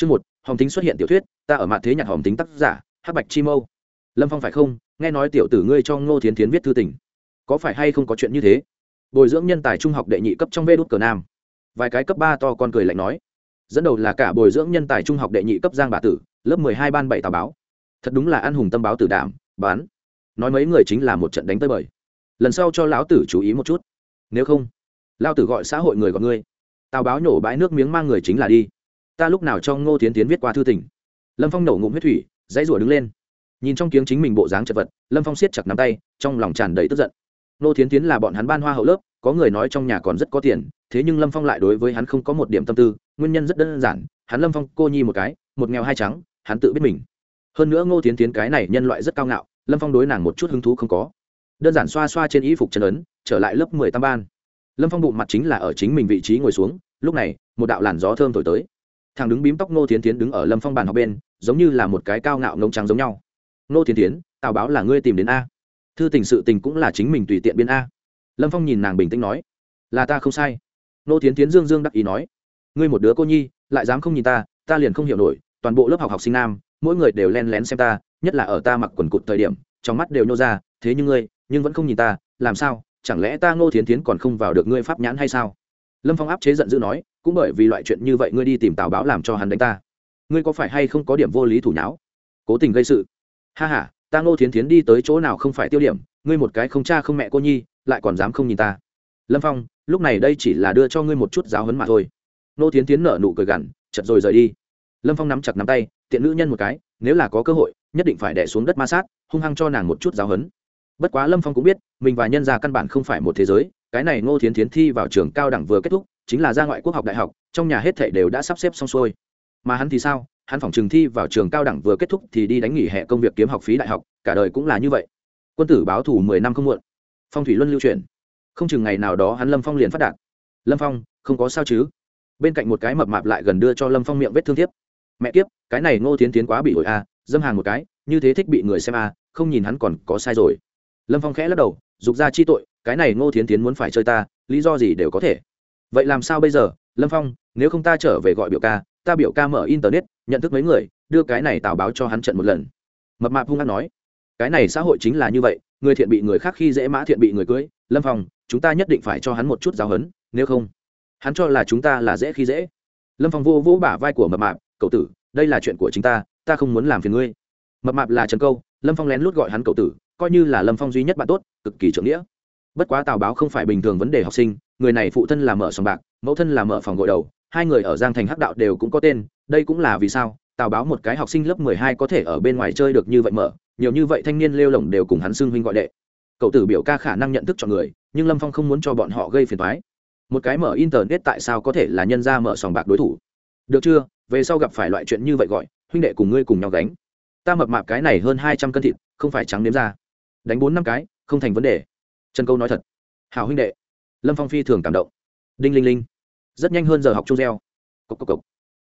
chương một, Hồng tính xuất hiện tiểu thuyết, ta ở mặt thế nhặt Hồng tính tác giả, hắc bạch chi mâu. Lâm phong phải không? Nghe nói tiểu tử ngươi cho ngô thiến tiến viết thư tình. Có phải hay không có chuyện như thế? Bồi dưỡng nhân tài trung học đệ nhị cấp trong vê đốt cờ nam. Vài cái cấp ba to con cười lạnh nói. Dẫn đầu là cả bồi dưỡng nhân tài trung học đệ nhị cấp giang bà tử, lớp mười hai ban bảy tà báo. Thật đúng là an hùng tâm báo tử đảm, bán. Nói mấy người chính là một trận đánh tới bời. Lần sau cho lão tử chú ý một chút. Nếu không lao tử gọi xã hội người gọi ngươi. Tào báo nhổ bãi nước miếng mang người chính là đi ta lúc nào cho ngô tiến tiến viết qua thư tình. Lâm phong nổ ngụm huyết thủy, dãy rủa đứng lên. Nhìn trong kiếng chính mình bộ dáng chật vật, lâm phong siết chặt nắm tay, trong lòng tràn đầy tức giận. Ngô tiến tiến là bọn hắn ban hoa hậu lớp, có người nói trong nhà còn rất có tiền, thế nhưng lâm phong lại đối với hắn không có một điểm tâm tư, nguyên nhân rất đơn giản, hắn lâm phong cô nhi một cái, một nghèo hai trắng, hắn tự biết mình. Hơn nữa ngô tiến tiến cái này nhân loại rất cao ngạo, lâm phong đối nàng một chút hứng thú không có. Đơn giản xoa xoa trên y phục chân ấn, trở lại lớp mười tam ban. Lâm phong bụng mặt chính là ở chính mình vị trí ngồi xuống, lúc này, một đạo làn gió thơm thổi tới thằng đứng bím tóc Nô tiến tiến đứng ở lâm phong bàn học bên, giống như là một cái cao ngạo ngông trắng giống nhau. Nô tiến tiến tào báo là ngươi tìm đến a. Thư tình sự tình cũng là chính mình tùy tiện biến a. Lâm phong nhìn nàng bình tĩnh nói. Là ta không sai. Nô tiến tiến dương dương đắc ý nói. Ngươi một đứa cô nhi, lại dám không nhìn ta ta liền không hiểu nổi, toàn bộ lớp học học sinh nam, mỗi người đều len lén xem ta, nhất là ở ta mặc quần cụt thời điểm, trong mắt đều nhô ra, thế nhưng ngươi, nhưng vẫn không nhìn ta, làm sao, chẳng lẽ ta ngô thiến tiến còn không vào được ngươi pháp nhãn hay sao? Lâm phong áp chế giận dữ nói cũng bởi vì loại chuyện như vậy ngươi đi tìm tào báo làm cho hắn đánh ta. Ngươi có phải hay không có điểm vô lý thủ nháo? Cố tình gây sự. Ha h a ta ngô thiến Thiến đi tới chỗ nào không phải tiêu điểm, ngươi một cái không cha không mẹ cô nhi, lại còn dám không nhìn ta. Lâm phong, lúc này đây chỉ là đưa cho ngươi một chút giáo hấn mà thôi. Ngô thiến Thiến nở nụ cười gằn chật rồi rời đi. Lâm phong nắm chặt nắm tay, tiện nữ nhân một cái, nếu là có cơ hội, nhất định phải đẻ xuống đất ma sát, hung hăng cho nàng một chút giáo hấn bất quá lâm phong cũng biết, mình và nhân gia căn bản không phải một thế giới, cái này ngô thiến thiến thi vào trường cao đẳng vừa kết thúc chính là ra ngoại quốc học đại học, trong nhà hết thảy đều đã sắp xếp xong xuôi. Mà hắn thì sao? Hắn phòng trường thi vào trường cao đẳng vừa kết thúc thì đi đánh nghỉ hè công việc kiếm học phí đại học, cả đời cũng là như vậy. Quân tử báo thủ mười năm không muộn. Phong thủy luân lưu truyền không chừng ngày nào đó hắn lâm phong liền phát đạt. Lâm phong, không có sao chứ? Bên cạnh một cái mập mạp lại gần đưa cho lâm phong miệng vết thương tiếp mẹ kiếp, cái này ngô tiến tiến quá bị ổi a, dâm hàng một cái, như thế thích bị người xem a, không nhìn hắn còn có sai rồi. Lâm phong khẽ lắc đầu, dục ra chi tội, cái này ngô thiến tiến muốn phải chơi ta, lý do gì đều có thể vậy làm sao bây giờ? Lâm phong, nếu không ta trở về gọi biểu ca, ta biểu ca mở internet, nhận thức mấy người, đưa cái này tào báo cho hắn trận một lần. Mập mạp hung hát nói. Cái này xã hội chính là như vậy, người thiện bị người khác khi dễ mã thiện bị người cưới. Lâm phong, chúng ta nhất định phải cho hắn một chút giáo hấn, nếu không, hắn cho là chúng ta là dễ khi dễ. Lâm phong vô vỗ bả vai của mập mạp, cậu tử, đây là chuyện của chính ta ta không muốn làm phiền ngươi. Mập mạp là trần câu, lâm phong lén lút gọi hắn cậu tử coi như là lâm phong duy nhất bạn tốt, cực kỳ trưởng nghĩa. Bất quá tào báo không phải bình thường vấn đề học sinh người này phụ thân là mở sòng bạc, mẫu thân là mở phòng gội đầu, hai người ở giang thành hắc đạo đều cũng có tên, đây cũng là vì sao, tào báo một cái học sinh lớp mười hai có thể ở bên ngoài chơi được như vậy mở, nhiều như vậy thanh niên lêu lồng đều cùng hắn xưng huynh gọi đệ. Cậu tử biểu ca khả năng nhận thức cho người, nhưng lâm phong không muốn cho bọn họ gây phiền thoái một cái mở internet tại sao có thể là nhân ra mở sòng bạc đối thủ? Được chưa? Về sau gặp phải loại chuyện như vậy gọi, huynh đệ cùng ngươi cùng nhau gánh. Ta mập mạp cái này hơn hai trăm cân thịt, không phải trắng nếm ra đánh bốn năm cái, không thành vấn đề. Trần câu nói thật. Hảo huynh đệ lâm phong phi thường cảm động. Đinh linh linh. Rất nhanh hơn giờ học chung reo. Cốc cốc cốc.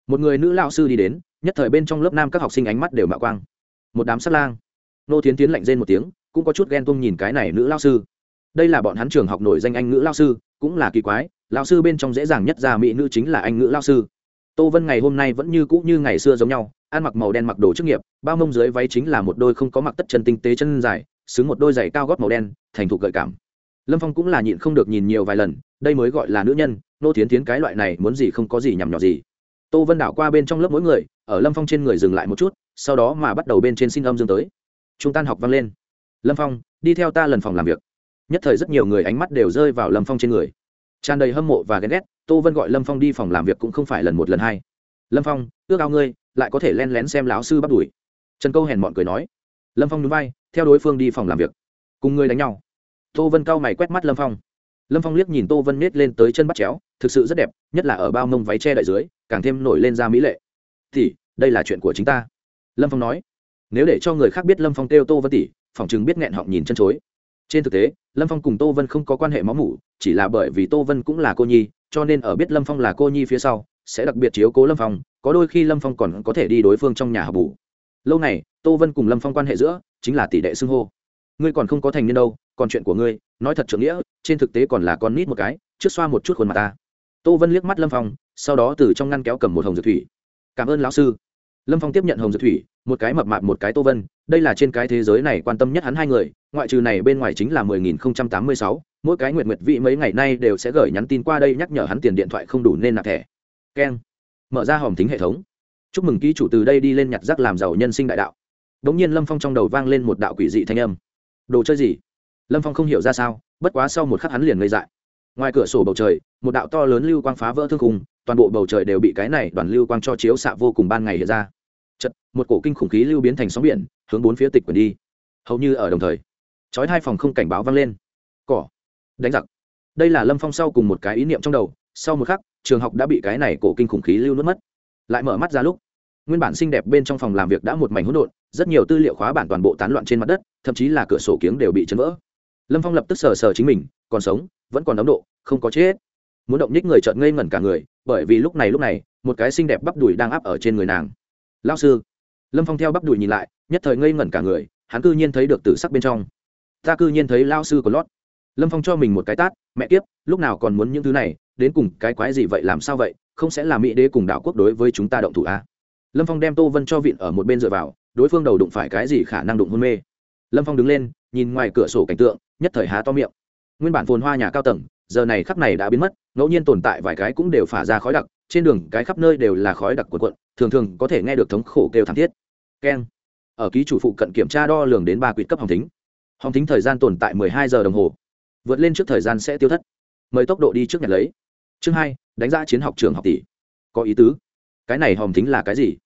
một người nữ lao sư đi đến, nhất thời bên trong lớp nam các học sinh ánh mắt đều mạ quang. Một đám sát lang. Nô tiến tiến lạnh rên một tiếng, cũng có chút ghen tuông nhìn cái này nữ lao sư. Đây là bọn hắn trường học nổi danh anh ngữ lao sư, cũng là kỳ quái lao sư bên trong dễ dàng nhất ra mỹ nữ chính là anh ngữ lao sư. Tô vân ngày hôm nay vẫn như cũ như ngày xưa giống nhau, ăn mặc màu đen mặc đồ chức nghiệp, bao mông dưới váy chính là một đôi không có mặc tất chân tinh tế chân dài, xứng một đôi giày cao gót màu đen, thành thục gợi cảm lâm phong cũng là nhịn không được nhìn nhiều vài lần, đây mới gọi là nữ nhân, nô tiến tiến cái loại này muốn gì không có gì nhằm nhỏ gì. Tô vân đảo qua bên trong lớp mỗi người, ở lâm phong trên người dừng lại một chút, sau đó mà bắt đầu bên trên xin âm dương tới. Chúng tan học vang lên. Lâm phong, đi theo ta lần phòng làm việc. Nhất thời rất nhiều người ánh mắt đều rơi vào lâm phong trên người. Tràn đầy hâm mộ và ghen ghét, tô vân gọi lâm phong đi phòng làm việc cũng không phải lần một lần hai. Lâm phong, ước ao ngươi, lại có thể len lén xem láo sư bắt đuổi. Trần câu hèn mọn cười nói. Lâm phong núi bay theo đối phương đi phòng làm việc. Cùng ngươi đánh nhau tô vân cao mày quét mắt lâm phong. Lâm phong liếc nhìn tô vân nết lên tới chân bắt chéo, thực sự rất đẹp, nhất là ở bao mông váy che đại dưới, càng thêm nổi lên ra mỹ lệ. Thì đây là chuyện của chính ta. Lâm phong nói. Nếu để cho người khác biết lâm phong kêu tô vân tỷ phỏng chừng biết nghẹn họng nhìn chân chối. Trên thực tế, lâm phong cùng tô vân không có quan hệ máu mủ, chỉ là bởi vì tô vân cũng là cô nhi, cho nên ở biết lâm phong là cô nhi phía sau, sẽ đặc biệt chiếu cố lâm phong, có đôi khi lâm phong còn có thể đi đối phương trong nhà học bù. Lâu này tô vân cùng lâm phong quan hệ giữa, chính là tỷ đệ xưng hô. Ngươi còn không có thành niên đâu còn chuyện của ngươi, nói thật trưởng nghĩa, trên thực tế còn là con nít một cái, trước xoa một chút khuôn mặt ta. Tô vân liếc mắt lâm phong, sau đó từ trong ngăn kéo cầm một hồng dược thủy. Cảm ơn lão sư. Lâm phong tiếp nhận hồng dược thủy, một cái mập mạp, một cái tô vân, đây là trên cái thế giới này quan tâm nhất hắn hai người, ngoại trừ này bên ngoài chính là mười nghìn không trăm tám mươi sáu, mỗi cái nguyệt nguyệt vị mấy ngày nay đều sẽ gửi nhắn tin qua đây nhắc nhở hắn tiền điện thoại không đủ nên nạp thẻ. Keng. Mở ra hòm tính hệ thống. Chúc mừng ký chủ từ đây đi lên nhặt rác làm giàu nhân sinh đại đạo. Đ ỗ n g nhiên lâm phong trong đầu vang lên một đạo quỷ dị thanh âm. Đồ chơi gì? Lâm phong không hiểu ra sao, bất quá sau một khắc hắn liền ngây dại. Ngoài cửa sổ bầu trời, một đạo to lớn lưu quang phá vỡ thương khung, toàn bộ bầu trời đều bị cái này đoàn lưu quang cho chiếu xạ vô cùng ban ngày hiện ra. Chật một cổ kinh khủng khí lưu biến thành sóng biển, hướng bốn phía tịch quyển đi. Hầu như ở đồng thời, chói hai phòng không cảnh báo vang lên. Cỏ, đánh giặc. Đây là lâm phong sau cùng một cái ý niệm trong đầu, sau một khắc, trường học đã bị cái này cổ kinh khủng khí lưu nuốt mất. Lại mở mắt ra lúc, nguyên bản xinh đẹp bên trong phòng làm việc đã một mảnh hỗn độn, rất nhiều tư liệu khóa bản toàn bộ tán loạn trên mặt đất, thậm chí là cửa sổ kiếng đều bị chấn vỡ lâm phong lập tức sờ sờ chính mình, còn sống, vẫn còn ấm độ, không có chết. Muốn động nhích người trợn ngây ngẩn cả người, bởi vì lúc này lúc này, một cái xinh đẹp bắp đùi đang áp ở trên người nàng. Lao sư. Lâm phong theo bắp đùi nhìn lại, nhất thời ngây ngẩn cả người, hắn cư nhiên thấy được tử sắc bên trong. Ta cư nhiên thấy lao sư của lót. Lâm phong cho mình một cái tát, mẹ kiếp, lúc nào còn muốn những thứ này, đến cùng cái quái gì vậy, làm sao vậy, không sẽ là mỹ đế cùng đạo quốc đối với chúng ta động thủ a à? lâm phong đem tô vân cho vịn ở một bên dựa vào, đối phương đầu đụng phải cái gì khả năng đụng hôn mê. Lâm phong đứng lên nhìn ngoài cửa sổ cảnh tượng, nhất thời há to miệng. Nguyên bản phồn hoa nhà cao tầng, giờ này khắp này đã biến mất, ngẫu nhiên tồn tại vài cái cũng đều phả ra khói đặc, trên đường cái khắp nơi đều là khói đặc của quận thường thường có thể nghe được thống khổ kêu thảm thiết. Keng. Ở ký chủ phụ cận kiểm tra đo lường đến ba quyệt cấp hồng thính. Hồng thính thời gian tồn tại hai giờ đồng hồ. Vượt lên trước thời gian sẽ tiêu thất. Mời tốc độ đi trước nhật lấy. Chương hai, đánh giá chiến học trường học tỷ. Có ý tứ. Cái này hồng thính là cái gì?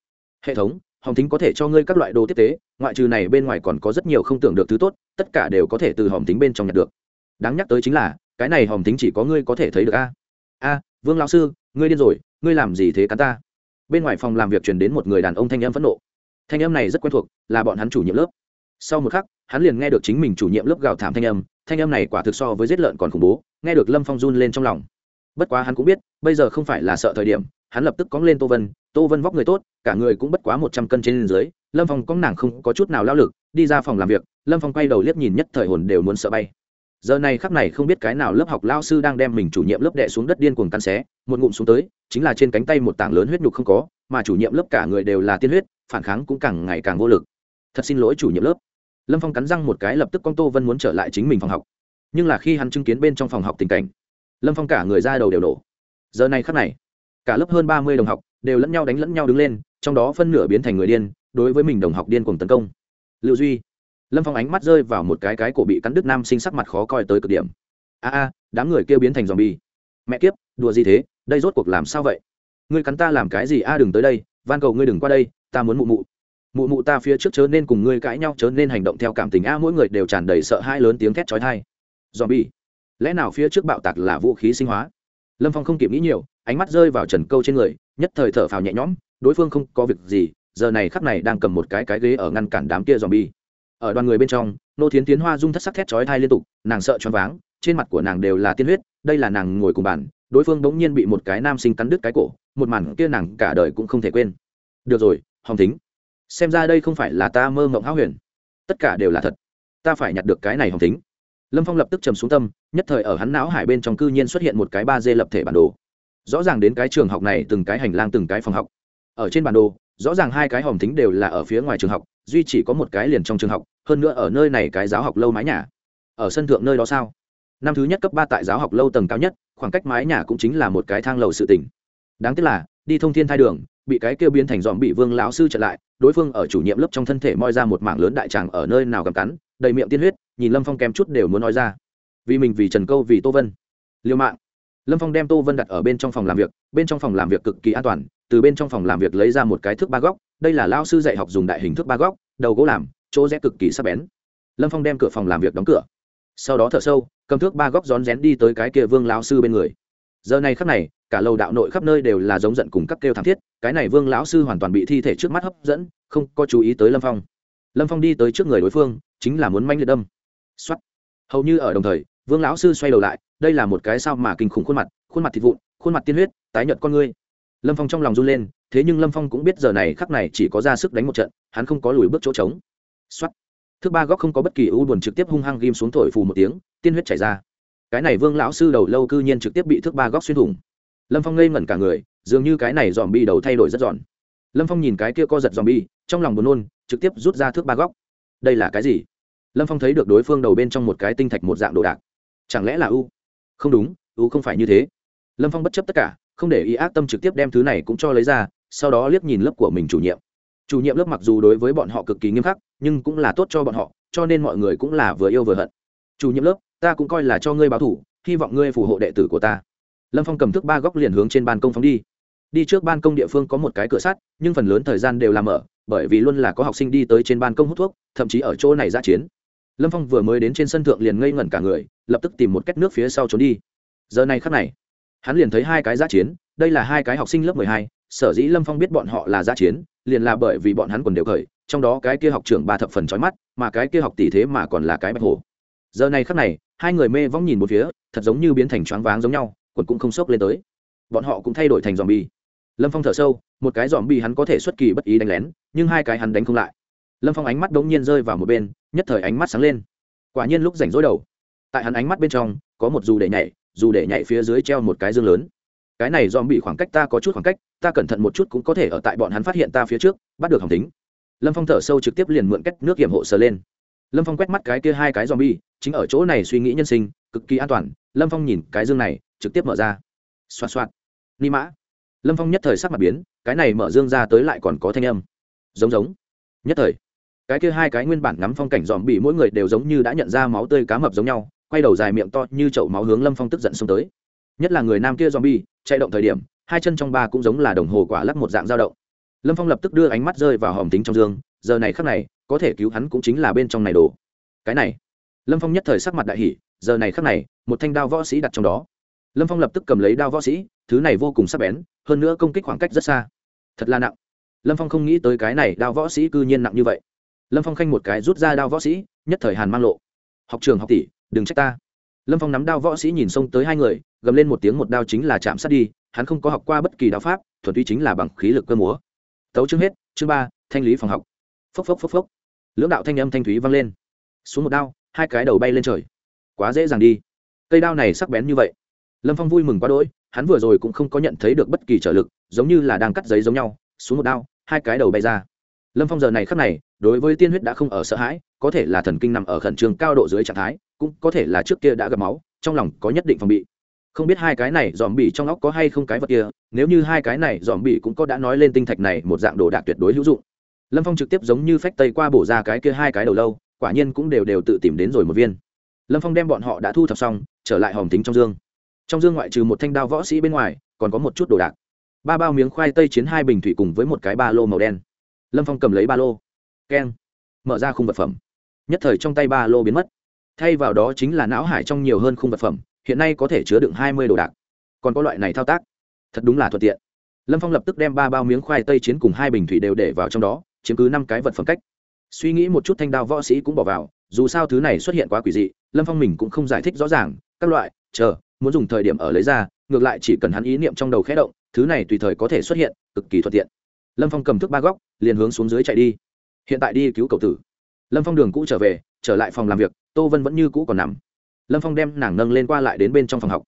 Hệ thống, hồng thính có thể cho ngươi các loại đồ tiếp tế ngoại trừ này bên ngoài còn có rất nhiều không tưởng được thứ tốt, tất cả đều có thể từ hòm thính bên trong nhận được. Đáng nhắc tới chính là, cái này hòm thính chỉ có ngươi có thể thấy được a. A, vương lão sư, ngươi điên rồi, ngươi làm gì thế cắn ta? Bên ngoài phòng làm việc truyền đến một người đàn ông thanh âm phẫn nộ. Thanh âm này rất quen thuộc, là bọn hắn chủ nhiệm lớp. Sau một khắc, hắn liền nghe được chính mình chủ nhiệm lớp gào thảm thanh âm thanh âm này quả thực so với giết lợn còn khủng bố, nghe được lâm phong run lên trong lòng. Bất quá hắn cũng biết, bây giờ không phải là sợ thời điểm hắn lập tức cóng lên tô vân tô vân vóc người tốt, cả người cũng bất quá một trăm cân trên dưới, lâm phong cóng nàng không có chút nào lao lực, đi ra phòng làm việc, lâm phong quay đầu liếc nhìn nhất thời hồn đều muốn sợ bay. Giờ này khắc này không biết cái nào lớp học lao sư đang đem mình chủ nhiệm lớp đệ xuống đất điên cuồng căn xé, một ngụm xuống tới, chính là trên cánh tay một tảng lớn huyết nhục không có, mà chủ nhiệm lớp cả người đều là tiên huyết, phản kháng cũng càng ngày càng vô lực. Thật xin lỗi chủ nhiệm lớp. Lâm phong cắn răng một cái lập tức con tô vân muốn trở lại chính mình phòng học. Nhưng là khi hắn chứng kiến bên trong phòng học tình cảnh, lâm phong cả người ra đầu đều nổ giờ này khắc này cả lớp hơn ba mươi đồng học đều lẫn nhau đánh lẫn nhau đứng lên, trong đó phân nửa biến thành người điên, đối với mình đồng học điên cùng tấn công. Liệu duy, lâm phong ánh mắt rơi vào một cái cái cổ bị cắn đứt nam sinh sắc mặt khó coi tới cực điểm. A a, đám người kêu biến thành dòm bi mẹ kiếp, đùa gì thế, đây rốt cuộc làm sao vậy? Ngươi cắn ta làm cái gì? A, đừng tới đây, van cầu ngươi đừng qua đây, ta muốn mụ mụ. Mụ mụ ta phía trước chớ nên cùng ngươi cãi nhau, chớ nên hành động theo cảm tình. A, mỗi người đều tràn đầy sợ hai lớn tiếng thét trói thai dòm bi lẽ nào phía trước bạo tạc là vũ khí sinh hóa? Lâm phong không kịp nghĩ nhiều ánh mắt rơi vào trần câu trên người nhất thời thở phào nhẹ nhõm đối phương không có việc gì giờ này khắp này đang cầm một cái cái ghế ở ngăn cản đám kia dòm bi ở đoàn người bên trong nô thiến tiến hoa dung thất sắc thét chói thai liên tục nàng sợ choáng váng trên mặt của nàng đều là tiên huyết đây là nàng ngồi cùng bàn đối phương bỗng nhiên bị một cái nam sinh cắn đứt cái cổ một màn kia nàng cả đời cũng không thể quên. Được rồi Hồng Thính, xem ra đây không phải là ta mơ mộng háo huyền. Tất cả đều là thật. Ta phải nhặt được cái này Hồng Thính. lâm phong lập tức trầm xuống tâm nhất thời ở hắn não hải bên trong cư nhiên xuất hiện một cái ba d lập thể bản đồ rõ ràng đến cái trường học này từng cái hành lang, từng cái phòng học. Ở trên bản đồ, rõ ràng hai cái hòm thính đều là ở phía ngoài trường học, duy chỉ có một cái liền trong trường học, hơn nữa ở nơi này cái giáo học lâu mái nhà. Ở sân thượng nơi đó sao? Năm thứ nhất cấp ba tại giáo học lâu tầng cao nhất, khoảng cách mái nhà cũng chính là một cái thang lầu sự tỉnh. Đáng tiếc là, đi thông thiên thai đường, bị cái kêu biến thành dòm bị vương lão sư trở lại, đối phương ở chủ nhiệm lớp trong thân thể moi ra một mảng lớn đại tràng ở nơi nào cầm cắn, đầy miệng tiên huyết, nhìn lâm phong kém chút đều muốn nói ra. Vì mình, vì trần câu, vì tô vân. Liêu mạng lâm phong đem tô vân đặt ở bên trong phòng làm việc, bên trong phòng làm việc cực kỳ an toàn, từ bên trong phòng làm việc lấy ra một cái thước ba góc, đây là lao sư dạy học dùng đại hình thước ba góc, đầu gỗ làm, chỗ rẽ cực kỳ sắc bén. Lâm phong đem cửa phòng làm việc đóng cửa. Sau đó thở sâu, cầm thước ba góc rón rén đi tới cái kia vương lão sư bên người. Giờ này khắc này, cả lầu đạo nội khắp nơi đều là giống giận cùng các kêu thảm thiết, cái này vương lão sư hoàn toàn bị thi thể trước mắt hấp dẫn, không có chú ý tới lâm phong. Lâm phong đi tới trước người đối phương, chính là muốn manh liệt đâm. X hầu như ở đồng thời vương lão sư xoay đầu lại, đây là một cái sao mà kinh khủng khuôn mặt khuôn mặt thịt vụn, khuôn mặt tiên huyết, tái nhợt con ngươi. Lâm phong trong lòng run lên, thế nhưng lâm phong cũng biết giờ này khắc này chỉ có ra sức đánh một trận, hắn không có lùi bước chỗ trống. X o á t thước ba góc không có bất kỳ ưu buồn trực tiếp hung hăng ghim xuống thổi phù một tiếng, tiên huyết chảy ra. Cái này vương lão sư đầu lâu cư nhiên trực tiếp bị thước ba góc xuyên thủng. Lâm phong ngây ngẩn cả người, dường như cái này dòm bi đầu thay đổi rất giòn. Lâm phong nhìn cái kia co giật dòm bi trong lòng buồn nôn, trực tiếp rút ra thước ba góc. Đây là cái gì? Lâm phong thấy được đối phương đầu bên trong một cái tinh thạch một dạng đồ đạc chẳng lẽ là u? Không đúng, u không phải như thế. Lâm phong bất chấp tất cả, không để ý ác tâm trực tiếp đem thứ này cũng cho lấy ra, sau đó liếc nhìn lớp của mình chủ nhiệm. Chủ nhiệm lớp mặc dù đối với bọn họ cực kỳ nghiêm khắc, nhưng cũng là tốt cho bọn họ, cho nên mọi người cũng là vừa yêu vừa hận. Chủ nhiệm lớp, ta cũng coi là cho ngươi báo thủ, hy vọng ngươi phù hộ đệ tử của ta. Lâm phong cầm thước ba góc liền hướng trên ban công phóng đi. Đi trước ban công địa phương có một cái cửa sắt, nhưng phần lớn thời gian đều làm mở, bởi vì luôn là có học sinh đi tới trên ban công hút thuốc, thậm chí ở chỗ này ra chiến lâm phong vừa mới đến trên sân thượng liền ngây ngẩn cả người, lập tức tìm một cách nước phía sau trốn đi. Giờ này khắc này, hắn liền thấy hai cái giã chiến, đây là hai cái học sinh lớp mười hai, sở dĩ lâm phong biết bọn họ là giã chiến, liền là bởi vì bọn hắn còn đều khởi trong đó cái kia học trưởng ba thập phần trói mắt, mà cái kia học tỷ thế mà còn là cái bạch hổ. Giờ này khắc này, hai người mê vong nhìn một phía, thật giống như biến thành choáng váng giống nhau, quần cũng không sốc lên tới. Bọn họ cũng thay đổi thành dòm bi lâm phong thở sâu, một cái dòm bi hắn có thể xuất kỳ bất ý đánh lén, nhưng hai cái hắn đánh không lại lâm phong ánh mắt đ ố n g nhiên rơi vào một bên, nhất thời ánh mắt sáng lên. Quả nhiên lúc rảnh rỗi đầu, tại hắn ánh mắt bên trong, có một dù để nhảy, dù để nhảy phía dưới treo một cái dương lớn. Cái này dòm bị khoảng cách ta có chút khoảng cách, ta cẩn thận một chút cũng có thể ở tại bọn hắn phát hiện ta phía trước, bắt được hỏng tính lâm phong thở sâu trực tiếp liền mượn cách nước hiểm hộ sờ lên. Lâm phong quét mắt cái kia hai cái dòm bi chính ở chỗ này suy nghĩ nhân sinh, cực kỳ an toàn. Lâm phong nhìn cái dương này, trực tiếp mở ra. Xoa xoa ni mã. Lâm phong nhất thời sắc mặt biến, cái này mở dương ra tới lại còn có thanh âm. Giống giống. Nhất thời cái kia hai cái nguyên bản ngắm phong cảnh dòm bị mỗi người đều giống như đã nhận ra máu tươi cá mập giống nhau, quay đầu dài miệng to như chậu máu hướng lâm phong tức giận xông tới. Nhất là người nam kia dòm bi chạy động thời điểm, hai chân trong ba cũng giống là đồng hồ quả lắc một dạng dao động. Lâm phong lập tức đưa ánh mắt rơi vào hòm tính trong dương, giờ này khắc này, có thể cứu hắn cũng chính là bên trong này đồ. Cái này, lâm phong nhất thời sắc mặt đại hỷ giờ này khắc này, một thanh đao võ sĩ đặt trong đó. Lâm phong lập tức cầm lấy đao võ sĩ, thứ này vô cùng sắc bén, hơn nữa công kích khoảng cách rất xa. Thật là nặng. Lâm phong không nghĩ tới cái này đao võ sĩ cư nhiên nặng như vậy lâm phong khanh một cái rút ra đao võ sĩ, nhất thời hàn mang lộ. Học trường học tỷ, đừng trách ta. Lâm phong nắm đao võ sĩ nhìn xông tới hai người, gầm lên một tiếng một đao chính là chạm sát đi, hắn không có học qua bất kỳ đao pháp, thuần tuy chính là bằng khí lực cơ múa. Tấu chương hết, chương ba, thanh lý phòng học. Phốc phốc phốc phốc. Lưỡng đạo thanh âm thanh thúy vang lên. Xuống một đao, hai cái đầu bay lên trời. Quá dễ dàng đi. Cây đao này sắc bén như vậy. Lâm phong vui mừng quá đỗi, hắn vừa rồi cũng không có nhận thấy được bất kỳ trở lực, giống như là đang cắt giấy giống nhau. Xuống một đao, hai cái đầu bay ra lâm phong giờ này khắc này, đối với tiên huyết đã không ở sợ hãi, có thể là thần kinh nằm ở khẩn trương cao độ dưới trạng thái, cũng có thể là trước kia đã gặp máu, trong lòng có nhất định phòng bị. Không biết hai cái này dòm bị trong óc có hay không cái vật kia, nếu như hai cái này dòm bị cũng có đã nói lên tinh thạch này một dạng đồ đạc tuyệt đối hữu dụng. Lâm phong trực tiếp giống như phách tây qua bổ ra cái kia hai cái đầu lâu, quả nhiên cũng đều đều tự tìm đến rồi một viên. Lâm phong đem bọn họ đã thu thập xong, trở lại hòm tính trong dương. Trong dương ngoại trừ một thanh đao võ sĩ bên ngoài, còn có một chút đồ đạc. Ba bao miếng khoai tây chiến hai bình thủy cùng với một cái ba lô màu đen lâm phong cầm lấy ba lô. Keng. Mở ra khung vật phẩm. Nhất thời trong tay ba lô biến mất. Thay vào đó chính là não hải trong nhiều hơn khung vật phẩm, hiện nay có thể chứa đựng hai mươi đồ đạc. Còn có loại này thao tác. Thật đúng là thuận tiện. Lâm phong lập tức đem ba bao miếng khoai tây chiến cùng hai bình thủy đều để vào trong đó, chiếm cứ năm cái vật phẩm cách. Suy nghĩ một chút thanh đao võ sĩ cũng bỏ vào, dù sao thứ này xuất hiện quá quỷ dị, lâm phong mình cũng không giải thích rõ ràng, các loại, chờ, muốn dùng thời điểm ở lấy ra, ngược lại chỉ cần hắn ý niệm trong đầu khẽ động, thứ này tùy thời có thể xuất hiện, cực kỳ thuận tiện lâm phong cầm thước ba góc, liền hướng xuống dưới chạy đi. Hiện tại đi cứu cậu tử. Lâm phong đường cũ trở về, trở lại phòng làm việc, tô vân vẫn như cũ còn nằm. Lâm phong đem nàng nâng lên qua lại đến bên trong phòng học.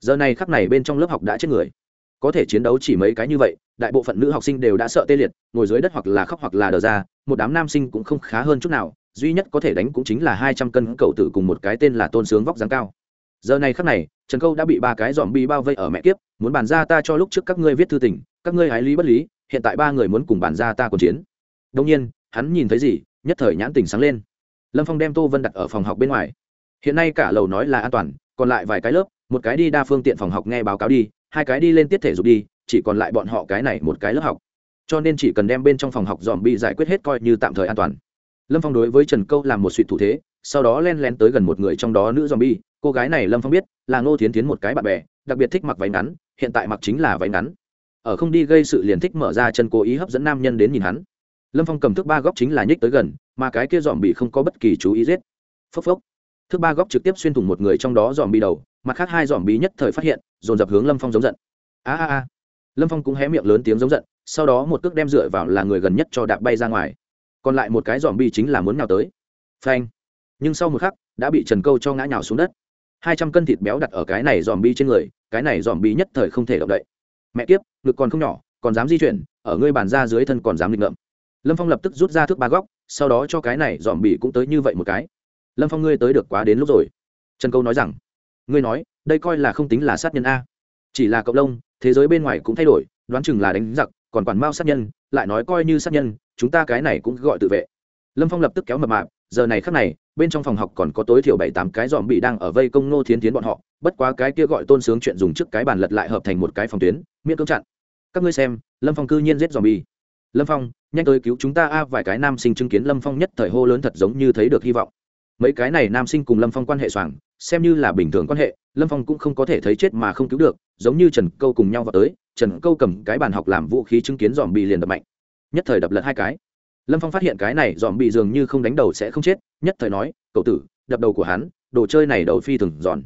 Giờ này khắc này bên trong lớp học đã chết người. Có thể chiến đấu chỉ mấy cái như vậy, đại bộ phận nữ học sinh đều đã sợ tê liệt, ngồi dưới đất hoặc là khóc hoặc là đờ ra, một đám nam sinh cũng không khá hơn chút nào, duy nhất có thể đánh cũng chính là hai trăm cân cậu tử cùng một cái tên là tôn sướng vóc dáng cao. Giờ này khắc này, trần câu đã bị ba cái dòm bi bao vây ở mẹ kiếp, muốn bàn ra ta cho lúc trước các ngươi viết thư tình, các ngươi hái lý bất lý hiện tại ba người muốn cùng bàn ra ta còn chiến. Đông nhiên, hắn nhìn thấy gì, nhất thời nhãn tình sáng lên. Lâm phong đem tô vân đặt ở phòng học bên ngoài. Hiện nay cả lầu nói là an toàn, còn lại vài cái lớp, một cái đi đa phương tiện phòng học nghe báo cáo đi, hai cái đi lên tiết thể dục đi, chỉ còn lại bọn họ cái này một cái lớp học. Cho nên chỉ cần đem bên trong phòng học dòm bi giải quyết hết coi như tạm thời an toàn. Lâm phong đối với trần câu làm một suy thủ thế, sau đó len lén tới gần một người trong đó nữ dòm bi cô gái này lâm phong biết là ngô thiến tiến một cái bạn bè, đặc biệt thích mặc váy ngắn, hiện tại mặc chính là váy ngắn ở không đi gây sự liền thích mở ra chân cố ý hấp dẫn nam nhân đến nhìn hắn. Lâm phong cầm thước ba góc chính là nhích tới gần, mà cái kia dòm bị không có bất kỳ chú ý giết. Phốc phốc. Thước ba góc trực tiếp xuyên thủng một người trong đó dòm bị đầu, mặt khác hai dòm bị nhất thời phát hiện, dồn dập hướng lâm phong giống giận. A a a. Lâm phong cũng hé miệng lớn tiếng giống giận, sau đó một cước đem dựa vào là người gần nhất cho đạp bay ra ngoài. Còn lại một cái dòm bị chính là muốn nào tới. Phanh. Nhưng sau một khắc, đã bị trần câu cho ngã nhào xuống đất. Hai trăm cân thịt béo đặt ở cái này dòm bi trên người, cái này dòm bi nhất thời không thể động đậy mẹ kiếp, ngực còn không nhỏ, còn dám di chuyển, ở ngươi bàn ra dưới thân còn dám nghịch ngợm. Lâm phong lập tức rút ra thước ba góc, sau đó cho cái này dòm bị cũng tới như vậy một cái. Lâm phong ngươi tới được quá đến lúc rồi. Trần câu nói rằng, ngươi nói, đây coi là không tính là sát nhân a. Chỉ là cộng lông, thế giới bên ngoài cũng thay đổi, đoán chừng là đánh giặc, còn quản mao sát nhân, lại nói coi như sát nhân, chúng ta cái này cũng gọi tự vệ. Lâm phong lập tức kéo mập mạp giờ này khắc này, bên trong phòng học còn có tối thiểu bảy, tám cái dòm bị đang ở vây công nô thiến tiến bọn họ, bất quá cái kia gọi tôn sướng chuyện dùng trước cái bàn lật lại hợp thành một cái phòng tuyến, miễn cưỡng chặn. Các ngươi xem, lâm phong cư nhiên giết dòm bi lâm phong, nhanh tới cứu chúng ta a, vài cái nam sinh chứng kiến lâm phong nhất thời hô lớn thật giống như thấy được hy vọng. Mấy cái này nam sinh cùng lâm phong quan hệ soảng xem như là bình thường quan hệ, lâm phong cũng không có thể thấy chết mà không cứu được, giống như trần câu cùng nhau vào tới, trần câu cầm cái bàn học làm vũ khí chứng kiến dòm bị liền đập mạnh. Nhất thời đập lật hai cái lâm phong phát hiện cái này dòm bị dường như không đánh đầu sẽ không chết, nhất thời nói, cậu tử, đập đầu của hắn, đồ chơi này đầu phi thường giòn.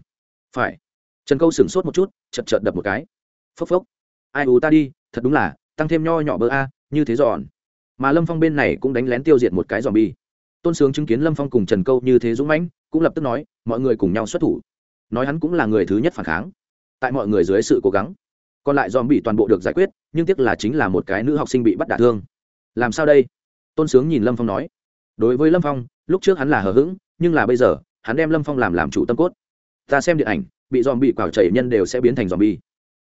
Phải. Trần câu sửng sốt một chút chật chật đập một cái. Phốc phốc. Ai ú ta đi, thật đúng là, tăng thêm nho nhỏ bơ a, như thế giòn. Mà lâm phong bên này cũng đánh lén tiêu diệt một cái dòm bi. Tôn sướng chứng kiến lâm phong cùng trần câu như thế dũng mãnh, cũng lập tức nói, mọi người cùng nhau xuất thủ. Nói hắn cũng là người thứ nhất phản kháng. Tại mọi người dưới sự cố gắng. Còn lại dòm bị toàn bộ được giải quyết, nhưng tiếc là chính là một cái nữ học sinh bị bắt đả thương. Làm sao đây? Tôn sướng nhìn lâm phong nói, đối với lâm phong, lúc trước hắn là hờ hững, nhưng là bây giờ, hắn đem lâm phong làm làm chủ tâm cốt. Ta xem điện ảnh, bị dòm bị quảo chảy nhân đều sẽ biến thành dòm bi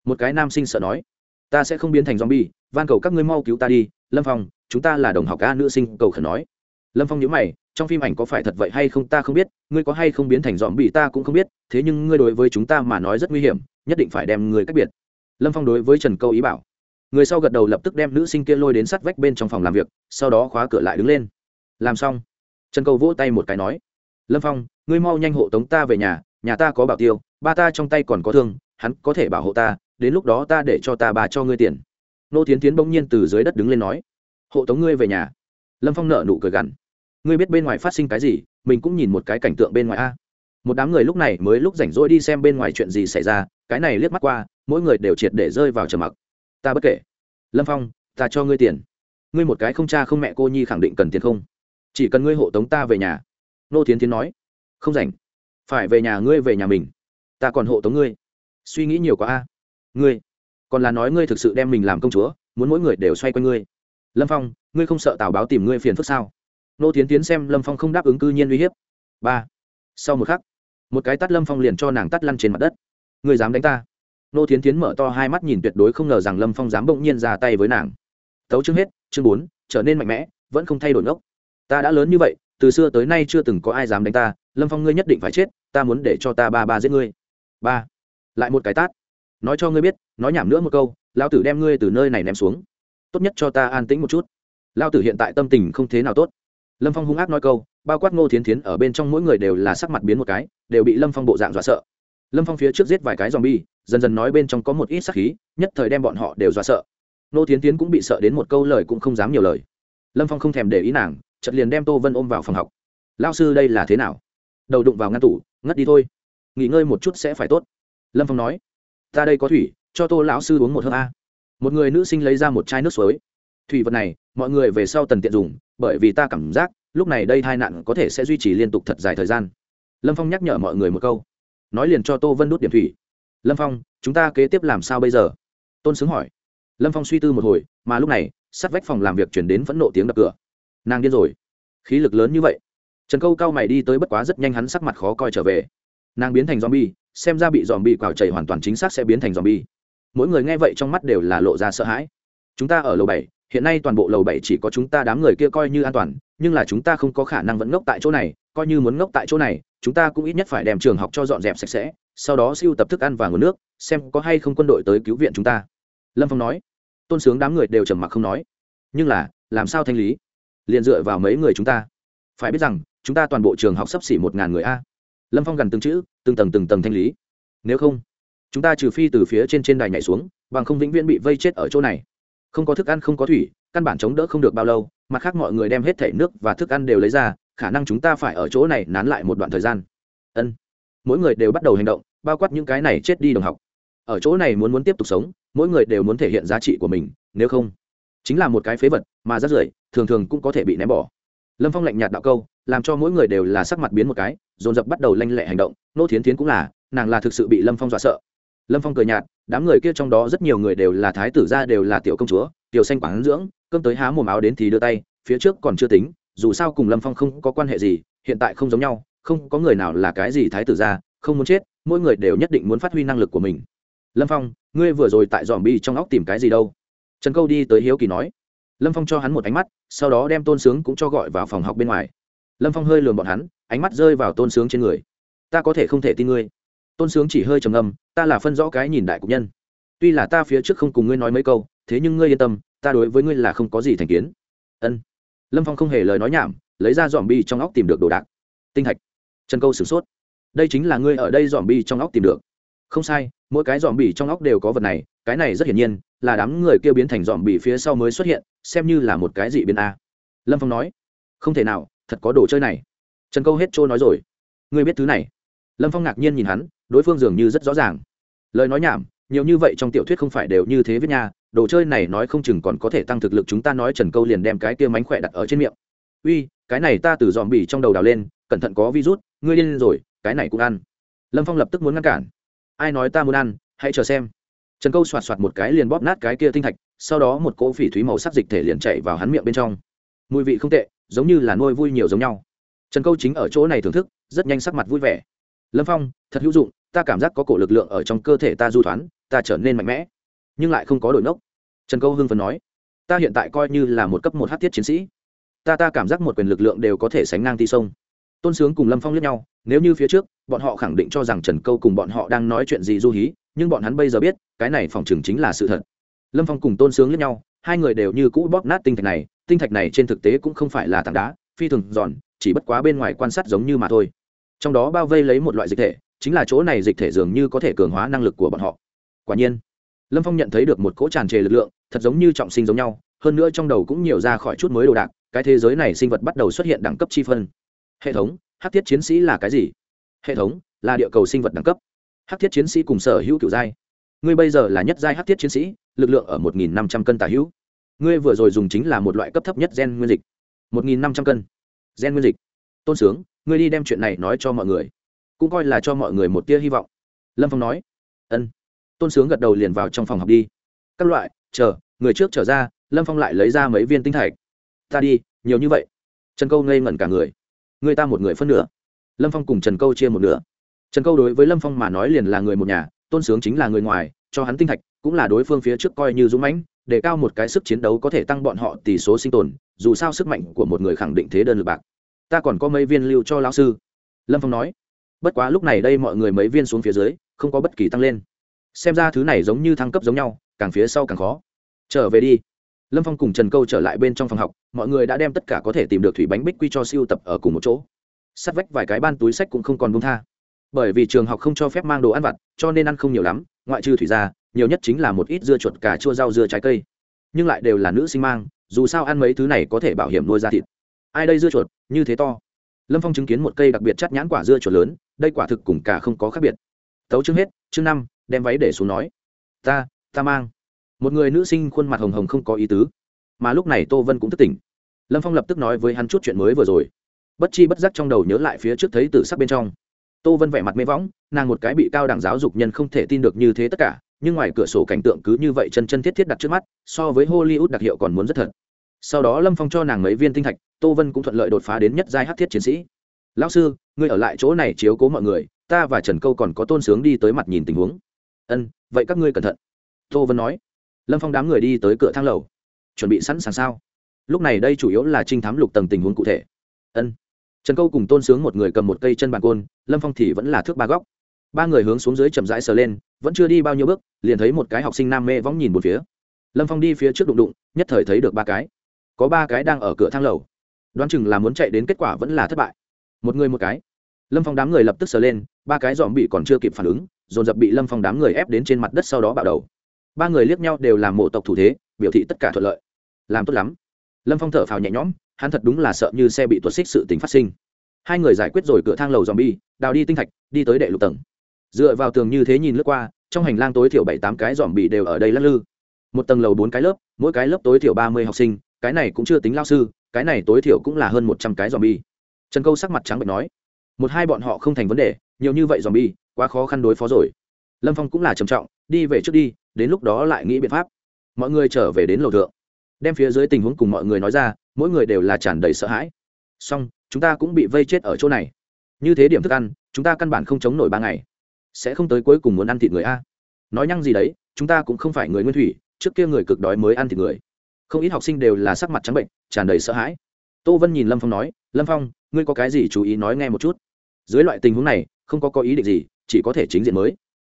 một cái nam sinh sợ nói, ta sẽ không biến thành dòm bi van cầu các ngươi mau cứu ta đi, lâm phong, chúng ta là đồng học ca nữ sinh, cầu khẩn nói. Lâm phong nhớ mày, trong phim ảnh có phải thật vậy hay không ta không biết, ngươi có hay không biến thành dòm bị ta cũng không biết, thế nhưng ngươi đối với chúng ta mà nói rất nguy hiểm, nhất định phải đem người cách biệt. Lâm phong đối với trần câu ý bảo người sau gật đầu lập tức đem nữ sinh kia lôi đến sắt vách bên trong phòng làm việc, sau đó khóa cửa lại đứng lên. Làm xong, trần câu vỗ tay một cái nói, lâm phong, ngươi mau nhanh hộ tống ta về nhà nhà ta có bảo tiêu, ba ta trong tay còn có thương, hắn có thể bảo hộ ta, đến lúc đó ta để cho ta bà cho ngươi tiền. Nô tiến tiến bỗng nhiên từ dưới đất đứng lên nói, hộ tống ngươi về nhà. Lâm phong nợ nụ cười gằn, ngươi biết bên ngoài phát sinh cái gì, mình cũng nhìn một cái cảnh tượng bên ngoài a. Một đám người lúc này mới lúc rảnh rỗi đi xem bên ngoài chuyện gì xảy ra, cái này liếc mắt qua, mỗi người đều triệt để rơi vào trầm mặc ta bất kể. Lâm phong, ta cho ngươi tiền. Ngươi một cái không cha không mẹ cô nhi khẳng định cần tiền không? Chỉ cần ngươi hộ tống ta về nhà. Nô tiến tiến nói. Không rảnh. Phải về nhà ngươi về nhà mình. Ta còn hộ tống ngươi. Suy nghĩ nhiều quá a. Ngươi. Còn là nói ngươi thực sự đem mình làm công chúa, muốn mỗi người đều xoay quanh ngươi. Lâm phong, ngươi không sợ tào báo tìm ngươi phiền phức sao? Nô tiến tiến xem lâm phong không đáp ứng cư nhiên uy hiếp. Ba. Sau một khắc, một cái tắt lâm phong liền cho nàng tắt lăn trên mặt đất. Ngươi dám đánh ta? Nô Thiến tiến mở to hai mắt nhìn tuyệt đối không ngờ rằng lâm phong dám bỗng nhiên ra tay với nàng. Tấu chương hết, chương bốn, trở nên mạnh mẽ, vẫn không thay đổi ngốc. Ta đã lớn như vậy, từ xưa tới nay chưa từng có ai dám đánh ta, lâm phong ngươi nhất định phải chết, ta muốn để cho ta ba ba giết ngươi. Ba, lại một cái tát. Nói cho ngươi biết, nói nhảm nữa một câu lao tử đem ngươi từ nơi này ném xuống. Tốt nhất cho ta an tĩnh một chút. Lao tử hiện tại tâm tình không thế nào tốt. Lâm phong hung ác nói câu, bao quát ngô thiến thiến ở bên trong mỗi người đều là sắc mặt biến một cái, đều bị lâm phong bộ dạng dọa sợ lâm phong phía trước giết vài cái z bi dần dần nói bên trong có một ít sắc khí, nhất thời đem bọn họ đều dọa sợ. Nô thiến tiến cũng bị sợ đến một câu lời cũng không dám nhiều lời. Lâm phong không thèm để ý nàng chật liền đem tô vân ôm vào phòng học. Lao sư đây là thế nào? Đầu đụng vào ngăn tủ, ngất đi thôi. Nghỉ ngơi một chút sẽ phải tốt. Lâm phong nói. Ta đây có thủy, cho tô lão sư uống một hớp a. Một người nữ sinh lấy ra một chai nước suối. Thủy vật này, mọi người về sau tần tiện dùng, bởi vì ta cảm giác, lúc này đây tai nạn có thể sẽ duy trì liên tục thật dài thời gian. Lâm phong nhắc nhở mọi người một câu nói liền cho tô vân đút điểm thủy. Lâm phong, chúng ta kế tiếp làm sao bây giờ? Tôn xứng hỏi. Lâm phong suy tư một hồi, mà lúc này, sát vách phòng làm việc chuyển đến phẫn nộ tiếng đập cửa. Nàng điên rồi. Khí lực lớn như vậy. Trần câu cao mày đi tới bất quá rất nhanh hắn sắc mặt khó coi trở về. Nàng biến thành z o m bi e xem ra bị z o m bi e quào chảy hoàn toàn chính xác sẽ biến thành z o m bi e mỗi người nghe vậy trong mắt đều là lộ ra sợ hãi. Chúng ta ở lầu bảy, hiện nay toàn bộ lầu bảy chỉ có chúng ta đám người kia coi như an toàn, nhưng là chúng ta không có khả năng vẫn ngốc tại chỗ này coi như muốn ngốc tại chỗ này, chúng ta cũng ít nhất phải đem trường học cho dọn dẹp sạch sẽ, sau đó siêu tập thức ăn và nguồn nước, xem có hay không quân đội tới cứu viện chúng ta. Lâm phong nói. Tôn sướng đám người đều trầm mặc không nói. Nhưng là, làm sao thanh lý? Liền dựa vào mấy người chúng ta? Phải biết rằng, chúng ta toàn bộ trường học sắp xỉ một ngàn người a. Lâm phong gần từng chữ, từng tầng từng tầng thanh lý. Nếu không, chúng ta trừ phi từ phía trên trên đài nhảy xuống, bằng không vĩnh viễn bị vây chết ở chỗ này. Không có thức ăn, không có thủy, căn bản chống đỡ không được bao lâu, mặt khác mọi người đem hết thảy nước và thức ăn đều lấy ra khả năng chúng ta phải ở chỗ này nán lại một đoạn thời gian. Ân. Mỗi người đều bắt đầu hành động, bao quát những cái này chết đi đồng học. Ở chỗ này muốn muốn tiếp tục sống, mỗi người đều muốn thể hiện giá trị của mình, nếu không, chính là một cái phế vật mà rất rưởi, thường thường cũng có thể bị ném bỏ. Lâm phong lạnh nhạt đạo câu, làm cho mỗi người đều là sắc mặt biến một cái, dồn dập bắt đầu lanh lẹ hành động, nô thiến thiến cũng là, nàng là thực sự bị lâm phong dọa sợ. Lâm phong cười nhạt, đám người kia trong đó rất nhiều người đều là thái tử gia đều là tiểu công chúa, tiểu xanh quảng dưỡng, cơm tới há mồm áo đến thì đưa tay, phía trước còn chưa tính dù sao cùng lâm phong không có quan hệ gì, hiện tại không giống nhau, không có người nào là cái gì thái tử gia, không muốn chết, mỗi người đều nhất định muốn phát huy năng lực của mình. Lâm phong, ngươi vừa rồi tại dòm bi trong óc tìm cái gì đâu? Trần câu đi tới hiếu kỳ nói. Lâm phong cho hắn một ánh mắt, sau đó đem tôn sướng cũng cho gọi vào phòng học bên ngoài. Lâm phong hơi lườm bọn hắn, ánh mắt rơi vào tôn sướng trên người. Ta có thể không thể tin ngươi. Tôn sướng chỉ hơi trầm ngâm, ta là phân rõ cái nhìn đại cục nhân. Tuy là ta phía trước không cùng ngươi nói mấy câu, thế nhưng ngươi yên tâm, ta đối với ngươi là không có gì thành kiến. Ân lâm phong không hề lời nói nhảm, lấy ra dòm bi trong óc tìm được đồ đạc. Tinh thạch trần câu sửng sốt. Đây chính là ngươi ở đây dòm bi trong óc tìm được. Không sai, mỗi cái dòm bi trong óc đều có vật này, cái này rất hiển nhiên, là đám người kia biến thành dòm bi phía sau mới xuất hiện, xem như là một cái dị biến a. Lâm phong nói. Không thể nào, thật có đồ chơi này. Trần câu hết trôi nói rồi. Ngươi biết thứ này. Lâm phong ngạc nhiên nhìn hắn, đối phương dường như rất rõ ràng. Lời nói nhảm, nhiều như vậy trong tiểu thuyết không phải đều như thế với nha đồ chơi này nói không chừng còn có thể tăng thực lực chúng ta nói trần câu liền đem cái kia mánh khỏe đặt ở trên miệng. Uy, cái này ta từ dòm bỉ trong đầu đào lên, cẩn thận có virus, ngươi điên rồi, cái này cũng ăn. Lâm phong lập tức muốn ngăn cản. Ai nói ta muốn ăn, hãy chờ xem. Trần câu xoạt xoạt một cái liền bóp nát cái kia tinh thạch, sau đó một cỗ phỉ thúy màu sắc dịch thể liền chạy vào hắn miệng bên trong. Mùi vị không tệ, giống như là nuôi vui nhiều giống nhau. Trần câu chính ở chỗ này thưởng thức, rất nhanh sắc mặt vui vẻ. Lâm phong, thật hữu dụng, ta cảm giác có cổ lực lượng ở trong cơ thể ta du thoán, ta trở nên mạnh mẽ nhưng lại không có đổi nốc. Trần câu hưng phần nói, ta hiện tại coi như là một cấp một hát thiết chiến sĩ. Ta ta cảm giác một quyền lực lượng đều có thể sánh ngang ti sông. Tôn sướng cùng lâm phong lướt nhau, nếu như phía trước, bọn họ khẳng định cho rằng trần câu cùng bọn họ đang nói chuyện gì du hí, nhưng bọn hắn bây giờ biết, cái này phòng chừng chính là sự thật. Lâm phong cùng tôn sướng lướt nhau, hai người đều như cũ bóp nát tinh thạch này, tinh thạch này trên thực tế cũng không phải là tảng đá, phi thường giòn, chỉ bất quá bên ngoài quan sát giống như mà thôi. Trong đó bao vây lấy một loại dịch thể, chính là chỗ này dịch thể dường như có thể cường hóa năng lực của bọn họ. Quả nhiên lâm phong nhận thấy được một cỗ tràn trề lực lượng, thật giống như trọng sinh giống nhau, hơn nữa trong đầu cũng nhiều ra khỏi chút mới đồ đạc, cái thế giới này sinh vật bắt đầu xuất hiện đẳng cấp chi phân. Hệ thống, hắc thiết chiến sĩ là cái gì? Hệ thống, là địa cầu sinh vật đẳng cấp. Hắc thiết chiến sĩ cùng sở hữu kiểu giai. Ngươi bây giờ là nhất giai hắc thiết chiến sĩ, lực lượng ở một nghìn năm trăm cân tả hữu. Ngươi vừa rồi dùng chính là một loại cấp thấp nhất gen nguyên dịch. một nghìn năm trăm cân. Gen nguyên dịch. Tôn sướng, ngươi đi đem chuyện này nói cho mọi người. Cũng coi là cho mọi người một tia hy vọng. Lâm phong nói. Ân tôn sướng gật đầu liền vào trong phòng học đi. Các loại, chờ, người trước trở ra, lâm phong lại lấy ra mấy viên tinh thạch. Ta đi, nhiều như vậy. Trần câu ngây ngẩn cả người. Người ta một người phân nửa. Lâm phong cùng trần câu chia một nửa. Trần câu đối với lâm phong mà nói liền là người một nhà, tôn sướng chính là người ngoài, cho hắn tinh thạch cũng là đối phương phía trước coi như dũng mãnh, để cao một cái sức chiến đấu có thể tăng bọn họ tỷ số sinh tồn, dù sao sức mạnh của một người khẳng định thế đơn lực bạc. Ta còn có mấy viên lưu cho lão sư. Lâm phong nói. Bất quá lúc này đây mọi người mấy viên xuống phía dưới, không có bất kỳ tăng lên xem ra thứ này giống như thăng cấp giống nhau, càng phía sau càng khó. Trở về đi. Lâm phong cùng trần câu trở lại bên trong phòng học, mọi người đã đem tất cả có thể tìm được thủy bánh bích quy cho siêu tập ở cùng một chỗ. Sắt vách vài cái ban túi sách cũng không còn bông tha. Bởi vì trường học không cho phép mang đồ ăn vặt, cho nên ăn không nhiều lắm, ngoại trừ thủy ra, nhiều nhất chính là một ít dưa chuột, cà chua, rau dưa, trái cây. Nhưng lại đều là nữ sinh mang, dù sao ăn mấy thứ này có thể bảo hiểm nuôi ra thịt. Ai đây dưa chuột? Như thế to. Lâm phong chứng kiến một cây đặc biệt chắt nhãn quả dưa chuột lớn, đây quả thực cùng cả không có khác biệt. Tấu chương hết, chương năm đem váy để xuống nói, ta ta mang. Một người nữ sinh khuôn mặt hồng hồng không có ý tứ, mà lúc này tô vân cũng thức tỉnh. Lâm phong lập tức nói với hắn chút chuyện mới vừa rồi. Bất chi bất giác trong đầu nhớ lại phía trước thấy tử sắc bên trong. Tô vân vẻ mặt mê võng, nàng một cái bị cao đẳng giáo dục nhân không thể tin được như thế tất cả, nhưng ngoài cửa sổ cảnh tượng cứ như vậy chân chân thiết thiết đặt trước mắt, so với hollywood đặc hiệu còn muốn rất thật. Sau đó lâm phong cho nàng mấy viên tinh thạch, tô vân cũng thuận lợi đột phá đến nhất giai hát thiết chiến sĩ. Lão sư, ngươi ở lại chỗ này chiếu cố mọi người, ta và trần câu còn có tôn sướng đi tới mặt nhìn tình huống ân, vậy các ngươi cẩn thận. Tô vân nói. Lâm phong đám người đi tới cửa thang lầu, chuẩn bị sẵn sàng sao? Lúc này đây chủ yếu là trinh thám lục tầng tình huống cụ thể. Ân. Trần câu cùng tôn sướng một người cầm một cây chân bàn côn, lâm phong thì vẫn là thước ba góc. Ba người hướng xuống dưới chậm rãi sờ lên, vẫn chưa đi bao nhiêu bước, liền thấy một cái học sinh nam mê võng nhìn một phía. Lâm phong đi phía trước đụng đụng, nhất thời thấy được ba cái. Có ba cái đang ở cửa thang lầu. Đoán chừng là muốn chạy đến kết quả vẫn là thất bại. Một người một cái. Lâm phong đám người lập tức sờ lên, ba cái dòm bị còn chưa kịp phản ứng dồn dập bị lâm phong đám người ép đến trên mặt đất sau đó bạo đầu ba người liếc nhau đều làm mộ tộc thủ thế biểu thị tất cả thuận lợi làm tốt lắm lâm phong thở phào nhẹ nhõm hắn thật đúng là sợ như xe bị tuột xích sự tính phát sinh hai người giải quyết rồi cửa thang lầu dòm bi đào đi tinh thạch, đi tới đệ lục tầng. Dựa vào tường như thế nhìn lướt qua, trong hành lang tối thiểu bảy tám cái dòm bị đều ở đây lắc lư. Một tầng lầu bốn cái lớp, mỗi cái lớp tối thiểu ba mươi học sinh, cái này cũng chưa tính lao sư, cái này tối thiểu cũng là hơn một trăm cái dòm bi trần câu sắc mặt trắng bệnh nói, một hai bọn họ không thành vấn đề, nhiều như vậy dòm bi quá khó khăn đối phó rồi. Lâm phong cũng là trầm trọng, đi về trước đi, đến lúc đó lại nghĩ biện pháp. Mọi người trở về đến lầu thượng. Đem phía dưới tình huống cùng mọi người nói ra, mỗi người đều là tràn đầy sợ hãi. Song chúng ta cũng bị vây chết ở chỗ này. Như thế điểm thức ăn, chúng ta căn bản không chống nổi ba ngày. Sẽ không tới cuối cùng muốn ăn thịt người a. Nói nhăng gì đấy, chúng ta cũng không phải người nguyên thủy, trước kia người cực đói mới ăn thịt người. Không ít học sinh đều là sắc mặt trắng bệnh, tràn đầy sợ hãi. Tô vân nhìn lâm phong nói, lâm phong, ngươi có cái gì chú ý nói nghe một chút? Dưới loại tình huống này, không có có ý định gì chỉ có thể chính diện mới.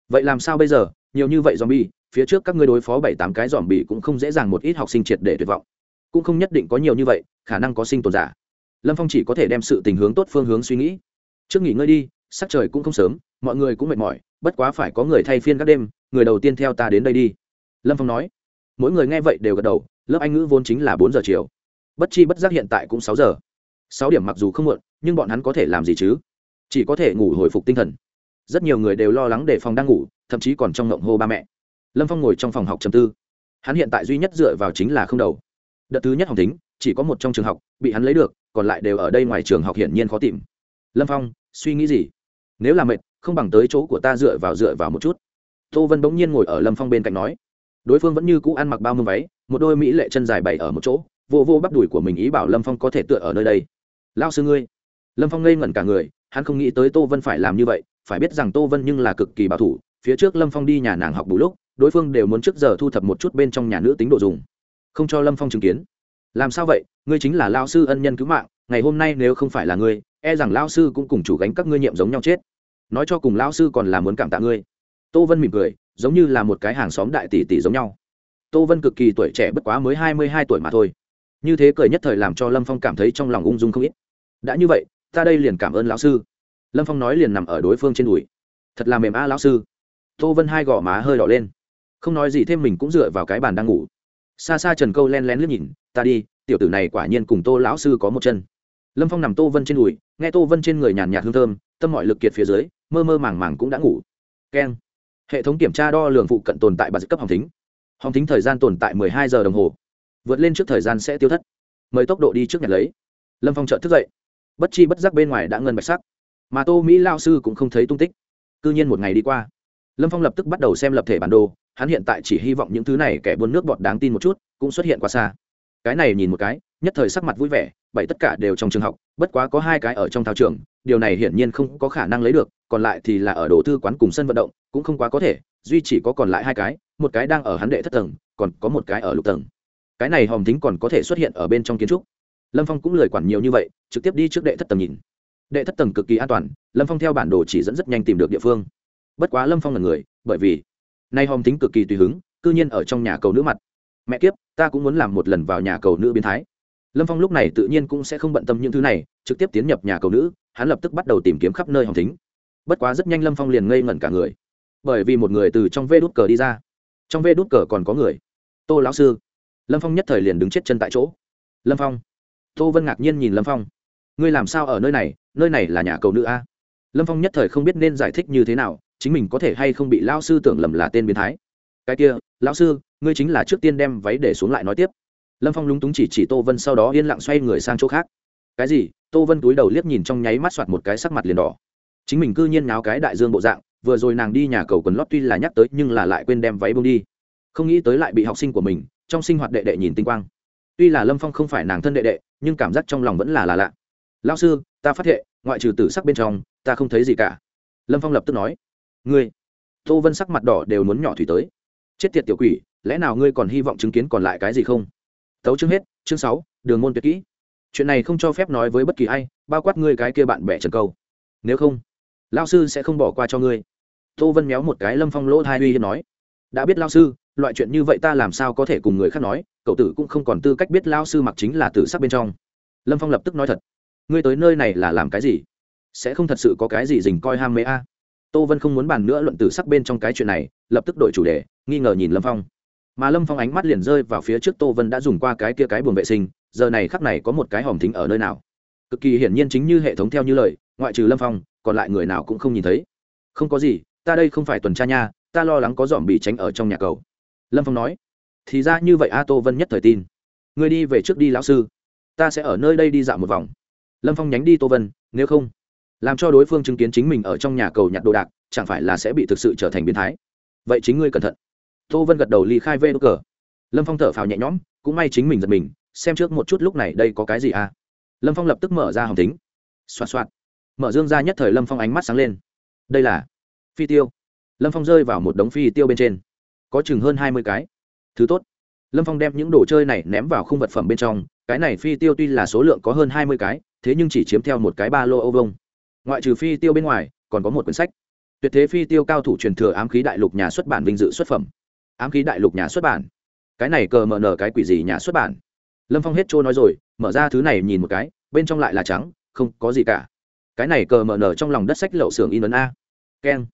Vậy làm sao bây giờ? Nhiều như vậy zombie, phía trước các ngươi đối phó bảy tám cái dòm cũng không dễ dàng một ít học sinh triệt để tuyệt vọng. Cũng không nhất định có nhiều như vậy, khả năng có sinh tồn giả. Lâm phong chỉ có thể đem sự tình hướng tốt phương hướng suy nghĩ. Trước nghỉ ngơi đi, sắc trời cũng không sớm, mọi người cũng mệt mỏi, bất quá phải có người thay phiên các đêm, người đầu tiên theo ta đến đây đi. Lâm phong nói. Mỗi người nghe vậy đều gật đầu, lớp anh ngữ vốn chính là bốn giờ chiều. Bất chi bất giác hiện tại cũng sáu giờ. Sáu điểm mặc dù không muộn, nhưng bọn hắn có thể làm gì chứ? Chỉ có thể ngủ hồi phục tinh thần rất nhiều người đều lo lắng để phòng đang ngủ, thậm chí còn trong ngộng hô ba mẹ. Lâm phong ngồi trong phòng học trầm tư. Hắn hiện tại duy nhất dựa vào chính là không đầu. Đợt thứ nhất học tính, chỉ có một trong trường học, bị hắn lấy được, còn lại đều ở đây ngoài trường học hiển nhiên khó tìm. Lâm phong, suy nghĩ gì? Nếu là mệt, không bằng tới chỗ của ta dựa vào dựa vào một chút. Tô vân bỗng nhiên ngồi ở lâm phong bên cạnh nói. Đối phương vẫn như cũ ăn mặc bao mưa váy, một đôi mỹ lệ chân dài bày ở một chỗ, vô vô bắp đùi của mình ý bảo lâm phong có thể tựa ở nơi đây. Lao sư ngươi. Lâm phong ngây ngẩn cả người hắn không nghĩ tới tô vân phải làm như vậy, phải biết rằng tô vân nhưng là cực kỳ bảo thủ, phía trước lâm phong đi nhà nàng học bù lúc, đối phương đều muốn trước giờ thu thập một chút bên trong nhà nữ tính độ dùng. Không cho lâm phong chứng kiến. Làm sao vậy? Ngươi chính là lao sư ân nhân cứu mạng, ngày hôm nay nếu không phải là ngươi e rằng lao sư cũng cùng chủ gánh các ngươi nhiệm giống nhau chết. Nói cho cùng lao sư còn là muốn cảm tạ ngươi. Tô vân mỉm cười, giống như là một cái hàng xóm đại tỷ tỷ giống nhau. Tô vân cực kỳ tuổi trẻ bất quá mới hai mươi hai tuổi mà thôi. Như thế cười nhất thời làm cho lâm phong cảm thấy trong lòng ung dung không ít. Đã như vậy ta đây liền cảm ơn lão sư. Lâm phong nói liền nằm ở đối phương trên đùi. Thật là mềm a lão sư. Tô vân hai gò má hơi đỏ lên. Không nói gì thêm mình cũng dựa vào cái bàn đang ngủ. Xa xa trần câu len lén lướt nhìn, ta đi, tiểu tử này quả nhiên cùng tô lão sư có một chân. Lâm phong nằm tô vân trên đùi, nghe tô vân trên người nhàn nhạt hương thơm, tâm mọi lực kiệt phía dưới, mơ mơ màng màng cũng đã ngủ. Keng. Hệ thống kiểm tra đo lường phụ cận tồn tại bà cấp Hồng thính. Hồng thính thời gian tồn tại mười hai giờ đồng hồ. Vượt lên trước thời gian sẽ tiêu thất. Mời tốc độ đi trước nhật lấy. Lâm phong chợt thức dậy bất chi bất giác bên ngoài đã ngân bạch sắc. Mà tô mỹ lao sư cũng không thấy tung tích. C nhiên một ngày đi qua, lâm phong lập tức bắt đầu xem lập thể bản đồ, hắn hiện tại chỉ hy vọng những thứ này kẻ buôn nước bọt đáng tin một chút, cũng xuất hiện qua xa. Cái này nhìn một cái, nhất thời sắc mặt vui vẻ, bảy tất cả đều trong trường học, bất quá có hai cái ở trong thao trường, điều này hiển nhiên không có khả năng lấy được, còn lại thì là ở đồ thư quán cùng sân vận động, cũng không quá có thể, duy chỉ có còn lại hai cái, một cái đang ở hắn đệ thất tầng, còn có một cái ở lục tầng. Cái này hòm thính còn có thể xuất hiện ở bên trong kiến trúc lâm phong cũng lời quản nhiều như vậy, trực tiếp đi trước đệ thất tầng nhìn. Đệ thất tầng cực kỳ an toàn, lâm phong theo bản đồ chỉ dẫn rất nhanh tìm được địa phương. Bất quá lâm phong là người, bởi vì nay hòm thính cực kỳ tùy hứng, cư nhiên ở trong nhà cầu nữ mặt. Mẹ kiếp, ta cũng muốn làm một lần vào nhà cầu nữ biến thái. Lâm phong lúc này tự nhiên cũng sẽ không bận tâm những thứ này, trực tiếp tiến nhập nhà cầu nữ, hắn lập tức bắt đầu tìm kiếm khắp nơi hòm thính. Bất quá rất nhanh lâm phong liền ngây ngẩn cả người. Bởi vì một người từ trong vê đút cờ đi ra. Trong vê đút cờ còn có người. Tô lão sư. Lâm phong nhất thời liền đứng chết chân tại chỗ. Lâm phong tô vân ngạc nhiên nhìn lâm phong. Ngươi làm sao ở nơi này? Nơi này là nhà cầu nữ a. Lâm phong nhất thời không biết nên giải thích như thế nào, chính mình có thể hay không bị lao sư tưởng lầm là tên biến thái. Cái kia, lão sư, ngươi chính là trước tiên đem váy để xuống lại nói tiếp. Lâm phong lúng túng chỉ chỉ tô vân sau đó yên lặng xoay người sang chỗ khác. Cái gì? Tô vân túi đầu liếc nhìn trong nháy mắt soạt một cái sắc mặt liền đỏ. Chính mình cư nhiên náo cái đại dương bộ dạng, vừa rồi nàng đi nhà cầu quần lót tuy là nhắc tới nhưng là lại quên đem váy bông đi. Không nghĩ tới lại bị học sinh của mình, trong sinh hoạt đệ đệ nhìn tinh quang tuy là lâm phong không phải nàng thân đệ đệ nhưng cảm giác trong lòng vẫn là là lạ lao sư ta phát hiện ngoại trừ tử sắc bên trong ta không thấy gì cả lâm phong lập tức nói ngươi tô vân sắc mặt đỏ đều muốn nhỏ thủy tới chết tiệt tiểu quỷ lẽ nào ngươi còn hy vọng chứng kiến còn lại cái gì không tấu chương hết chương sáu đường môn tuyệt kỹ chuyện này không cho phép nói với bất kỳ ai bao quát ngươi cái kia bạn bè trần câu nếu không lao sư sẽ không bỏ qua cho ngươi tô vân méo một cái lâm phong lỗ thai uy hiếp nói đã biết lao sư loại chuyện như vậy ta làm sao có thể cùng người khác nói cậu tử cũng không còn tư cách biết lao sư mặc chính là tử sắc bên trong. Lâm phong lập tức nói thật, ngươi tới nơi này là làm cái gì? Sẽ không thật sự có cái gì dình coi ham mê a? Tô vân không muốn bàn nữa luận tử sắc bên trong cái chuyện này, lập tức đổi chủ đề, nghi ngờ nhìn lâm phong. Mà lâm phong ánh mắt liền rơi vào phía trước tô vân đã dùng qua cái kia cái buồng vệ sinh, giờ này khắc này có một cái hòm thính ở nơi nào? Cực kỳ hiển nhiên chính như hệ thống theo như lời, ngoại trừ lâm phong, còn lại người nào cũng không nhìn thấy. Không có gì, ta đây không phải tuần tra nha, ta lo lắng có dòm bị tránh ở trong nhà cầu lâm phong nói thì ra như vậy a tô vân nhất thời tin. Người đi về trước đi, lão sư. Ta sẽ ở nơi đây đi dạo một vòng. Lâm phong nhánh đi tô vân, nếu không, làm cho đối phương chứng kiến chính mình ở trong nhà cầu nhặt đồ đạc, chẳng phải là sẽ bị thực sự trở thành biến thái. Vậy chính ngươi cẩn thận. Tô vân gật đầu ly khai vê đ cờ. Lâm phong thở phào nhẹ nhõm, cũng may chính mình giật mình, xem trước một chút lúc này đây có cái gì à. Lâm phong lập tức mở ra hòm tính. Xoạt xoạt. Mở dương ra nhất thời lâm phong ánh mắt sáng lên. Đây là phi tiêu. Lâm phong rơi vào một đống phi tiêu bên trên. Có chừng hơn hai mươi cái thứ tốt. Lâm phong đem những đồ chơi này ném vào khung vật phẩm bên trong, cái này phi tiêu tuy là số lượng có hơn hai mươi cái, thế nhưng chỉ chiếm theo một cái ba lô ô vông ngoại trừ phi tiêu bên ngoài, còn có một quyển sách. Tuyệt thế phi tiêu cao thủ truyền thừa ám khí đại lục nhà xuất bản vinh dự xuất phẩm. Ám khí đại lục nhà xuất bản. Cái này cờ mờ nở cái quỷ gì nhà xuất bản? Lâm phong hết trôi nói rồi, mở ra thứ này nhìn một cái, bên trong lại là trắng, không có gì cả. Cái này cờ mờ nở trong lòng đất sách lậu xưởng in ấn a. Keng.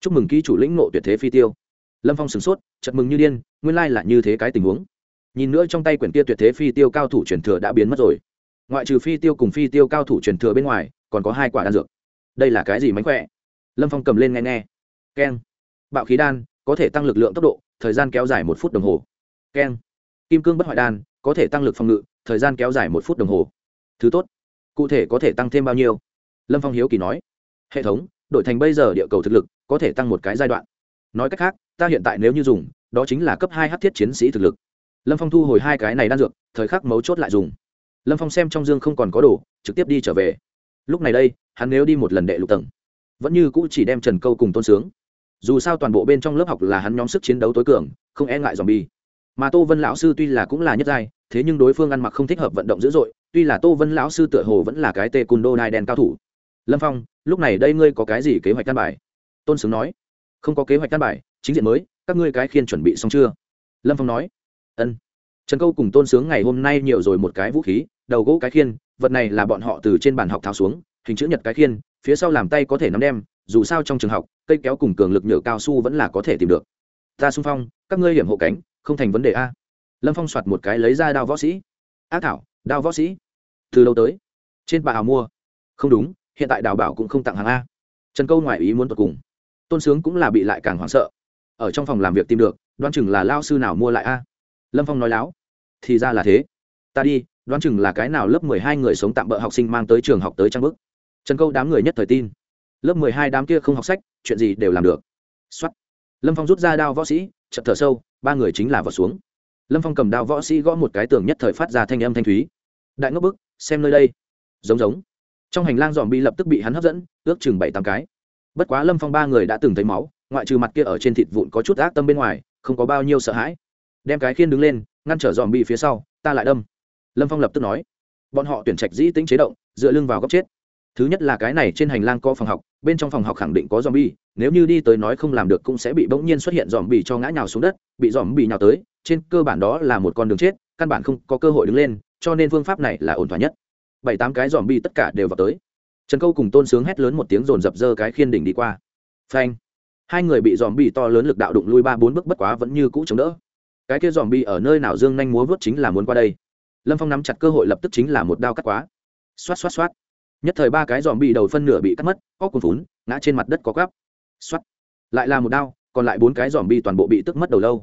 Chúc mừng ký chủ lĩnh nộ tuyệt thế phi tiêu. Lâm phong sửng sốt chật mừng như điên nguyên lai là như thế cái tình huống. Nhìn nữa trong tay quyển kia tuyệt thế phi tiêu cao thủ truyền thừa đã biến mất rồi. Ngoại trừ phi tiêu cùng phi tiêu cao thủ truyền thừa bên ngoài, còn có hai quả đan dược. Đây là cái gì mánh khỏe? Lâm phong cầm lên nghe nghe. Keng. Bạo khí đan, có thể tăng lực lượng tốc độ, thời gian kéo dài một phút đồng hồ. Keng. Kim cương bất hoại đan, có thể tăng lực phòng ngự, thời gian kéo dài một phút đồng hồ. Thứ tốt. Cụ thể có thể tăng thêm bao nhiêu? Lâm phong hiếu kỳ nói. Hệ thống, đổi thành bây giờ địa cầu thực lực, có thể tăng một cái giai đoạn. Nói cách khác, ta hiện tại nếu như dùng đó chính là cấp hai h thiết chiến sĩ thực lực. Lâm phong thu hồi hai cái này đan dược, thời khắc mấu chốt lại dùng. Lâm phong xem trong dương không còn có đồ, trực tiếp đi trở về. Lúc này đây, hắn nếu đi một lần đệ lục tầng, vẫn như cũ chỉ đem trần câu cùng tôn sướng. Dù sao toàn bộ bên trong lớp học là hắn nhóm sức chiến đấu tối cường, không e ngại dòm bi mà tô vân lão sư tuy là cũng là nhất giai, thế nhưng đối phương ăn mặc không thích hợp vận động dữ dội, tuy là tô vân lão sư tựa hồ vẫn là cái tê cùn đô nai đen cao thủ. Lâm phong, lúc này đây ngươi có cái gì kế hoạch căn bài? Tôn sướng nói. Không có kế hoạch căn bài, chính diện mới các ngươi cái khiên chuẩn bị xong chưa? Lâm phong nói. Ân. Trần câu cùng tôn sướng ngày hôm nay nhiều rồi một cái vũ khí, đầu gỗ cái khiên, vật này là bọn họ từ trên bàn học tháo xuống, hình chữ nhật cái khiên, phía sau làm tay có thể nắm đem, dù sao trong trường học, cây kéo cùng cường lực nhựa cao su vẫn là có thể tìm được. Ta xung phong, các ngươi hiểm hộ cánh, không thành vấn đề a. Lâm phong soạt một cái lấy ra đao võ sĩ. Ác thảo, đao võ sĩ. Từ lâu tới. Trên bà hào mua. Không đúng, hiện tại đào bảo cũng không tặng hàng a. Trần câu ngoài ý muốn tột cùng. Tôn sướng cũng là bị lại càng hoảng sợ ở trong phòng làm việc tìm được, đoán chừng là lao sư nào mua lại a? Lâm phong nói láo. Thì ra là thế. Ta đi, đoán chừng là cái nào lớp mười hai người sống tạm bỡ học sinh mang tới trường học tới trang bức. Trần câu đám người nhất thời tin. Lớp mười hai đám kia không học sách, chuyện gì đều làm được. Xuất lâm phong rút ra đao võ sĩ chật thở sâu, ba người chính là vào xuống. Lâm phong cầm đao võ sĩ gõ một cái tường nhất thời phát ra thanh âm thanh thúy. Đại ngốc bức, xem nơi đây. Giống giống. Trong hành lang dòm bi lập tức bị hắn hấp dẫn, ước chừng bảy tám cái. Bất quá lâm phong ba người đã từng thấy máu ngoại trừ mặt kia ở trên thịt vụn có chút ác tâm bên ngoài, không có bao nhiêu sợ hãi. Đem cái khiên đứng lên, ngăn trở dòm bị phía sau, ta lại đâm. Lâm phong lập tức nói. Bọn họ tuyển trạch dĩ tính chế động, dựa lưng vào góc chết. Thứ nhất là cái này trên hành lang có phòng học, bên trong phòng học khẳng định có dòm bi nếu như đi tới nói không làm được cũng sẽ bị bỗng nhiên xuất hiện dòm bi cho ngã nhào xuống đất, bị dòm bi nhào tới, trên cơ bản đó là một con đường chết, căn bản không có cơ hội đứng lên, cho nên phương pháp này là ổn thỏa nhất. Bảy tám cái dòm bi tất cả đều vào tới. Trần câu cùng tôn sướng hét lớn một tiếng rồn dập dơ cái khiên đỉnh đi qua. Phanh hai người bị dòm bi to lớn lực đạo đụng lui ba bốn bước bất quá vẫn như cũ chống đỡ. Cái kia dòm bi ở nơi nào dương nhanh múa vớt chính là muốn qua đây. Lâm phong nắm chặt cơ hội lập tức chính là một đao cắt quá. Xoát xoát xoát. Nhất thời ba cái dòm bị đầu phân nửa bị cắt mất, có cồn phún, ngã trên mặt đất có gắp. Xoát. Lại là một đao, còn lại bốn cái dòm bi toàn bộ bị tức mất đầu lâu.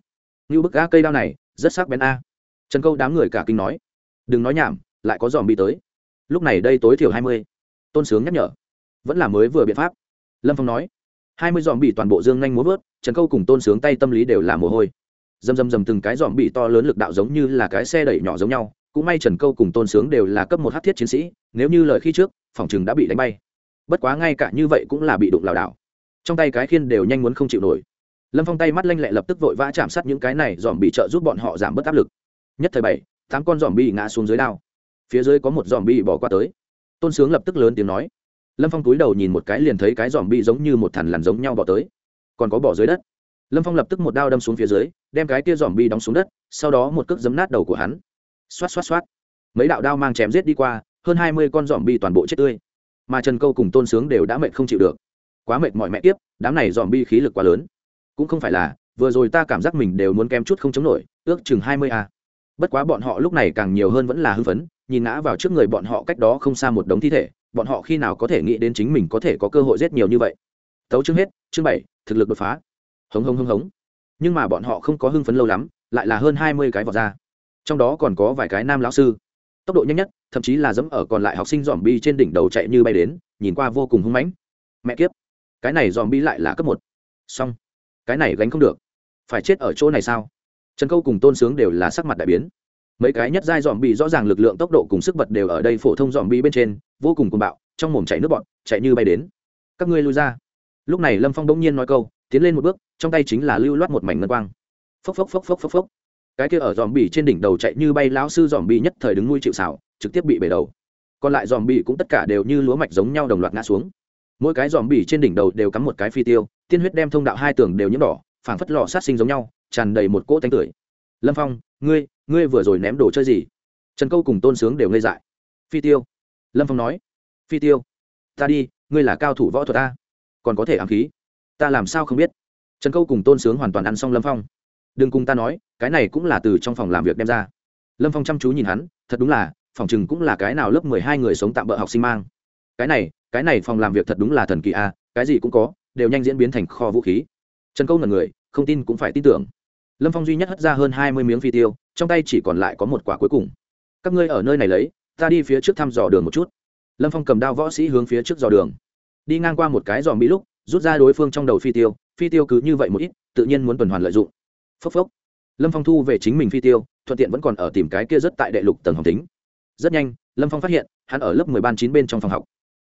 Như bức gã cây đao này, rất sắc bén a. Trần câu đám người cả kinh nói. Đừng nói nhảm, lại có dòm bi tới. Lúc này đây tối thiểu hai mươi. Tôn sướng nhắc nhở. Vẫn là mới vừa biện pháp. Lâm phong nói hai mươi dòm bị toàn bộ dương nhanh múa vớt, trần câu cùng tôn sướng tay tâm lý đều là mồ hôi. Dầm dầm dầm từng cái dòm bị to lớn lực đạo giống như là cái xe đẩy nhỏ giống nhau, cũng may trần câu cùng tôn sướng đều là cấp một hát thiết chiến sĩ, nếu như lời khi trước, phòng chừng đã bị đánh bay. Bất quá ngay cả như vậy cũng là bị đụng lảo đảo. Trong tay cái khiên đều nhanh muốn không chịu nổi. Lâm phong tay mắt lanh lẹ lập tức vội vã chạm sát những cái này dòm bị trợ giúp bọn họ giảm bớt áp lực. Nhất thời bảy, tám con dòm bị ngã xuống dưới đao. Phía dưới có một dòm bị bỏ qua tới. Tôn sướng lập tức lớn tiếng nói lâm phong túi đầu nhìn một cái liền thấy cái dòm bị giống như một thằn lằn giống nhau bỏ tới. Còn có bỏ dưới đất. Lâm phong lập tức một đao đâm xuống phía dưới, đem cái kia dòm bi đóng xuống đất, sau đó một cước giấm nát đầu của hắn. Xoát xoát xoát. Mấy đạo đao mang chém giết đi qua, hơn hai mươi con dòm bi toàn bộ chết tươi. Mà trần câu cùng tôn sướng đều đã mệt không chịu được. Quá mệt mọi mẹ tiếp đám này dòm bi khí lực quá lớn. Cũng không phải là, vừa rồi ta cảm giác mình đều muốn kem chút không chống nổi, ước chừng hai mươi a. Bất quá bọn họ lúc này càng nhiều hơn vẫn là hưng phấn, nhìn ngã vào trước người bọn họ cách đó không xa một đống thi thể bọn họ khi nào có thể nghĩ đến chính mình có thể có cơ hội giết nhiều như vậy. Tấu chương hết, chương bảy, thực lực đột phá. Hống hống hống hống. Nhưng mà bọn họ không có hưng phấn lâu lắm, lại là hơn hai mươi cái vọt ra. Trong đó còn có vài cái nam lão sư. Tốc độ nhanh nhất, thậm chí là dẫm ở còn lại học sinh dòm bi trên đỉnh đầu chạy như bay đến, nhìn qua vô cùng hung mãnh. Mẹ kiếp. Cái này dòm bi lại là cấp một. Xong. Cái này gánh không được. Phải chết ở chỗ này sao? Trần câu cùng tôn sướng đều là sắc mặt đại biến mấy cái nhất giai dòm bị rõ ràng lực lượng tốc độ cùng sức bật đều ở đây phổ thông dòm bị bên trên, vô cùng cuồng bạo, trong mồm chảy nước bọn chạy như bay đến. Các ngươi lui ra. Lúc này lâm phong bỗng nhiên nói câu, tiến lên một bước, trong tay chính là lưu loát một mảnh ngân quang. Phốc phốc phốc phốc phốc phốc. Cái kia ở dòm bị trên đỉnh đầu chạy như bay lão sư dòm bị nhất thời đứng nuôi chịu xảo trực tiếp bị bể đầu. Còn lại dòm bị cũng tất cả đều như lúa mạch giống nhau đồng loạt ngã xuống. Mỗi cái dòm bị trên đỉnh đầu đều cắm một cái phi tiêu, tiên huyết đem thông đạo hai tường đều nhiễm đỏ, phảng phất lò sát sinh giống nhau, tràn đầy một cỗ tanh tưởi. Lâm phong ngươi ngươi vừa rồi ném đồ chơi gì? Trần câu cùng tôn sướng đều ngây dại. Phi tiêu. Lâm phong nói. Phi tiêu. Ta đi ngươi là cao thủ võ thuật ta. Còn có thể ám khí. Ta làm sao không biết? Trần câu cùng tôn sướng hoàn toàn ăn xong lâm phong. Đừng cùng ta nói cái này cũng là từ trong phòng làm việc đem ra. Lâm phong chăm chú nhìn hắn thật đúng là phòng chừng cũng là cái nào lớp mười hai người sống tạm bỡ học sinh mang. Cái này cái này phòng làm việc thật đúng là thần kỳ a à, cái gì cũng có đều nhanh diễn biến thành kho vũ khí. Trần câu là người không tin cũng phải tin tưởng lâm phong duy nhất hất ra hơn hai mươi miếng phi tiêu, trong tay chỉ còn lại có một quả cuối cùng. Các ngươi ở nơi này lấy, ta đi phía trước thăm dò đường một chút. Lâm phong cầm đao võ sĩ hướng phía trước dò đường. Đi ngang qua một cái dò mỹ lúc, rút ra đối phương trong đầu phi tiêu phi tiêu cứ như vậy một ít, tự nhiên muốn tuần hoàn lợi dụng. Phốc phốc. Lâm phong thu về chính mình phi tiêu, thuận tiện vẫn còn ở tìm cái kia rất tại đệ lục tầng hồng tính rất nhanh, lâm phong phát hiện, hắn ở lớp mười ban chín bên trong phòng học.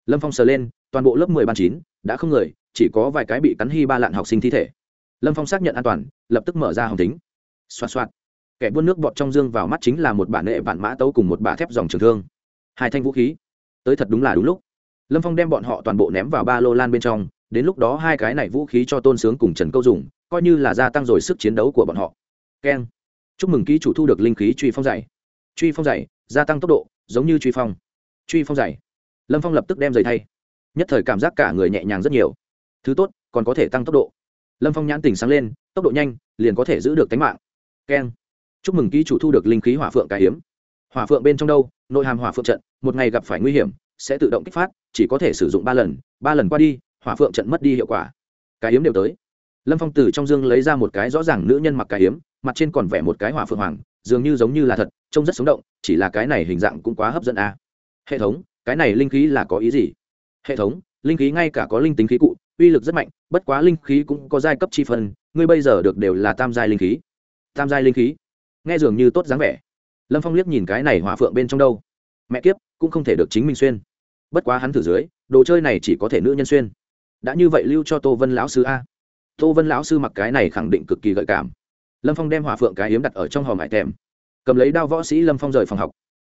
Lâm phong sờ lên, toàn bộ lớp mười ban chín, đã không người, chỉ có vài cái bị cắn hy ba lạn học sinh thi thể lâm phong xác nhận an toàn, lập tức mở ra hồng tính xoạt xoạt. Kẻ buôn nước bọt trong dương vào mắt chính là một bản nệ bản mã tấu cùng một bả thép dòng trường thương. Hai thanh vũ khí. Tới thật đúng là đúng lúc. Lâm phong đem bọn họ toàn bộ ném vào ba lô lan bên trong, đến lúc đó hai cái này vũ khí cho tôn sướng cùng trần câu dùng, coi như là gia tăng rồi sức chiến đấu của bọn họ. Keng. Chúc mừng ký chủ thu được linh khí truy phong dày truy phong dày gia tăng tốc độ, giống như truy phong. Truy phong dày lâm phong lập tức đem giày thay. Nhất thời cảm giác cả người nhẹ nhàng rất nhiều. Thứ tốt, còn có thể tăng tốc độ lâm phong nhãn tỉnh sáng lên, tốc độ nhanh, liền có thể giữ được tính mạng. Keng. Chúc mừng ký chủ thu được linh khí hỏa phượng cái hiếm. Hỏa phượng bên trong đâu? Nội hàm hỏa phượng trận, một ngày gặp phải nguy hiểm, sẽ tự động kích phát, chỉ có thể sử dụng ba lần ba lần qua đi, hỏa phượng trận mất đi hiệu quả. Cái hiếm đều tới. Lâm phong từ trong dương lấy ra một cái rõ ràng nữ nhân mặc cái hiếm, mặt trên còn vẽ một cái hỏa phượng hoàng, dường như giống như là thật, trông rất sống động, chỉ là cái này hình dạng cũng quá hấp dẫn a. À. hệ thống, cái này linh khí là có ý gì? Hệ thống, linh khí ngay cả có linh tính khí cụ uy lực rất mạnh, bất quá linh khí cũng có giai cấp chi phân, ngươi bây giờ được đều là tam giai linh khí. Tam giai linh khí? Nghe dường như tốt dáng vẻ. Lâm phong liếc nhìn cái này hỏa phượng bên trong đâu. Mẹ kiếp, cũng không thể được chính mình xuyên. Bất quá hắn thử dưới, đồ chơi này chỉ có thể nữ nhân xuyên. Đã như vậy lưu cho tô vân lão sư a. Tô vân lão sư mặc cái này khẳng định cực kỳ gợi cảm. Lâm phong đem hỏa phượng cái hiếm đặt ở trong hòm hải tèm. Cầm lấy đao võ sĩ lâm phong rời phòng học.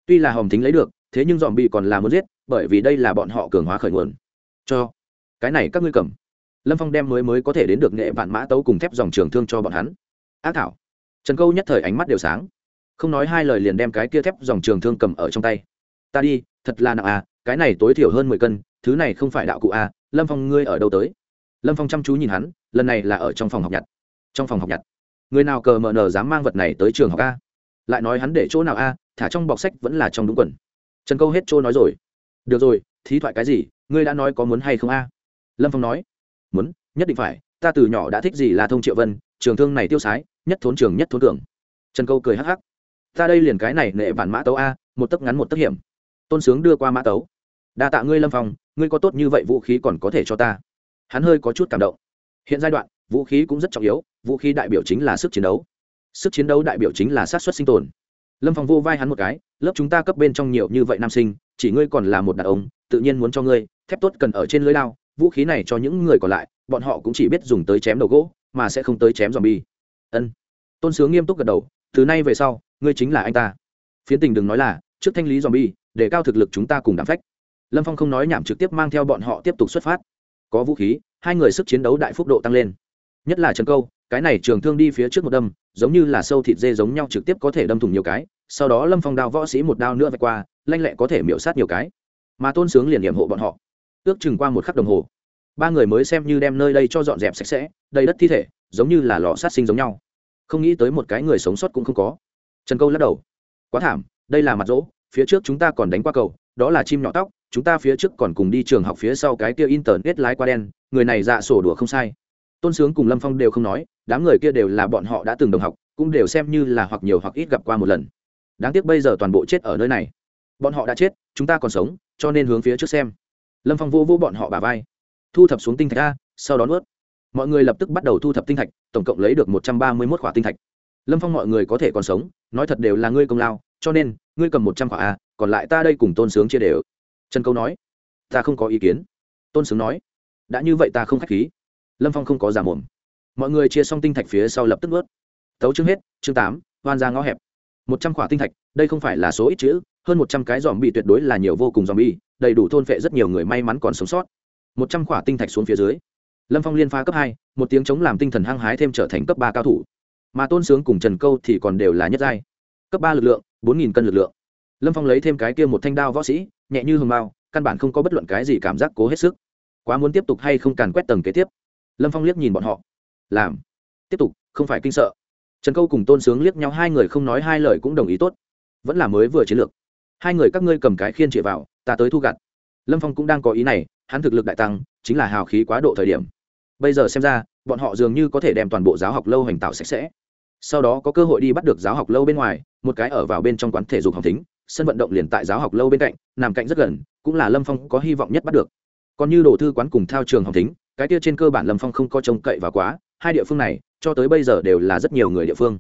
Tuy là hòm thính lấy được, thế nhưng dòm bị còn là muốn giết, bởi vì đây là bọn họ cường hóa khởi nguồn. Cho cái này các ngươi cầm. Lâm phong đem mới mới có thể đến được nghệ vạn mã tấu cùng thép dòng trường thương cho bọn hắn. Ác thảo. Trần câu nhất thời ánh mắt đều sáng. Không nói hai lời liền đem cái kia thép dòng trường thương cầm ở trong tay. Ta đi, thật là nặng à cái này tối thiểu hơn mười cân, thứ này không phải đạo cụ à lâm phong ngươi ở đâu tới? Lâm phong chăm chú nhìn hắn, lần này là ở trong phòng học nhặt. Trong phòng học nhặt. Người nào cờ mờ nờ dám mang vật này tới trường học a? Lại nói hắn để chỗ nào a, thả trong bọc sách vẫn là trong đúng quần. Trần câu hết chỗ nói rồi. Được rồi, thí thoại cái gì, ngươi đã nói có muốn hay không a? Lâm phong nói, muốn, nhất định phải, ta từ nhỏ đã thích gì là thông triệu vân, trường thương này tiêu sái, nhất thốn trường nhất thốn cường. Trần câu cười hắc hắc, ta đây liền cái này nệ bản mã tấu a, một tấc ngắn một tấc hiểm. Tôn sướng đưa qua mã tấu. Đa tạ ngươi lâm phong, ngươi có tốt như vậy vũ khí còn có thể cho ta. Hắn hơi có chút cảm động. Hiện giai đoạn, vũ khí cũng rất trọng yếu, vũ khí đại biểu chính là sức chiến đấu. Sức chiến đấu đại biểu chính là sát xuất sinh tồn. Lâm phong vô vai hắn một cái, lớp chúng ta cấp bên trong nhiều như vậy nam sinh, chỉ ngươi còn là một đàn ông, tự nhiên muốn cho ngươi, thép tốt cần ở trên lưới lao vũ khí này cho những người còn lại, bọn họ cũng chỉ biết dùng tới chém đầu gỗ, mà sẽ không tới chém dòm bi ân. Tôn sướng nghiêm túc gật đầu, từ nay về sau, ngươi chính là anh ta. Phiến tình đừng nói là, trước thanh lý dòm bi để cao thực lực chúng ta cùng đảm phách. Lâm phong không nói nhảm trực tiếp mang theo bọn họ tiếp tục xuất phát. Có vũ khí, hai người sức chiến đấu đại phúc độ tăng lên. Nhất là trần câu, cái này trường thương đi phía trước một đâm, giống như là sâu thịt dê giống nhau trực tiếp có thể đâm thủng nhiều cái, sau đó lâm phong đao võ sĩ một đao nữa vạch qua, lanh lẹ có thể miễu sát nhiều cái. Mà tôn sướng liền nhiệm hộ bọn họ ước chừng qua một khắc đồng hồ. Ba người mới xem như đem nơi đây cho dọn dẹp sạch sẽ, đầy đất thi thể, giống như là lò sát sinh giống nhau. Không nghĩ tới một cái người sống sót cũng không có. Trần câu lắc đầu. Quá thảm, đây là mặt rỗ, phía trước chúng ta còn đánh qua cầu, đó là chim nhỏ tóc, chúng ta phía trước còn cùng đi trường học phía sau cái kia internet lái qua đen, người này dạ sổ đùa không sai. Tôn sướng cùng lâm phong đều không nói, đám người kia đều là bọn họ đã từng đồng học, cũng đều xem như là hoặc nhiều hoặc ít gặp qua một lần. Đáng tiếc bây giờ toàn bộ chết ở nơi này. Bọn họ đã chết, chúng ta còn sống, cho nên hướng phía trước xem lâm phong vô vô bọn họ bà vai. Thu thập xuống tinh thạch a, sau đó nuốt. Mọi người lập tức bắt đầu thu thập tinh thạch, tổng cộng lấy được một trăm ba mươi mốt khỏa tinh thạch. Lâm phong mọi người có thể còn sống, nói thật đều là ngươi công lao, cho nên, ngươi cầm một trăm khỏa a, còn lại ta đây cùng tôn sướng chia đều. Trần câu nói, ta không có ý kiến. Tôn sướng nói, đã như vậy ta không k h á c h khí. Lâm phong không có giả mồm. Mọi người chia xong tinh thạch phía sau lập tức ướt tấu chương hết, chương tám, hoan ra ngõ hẹp. một trăm khỏa tinh thạch, đây không phải là số ít chữ, hơn một trăm cái dòm bị tuyệt đối là nhiều vô cùng dòm bi đầy đủ thôn phệ rất nhiều người may mắn còn sống sót. Một trăm khỏa tinh thạch xuống phía dưới, lâm phong liên pha cấp hai, một tiếng chống làm tinh thần hăng hái thêm trở thành cấp ba cao thủ. Mà tôn sướng cùng trần câu thì còn đều là nhất giai. Cấp ba lực lượng, bốn nghìn cân lực lượng. Lâm phong lấy thêm cái kia một thanh đao võ sĩ, nhẹ như hường bao căn bản không có bất luận cái gì cảm giác cố hết sức. Quá muốn tiếp tục hay không càn quét tầng kế tiếp? Lâm phong liếc nhìn bọn họ. Làm. Tiếp tục, không phải kinh sợ. Trần câu cùng tôn sướng liếc nhau, hai người không nói hai lời cũng đồng ý tốt. Vẫn là mới vừa chiến lược hai người các ngươi cầm cái khiên chĩa vào, ta tới thu gặt. Lâm phong cũng đang có ý này, hắn thực lực đại tăng, chính là hào khí quá độ thời điểm. Bây giờ xem ra, bọn họ dường như có thể đem toàn bộ giáo học lâu hành tạo sạch sẽ. Sau đó có cơ hội đi bắt được giáo học lâu bên ngoài, một cái ở vào bên trong quán thể dục học thính, sân vận động liền tại giáo học lâu bên cạnh, nằm cạnh rất gần, cũng là lâm phong có hy vọng nhất bắt được. Còn như đồ thư quán cùng thao trường học thính, cái kia trên cơ bản lâm phong không có trông cậy và quá, hai địa phương này, cho tới bây giờ đều là rất nhiều người địa phương.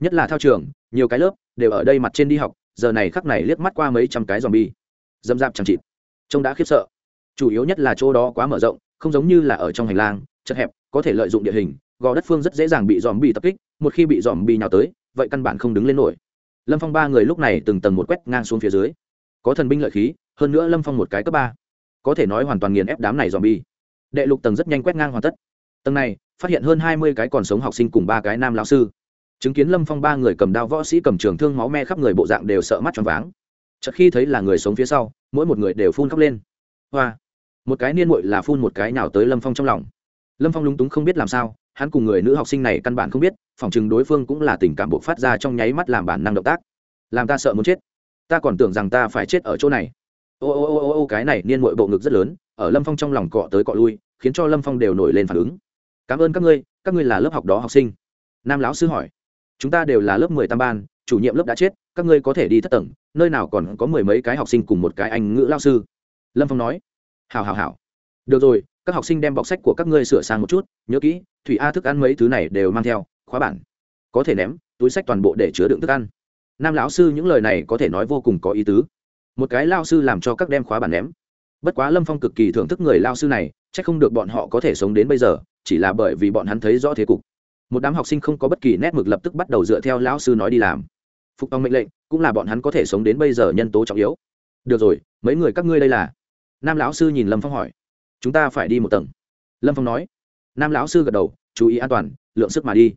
Nhất là thao trường, nhiều cái lớp đều ở đây mặt trên đi học giờ này khắc này liếc mắt qua mấy trăm cái zombie, dâm dạp chẳng chịt. Trông đã khiếp sợ. Chủ yếu nhất là chỗ đó quá mở rộng không giống như là ở trong hành lang chật hẹp có thể lợi dụng địa hình gò đất phương rất dễ dàng bị zombie tập kích một khi bị zombie nhào tới vậy căn bản không đứng lên nổi. Lâm phong ba người lúc này từng tầng một quét ngang xuống phía dưới. Có thần binh lợi khí hơn nữa lâm phong một cái cấp ba. Có thể nói hoàn toàn nghiền ép đám này zombie. đệ lục tầng rất nhanh quét ngang hoàn tất. Tầng này phát hiện hơn hai mươi cái còn sống học sinh cùng ba cái nam lão sư chứng kiến lâm phong ba người cầm đao võ sĩ cầm trường thương máu me khắp người bộ dạng đều sợ mắt choáng váng. Chợt khi thấy là người sống phía sau, mỗi một người đều phun khóc lên. Hoa! Một cái niên muội là phun một cái nào tới lâm phong trong lòng. Lâm phong lúng túng không biết làm sao, hắn cùng người nữ học sinh này căn bản không biết, phòng chừng đối phương cũng là tình cảm buộc phát ra trong nháy mắt làm bản năng động tác. Làm ta sợ muốn chết. Ta còn tưởng rằng ta phải chết ở chỗ này. Ô ô ô ô ô, cái này niên muội bộ ngực rất lớn, ở lâm phong trong lòng cọ tới cọ lui, khiến cho lâm phong đều nổi lên phản ứng. Cảm ơn các ngươi các ngươi là lớp học đó học sinh. Nam lão sư hỏi chúng ta đều là lớp mười tam ban, chủ nhiệm lớp đã chết, các ngươi có thể đi thất tầng, nơi nào còn có mười mấy cái học sinh cùng một cái anh ngữ lao sư. Lâm phong nói. Hào hào hào được rồi, các học sinh đem bọc sách của các ngươi sửa sang một chút, nhớ kỹ, thủy a thức ăn mấy thứ này đều mang theo, khóa bản. Có thể ném, túi sách toàn bộ để chứa đựng thức ăn. Nam lão sư những lời này có thể nói vô cùng có ý tứ. Một cái lao sư làm cho các đem khóa bản ném. Bất quá lâm phong cực kỳ thưởng thức người lao sư này c h ắ c không được bọn họ có thể sống đến bây giờ, chỉ là bởi vì bọn hắn thấy rõ thế cục một đám học sinh không có bất kỳ nét mực lập tức bắt đầu dựa theo lão sư nói đi làm. Phục tòng mệnh lệnh, cũng là bọn hắn có thể sống đến bây giờ nhân tố trọng yếu. Được rồi, mấy người các ngươi đây là? Nam lão sư nhìn lâm phong hỏi. Chúng ta phải đi một tầng. Lâm phong nói. Nam lão sư gật đầu, chú ý an toàn, lượng sức mà đi.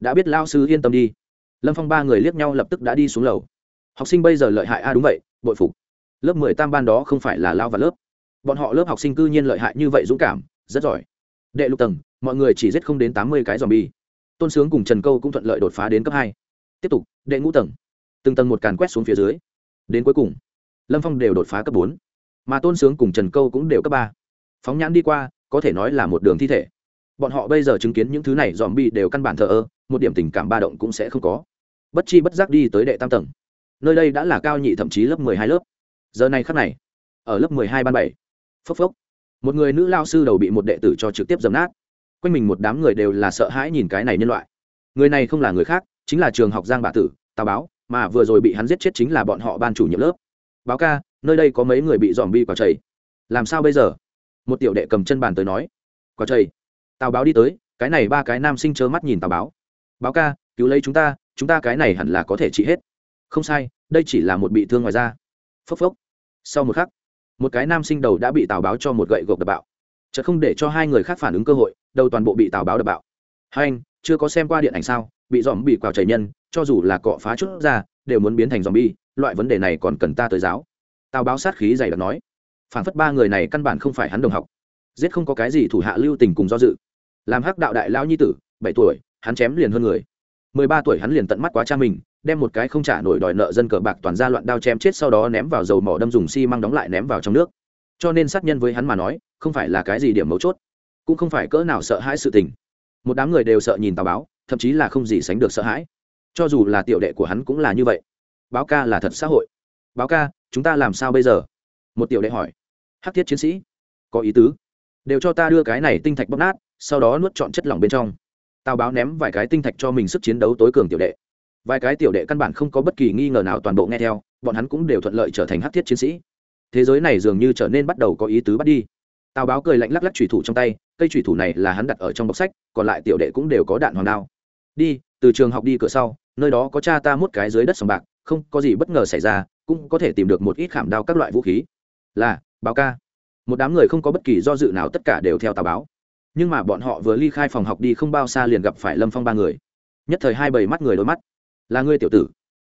Đã biết lão sư yên tâm đi. Lâm phong ba người liếc nhau lập tức đã đi xuống lầu. Học sinh bây giờ lợi hại a, đúng vậy, bội phục. Lớp mười tam ban đó không phải là lao và lớp. Bọn họ lớp học sinh cư nhiên lợi hại như vậy dũng cảm, rất giỏi. Đệ lục tầng, mọi người chỉ giết không đến tám mươi cái dòm bi tôn sướng cùng trần câu cũng thuận lợi đột phá đến cấp hai. tiếp tục, đệ ngũ tầng. từng tầng một càn quét xuống phía dưới. đến cuối cùng, lâm phong đều đột phá cấp bốn. mà tôn sướng cùng trần câu cũng đều cấp ba. phóng nhãn đi qua, có thể nói là một đường thi thể. bọn họ bây giờ chứng kiến những thứ này dòm bi đều căn bản thờ ơ, một điểm tình cảm ba động cũng sẽ không có. bất chi bất giác đi tới đệ tam tầng. nơi đây đã là cao nhị thậm chí lớp mười hai lớp. giờ này khắc này, ở lớp mười hai ban bảy. phốc phốc. một người nữ lao sư đầu bị một đệ tử cho trực tiếp dầm nát quanh mình một đám người đều là sợ hãi nhìn cái này nhân loại. Người này không là người khác, chính là trường học giang bạ tử, tào báo, mà vừa rồi bị hắn giết chết chính là bọn họ ban chủ nhiệm lớp. Báo ca, nơi đây có mấy người bị dòm bi quả chảy. Làm sao bây giờ? Một tiểu đệ cầm chân bàn tới nói. Quả chảy. Tào báo đi tới, cái này ba cái nam sinh trơ mắt nhìn tào báo. Báo ca, cứu lấy chúng ta chúng ta cái này hẳn là có thể trị hết. Không sai, đây chỉ là một bị thương ngoài da. Phốc phốc. Sau một khắc, một cái nam sinh đầu đã bị tào báo cho một gậy gộc đập bạo chợt không để cho hai người khác phản ứng cơ hội, đầu toàn bộ bị tào báo đập bạo. Hai anh, chưa có xem qua điện ảnh sao? Bị dòm bị quào chảy nhân, cho dù là cọ phá chút ra, đều muốn biến thành dòm bi loại vấn đề này còn cần ta tới giáo. Tào báo sát khí dày đặc nói. Phản phất ba người này căn bản không phải hắn đồng học. Giết không có cái gì thủ hạ lưu tình cùng do dự. Làm hắc đạo đại lão nhi tử, bảy tuổi, hắn chém liền hơn người. Mười ba tuổi hắn liền tận mắt quá cha mình, đem một cái không trả nổi đòi nợ dân cờ bạc toàn ra loạn đao chém chết sau đó ném vào dầu mỏ đâm dùng xi măng đóng lại ném vào trong nước cho nên sát nhân với hắn mà nói, không phải là cái gì điểm mấu chốt, cũng không phải cỡ nào sợ hãi sự tình. Một đám người đều sợ nhìn tào báo, thậm chí là không gì sánh được sợ hãi. Cho dù là tiểu đệ của hắn cũng là như vậy. Báo ca là thật xã hội. Báo ca, chúng ta làm sao bây giờ? Một tiểu đệ hỏi. Hắc thiết chiến sĩ, có ý tứ. Đều cho ta đưa cái này tinh thạch bóc nát, sau đó nuốt trọn chất lỏng bên trong. Tào báo ném vài cái tinh thạch cho mình sức chiến đấu tối cường tiểu đệ. Vài cái tiểu đệ căn bản không có bất kỳ nghi ngờ nào toàn bộ nghe theo, bọn hắn cũng đều thuận lợi trở thành hát thiết chiến sĩ thế giới này dường như trở nên bắt đầu có ý tứ bắt đi. Tào báo cười lạnh lắc lắc thủy thủ trong tay, cây thủy thủ này là hắn đặt ở trong bọc sách, còn lại tiểu đệ cũng đều có đạn hoàng đao. Đi, từ trường học đi cửa sau, nơi đó có cha ta mút cái dưới đất sòng bạc, không có gì bất ngờ xảy ra, cũng có thể tìm được một ít khảm đao các loại vũ khí. Là, báo ca. Một đám người không có bất kỳ do dự nào tất cả đều theo tào báo. Nhưng mà bọn họ vừa ly khai phòng học đi không bao xa liền gặp phải lâm phong ba người. Nhất thời hai bầy mắt người đôi mắt. Là ngươi tiểu tử.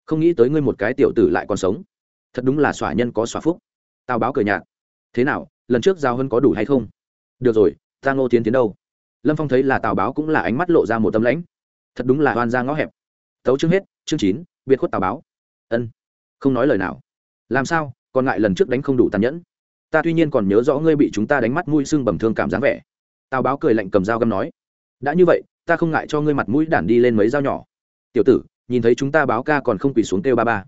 Không nghĩ tới ngươi một cái tiểu tử lại còn sống. Thật đúng là xỏa nhân có xỏa phúc tào báo cười nhạt. Thế nào, lần trước giao hơn có đủ hay không? Được rồi, ta ngô tiến tiến đâu? Lâm phong thấy là tào báo cũng là ánh mắt lộ ra một tấm lãnh. Thật đúng là oan ra ngõ hẹp. Tấu chương hết, chương chín, biệt khuất tào báo. Ân, không nói lời nào. Làm sao, còn ngại lần trước đánh không đủ tàn nhẫn? Ta tuy nhiên còn nhớ rõ ngươi bị chúng ta đánh mắt mũi xương bầm thương cảm dáng vẻ. Tào báo cười lạnh cầm dao găm nói. Đã như vậy, ta không ngại cho ngươi mặt mũi đản đi lên mấy dao nhỏ. Tiểu tử, nhìn thấy chúng ta báo ca còn không quỳ xuống kêu ba ba.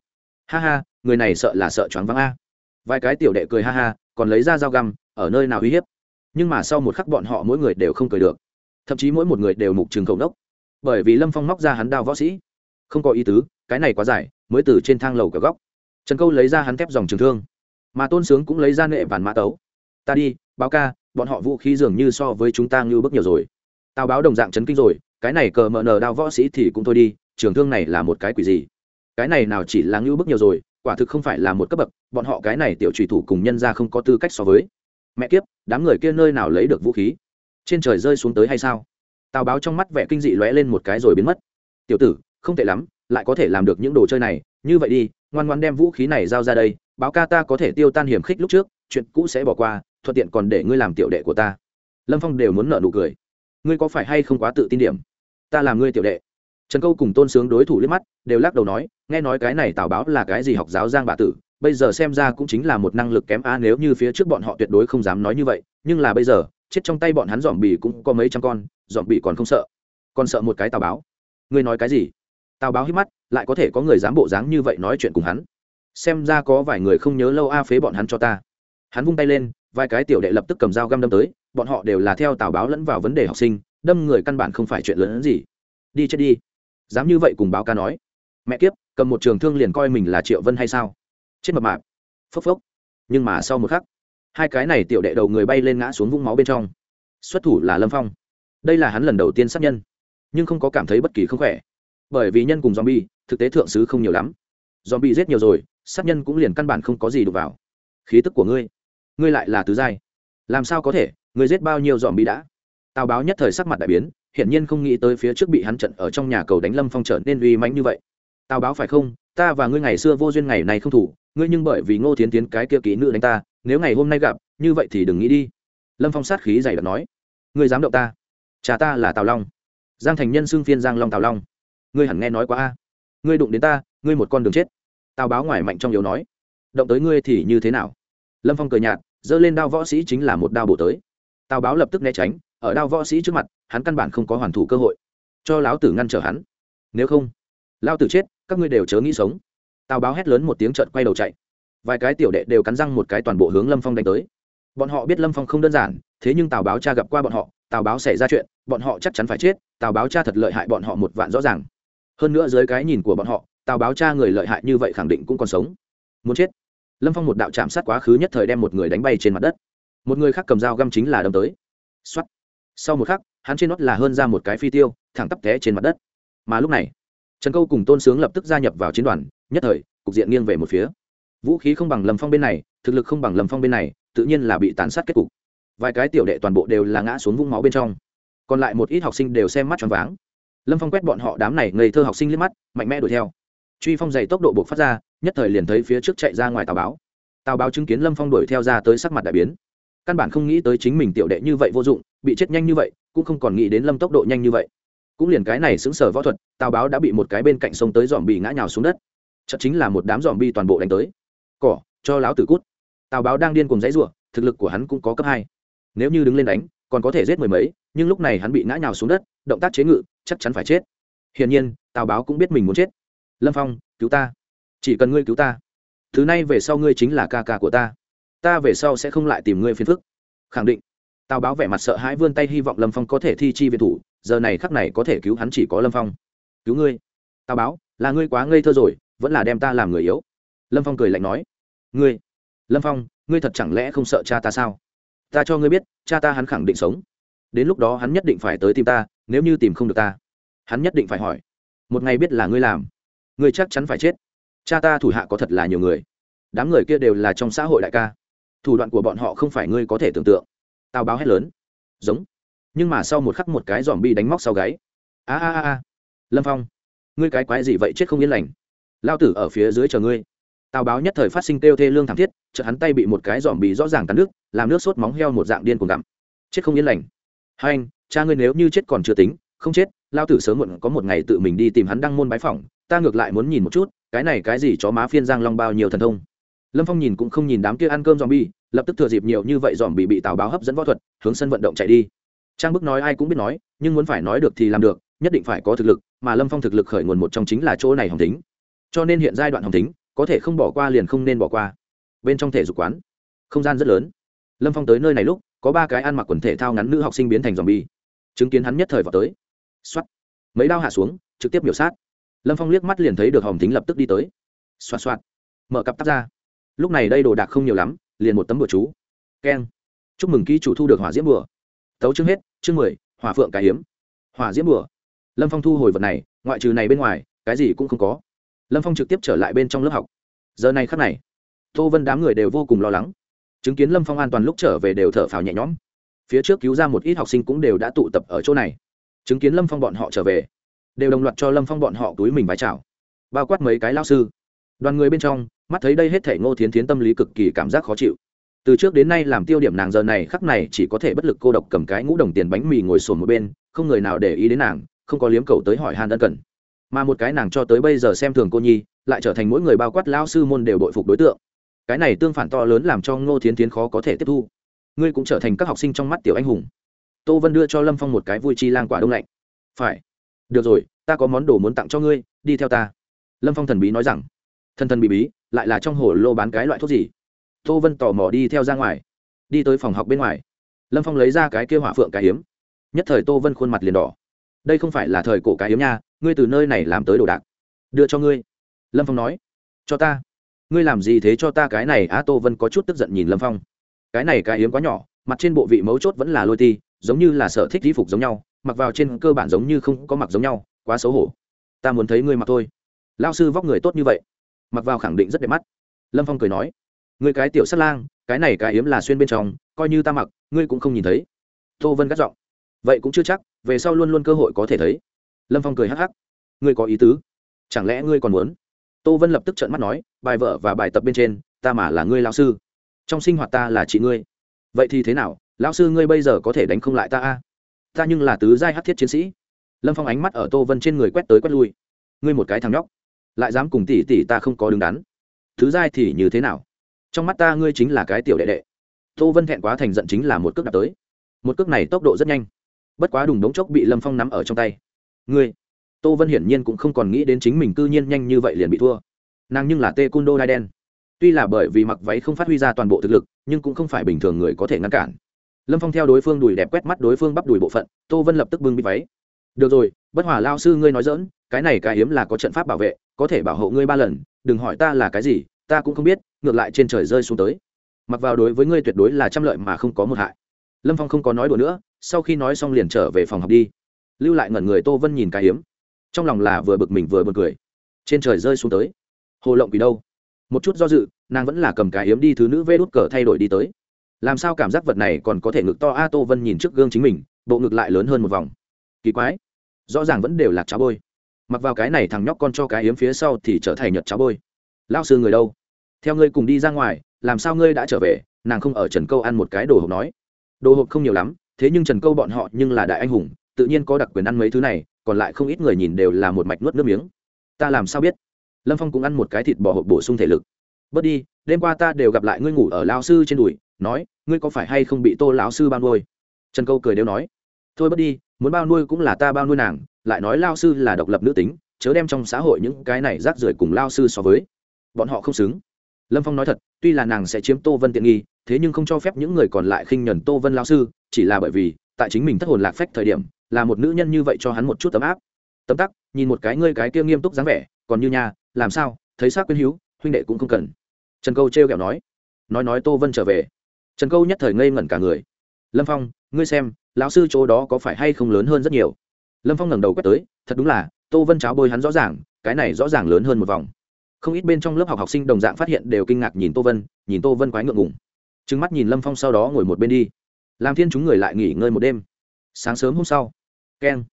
Ha ha, người này sợ là sợ choáng váng a vài cái tiểu đệ cười ha ha, còn lấy ra dao găm, ở nơi nào uy hiếp. Nhưng mà sau một khắc bọn họ mỗi người đều không cười được. Thậm chí mỗi một người đều mục trường khẩu đốc bởi vì lâm phong móc ra hắn đao võ sĩ. Không có ý tứ, cái này quá dài, mới từ trên thang lầu cả góc. Trần câu lấy ra hắn thép dòng trường thương. Mà tôn sướng cũng lấy ra nệ bản mã tấu. Ta đi, báo ca, bọn họ vũ khí dường như so với chúng ta ngưu bức nhiều rồi. Tao báo đồng dạng chấn kinh rồi, cái này cờ mờ nờ đao võ sĩ thì cũng thôi đi, trường thương này là một cái quỷ gì? Cái này nào chỉ là ngưu bức nhiều rồi quả thực không phải là một cấp bậc, bọn họ cái này tiểu trùy thủ cùng nhân ra không có tư cách so với. Mẹ kiếp, đám người kia nơi nào lấy được vũ khí? Trên trời rơi xuống tới hay sao? Tào báo trong mắt vẻ kinh dị lóe lên một cái rồi biến mất. Tiểu tử, không tệ lắm, lại có thể làm được những đồ chơi này. Như vậy đi, ngoan ngoan đem vũ khí này giao ra đây, báo ca ta có thể tiêu tan hiểm khích lúc trước, chuyện cũ sẽ bỏ qua, thuận tiện còn để ngươi làm tiểu đệ của ta. Lâm phong đều muốn nợ nụ cười. Ngươi có phải hay không quá tự tin điểm? Ta làm ngươi tiểu đệ trần câu cùng tôn sướng đối thủ liếc mắt, đều lắc đầu nói, nghe nói cái này tào báo là cái gì học giáo giang bà tử, bây giờ xem ra cũng chính là một năng lực kém a, nếu như phía trước bọn họ tuyệt đối không dám nói như vậy, nhưng là bây giờ, chết trong tay bọn hắn dòm bì cũng có mấy trăm con dòm bì còn không sợ. Còn sợ một cái tào báo. Ngươi nói cái gì? Tào báo hít mắt, lại có thể có người dám bộ dáng như vậy nói chuyện cùng hắn. Xem ra có vài người không nhớ lâu a, phế bọn hắn cho ta. Hắn vung tay lên, vài cái tiểu đệ lập tức cầm dao găm đâm tới, bọn họ đều là theo tào báo lẫn vào vấn đề học sinh, đâm người căn bản không phải chuyện lớn hơn gì. Đi chết đi dám như vậy cùng báo ca nói. Mẹ kiếp, cầm một trường thương liền coi mình là triệu vân hay sao? Chết mập mạp. Phốc phốc. Nhưng mà sau một khắc, hai cái này tiểu đệ đầu người bay lên ngã xuống vũng máu bên trong. Xuất thủ là lâm phong. Đây là hắn lần đầu tiên sát nhân, nhưng không có cảm thấy bất kỳ không khỏe. Bởi vì nhân cùng zombie, thực tế thượng sứ không nhiều lắm. Zombie giết nhiều rồi, sát nhân cũng liền căn bản không có gì đụng vào. Khí tức của ngươi ngươi lại là tứ giai. Làm sao có thể, ngươi giết bao nhiêu zombie đã? Tào báo nhất thời sắc mặt đại biến hiển nhiên không nghĩ tới phía trước bị hắn trận ở trong nhà cầu đánh lâm phong trở nên uy mãnh như vậy. Tào báo phải không? Ta và ngươi ngày xưa vô duyên ngày này không thủ, ngươi nhưng bởi vì ngô tiến tiến cái kia kỹ nữ đánh ta, nếu ngày hôm nay gặp, như vậy thì đừng nghĩ đi. Lâm phong sát khí dày đặc nói. Ngươi dám động ta? Cha ta là tào long. Giang thành nhân xưng phiên giang long tào long. Ngươi hẳn nghe nói quá a. Ngươi đụng đến ta, ngươi một con đường chết. Tào báo ngoài mạnh trong yếu nói. Động tới ngươi thì như thế nào? Lâm phong cười nhạt, giơ lên đao võ sĩ chính là một đao bổ tới. Tào báo lập tức né tránh ở đao võ sĩ trước mặt, hắn căn bản không có hoàn thủ cơ hội. Cho lão tử ngăn trở hắn. Nếu không lao tử chết, các ngươi đều chớ nghĩ sống. Tào báo hét lớn một tiếng trợn quay đầu chạy. Vài cái tiểu đệ đều cắn răng một cái toàn bộ hướng lâm phong đánh tới. Bọn họ biết lâm phong không đơn giản, thế nhưng tào báo cha gặp qua bọn họ, tào báo xảy ra chuyện, bọn họ chắc chắn phải chết, tào báo cha thật lợi hại bọn họ một vạn rõ ràng. Hơn nữa dưới cái nhìn của bọn họ, tào báo cha người lợi hại như vậy khẳng định cũng còn sống. Muốn chết. Lâm phong một đạo chạm sát quá khứ nhất thời đem một người đánh bay trên mặt đất. Một người khác cầm dao găm chính là đâm tới. X sau một khắc, hắn trên nót là hơn ra một cái phi tiêu, thẳng tắp té trên mặt đất. Mà lúc này, trần câu cùng tôn sướng lập tức gia nhập vào chiến đoàn, nhất thời, cục diện nghiêng về một phía. Vũ khí không bằng lâm phong bên này, thực lực không bằng lâm phong bên này, tự nhiên là bị tàn sát kết cục. Vài cái tiểu đệ toàn bộ đều là ngã xuống vũng máu bên trong. Còn lại một ít học sinh đều xem mắt tròn váng. Lâm phong quét bọn họ đám này ngây thơ học sinh liếc mắt, mạnh mẽ đuổi theo. Truy phong dày tốc độ buộc phát ra, nhất thời liền thấy phía trước chạy ra ngoài tàu báo. Tàu báo chứng kiến lâm phong đuổi theo ra tới sắc mặt đại biến căn bản không nghĩ tới chính mình tiểu đệ như vậy vô dụng, bị chết nhanh như vậy, cũng không còn nghĩ đến lâm tốc độ nhanh như vậy. Cũng liền cái này xứng sở võ thuật, tào báo đã bị một cái bên cạnh sông tới dòm bị ngã nhào xuống đất. Chật chính là một đám dòm bi toàn bộ đánh tới. Cỏ, cho láo tử cút. Tào báo đang điên cùng dãy ruộng thực lực của hắn cũng có cấp hai. Nếu như đứng lên đánh, còn có thể giết mười mấy, nhưng lúc này hắn bị ngã nhào xuống đất, động tác chế ngự, chắc chắn phải chết. Hiển nhiên, tào báo cũng biết mình muốn chết. Lâm phong, cứu ta. Chỉ cần ngươi cứu ta. Thứ này về sau ngươi chính là ca ca của ta ta về sau sẽ không lại tìm ngươi phiền phức. Khẳng định. Tào báo vẻ mặt sợ hãi vươn tay hy vọng lâm phong có thể thi chi viện thủ, giờ này khắc này có thể cứu hắn chỉ có lâm phong. Cứu ngươi. Tào báo, là ngươi quá ngây thơ rồi, vẫn là đem ta làm người yếu. Lâm phong cười lạnh nói. Ngươi. Lâm phong, ngươi thật chẳng lẽ không sợ cha ta sao? Ta cho ngươi biết, cha ta hắn khẳng định sống. Đến lúc đó hắn nhất định phải tới tìm ta, nếu như tìm không được ta. Hắn nhất định phải hỏi. Một ngày biết là ngươi làm. Ngươi chắc chắn phải chết. Cha ta thủ hạ có thật là nhiều người. Đám người kia đều là trong xã hội đại ca thủ đoạn của bọn họ không phải ngươi có thể tưởng tượng. Tào báo hét lớn. Giống. Nhưng mà sau một khắc một cái dòm bi đánh móc sau gáy. A a a lâm phong. Ngươi cái quái gì vậy chết không yên lành. Lao tử ở phía dưới chờ ngươi. Tào báo nhất thời phát sinh kêu thê lương thảm thiết, chợt hắn tay bị một cái dòm bị rõ ràng cắn nước làm nước sốt móng heo một dạng điên cuồng gặm. Chết không yên lành. Hai anh, cha ngươi nếu như chết còn chưa tính, không chết, lao tử sớm muộn có một ngày tự mình đi tìm hắn đăng môn bái phỏng, ta ngược lại muốn nhìn một chút, cái này cái gì chó má phiên giang long bao nhiêu thần thông. Lâm phong nhìn cũng không nhìn đám kia ăn cơm dòm bi lập tức thừa dịp nhiều như vậy dòm bị bị tào báo hấp dẫn võ thuật, hướng sân vận động chạy đi. Trang bức nói ai cũng biết nói, nhưng muốn phải nói được thì làm được, nhất định phải có thực lực, mà lâm phong thực lực khởi nguồn một trong chính là chỗ này hồng tính cho nên hiện giai đoạn hồng tính có thể không bỏ qua liền không nên bỏ qua. Bên trong thể dục quán, không gian rất lớn. Lâm phong tới nơi này lúc, có ba cái ăn mặc quần thể thao ngắn nữ học sinh biến thành dòm bi. Chứng kiến hắn nhất thời vào tới. X o á t mấy đao hạ xuống, trực tiếp biểu sát. Lâm phong liếc mắt liền thấy được hồng tính lập tức đi tới. Xoạt xoạt mở cặp tắt ra. Lúc này đây đồ đạc không nhiều lắm liền một tấm bừa chú. Keng. Chúc mừng ký chủ thu được hỏa diễm bừa tấu chương hết, chương mười, hỏa phượng cái hiếm. Hỏa diễm bừa lâm phong thu hồi vật này, ngoại trừ này bên ngoài, cái gì cũng không có. Lâm phong trực tiếp trở lại bên trong lớp học. Giờ này khắc này, tô vân đám người đều vô cùng lo lắng. Chứng kiến lâm phong an toàn lúc trở về đều thở phào nhẹ nhõm. Phía trước cứu ra một ít học sinh cũng đều đã tụ tập ở chỗ này. Chứng kiến lâm phong bọn họ trở về, đều đồng loạt cho lâm phong bọn họ túi mình vái chào. Bao quát mấy cái lao sư đoàn người bên trong, mắt thấy đây hết thể ngô thiến thiến tâm lý cực kỳ cảm giác khó chịu. Từ trước đến nay làm tiêu điểm nàng giờ này, khắc này chỉ có thể bất lực cô độc cầm cái ngũ đồng tiền bánh mì ngồi sồn một bên, không người nào để ý đến nàng, không có liếm cầu tới hỏi han ân cần. Mà một cái nàng cho tới bây giờ xem thường cô nhi, lại trở thành mỗi người bao quát lao sư môn đều đội phục đối tượng. Cái này tương phản to lớn làm cho ngô thiến thiến khó có thể tiếp thu. Ngươi cũng trở thành các học sinh trong mắt tiểu anh hùng. Tô vân đưa cho lâm phong một cái vui chi lang quả đông lạnh. Phải. Được rồi, ta có món đồ muốn tặng cho ngươi, đi theo ta. Lâm phong thần bí nói rằng thân thân bí bí, lại là trong hồ lô bán cái loại thuốc gì? Tô vân tò mò đi theo ra ngoài, đi tới phòng học bên ngoài. Lâm phong lấy ra cái kêu hỏa phượng cái hiếm. Nhất thời tô vân khuôn mặt liền đỏ. Đây không phải là thời cổ cái hiếm nha, ngươi từ nơi này làm tới đồ đạc. Đưa cho ngươi. Lâm phong nói. Cho ta. Ngươi làm gì thế cho ta cái này? Á, tô vân có chút tức giận nhìn lâm phong. Cái này cái hiếm quá nhỏ, mặt trên bộ vị mấu chốt vẫn là lôi ti, giống như là sở thích di phục giống nhau, mặc vào trên cơ bản giống như không có mặc giống nhau, quá xấu hổ. Ta muốn thấy ngươi mặc thôi. Lao sư vóc người tốt như vậy mặc vào khẳng định rất đẹp mắt. Lâm phong cười nói người cái tiểu sắt lang, cái này cái yếm là xuyên bên trong, coi như ta mặc, ngươi cũng không nhìn thấy. Tô vân gắt giọng, vậy cũng chưa chắc, về sau luôn luôn cơ hội có thể thấy. Lâm phong cười hắc hắc, ngươi có ý tứ, chẳng lẽ ngươi còn muốn? Tô vân lập tức trợn mắt nói, bài vợ và bài tập bên trên, ta mà là ngươi lao sư, trong sinh hoạt ta là chị ngươi. Vậy thì thế nào, lão sư ngươi bây giờ có thể đánh không lại ta a? Ta nhưng là tứ giai hát thiết chiến sĩ. Lâm phong ánh mắt ở tô vân trên người quét tới quét lui, ngươi một cái thằng nhóc lại dám cùng tỷ tỷ ta không có đứng đắn. Thứ giai thì như thế nào? Trong mắt ta ngươi chính là cái tiểu đệ đệ. Tô vân thẹn quá thành giận chính là một cước đạp tới. Một cước này tốc độ rất nhanh. Bất quá đùng đống chốc bị lâm phong nắm ở trong tay. Ngươi? Tô vân hiển nhiên cũng không còn nghĩ đến chính mình cư nhiên nhanh như vậy liền bị thua. Nàng nhưng là tê cung đô đai đen. Tuy là bởi vì mặc váy không phát huy ra toàn bộ thực lực, nhưng cũng không phải bình thường người có thể ngăn cản. Lâm phong theo đối phương đùi đẹp quét mắt đối phương bắp đùi bộ phận, tô vân lập tức bưng bít váy. Được rồi, bất hòa lao sư ngươi nói dỡn cái này cái hiếm là có trận pháp bảo vệ, có thể bảo hộ ngươi ba lần, đừng hỏi ta là cái gì, ta cũng không biết, ngược lại trên trời rơi xuống tới. Mặc vào đối với ngươi tuyệt đối là trăm lợi mà không có một hại. Lâm phong không có nói đùa nữa, sau khi nói xong liền trở về phòng học đi. Lưu lại ngẩn người tô vân nhìn cái hiếm trong lòng là vừa bực mình vừa b u ồ n cười. Trên trời rơi xuống tới. Hồ lộng vì đâu? Một chút do dự, nàng vẫn là cầm cái hiếm đi thứ nữ vê đút cờ thay đổi đi tới. Làm sao cảm giác vật này còn có thể ngực to? A, tô vân nhìn trước gương chính mình, bộ ngực lại lớn hơn một vòng. Kỳ quái. Rõ ràng vẫn đều là cháo bôi mặc vào cái này thằng nhóc con cho cái hiếm phía sau thì trở thành nhật cháo bôi. Lao sư người đâu? Theo ngươi cùng đi ra ngoài, làm sao ngươi đã trở về? Nàng không ở trần câu ăn một cái đồ hộp nói. Đồ hộp không nhiều lắm, thế nhưng trần câu bọn họ nhưng là đại anh hùng, tự nhiên có đặc quyền ăn mấy thứ này, còn lại không ít người nhìn đều là một mạch nuốt nước miếng. Ta làm sao biết? Lâm phong cũng ăn một cái thịt bò hộp bổ sung thể lực. Bớt đi, đêm qua ta đều gặp lại ngươi ngủ ở lao sư trên đùi, nói, ngươi có phải hay không bị tô lão sư ban nuôi? Trần câu cười đều nói thôi bớt đi, muốn bao nuôi cũng là ta bao nuôi nàng, lại nói lao sư là độc lập nữ tính, chớ đem trong xã hội những cái này rác rưởi cùng lao sư so với. Bọn họ không xứng. Lâm phong nói thật, tuy là nàng sẽ chiếm tô vân tiện nghi, thế nhưng không cho phép những người còn lại khinh nhuần tô vân lao sư, chỉ là bởi vì, tại chính mình thất hồn lạc phách thời điểm, là một nữ nhân như vậy cho hắn một chút tấm áp. Tấm tắc, nhìn một cái ngươi cái kia nghiêm túc dáng vẻ, còn như nhà làm sao, thấy xác quyến hữu huynh đệ cũng không cần. Trần câu trêu kẹo nói. Nói nói tô vân trở về. Trần câu nhất thời ngây ngẩn cả người. Lâm phong, ngươi xem lão sư chỗ đó có phải hay không lớn hơn rất nhiều? Lâm phong ngẩng đầu quét tới thật đúng là tô vân cháo bôi hắn rõ ràng cái này rõ ràng lớn hơn một vòng. Không ít bên trong lớp học học sinh đồng dạng phát hiện đều kinh ngạc nhìn tô vân nhìn tô vân quái ngượng ngùng. Trừng mắt nhìn lâm phong sau đó ngồi một bên đi. Làm thiên chúng người lại nghỉ ngơi một đêm. Sáng sớm hôm sau keng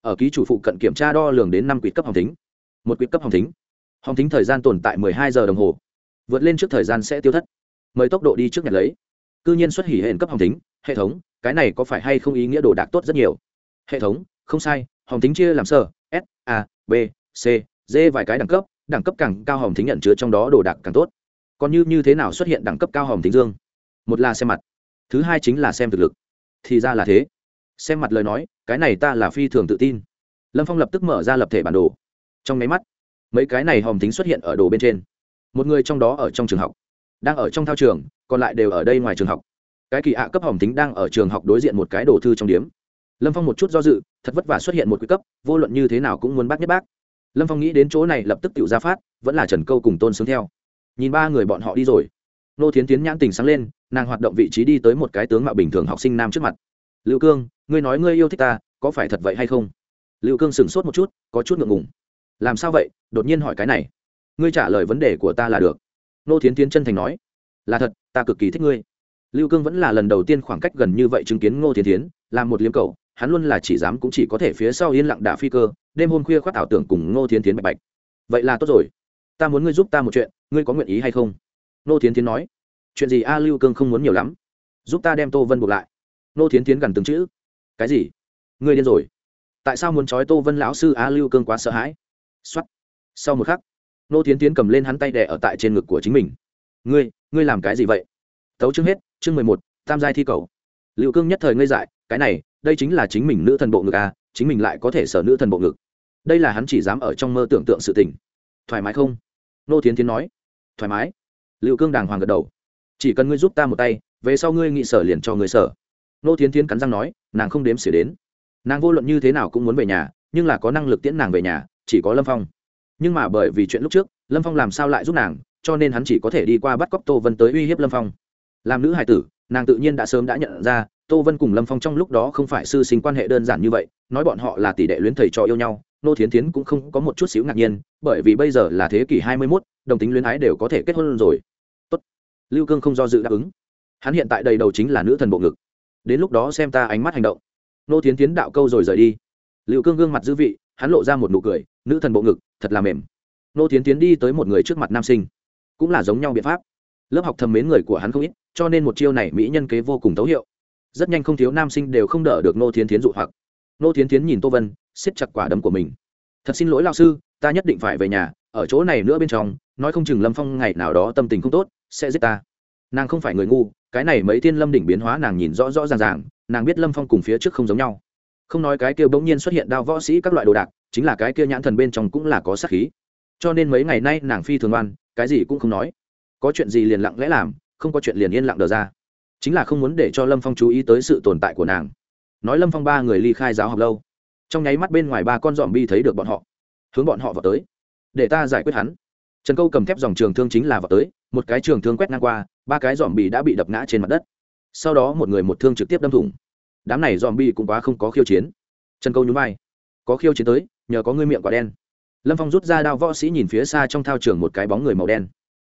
ở ký chủ phụ cận kiểm tra đo lường đến năm quỹ cấp hồng thính, một quỹ cấp hồng thính, hồng thính thời gian tồn tại mười hai giờ đồng hồ. Vượt lên trước thời gian sẽ tiêu thất. Mời tốc độ đi trước nhật lấy. Cư nhiên xuất hỉ hệ cấp hồng thính, hệ thống cái này có phải hay không ý nghĩa đồ đạc tốt rất nhiều? Hệ thống, không sai hồng tính chia làm sơ, s, a, b, c, d vài cái đẳng cấp đẳng cấp càng cao hồng tính nhận chứa trong đó đồ đạc càng tốt. Còn như như thế nào xuất hiện đẳng cấp cao hồng tính dương? Một là xem mặt, thứ hai chính là xem thực lực. Thì ra là thế. Xem mặt lời nói, cái này ta là phi thường tự tin. Lâm phong lập tức mở ra lập thể bản đồ. Trong máy mắt, mấy cái này hòm tính xuất hiện ở đồ bên trên. Một người trong đó ở trong trường học, đang ở trong thao trường, còn lại đều ở đây ngoài trường học cái kỳ ạ cấp hỏng tính đang ở trường học đối diện một cái đồ thư trong điếm. Lâm phong một chút do dự, thật vất vả xuất hiện một quy cấp, vô luận như thế nào cũng muốn bác nhất bác. Lâm phong nghĩ đến chỗ này lập tức tự ra phát, vẫn là trần câu cùng tôn sướng theo. Nhìn ba người bọn họ đi rồi. Nô thiến tiến nhãn tình sáng lên, nàng hoạt động vị trí đi tới một cái tướng mạo bình thường học sinh nam trước mặt. Lưu cương, ngươi nói ngươi yêu thích ta, có phải thật vậy hay không? Lưu cương sửng sốt một chút, có chút ngượng ngùng. Làm sao vậy? đột nhiên hỏi cái này. Ngươi trả lời vấn đề của ta là được. Nô thiến tiến chân thành nói. Là thật, ta cực kỳ thích ngươi lưu cương vẫn là lần đầu tiên khoảng cách gần như vậy chứng kiến ngô thiến tiến là một liếm cầu hắn luôn là chỉ dám cũng chỉ có thể phía sau yên lặng đả phi cơ, đêm hôm khuya khoác ảo tưởng cùng ngô thiến tiến bạch bạch. Vậy là tốt rồi. Ta muốn ngươi giúp ta một chuyện, ngươi có nguyện ý hay không? Ngô thiến tiến nói. Chuyện gì a à, lưu cương không muốn nhiều lắm. Giúp ta đem tô vân buộc lại. Ngô thiến tiến gần từng chữ. Cái gì? Ngươi điên rồi. Tại sao muốn trói tô vân lão sư a à, lưu cương quá sợ hãi? Xuất sau một khắc, ngô thiến tiến cầm lên hắn tay đẻ ở tại trên ngực của chính mình. Ngươi ngươi làm cái gì vậy? Tấu chương hết chương mười một, tam giai thi cầu. Liệu cương nhất thời ngây dại, cái này, đây chính là chính mình nữ thần bộ ngực à chính mình lại có thể sở nữ thần bộ ngực. Đây là hắn chỉ dám ở trong mơ tưởng tượng sự tình. Thoải mái không? Nô tiến tiến nói. Thoải mái. Liệu cương đàng hoàng gật đầu. Chỉ cần ngươi giúp ta một tay, về sau ngươi nghị sở liền cho người sở. Nô tiến tiến cắn răng nói, nàng không đếm xỉa đến. Nàng vô luận như thế nào cũng muốn về nhà, nhưng là có năng lực tiễn nàng về nhà, chỉ có lâm phong. Nhưng mà bởi vì chuyện lúc trước, lâm phong làm sao lại giúp nàng, cho nên hắn chỉ có thể đi qua bắt cóc tô vân tới uy hiếp lâm phong làm nữ hài tử, nàng tự nhiên đã sớm đã nhận ra, tô vân cùng lâm phong trong lúc đó không phải sư sinh quan hệ đơn giản như vậy, nói bọn họ là tỷ đệ luyến thầy trò yêu nhau, nô thiến thiến cũng không có một chút xíu ngạc nhiên, bởi vì bây giờ là thế kỷ hai mươi mốt, đồng tính luyến ái đều có thể kết hôn rồi. Tốt. lưu cương không do dự đáp ứng. Hắn hiện tại đầy đầu chính là nữ thần bộ ngực. Đến lúc đó xem ta ánh mắt hành động. Nô thiến tiến đạo câu rồi rời đi. Lưu cương gương mặt dư vị, hắn lộ ra một nụ cười, nữ thần bộ ngực, thật là mềm. Nô thiến tiến đi tới một người trước mặt nam sinh. Cũng là giống nhau biện pháp lớp học thầm mến người của hắn không ít, cho nên một chiêu này mỹ nhân kế vô cùng tấu hiệu. Rất nhanh không thiếu nam sinh đều không đỡ được nô thiến thiến dụ hoặc. Nô thiến thiến nhìn tô vân, siết chặt quả đấm của mình. Thật xin lỗi lao sư, ta nhất định phải về nhà, ở chỗ này nữa bên trong, nói không chừng lâm phong ngày nào đó tâm tình không tốt, sẽ giết ta. Nàng không phải người ngu, cái này mấy tiên lâm đỉnh biến hóa nàng nhìn rõ rõ ràng ràng, nàng biết lâm phong cùng phía trước không giống nhau. Không nói cái kia bỗng nhiên xuất hiện đao võ sĩ các loại đồ đạc, chính là cái kia nhãn thần bên trong cũng là có sát khí. Cho nên mấy ngày nay nàng phi thường oan, cái gì cũng không nói có chuyện gì liền lặng lẽ làm, không có chuyện liền yên lặng đờ ra. Chính là không muốn để cho lâm phong chú ý tới sự tồn tại của nàng. Nói lâm phong ba người ly khai giáo học lâu. Trong nháy mắt bên ngoài ba con dòm bi thấy được bọn họ. Hướng bọn họ vào tới. Để ta giải quyết hắn. Trần câu cầm thép dòng trường thương chính là vào tới, một cái trường thương quét ngang qua, ba cái dòm bi đã bị đập ngã trên mặt đất. Sau đó một người một thương trực tiếp đâm thủng. Đám này dòm bi cũng quá không có khiêu chiến. Trần câu nhún vai. Có khiêu chiến tới, nhờ có ngươi miệng quả đen. Lâm phong rút ra đao võ sĩ nhìn phía xa trong thao trường một cái bóng người màu đen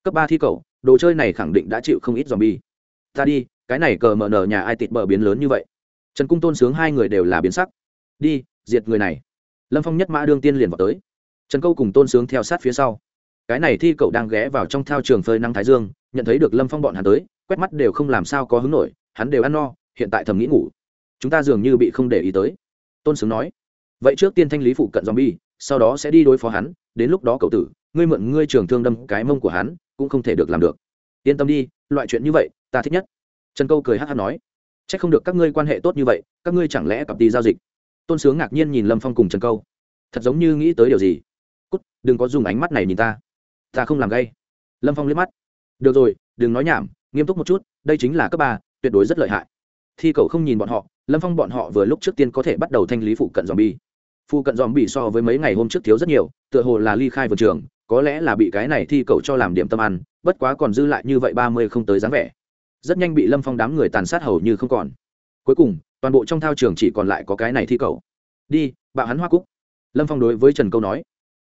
cấp ba thi cầu, đồ chơi này khẳng định đã chịu không ít dòm bi ta đi, cái này cờ mờ nở nhà ai tịt bờ biến lớn như vậy. Trần cung tôn sướng hai người đều là biến sắc. Đi, diệt người này. Lâm phong nhất mã đương tiên liền vào tới. Trần câu cùng tôn sướng theo sát phía sau. Cái này thi cậu đang ghé vào trong thao trường phơi năng thái dương, nhận thấy được lâm phong bọn hắn tới, quét mắt đều không làm sao có hứng nổi, hắn đều ăn no, hiện tại thầm nghĩ ngủ. Chúng ta dường như bị không để ý tới. Tôn sướng nói. Vậy trước tiên thanh lý phụ cận zombie, sau đó sẽ đi đối phó hắn, đến lúc đó cậu tử, ngươi mượn ngươi trường thương đâm cái mông của hắn cũng không thể được làm được. Yên tâm đi, loại chuyện như vậy, ta thích nhất. Trần câu cười hát hát nói. C h ắ c không được các ngươi quan hệ tốt như vậy, các ngươi chẳng lẽ cặp đi giao dịch? Tôn sướng ngạc nhiên nhìn lâm phong cùng trần câu. Thật giống như nghĩ tới điều gì? Cút, đừng có dùng ánh mắt này nhìn ta. Ta không làm gay. Lâm phong liếc mắt. Được rồi, đừng nói nhảm, nghiêm túc một chút, đây chính là cấp ba, tuyệt đối rất lợi hại. Thi cầu không nhìn bọn họ, lâm phong bọn họ vừa lúc trước tiên có thể bắt đầu thanh lý phụ cận dòm bi phụ cận dòm bị so với mấy ngày hôm trước thiếu rất nhiều, tựa hồ là ly khai vườn trường có lẽ là bị cái này thi cậu cho làm điểm tâm ăn, bất quá còn dư lại như vậy ba mươi không tới dáng vẻ. Rất nhanh bị lâm phong đám người tàn sát hầu như không còn. Cuối cùng, toàn bộ trong thao trường chỉ còn lại có cái này thi cậu. đi, bạo hắn hoa cúc. Lâm phong đối với trần câu nói.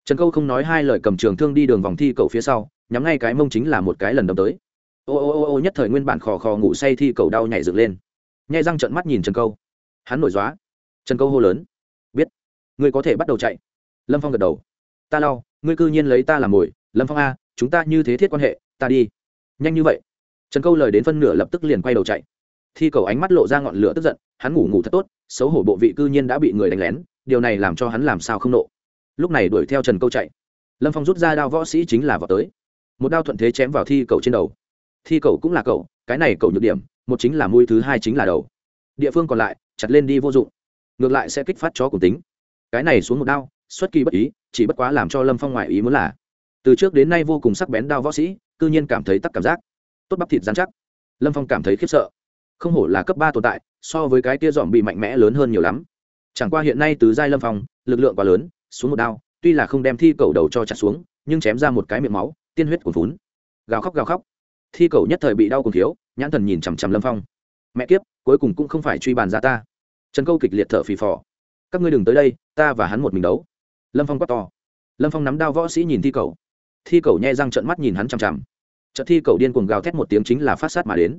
Trần câu không nói hai lời cầm trường thương đi đường vòng thi cậu phía sau, nhắm ngay cái mông chính là một cái lần đâm tới. Ô ô ô ô, nhất thời nguyên bản khò khò ngủ say thi cầu đau nhảy dựng lên. Nhai răng trợn mắt nhìn trần câu. Hắn nổi dóa trần câu hô lớn. Biết. Ngươi có thể bắt đầu chạy. Lâm phong gật đầu ta lau, ngươi cư nhiên lấy ta làm mồi, lâm phong a, chúng ta như thế thiết quan hệ, ta đi. Nhanh như vậy. Trần câu lời đến phân nửa lập tức liền quay đầu chạy. Thi cầu ánh mắt lộ ra ngọn lửa tức giận, hắn ngủ ngủ thật tốt, xấu hổ bộ vị cư nhiên đã bị người đánh lén, điều này làm cho hắn làm sao không nộ. Lúc này đuổi theo trần câu chạy. Lâm phong rút ra đao võ sĩ chính là vào tới. Một đao thuận thế chém vào thi cầu trên đầu. Thi cầu cũng là cậu, cái này cậu nhược điểm, một chính là mũi, thứ hai chính là đầu. Địa phương còn lại, chặt lên đi vô dụng. Ngược lại sẽ kích phát chó cùng tính. Cái này xuống một đao, xuất kỳ bất ý chỉ bất quá làm cho lâm phong ngoại ý muốn là, từ trước đến nay vô cùng sắc bén đao võ sĩ, cư nhiên cảm thấy tắc cảm giác. Tốt bắp thịt dán chắc. Lâm phong cảm thấy khiếp sợ. Không hổ là cấp ba tồn tại, so với cái tia dòm bị mạnh mẽ lớn hơn nhiều lắm. Chẳng qua hiện nay từ giai lâm phong, lực lượng quá lớn, xuống một đao, tuy là không đem thi cầu đầu cho chặt xuống, nhưng chém ra một cái miệng máu, tiên huyết cuồn vún gào khóc gào khóc. Thi cầu nhất thời bị đau cùng thiếu, nhãn thần nhìn chằm chằm lâm phong. Mẹ kiếp, cuối cùng cũng không phải truy bàn ra ta. Trần câu kịch liệt thở phì phò. Các ngươi đừng tới đây, ta và hắn một mình đấu lâm phong quát to. Lâm phong nắm đao võ sĩ nhìn thi cầu. Thi cầu nhai răng trận mắt nhìn hắn chằm chằm. Trận thi cầu điên cuồng gào thét một tiếng chính là phát sát mà đến.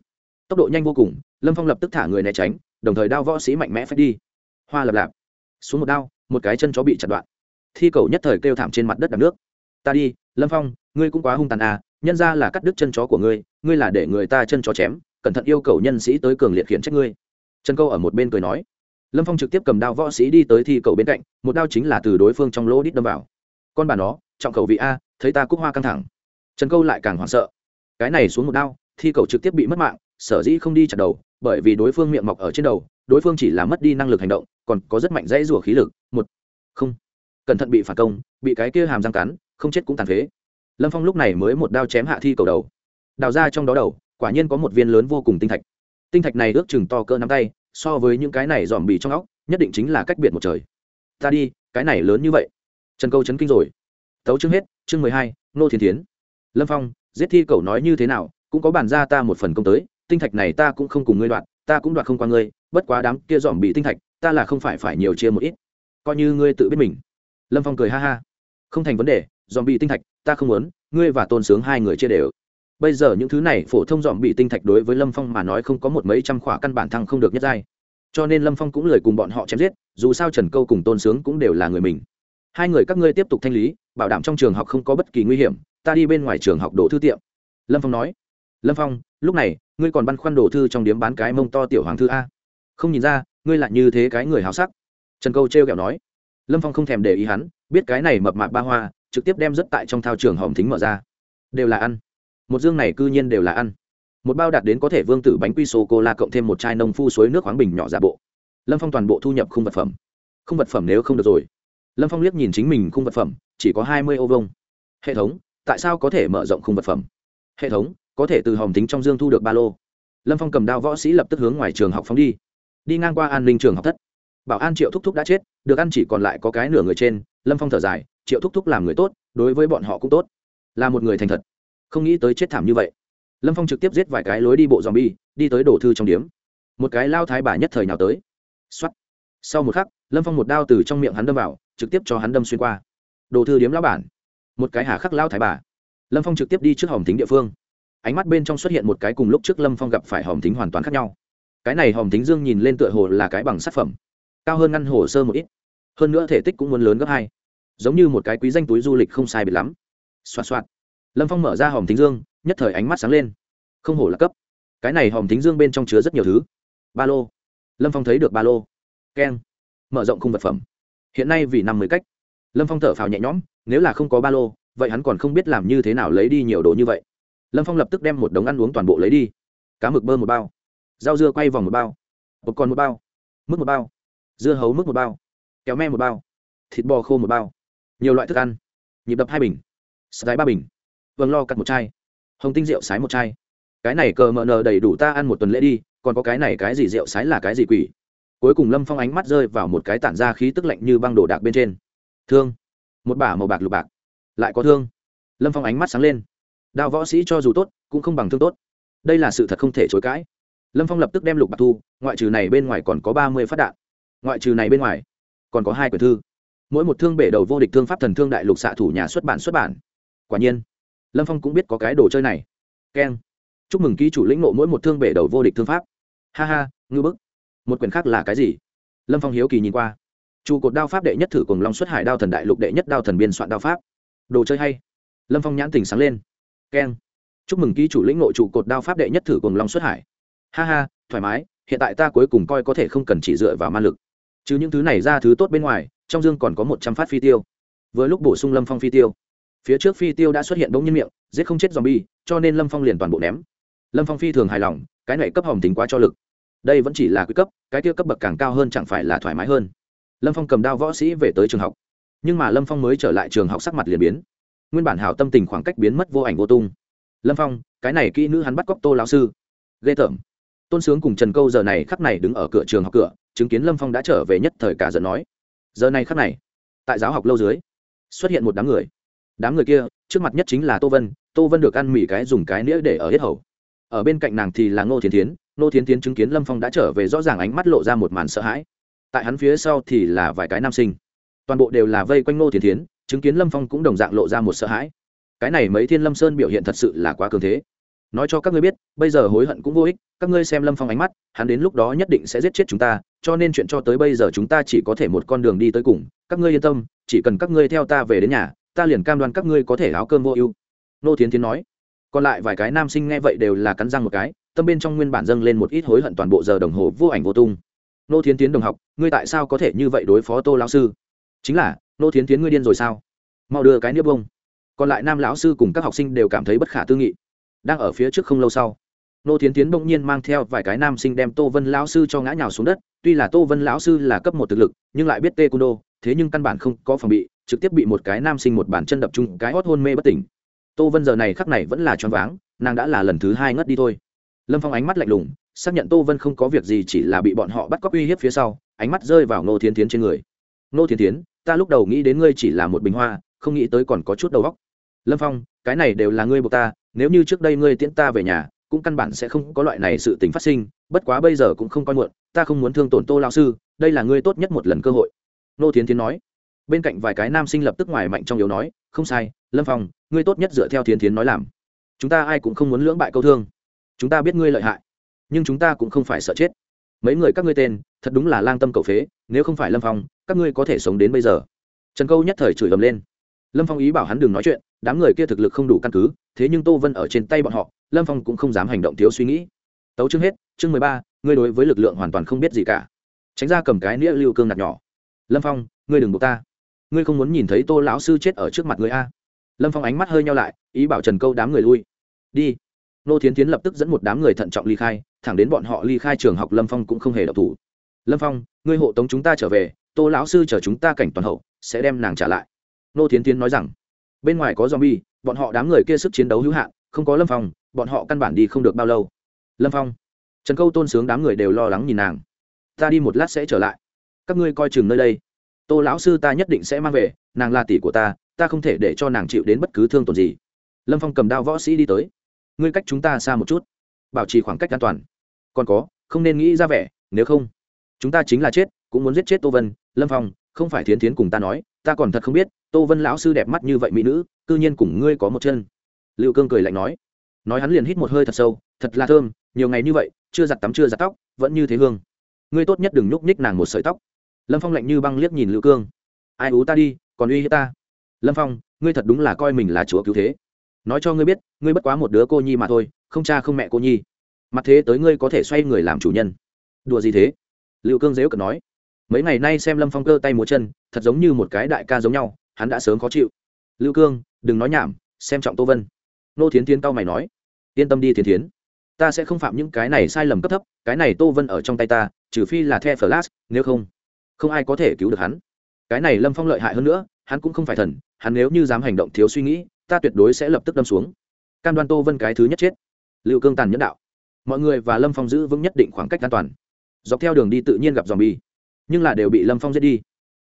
Tốc độ nhanh vô cùng, lâm phong lập tức thả người né tránh, đồng thời đao võ sĩ mạnh mẽ phép đi. Hoa lập lạp. Xuống một đao, một cái chân chó bị chặt đoạn. Thi cầu nhất thời kêu thảm trên mặt đất đạp nước. Ta đi, lâm phong, ngươi cũng quá hung tàn à nhân ra là cắt đứt chân chó của ngươi ngươi là để người ta chân chó chém, cẩn thận yêu cầu nhân sĩ tới cường liệt khiển trách ngươi. Trần câu ở một bên cười nói lâm phong trực tiếp cầm đao võ sĩ đi tới thi cầu bên cạnh, một đao chính là từ đối phương trong lỗ đít đâm vào. Con bà nó, trọng khẩu vị a, thấy ta cúc hoa căng thẳng. Trần câu lại càng hoảng sợ. Cái này xuống một đao, thi cầu trực tiếp bị mất mạng, sở dĩ không đi chặt đầu, bởi vì đối phương miệng mọc ở trên đầu, đối phương chỉ là mất đi năng lực hành động, còn có rất mạnh dãy rủa khí lực. Một, không. Cẩn thận bị phản công, bị cái kia hàm răng cắn, không chết cũng tàn phế. Lâm phong lúc này mới một đao chém hạ thi cầu đầu. Đào ra trong đó đầu, quả nhiên có một viên lớn vô cùng tinh thạch. Tinh thạch này ước chừng to cỡ nắm tay so với những cái này dòm bì trong óc, nhất định chính là cách biệt một trời. Ta đi, cái này lớn như vậy. Trần câu chấn kinh rồi. Tấu chương hết, chương mười hai, nô thiên tiến lâm phong, giết thi cầu nói như thế nào, cũng có bàn ra ta một phần công tới, tinh thạch này ta cũng không cùng ngươi đoạt ta cũng đoạt không qua ngươi, bất quá đám kia dòm bị tinh thạch, ta là không phải phải nhiều chia một ít. Coi như ngươi tự biết mình. Lâm phong cười ha ha. Không thành vấn đề, dòm bị tinh thạch, ta không muốn, ngươi và tôn sướng hai người chia đều bây giờ những thứ này phổ thông dòm bị tinh thạch đối với lâm phong mà nói không có một mấy trăm khỏa căn bản thăng không được nhất giai. Cho nên lâm phong cũng lời cùng bọn họ chém giết, dù sao trần câu cùng tôn sướng cũng đều là người mình. Hai người các ngươi tiếp tục thanh lý, bảo đảm trong trường học không có bất kỳ nguy hiểm, ta đi bên ngoài trường học đổ thư tiệm. Lâm phong nói. Lâm phong, lúc này, ngươi còn băn khoăn đổ thư trong điếm bán cái mông to tiểu hoàng thư a? Không nhìn ra, ngươi lại như thế cái người háo sắc. Trần câu t r e o kẹo nói. Lâm phong không thèm để ý hắn, biết cái này mập mạp ba hoa, trực tiếp đem rất tại trong thao trường hòm thính mở ra. Đều là ăn một dương này cư nhiên đều là ăn. Một bao đạt đến có thể vương tử bánh quy sô cô la cộng thêm một chai nông phu suối nước khoáng bình nhỏ giả bộ. Lâm phong toàn bộ thu nhập khung vật phẩm. Khung vật phẩm nếu không được rồi. Lâm phong liếc nhìn chính mình khung vật phẩm, chỉ có hai mươi ô vông hệ thống, tại sao có thể mở rộng khung vật phẩm? Hệ thống, có thể từ hòm tính trong dương thu được ba lô. Lâm phong cầm đao võ sĩ lập tức hướng ngoài trường học phóng đi. Đi ngang qua an ninh trường học thất. Bảo an triệu thúc thúc đã chết, được ăn chỉ còn lại có cái nửa người trên. Lâm phong thở dài, triệu thúc thúc làm người tốt, đối với bọn họ cũng tốt. Là một người thành thật không nghĩ tới chết thảm như vậy. Lâm phong trực tiếp giết vài cái lối đi bộ dòm bi đi tới đổ thư trong điếm. Một cái lao thái bà nhất thời nào tới. X o á t sau một khắc, lâm phong một đao từ trong miệng hắn đâm vào, trực tiếp cho hắn đâm xuyên qua. Đồ thư điếm lao bản. Một cái hà khắc lao thái bà. Lâm phong trực tiếp đi trước hòm thính địa phương. Ánh mắt bên trong xuất hiện một cái cùng lúc trước lâm phong gặp phải hòm thính hoàn toàn khác nhau. Cái này hòm thính dương nhìn lên tựa hồ là cái bằng sát phẩm. Cao hơn ngăn hồ sơ một ít. Hơn nữa thể tích cũng muốn lớn gấp hai. Giống như một cái quý danh túi du lịch không sai biệt lắm. Xoạt xoạt lâm phong mở ra hòm thính dương, nhất thời ánh mắt sáng lên. Không hổ là cấp. Cái này hòm thính dương bên trong chứa rất nhiều thứ. Ba lô. Lâm phong thấy được ba lô. Keng. Mở rộng khung vật phẩm. Hiện nay vì năm mươi cách. Lâm phong thở phào nhẹ nhõm, nếu là không có ba lô, vậy hắn còn không biết làm như thế nào lấy đi nhiều đồ như vậy. Lâm phong lập tức đem một đống ăn uống toàn bộ lấy đi. Cá mực bơ một bao. Rau dưa quay vòng một bao. Bột còn một bao. Mức một bao. Dưa hấu mức một bao. Kéo me một bao. Thịt bò khô một bao. Nhiều loại thức ăn. Nhịp đập hai bình. Sái ba bình vâng lo cắt một chai. Hồng tinh rượu sái một chai. Cái này cờ mờ nờ đầy đủ ta ăn một tuần lễ đi, còn có cái này cái gì rượu sái là cái gì quỷ? Cuối cùng lâm phong ánh mắt rơi vào một cái tản ra khí tức lạnh như băng đồ đạc bên trên. Thương. Một bả màu bạc lục bạc. Lại có thương. Lâm phong ánh mắt sáng lên. Đao võ sĩ cho dù tốt, cũng không bằng thương tốt. Đây là sự thật không thể chối cãi. Lâm phong lập tức đem lục bạc thu, ngoại trừ này bên ngoài còn có ba mươi phát đạn. Ngoại trừ này bên ngoài, còn có hai quyển thư. Mỗi một thương bể đầu vô địch thương pháp thần thương đại lục xạ thủ nhà xuất bản xuất bản. Quả nhiên lâm phong cũng biết có cái đồ chơi này. Keng. Chúc mừng ký chủ lĩnh nộ mỗi một thương bể đầu vô địch thương pháp. Ha ha, ngư bức. Một quyển khác là cái gì? Lâm phong hiếu kỳ nhìn qua. Trụ cột đao pháp đệ nhất thử cùng long xuất hải đao thần đại lục đệ nhất đao thần biên soạn đao pháp. Đồ chơi hay. Lâm phong nhãn tình sáng lên. Keng. Chúc mừng ký chủ lĩnh nội trụ cột đao pháp đệ nhất thử cùng long xuất hải. Ha ha, thoải mái, hiện tại ta cuối cùng coi có thể không cần chỉ dựa vào ma lực. Chứ những thứ này ra thứ tốt bên ngoài, trong dương còn có một trăm phát phi tiêu. Với lúc bổ sung lâm phong phi tiêu phía trước phi tiêu đã xuất hiện bỗng nhiên miệng, giết không chết zombie, cho nên lâm phong liền toàn bộ ném. Lâm phong phi thường hài lòng, cái này cấp hồng tính quá cho lực. Đây vẫn chỉ là quy cấp, cái tiêu cấp bậc càng cao hơn chẳng phải là thoải mái hơn. Lâm phong cầm đao võ sĩ về tới trường học. Nhưng mà lâm phong mới trở lại trường học sắc mặt liền biến. Nguyên bản hảo tâm tình khoảng cách biến mất vô ảnh vô tung. Lâm phong, cái này kỹ nữ hắn bắt cóc tô lão sư. Ghê tởm. Tôn sướng cùng trần câu giờ này khắc này đứng ở cửa trường học cửa, chứng kiến lâm phong đã trở về nhất thời cả giận nói. Giờ này khắc này, tại giáo học lâu dưới, xuất hiện một đám người đám người kia, trước mặt nhất chính là tô vân tô vân được ăn mỉ cái dùng cái nĩa để ở hết hầu. Ở bên cạnh nàng thì là ngô thiến tiến ngô thiến tiến chứng kiến lâm phong đã trở về rõ ràng ánh mắt lộ ra một màn sợ hãi. Tại hắn phía sau thì là vài cái nam sinh. Toàn bộ đều là vây quanh ngô thiến tiến chứng kiến lâm phong cũng đồng dạng lộ ra một sợ hãi. Cái này mấy thiên lâm sơn biểu hiện thật sự là quá cường thế. Nói cho các ngươi biết, bây giờ hối hận cũng vô ích, các ngươi xem lâm phong ánh mắt, hắn đến lúc đó nhất định sẽ giết chết chúng ta, cho nên chuyện cho tới bây giờ chúng ta chỉ có thể một con đường đi tới cùng. Các ngươi yên tâm, chỉ cần các ngươi theo ta về đến nhà ta liền cam đoan các ngươi có thể áo cơm vô ưu. Nô thiến thiến nói. Còn lại vài cái nam sinh nghe vậy đều là cắn răng một cái, tâm bên trong nguyên bản dâng lên một ít hối hận toàn bộ giờ đồng hồ vô ảnh vô tung. Nô thiến tiến đồng học, ngươi tại sao có thể như vậy đối phó tô lão sư? Chính là, nô thiến tiến ngươi điên rồi sao? Mau đưa cái nếp bông. Còn lại nam lão sư cùng các học sinh đều cảm thấy bất khả tư nghị. Đang ở phía trước không lâu sau, nô thiến tiến bỗng nhiên mang theo vài cái nam sinh đem tô vân lão sư cho ngã nhào xuống đất. Tuy là tô vân lão sư là cấp một thực lực, nhưng lại biết tê cung đô, thế nhưng căn bản không có phòng bị trực tiếp bị một cái nam sinh một bàn chân đập chung cái hót hôn mê bất tỉnh. Tô vân giờ này khắc này vẫn là choáng váng, nàng đã là lần thứ hai ngất đi thôi. Lâm phong ánh mắt lạnh lùng, xác nhận tô vân không có việc gì chỉ là bị bọn họ bắt cóc uy hiếp phía sau, ánh mắt rơi vào ngô thiên tiến trên người. Ngô thiên tiến ta lúc đầu nghĩ đến ngươi chỉ là một bình hoa, không nghĩ tới còn có chút đầu óc. Lâm phong, cái này đều là ngươi buộc ta, nếu như trước đây ngươi tiễn ta về nhà, cũng căn bản sẽ không có loại này sự tình phát sinh, bất quá bây giờ cũng không coi muộn, ta không muốn thương tổn tô lao sư, đây là ngươi tốt nhất một lần cơ hội. Nô thiến tiến nói bên cạnh vài cái nam sinh lập tức ngoài mạnh trong yếu nói, không sai, lâm phong, ngươi tốt nhất dựa theo thiến thiến nói làm. Chúng ta ai cũng không muốn lưỡng bại câu thương. Chúng ta biết ngươi lợi hại, nhưng chúng ta cũng không phải sợ chết. Mấy người các ngươi tên, thật đúng là lang tâm cầu phế, nếu không phải lâm phong, các ngươi có thể sống đến bây giờ. Trần câu nhất thời chửi ầm lên. Lâm phong ý bảo hắn đừng nói chuyện, đám người kia thực lực không đủ căn cứ, thế nhưng tô vân ở trên tay bọn họ, lâm phong cũng không dám hành động thiếu suy nghĩ. Tấu chương hết, chương mười ba, ngươi đối với lực lượng hoàn toàn không biết gì cả. Tránh ra cầm cái nĩa lưu cương nạt nhỏ. Lâm phong, ngươi đừng buộc ta ngươi không muốn nhìn thấy tô lão sư chết ở trước mặt ngươi a? Lâm phong ánh mắt hơi nhau lại, ý bảo trần câu đám người lui. Đi. Nô thiến tiến lập tức dẫn một đám người thận trọng ly khai, thẳng đến bọn họ ly khai trường học lâm phong cũng không hề độc thủ. Lâm phong, ngươi hộ tống chúng ta trở về, tô lão sư chở chúng ta cảnh toàn hậu, sẽ đem nàng trả lại. Nô thiến tiến nói rằng, bên ngoài có zombie, bọn họ đám người kia sức chiến đấu hữu hạn, không có lâm phong, bọn họ căn bản đi không được bao lâu. Lâm phong, trần câu tôn sướng đám người đều lo lắng nhìn nàng. Ta đi một lát sẽ trở lại. Các ngươi coi chừng nơi đây tô lão sư ta nhất định sẽ mang về, nàng là tỷ của ta ta không thể để cho nàng chịu đến bất cứ thương tổn gì. Lâm phong cầm đao võ sĩ đi tới. Ngươi cách chúng ta xa một chút. Bảo trì khoảng cách an toàn. Còn có, không nên nghĩ ra vẻ, nếu không, chúng ta chính là chết, cũng muốn giết chết tô vân. Lâm phong, không phải thiến thiến cùng ta nói, ta còn thật không biết, tô vân lão sư đẹp mắt như vậy mỹ nữ, cư nhiên cùng ngươi có một chân. Liệu cương cười lạnh nói. Nói hắn liền hít một hơi thật sâu, thật là thơm, nhiều ngày như vậy, chưa giặt tắm, chưa giặt tóc, vẫn như thế hương. Ngươi tốt nhất đừng nhúc nhích nàng một sợi tóc lâm phong lạnh như băng liếc nhìn lưu cương. Ai ú ta đi, còn uy hiếp ta? Lâm phong, ngươi thật đúng là coi mình là chúa cứu thế. Nói cho ngươi biết, ngươi bất quá một đứa cô nhi mà thôi, không cha không mẹ cô nhi. Mặt thế tới ngươi có thể xoay người làm chủ nhân. Đùa gì thế? Liệu cương dếu cợt nói. Mấy ngày nay xem lâm phong cơ tay múa chân, thật giống như một cái đại ca giống nhau, hắn đã sớm khó chịu. Lưu cương, đừng nói nhảm, xem trọng tô vân. Nô thiến tiến tao mày nói. Yên tâm đi thiến thiến, ta sẽ không phạm những cái này sai lầm cấp thấp, cái này tô vân ở trong tay ta, trừ phi là the flash nếu không không ai có thể cứu được hắn. Cái này lâm phong lợi hại hơn nữa, hắn cũng không phải thần, hắn nếu như dám hành động thiếu suy nghĩ, ta tuyệt đối sẽ lập tức đâm xuống. Cam đoan tô vân cái thứ nhất chết. Liệu cương tàn nhẫn đạo. Mọi người và lâm phong giữ vững nhất định khoảng cách an toàn. Dọc theo đường đi tự nhiên gặp dòm bi nhưng là đều bị lâm phong giết đi.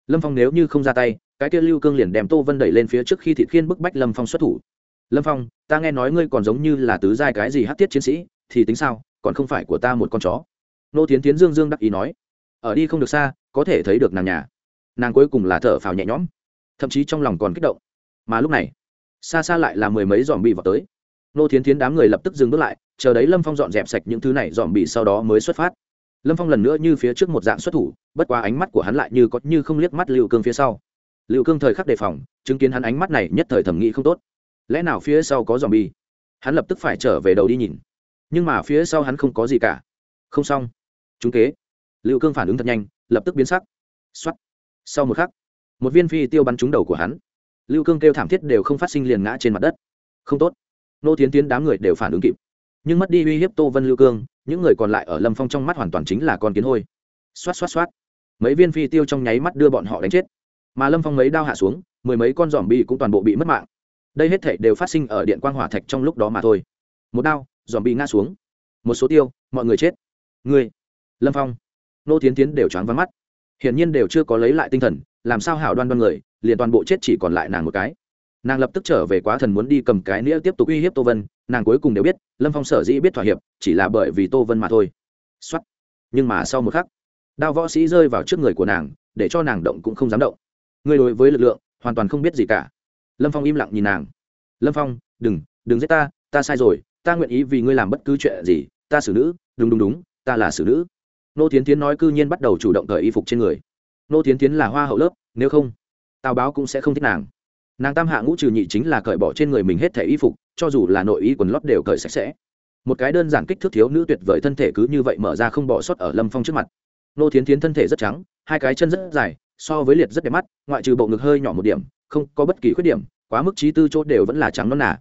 Lâm phong nếu như không ra tay, cái kia lưu cương liền đem tô vân đẩy lên phía trước khi thịt khiên bức bách lâm phong xuất thủ. Lâm phong, ta nghe nói ngươi còn giống như là tứ giai cái gì hát tiết chiến sĩ, thì tính sao, còn không phải của ta một con chó. Nô tiến tiến dương dương đắc ý nói ở đi không được xa, có thể thấy được nàng nhà. Nàng cuối cùng là thở phào nhẹ nhõm, thậm chí trong lòng còn kích động. Mà lúc này, xa xa lại là mười mấy dòm bị vào tới. Nô thiến thiến đám người lập tức dừng bước lại, chờ đấy lâm phong dọn dẹp sạch những thứ này dòm bị sau đó mới xuất phát. Lâm phong lần nữa như phía trước một dạng xuất thủ, bất quá ánh mắt của hắn lại như có như không liếc mắt liệu cương phía sau. Liệu cương thời khắc đề phòng, chứng kiến hắn ánh mắt này nhất thời thẩm nghĩ không tốt. Lẽ nào phía sau có dòm bi hắn lập tức phải trở về đầu đi nhìn. Nhưng mà phía sau hắn không có gì cả. Không xong. Chúng kế. Lưu cương phản ứng thật nhanh, lập tức biến sắc. X sau một khắc, một viên phi tiêu bắn trúng đầu của hắn. Lưu cương kêu thảm thiết đều không phát sinh liền ngã trên mặt đất. Không tốt. Nô tiến tiến đám người đều phản ứng kịp. Nhưng mất đi uy hiếp tô vân lưu cương, những người còn lại ở lâm phong trong mắt hoàn toàn chính là con kiến hôi. Xoát xoát xoát mấy viên phi tiêu trong nháy mắt đưa bọn họ đánh chết. Mà lâm phong mấy đao hạ xuống, mười mấy con giòm bi cũng toàn bộ bị mất mạng. Đây hết thể đều phát sinh ở điện Quang hỏa thạch trong lúc đó mà thôi. Một đao, giòm bi ngã xuống. Một số tiêu, mọi người chết. Người lâm phong nô tiến tiến đều choáng vắng mắt. Hiển nhiên đều chưa có lấy lại tinh thần, làm sao hảo đoan đoan người, liền toàn bộ chết chỉ còn lại nàng một cái. Nàng lập tức trở về quá thần muốn đi cầm cái nĩa tiếp tục uy hiếp tô vân, nàng cuối cùng đều biết, lâm phong sở dĩ biết thỏa hiệp, chỉ là bởi vì tô vân mà thôi. X o á t nhưng mà sau một khắc, đao võ sĩ rơi vào trước người của nàng, để cho nàng động cũng không dám động. Ngươi đối với lực lượng, hoàn toàn không biết gì cả. Lâm phong im lặng nhìn nàng. Lâm phong, đừng đừng giết ta ta sai rồi, ta nguyện ý vì ngươi làm bất cứ chuyện gì, ta xử nữ, đúng đúng đúng, ta là xử nữ nô Thiến tiến nói cư nhiên bắt đầu chủ động cởi y phục trên người. Nô Thiến tiến là hoa hậu lớp, nếu không, tào báo cũng sẽ không thích nàng. Nàng tam hạ ngũ trừ nhị chính là cởi bỏ trên người mình hết thẻ y phục, cho dù là nội y quần lót đều cởi sạch sẽ. Một cái đơn giản kích thước thiếu nữ tuyệt vời thân thể cứ như vậy mở ra không bỏ sót ở lâm phong trước mặt. Nô thiến thiến thân thể rất trắng, hai cái chân rất dài, so với liệt rất đẹp mắt, ngoại trừ bộ ngực hơi nhỏ một điểm, không có bất kỳ khuyết điểm, quá mức trí tư chốt đều vẫn là trắng non nà.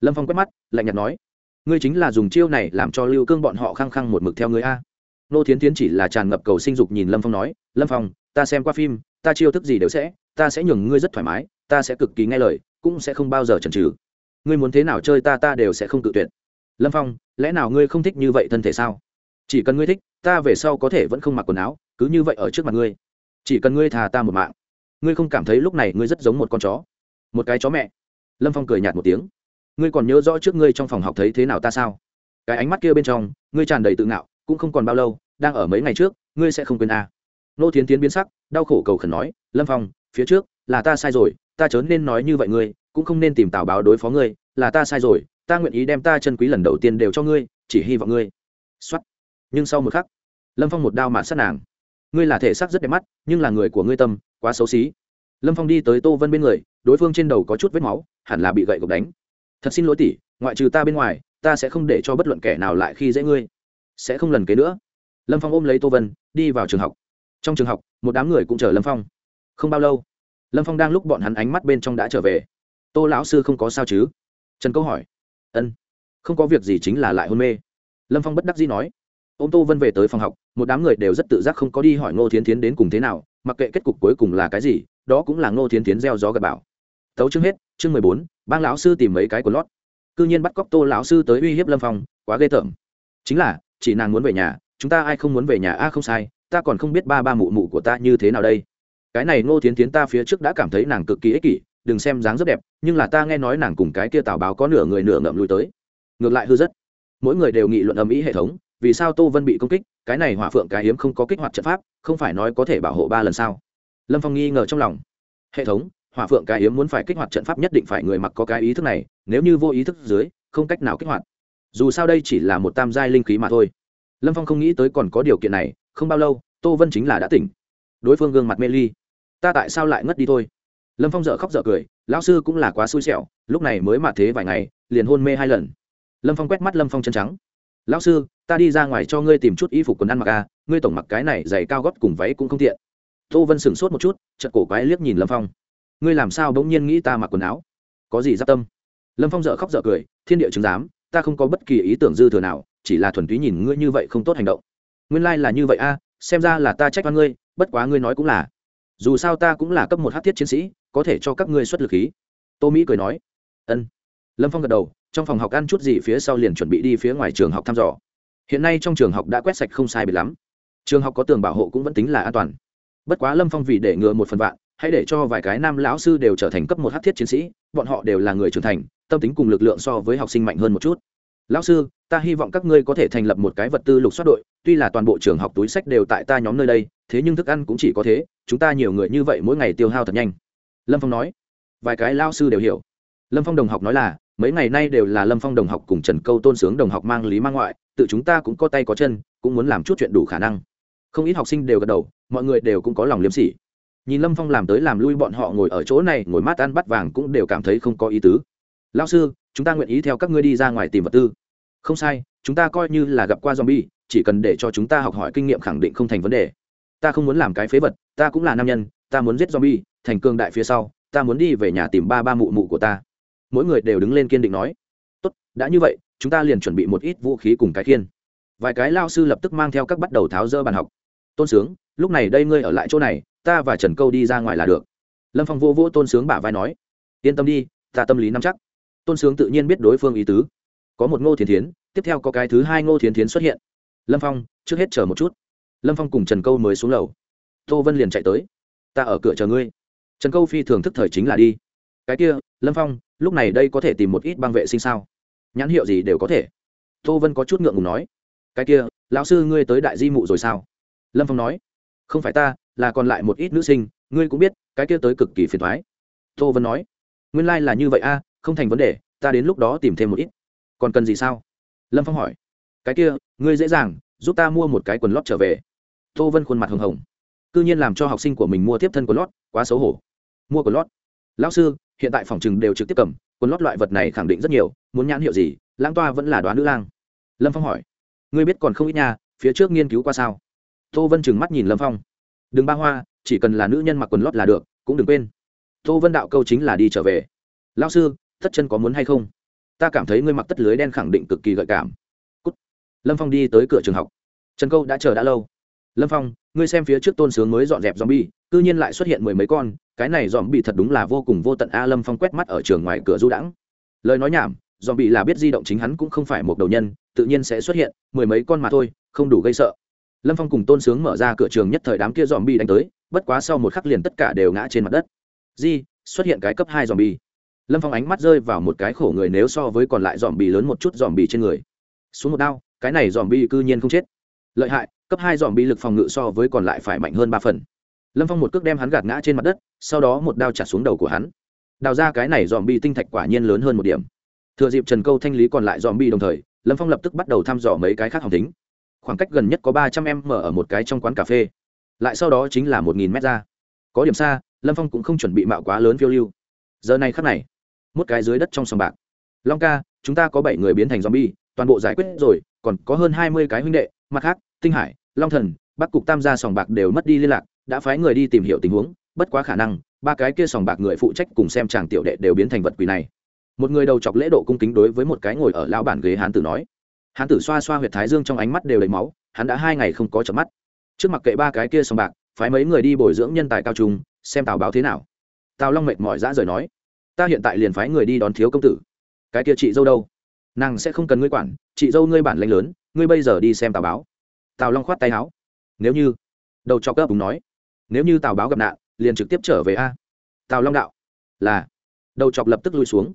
Lâm phong quét mắt, lạnh nhạt nói, ngươi chính là dùng chiêu này làm cho lưu cương bọn họ khăng khăng một mực theo ngươi a nô thiến tiến chỉ là tràn ngập cầu sinh dục nhìn lâm phong nói, lâm phong, ta xem qua phim, ta chiêu thức gì đều sẽ, ta sẽ nhường ngươi rất thoải mái, ta sẽ cực kỳ nghe lời, cũng sẽ không bao giờ chần chừ. Ngươi muốn thế nào chơi ta ta đều sẽ không tự tuyệt. Lâm phong, lẽ nào ngươi không thích như vậy thân thể sao? Chỉ cần ngươi thích, ta về sau có thể vẫn không mặc quần áo, cứ như vậy ở trước mặt ngươi. Chỉ cần ngươi thà ta một mạng, ngươi không cảm thấy lúc này ngươi rất giống một con chó. Một cái chó mẹ. Lâm phong cười nhạt một tiếng. Ngươi còn nhớ rõ trước ngươi trong phòng học thấy thế nào ta sao? Cái ánh mắt kia bên trong, ngươi tràn đầy tự ngạo cũng không còn bao lâu, đang ở mấy ngày trước, ngươi sẽ không quên a. À. nô thiến tiến biến sắc, đau khổ cầu khẩn nói, lâm phong, phía trước là ta sai rồi, ta chớ nên nói như vậy ngươi, cũng không nên tìm tào báo đối phó ngươi, là ta sai rồi, ta nguyện ý đem ta chân quý lần đầu tiên đều cho ngươi, chỉ hy vọng ngươi. Xuất nhưng sau một khắc, lâm phong một đao mạn sát nàng. Ngươi là thể xác rất đẹp mắt, nhưng là người của ngươi tâm, quá xấu xí. Lâm phong đi tới tô vân bên người, đối phương trên đầu có chút vết máu, hẳn là bị gậy gộc đánh. Thật xin lỗi tỷ, ngoại trừ ta bên ngoài, ta sẽ không để cho bất luận kẻ nào lại khi dễ ngươi sẽ không lần kế nữa. Lâm phong ôm lấy tô vân, đi vào trường học. Trong trường học, một đám người cũng chờ lâm phong. Không bao lâu, lâm phong đang lúc bọn hắn ánh mắt bên trong đã trở về. Tô lão sư không có sao chứ? Trần câu hỏi. Ân, không có việc gì chính là lại hôn mê. Lâm phong bất đắc dĩ nói. Ô tô vân về tới phòng học, một đám người đều rất tự giác không có đi hỏi ngô thiến tiến đến cùng thế nào, mặc kệ kết cục cuối cùng là cái gì, đó cũng là ngô thiến tiến gieo gió gặp bảo tấu chương hết, chương mười bốn, bang lão sư tìm mấy cái của lót. C ư nhiên bắt cóc tô lão sư tới uy hiếp lâm phong, quá ghê tởm. Chính là chỉ nàng muốn về nhà, chúng ta ai không muốn về nhà? A, không sai, ta còn không biết ba ba mụ mụ của ta như thế nào đây. Cái này ngô thiến tiến ta phía trước đã cảm thấy nàng cực kỳ ích kỷ, đừng xem dáng rất đẹp, nhưng là ta nghe nói nàng cùng cái kia tào báo có nửa người nửa ngậm lui tới. Ngược lại hư rất. Mỗi người đều nghị luận âm ý hệ thống, vì sao tô vân bị công kích, cái này hỏa phượng cái hiếm không có kích hoạt trận pháp, không phải nói có thể bảo hộ ba lần sao? Lâm phong nghi ngờ trong lòng. Hệ thống, hỏa phượng cái hiếm muốn phải kích hoạt trận pháp nhất định phải người mặc có cái ý thức này, nếu như vô ý thức dưới, không cách nào kích hoạt dù sao đây chỉ là một tam giai linh khí mà thôi. Lâm phong không nghĩ tới còn có điều kiện này không bao lâu tô vân chính là đã tỉnh. Đối phương gương mặt mê ly. Ta tại sao lại ngất đi thôi? Lâm phong dợ khóc dợ cười lão sư cũng là quá xui xẻo lúc này mới mà thế vài ngày liền hôn mê hai lần. Lâm phong quét mắt lâm phong chân trắng. Lão sư ta đi ra ngoài cho ngươi tìm chút y phục quần ăn mặc a à, ngươi tổng mặc cái này giày cao gót cùng váy cũng không tiện. Tô vân sửng sốt một chút chật cổ quái liếc nhìn lâm phong. Ngươi làm sao bỗng nhiên nghĩ ta mặc quần áo? Có gì giáp tâm? Lâm phong dợ khóc dợ cười thiên địa chứng giám ta không có bất kỳ ý tưởng dư thừa nào, chỉ là thuần túy nhìn ngươi như vậy không tốt hành động. Nguyên lai、like、là như vậy a, xem ra là ta trách oan ngươi, bất quá ngươi nói cũng là. Dù sao ta cũng là cấp một hát thiết chiến sĩ, có thể cho các ngươi xuất lực khí. Tô mỹ cười nói, ân. Lâm phong gật đầu, trong phòng học ăn chút gì phía sau liền chuẩn bị đi phía ngoài trường học thăm dò. Hiện nay trong trường học đã quét sạch không sai biệt lắm. Trường học có tường bảo hộ cũng vẫn tính là an toàn. Bất quá lâm phong vì để ngừa một phần vạn, hãy để cho vài cái nam lão sư đều trở thành cấp một hát thiết chiến sĩ, bọn họ đều là người trưởng thành tâm tính cùng lực lượng so với học sinh mạnh hơn một chút. Lão sư, ta hy vọng các ngươi có thể thành lập một cái vật tư lục soát đội, tuy là toàn bộ trường học túi sách đều tại ta nhóm nơi đây, thế nhưng thức ăn cũng chỉ có thế, chúng ta nhiều người như vậy mỗi ngày tiêu hao thật nhanh. Lâm phong nói. Vài cái lao sư đều hiểu. Lâm phong đồng học nói là, mấy ngày nay đều là lâm phong đồng học cùng trần câu tôn sướng đồng học mang lý mang ngoại, tự chúng ta cũng có tay có chân, cũng muốn làm chút chuyện đủ khả năng. Không ít học sinh đều gật đầu, mọi người đều cũng có lòng liếm sỉ. Nhìn lâm phong làm tới làm lui bọn họ ngồi ở chỗ này, ngồi mát ăn bắt vàng cũng đều cảm thấy không có ý tứ lao sư, chúng ta nguyện ý theo các ngươi đi ra ngoài tìm vật tư. Không sai, chúng ta coi như là gặp qua zombie, chỉ cần để cho chúng ta học hỏi kinh nghiệm khẳng định không thành vấn đề. Ta không muốn làm cái phế vật, ta cũng là nam nhân, ta muốn giết zombie, thành cương đại phía sau, ta muốn đi về nhà tìm ba ba mụ mụ của ta. Mỗi người đều đứng lên kiên định nói. Tốt, đã như vậy, chúng ta liền chuẩn bị một ít vũ khí cùng cái khiên. Vài cái lao sư lập tức mang theo các bắt đầu tháo rỡ bàn học. Tôn sướng, lúc này đây ngươi ở lại chỗ này, ta và trần câu đi ra ngoài là được. Lâm phong vô vô tôn sướng bả vai nói. Yên tâm đi, ta tâm lý nắm chắc tôn sướng tự nhiên biết đối phương ý tứ. Có một ngô thiến thiến, tiếp theo có cái thứ hai ngô thiến thiến xuất hiện. Lâm phong, trước hết chờ một chút. Lâm phong cùng trần câu mới xuống lầu. Tô vân liền chạy tới. Ta ở cửa chờ ngươi. Trần câu phi thường thức thời chính là đi. Cái kia, lâm phong, lúc này đây có thể tìm một ít băng vệ sinh sao? Nhãn hiệu gì đều có thể. Tô vân có chút ngượng ngùng nói. Cái kia, lão sư ngươi tới đại di mụ rồi sao? Lâm phong nói. Không phải ta, là còn lại một ít nữ sinh, ngươi cũng biết, cái kia tới cực kỳ phiền thoái. Tô vân nói. Nguyên lai、like、là như vậy a không thành vấn đề, ta đến lúc đó tìm thêm một ít. Còn cần gì sao? Lâm phong hỏi. Cái kia, ngươi dễ dàng, giúp ta mua một cái quần lót trở về. Tô vân khuôn mặt hồng hồng. C ư nhiên làm cho học sinh của mình mua tiếp thân quần lót, quá xấu hổ. Mua quần lót. Lão sư, hiện tại phòng chừng đều trực tiếp cầm, quần lót loại vật này khẳng định rất nhiều, muốn nhãn hiệu gì, lãng toa vẫn là đoán nữ lang. Lâm phong hỏi. Ngươi biết còn không ít nha, phía trước nghiên cứu qua sao? Tô vân chừng mắt nhìn lâm phong. Đừng ba hoa, chỉ cần là nữ nhân mặc quần lót là được, cũng đừng quên. Tô vân đạo câu chính là đi trở về. Lão sư tất chân có muốn hay không? Ta cảm thấy ngươi mặc tất lưới đen khẳng định cực kỳ gợi cảm. Cút. lâm phong đi tới cửa trường học. Trần câu đã chờ đã lâu. Lâm phong, ngươi xem phía trước tôn sướng mới dọn dẹp zombie, cư nhiên lại xuất hiện mười mấy con, cái này dòm bị thật đúng là vô cùng vô tận a, lâm phong quét mắt ở trường ngoài cửa du đãng. Lời nói nhảm dòm bị là biết di động chính hắn cũng không phải một đầu nhân, tự nhiên sẽ xuất hiện, mười mấy con mà thôi, không đủ gây sợ. Lâm phong cùng tôn sướng mở ra cửa trường nhất thời đám kia dòm bị đánh tới, bất quá sau một khắc liền tất cả đều ngã trên mặt đất. Di, xuất hiện cái cấp hai dòm bi lâm phong ánh mắt rơi vào một cái khổ người nếu so với còn lại dòm bì lớn một chút dòm bì trên người. Xuống một đao, cái này dòm bì cư nhiên không chết. Lợi hại, cấp hai dòm bì lực phòng ngự so với còn lại phải mạnh hơn ba phần. Lâm phong một cước đem hắn gạt ngã trên mặt đất, sau đó một đao trả xuống đầu của hắn. Đào ra cái này dòm bì tinh thạch quả nhiên lớn hơn một điểm. Thừa dịp trần câu thanh lý còn lại dòm bì đồng thời, lâm phong lập tức bắt đầu thăm dò mấy cái khác hỏng tính khoảng cách gần nhất có ba trăm em mở ở một cái trong quán cà phê. Lại sau đó chính là một nghìn mét ra. Có điểm xa, lâm phong cũng không chuẩn bị mạo quá lớn phiêu lưu. Giờ này khắc này một cái dưới đất trong sòng bạc. Long ca chúng ta có bảy người biến thành zombie, toàn bộ giải quyết rồi còn có hơn hai mươi cái huynh đệ mặt khác tinh hải long thần bắc cục tam gia sòng bạc đều mất đi liên lạc đã phái người đi tìm hiểu tình huống bất quá khả năng ba cái kia sòng bạc người phụ trách cùng xem chàng tiểu đệ đều biến thành vật quỷ này. Một người đầu chọc lễ độ cung kính đối với một cái ngồi ở lão bản ghế hán tử nói. Hán tử xoa xoa huyệt thái dương trong ánh mắt đều đầy máu hắn đã hai ngày không có chợp mắt. Trước mặt kệ ba cái kia sòng bạc phái mấy người đi bồi dưỡng nhân tài cao trung xem tào báo thế nào. Tào long mệt mỏi dã rời nói ta hiện tại liền phái người đi đón thiếu công tử. Cái kia chị dâu đâu? Nàng sẽ không cần ngươi quản, chị dâu ngươi bản lanh lớn, ngươi bây giờ đi xem tào báo. Tào long khoát tay áo. Nếu như, đầu cho cấp đúng nói, nếu như tào báo gặp nạn, liền trực tiếp trở về a. Tào long đạo, là. Đầu chọc lập tức lui xuống.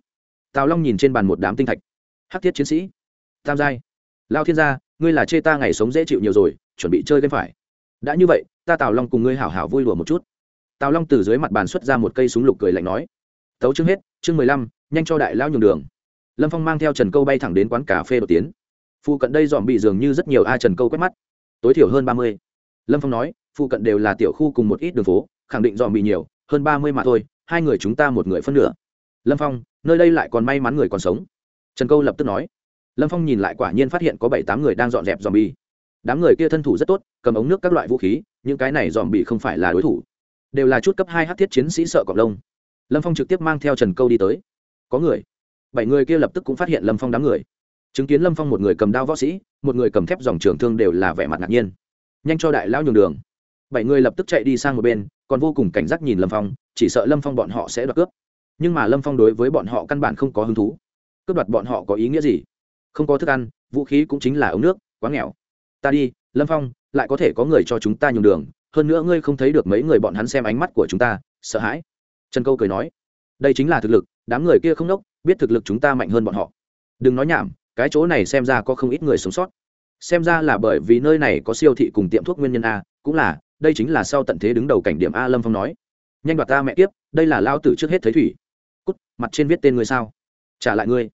Tào long nhìn trên bàn một đám tinh thạch. Hắc thiết chiến sĩ. Tam giai. Lao thiên gia, ngươi là chê ta ngày sống dễ chịu nhiều rồi, chuẩn bị chơi game phải. Đã như vậy, ta tào long cùng ngươi hảo hảo vui lùa một chút. Tào long từ dưới mặt bàn xuất ra một cây súng lục cười lạnh nói tấu chương hết, chương mười lăm, nhanh cho đại lao nhường đường. Lâm phong mang theo trần câu bay thẳng đến quán cà phê đột tiến. Phụ cận đây dòm bị dường như rất nhiều a trần câu quét mắt. Tối thiểu hơn ba mươi. Lâm phong nói, phụ cận đều là tiểu khu cùng một ít đường phố, khẳng định dòm bị nhiều, hơn ba mươi mà thôi, hai người chúng ta một người phân nửa. Lâm phong, nơi đây lại còn may mắn người còn sống. Trần câu lập tức nói. Lâm phong nhìn lại quả nhiên phát hiện có bảy tám người đang dọn dẹp dòm bi đám người kia thân thủ rất tốt, cầm ống nước các loại vũ khí, những cái này dòm bị không phải là đối thủ. Đều là chút cấp hai hát thiết chiến sĩ sợ cọp lông lâm phong trực tiếp mang theo trần câu đi tới. Có người. Bảy người kia lập tức cũng phát hiện lâm phong đám người. Chứng kiến lâm phong một người cầm đao võ sĩ, một người cầm thép dòng trường thương đều là vẻ mặt ngạc nhiên. Nhanh cho đại lao nhường đường. Bảy người lập tức chạy đi sang một bên, còn vô cùng cảnh giác nhìn lâm phong, chỉ sợ lâm phong bọn họ sẽ đoạt cướp. Nhưng mà lâm phong đối với bọn họ căn bản không có hứng thú. Cướp đoạt bọn họ có ý nghĩa gì? Không có thức ăn, vũ khí cũng chính là ống nước, quá nghèo. Ta đi, lâm phong, lại có thể có người cho chúng ta nhường đường, hơn nữa ngươi không thấy được mấy người bọn hắn xem ánh mắt của chúng ta, sợ hãi trần câu cười nói, đây chính là thực lực, đám người kia không đốc, biết thực lực chúng ta mạnh hơn bọn họ. Đừng nói nhảm, cái chỗ này xem ra có không ít người sống sót. Xem ra là bởi vì nơi này có siêu thị cùng tiệm thuốc nguyên nhân a, cũng là, đây chính là sau tận thế đứng đầu cảnh điểm a lâm phong nói. Nhanh đoạt ta mẹ tiếp đây là lao tử trước hết thấy thủy. Cút, mặt trên viết tên ngươi sao? Trả lại ngươi.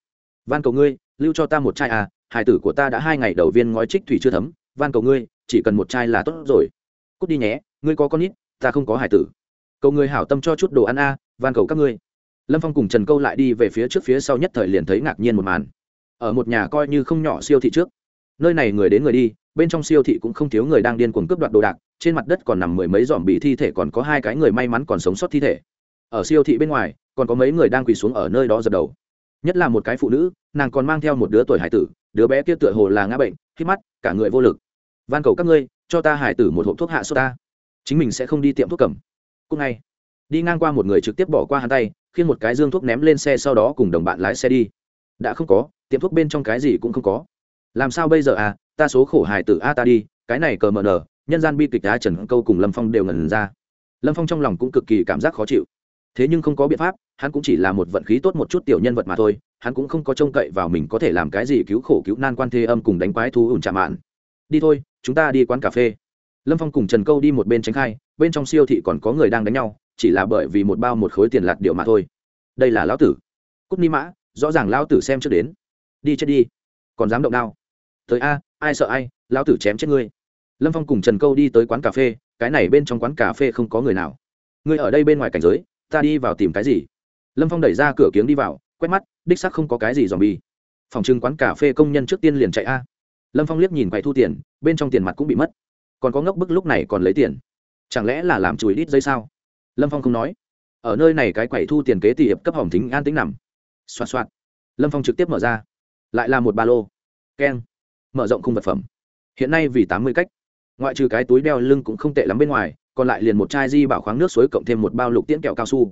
Van cầu ngươi, lưu cho ta một chai à hải tử của ta đã hai ngày đầu viên ngói trích thủy chưa thấm. Van cầu ngươi, chỉ cần một chai là tốt rồi. Cút đi nhé, ngươi có con ít ta không có hải tử cầu người hảo tâm cho chút đồ ăn a, van cầu các ngươi. Lâm phong cùng trần câu lại đi về phía trước phía sau nhất thời liền thấy ngạc nhiên một màn. Ở một nhà coi như không nhỏ siêu thị trước, nơi này người đến người đi, bên trong siêu thị cũng không thiếu người đang điên cuồng cướp đoạt đồ đạc, trên mặt đất còn nằm mười mấy dòm bị thi thể còn có hai cái người may mắn còn sống sót thi thể. Ở siêu thị bên ngoài, còn có mấy người đang quỳ xuống ở nơi đó dập đầu. Nhất là một cái phụ nữ, nàng còn mang theo một đứa tuổi hải tử, đứa bé kia tựa hồ là ngã bệnh khi mắt, cả người vô lực. Van cầu các ngươi, cho ta hải tử một hộp thuốc hạ sốt ta. Chính mình sẽ không đi tiệm thuốc cầm cúc ngay. Đi ngang qua một người trực tiếp bỏ qua hắn tay khiến một cái dương thuốc ném lên xe sau đó cùng đồng bạn lái xe đi. Đã không có, tiệm thuốc bên trong cái gì cũng không có. Làm sao bây giờ à ta số khổ hài tử a ta đi, cái này cờ mờ nờ, nhân gian bi kịch đá trần câu cùng lâm phong đều ngần ra. Lâm phong trong lòng cũng cực kỳ cảm giác khó chịu. Thế nhưng không có biện pháp, hắn cũng chỉ là một vận khí tốt một chút tiểu nhân vật mà thôi, hắn cũng không có trông cậy vào mình có thể làm cái gì cứu khổ cứu nan quan thê âm cùng đánh quái thú ủn chạm mạn. Đi thôi, chúng ta đi quán cà phê lâm phong cùng trần câu đi một bên tránh khai, bên trong siêu thị còn có người đang đánh nhau, chỉ là bởi vì một bao một khối tiền lạt điệu mà thôi. Đây là lão tử. Cúc ni mã, rõ ràng lão tử xem trước đến. Đi chết đi. Còn dám động đao. Tới a, ai sợ ai, lão tử chém chết ngươi. Lâm phong cùng trần câu đi tới quán cà phê, cái này bên trong quán cà phê không có người nào. Ngươi ở đây bên ngoài cảnh giới, ta đi vào tìm cái gì? Lâm phong đẩy ra cửa kiếng đi vào, quét mắt, đích sắc không có cái gì dòm bi phòng trưng quán cà phê công nhân trước tiên liền chạy a. Lâm phong liếc nhìn quầy thu tiền, bên trong tiền mặt cũng bị mất còn có ngốc bức lúc này còn lấy tiền. Chẳng lẽ là làm chùi đít dây sao? Lâm phong không nói. Ở nơi này cái quẩy thu tiền kế tỷ hiệp cấp hỏng thính an tính nằm. Xoa xoa lâm phong trực tiếp mở ra. Lại là một ba lô. Keng. Mở rộng khung vật phẩm. Hiện nay vì tám mươi cách. Ngoại trừ cái túi đeo lưng cũng không tệ lắm bên ngoài, còn lại liền một chai di bảo khoáng nước suối cộng thêm một bao lục tiễn kẹo cao su.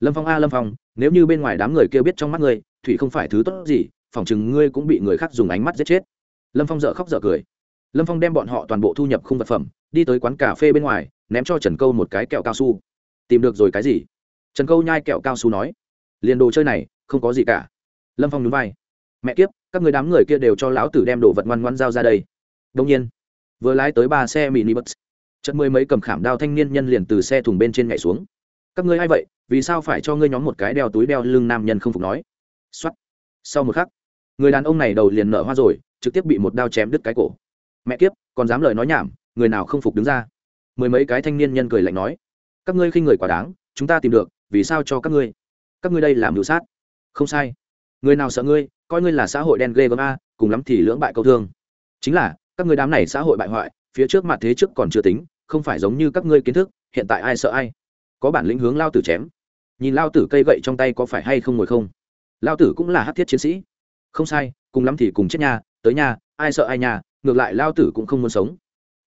Lâm phong a, lâm phong, nếu như bên ngoài đám người kêu biết trong mắt ngươi, thủy không phải thứ tốt gì, phỏng chừng ngươi cũng bị người khác dùng ánh mắt giết chết. Lâm phong dợ khóc dợ cười lâm phong đem bọn họ toàn bộ thu nhập khung vật phẩm, đi tới quán cà phê bên ngoài, ném cho trần câu một cái kẹo cao su. Tìm được rồi cái gì? Trần câu nhai kẹo cao su nói. Liền đồ chơi này, không có gì cả. Lâm phong nhún vai. Mẹ kiếp, các người đám người kia đều cho lão tử đem đồ vật ngoan ngoan giao ra đây. Đông nhiên, vừa lái tới ba xe mini bus chật mười mấy cầm khảm đao thanh niên nhân liền từ xe thùng bên trên nhảy xuống. Các ngươi a i vậy? Vì sao phải cho ngươi nhóm một cái đeo túi đeo lưng nam nhân không phục nói? X o á t sau một khắc, người đàn ông này đầu liền nở hoa rồi, trực tiếp bị một đao chém đứt cái cổ mẹ kiếp, còn dám lời nói nhảm, người nào không phục đứng ra? Mười mấy cái thanh niên nhân cười lạnh nói, các ngươi khi người quá đáng, chúng ta tìm được, vì sao cho các ngươi? Các ngươi đây làm mưu sát. Không sai. Người nào sợ ngươi, coi ngươi là xã hội đen ghê gớm a, cùng lắm thì lưỡng bại câu thương. Chính là, các ngươi đám này xã hội bại hoại, phía trước mặt thế trước còn chưa tính, không phải giống như các ngươi kiến thức, hiện tại ai sợ ai? Có bản lĩnh hướng lao tử chém. Nhìn lao tử cây gậy trong tay có phải hay không ngồi không? Lao tử cũng là hát thiết chiến sĩ. Không sai, cùng lắm thì cùng chết nhà tới nhà ai sợ ai nhà ngược lại lao tử cũng không muốn sống.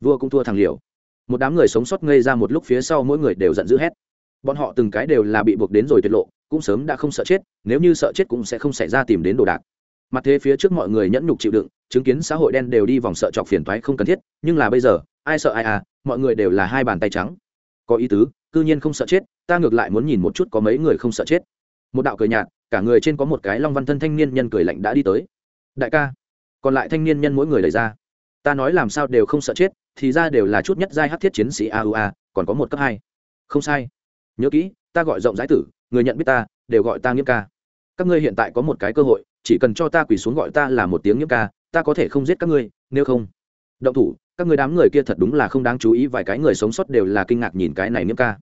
Vua cũng thua thằng liều. Một đám người sống sót ngây ra một lúc phía sau mỗi người đều giận dữ hét. Bọn họ từng cái đều là bị buộc đến rồi tiết lộ, cũng sớm đã không sợ chết, nếu như sợ chết cũng sẽ không xảy ra tìm đến đồ đạc. Mặt thế phía trước mọi người nhẫn nhục chịu đựng, chứng kiến xã hội đen đều đi vòng sợ chọc phiền toái không cần thiết, nhưng là bây giờ, ai sợ ai à mọi người đều là hai bàn tay trắng. Có ý tứ, cư nhiên không sợ chết, ta ngược lại muốn nhìn một chút có mấy người không sợ chết. Một đạo cười nhạt, cả người trên có một cái long văn thân thanh niên nhân cười lạnh đã đi tới. Đại ca, còn lại thanh niên nhân mỗi người đẩy ra ta nói làm sao đều không sợ chết, thì ra đều là chút nhất giai hát thiết chiến sĩ aua còn có một cấp hai. Không sai. Nhớ kỹ, ta gọi rộng giải tử, người nhận biết ta, đều gọi ta nghiêm ca. Các ngươi hiện tại có một cái cơ hội, chỉ cần cho ta quỳ xuống gọi ta là một tiếng nghiêm ca, ta có thể không giết các ngươi, nếu không. Động thủ, các người đám người kia thật đúng là không đáng chú ý, vài cái người sống sót đều là kinh ngạc nhìn cái này nghiêm ca.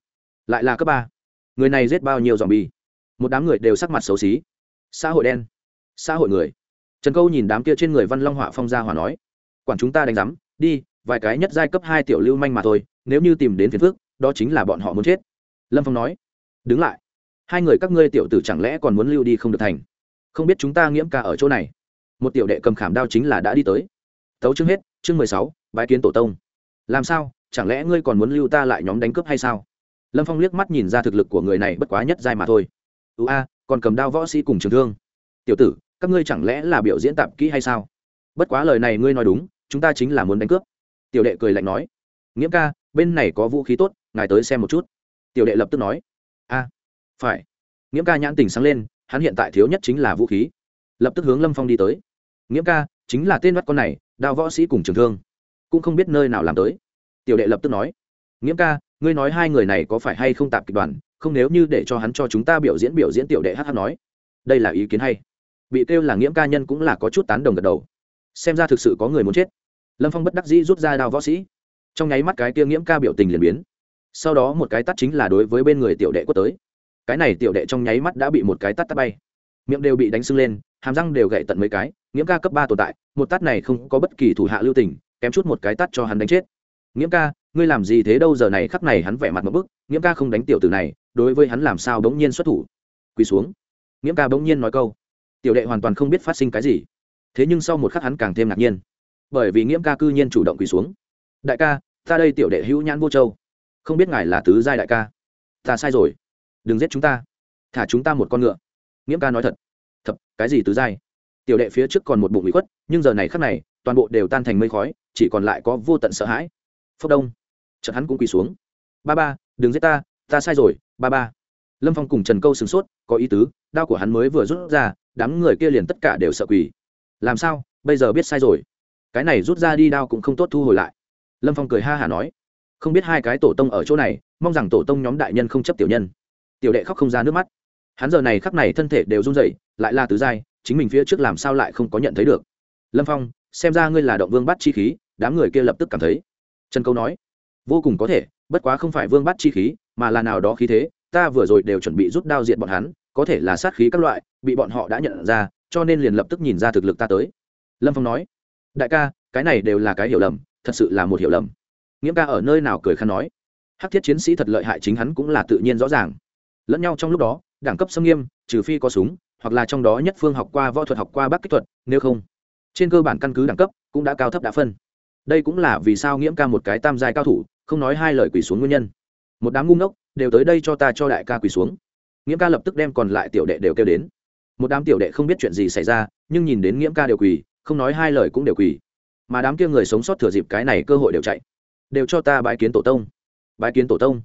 Lại là cấp ba. Người này giết bao nhiêu dòm bi một đám người đều sắc mặt xấu xí. Xã hội đen. Xã hội người. Trần câu nhìn đám kia trên người văn long họa phong gia hòa nói quản chúng ta đánh rắm đi, vài cái nhất giai cấp hai tiểu lưu manh mà thôi, nếu như tìm đến phiền phước đó chính là bọn họ muốn chết. Lâm phong nói. Đứng lại. Hai người các ngươi tiểu tử chẳng lẽ còn muốn lưu đi không được thành? Không biết chúng ta nghiễm ca ở chỗ này. Một tiểu đệ cầm khảm đao chính là đã đi tới. Tấu chương hết, chương mười sáu bãi kiến tổ tông. Làm sao? Chẳng lẽ ngươi còn muốn lưu ta lại nhóm đánh cướp hay sao? Lâm phong liếc mắt nhìn ra thực lực của người này bất quá nhất giai mà thôi. Ưu a, còn cầm đao võ sĩ cùng trường thương. Tiểu tử, các ngươi chẳng lẽ là biểu diễn tạp kỹ hay sao? Bất quá lời này ngươi nói đúng chúng ta chính là muốn đánh cướp. Tiểu đệ cười lạnh nói, nghiễm ca, bên này có vũ khí tốt, ngài tới xem một chút. Tiểu đệ lập tức nói, a, phải. Nghiễm ca nhãn tình sáng lên, hắn hiện tại thiếu nhất chính là vũ khí. Lập tức hướng lâm phong đi tới. Nghiễm ca, chính là tên mắt con này, đao võ sĩ cùng trường thương, cũng không biết nơi nào làm tới. Tiểu đệ lập tức nói, nghiễm ca, ngươi nói hai người này có phải hay không tạp kịch đoàn, không nếu như để cho hắn cho chúng ta biểu diễn biểu diễn tiểu đệ hh nói. Đây là ý kiến hay. Bị kêu là nghiễm ca nhân cũng là có chút tán đồng gật đầu. Xem ra thực sự có người muốn chết lâm phong bất đắc dĩ rút ra đao võ sĩ. Trong nháy mắt cái kia nghiễm ca biểu tình liền biến. Sau đó một cái tắt chính là đối với bên người tiểu đệ quất tới. Cái này tiểu đệ trong nháy mắt đã bị một cái tắt tắt bay. Miệng đều bị đánh sưng lên, hàm răng đều gậy tận mấy cái, nghiễm ca cấp ba tồn tại, một tắt này không có bất kỳ thủ hạ lưu tình, kém chút một cái tắt cho hắn đánh chết. Nghiễm ca, ngươi làm gì thế đâu giờ này khắc này hắn vẻ mặt một bức, nghiễm ca không đánh tiểu tử này, đối với hắn làm sao bỗng nhiên xuất thủ. Quỳ xuống. Nghiễm ca bỗng nhiên nói câu. Tiểu đệ hoàn toàn không biết phát sinh cái gì. Thế nhưng sau một khắc hắn càng thêm ngạc nhiên bởi vì nghiễm ca cư nhiên chủ động quỳ xuống. Đại ca, ta đây tiểu đệ hữu nhãn vô châu. Không biết ngài là tứ giai đại ca. Ta sai rồi. Đừng giết chúng ta. Thả chúng ta một con ngựa. Nghiễm ca nói thật. Thật cái gì tứ giai? Tiểu đệ phía trước còn một bụng bị khuất, nhưng giờ này khắc này, toàn bộ đều tan thành mây khói, chỉ còn lại có vô tận sợ hãi. Phốc đông. Chợt hắn cũng quỳ xuống. Ba ba, đừng giết ta ta sai rồi, ba ba. Lâm phong cùng trần câu sửng sốt, có ý tứ, đao của hắn mới vừa rút ra, đám người kia liền tất cả đều sợ quỳ. Làm sao? Bây giờ biết sai rồi cái này rút ra đi đao cũng không tốt thu hồi lại. Lâm phong cười ha hả nói, không biết hai cái tổ tông ở chỗ này, mong rằng tổ tông nhóm đại nhân không chấp tiểu nhân. Tiểu đệ khóc không ra nước mắt. Hắn giờ này khắc này thân thể đều run rẩy, lại là tứ giai, chính mình phía trước làm sao lại không có nhận thấy được. Lâm phong, xem ra ngươi là động vương bắt chi khí, đám người kia lập tức cảm thấy. Trần câu nói, vô cùng có thể, bất quá không phải vương bắt chi khí, mà là nào đó khí thế, ta vừa rồi đều chuẩn bị rút đao diện bọn hắn, có thể là sát khí các loại, bị bọn họ đã nhận ra, cho nên liền lập tức nhìn ra thực lực ta tới. Lâm phong nói đại ca, cái này đều là cái hiểu lầm, thật sự là một hiểu lầm. Nghĩa ca ở nơi nào cười khăn nói. Hắc thiết chiến sĩ thật lợi hại chính hắn cũng là tự nhiên rõ ràng. Lẫn nhau trong lúc đó, đẳng cấp xâm nghiêm, trừ phi có súng, hoặc là trong đó nhất phương học qua võ thuật, học qua bác kích thuật, nếu không, trên cơ bản căn cứ đẳng cấp cũng đã cao thấp đã phân. Đây cũng là vì sao nghiễm ca một cái tam giai cao thủ, không nói hai lời quỳ xuống nguyên nhân. Một đám ngu ngốc đều tới đây cho ta cho đại ca quỳ xuống. Nghiễm ca lập tức đem còn lại tiểu đệ đều kêu đến. Một đám tiểu đệ không biết chuyện gì xảy ra, nhưng nhìn đến nghiễm ca đều quỳ không nói hai lời cũng đều quỳ. Mà đám kia người sống sót thừa dịp cái này cơ hội đều chạy. Đều cho ta bái kiến tổ tông. Bái kiến tổ tông.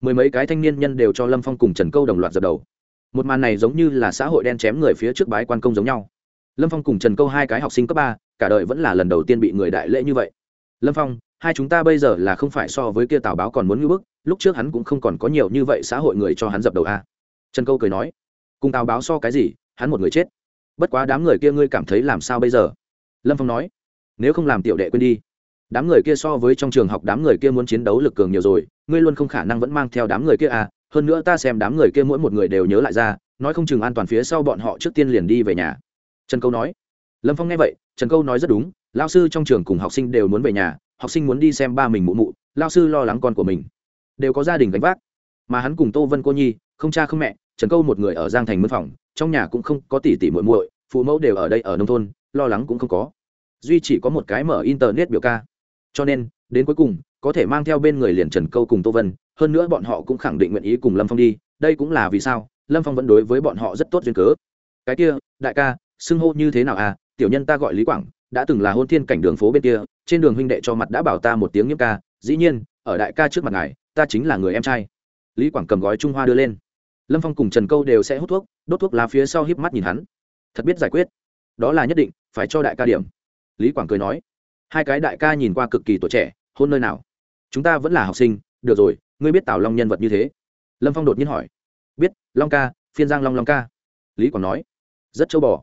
Mười mấy cái thanh niên nhân đều cho lâm phong cùng trần câu đồng loạt dập đầu. Một màn này giống như là xã hội đen chém người phía trước bái quan công giống nhau. Lâm phong cùng trần câu hai cái học sinh cấp ba, cả đời vẫn là lần đầu tiên bị người đại lễ như vậy. Lâm phong, hai chúng ta bây giờ là không phải so với kia tào báo còn muốn ngưỡng bức, lúc trước hắn cũng không còn có nhiều như vậy xã hội người cho hắn dập đầu a. Trần câu cười nói, cùng tào báo so cái gì, hắn một người chết. Bất quá đám người kia ngươi cảm thấy làm sao bây giờ? Lâm phong nói, nếu không làm tiểu đệ quên đi, đám người kia so với trong trường học đám người kia muốn chiến đấu lực cường nhiều rồi, ngươi luôn không khả năng vẫn mang theo đám người kia à hơn nữa ta xem đám người kia mỗi một người đều nhớ lại ra, nói không chừng an toàn phía sau bọn họ trước tiên liền đi về nhà. Trần câu nói. Lâm phong nghe vậy, trần câu nói rất đúng, lao sư trong trường cùng học sinh đều muốn về nhà, học sinh muốn đi xem ba mình mụ mụ, lao sư lo lắng con của mình. Đều có gia đình gánh vác. Mà hắn cùng tô vân cô nhi, không cha không mẹ, trần câu một người ở giang thành mân phòng, trong nhà cũng không có tỷ tỷ muội muội, phụ mẫu đều ở đây ở nông thôn lo lắng cũng không có. Duy chỉ có một cái mở internet biểu ca. Cho nên, đến cuối cùng, có thể mang theo bên người liền trần câu cùng tô vân, hơn nữa bọn họ cũng khẳng định nguyện ý cùng lâm phong đi, đây cũng là vì sao, lâm phong vẫn đối với bọn họ rất tốt duyên cớ. Cái kia, đại ca, xưng hô như thế nào à? Tiểu nhân ta gọi lý quảng, đã từng là hôn thiên cảnh đường phố bên kia, trên đường huynh đệ cho mặt đã bảo ta một tiếng nhiếp ca, dĩ nhiên, ở đại ca trước mặt ngài, ta chính là người em trai. Lý quảng cầm gói trung hoa đưa lên. Lâm phong cùng trần câu đều sẽ hút thuốc, đốt thuốc lá phía sau híp mắt nhìn hắn. Thật biết giải quyết đó là nhất định, phải cho đại ca điểm. Lý quảng cười nói. Hai cái đại ca nhìn qua cực kỳ tuổi trẻ, hôn nơi nào? Chúng ta vẫn là học sinh, được rồi, ngươi biết tào long nhân vật như thế? Lâm phong đột nhiên hỏi. Biết, long ca, phiên giang long long ca. Lý quảng nói. Rất châu bò.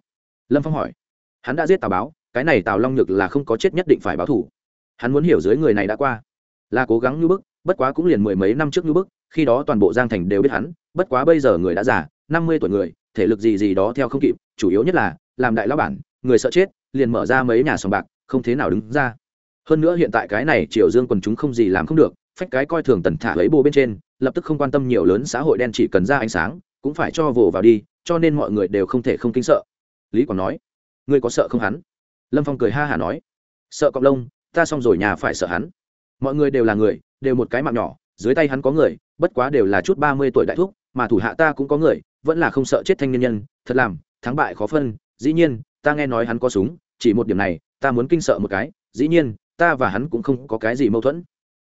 Lâm phong hỏi. Hắn đã giết tào báo, cái này tào long nhược là không có chết nhất định phải báo thủ. Hắn muốn hiểu dưới người này đã qua. Là cố gắng như bức, bất quá cũng liền mười mấy năm trước như bức, khi đó toàn bộ giang thành đều biết hắn, bất quá bây giờ người đã già, năm mươi tuổi người, thể lực gì gì đó theo không kịp, chủ yếu nhất là làm đại lão bản, người sợ chết, liền mở ra mấy nhà sòng bạc, không thế nào đứng ra. Hơn nữa hiện tại cái này triều dương quần chúng không gì làm không được, phách cái coi thường tần thả lấy bô bên trên, lập tức không quan tâm nhiều lớn xã hội đen chỉ cần ra ánh sáng, cũng phải cho vồ vào đi, cho nên mọi người đều không thể không kinh sợ. Lý còn nói, ngươi có sợ không hắn? Lâm phong cười ha hả nói, sợ cộng lông, ta xong rồi nhà phải sợ hắn. Mọi người đều là người, đều một cái mạng nhỏ, dưới tay hắn có người, bất quá đều là chút ba mươi tuổi đại thúc, mà thủ hạ ta cũng có người, vẫn là không sợ chết thanh nhân nhân, thật làm, thắng bại khó phân dĩ nhiên, ta nghe nói hắn có súng, chỉ một điểm này, ta muốn kinh sợ một cái. Dĩ nhiên, ta và hắn cũng không có cái gì mâu thuẫn.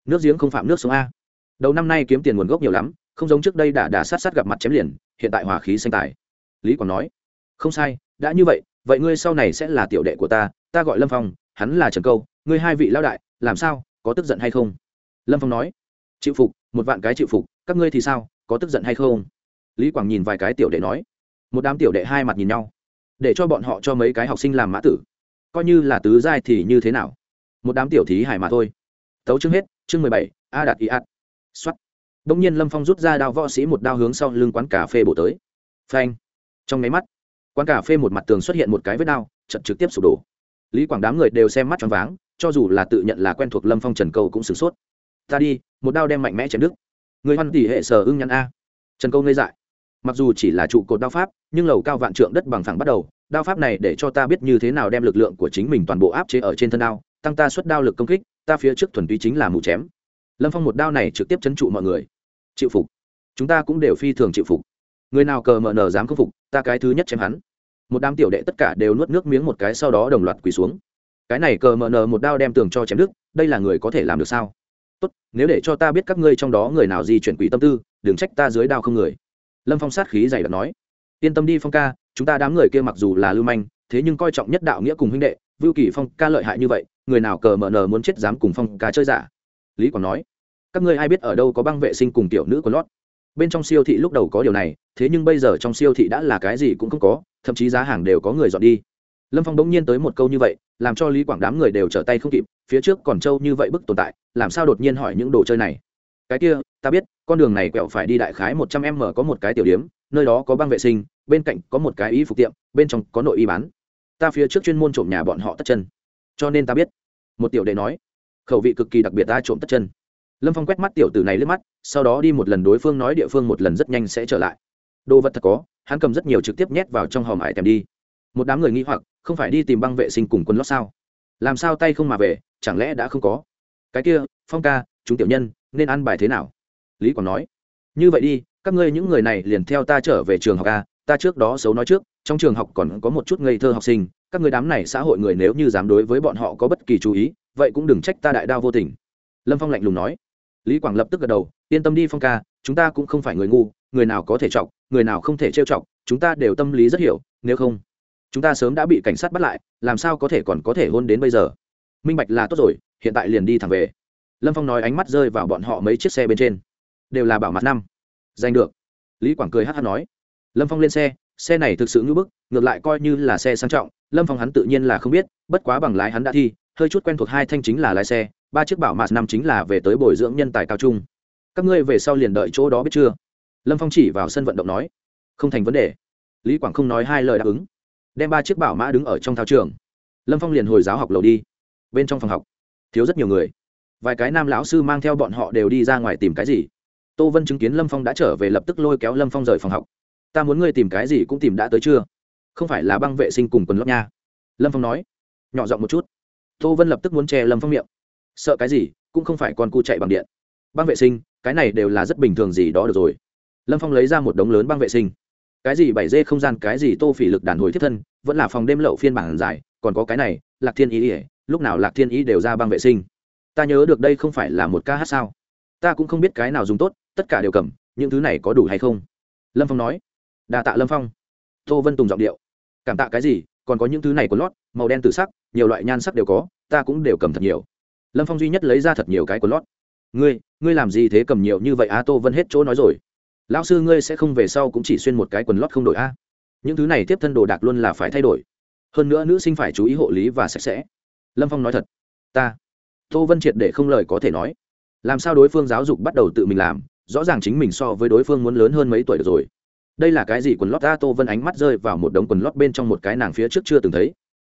Nước giếng không phạm nước sông a. Đầu năm nay kiếm tiền nguồn gốc nhiều lắm, không giống trước đây đã đà sát sát gặp mặt chém liền, hiện tại hỏa khí xanh tài. Lý quảng nói, không sai, đã như vậy vậy ngươi sau này sẽ là tiểu đệ của ta ta gọi lâm phong, hắn là trần câu, ngươi hai vị lao đại, làm sao, có tức giận hay không? Lâm phong nói, chịu phục, một vạn cái chịu phục, các ngươi thì sao, có tức giận hay không? Lý quảng nhìn vài cái tiểu đệ nói, một đám tiểu đệ hai mặt nhìn nhau để cho bọn họ cho mấy cái học sinh làm mã tử. Coi như là tứ giai thì như thế nào? Một đám tiểu thí hải mà thôi. Tấu chương hết, chương mười bảy, a đạt y ạt. Xuất đông nhiên lâm phong rút ra đao võ sĩ một đao hướng sau lưng quán cà phê bổ tới. Phanh. Trong máy mắt, quán cà phê một mặt tường xuất hiện một cái vết đao, trận trực tiếp sụp đổ. Lý quảng đám người đều xem mắt choáng váng, cho dù là tự nhận là quen thuộc lâm phong trần câu cũng sửng sốt. Ta đi, một đao đem mạnh mẽ chém đức người hoan tỷ hệ sở ưng nhăn a. Trần câu ngây dại mặc dù chỉ là trụ cột đao pháp, nhưng lầu cao vạn trượng đất bằng phẳng bắt đầu, đao pháp này để cho ta biết như thế nào đem lực lượng của chính mình toàn bộ áp chế ở trên thân đao, tăng ta suất đao lực công kích, ta phía trước thuần túy chính là mù chém. Lâm phong một đao này trực tiếp chấn trụ mọi người. Chịu phục. Chúng ta cũng đều phi thường chịu phục. Người nào cờ mờ nờ dám khâm phục, ta cái thứ nhất chém hắn. Một đám tiểu đệ tất cả đều nuốt nước miếng một cái sau đó đồng loạt quỳ xuống. Cái này cờ mờ nờ một đao đem tường cho chém đức đây là người có thể làm được sao? Tốt, nếu để cho ta biết các ngươi trong đó người nào di chuyển quỷ tâm tư, đừng trách ta dưới đao không người lâm phong sát khí dày đặc nói, yên tâm đi phong ca, chúng ta đám người kia mặc dù là lưu manh, thế nhưng coi trọng nhất đạo nghĩa cùng huynh đệ, vưu kỳ phong ca lợi hại như vậy, người nào cờ mờ nờ muốn chết dám cùng phong ca chơi giả. Lý còn nói, các ngươi ai biết ở đâu có băng vệ sinh cùng tiểu nữ của lót? Bên trong siêu thị lúc đầu có điều này, thế nhưng bây giờ trong siêu thị đã là cái gì cũng không có, thậm chí giá hàng đều có người dọn đi. Lâm phong bỗng nhiên tới một câu như vậy, làm cho lý quảng đám người đều trở tay không kịp, phía trước còn trâu như vậy bức tồn tại, làm sao đột nhiên hỏi những đồ chơi này? Cái kia, ta biết, con đường này quẹo phải đi đại khái một trăm m có một cái tiểu điếm, nơi đó có băng vệ sinh, bên cạnh có một cái y phục tiệm, bên trong có nội y bán. Ta phía trước chuyên môn trộm nhà bọn họ tất chân. Cho nên ta biết. Một tiểu đệ nói. Khẩu vị cực kỳ đặc biệt ta trộm tất chân. Lâm phong quét mắt tiểu tử này lướt mắt, sau đó đi một lần đối phương nói địa phương một lần rất nhanh sẽ trở lại. Đồ vật thật có, hắn cầm rất nhiều trực tiếp nhét vào trong hòm ải tèm đi. Một đám người nghĩ hoặc, không phải đi tìm băng vệ sinh cùng quân lót sao? Làm sao tay không mà về, chẳng lẽ đã không có? Cái kia, phong ca, chúng tiểu nhân nên ăn bài thế nào? Lý còn nói. Như vậy đi, các ngươi những người này liền theo ta trở về trường học a, ta trước đó xấu nói trước, trong trường học còn có một chút ngây thơ học sinh, các người đám này xã hội người nếu như dám đối với bọn họ có bất kỳ chú ý, vậy cũng đừng trách ta đại đao vô tình. Lâm phong lạnh lùng nói. Lý quảng lập tức gật đầu, yên tâm đi phong ca, chúng ta cũng không phải người ngu, người nào có thể chọc, người nào không thể trêu chọc, chúng ta đều tâm lý rất hiểu, nếu không, chúng ta sớm đã bị cảnh sát bắt lại, làm sao có thể còn có thể hôn đến bây giờ? Minh bạch là tốt rồi, hiện tại liền đi thẳng về lâm phong nói ánh mắt rơi vào bọn họ mấy chiếc xe bên trên. Đều là bảo mặt năm. Giành được. Lý quảng cười hát hát nói. Lâm phong lên xe xe này thực sự ngưỡng bức, ngược lại coi như là xe sang trọng, lâm phong hắn tự nhiên là không biết, bất quá bằng lái hắn đã thi, hơi chút quen thuộc hai thanh chính là lái xe, ba chiếc bảo mạt năm chính là về tới bồi dưỡng nhân tài cao trung. Các ngươi về sau liền đợi chỗ đó biết chưa? Lâm phong chỉ vào sân vận động nói. Không thành vấn đề. Lý quảng không nói hai lời đáp ứng. Đem ba chiếc bảo mã đứng ở trong thao trường. Lâm phong liền hồi giáo học lầu đi. Bên trong phòng học, thiếu rất nhiều người vài cái nam lão sư mang theo bọn họ đều đi ra ngoài tìm cái gì. Tô vân chứng kiến lâm phong đã trở về lập tức lôi kéo lâm phong rời phòng học. Ta muốn ngươi tìm cái gì cũng tìm đã tới chưa? Không phải là băng vệ sinh cùng quần lót nha. Lâm phong nói. Nhỏ giọng một chút. Tô vân lập tức muốn che lâm phong miệng. Sợ cái gì, cũng không phải con cu chạy bằng điện. Băng vệ sinh, cái này đều là rất bình thường gì đó được rồi. Lâm phong lấy ra một đống lớn băng vệ sinh. Cái gì bảy dê không gian, cái gì tô phỉ lực đàn hồi thiết thân, vẫn là phòng đêm lậu phiên bản dài, còn có cái này, lạc thiên ý ỉa lúc nào lạc thiên ý đều ra băng vệ sinh ta nhớ được đây không phải là một ca hát sao? Ta cũng không biết cái nào dùng tốt, tất cả đều cầm, những thứ này có đủ hay không? Lâm phong nói. Đà tạ lâm phong. Tô vân tùng giọng điệu. Cảm tạ cái gì, còn có những thứ này của lót, màu đen tự sắc, nhiều loại nhan sắc đều có, ta cũng đều cầm thật nhiều. Lâm phong duy nhất lấy ra thật nhiều cái của lót. Ngươi ngươi làm gì thế cầm nhiều như vậy a tô vân hết chỗ nói rồi. Lão sư ngươi sẽ không về sau cũng chỉ xuyên một cái quần lót không đổi a những thứ này tiếp thân đồ đạc luôn là phải thay đổi. Hơn nữa nữ sinh phải chú ý hộ lý và sạch sẽ. Lâm phong nói thật. Ta tô vân triệt để không lời có thể nói. Làm sao đối phương giáo dục bắt đầu tự mình làm, rõ ràng chính mình so với đối phương muốn lớn hơn mấy tuổi được rồi. Đây là cái gì quần lót ta? Tô vân ánh mắt rơi vào một đống quần lót bên trong một cái nàng phía trước chưa từng thấy.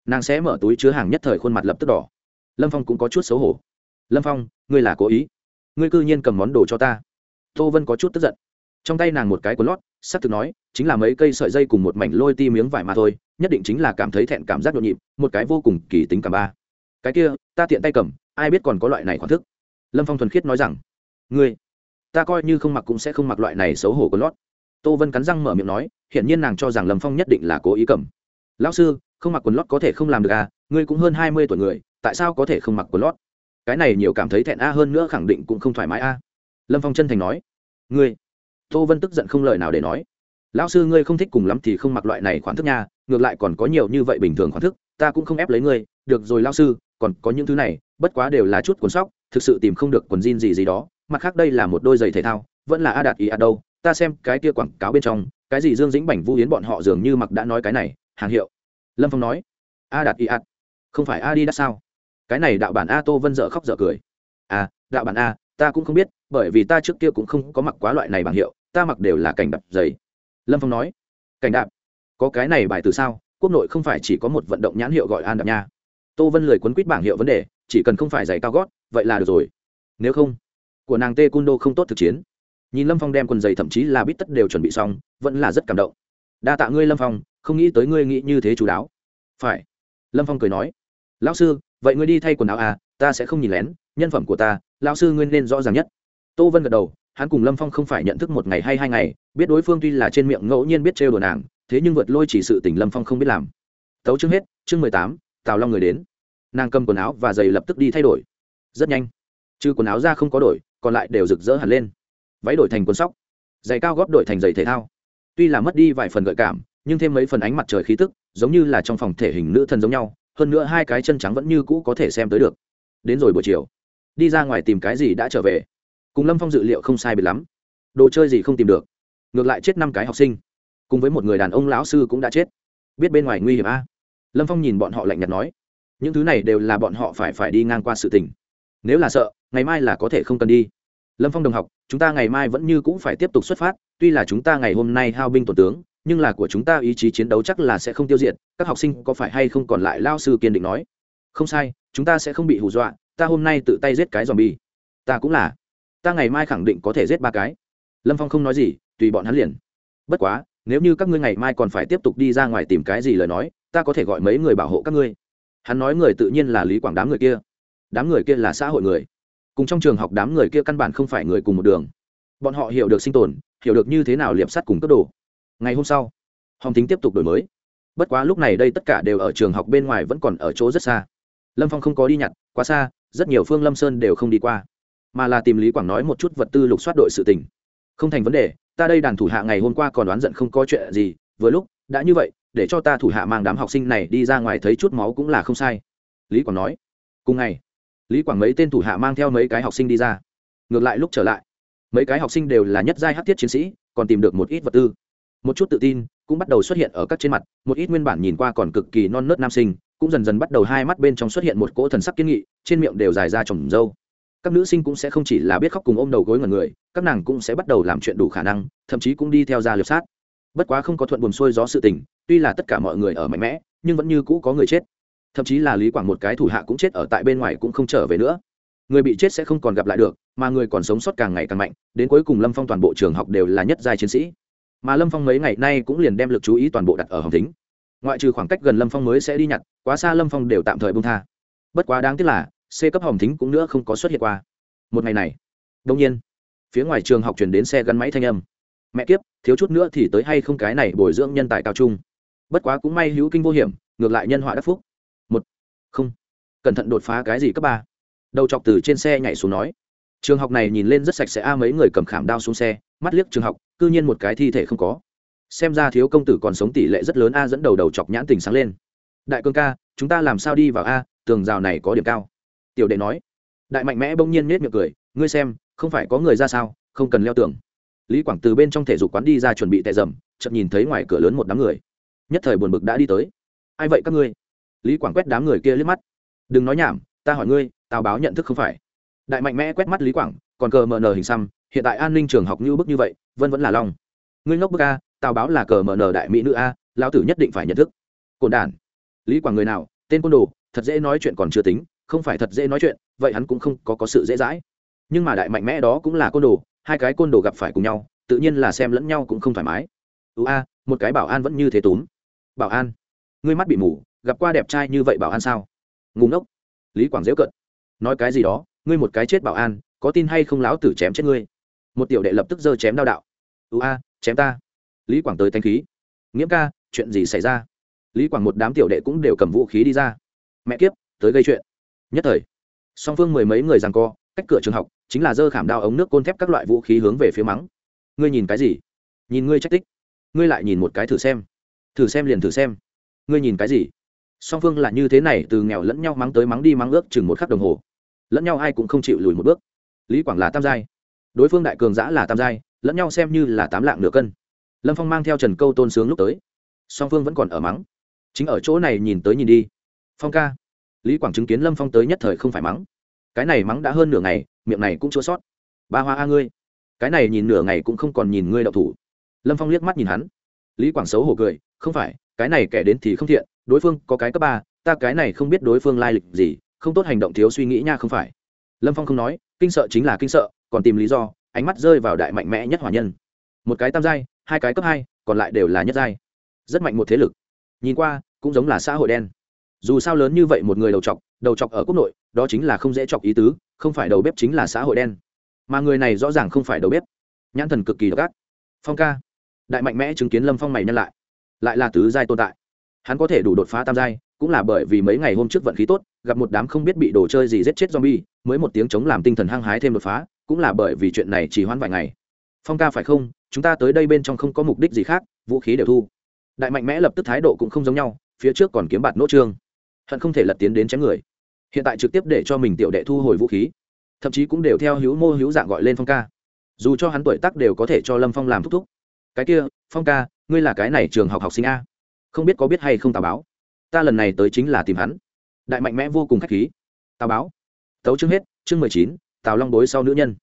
Nàng sẽ mở túi chứa hàng nhất thời khuôn mặt lập tức đỏ. Lâm phong cũng có chút xấu hổ. Lâm phong, ngươi là cố ý. Ngươi cư nhiên cầm món đồ cho ta. Tô vân có chút tức giận. Trong tay nàng một cái quần lót s ắ c thực nói, chính là mấy cây sợi dây cùng một mảnh lôi ti miếng vải mà thôi, nhất định chính là cảm thấy thẹn cảm giác nhộn nhịp, một cái vô cùng kỳ tính cả ba. Cái kia, ta tiện tay cầm ai biết còn có loại này khoản thức. Lâm phong thuần khiết nói rằng, ngươi, ta coi như không mặc cũng sẽ không mặc loại này xấu hổ quần lót. Tô vân cắn răng mở miệng nói, hiển nhiên nàng cho rằng lâm phong nhất định là cố ý cầm. Lão sư, không mặc quần lót có thể không làm được à? Ngươi cũng hơn hai mươi tuổi người, tại sao có thể không mặc quần lót? Cái này nhiều cảm thấy thẹn a hơn nữa khẳng định cũng không thoải mái a. Lâm phong chân thành nói, ngươi. Tô vân tức giận không lời nào để nói, lão sư ngươi không thích cùng lắm thì không mặc loại này khoản thức nha, ngược lại còn có nhiều như vậy bình thường khoản thức, ta cũng không ép lấy ngươi, được rồi lão sư, còn có những thứ này bất quá đều là chút quần sóc, thực sự tìm không được quần jean gì gì đó, mặt khác đây là một đôi giày thể thao, vẫn là a đạt ý a đâu, ta xem cái kia quảng cáo bên trong, cái gì dương dĩnh bảnh vu hiến bọn họ dường như mặc đã nói cái này, hàng hiệu. Lâm phong nói a đạt ý a không phải a đi đã sao? Cái này đạo bản a tô vân dợ khóc dợ cười. À đạo bản a, ta cũng không biết, bởi vì ta trước kia cũng không có mặc quá loại này bảng hiệu, ta mặc đều là cảnh đạp giày. Lâm phong nói, cảnh đạp? Có cái này bài từ sao? Quốc nội không phải chỉ có một vận động nhãn hiệu gọi an đạp nha. Tô vân lười quấn quýt bảng hiệu vấn đề chỉ cần không phải giày cao gót, vậy là được rồi. Nếu không, của nàng tê cung đô không tốt thực chiến. Nhìn lâm phong đem quần giày thậm chí là bít tất đều chuẩn bị xong, vẫn là rất cảm động. Đa tạ ngươi lâm phong, không nghĩ tới ngươi nghĩ như thế chú đáo. Phải. Lâm phong cười nói. Lão sư, vậy ngươi đi thay quần áo à ta sẽ không nhìn lén, nhân phẩm của ta, lão sư ngươi nên rõ ràng nhất. Tô vân gật đầu, hắn cùng lâm phong không phải nhận thức một ngày hay hai ngày, biết đối phương tuy là trên miệng ngẫu nhiên biết trêu đồ nàng, thế nhưng vượt lôi chỉ sự tình lâm phong không biết làm. Tấu chương hết, chương mười tám, tào long người đến nàng cầm quần áo và giày lập tức đi thay đổi. Rất nhanh. Trừ quần áo ra không có đổi, còn lại đều rực rỡ hẳn lên. Váy đổi thành quần sóc. Giày cao góp đổi thành giày thể thao. Tuy là mất đi vài phần gợi cảm, nhưng thêm mấy phần ánh mặt trời khí tức, giống như là trong phòng thể hình nữ thần giống nhau, hơn nữa hai cái chân trắng vẫn như cũ có thể xem tới được. Đến rồi buổi chiều, đi ra ngoài tìm cái gì đã trở về. Cùng lâm phong dự liệu không sai biệt lắm. Đồ chơi gì không tìm được. Ngược lại chết năm cái học sinh. Cùng với một người đàn ông lão sư cũng đã chết. Biết bên ngoài nguy hiểm a. Lâm phong nhìn bọn họ lạnh nhạt nói những thứ này đều là bọn họ phải phải đi ngang qua sự tình. Nếu là sợ, ngày mai là có thể không cần đi. Lâm phong đồng học, chúng ta ngày mai vẫn như cũng phải tiếp tục xuất phát, tuy là chúng ta ngày hôm nay hao binh tổ tướng, nhưng là của chúng ta ý chí chiến đấu chắc là sẽ không tiêu diệt, các học sinh có phải hay không còn lại lao sư kiên định nói. Không sai, chúng ta sẽ không bị hù dọa, ta hôm nay tự tay giết cái dòm bi ta cũng là. Ta ngày mai khẳng định có thể giết ba cái. Lâm phong không nói gì, tùy bọn hắn liền. Bất quá, nếu như các ngươi ngày mai còn phải tiếp tục đi ra ngoài tìm cái gì lời nói, ta có thể gọi mấy người bảo hộ các ngươi hắn nói người tự nhiên là lý quảng đám người kia. Đám người kia là xã hội người. Cùng trong trường học đám người kia căn bản không phải người cùng một đường. Bọn họ hiểu được sinh tồn, hiểu được như thế nào liệp sắt cùng cấp đồ. Ngày hôm sau, hồng tính tiếp tục đổi mới. Bất quá lúc này đây tất cả đều ở trường học bên ngoài vẫn còn ở chỗ rất xa. Lâm phong không có đi nhặt, quá xa, rất nhiều phương lâm sơn đều không đi qua. Mà là tìm lý quảng nói một chút vật tư lục soát đội sự tình. Không thành vấn đề, ta đây đàn thủ hạ ngày hôm qua còn đoán giận không có chuyện gì, vừa lúc, đã như vậy để cho ta thủ hạ mang đám học sinh này đi ra ngoài thấy chút máu cũng là không sai. Lý quảng nói. Cùng ngày, lý quảng mấy tên thủ hạ mang theo mấy cái học sinh đi ra. Ngược lại lúc trở lại, mấy cái học sinh đều là nhất giai hát thiết chiến sĩ, còn tìm được một ít vật tư. Một chút tự tin cũng bắt đầu xuất hiện ở các trên mặt, một ít nguyên bản nhìn qua còn cực kỳ non nớt nam sinh, cũng dần dần bắt đầu hai mắt bên trong xuất hiện một cỗ thần sắc kiên nghị, trên miệng đều dài ra trồng dâu. Các nữ sinh cũng sẽ không chỉ là biết khóc cùng ôm đầu gối ngần người, các nàng cũng sẽ bắt đầu làm chuyện đủ khả năng, thậm chí cũng đi theo ra liệp sát bất quá không có thuận buồn xuôi gió sự tình, tuy là tất cả mọi người ở mạnh mẽ, nhưng vẫn như cũ có người chết. Thậm chí là lý quảng một cái thủ hạ cũng chết ở tại bên ngoài cũng không trở về nữa. Người bị chết sẽ không còn gặp lại được, mà người còn sống sót càng ngày càng mạnh, đến cuối cùng lâm phong toàn bộ trường học đều là nhất giai chiến sĩ. Mà lâm phong mấy ngày nay cũng liền đem l ự c chú ý toàn bộ đặt ở hồng thính. Ngoại trừ khoảng cách gần lâm phong mới sẽ đi nhặt, quá xa lâm phong đều tạm thời bông tha. Bất quá đáng tiếc là, c cấp hồng thính cũng nữa không có xuất hiện qua. Một ngày này đông nhiên, phía ngoài trường học chuyển đến xe gắn máy thanh âm mẹ kiếp, thiếu chút nữa thì tới hay không cái này bồi dưỡng nhân tài cao trung. Bất quá cũng may hữu kinh vô hiểm, ngược lại nhân họa đắc phúc. Một, không, cẩn thận đột phá cái gì cấp ba? Đầu chọc từ trên xe nhảy xuống nói. Trường học này nhìn lên rất sạch sẽ a, mấy người cầm khảm đao xuống xe, mắt liếc trường học, cư nhiên một cái thi thể không có. Xem ra thiếu công tử còn sống tỷ lệ rất lớn a, dẫn đầu đầu chọc nhãn tình sáng lên. Đại cương ca, chúng ta làm sao đi vào a, tường rào này có điểm cao. Tiểu đệ nói. Đại mạnh mẽ bỗng nhiên nết miệng cười, ngươi xem, không phải có người ra sao, không cần leo tường lý quảng từ bên trong thể dục quán đi ra chuẩn bị tệ dầm chợt nhìn thấy ngoài cửa lớn một đám người. Nhất thời buồn bực đã đi tới. Ai vậy các ngươi? Lý quảng quét đám người kia liếc mắt. Đừng nói nhảm ta hỏi ngươi tào báo nhận thức không phải? Đại mạnh mẽ quét mắt lý quảng còn cờ mờ nờ hình xăm hiện tại an ninh trường học như bức như vậy vân vẫn là long. Ngươi ngốc bức a tào báo là cờ mờ nờ đại mỹ nữ a lão tử nhất định phải nhận thức. Cồn đản. Lý quảng người nào tên côn đồ thật dễ nói chuyện còn chưa tính không phải thật dễ nói chuyện vậy hắn cũng không có, có sự dễ dãi. Nhưng mà đại mạnh mẽ đó cũng là côn đồ hai cái côn đồ gặp phải cùng nhau, tự nhiên là xem lẫn nhau cũng không thoải mái. Ưu a, một cái bảo an vẫn như thế túm. Bảo an, ngươi mắt bị mù, gặp qua đẹp trai như vậy bảo an sao? Ngùng ngốc. Lý quảng dễu cận nói cái gì đó, ngươi một cái chết bảo an, có tin hay không láo tử chém chết ngươi? Một tiểu đệ lập tức giơ chém đao đạo. Ưu a, chém ta. Lý quảng tới thanh khí. Nghiễm ca, chuyện gì xảy ra? Lý quảng một đám tiểu đệ cũng đều cầm vũ khí đi ra. Mẹ kiếp, tới gây chuyện. Nhất thời, song phương mười mấy người rằng co, cách cửa trường học chính là dơ khảm đao ống nước côn thép các loại vũ khí hướng về phía mắng. Ngươi nhìn cái gì? Nhìn ngươi trách tích. Ngươi lại nhìn một cái thử xem. Thử xem liền thử xem. Ngươi nhìn cái gì? Song phương là như thế này, từ nghèo lẫn nhau mắng tới mắng đi mắng ước chừng một khắc đồng hồ. Lẫn nhau ai cũng không chịu lùi một bước. Lý quảng là tam giai. Đối phương đại cường giã là tam giai, lẫn nhau xem như là tám lạng nửa cân. Lâm phong mang theo trần câu tôn sướng lúc tới. Song phương vẫn còn ở mắng. Chính ở chỗ này nhìn tới nhìn đi. Phong ca. Lý quảng chứng kiến lâm phong tới nhất thời không phải mắng. Cái này mắng đã hơn nửa ngày miệng này cũng chua sót. Ba hoa a ngươi. Cái này nhìn nửa ngày cũng không còn nhìn ngươi đậu thủ. Lâm phong liếc mắt nhìn hắn. Lý quảng xấu hổ cười, không phải, cái này kẻ đến thì không thiện, đối phương có cái cấp ba, ta cái này không biết đối phương lai lịch gì, không tốt hành động thiếu suy nghĩ nha không phải. Lâm phong không nói, kinh sợ chính là kinh sợ, còn tìm lý do, ánh mắt rơi vào đại mạnh mẽ nhất hỏa nhân. Một cái tam giai, hai cái cấp hai, còn lại đều là nhất giai. Rất mạnh một thế lực. Nhìn qua, cũng giống là xã hội đen dù sao lớn như vậy một người đầu chọc đầu chọc ở quốc nội, đó chính là không dễ chọc ý tứ, không phải đầu bếp chính là xã hội đen. Mà người này rõ ràng không phải đầu bếp. Nhãn thần cực kỳ độc ác. Phong ca. Đại mạnh mẽ chứng kiến lâm phong mày nhân lại. Lại là tứ giai tồn tại. Hắn có thể đủ đột phá tam giai, cũng là bởi vì mấy ngày hôm trước vận khí tốt, gặp một đám không biết bị đồ chơi gì giết chết zombie, mới một tiếng chống làm tinh thần hăng hái thêm đột phá, cũng là bởi vì chuyện này chỉ hoãn vài ngày. Phong ca phải không? Chúng ta tới đây bên trong không có mục đích gì khác, vũ khí đều thu. Đại mạnh mẽ lập tức thái độ cũng không giống nhau, phía trước còn kiếm bạt nỗ trương hận không thể lật tiến đến chém người. Hiện tại trực tiếp để cho mình tiểu đệ thu hồi vũ khí, thậm chí cũng đều theo hữu mô hữu dạng gọi lên phong ca. Dù cho hắn tuổi tác đều có thể cho lâm phong làm thúc thúc. Cái kia, phong ca, ngươi là cái này trường học học sinh a. Không biết có biết hay không tào báo. Ta lần này tới chính là tìm hắn. Đại mạnh mẽ vô cùng k h á c h khí. Tào báo. Tấu chương hết, chương mười chín, tào long bối sau nữ nhân.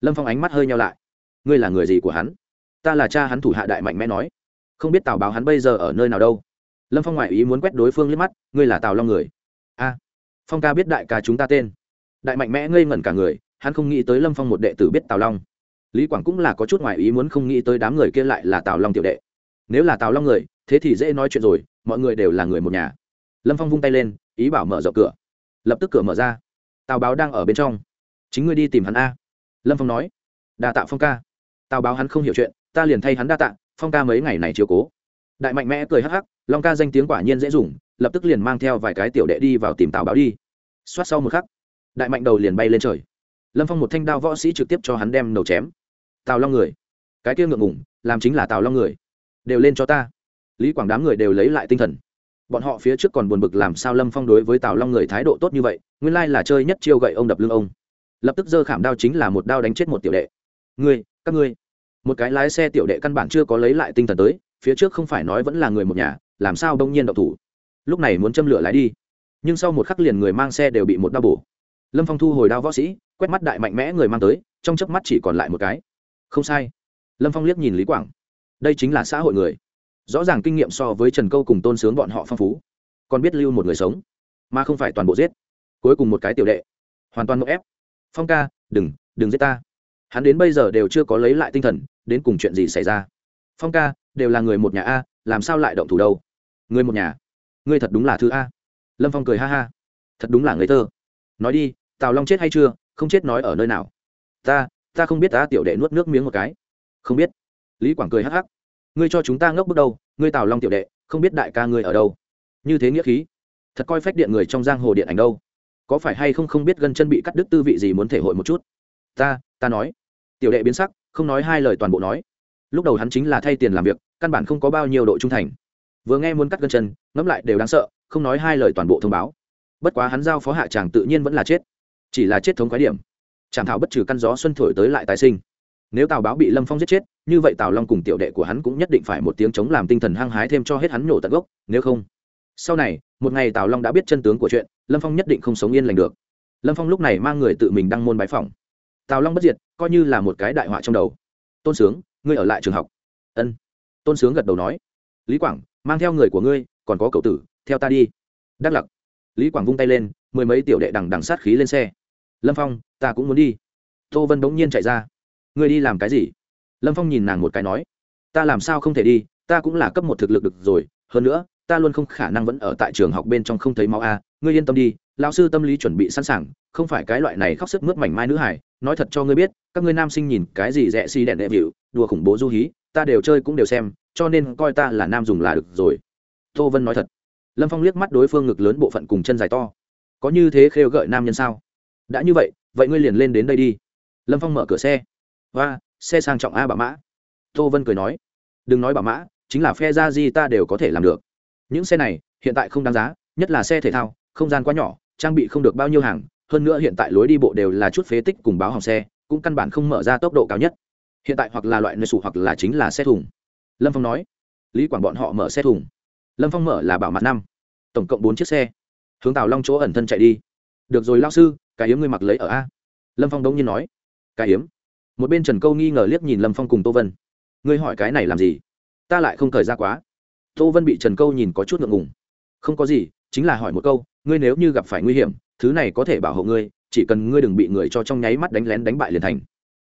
Lâm phong ánh mắt hơi nhau lại. Ngươi là người gì của hắn? Ta là cha hắn thủ hạ đại mạnh mẽ nói. Không biết tào báo hắn bây giờ ở nơi nào đâu lâm phong ngoại ý muốn quét đối phương liếc mắt ngươi là tào long người a phong ca biết đại ca chúng ta tên đại mạnh mẽ ngây ngẩn cả người hắn không nghĩ tới lâm phong một đệ tử biết tào long lý quảng cũng là có chút ngoại ý muốn không nghĩ tới đám người kia lại là tào long tiểu đệ nếu là tào long người thế thì dễ nói chuyện rồi mọi người đều là người một nhà lâm phong vung tay lên ý bảo mở rộng cửa lập tức cửa mở ra tào báo đang ở bên trong chính ngươi đi tìm hắn a lâm phong nói đa tạ phong ca tào báo hắn không hiểu chuyện ta liền thay hắn đa tạ phong ca mấy ngày này chiều cố đại mạnh mẽ cười hắc hắc, long ca danh tiếng quả nhiên dễ dùng, lập tức liền mang theo vài cái tiểu đệ đi vào tìm tào báo đi. Xoát sau một khắc, đại mạnh đầu liền bay lên trời. Lâm phong một thanh đao võ sĩ trực tiếp cho hắn đem đầu chém. Tào long người, cái kia ngượng ngủng làm chính là tào long người. Đều lên cho ta. Lý quảng đám người đều lấy lại tinh thần. Bọn họ phía trước còn buồn bực làm sao lâm phong đối với tào long người thái độ tốt như vậy, nguyên lai là chơi nhất chiêu gậy ông đập lưng ông. Lập tức giơ khảm đao chính là một đao đánh chết một tiểu đệ. Ngươi, các ngươi. Một cái lái xe tiểu đệ căn bản chưa có lấy lại tinh thần tới phía trước không phải nói vẫn là người một nhà, làm sao đông nhiên đậu thủ? Lúc này muốn châm lửa lái đi. Nhưng sau một khắc liền người mang xe đều bị một đao bổ. Lâm phong thu hồi đao võ sĩ, quét mắt đại mạnh mẽ người mang tới, trong chớp mắt chỉ còn lại một cái. Không sai. Lâm phong liếc nhìn lý quảng. Đây chính là xã hội người. Rõ ràng kinh nghiệm so với trần câu cùng tôn sướng bọn họ phong phú. Còn biết lưu một người sống, mà không phải toàn bộ giết. Cuối cùng một cái tiểu đệ. Hoàn toàn mậu ép. Phong ca, đừng đừng giết ta. Hắn đến bây giờ đều chưa có lấy lại tinh thần, đến cùng chuyện gì xảy ra? Phong ca, đều là người một nhà a, làm sao lại động thủ đâu? Người một nhà? Ngươi thật đúng là thứ a. Lâm phong cười ha ha. Thật đúng là người thơ nói đi, tào long chết hay chưa, không chết nói ở nơi nào? Ta ta không biết ta tiểu đệ nuốt nước miếng một cái. Không biết. Lý quảng cười hắc hắc. Ngươi cho chúng ta ngốc bước đâu, ngươi tào long tiểu đệ, không biết đại ca ngươi ở đâu. Như thế nghĩa khí. Thật coi phách điện người trong giang hồ điện ảnh đâu. Có phải hay không không biết gân chân bị cắt đứt tư vị gì muốn thể hội một chút? Ta ta nói. Tiểu đệ biến sắc, không nói hai lời toàn bộ nói lúc đầu hắn chính là thay tiền làm việc, căn bản không có bao nhiêu độ trung thành. Vừa nghe muốn cắt gân chân, ngẫm lại đều đáng sợ, không nói hai lời toàn bộ thông báo. Bất quá hắn giao phó hạ tràng tự nhiên vẫn là chết. Chỉ là chết thống khái điểm. Chàng thảo bất trừ căn gió xuân thổi tới lại tái sinh. Nếu tào báo bị lâm phong giết chết, như vậy tào long cùng tiểu đệ của hắn cũng nhất định phải một tiếng chống làm tinh thần hăng hái thêm cho hết hắn nhổ tận gốc, nếu không. Sau này, một ngày tào long đã biết chân tướng của chuyện, lâm phong nhất định không sống yên lành được. Lâm phong lúc này mang người tự mình đăng môn bái phòng tào long bất diệt, coi như là một cái đại họa trong đầu. Tôn sướng ngươi ở lại trường học. Ân. Tôn sướng gật đầu nói. Lý quảng, mang theo người của ngươi, còn có cậu tử, theo ta đi. Đắc lặc. Lý quảng vung tay lên, mười mấy tiểu đệ đằng đằng sát khí lên xe. Lâm phong, ta cũng muốn đi. Tô vân bỗng nhiên chạy ra. Ngươi đi làm cái gì? Lâm phong nhìn nàng một cái nói. Ta làm sao không thể đi, ta cũng là cấp một thực lực được rồi, hơn nữa, ta luôn không khả năng vẫn ở tại trường học bên trong không thấy máu a. Ngươi yên tâm đi, lão sư tâm lý chuẩn bị sẵn sàng, không phải cái loại này khóc sức mướt mảnh mai nữ hải nói thật cho ngươi biết, các ngươi nam sinh nhìn cái gì rẻ xi đèn đệ vịu, đùa khủng bố du hí, ta đều chơi cũng đều xem, cho nên coi ta là nam dùng là được rồi. Tô vân nói thật. Lâm phong liếc mắt đối phương ngực lớn bộ phận cùng chân dài to. Có như thế khêu gợi nam nhân sao? Đã như vậy vậy ngươi liền lên đến đây đi. Lâm phong mở cửa xe. Và xe sang trọng a bà mã. Tô vân cười nói. Đừng nói bà mã, chính là phe ra gì ta đều có thể làm được. Những xe này, hiện tại không đáng giá, nhất là xe thể thao, không gian quá nhỏ, trang bị không được bao nhiêu hàng hơn nữa hiện tại lối đi bộ đều là chút phế tích cùng báo hỏng xe, cũng căn bản không mở ra tốc độ cao nhất. Hiện tại hoặc là loại nơi sủ hoặc là chính là xe thùng. Lâm phong nói. Lý quảng bọn họ mở xe thùng. Lâm phong mở là bảo mặt năm. Tổng cộng bốn chiếc xe. Hướng tào long chỗ ẩn thân chạy đi. Được rồi lao sư, cái hiếm ngươi mặc lấy ở a. Lâm phong đống nhiên nói. Cái hiếm một bên trần câu nghi ngờ liếc nhìn lâm phong cùng tô vân. Ngươi hỏi cái này làm gì? Ta lại không thời ra quá. Tô vân bị trần câu nhìn có chút ngượng ngùng. Không có gì, chính là hỏi một câu, ngươi nếu như gặp phải nguy hiểm thứ này có thể bảo hộ ngươi, chỉ cần ngươi đừng bị người cho trong nháy mắt đánh lén đánh bại liền thành.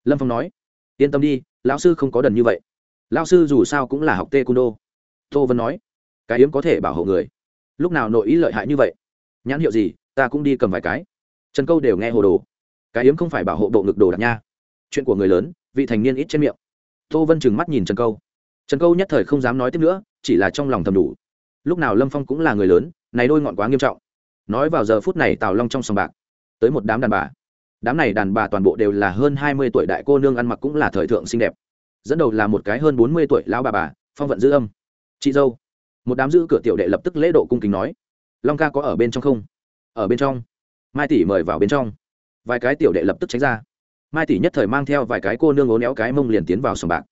Lâm phong nói. Yên tâm đi, lão sư không có đần như vậy. Lão sư dù sao cũng là học tê cung đô tô vân nói. Cái yếm có thể bảo hộ người. Lúc nào nội ý lợi hại như vậy? Nhãn hiệu gì, ta cũng đi cầm vài cái. Trần câu đều nghe hồ đồ. Cái yếm không phải bảo hộ bộ ngực đồ đạc nha. Chuyện của người lớn, vị thành niên ít trên miệng. Tô vân chừng mắt nhìn trần câu. Trần câu nhất thời không dám nói tiếp nữa, chỉ là trong lòng thầm đủ. Lúc nào lâm phong cũng là người lớn, này đôi ngọn quá nghiêm trọng nói vào giờ phút này tào long trong sòng bạc, tới một đám đàn bà. Đám này đàn bà toàn bộ đều là hơn hai mươi tuổi đại cô nương ăn mặc cũng là thời thượng xinh đẹp. Dẫn đầu là một cái hơn bốn mươi tuổi lão bà bà, phong vận dư âm. Chị dâu. Một đám giữ cửa tiểu đệ lập tức lễ độ cung kính nói. Long ca có ở bên trong không? Ở bên trong. Mai tỷ mời vào bên trong. Vài cái tiểu đệ lập tức tránh ra. Mai tỷ nhất thời mang theo vài cái cô nương ố néo cái mông liền tiến vào sòng bạc.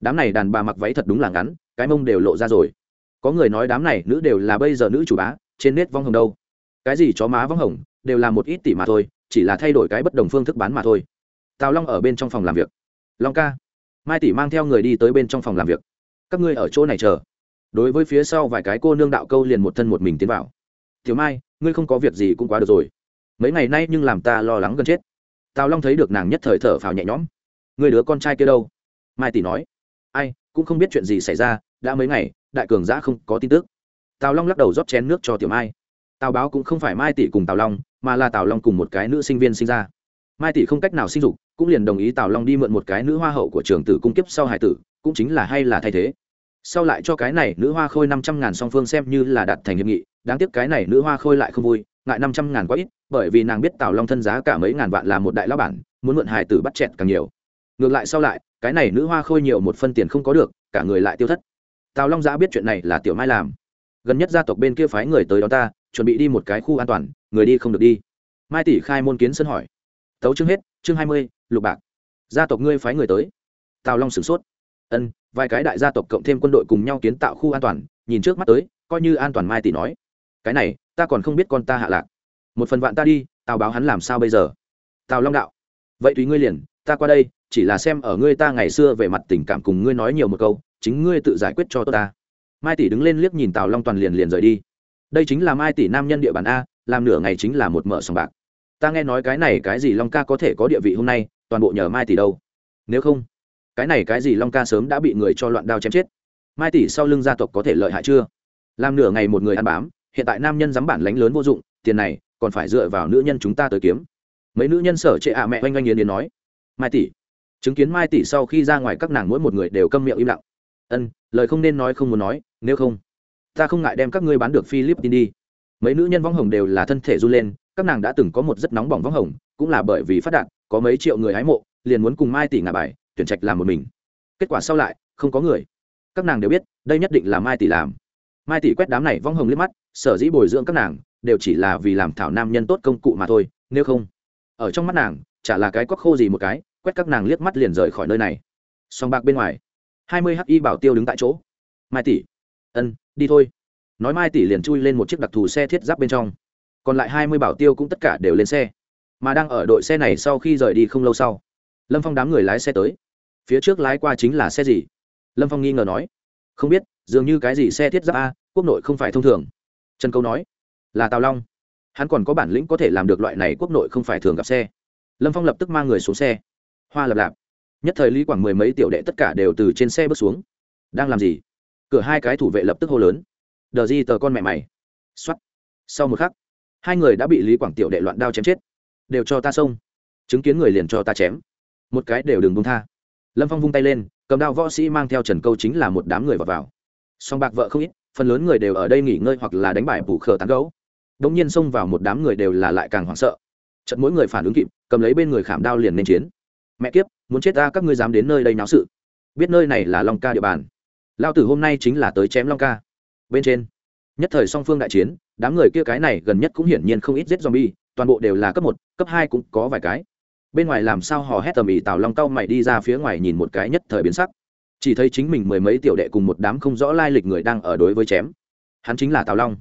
Đám này đàn bà mặc váy thật đúng là ngắn, cái mông đều lộ ra rồi. Có người nói đám này nữ đều là bây giờ nữ chủ bá, trên nét vong hồng đâu cái gì chó má vắng hồng, đều là một ít tỷ mà thôi, chỉ là thay đổi cái bất đồng phương thức bán mà thôi. Tào long ở bên trong phòng làm việc. Long ca, mai tỷ mang theo người đi tới bên trong phòng làm việc. Các ngươi ở chỗ này chờ. Đối với phía sau vài cái cô nương đạo câu liền một thân một mình tiến vào. Thiếu mai, ngươi không có việc gì cũng quá được rồi. Mấy ngày nay nhưng làm ta lo lắng gần chết. Tào long thấy được nàng nhất thời thở phào nhẹ nhõm. Người đứa con trai kia đâu? Mai tỷ nói. Ai, cũng không biết chuyện gì xảy ra, đã mấy ngày, đại cường giã không có tin tức. Tào long lắc đầu rót chén nước cho tiểu mai tào báo cũng không phải mai tỷ cùng tào long, mà là tào long cùng một cái nữ sinh viên sinh ra. Mai tỷ không cách nào sinh dục, cũng liền đồng ý tào long đi mượn một cái nữ hoa hậu của trường tử cung kiếp sau hải tử, cũng chính là hay là thay thế. Sau lại cho cái này nữ hoa khôi năm trăm ngàn song phương xem như là đặt thành hiệp nghị, đáng tiếc cái này nữ hoa khôi lại không vui, ngại năm trăm ngàn quá ít, bởi vì nàng biết tào long thân giá cả mấy ngàn vạn là một đại lao bản, muốn mượn Hải tử bắt chẹt càng nhiều. Ngược lại sau lại, cái này nữ hoa khôi nhiều một phân tiền không có được, cả người lại tiêu thất. Tào long giã biết chuyện này là tiểu mai làm. Gần nhất gia tộc bên kia phái người tới đó ta chuẩn bị đi một cái khu an toàn, người đi không được đi. Mai tỷ khai môn kiến sân hỏi. Tấu chương hết, chương hai mươi, lục bạc. Gia tộc ngươi phái người tới. Tào long sửng sốt. Ân, vài cái đại gia tộc cộng thêm quân đội cùng nhau kiến tạo khu an toàn, nhìn trước mắt tới, coi như an toàn mai tỷ nói. Cái này, ta còn không biết con ta hạ lạc. Một phần vạn ta đi, tào báo hắn làm sao bây giờ? Tào long đạo. Vậy tùy ngươi liền, ta qua đây, chỉ là xem ở ngươi ta ngày xưa về mặt tình cảm cùng ngươi nói nhiều một câu, chính ngươi tự giải quyết cho tốt ta. Mai tỷ đứng lên liếc nhìn tào long toàn liền liền rời đi đây chính là mai tỷ nam nhân địa bàn a, làm nửa ngày chính là một mở sòng bạc. Ta nghe nói cái này cái gì long ca có thể có địa vị hôm nay, toàn bộ nhờ mai tỷ đâu. Nếu không, cái này cái gì long ca sớm đã bị người cho loạn đao chém chết. Mai tỷ sau lưng gia tộc có thể lợi hại chưa? Làm nửa ngày một người ăn bám, hiện tại nam nhân dám bản lánh lớn vô dụng, tiền này còn phải dựa vào nữ nhân chúng ta tới kiếm. Mấy nữ nhân sở trệ ạ mẹ oanh oanh yến yến nói. Mai tỷ, chứng kiến mai tỷ sau khi ra ngoài các nàng mỗi một người đều câm miệng im lặng. Ân, lời không nên nói không muốn nói, nếu không ta không ngại đem các ngươi bán được philippines đi. Mấy nữ nhân võng hồng đều là thân thể run lên, các nàng đã từng có một rất nóng bỏng võng hồng, cũng là bởi vì phát đạt có mấy triệu người hái mộ, liền muốn cùng mai tỷ ngả bài, tuyển trạch làm một mình. Kết quả sau lại, không có người. Các nàng đều biết, đây nhất định là mai tỷ làm. Mai tỷ quét đám này vong hồng liếc mắt, sở dĩ bồi dưỡng các nàng, đều chỉ là vì làm thảo nam nhân tốt công cụ mà thôi, nếu không, ở trong mắt nàng, chả là cái cóc khô gì một cái, quét các nàng liếc mắt liền rời khỏi nơi này. Song bạc bên ngoài, hai mươi hi bảo tiêu đứng tại chỗ. Mai tỷ, ân đi thôi. Nói mai tỷ liền chui lên một chiếc đặc thù xe thiết giáp bên trong. Còn lại hai mươi bảo tiêu cũng tất cả đều lên xe. Mà đang ở đội xe này sau khi rời đi không lâu sau, lâm phong đám người lái xe tới. Phía trước lái qua chính là xe gì? Lâm phong nghi ngờ nói. Không biết, dường như cái gì xe thiết giáp a, quốc nội không phải thông thường. Trần câu nói. Là tào long. Hắn còn có bản lĩnh có thể làm được loại này quốc nội không phải thường gặp xe. Lâm phong lập tức mang người xuống xe. Hoa lập lạp. Nhất thời lý quảng mười mấy tiểu đệ tất cả đều từ trên xe bước xuống. Đang làm gì? Cửa hai cái thủ vệ lập tức hô lớn. Đờ di tờ con mẹ mày. X o á t sau một khắc, hai người đã bị lý quảng tiểu đệ loạn đao chém chết. Đều cho ta xông. Chứng kiến người liền cho ta chém. Một cái đều đừng bông tha. Lâm phong vung tay lên, cầm đao võ sĩ mang theo trần câu chính là một đám người vào vào. Song bạc vợ không ít, phần lớn người đều ở đây nghỉ ngơi hoặc là đánh bài bù khờ tán gấu. Đống nhiên xông vào một đám người đều là lại càng hoảng sợ. Trận mỗi người phản ứng kịp, cầm lấy bên người khảm đao liền nên chiến. Mẹ kiếp, muốn chết ta, các ngươi dám đến nơi đây náo sự. Biết nơi này là long ca địa bàn lao tử hôm nay chính là tới chém long ca. Bên trên, nhất thời song phương đại chiến, đám người kia cái này gần nhất cũng hiển nhiên không ít giết zombie, toàn bộ đều là cấp một, cấp hai cũng có vài cái. Bên ngoài làm sao hò hét tầm ĩ tào long cau mày đi ra phía ngoài nhìn một cái nhất thời biến sắc. Chỉ thấy chính mình mười mấy tiểu đệ cùng một đám không rõ lai lịch người đang ở đối với chém. Hắn chính là tào long.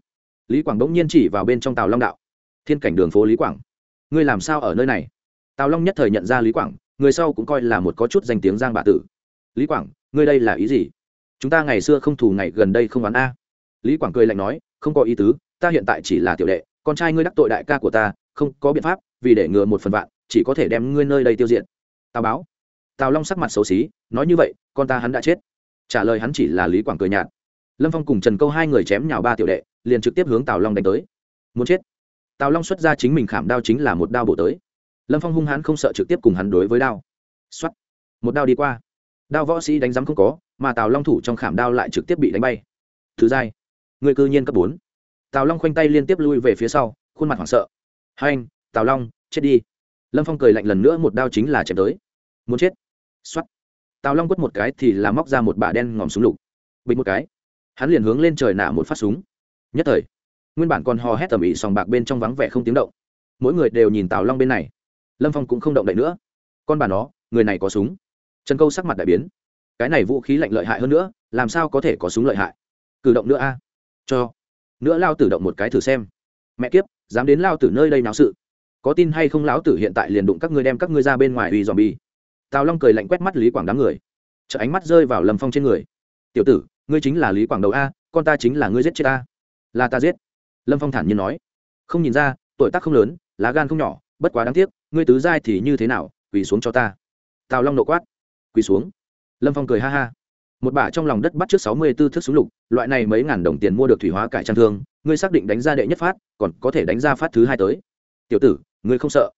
Lý quảng bỗng nhiên chỉ vào bên trong tào long đạo. Thiên cảnh đường phố lý quảng. Ngươi làm sao ở nơi này? Tào long nhất thời nhận ra lý quảng, người sau cũng coi là một có chút danh tiếng giang bà tử. Lý quảng, ngươi đây là ý gì? Chúng ta ngày xưa không thù ngày gần đây không oán a. Lý quảng cười lạnh nói, không có ý tứ, ta hiện tại chỉ là tiểu đệ, con trai ngươi đắc tội đại ca của ta, không có biện pháp, vì để ngừa một phần vạn, chỉ có thể đem ngươi nơi đây tiêu diệt. Tào báo. Tào long sắc mặt xấu xí, nói như vậy, con ta hắn đã chết. Trả lời hắn chỉ là lý quảng cười nhạt. Lâm phong cùng trần câu hai người chém nhào ba tiểu đệ, liền trực tiếp hướng tào long đánh tới. Muốn chết. Tào long xuất ra chính mình khảm đao chính là một đao bổ tới. Lâm phong hung hãn không sợ trực tiếp cùng hắn đối với đao. X o á t một đao đi qua đao võ sĩ đánh giám không có, mà tào long thủ trong khảm đao lại trực tiếp bị đánh bay. Thứ dai người cư nhiên cấp bốn. Tào long khoanh tay liên tiếp lui về phía sau, khuôn mặt hoảng sợ. Hai anh tào long, chết đi. Lâm phong cười lạnh lần nữa, một đao chính là chém tới. Muốn chết. X o á t tào long quất một cái thì là móc ra một bả đen ngòm súng lục. Bịch một cái. Hắn liền hướng lên trời nạ một phát súng. Nhất thời, nguyên bản còn hò hét tầm ĩ sòng bạc bên trong vắng vẻ không tiếng động. Mỗi người đều nhìn tào long bên này. Lâm phong cũng không động đậy nữa. Con bà nó, người này có súng trần câu sắc mặt đại biến. Cái này vũ khí lạnh lợi hại hơn nữa, làm sao có thể có súng lợi hại? Cử động nữa a. Cho. Nữa lao tử động một cái thử xem. Mẹ kiếp, dám đến lao tử nơi đây náo sự. Có tin hay không lão tử hiện tại liền đụng các ngươi đem các ngươi ra bên ngoài uy dòm bi tào long cười lạnh quét mắt lý quảng đám người. Chợ ánh mắt rơi vào lâm phong trên người. Tiểu tử, ngươi chính là lý quảng đầu a, con ta chính là ngươi giết chết ta là ta giết. Lâm phong thản nhiên nói. Không nhìn ra, tuổi tác không lớn, lá gan không nhỏ, bất quá đáng tiếc, ngươi tứ giai thì như thế nào, quỳ xuống cho ta. Tào long nộ quát quỳ xuống. Lâm phong cười ha ha. Một bả trong lòng đất bắt trước sáu mươi b ố thước súng lục, loại này mấy ngàn đồng tiền mua được thủy hóa cải trang thương, ngươi xác định đánh ra đệ nhất phát, còn có thể đánh ra phát thứ hai tới. Tiểu tử, ngươi không sợ?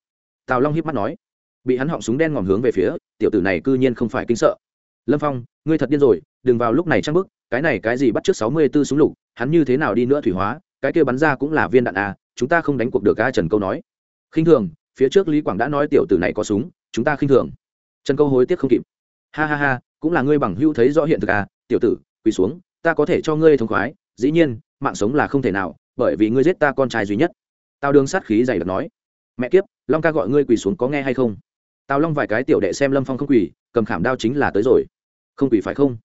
Tào long hiếp mắt nói. Bị hắn họng súng đen ngòm hướng về phía, tiểu tử này cư nhiên không phải kinh sợ. Lâm phong, ngươi thật điên rồi, đừng vào lúc này trăng bức cái này cái gì bắt trước sáu mươi b ố súng lục, hắn như thế nào đi nữa thủy hóa, cái kia bắn ra cũng là viên đạn à chúng ta không đánh cuộc được a, trần câu nói. Khinh thường, phía trước lý quảng đã nói tiểu tử này có súng, chúng ta khinh thường. Trần câu hối tiếc không kịp ha ha ha, cũng là ngươi bằng hữu thấy rõ hiện thực à tiểu tử, quỳ xuống, ta có thể cho ngươi thông khoái, dĩ nhiên, mạng sống là không thể nào, bởi vì ngươi giết ta con trai duy nhất. Tao Đường sát khí dày đặc nói. Mẹ kiếp, long ca gọi ngươi quỳ xuống có nghe hay không? Tào long vài cái tiểu đệ xem lâm phong không quỳ, cầm khảm đao chính là tới rồi. Không quỳ phải không?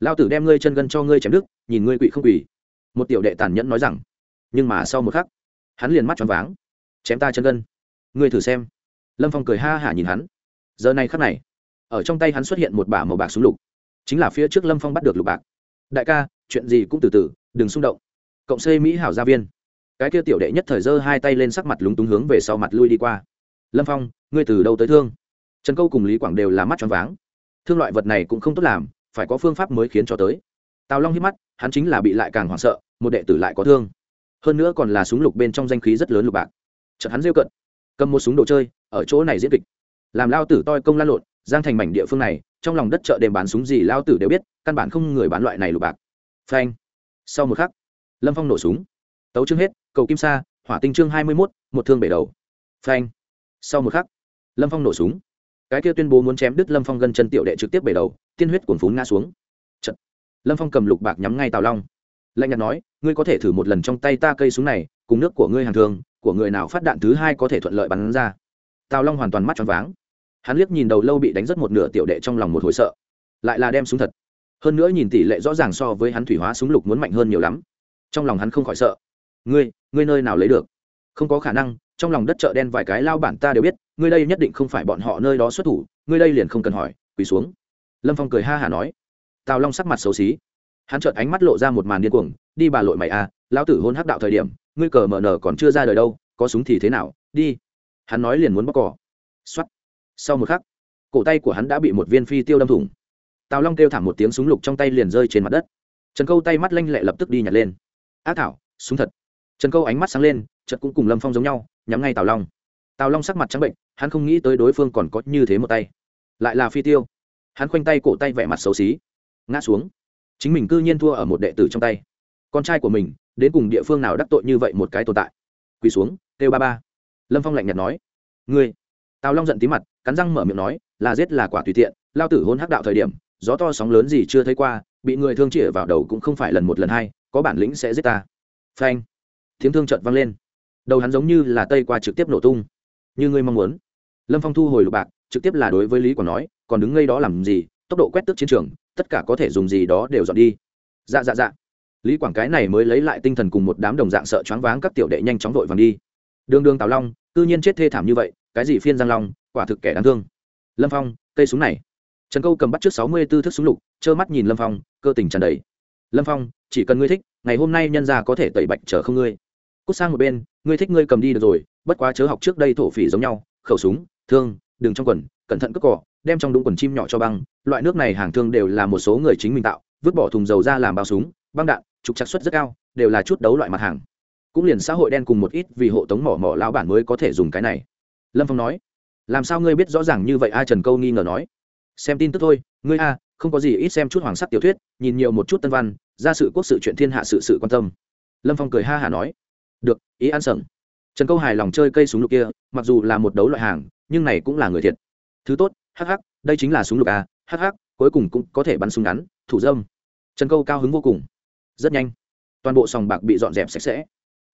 Lao tử đem ngươi chân gân cho ngươi chém đức nhìn ngươi quỳ không quỳ. Một tiểu đệ tàn nhẫn nói rằng. Nhưng mà sau một khắc, hắn liền mắt tròn váng. Chém ta chân gân. Ngươi thử xem. Lâm phong cười ha hả nhìn hắn. Giờ này khắc này ở trong tay hắn xuất hiện một bả màu bạc súng lục. Chính là phía trước lâm phong bắt được lục bạc. Đại ca, chuyện gì cũng từ từ, đừng xung động. Cộng xây mỹ hảo gia viên. Cái kia tiểu đệ nhất thời giơ hai tay lên sắc mặt lúng túng hướng về sau mặt lui đi qua. Lâm phong, ngươi từ đâu tới thương? Trần câu cùng lý quảng đều là mắt tròn váng. Thương loại vật này cũng không tốt làm, phải có phương pháp mới khiến cho tới. Tào long hít mắt, hắn chính là bị lại càng hoảng sợ, một đệ tử lại có thương. Hơn nữa còn là súng lục bên trong danh khí rất lớn lục bạc. Chợt hắn rêu cận cầm một súng đồ chơi, ở chỗ này diễn kịch. Làm lao tử toi công lan lộn giang thành mảnh địa phương này, trong lòng đất chợ đêm bán súng gì lao tử đều biết, căn bản không người bán loại này lục bạc. Phanh. Sau một khắc, lâm phong nổ súng. Tấu chương hết, cầu kim sa, hỏa tinh chương hai mươi mốt, một thương bể đầu. Phanh. Sau một khắc, lâm phong nổ súng. Cái kia tuyên bố muốn chém đứt lâm phong gần chân tiểu đệ trực tiếp bể đầu, tiên huyết cuồn phún ngã xuống. Trận. lâm phong cầm lục bạc nhắm ngay tào long. Lạnh nhạt nói, ngươi có thể thử một lần trong tay ta cây súng này, cùng nước của ngươi hàng thường, của người nào phát đạn thứ hai có thể thuận lợi bắn ra. Tào long hoàn toàn mắt tròn váng hắn liếc nhìn đầu lâu bị đánh rất một nửa tiểu đệ trong lòng một hồi sợ, lại là đem súng thật. Hơn nữa nhìn tỷ lệ rõ ràng so với hắn thủy hóa súng lục muốn mạnh hơn nhiều lắm. Trong lòng hắn không khỏi sợ. Ngươi ngươi nơi nào lấy được? Không có khả năng, trong lòng đất chợ đen vài cái lao bản ta đều biết, ngươi đây nhất định không phải bọn họ nơi đó xuất thủ, ngươi đây liền không cần hỏi, quỳ xuống. Lâm phong cười ha hả nói. Tào long sắc mặt xấu xí. Hắn chợt ánh mắt lộ ra một màn điên cuồng, đi bà lội mày à lão tử hôn hắc đạo thời điểm, ngươi cờ mở nở còn chưa ra đời đâu, có súng thì thế nào, đi. Hắn nói liền muốn bóc cỏ. Xoắt sau một khắc, cổ tay của hắn đã bị một viên phi tiêu đâm thủng. Tào long kêu thảm một tiếng súng lục trong tay liền rơi trên mặt đất. Trần câu tay mắt lanh lẹ lập tức đi nhặt lên. Ác thảo, súng thật. Trần câu ánh mắt sáng lên chật cũng cùng lâm phong giống nhau, nhắm ngay tào long. Tào long sắc mặt trắng bệnh, hắn không nghĩ tới đối phương còn có như thế một tay. Lại là phi tiêu. Hắn khoanh tay cổ tay vẻ mặt xấu xí. Ngã xuống. Chính mình cư nhiên thua ở một đệ tử trong tay. Con trai của mình, đến cùng địa phương nào đắc tội như vậy một cái tồn tại? Quỳ xuống, kêu ba ba. Lâm phong lạnh nhạt nói. Ngươi tào long giận tí mặt, cắn răng mở miệng nói, là giết là quả tùy tiện, lao tử hôn hắc đạo thời điểm, gió to sóng lớn gì chưa thấy qua, bị người thương chĩa vào đầu cũng không phải lần một lần hai, có bản lĩnh sẽ giết ta. Phanh. Tiếng thương chợt vang lên. Đầu hắn giống như là tây qua trực tiếp nổ tung. Như ngươi mong muốn. Lâm phong thu hồi lục bạc, trực tiếp là đối với lý còn nói, còn đứng ngay đó làm gì, tốc độ quét tức chiến trường, tất cả có thể dùng gì đó đều dọn đi. Dạ dạ dạ. Lý quảng cái này mới lấy lại tinh thần cùng một đám đồng dạng sợ choáng váng các tiểu đệ nhanh chóng vội vàng đi. Đường đường tào long tự nhiên chết thê thảm như vậy cái gì phiên giang long, quả thực kẻ đáng thương. Lâm phong, cây súng này. Trần câu cầm bắt trước sáu mươi b ố thước súng lục, trơ mắt nhìn lâm phong, cơ tình tràn đầy. Lâm phong, chỉ cần ngươi thích, ngày hôm nay nhân ra có thể tẩy bạch chở không ngươi. Cút sang một bên, ngươi thích ngươi cầm đi được rồi, bất quá chớ học trước đây thổ phỉ giống nhau, khẩu súng, thương, đừng trong quần, cẩn thận cất cỏ, đem trong đúng quần chim nhỏ cho băng. Loại nước này hàng thương đều là một số người chính mình tạo, vứt bỏ thùng dầu ra làm bao súng, băng đạn, trục chặt suất rất cao, đều là chút đấu loại mặt hàng. Cũng liền xã hội đen cùng một ít vì hộ tống mỏ mỏ lao bản mới có thể dùng cái này lâm phong nói, làm sao ngươi biết rõ ràng như vậy? A trần câu nghi ngờ nói, xem tin tức thôi, ngươi a, không có gì ít xem chút hoàng sắc tiểu thuyết, nhìn nhiều một chút tân văn, ra sự quốc sự chuyện thiên hạ sự sự quan tâm. Lâm phong cười ha hả nói, được, ý an sẩn trần câu hài lòng chơi cây súng lục kia, mặc dù là một đấu loại hàng, nhưng này cũng là người thiệt. Thứ tốt hh đây chính là súng lục a hh cuối cùng cũng có thể bắn súng ngắn, thủ dâm. Trần câu cao hứng vô cùng. Rất nhanh, toàn bộ sòng bạc bị dọn dẹp sạch sẽ,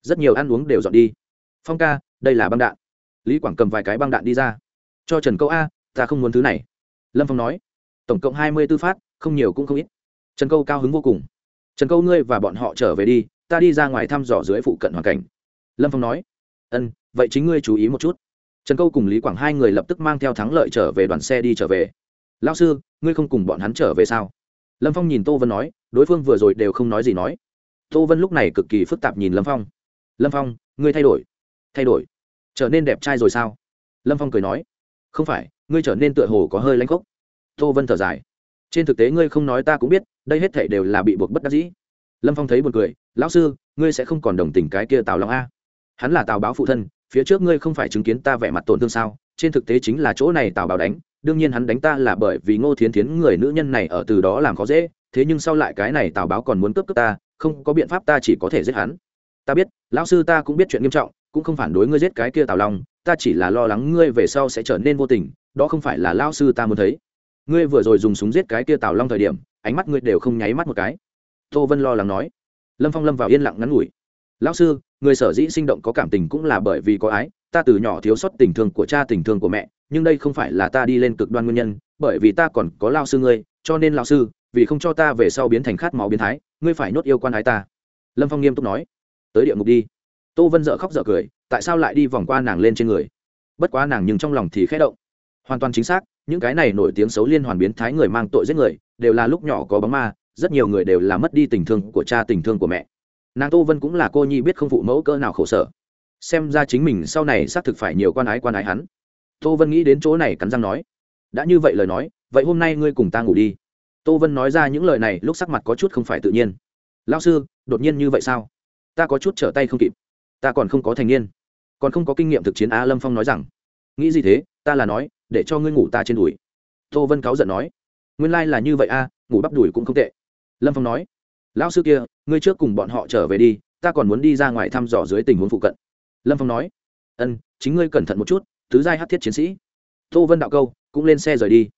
rất nhiều ăn uống đều dọn đi. Phong ca, đây là băng đạn lý quảng cầm vài cái băng đạn đi ra. Cho trần câu, a, ta không muốn thứ này. Lâm phong nói, tổng cộng hai mươi tư phát, không nhiều cũng không ít. Trần câu cao hứng vô cùng. Trần câu, ngươi và bọn họ trở về đi, ta đi ra ngoài thăm dò dưới phụ cận hoàn cảnh. Lâm phong nói, ân, vậy chính ngươi chú ý một chút. Trần câu cùng lý quảng hai người lập tức mang theo thắng lợi trở về đoàn xe đi trở về. Lao sư, ngươi không cùng bọn hắn trở về sao? Lâm phong nhìn tô vân nói, đối phương vừa rồi đều không nói gì nói. Tô vân lúc này cực kỳ phức tạp nhìn lâm phong. Lâm phong, ngươi thay đổi. Thay đổi? Trở nên đẹp trai rồi sao? Lâm phong cười nói. Không phải, ngươi trở nên tựa hồ có hơi lanh khốc. Tô vân thở dài. Trên thực tế ngươi không nói ta cũng biết, đây hết thể đều là bị buộc bất đắc dĩ. Lâm phong thấy b u ồ n cười. Lão sư, ngươi sẽ không còn đồng tình cái kia tào long a. Hắn là tào báo phụ thân, phía trước ngươi không phải chứng kiến ta vẻ mặt tổn thương sao? Trên thực tế chính là chỗ này tào báo đánh, đương nhiên hắn đánh ta là bởi vì ngô thiến thiến người nữ nhân này ở từ đó làm khó dễ, thế nhưng sau lại cái này tào báo còn muốn cướp cướp ta, không có biện pháp ta chỉ có thể giết hắn. Ta biết, lão sư ta cũng biết chuyện nghiêm trọng cũng không phản đối ngươi giết cái kia tào long, ta chỉ là lo lắng ngươi về sau sẽ trở nên vô tình, đó không phải là lao sư ta muốn thấy. Ngươi vừa rồi dùng súng giết cái kia tào long thời điểm, ánh mắt ngươi đều không nháy mắt một cái. Tô vân lo lắng nói. Lâm phong lâm vào yên lặng ngắn ngủi. Lão sư, người sở dĩ sinh động có cảm tình cũng là bởi vì có ái, ta từ nhỏ thiếu sót tình thương của cha, tình thương của mẹ, nhưng đây không phải là ta đi lên cực đoan nguyên nhân, bởi vì ta còn có lao sư ngươi, cho nên lao sư, vì không cho ta về sau biến thành khát máu biến thái, ngươi phải nhốt yêu quan ái ta. Lâm phong nghiêm túc nói. Tới địa ngục đi tô vân dợ khóc dợ cười, tại sao lại đi vòng qua nàng lên trên người? Bất quá nàng nhưng trong lòng thì khẽ động. Hoàn toàn chính xác, những cái này nổi tiếng xấu liên hoàn biến thái người mang tội giết người, đều là lúc nhỏ có bóng ma, rất nhiều người đều là mất đi tình thương của cha, tình thương của mẹ. Nàng tô vân cũng là cô nhi biết không phụ mẫu cỡ nào khổ sở. Xem ra chính mình sau này xác thực phải nhiều quan ái quan ái hắn. Tô vân nghĩ đến chỗ này cắn răng nói, đã như vậy lời nói, vậy hôm nay ngươi cùng ta ngủ đi. Tô vân nói ra những lời này lúc sắc mặt có chút không phải tự nhiên. Lao sư, đột nhiên như vậy sao? Ta có chút trở tay không kịp ta còn không có thành niên. Còn không có kinh nghiệm thực chiến, a lâm phong nói rằng, nghĩ gì thế, ta là nói, để cho ngươi ngủ ta trên đùi. Tô vân cáu giận nói, nguyên lai là như vậy, a, ngủ bắp đùi cũng không tệ. Lâm phong nói, lão sư kia, ngươi trước cùng bọn họ trở về đi, ta còn muốn đi ra ngoài thăm dò dưới tình huống phụ cận. Lâm phong nói, ân, chính ngươi cẩn thận một chút, tứ giai hát thiết chiến sĩ. Tô vân đạo câu, cũng lên xe rời đi.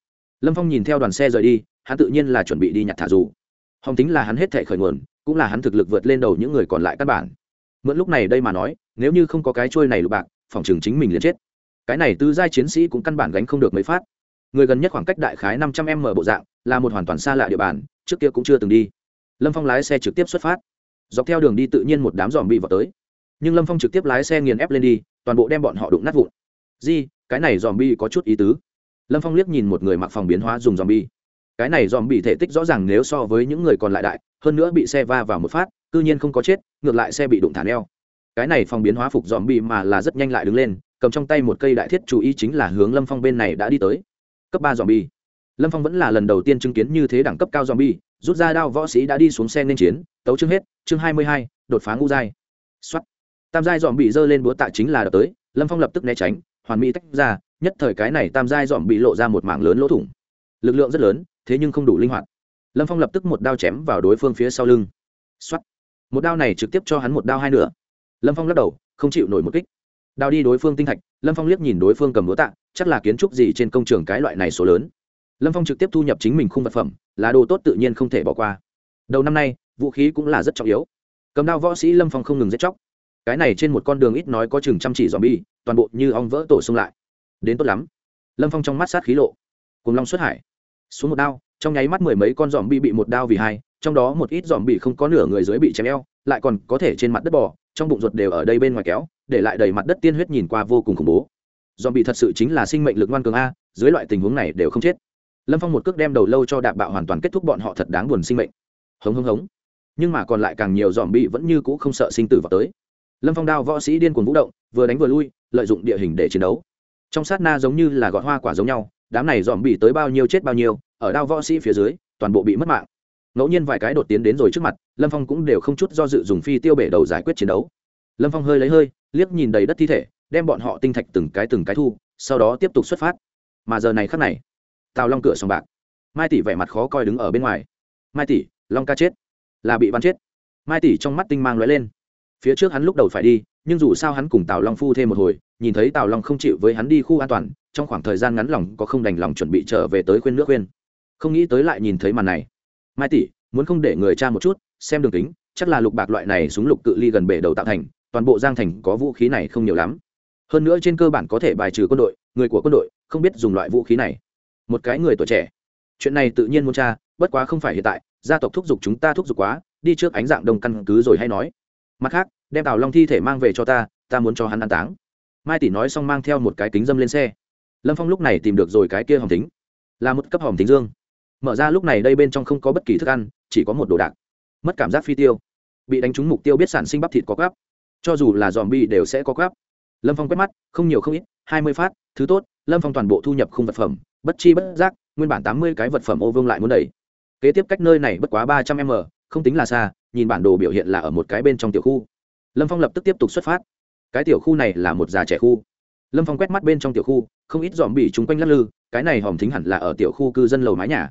Lâm phong nhìn theo đoàn xe rời đi, hắn tự nhiên là chuẩn bị đi nhặt thả dù. Hồng tính là hắn hết thể khởi nguồn, cũng là hắn thực lực vượt lên đầu những người còn lại căn bản mượn lúc này đây mà nói, nếu như không có cái trôi này lục bạc, phòng trường chính mình liền chết. Cái này tứ giai chiến sĩ cũng căn bản gánh không được mấy phát. Người gần nhất khoảng cách đại khái năm trăm m bộ dạng, là một hoàn toàn xa lạ địa bàn, trước kia cũng chưa từng đi. Lâm phong lái xe trực tiếp xuất phát. Dọc theo đường đi tự nhiên một đám dòm bị vào tới. Nhưng lâm phong trực tiếp lái xe nghiền ép lên đi, toàn bộ đem bọn họ đụng nát vụn. Di, cái này dòm bi có chút ý tứ. Lâm phong liếc nhìn một người mặc phòng biến hóa dùng dòm bi. Cái này dòm bị thể tích rõ ràng nếu so với những người còn lại đại, hơn nữa bị xe va vào một phát cư nhiên không có chết, ngược lại xe bị đụng thả neo. Cái này phòng biến hóa phục dòm bị mà là rất nhanh lại đứng lên, cầm trong tay một cây đại thiết chú ý chính là hướng lâm phong bên này đã đi tới. Cấp ba dòm bi lâm phong vẫn là lần đầu tiên chứng kiến như thế đẳng cấp cao dòm bi rút ra đao võ sĩ đã đi xuống xe nên chiến, tấu chương hết, chương hai mươi hai, đột phá ngũ giai. Xuất tam giai dòm bị dơ lên búa tạ chính là đập tới, lâm phong lập tức né tránh, hoàn mỹ tách ra, nhất thời cái này tam giai dòm bị lộ ra một mảng lớn lỗ thủng. Lực lượng rất lớn, thế nhưng không đủ linh hoạt. Lâm phong lập tức một đao chém vào đối phương phía sau lưng. X một đao này trực tiếp cho hắn một đao hai nửa. Lâm phong lắc đầu, không chịu nổi một kích. Đao đi đối phương tinh thạch, lâm phong liếc nhìn đối phương cầm búa tạ, chắc là kiến trúc gì trên công trường cái loại này số lớn. Lâm phong trực tiếp thu nhập chính mình khung vật phẩm là đồ tốt tự nhiên không thể bỏ qua. Đầu năm nay, vũ khí cũng là rất trọng yếu. Cầm đao võ sĩ lâm phong không ngừng giết chóc. Cái này trên một con đường ít nói có chừng chăm chỉ dòm bi toàn bộ như ong vỡ tổ xung lại. Đến tốt lắm. Lâm phong trong mắt sát khí lộ. Cùng long xuất hải. Xuống một đao, trong nháy mắt mười mấy con dòm bi bị một đao vì hai trong đó một ít dòm bị không có nửa người dưới bị chém eo, lại còn có thể trên mặt đất bò, trong bụng ruột đều ở đây bên ngoài kéo, để lại đầy mặt đất tiên huyết nhìn qua vô cùng khủng bố. Dòm bị thật sự chính là sinh mệnh lực ngoan cường a, dưới loại tình huống này đều không chết. Lâm phong một cước đem đầu lâu cho đạp bạo hoàn toàn kết thúc bọn họ thật đáng buồn sinh mệnh. Hống hống hống. Nhưng mà còn lại càng nhiều dòm bị vẫn như cũ không sợ sinh tử vào tới. Lâm phong đao võ sĩ điên cuồng vũ động, vừa đánh vừa lui, lợi dụng địa hình để chiến đấu. Trong sát na giống như là gọt hoa quả giống nhau, đám này dòm bị tới bao nhiêu chết bao nhiêu, ở đao võ sĩ phía dưới, toàn bộ bị mất mạng ngẫu nhiên vài cái đột tiến đến rồi trước mặt, lâm phong cũng đều không chút do dự dùng phi tiêu bể đầu giải quyết chiến đấu. Lâm phong hơi lấy hơi, liếc nhìn đầy đất thi thể, đem bọn họ tinh thạch từng cái từng cái thu, sau đó tiếp tục xuất phát. Mà giờ này khắc này, tào long cửa sòng bạc. Mai tỷ vẻ mặt khó coi đứng ở bên ngoài. Mai tỷ, long ca chết. Là bị bắn chết. Mai tỷ trong mắt tinh mang lóe lên. Phía trước hắn lúc đầu phải đi, nhưng dù sao hắn cùng tào long phu thêm một hồi, nhìn thấy tào long không chịu với hắn đi khu an toàn, trong khoảng thời gian ngắn lòng có không đành lòng chuẩn bị trở về tới khuyên nước khuyên. Không nghĩ tới lại nhìn thấy màn này mai tỷ, muốn không để người cha một chút, xem đường kính, chắc là lục bạc loại này súng lục cự ly gần bể đầu tạo thành, toàn bộ giang thành có vũ khí này không nhiều lắm. Hơn nữa trên cơ bản có thể bài trừ quân đội, người của quân đội không biết dùng loại vũ khí này. Một cái người tuổi trẻ. Chuyện này tự nhiên muốn cha bất quá không phải hiện tại, gia tộc thúc giục chúng ta thúc giục quá, đi trước ánh dạng đông căn cứ rồi hay nói. Mặt khác, đem tào long thi thể mang về cho ta ta muốn cho hắn an táng. Mai tỷ nói xong mang theo một cái kính dâm lên xe. Lâm phong lúc này tìm được rồi cái kia hòm tính là một cấp hòm tính dương mở ra lúc này đây bên trong không có bất kỳ thức ăn, chỉ có một đồ đạc. Mất cảm giác phi tiêu. Bị đánh trúng mục tiêu biết sản sinh bắp thịt có gắp cho dù là dòm bi đều sẽ có gắp lâm phong quét mắt, không nhiều không ít, hai mươi phát, thứ tốt, lâm phong toàn bộ thu nhập không vật phẩm, bất chi bất giác, nguyên bản tám mươi cái vật phẩm ô vương lại muốn đầy kế tiếp cách nơi này bất quá ba trăm m, không tính là xa, nhìn bản đồ biểu hiện là ở một cái bên trong tiểu khu. Lâm phong lập tức tiếp tục xuất phát. Cái tiểu khu này là một già trẻ khu. Lâm phong quét mắt bên trong tiểu khu, không ít dòm bị chúng quanh lắc lư, cái này hòm thính hẳn là ở tiểu khu cư dân lầu mái nhà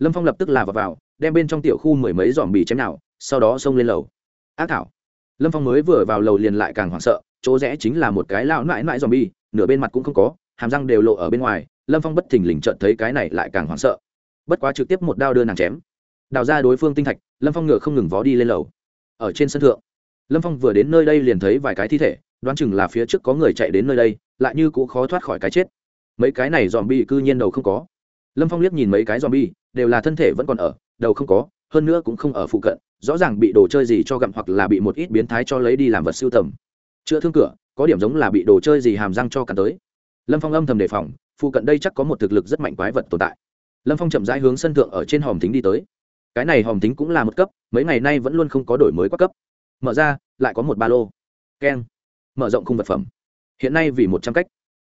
lâm phong lập tức là vào, vào đem bên trong tiểu khu mười mấy dòm bì chém nào sau đó xông lên lầu. Ác thảo. Lâm phong mới vừa vào lầu liền lại càng hoảng sợ chỗ rẽ chính là một cái lao mãi mãi dòm bi nửa bên mặt cũng không có hàm răng đều lộ ở bên ngoài. Lâm phong bất thình lình trợn thấy cái này lại càng hoảng sợ. Bất quá trực tiếp một đao đưa nàng chém. Đào ra đối phương tinh thạch lâm phong ngựa không ngừng vó đi lên lầu. Ở trên sân thượng lâm phong vừa đến nơi đây liền thấy vài cái thi thể đoán chừng là phía trước có người chạy đến nơi đây lại như cũng khó thoát khỏi cái chết. Mấy cái này dòm bi cư nhiên đầu không có. Lâm phong liếc nhìn mấy cái dòm bi đều là thân thể vẫn còn ở, đầu không có, hơn nữa cũng không ở phụ cận, rõ ràng bị đồ chơi gì cho gặm hoặc là bị một ít biến thái cho lấy đi làm vật siêu tầm. Chữa thương cửa, có điểm giống là bị đồ chơi gì hàm răng cho cắn tới. Lâm phong âm thầm đề phòng, phụ cận đây chắc có một thực lực rất mạnh quái vật tồn tại. Lâm phong chậm rãi hướng sân thượng ở trên hòm tính đi tới. Cái này hòm tính cũng là một cấp, mấy ngày nay vẫn luôn không có đổi mới quá cấp. Mở ra, lại có một ba lô. Keng. Mở rộng khung vật phẩm. Hiện nay vì một trăm cách.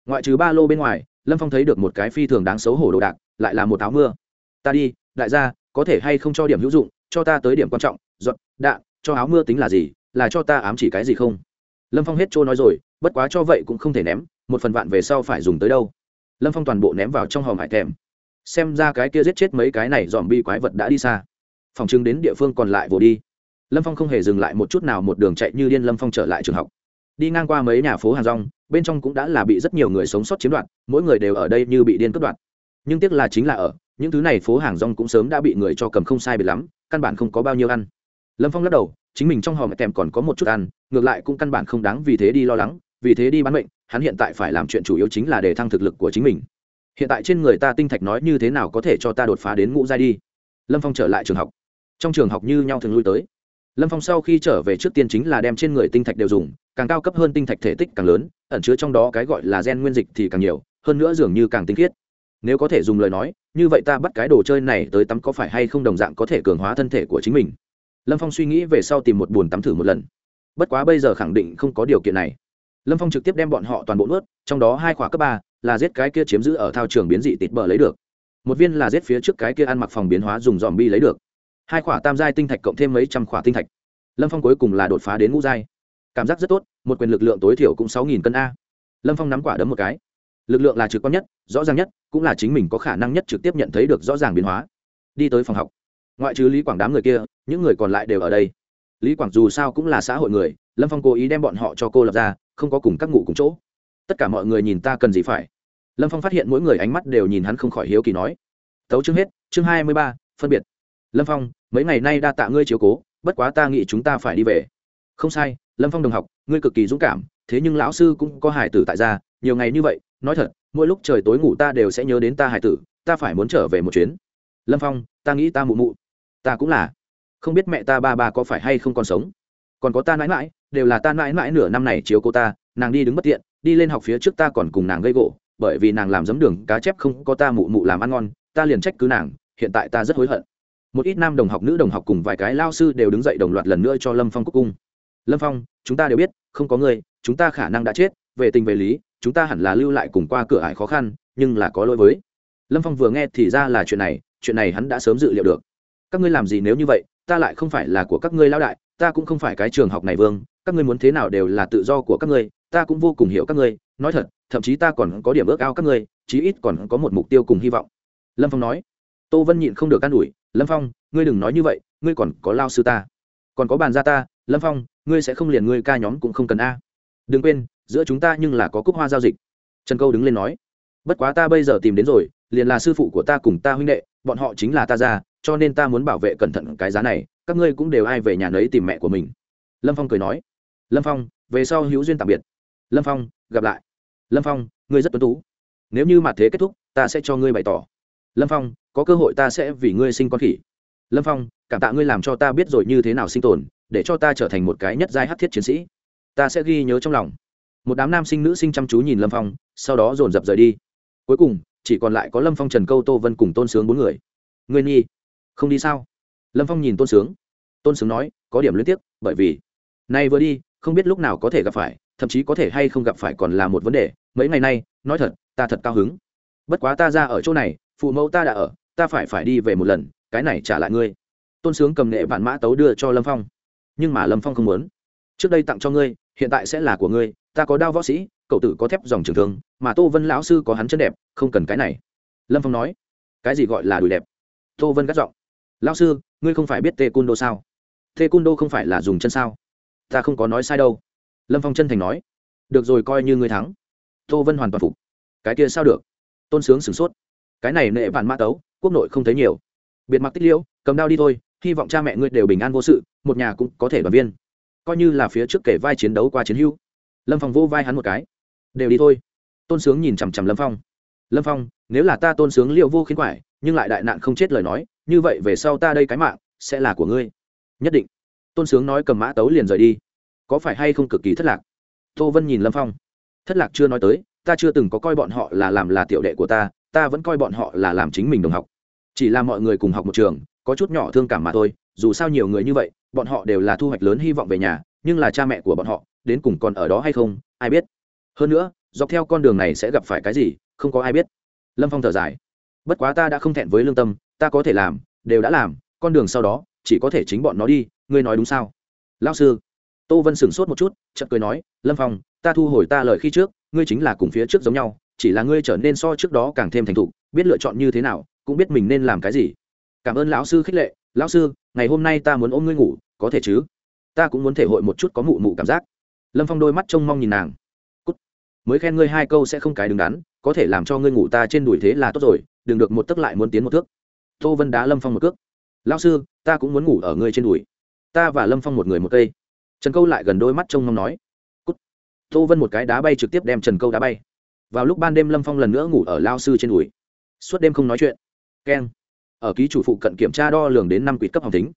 Ngoại trừ ba lô bên ngoài, lâm phong thấy được một cái phi thường đáng xấu hổ đồ đạc, lại là một áo mưa ta đi, đại gia, có thể hay không cho điểm hữu dụng, cho ta tới điểm quan trọng dọn đạn, cho áo mưa tính là gì, là cho ta ám chỉ cái gì không? Lâm phong hết trôi nói rồi, bất quá cho vậy cũng không thể ném, một phần vạn về sau phải dùng tới đâu. Lâm phong toàn bộ ném vào trong hòm hải thèm xem ra cái kia giết chết mấy cái này dòm bi quái vật đã đi xa. Phòng chứng đến địa phương còn lại vồ đi. Lâm phong không hề dừng lại một chút nào một đường chạy như điên lâm phong trở lại trường học. Đi ngang qua mấy nhà phố hàng rong, bên trong cũng đã là bị rất nhiều người sống sót chiếm đoạt, mỗi người đều ở đây như bị điên cướp đoạt. Nhưng tiếc là chính là ở những thứ này phố hàng rong cũng sớm đã bị người cho cầm không sai biệt lắm, căn bản không có bao nhiêu ăn. Lâm phong lắc đầu, chính mình trong hòm kèm còn có một chút ăn, ngược lại cũng căn bản không đáng vì thế đi lo lắng, vì thế đi bán bệnh hắn hiện tại phải làm chuyện chủ yếu chính là để thăng thực lực của chính mình. Hiện tại trên người ta tinh thạch nói như thế nào có thể cho ta đột phá đến ngũ giai đi? Lâm phong trở lại trường học. Trong trường học như nhau thường lui tới. Lâm phong sau khi trở về trước tiên chính là đem trên người tinh thạch đều dùng, càng cao cấp hơn tinh thạch thể tích càng lớn, ẩn chứa trong đó cái gọi là gen nguyên dịch thì càng nhiều, hơn nữa dường như càng tinh khiết nếu có thể dùng lời nói, như vậy ta bắt cái đồ chơi này tới tắm có phải hay không đồng dạng có thể cường hóa thân thể của chính mình? Lâm phong suy nghĩ về sau tìm một bồn tắm thử một lần. Bất quá bây giờ khẳng định không có điều kiện này. Lâm phong trực tiếp đem bọn họ toàn bộ nuốt, trong đó hai khóa cấp ba là giết cái kia chiếm giữ ở thao trường biến dị tịt bờ lấy được. Một viên là giết phía trước cái kia ăn mặc phòng biến hóa dùng dòm bi lấy được. Hai khỏa tam giai tinh thạch cộng thêm mấy trăm khỏa tinh thạch. Lâm phong cuối cùng là đột phá đến ngũ giai. Cảm giác rất tốt, một quyền lực lượng tối thiểu cũng sáu nghìn cân a. Lâm phong nắm quả đấm một cái lực lượng là trực quan nhất, rõ ràng nhất, cũng là chính mình có khả năng nhất trực tiếp nhận thấy được rõ ràng biến hóa. Đi tới phòng học. Ngoại trừ lý quảng đám người kia, những người còn lại đều ở đây. Lý quảng dù sao cũng là xã hội người, lâm phong cố ý đem bọn họ cho cô lập ra, không có cùng các ngủ cùng chỗ. Tất cả mọi người nhìn ta cần gì phải. Lâm phong phát hiện mỗi người ánh mắt đều nhìn hắn không khỏi hiếu kỳ nói. Tấu chương hết, chương hai mươi ba, phân biệt. Lâm phong, mấy ngày nay đa tạ ngươi chiếu cố, bất quá ta nghĩ chúng ta phải đi về. Không sai, lâm phong đồng học, ngươi cực kỳ dũng cảm, thế nhưng lão sư cũng có hải tử tại gia, nhiều ngày như vậy nói thật, mỗi lúc trời tối ngủ ta đều sẽ nhớ đến ta hải tử, ta phải muốn trở về một chuyến. Lâm phong, ta nghĩ ta mụ mụ, ta cũng là. Không biết mẹ ta ba ba có phải hay không còn sống. Còn có ta mãi mãi, đều là ta mãi mãi nửa năm này chiếu cô ta, nàng đi đứng bất tiện, đi lên học phía trước ta còn cùng nàng gây gỗ, bởi vì nàng làm giấm đường, cá chép không có ta mụ mụ làm ăn ngon, ta liền trách cứ nàng, hiện tại ta rất hối hận. Một ít nam đồng học, nữ đồng học cùng vài cái lao sư đều đứng dậy đồng loạt lần nữa cho lâm phong cúc cung. Lâm phong, chúng ta đều biết, không có người, chúng ta khả năng đã chết về tình về lý, chúng ta hẳn là lưu lại cùng qua cửa ải khó khăn, nhưng là có lỗi với. Lâm phong vừa nghe thì ra là chuyện này chuyện này hắn đã sớm dự liệu được. Các ngươi làm gì nếu như vậy, ta lại không phải là của các ngươi lao đại, ta cũng không phải cái trường học này vương, các ngươi muốn thế nào đều là tự do của các ngươi, ta cũng vô cùng hiểu các ngươi, nói thật, thậm chí ta còn có điểm ước ao các ngươi, chí ít còn có một mục tiêu cùng hy vọng. Lâm phong nói. Tô vân nhịn không được can ủi, lâm phong, ngươi đừng nói như vậy, ngươi còn có lao sư ta, còn có bàn gia ta, lâm phong, ngươi sẽ không liền ngươi ca nhóm cũng không cần a. Đừng quên giữa chúng ta nhưng là có cúc hoa giao dịch. Trần câu đứng lên nói, bất quá ta bây giờ tìm đến rồi, liền là sư phụ của ta cùng ta huynh đệ, bọn họ chính là ta ra cho nên ta muốn bảo vệ cẩn thận cái giá này, các ngươi cũng đều ai về nhà nấy tìm mẹ của mình. Lâm phong cười nói, lâm phong, về sau hữu duyên tạm biệt. Lâm phong, gặp lại. Lâm phong, ngươi rất tuấn tú. Nếu như mặt thế kết thúc, ta sẽ cho ngươi bày tỏ. Lâm phong, có cơ hội ta sẽ vì ngươi sinh con khỉ. Lâm phong, cảm tạ ngươi làm cho ta biết rồi như thế nào sinh tồn, để cho ta trở thành một cái nhất giai hát thiết chiến sĩ. Ta sẽ ghi nhớ trong lòng một đám nam sinh nữ sinh chăm chú nhìn lâm phong sau đó dồn dập rời đi cuối cùng chỉ còn lại có lâm phong trần câu tô vân cùng tôn sướng bốn người người nhi không đi sao lâm phong nhìn tôn sướng tôn sướng nói có điểm liên tiếp bởi vì nay vừa đi không biết lúc nào có thể gặp phải thậm chí có thể hay không gặp phải còn là một vấn đề mấy ngày nay nói thật ta thật cao hứng bất quá ta ra ở chỗ này phụ mẫu ta đã ở ta phải phải đi về một lần cái này trả lại ngươi tôn sướng cầm nghệ vạn mã tấu đưa cho lâm phong nhưng mà lâm phong không muốn trước đây tặng cho ngươi hiện tại sẽ là của ngươi ta có đao võ sĩ, cậu tử có thép dòng trường thương, mà tô vân lão sư có hắn chân đẹp, không cần cái này. Lâm phong nói. Cái gì gọi là đùi đẹp? Tô vân gắt giọng. Lão sư, ngươi không phải biết tê cun đô sao? Tê cun đô không phải là dùng chân sao? Ta không có nói sai đâu. Lâm phong chân thành nói. Được rồi, coi như ngươi thắng. Tô vân hoàn toàn phục. Cái kia sao được? Tôn sướng sửng sốt. Cái này nệ vạn mã tấu, quốc nội không thấy nhiều. Biệt mặc tích liễu, cầm đao đi thôi, hy vọng cha mẹ ngươi đều bình an vô sự, một nhà cũng có thể đoàn viên. Coi như là phía trước kể vai chiến đấu qua chiến hữu lâm phong vô vai hắn một cái. Đều đi thôi. Tôn sướng nhìn chằm chằm lâm phong. Lâm phong, nếu là ta tôn sướng liệu vô khiến quải, nhưng lại đại nạn không chết lời nói, như vậy về sau ta đây cái mạng sẽ là của ngươi. Nhất định. Tôn sướng nói cầm mã tấu liền rời đi. Có phải hay không cực kỳ thất lạc? Tô vân nhìn lâm phong. Thất lạc chưa nói tới, ta chưa từng có coi bọn họ là làm là tiểu đệ của ta ta vẫn coi bọn họ là làm chính mình đồng học. Chỉ là mọi người cùng học một trường, có chút nhỏ thương cảm mà thôi, dù sao nhiều người như vậy, bọn họ đều là thu hoạch lớn hy vọng về nhà nhưng là cha mẹ của bọn họ, đến cùng còn ở đó hay không, ai biết. Hơn nữa, dọc theo con đường này sẽ gặp phải cái gì, không có ai biết. Lâm phong thở dài. Bất quá ta đã không thẹn với lương tâm, ta có thể làm, đều đã làm, con đường sau đó, chỉ có thể chính bọn nó đi, ngươi nói đúng sao? Lao sư. Tô vân sửng sốt một chút, chợt cười nói, lâm phong, ta thu hồi ta lời khi trước, ngươi chính là cùng phía trước giống nhau, chỉ là ngươi trở nên so trước đó càng thêm thành thục, biết lựa chọn như thế nào, cũng biết mình nên làm cái gì. Cảm ơn lão sư khích lệ. Lão sư, ngày hôm nay ta muốn ôm ngươi ngủ, có thể chứ? Ta cũng muốn thể hội một chút có mụ mụ cảm giác. Lâm phong đôi mắt trông mong nhìn nàng. Cút. mới khen ngươi hai câu sẽ không cái đứng đắn, có thể làm cho ngươi ngủ ta trên đùi thế là tốt rồi, đừng được một tấc lại muốn tiến một thước. Tô vân đá lâm phong một cước. Lão sư, ta cũng muốn ngủ ở ngươi trên đùi. Ta và lâm phong một người một cây. Trần câu lại gần đôi mắt trông mong nói. Cút. tô vân một cái đá bay trực tiếp đem trần câu đá bay. Vào lúc ban đêm lâm phong lần nữa ngủ ở lao sư trên đùi. Suốt đêm không nói chuyện. Keng. Ở ký chủ phụ cận kiểm tra đo lường đến năm quỹ cấp hồng tính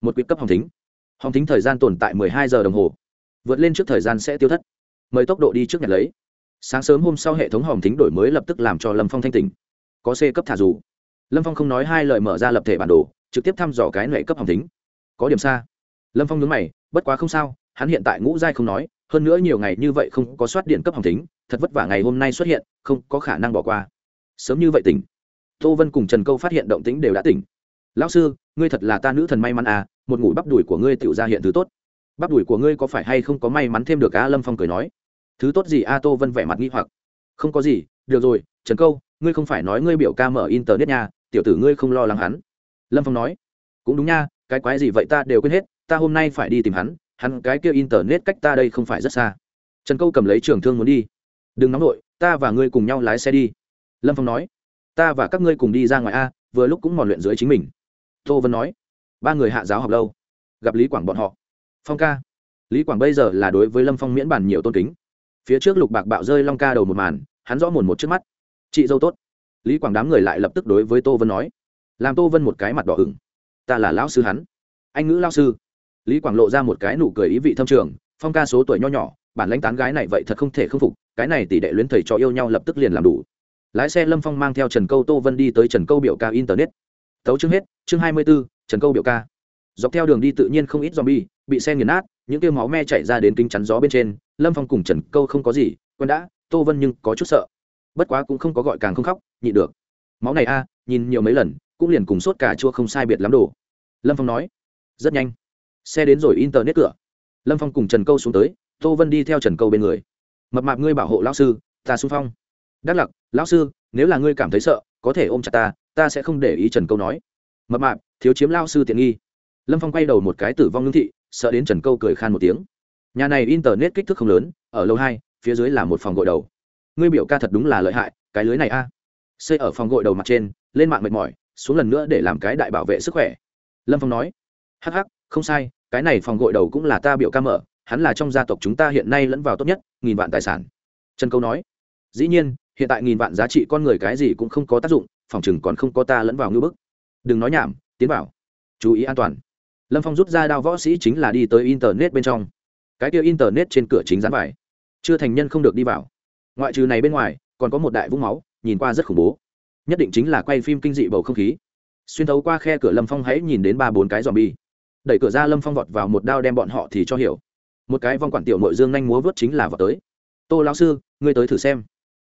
một quỹ cấp hồng tính hồng tính thời gian tồn tại mười hai giờ đồng hồ. Vượt lên trước thời gian sẽ tiêu thất. Mời tốc độ đi trước nhật lấy. Sáng sớm hôm sau hệ thống hồng tính đổi mới lập tức làm cho lâm phong thanh tỉnh. Có c cấp thả dù. Lâm phong không nói hai lời mở ra lập thể bản đồ, trực tiếp thăm dò cái nệ cấp hồng tính có điểm xa. Lâm phong nhớ mày, bất quá không sao, hắn hiện tại ngũ giai không nói, hơn nữa nhiều ngày như vậy không có soát điện cấp hồng tính thật vất vả ngày hôm nay xuất hiện, không có khả năng bỏ qua. Sớm như vậy tỉnh. Tô vân cùng trần câu phát hiện động tĩnh đều đã tỉnh. Lão sư, ngươi thật là ta nữ thần may mắn à một ngủ bắp đùi của ngươi tựu ra hiện thứ tốt. Bắp đùi của ngươi có phải hay không có may mắn thêm được a lâm phong cười nói. Thứ tốt gì? A tô vân vẻ mặt nghi hoặc. Không có gì, được rồi, trần câu, ngươi không phải nói ngươi biểu ca mở internet nha, tiểu tử ngươi không lo lắng hắn. Lâm phong nói. Cũng đúng nha, cái quái gì vậy ta đều quên hết, ta hôm nay phải đi tìm hắn hắn cái kia internet cách ta đây không phải rất xa. Trần câu cầm lấy trường thương muốn đi. Đừng nóng vội, ta và ngươi cùng nhau lái xe đi. Lâm phong nói. Ta và các ngươi cùng đi ra ngoài a, vừa lúc cũng mòn luyện dưới chính mình. Tô vân nói ba người hạ giáo học lâu gặp lý quảng bọn họ phong ca lý quảng bây giờ là đối với lâm phong miễn bản nhiều tôn kính phía trước lục bạc bạo rơi long ca đầu một màn hắn rõ mồn một trước mắt chị dâu tốt lý quảng đám người lại lập tức đối với tô vân nói làm tô vân một cái mặt đỏ ửng ta là lão sư hắn anh ngữ lao sư lý quảng lộ ra một cái nụ cười ý vị thâm trường phong ca số tuổi nho nhỏ bản lãnh tán gái này vậy thật không thể khâm phục cái này tỷ đệ luyến thầy cho yêu nhau lập tức liền làm đủ lái xe lâm phong mang theo trần câu tô vân đi tới trần câu biểu ca internet tấu chương hết chương hai mươi b ố trần câu biểu ca. Dọc theo đường đi tự nhiên không ít zombie bị xe nghiền nát, những tiêu máu me chạy ra đến kính chắn gió bên trên, lâm phong cùng trần câu không có gì quen đã, tô vân nhưng có chút sợ. Bất quá cũng không có gọi càng không khóc nhị được. Máu này a, nhìn nhiều mấy lần, cũng liền cùng sốt cà chua không sai biệt lắm đồ. Lâm phong nói, rất nhanh. Xe đến rồi internet cửa. Lâm phong cùng trần câu xuống tới, tô vân đi theo trần câu bên người. Mập mạp ngươi bảo hộ lão sư, ta xung phong. Đắc lặc, lão sư, nếu là ngươi cảm thấy sợ, có thể ôm chặt ta ta sẽ không để ý. Trần câu nói, mập mạp thiếu chiếm lao sư tiện nghi. Lâm phong quay đầu một cái tử vong ngưng thị, sợ đến trần câu cười khan một tiếng. Nhà này internet kích thước không lớn, ở lâu hai, phía dưới là một phòng gội đầu. Ngươi biểu ca thật đúng là lợi hại, cái lưới này a. Xây ở phòng gội đầu mặt trên, lên mạng mệt mỏi, xuống lần nữa để làm cái đại bảo vệ sức khỏe. Lâm phong nói, hắc hắc, không sai, cái này phòng gội đầu cũng là ta biểu ca mở, hắn là trong gia tộc chúng ta hiện nay lẫn vào tốt nhất, nghìn vạn tài sản. Trần câu nói, dĩ nhiên, hiện tại nghìn vạn giá trị con người cái gì cũng không có tác dụng, phòng chừng còn không có ta lẫn vào ngưỡng bức. Đừng nói nhảm tiến vào. Chú ý an toàn. Lâm phong rút ra đao võ sĩ chính là đi tới internet bên trong. Cái kia internet trên cửa chính dán vải chưa thành nhân không được đi vào. Ngoại trừ này bên ngoài, còn có một đại vũng máu, nhìn qua rất khủng bố. Nhất định chính là quay phim kinh dị bầu không khí. Xuyên thấu qua khe cửa lâm phong hãy nhìn đến ba bốn cái dòm bi đẩy cửa ra lâm phong vọt vào một đao đem bọn họ thì cho hiểu. Một cái vong quản tiểu nội dương nhanh múa vớt chính là vào tới. Tô lão sư, ngươi tới thử xem.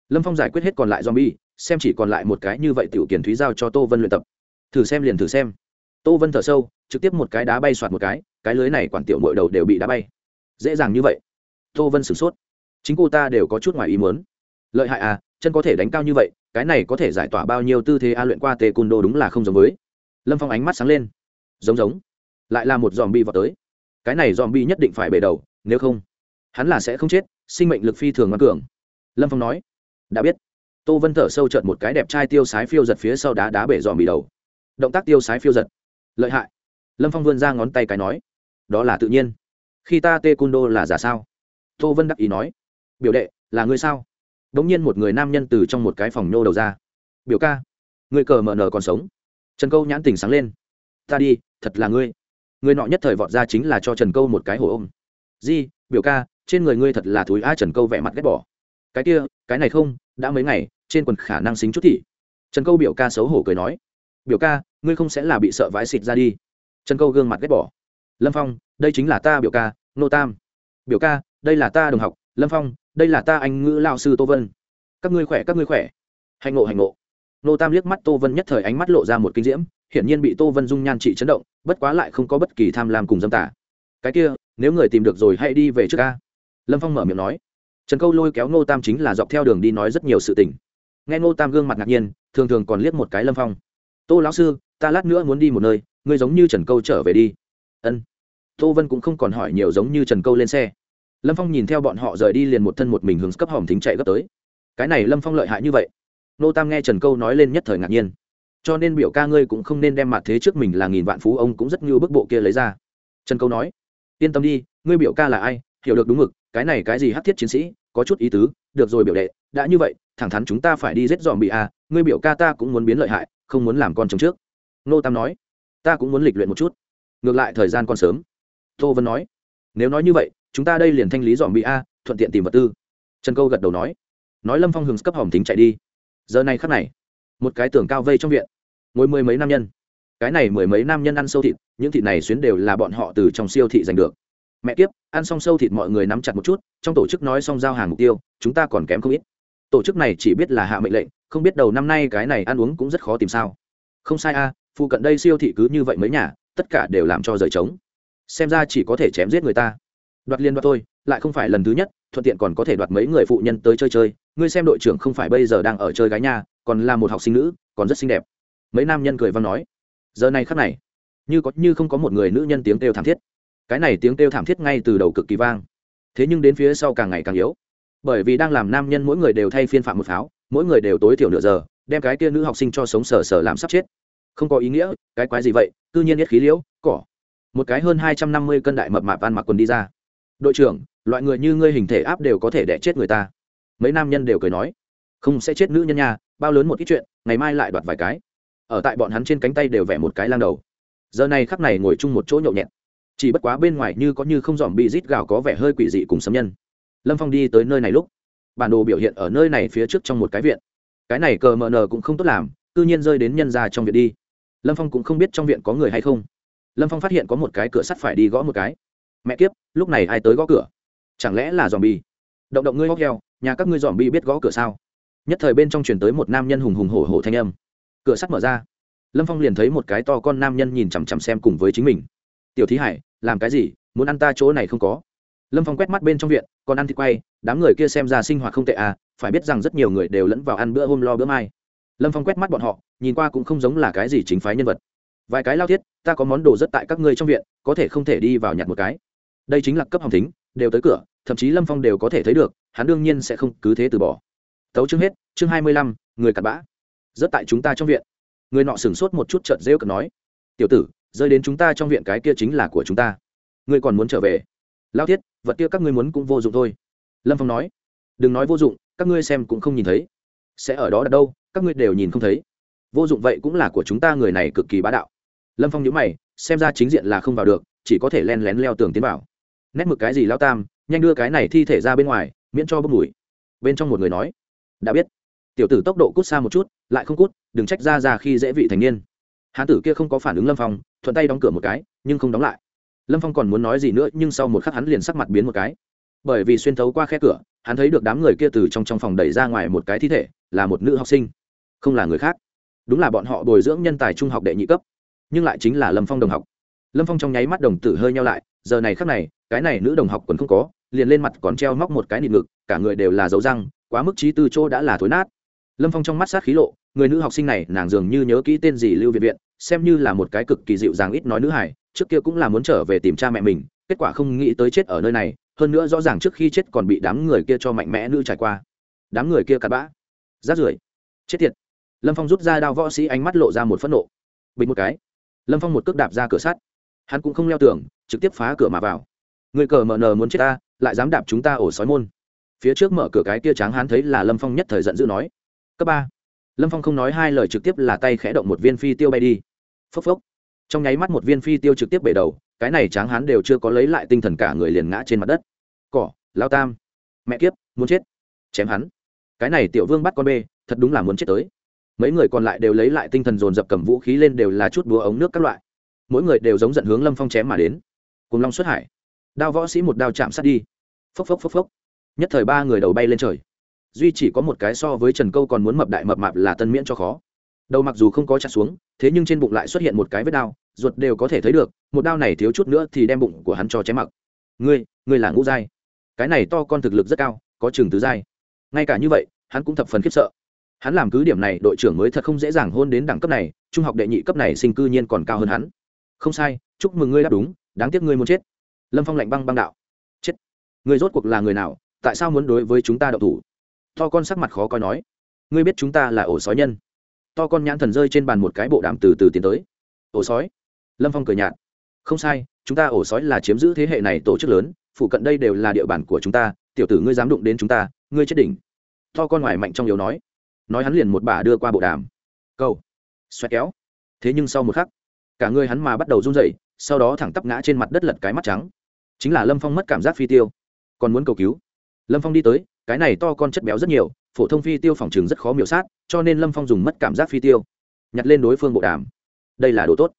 Lâm phong giải quyết hết còn lại dòm bi xem chỉ còn lại một cái như vậy tiểu kiển thúy giao cho tô vân luyện tập. Thử xem liền thử xem tô vân thở sâu, trực tiếp một cái đá bay soạt một cái cái lưới này quản tiểu mội đầu đều bị đá bay. Dễ dàng như vậy. Tô vân sửng sốt. Chính cô ta đều có chút ngoài ý muốn. Lợi hại à chân có thể đánh cao như vậy, cái này có thể giải tỏa bao nhiêu tư thế a luyện qua tê cùn đô đúng là không giống với. Lâm phong ánh mắt sáng lên. Giống giống. Lại là một dòm bi vào tới. Cái này dòm bi nhất định phải bể đầu, nếu không, hắn là sẽ không chết, sinh mệnh lực phi thường ngoan cường. Lâm phong nói. Đã biết. Tô vân thở sâu trợn một cái đẹp trai tiêu sái phiêu giật phía sau đá đá bể dòm bị đầu. Động tác tiêu sái phiêu giật lợi hại. Lâm phong vươn ra ngón tay cái nói, đó là tự nhiên. Khi ta tê cun đô là giả sao? Tô vân đắc ý nói, biểu đệ, là ngươi sao? Đ ỗ n g nhiên một người nam nhân từ trong một cái phòng nhô đầu ra. Biểu ca người cờ mờ nờ còn sống. Trần câu nhãn tình sáng lên. Ta đi, thật là ngươi. Người nọ nhất thời vọt ra chính là cho trần câu một cái hổ ôm. Di, biểu ca, trên người ngươi thật là thúi a. Trần câu vẻ mặt ghét bỏ. Cái kia, cái này không, đã mấy ngày, trên quần khả năng xính chút thị trần câu biểu ca xấu hổ cười nói, biểu ca ngươi không sẽ là bị sợ vãi xịt ra đi. Trần câu gương mặt ghét bỏ. Lâm phong, đây chính là ta biểu ca, nô tam. Biểu ca, đây là ta đồng học, lâm phong, đây là ta anh ngữ lao sư tô vân. Các ngươi khỏe, các ngươi khỏe. Hạnh ngộ hạnh ngộ. Nô tam liếc mắt tô vân nhất thời ánh mắt lộ ra một kinh diễm, hiển nhiên bị tô vân dung nhan trị chấn động, bất quá lại không có bất kỳ tham lam cùng dâm tả cái kia, nếu người tìm được rồi hãy đi về trước ca. Lâm phong mở miệng nói. Trần câu lôi kéo nô tam chính là dọc theo đường đi nói rất nhiều sự tình. Nghe nô tam gương mặt ngạc nhiên, thường thường còn liếc một cái lâm phong tô lão sư, ta lát nữa muốn đi một nơi, ngươi giống như trần câu trở về đi. Ân. Tô vân cũng không còn hỏi nhiều giống như trần câu lên xe. Lâm phong nhìn theo bọn họ rời đi liền một thân một mình hướng cấp hòm thính chạy gấp tới. Cái này lâm phong lợi hại như vậy. Nô tam nghe trần câu nói lên nhất thời ngạc nhiên. Cho nên biểu ca ngươi cũng không nên đem mặt thế trước mình là nghìn vạn phú ông cũng rất như bức bộ kia lấy ra. Trần câu nói. Yên tâm đi, ngươi biểu ca là ai, hiểu được đúng mực, cái này cái gì hắc thiết chiến sĩ, có chút ý tứ, được rồi biểu đệ, đã như vậy, thẳng thắn chúng ta phải đi giết dòm bị a ngươi biểu ca ta cũng muốn biến lợi hại không muốn làm con chồng trước. Nô tam nói, ta cũng muốn lịch luyện một chút. Ngược lại thời gian còn sớm. Tô vân nói, nếu nói như vậy, chúng ta đây liền thanh lý dọn bị a, thuận tiện tìm vật tư. Trần câu gật đầu nói nói lâm phong hừng cấp hỏng tính chạy đi. Giờ này khắc này, một cái tường cao vây trong viện, ngồi mười mấy nam nhân. Cái này mười mấy nam nhân ăn sâu thịt, những thịt này xuyến đều là bọn họ từ trong siêu thị giành được. Mẹ kiếp, ăn xong sâu thịt mọi người nắm chặt một chút, trong tổ chức nói xong giao hàng mục tiêu, chúng ta còn kém không ít tổ chức này chỉ biết là hạ mệnh lệnh, không biết đầu năm nay cái này ăn uống cũng rất khó tìm sao. Không sai a, phụ cận đây siêu thị cứ như vậy mấy nhà, tất cả đều làm cho rời trống. Xem ra chỉ có thể chém giết người ta. Đoạt liên đoạt tôi lại không phải lần thứ nhất, thuận tiện còn có thể đoạt mấy người phụ nhân tới chơi chơi. Ngươi xem đội trưởng không phải bây giờ đang ở chơi gái nhà còn là một học sinh nữ, còn rất xinh đẹp. Mấy nam nhân cười văn nói. Giờ này khắc này, như có như không có một người nữ nhân tiếng kêu thảm thiết. Cái này tiếng kêu thảm thiết ngay từ đầu cực kỳ vang. Thế nhưng đến phía sau càng ngày càng yếu bởi vì đang làm nam nhân mỗi người đều thay phiên phạm một pháo, mỗi người đều tối thiểu nửa giờ, đem cái kia nữ học sinh cho sống sờ sờ làm sắp chết. Không có ý nghĩa, cái quái gì vậy tự nhiên nhất khí liễu, cỏ. Một cái hơn hai trăm năm mươi cân đại mập mạp ăn mặc quần đi ra. Đội trưởng, loại người như ngươi hình thể áp đều có thể đẻ chết người ta. Mấy nam nhân đều cười nói, không sẽ chết nữ nhân nha, bao lớn một ít chuyện, ngày mai lại đoạt vài cái. Ở tại bọn hắn trên cánh tay đều vẽ một cái lang đầu. Giờ này khắc này ngồi chung một chỗ nhậu nhẹt. Chỉ bất quá bên ngoài như có như không dòm bị rít gào có vẻ hơi quỷ dị cùng sấm nhân lâm phong đi tới nơi này lúc, bản đồ biểu hiện ở nơi này phía trước trong một cái viện. Cái này cờ mờ nờ cũng không tốt làm tự nhiên rơi đến nhân ra trong viện đi. Lâm phong cũng không biết trong viện có người hay không. Lâm phong phát hiện có một cái cửa sắt phải đi gõ một cái. Mẹ kiếp, lúc này ai tới gõ cửa? Chẳng lẽ là dòm bi động động ngươi góc heo, nhà các ngươi dòm bi biết gõ cửa sao? Nhất thời bên trong chuyển tới một nam nhân hùng hùng hổ hổ thanh âm. Cửa sắt mở ra. Lâm phong liền thấy một cái to con nam nhân nhìn chằm chằm xem cùng với chính mình. Tiểu thí hải, làm cái gì? Muốn ăn ta chỗ này không có lâm phong quét mắt bên trong viện, còn ăn thịt quay, đám người kia xem ra sinh hoạt không tệ à phải biết rằng rất nhiều người đều lẫn vào ăn bữa hôm lo bữa mai. Lâm phong quét mắt bọn họ, nhìn qua cũng không giống là cái gì chính phái nhân vật. Vài cái lao thiết, ta có món đồ rất tại các ngươi trong viện, có thể không thể đi vào nhặt một cái. Đây chính là cấp hồng thính, đều tới cửa, thậm chí lâm phong đều có thể thấy được, hắn đương nhiên sẽ không cứ thế từ bỏ. Tấu chương hết, chương hai mươi lăm, người cặn bã. Rất tại chúng ta trong viện. Người nọ sửng sốt một chút chợt rêu cực nói, tiểu tử, rơi đến chúng ta trong viện cái kia chính là của chúng ta. Ngươi còn muốn trở về? Lao thiết, vật kia các ngươi muốn cũng vô dụng thôi. Lâm phong nói, đừng nói vô dụng, các ngươi xem cũng không nhìn thấy. Sẽ ở đó đặt đâu, các ngươi đều nhìn không thấy. Vô dụng vậy cũng là của chúng ta người này cực kỳ bá đạo. Lâm phong nhớ mày, xem ra chính diện là không vào được, chỉ có thể len lén leo tường tiến vào. Nét mực cái gì lao tam, nhanh đưa cái này thi thể ra bên ngoài, miễn cho bốc mùi. Bên trong một người nói, đã biết. Tiểu tử tốc độ cút xa một chút, lại không cút, đừng trách ra ra khi dễ vị thành niên. Hán tử kia không có phản ứng lâm phong, thuận tay đóng cửa một cái, nhưng không đóng lại lâm phong còn muốn nói gì nữa, nhưng sau một khắc hắn liền sắc mặt biến một cái. Bởi vì xuyên thấu qua khe cửa, hắn thấy được đám người kia từ trong trong phòng đẩy ra ngoài một cái thi thể, là một nữ học sinh, không là người khác. Đúng là bọn họ bồi dưỡng nhân tài trung học đệ nhị cấp, nhưng lại chính là lâm phong đồng học. Lâm phong trong nháy mắt đồng tử hơi nhau lại, giờ này khắc này, cái này nữ đồng học còn không có, liền lên mặt còn treo móc một cái nịt ngực, cả người đều là dấu răng, quá mức trí tư chỗ đã là thối nát. Lâm phong trong mắt sát khí lộ, người nữ học sinh này nàng dường như nhớ kỹ tên gì lưu viện viện, xem như là một cái cực kỳ dịu dàng ít nói nữ hải trước kia cũng là muốn trở về tìm cha mẹ mình, kết quả không nghĩ tới chết ở nơi này, hơn nữa rõ ràng trước khi chết còn bị đám người kia cho mạnh mẽ nữ trải qua. Đám người kia cặn bã. Rát rưởi. Chết tiệt. Lâm phong rút ra đao võ sĩ ánh mắt lộ ra một phẫn nộ. Bình một cái. Lâm phong một cước đạp ra cửa sắt. Hắn cũng không leo tường, trực tiếp phá cửa mà vào. Người cờ mờ nờ muốn chết ta, lại dám đạp chúng ta ổ sói môn. Phía trước mở cửa cái kia tráng hắn thấy là lâm phong nhất thời giận dữ nói. Cấp ba. Lâm phong không nói hai lời trực tiếp là tay khẽ động một viên phi tiêu bay đi. Phốc phốc trong nháy mắt một viên phi tiêu trực tiếp bể đầu, cái này tráng hắn đều chưa có lấy lại tinh thần cả người liền ngã trên mặt đất. Cỏ, lao tam, mẹ kiếp, muốn chết. Chém hắn. Cái này tiểu vương bắt con bê, thật đúng là muốn chết tới. Mấy người còn lại đều lấy lại tinh thần dồn dập cầm vũ khí lên đều là chút búa ống nước các loại. Mỗi người đều giống giận hướng lâm phong chém mà đến. Cùng long xuất hải. Đao võ sĩ một đao chạm sát đi. Phốc phốc phốc phốc. Nhất thời ba người đầu bay lên trời. Duy chỉ có một cái so với trần câu còn muốn mập đại mập mạp là tân miễn cho khó. Đầu mặc dù không có chặt xuống, thế nhưng trên bụng lại xuất hiện một cái vết đao ruột đều có thể thấy được, một đao này thiếu chút nữa thì đem bụng của hắn cho chém mặc. Ngươi ngươi là ngũ giai. Cái này to con thực lực rất cao, có trường tứ giai. Ngay cả như vậy, hắn cũng thập phần khiếp sợ. Hắn làm cứ điểm này, đội trưởng mới thật không dễ dàng hôn đến đẳng cấp này, trung học đệ nhị cấp này sinh cư nhiên còn cao hơn hắn. Không sai, chúc mừng ngươi đáp đúng, đáng tiếc ngươi muốn chết. Lâm phong lạnh băng băng đạo. Chết. Ngươi rốt cuộc là người nào, tại sao muốn đối với chúng ta đậu thủ? To con sắc mặt khó coi nói. Ngươi biết chúng ta là ổ sói nhân. To con nhãn thần rơi trên bàn một cái bộ đàm từ từ tiến tới. Ổ sói? Lâm phong cười nhạt. Không sai, chúng ta ổ sói là chiếm giữ thế hệ này tổ chức lớn, phụ cận đây đều là địa bàn của chúng ta, tiểu tử ngươi dám đụng đến chúng ta, ngươi chết đỉnh. To con ngoài mạnh trong yếu nói. Nói hắn liền một bà đưa qua bộ đàm. Câu. Xoẹt kéo. Thế nhưng sau một khắc, cả người hắn mà bắt đầu run rẩy, sau đó thẳng tắp ngã trên mặt đất lật cái mắt trắng. Chính là lâm phong mất cảm giác phi tiêu. Còn muốn cầu cứu. Lâm phong đi tới, cái này to con chất béo rất nhiều, phổ thông phi tiêu phòng trường rất khó miểu sát, cho nên lâm phong dùng mất cảm giác phi tiêu, nhặt lên đối phương bộ đàm. Đây là đồ tốt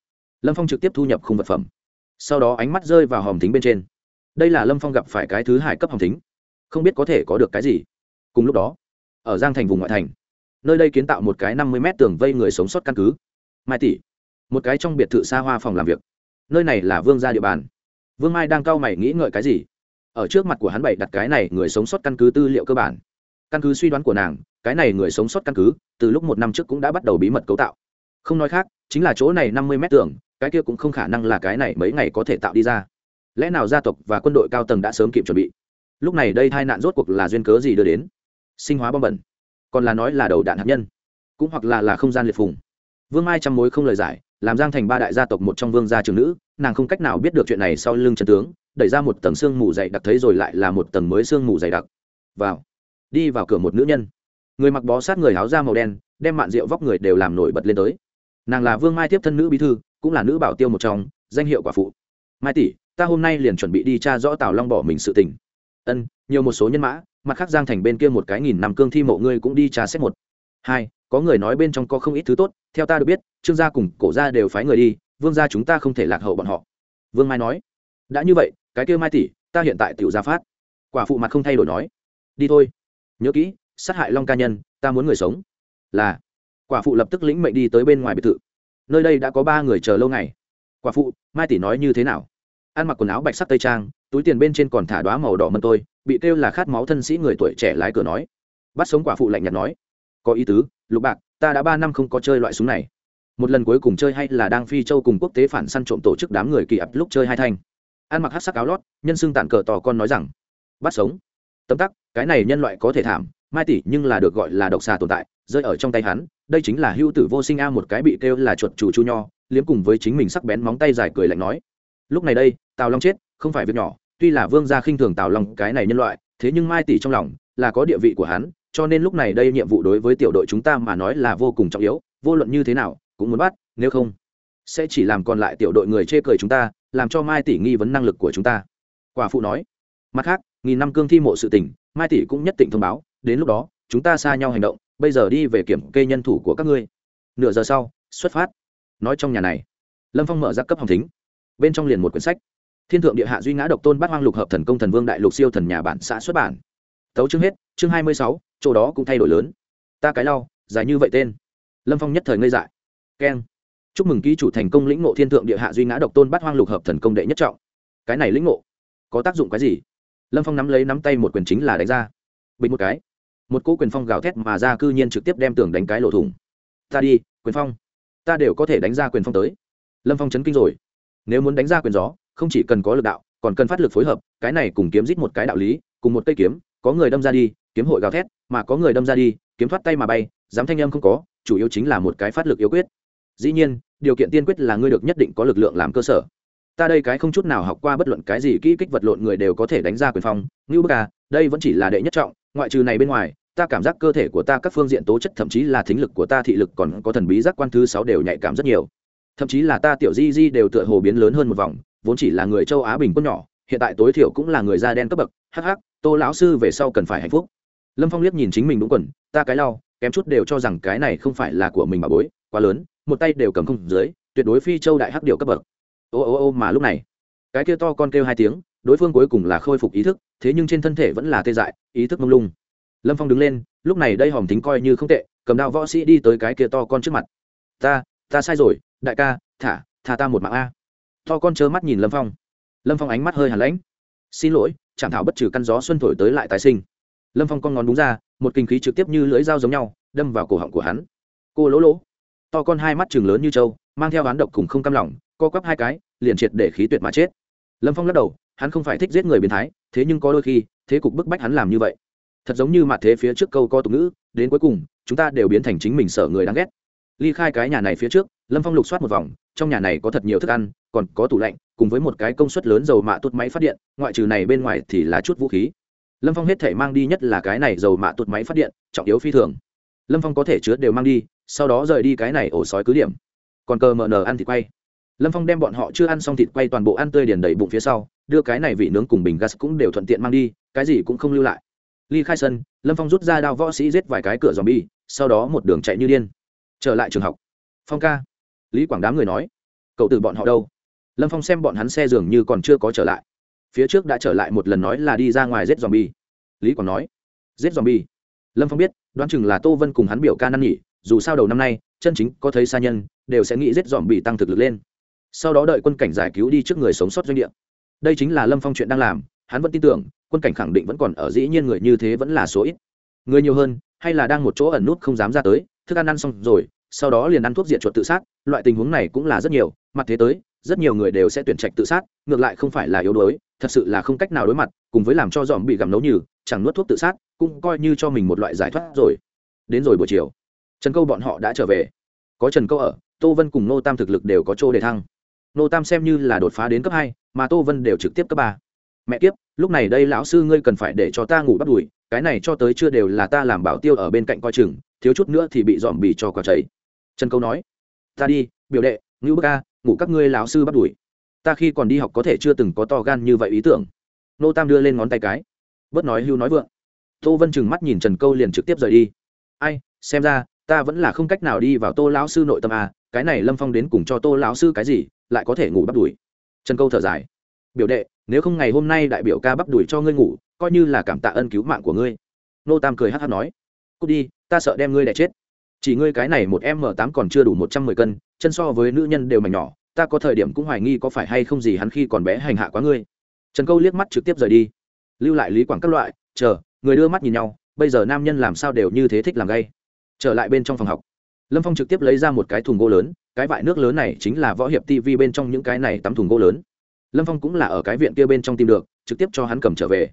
lâm phong trực tiếp thu nhập khung vật phẩm. Sau đó ánh mắt rơi vào hòm thính bên trên. Đây là lâm phong gặp phải cái thứ hải cấp hòm thính. Không biết có thể có được cái gì. Cùng lúc đó, ở giang thành vùng ngoại thành, nơi đây kiến tạo một cái năm mươi m tường vây người sống sót căn cứ. Mai tỷ, một cái trong biệt thự xa hoa phòng làm việc. Nơi này là vương gia địa bàn. Vương mai đang cau mày nghĩ ngợi cái gì? Ở trước mặt của hắn bảy đặt cái này người sống sót căn cứ tư liệu cơ bản. Căn cứ suy đoán của nàng, cái này người sống sót căn cứ, từ lúc một năm trước cũng đã bắt đầu bí mật cấu tạo. Không nói khác, chính là chỗ này năm mươi mét tường cái kia cũng không khả năng là cái này mấy ngày có thể tạo đi ra. Lẽ nào gia tộc và quân đội cao tầng đã sớm kịp chuẩn bị? Lúc này đây tai nạn rốt cuộc là duyên cớ gì đưa đến? Sinh hóa bom bẩn. Còn là nói là đầu đạn hạt nhân. Cũng hoặc là là không gian liệt phùng. Vương mai trăm mối không lời giải, làm giang thành ba đại gia tộc một trong vương gia trường nữ, nàng không cách nào biết được chuyện này sau lưng trần tướng, đẩy ra một tầng xương mù dày đặc thấy rồi lại là một tầng mới xương mù dày đặc. Vào. Đi vào cửa một nữ nhân. Người mặc bó sát người áo da màu đen, đem mạn rượu vóc người đều làm nổi bật lên tới. Nàng là vương mai tiếp thân nữ bí thư cũng là nữ bảo tiêu một trong, danh hiệu quả phụ. Mai tỷ, ta hôm nay liền chuẩn bị đi tra rõ tào long bỏ mình sự tình. Ân, nhiều một số nhân mã, mặt khác giang thành bên kia một cái nghìn năm cương thi mộ ngươi cũng đi tra xét một. Hai, có người nói bên trong có không ít thứ tốt, theo ta được biết, trương gia cùng cổ gia đều phái người đi, vương gia chúng ta không thể lạc hậu bọn họ. Vương mai nói, đã như vậy, cái kia mai tỷ, ta hiện tại tiểu gia phát. Quả phụ mặt không thay đổi nói, đi thôi. Nhớ kỹ, sát hại long ca nhân, ta muốn người sống. Là, quả phụ lập tức lĩnh mệnh đi tới bên ngoài biệt thự nơi đây đã có ba người chờ lâu ngày. Quả phụ, mai tỷ nói như thế nào? Ăn mặc quần áo bạch sắc tây trang, túi tiền bên trên còn thả đoá màu đỏ mân tôi, bị kêu là khát máu thân sĩ người tuổi trẻ lái cửa nói. Bắt sống quả phụ lạnh nhạt nói. Có ý tứ, lục bạc, ta đã ba năm không có chơi loại súng này. Một lần cuối cùng chơi hay là đang phi châu cùng quốc tế phản săn trộm tổ chức đám người kỳ ập lúc chơi hai thanh. Ăn mặc hát sắc áo lót, nhân xưng tản cờ tò con nói rằng, bắt sống. Tấm tắc, cái này nhân loại có thể thảm, mai tỷ nhưng là được gọi là độc xà tồn tại rơi ở trong tay hắn, đây chính là hưu tử vô sinh a, một cái bị kêu là chuột chủ chu nho, liếm cùng với chính mình sắc bén móng tay dài cười lạnh nói. Lúc này đây, tào long chết, không phải việc nhỏ, tuy là vương gia khinh thường tào long cái này nhân loại, thế nhưng mai tỷ trong lòng là có địa vị của hắn, cho nên lúc này đây nhiệm vụ đối với tiểu đội chúng ta mà nói là vô cùng trọng yếu, vô luận như thế nào, cũng muốn bắt, nếu không, sẽ chỉ làm còn lại tiểu đội người chê cười chúng ta, làm cho mai tỷ nghi vấn năng lực của chúng ta. Quả phụ nói. Mặt khác, nghìn năm cương thi mộ sự tình, mai tỷ cũng nhất định thông báo, đến lúc đó, chúng ta xa nhau hành động bây giờ đi về kiểm kê nhân thủ của các ngươi. Nửa giờ sau, xuất phát. Nói trong nhà này, lâm phong mở ra cấp hồng thính. Bên trong liền một quyển sách. Thiên thượng địa hạ duy ngã độc tôn bát hoang lục hợp thần công thần vương đại lục siêu thần nhà bản xã xuất bản. Tấu chương hết, chương hai mươi sáu, chỗ đó cũng thay đổi lớn. Ta cái lau, dài như vậy tên. Lâm phong nhất thời ngây dại. Keng. Chúc mừng ký chủ thành công lĩnh ngộ thiên thượng địa hạ duy ngã độc tôn bát hoang lục hợp thần công đệ nhất trọng. Cái này lĩnh ngộ, có tác dụng cái gì? Lâm phong nắm lấy nắm tay một quyền chính là đánh ra. Bình một cái một cỗ quyền phong gào thét mà ra cư nhiên trực tiếp đem tường đánh cái lộ thủng. Ta đi, quyền phong. Ta đều có thể đánh ra quyền phong tới. Lâm phong chấn kinh rồi. Nếu muốn đánh ra quyền gió, không chỉ cần có lực đạo, còn cần phát lực phối hợp, cái này cùng kiếm rít một cái đạo lý, cùng một cây kiếm, có người đâm ra đi, kiếm hội gào thét, mà có người đâm ra đi, kiếm thoát tay mà bay, dám thanh âm không có, chủ yếu chính là một cái phát lực yếu quyết. Dĩ nhiên, điều kiện tiên quyết là ngươi được nhất định có lực lượng làm cơ sở. Ta đây cái không chút nào học qua bất luận cái gì kỹ kích vật lộn người đều có thể đánh ra quyền phong. Như bức à đây vẫn chỉ là đệ nhất trọng, ngoại trừ này bên ngoài ta cảm giác cơ thể của ta các phương diện tố chất thậm chí là thính lực của ta thị lực còn có thần bí giác quan thứ sáu đều nhạy cảm rất nhiều. Thậm chí là ta tiểu di di đều tựa hồ biến lớn hơn một vòng, vốn chỉ là người châu á bình quân nhỏ, hiện tại tối thiểu cũng là người da đen cấp bậc. Hh tô lão sư về sau cần phải hạnh phúc. Lâm phong liếc nhìn chính mình đúng quần, ta cái lau, kém chút đều cho rằng cái này không phải là của mình mà bối, quá lớn, một tay đều cầm không dưới, tuyệt đối phi châu đại hắc điệu cấp bậc. Ô ô ô mà lúc này, cái kia to con kêu hai tiếng, đối phương cuối cùng là khôi phục ý thức, thế nhưng trên thân thể vẫn là tê dại, ý thức mông lung lâm phong đứng lên, lúc này đây hòm tính coi như không tệ, cầm đao võ sĩ đi tới cái kia to con trước mặt. Ta ta sai rồi, đại ca, thả thả ta một mạng a. To con chớ mắt nhìn lâm phong. Lâm phong ánh mắt hơi hàn lãnh. Xin lỗi chẳng thảo bất trừ căn gió xuân thổi tới lại tái sinh. Lâm phong con ngón đúng ra, một kinh khí trực tiếp như lưỡi dao giống nhau, đâm vào cổ họng của hắn. Cô lỗ lỗ. To con hai mắt chừng lớn như trâu, mang theo hán độc cùng không cam lỏng co quắp hai cái, liền triệt để khí tuyệt mà chết. Lâm phong lắc đầu, hắn không phải thích giết người biến thái, thế nhưng có đôi khi, thế cục bức bách hắn làm như vậy thật giống như mặt thế phía trước câu co tục ngữ, đến cuối cùng, chúng ta đều biến thành chính mình sợ người đáng ghét. Ly khai cái nhà này phía trước, lâm phong lục soát một vòng, trong nhà này có thật nhiều thức ăn, còn có tủ lạnh, cùng với một cái công suất lớn dầu mạ tụt máy phát điện, ngoại trừ này bên ngoài thì là chút vũ khí. Lâm phong hết thể mang đi nhất là cái này dầu mạ tụt máy phát điện, trọng yếu phi thường. Lâm phong có thể chứa đều mang đi, sau đó rời đi cái này ổ sói cứ điểm. Còn cờ mờ nờ ăn thịt quay. Lâm phong đem bọn họ chưa ăn xong thịt quay toàn bộ ăn tươi điền đầy bụng phía sau, đưa cái này vị nướng cùng bình gas cũng đều thuận tiện mang đi, cái gì cũng không lưu lại ly khai sân lâm phong rút ra đao võ sĩ giết vài cái cửa dòm bi sau đó một đường chạy như điên. Trở lại trường học. Phong ca. Lý quảng đám người nói. Cậu từ bọn họ đâu? Lâm phong xem bọn hắn xe dường như còn chưa có trở lại. Phía trước đã trở lại một lần nói là đi ra ngoài giết dòm bi lý quảng nói. Giết dòm bi lâm phong biết, đoán chừng là tô vân cùng hắn biểu ca năn nhỉ dù sao đầu năm nay, chân chính có thấy xa nhân, đều sẽ nghĩ giết dòm bị tăng thực lực lên. Sau đó đợi quân cảnh giải cứu đi trước người sống sót doanh địa. Đây chính là lâm phong chuyện đang làm, hắn vẫn tin tưởng quân cảnh khẳng định vẫn còn ở dĩ nhiên người như thế vẫn là số ít. Người nhiều hơn, hay là đang một chỗ ẩn nút không dám ra tới, thức ăn ăn xong rồi, sau đó liền ăn thuốc diệt chuột tự sát, loại tình huống này cũng là rất nhiều, mặt thế tới, rất nhiều người đều sẽ tuyển trạch tự sát, ngược lại không phải là yếu đuối, thật sự là không cách nào đối mặt, cùng với làm cho dòm bị gặm nấu như chẳng nuốt thuốc tự sát, cũng coi như cho mình một loại giải thoát rồi. Đến rồi buổi chiều, trần câu bọn họ đã trở về. Có trần câu ở, tô vân cùng nô tam thực lực đều có chỗ để thăng. Nô tam xem như là đột phá đến cấp hai, mà tô vân đều trực tiếp cấp ba mẹ kiếp, lúc này đây lão sư ngươi cần phải để cho ta ngủ bắt đùi, cái này cho tới chưa đều là ta làm bảo tiêu ở bên cạnh coi chừng, thiếu chút nữa thì bị dòm bì cho quả chảy. Trần câu nói, ta đi, biểu đệ ngữ bức ca ngủ các ngươi lão sư bắt đuổi ta khi còn đi học có thể chưa từng có to gan như vậy ý tưởng. Nô tam đưa lên ngón tay cái, bớt nói hưu nói vượng. Tô vân chừng mắt nhìn trần câu liền trực tiếp rời đi. Ai, xem ra, ta vẫn là không cách nào đi vào tô lão sư nội tâm à cái này lâm phong đến cùng cho tô lão sư cái gì, lại có thể ngủ bắt đuổi trần câu thở dài, biểu đệ nếu không ngày hôm nay đại biểu ca bắp đuổi cho ngươi ngủ, coi như là cảm tạ ân cứu mạng của ngươi. Nô tam cười hát hát nói. Cút đi, ta sợ đem ngươi đẻ chết. Chỉ ngươi cái này một m tám còn chưa đủ một trăm mười cân, chân so với nữ nhân đều mảnh nhỏ, ta có thời điểm cũng hoài nghi có phải hay không gì hắn khi còn bé hành hạ quá ngươi. Trần câu liếc mắt trực tiếp rời đi. Lưu lại lý quảng các loại, chờ, người đưa mắt nhìn nhau, bây giờ nam nhân làm sao đều như thế thích làm gay. Trở lại bên trong phòng học. Lâm phong trực tiếp lấy ra một cái thùng gỗ lớn, cái vại nước lớn này chính là võ hiệp tv bên trong những cái này tắm thùng gỗ lớn lâm phong cũng là ở cái viện kia bên trong tìm được, trực tiếp cho hắn cầm trở về.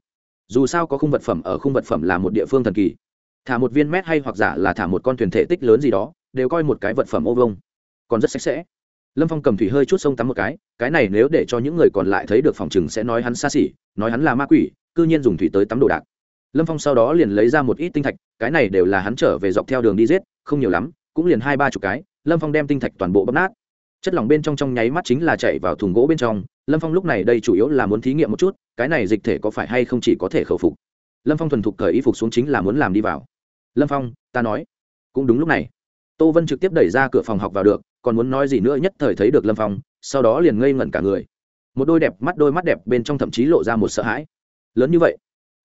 Dù sao có khung vật phẩm ở khung vật phẩm là một địa phương thần kỳ. Thả một viên mét hay hoặc giả là thả một con thuyền thể tích lớn gì đó, đều coi một cái vật phẩm ô vông còn rất sạch sẽ. Lâm phong cầm thủy hơi chút sông tắm một cái cái này nếu để cho những người còn lại thấy được phòng chừng sẽ nói hắn xa xỉ, nói hắn là ma quỷ c ư nhiên dùng thủy tới tắm đồ đạc. Lâm phong sau đó liền lấy ra một ít tinh thạch, cái này đều là hắn trở về dọc theo đường đi giết, không nhiều lắm, cũng liền hai ba chục cái, lâm phong đem tinh thạch toàn bộ bóp nát. Chất lỏng bên trong trong nháy mắt chính là chạy vào thùng gỗ bên trong lâm phong lúc này đây chủ yếu là muốn thí nghiệm một chút, cái này dịch thể có phải hay không chỉ có thể khẩu phục? Lâm phong thuần thục cởi y phục xuống chính là muốn làm đi vào. Lâm phong, ta nói. Cũng đúng lúc này, tô vân trực tiếp đẩy ra cửa phòng học vào được, còn muốn nói gì nữa nhất thời thấy được lâm phong, sau đó liền ngây ngẩn cả người. Một đôi đẹp mắt đôi mắt đẹp bên trong thậm chí lộ ra một sợ hãi. Lớn như vậy?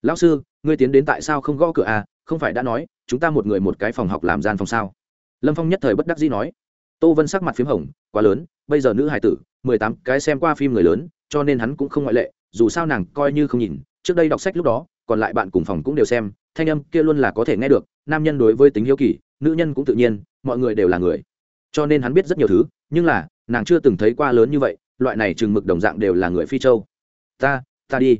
Lão sư, ngươi tiến đến tại sao không gõ cửa à? Không phải đã nói, chúng ta một người một cái phòng học làm gian phòng sao? Lâm phong nhất thời bất đắc dĩ nói tô vân sắc mặt p h í m hồng, quá lớn, bây giờ nữ hải tử, mười tám, cái xem qua phim người lớn, cho nên hắn cũng không ngoại lệ, dù sao nàng coi như không nhìn, trước đây đọc sách lúc đó, còn lại bạn cùng phòng cũng đều xem, thanh âm kia luôn là có thể nghe được, nam nhân đối với tính hiếu kỳ, nữ nhân cũng tự nhiên, mọi người đều là người. Cho nên hắn biết rất nhiều thứ, nhưng là, nàng chưa từng thấy qua lớn như vậy, loại này chừng mực đồng dạng đều là người phi châu. Ta ta đi.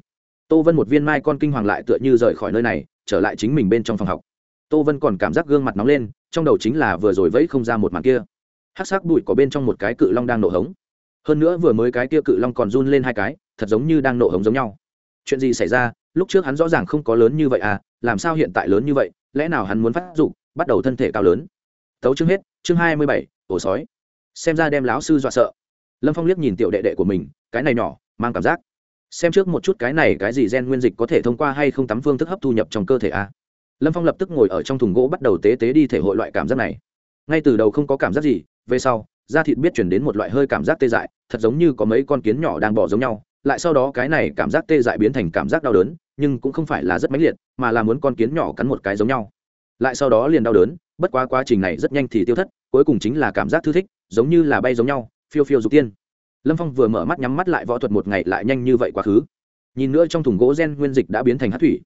Tô vân một viên mai con kinh hoàng lại tựa như rời khỏi nơi này, trở lại chính mình bên trong phòng học. Tô vân còn cảm giác gương mặt nóng lên, trong đầu chính là vừa rồi vẫy không ra một màn kia hát sắc bụi có bên trong một cái cự long đang nổ hống. Hơn nữa vừa mới cái kia cự long còn run lên hai cái, thật giống như đang nổ hống giống nhau. Chuyện gì xảy ra? Lúc trước hắn rõ ràng không có lớn như vậy à làm sao hiện tại lớn như vậy? Lẽ nào hắn muốn phát dụng bắt đầu thân thể cao lớn? Tấu chương hết, chương hai mươi bảy, ổ sói. Xem ra đem lão sư dọa sợ. Lâm phong liếc nhìn tiểu đệ đệ của mình, cái này nhỏ, mang cảm giác. Xem trước một chút cái này, cái gì gen nguyên dịch có thể thông qua hay không tắm phương thức hấp thu nhập trong cơ thể a lâm phong lập tức ngồi ở trong thùng gỗ bắt đầu tế tế đi thể hội loại cảm giác này ngay từ đầu không có cảm giác gì, về sau, da thịt biết chuyển đến một loại hơi cảm giác tê dại, thật giống như có mấy con kiến nhỏ đang bỏ giống nhau. Lại sau đó cái này cảm giác tê dại biến thành cảm giác đau đớn, nhưng cũng không phải là rất mãnh liệt, mà là muốn con kiến nhỏ cắn một cái giống nhau. Lại sau đó liền đau đớn, bất quá quá trình này rất nhanh thì tiêu thất, cuối cùng chính là cảm giác thư thích, giống như là bay giống nhau, phiêu phiêu dục tiên. Lâm phong vừa mở mắt nhắm mắt lại võ thuật một ngày lại nhanh như vậy quá khứ. Nhìn nữa trong thùng gỗ gen nguyên dịch đã biến thành hát thủy.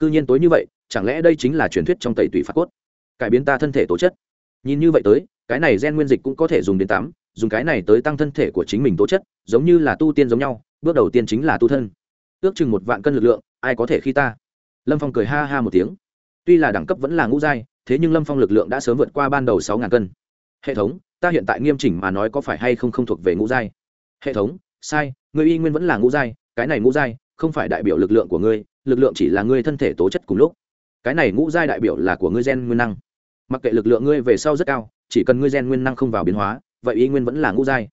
C nhiên tối như vậy, chẳng lẽ đây chính là truyền thuyết trong tẩy tủy phát cốt? Cải biến ta thân thể tố chất nhìn như vậy tới, cái này gen nguyên dịch cũng có thể dùng đến tắm, dùng cái này tới tăng thân thể của chính mình tố chất, giống như là tu tiên giống nhau, bước đầu tiên chính là tu thân. Ước chừng một vạn cân lực lượng, ai có thể khi ta? Lâm phong cười ha ha một tiếng. Tuy là đẳng cấp vẫn là ngũ giai, thế nhưng lâm phong lực lượng đã sớm vượt qua ban đầu sáu ngàn cân. Hệ thống, ta hiện tại nghiêm chỉnh mà nói có phải hay không không thuộc về ngũ giai? Hệ thống, sai người y nguyên vẫn là ngũ giai, cái này ngũ giai, không phải đại biểu lực lượng của ngươi, lực lượng chỉ là ngươi thân thể tố chất cùng lúc. Cái này ngũ giai đại biểu là của ngươi gen nguyên năng mặc kệ lực lượng ngươi về sau rất cao, chỉ cần ngươi gen nguyên năng không vào biến hóa, vậy y nguyên vẫn là ngũ giai.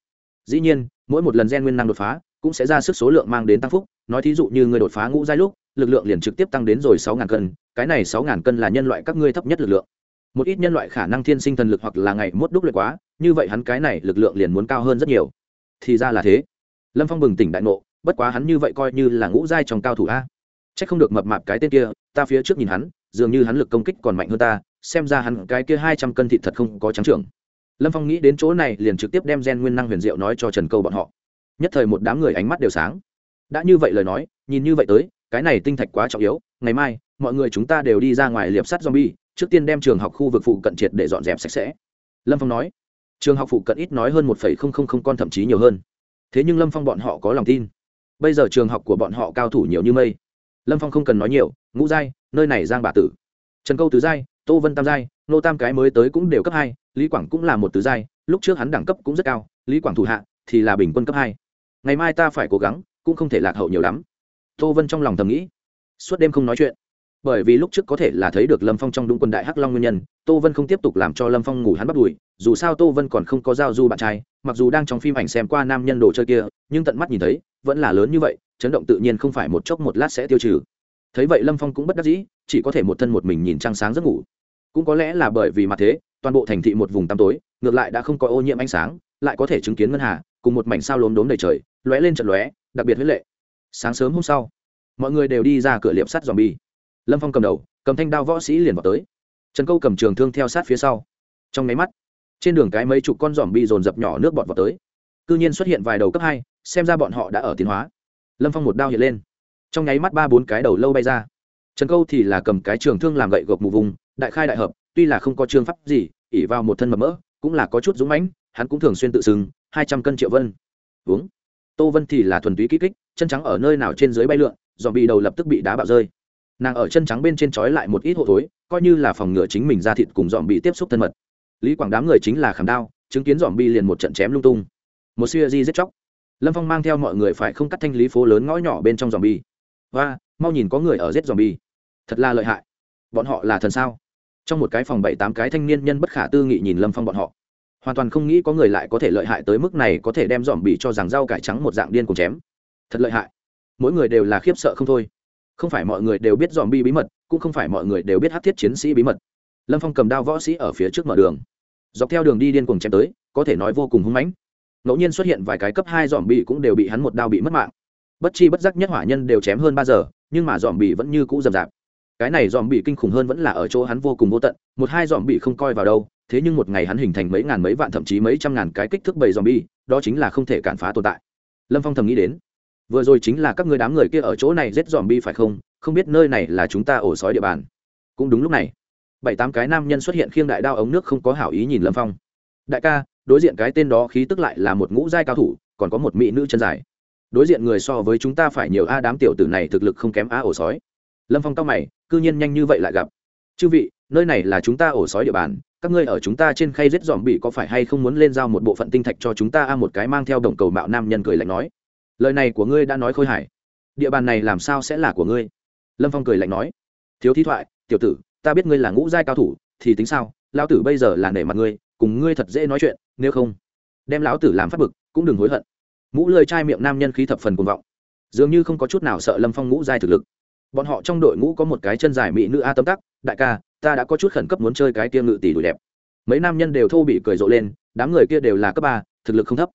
Dĩ nhiên, mỗi một lần gen nguyên năng đột phá cũng sẽ ra sức số lượng mang đến tăng phúc. Nói thí dụ như ngươi đột phá ngũ giai lúc, lực lượng liền trực tiếp tăng đến rồi sáu ngàn cân, cái này sáu ngàn cân là nhân loại các ngươi thấp nhất lực lượng. Một ít nhân loại khả năng thiên sinh thần lực hoặc là ngày mốt đúc luyện quá, như vậy hắn cái này lực lượng liền muốn cao hơn rất nhiều. Thì ra là thế. Lâm phong bừng tỉnh đại ngộ, bất quá hắn như vậy coi như là ngũ giai trong cao thủ a. C h ắ c không được mập mạp cái tên kia, ta phía trước nhìn hắn dường như hắn lực công kích còn mạnh hơn ta, xem ra hắn cái kia hai trăm cân thịt thật không có trắng trưởng. Lâm phong nghĩ đến chỗ này liền trực tiếp đem gen nguyên năng huyền diệu nói cho trần câu bọn họ. Nhất thời một đám người ánh mắt đều sáng. Đã như vậy lời nói, nhìn như vậy tới, cái này tinh thạch quá trọng yếu, ngày mai, mọi người chúng ta đều đi ra ngoài liệp sắt zombie, trước tiên đem trường học khu vực phụ cận triệt để dọn dẹp sạch sẽ. Lâm phong nói. Trường học phụ cận ít nói hơn một con thậm chí nhiều hơn. Thế nhưng lâm phong bọn họ có lòng tin. Bây giờ trường học của bọn họ cao thủ nhiều như mây lâm phong không cần nói nhiều ngũ giai, nơi này giang bà tử. Trần câu tứ giai, tô vân tam giai, nô tam cái mới tới cũng đều cấp hai, lý quảng cũng là một tứ giai, lúc trước hắn đẳng cấp cũng rất cao, lý quảng thủ hạ thì là bình quân cấp hai. Ngày mai ta phải cố gắng, cũng không thể lạc hậu nhiều lắm. Tô vân trong lòng thầm nghĩ, suốt đêm không nói chuyện. Bởi vì lúc trước có thể là thấy được lâm phong trong đúng quân đại hắc long nguyên nhân, tô vân không tiếp tục làm cho lâm phong ngủ hắn bắt đùi dù sao tô vân còn không có giao du bạn trai, mặc dù đang trong phim ảnh xem qua nam nhân đồ chơi kia, nhưng tận mắt nhìn thấy, vẫn là lớn như vậy chấn động tự nhiên không phải một chốc một lát sẽ tiêu trừ. Thấy vậy lâm phong cũng bất đắc dĩ, chỉ có thể một thân một mình nhìn trăng sáng giấc ngủ. Cũng có lẽ là bởi vì mặt thế, toàn bộ thành thị một vùng tăm tối, ngược lại đã không có ô nhiễm ánh sáng, lại có thể chứng kiến ngân hà, cùng một mảnh sao lốm đốm đầy trời, lóe lên trận lóe, đặc biệt huyết lệ. Sáng sớm hôm sau, mọi người đều đi ra cửa liệm sắt dòm bi lâm phong cầm đầu, cầm thanh đao võ sĩ liền vào tới. Trần câu cầm trường thương theo sát phía sau. Trong máy mắt, trên đường cái mấy chục con dòm bi dồn dập nhỏ nước bọt vào tới. C nhiên xuất hiện vài đầu cấp hai, xem ra bọn họ đã ở tiến hóa lâm phong một đao hiện lên trong nháy mắt ba bốn cái đầu lâu bay ra trần câu thì là cầm cái trường thương làm gậy gộc mù vùng đại khai đại hợp tuy là không có trương pháp gì ỉ vào một thân mập mỡ cũng là có chút dũng mãnh hắn cũng thường xuyên tự xưng hai trăm cân triệu vân uống tô vân thì là thuần túy kích kích chân trắng ở nơi nào trên dưới bay lượn dọn bị đầu lập tức bị đá bạo rơi nàng ở chân trắng bên trên trói lại một ít hộ thối coi như là phòng ngừa chính mình ra thịt cùng dọn bị tiếp xúc thân mật lý quảng đám người chính là khảm đao chứng kiến dọn bi liền một trận chém lung tung một siêu di giết chóc lâm phong mang theo mọi người phải không cắt thanh lý phố lớn ngõ nhỏ bên trong dòm bi và mau nhìn có người ở giết dòm bi thật là lợi hại. Bọn họ là thần sao? Trong một cái phòng bảy tám cái thanh niên nhân bất khả tư nghị nhìn lâm phong bọn họ. Hoàn toàn không nghĩ có người lại có thể lợi hại tới mức này có thể đem dòm bị cho rằng rau cải trắng một dạng điên cùng chém. Thật lợi hại. Mỗi người đều là khiếp sợ không thôi. Không phải mọi người đều biết dòm bi bí mật, cũng không phải mọi người đều biết hát thiết chiến sĩ bí mật. Lâm phong cầm đao võ sĩ ở phía trước mở đường. Dọc theo đường đi điên cùng chém tới, có thể nói vô cùng hung mãnh ngẫu nhiên xuất hiện vài cái cấp hai dòm bị cũng đều bị hắn một đao bị mất mạng. Bất chi bất giác nhất hỏa nhân đều chém hơn ba giờ, nhưng mà dòm bị vẫn như cũ rầm rạp. Cái này dòm bị kinh khủng hơn vẫn là ở chỗ hắn vô cùng vô tận, một hai dòm bị không coi vào đâu, thế nhưng một ngày hắn hình thành mấy ngàn mấy vạn thậm chí mấy trăm ngàn cái kích thước bầy dòm bị đó chính là không thể cản phá tồn tại. Lâm phong thầm nghĩ đến, vừa rồi chính là các người đám người kia ở chỗ này giết dòm bi phải không? Không biết nơi này là chúng ta ổ sói địa bàn. Cũng đúng lúc này, bảy tám cái nam nhân xuất hiện khiêng đại đao ống nước không có hảo ý nhìn lâm phong. Đại ca đối diện cái tên đó khí tức lại là một ngũ giai cao thủ còn có một mỹ nữ chân dài. Đối diện người so với chúng ta phải nhiều a đám tiểu tử này thực lực không kém a ổ sói. Lâm phong cao mày cư nhiên nhanh như vậy lại gặp. Chư vị nơi này là chúng ta ổ sói địa bàn các ngươi ở chúng ta trên khay giết dòm bị có phải hay không muốn lên giao một bộ phận tinh thạch cho chúng ta a một cái mang theo đồng cầu mạo nam nhân cười lạnh nói. Lời này của ngươi đã nói khôi hải, địa bàn này làm sao sẽ là của ngươi? Lâm phong cười lạnh nói. Thiếu thi thoại tiểu tử ta biết ngươi là ngũ giai cao thủ thì tính sao? Lão tử bây giờ là nể mặt ngươi cùng ngươi thật dễ nói chuyện nếu không, đem lão tử làm phát bực, cũng đừng hối hận. Mũ lơi chai miệng nam nhân khí thập phần cuồng vọng. Dường như không có chút nào sợ lâm phong ngũ giai thực lực. Bọn họ trong đội ngũ có một cái chân dài mỹ nữ a tâm tắc, đại ca, ta đã có chút khẩn cấp muốn chơi cái tiêm ngự tỷ đùi đẹp. Mấy nam nhân đều thô bị cười rộ lên, đám người kia đều là cấp ba, thực lực không thấp.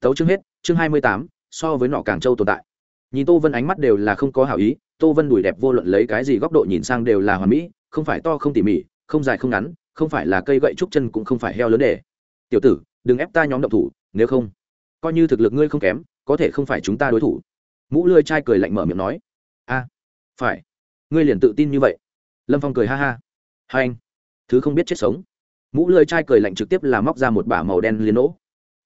Tấu chương hết, chương hai mươi tám, so với nọ càng châu tồn tại. Nhìn tô vân ánh mắt đều là không có hảo ý, tô vân đùi đẹp vô luận lấy cái gì góc độ nhìn sang đều là hoàn mỹ, không phải to không tỉ mỉ, không dài không ngắn, không phải là cây gậy trúc chân cũng không phải heo lớn để tiểu tử, đừng ép ta nhóm động thủ, nếu không, coi như thực lực ngươi không kém, có thể không phải chúng ta đối thủ. Mũ lươi trai cười lạnh mở miệng nói. A, phải. Ngươi liền tự tin như vậy. Lâm phong cười ha ha. Hai anh, thứ không biết chết sống. Mũ lươi trai cười lạnh trực tiếp là móc ra một bả màu đen liền nỗ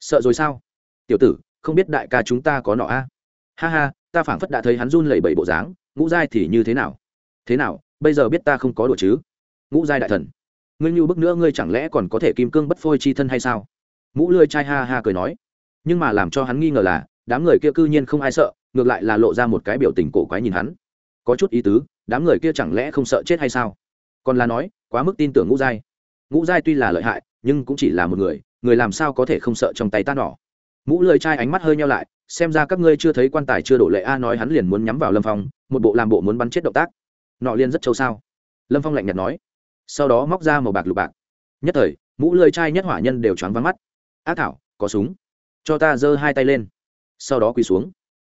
sợ rồi sao? Tiểu tử, không biết đại ca chúng ta có nọ a? Ha ha, ta phảng phất đã thấy hắn run lẩy bẩy bộ dáng, ngũ giai thì như thế nào? Thế nào, bây giờ biết ta không có đùa chứ? Ngũ giai đại thần ngươi như bức nữa ngươi chẳng lẽ còn có thể kim cương bất phôi chi thân hay sao? Mũ lươi trai ha ha cười nói. Nhưng mà làm cho hắn nghi ngờ là, đám người kia cư nhiên không ai sợ, ngược lại là lộ ra một cái biểu tình cổ quái nhìn hắn. Có chút ý tứ, đám người kia chẳng lẽ không sợ chết hay sao? Còn là nói, quá mức tin tưởng ngũ giai. Ngũ giai tuy là lợi hại, nhưng cũng chỉ là một người người làm sao có thể không sợ trong tay ta nỏ mũ lười trai ánh mắt hơi nhau lại, xem ra các ngươi chưa thấy quan tài chưa đổ lệ a nói hắn liền muốn nhắm vào lâm phong, một bộ làm bộ muốn bắn chết động tác. Nọ liên rất châu sao? Lâm phong lạnh nhạt nói sau đó móc ra màu bạc lục bạc. Nhất thời, mũ lơi trai nhất hỏa nhân đều choáng vắng mắt. Ác thảo, có súng. Cho ta giơ hai tay lên. Sau đó quỳ xuống.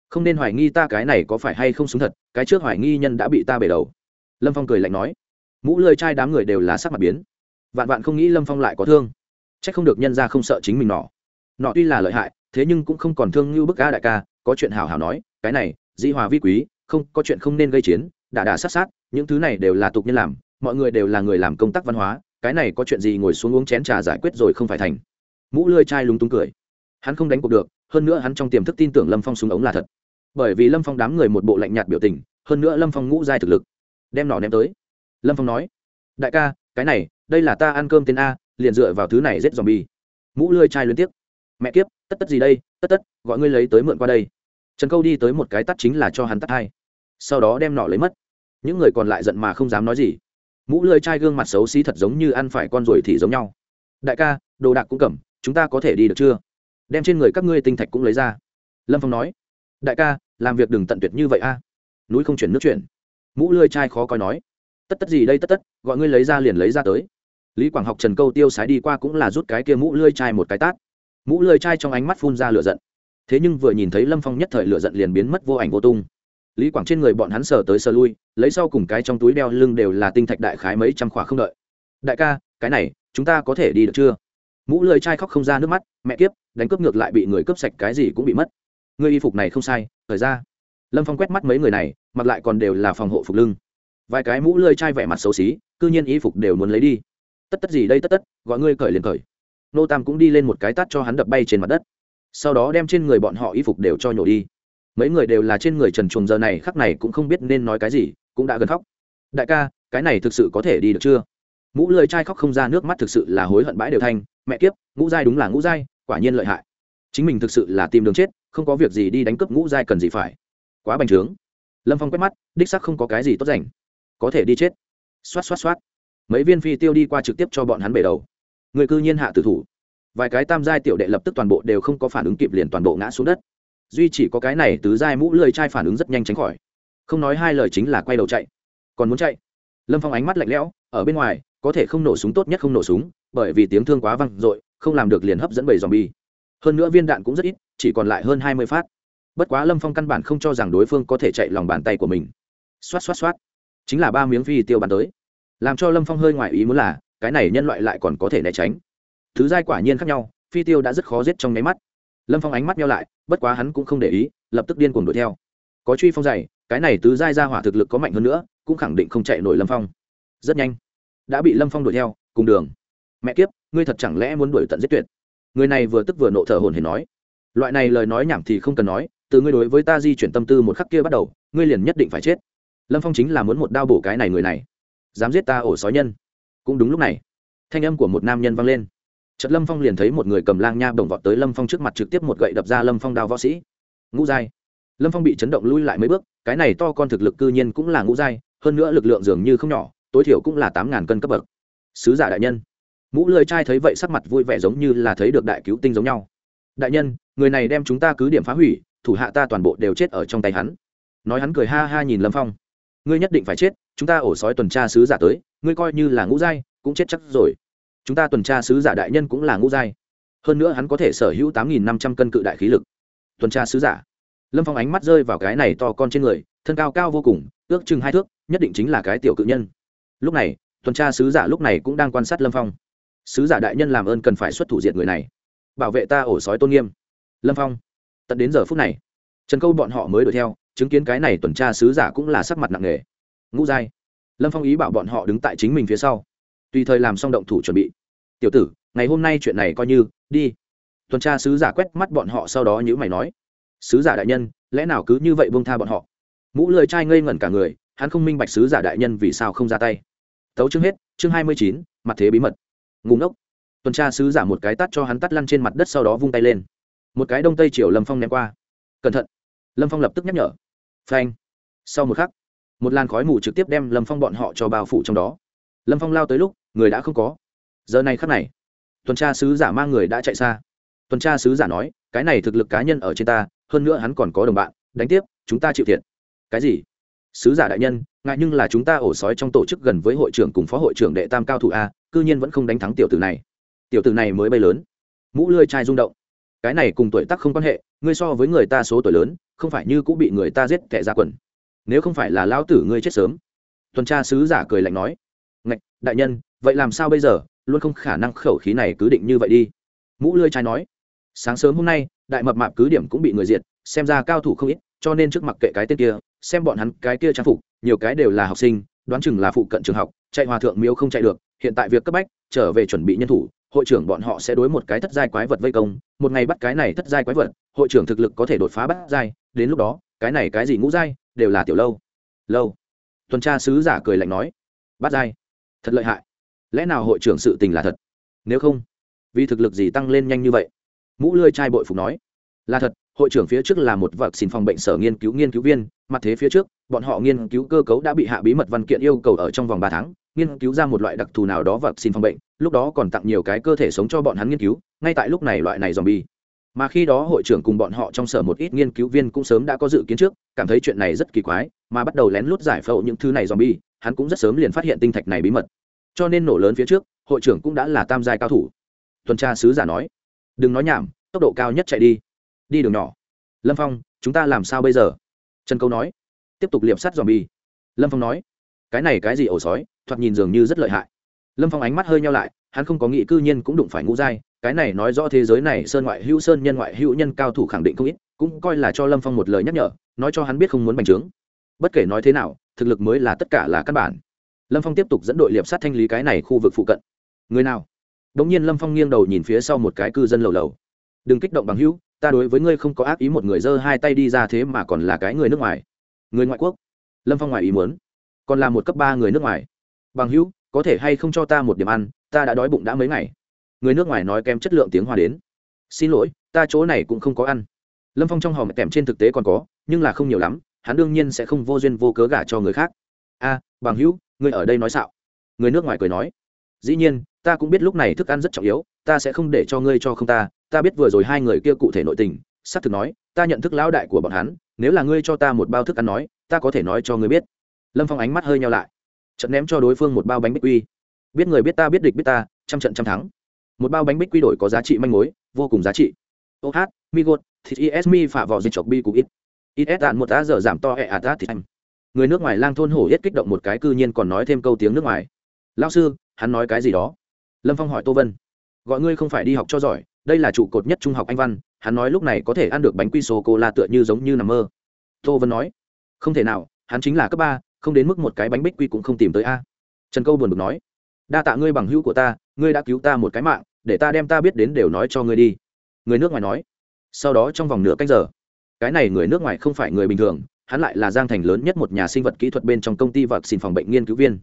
Không nên hoài nghi ta cái này có phải hay không súng thật, cái trước hoài nghi nhân đã bị ta bể đầu. Lâm phong cười lạnh nói. Mũ lơi trai đám người đều là sắc mặt biến. Vạn vạn không nghĩ lâm phong lại có thương. C h ắ c không được nhân ra không sợ chính mình nọ. Nọ tuy là lợi hại, thế nhưng cũng không còn thương như bức ca đại ca, có chuyện hào hào nói, cái này, di hòa vi quý, không, có chuyện không nên gây chiến, đả đả sát sát, những thứ này đều là tục nhân làm mọi người đều là người làm công tác văn hóa, cái này có chuyện gì ngồi xuống uống chén trà giải quyết rồi không phải thành. Mũ lươi chai lúng túng cười. Hắn không đánh cuộc được, hơn nữa hắn trong tiềm thức tin tưởng lâm phong súng ống là thật. Bởi vì lâm phong đám người một bộ lạnh nhạt biểu tình, hơn nữa lâm phong ngũ giai thực lực. Đem nỏ ném tới. Lâm phong nói, đại ca, cái này, đây là ta ăn cơm tên a, liền dựa vào thứ này rết dòm bi mũ lươi chai liên tiếp. Mẹ kiếp, tất tất gì đây? Tất tất, gọi ngươi lấy tới mượn qua đây. Trần câu đi tới một cái tắt chính là cho hắn tắt hai. Sau đó đem nọ lấy mất. Những người còn lại giận mà không dám nói gì mũ lưỡi chai gương mặt xấu xí thật giống như ăn phải con ruồi thì giống nhau. Đại ca, đồ đạc cũng cầm, chúng ta có thể đi được chưa? Đem trên người các ngươi tinh thạch cũng lấy ra. Lâm phong nói. Đại ca, làm việc đừng tận tuyệt như vậy a. Núi không chuyển nước chuyển. Mũ lưỡi chai khó coi nói. Tất tất gì đây tất tất, gọi ngươi lấy ra liền lấy ra tới. Lý quảng học trần câu tiêu sái đi qua cũng là rút cái kia mũ lưỡi chai một cái tát. Mũ lưỡi chai trong ánh mắt phun ra lửa giận. Thế nhưng vừa nhìn thấy lâm phong nhất thời lửa giận liền biến mất vô ảnh vô tung lý quảng trên người bọn hắn sờ tới sờ lui, lấy sau cùng cái trong túi đeo lưng đều là tinh thạch đại khái mấy trăm khỏa không đợi. Đại ca, cái này, chúng ta có thể đi được chưa? Mũ lưỡi chai khóc không ra nước mắt, mẹ kiếp, đánh cướp ngược lại bị người cướp sạch cái gì cũng bị mất. Người y phục này không sai, thời ra. Lâm phong quét mắt mấy người này, mặc lại còn đều là phòng hộ phục lưng. Vài cái mũ lưỡi chai vẻ mặt xấu xí, cư nhiên y phục đều muốn lấy đi. Tất tất gì đây tất tất, gọi ngươi cởi liền cởi. Nô tam cũng đi lên một cái tát cho hắn đập bay trên mặt đất. Sau đó đem trên người bọn họ y phục đều cho nhổ đi mấy người đều là trên người trần chuồng giờ này, khắc này cũng không biết nên nói cái gì, cũng đã gần khóc. Đại ca, cái này thực sự có thể đi được chưa? Mũ lười trai khóc không ra nước mắt thực sự là hối hận bãi đều thanh. Mẹ kiếp, ngũ giai đúng là ngũ giai, quả nhiên lợi hại. Chính mình thực sự là tìm đường chết, không có việc gì đi đánh cướp ngũ giai cần gì phải. Quá bành trướng. Lâm phong quét mắt, đích sắc không có cái gì tốt dành có thể đi chết. Xoát xoát xoát. Mấy viên phi tiêu đi qua trực tiếp cho bọn hắn bể đầu. Người cư nhiên hạ tử thủ. Vài cái tam giai tiểu đệ lập tức toàn bộ đều không có phản ứng kịp liền toàn bộ ngã xuống đất duy chỉ có cái này tứ giai mũ lười trai phản ứng rất nhanh tránh khỏi. Không nói hai lời chính là quay đầu chạy. Còn muốn chạy? Lâm phong ánh mắt lạnh lẽo, ở bên ngoài, có thể không nổ súng tốt nhất không nổ súng, bởi vì tiếng thương quá văng r ộ i không làm được liền hấp dẫn bầy dòm bi hơn nữa viên đạn cũng rất ít, chỉ còn lại hơn hai mươi phát. Bất quá lâm phong căn bản không cho rằng đối phương có thể chạy lòng bàn tay của mình. Xoát xoát xoát. Chính là ba miếng phi tiêu bắn tới. Làm cho lâm phong hơi ngoài ý muốn là, cái này nhân loại lại còn có thể né tránh. Thứ giai quả nhiên khác nhau, phi tiêu đã rất khó giết trong nháy mắt lâm phong ánh mắt nhau lại, bất quá hắn cũng không để ý, lập tức điên cuồng đuổi theo. Có truy phong dày, cái này tứ giai ra hỏa thực lực có mạnh hơn nữa, cũng khẳng định không chạy nổi lâm phong. Rất nhanh, đã bị lâm phong đuổi theo, cùng đường. Mẹ kiếp, ngươi thật chẳng lẽ muốn đuổi tận giết tuyệt? Người này vừa tức vừa nộ thở hồn hển nói. Loại này lời nói nhảm thì không cần nói, từ ngươi đối với ta di chuyển tâm tư một khắc kia bắt đầu, ngươi liền nhất định phải chết. Lâm phong chính là muốn một đao bổ cái này người này. Dám giết ta ổ sói nhân. Cũng đúng lúc này, thanh âm của một nam nhân vang lên. Trật Lâm Phong liền thấy một người cầm lang nha đồng vọt tới Lâm Phong trước mặt trực tiếp một gậy đập ra Lâm Phong đao võ sĩ. Ngũ giai. Lâm Phong bị chấn động lui lại mấy bước, cái này to con thực lực cư nhiên cũng là ngũ giai, hơn nữa lực lượng dường như không nhỏ, tối thiểu cũng là tám ngàn cân cấp bậc. Sứ giả đại nhân. Mũ lười trai thấy vậy sắc mặt vui vẻ giống như là thấy được đại cứu tinh giống nhau. Đại nhân, người này đem chúng ta cứ điểm phá hủy, thủ hạ ta toàn bộ đều chết ở trong tay hắn. Nói hắn cười ha ha nhìn Lâm Phong. Ngươi nhất định phải chết, chúng ta ổ sói tuần tra sứ giả tới, ngươi coi như là ngũ giai, cũng chết chắc rồi chúng ta tuần tra sứ giả đại nhân cũng là ngũ giai. Hơn nữa hắn có thể sở hữu tám nghìn năm trăm cân cự đại khí lực. Tuần tra sứ giả. Lâm phong ánh mắt rơi vào cái này to con trên người, thân cao cao vô cùng, ước chừng hai thước, nhất định chính là cái tiểu cự nhân. Lúc này, tuần tra sứ giả lúc này cũng đang quan sát lâm phong. Sứ giả đại nhân làm ơn cần phải xuất thủ diệt người này. Bảo vệ ta ổ sói tôn nghiêm. Lâm phong. Tận đến giờ phút này, trần câu bọn họ mới đuổi theo, chứng kiến cái này tuần tra sứ giả cũng là sắc mặt nặng nề. Ngũ giai. Lâm phong ý bảo bọn họ đứng tại chính mình phía sau. Tùy thời làm xong động thủ chuẩn bị tiểu tử, ngày hôm nay chuyện này coi như, đi. Tuần tra sứ giả quét mắt bọn họ sau đó nhữ mày nói, sứ giả đại nhân, lẽ nào cứ như vậy bông tha bọn họ? Mũ lười trai ngây ngẩn cả người, hắn không minh bạch sứ giả đại nhân vì sao không ra tay. Tấu chương hết, chương hai mươi chín, mặt thế bí mật. Ngủ ngốc. Tuần tra sứ giả một cái tắt cho hắn tắt lăn trên mặt đất sau đó vung tay lên. Một cái đông tây chiều lâm phong ném qua. Cẩn thận. Lâm phong lập tức nhắc nhở. Phanh. Sau một khắc, một làn khói mù trực tiếp đem lâm phong bọn họ cho bao phủ trong đó. Lâm phong lao tới lúc, người đã không có giờ này khắc này, tuần tra sứ giả mang người đã chạy xa. Tuần tra sứ giả nói, cái này thực lực cá nhân ở trên ta, hơn nữa hắn còn có đồng bạn, đánh tiếp, chúng ta chịu thiệt. Cái gì? Sứ giả đại nhân, ngại nhưng là chúng ta ổ sói trong tổ chức gần với hội trưởng cùng phó hội trưởng đệ tam cao thủ a, cư nhiên vẫn không đánh thắng tiểu tử này. Tiểu tử này mới bay lớn. Mũ lươi chai rung động. Cái này cùng tuổi tác không quan hệ, ngươi so với người ta số tuổi lớn, không phải như cũng bị người ta giết kẻ ra quần. Nếu không phải là lão tử ngươi chết sớm. Tuần tra sứ giả cười lạnh nói. Ngạch, đại nhân, vậy làm sao bây giờ? Luôn không khả năng khẩu khí này cứ định như vậy đi. Mũ lươi trai nói, sáng sớm hôm nay, đại mập mạp cứ điểm cũng bị người diệt, xem ra cao thủ không ít, cho nên trước mặt kệ cái tên kia, xem bọn hắn cái kia trang phục, nhiều cái đều là học sinh, đoán chừng là phụ cận trường học, chạy hòa thượng miếu không chạy được, hiện tại việc cấp bách, trở về chuẩn bị nhân thủ, hội trưởng bọn họ sẽ đối một cái thất giai quái vật vây công, một ngày bắt cái này thất giai quái vật, hội trưởng thực lực có thể đột phá bắt giai, đến lúc đó, cái này cái gì ngũ giai, đều là tiểu lâu. Lâu. Tuần tra sứ giả cười lạnh nói, bắt giai, thật lợi hại lẽ nào hội trưởng sự tình là thật? Nếu không, vì thực lực gì tăng lên nhanh như vậy? Mũ lươi trai bội phục nói. Là thật, hội trưởng phía trước là một vật xin phòng bệnh sở nghiên cứu nghiên cứu viên, mặt thế phía trước, bọn họ nghiên cứu cơ cấu đã bị hạ bí mật văn kiện yêu cầu ở trong vòng ba tháng, nghiên cứu ra một loại đặc thù nào đó vật xin phòng bệnh, lúc đó còn tặng nhiều cái cơ thể sống cho bọn hắn nghiên cứu, ngay tại lúc này loại này dòm bi mà khi đó hội trưởng cùng bọn họ trong sở một ít nghiên cứu viên cũng sớm đã có dự kiến trước, cảm thấy chuyện này rất kỳ quái, mà bắt đầu lén lút giải phẫu những thứ này dòm bi hắn cũng rất sớm liền phát hiện tinh thạch này bí mật cho nên nổ lớn phía trước, hội trưởng cũng đã là tam giai cao thủ. Tuần tra sứ giả nói, đừng nói nhảm, tốc độ cao nhất chạy đi. Đi đường nhỏ. Lâm phong, chúng ta làm sao bây giờ? Trần câu nói, tiếp tục liệp sắt dòm bi lâm phong nói, cái này cái gì ổ sói, thoạt nhìn dường như rất lợi hại. Lâm phong ánh mắt hơi nhau lại, hắn không có nghĩ cư nhiên cũng đụng phải ngũ giai, cái này nói rõ thế giới này sơn ngoại hữu sơn nhân ngoại hữu nhân cao thủ khẳng định không ít, cũng coi là cho lâm phong một lời nhắc nhở, nói cho hắn biết không muốn bành trướng. Bất kể nói thế nào, thực lực mới là tất cả là căn bản lâm phong tiếp tục dẫn đội liệp sát thanh lý cái này khu vực phụ cận. Người nào? Đ ỗ n g nhiên lâm phong nghiêng đầu nhìn phía sau một cái cư dân lầu lầu. Đừng kích động bằng hữu, ta đối với ngươi không có ác ý một người giơ hai tay đi ra thế mà còn là cái người nước ngoài. Người ngoại quốc. Lâm phong ngoài ý muốn. Còn là một cấp ba người nước ngoài. Bằng hữu, có thể hay không cho ta một điểm ăn, ta đã đói bụng đã mấy ngày. Người nước ngoài nói kém chất lượng tiếng hoa đến. Xin lỗi, ta chỗ này cũng không có ăn. Lâm phong trong hòm tèm trên thực tế còn có, nhưng là không nhiều lắm, hắn đương nhiên sẽ không vô duyên vô cớ gả cho người khác. A, bằng hữu ngươi ở đây nói xạo. Người nước ngoài cười nói, dĩ nhiên, ta cũng biết lúc này thức ăn rất trọng yếu, ta sẽ không để cho ngươi cho không ta. Ta biết vừa rồi hai người kia cụ thể nội tình s á c thực nói, ta nhận thức lão đại của bọn hắn, nếu là ngươi cho ta một bao thức ăn nói, ta có thể nói cho ngươi biết. Lâm phong ánh mắt hơi nhau lại trận ném cho đối phương một bao bánh bích quy. Biết người biết ta, biết địch biết ta, trăm trận trăm thắng. Một bao bánh bích quy đổi có giá trị manh mối, vô cùng giá trị. Ô hát, mi gột, thịt is mi phả vỏ dịch chọc bi cụ ít. Ít ép đạn một tá giờ giảm to e ẹ ạt thì anh người nước ngoài lang thôn hổ yết kích động một cái cư nhiên còn nói thêm câu tiếng nước ngoài. Lao sư, hắn nói cái gì đó? Lâm phong hỏi tô vân. Gọi ngươi không phải đi học cho giỏi, đây là trụ cột nhất trung học anh văn, hắn nói lúc này có thể ăn được bánh quy sô cô la tựa như giống như nằm mơ. Tô vân nói. Không thể nào, hắn chính là cấp ba, không đến mức một cái bánh bích quy cũng không tìm tới a. Trần câu buồn bực nói. Đa tạ ngươi bằng hữu của ta, ngươi đã cứu ta một cái mạng, để ta đem ta biết đến đều nói cho ngươi đi. Người nước ngoài nói. Sau đó trong vòng nửa canh giờ, cái này người nước ngoài không phải người bình thường hắn lại là giang thành lớn nhất một nhà sinh vật kỹ thuật bên trong công ty vật xin phòng bệnh nghiên cứu viên.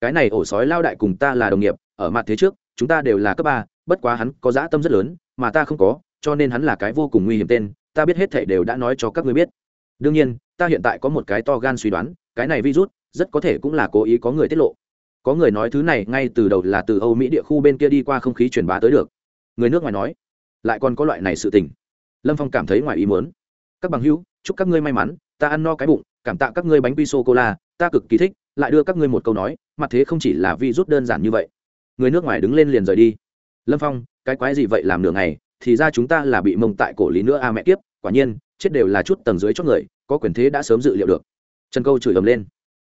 Cái này ổ sói lao đại cùng ta là đồng nghiệp, ở mặt thế trước, chúng ta đều là cấp ba, bất quá hắn có dã tâm rất lớn, mà ta không có, cho nên hắn là cái vô cùng nguy hiểm tên, ta biết hết thảy đều đã nói cho các ngươi biết. Đương nhiên, ta hiện tại có một cái to gan suy đoán, cái này virus rất có thể cũng là cố ý có người tiết lộ. Có người nói thứ này ngay từ đầu là từ âu mỹ địa khu bên kia đi qua không khí truyền bá tới được. Người nước ngoài nói, lại còn có loại này sự tình. Lâm phong cảm thấy ngoài ý muốn. Các bằng hữu, chúc các ngươi may mắn ta ăn no cái bụng, cảm tạ các ngươi bánh quy sô cô la ta cực kỳ thích, lại đưa các ngươi một câu nói mặt thế không chỉ là vi rút đơn giản như vậy. Người nước ngoài đứng lên liền rời đi. Lâm phong, cái quái gì vậy làm nửa ngày, thì ra chúng ta là bị mông tại cổ lý nữa a mẹ tiếp quả nhiên, chết đều là chút tầng dưới chót người, có quyền thế đã sớm dự liệu được. Trần câu chửi ầm lên.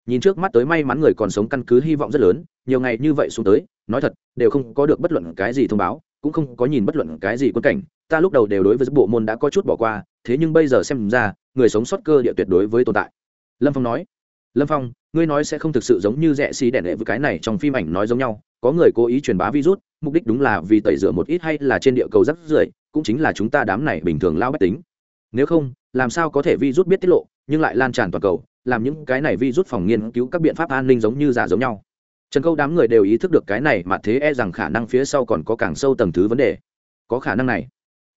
Nhìn trước mắt tới may mắn người còn sống căn cứ hy vọng rất lớn, nhiều ngày như vậy xuống tới, nói thật, đều không có được bất luận cái gì thông báo, cũng không có nhìn bất luận cái gì quân cảnh, ta lúc đầu đều đối với bộ môn đã có chút bỏ qua thế nhưng bây giờ xem ra, người sống sót cơ địa tuyệt đối với tồn tại. Lâm phong nói, lâm phong, ngươi nói sẽ không thực sự giống như rẽ xì đẻ đệ với cái này trong phim ảnh nói giống nhau, có người cố ý truyền bá virus, mục đích đúng là vì tẩy rửa một ít hay là trên địa cầu rắc rưởi, cũng chính là chúng ta đám này bình thường lao bách tính. Nếu không, làm sao có thể virus biết tiết lộ, nhưng lại lan tràn toàn cầu, làm những cái này virus phòng nghiên cứu các biện pháp an ninh giống như giả giống nhau. Trần câu đám người đều ý thức được cái này mà thế e rằng khả năng phía sau còn có càng sâu tầng thứ vấn đề. Có khả năng này.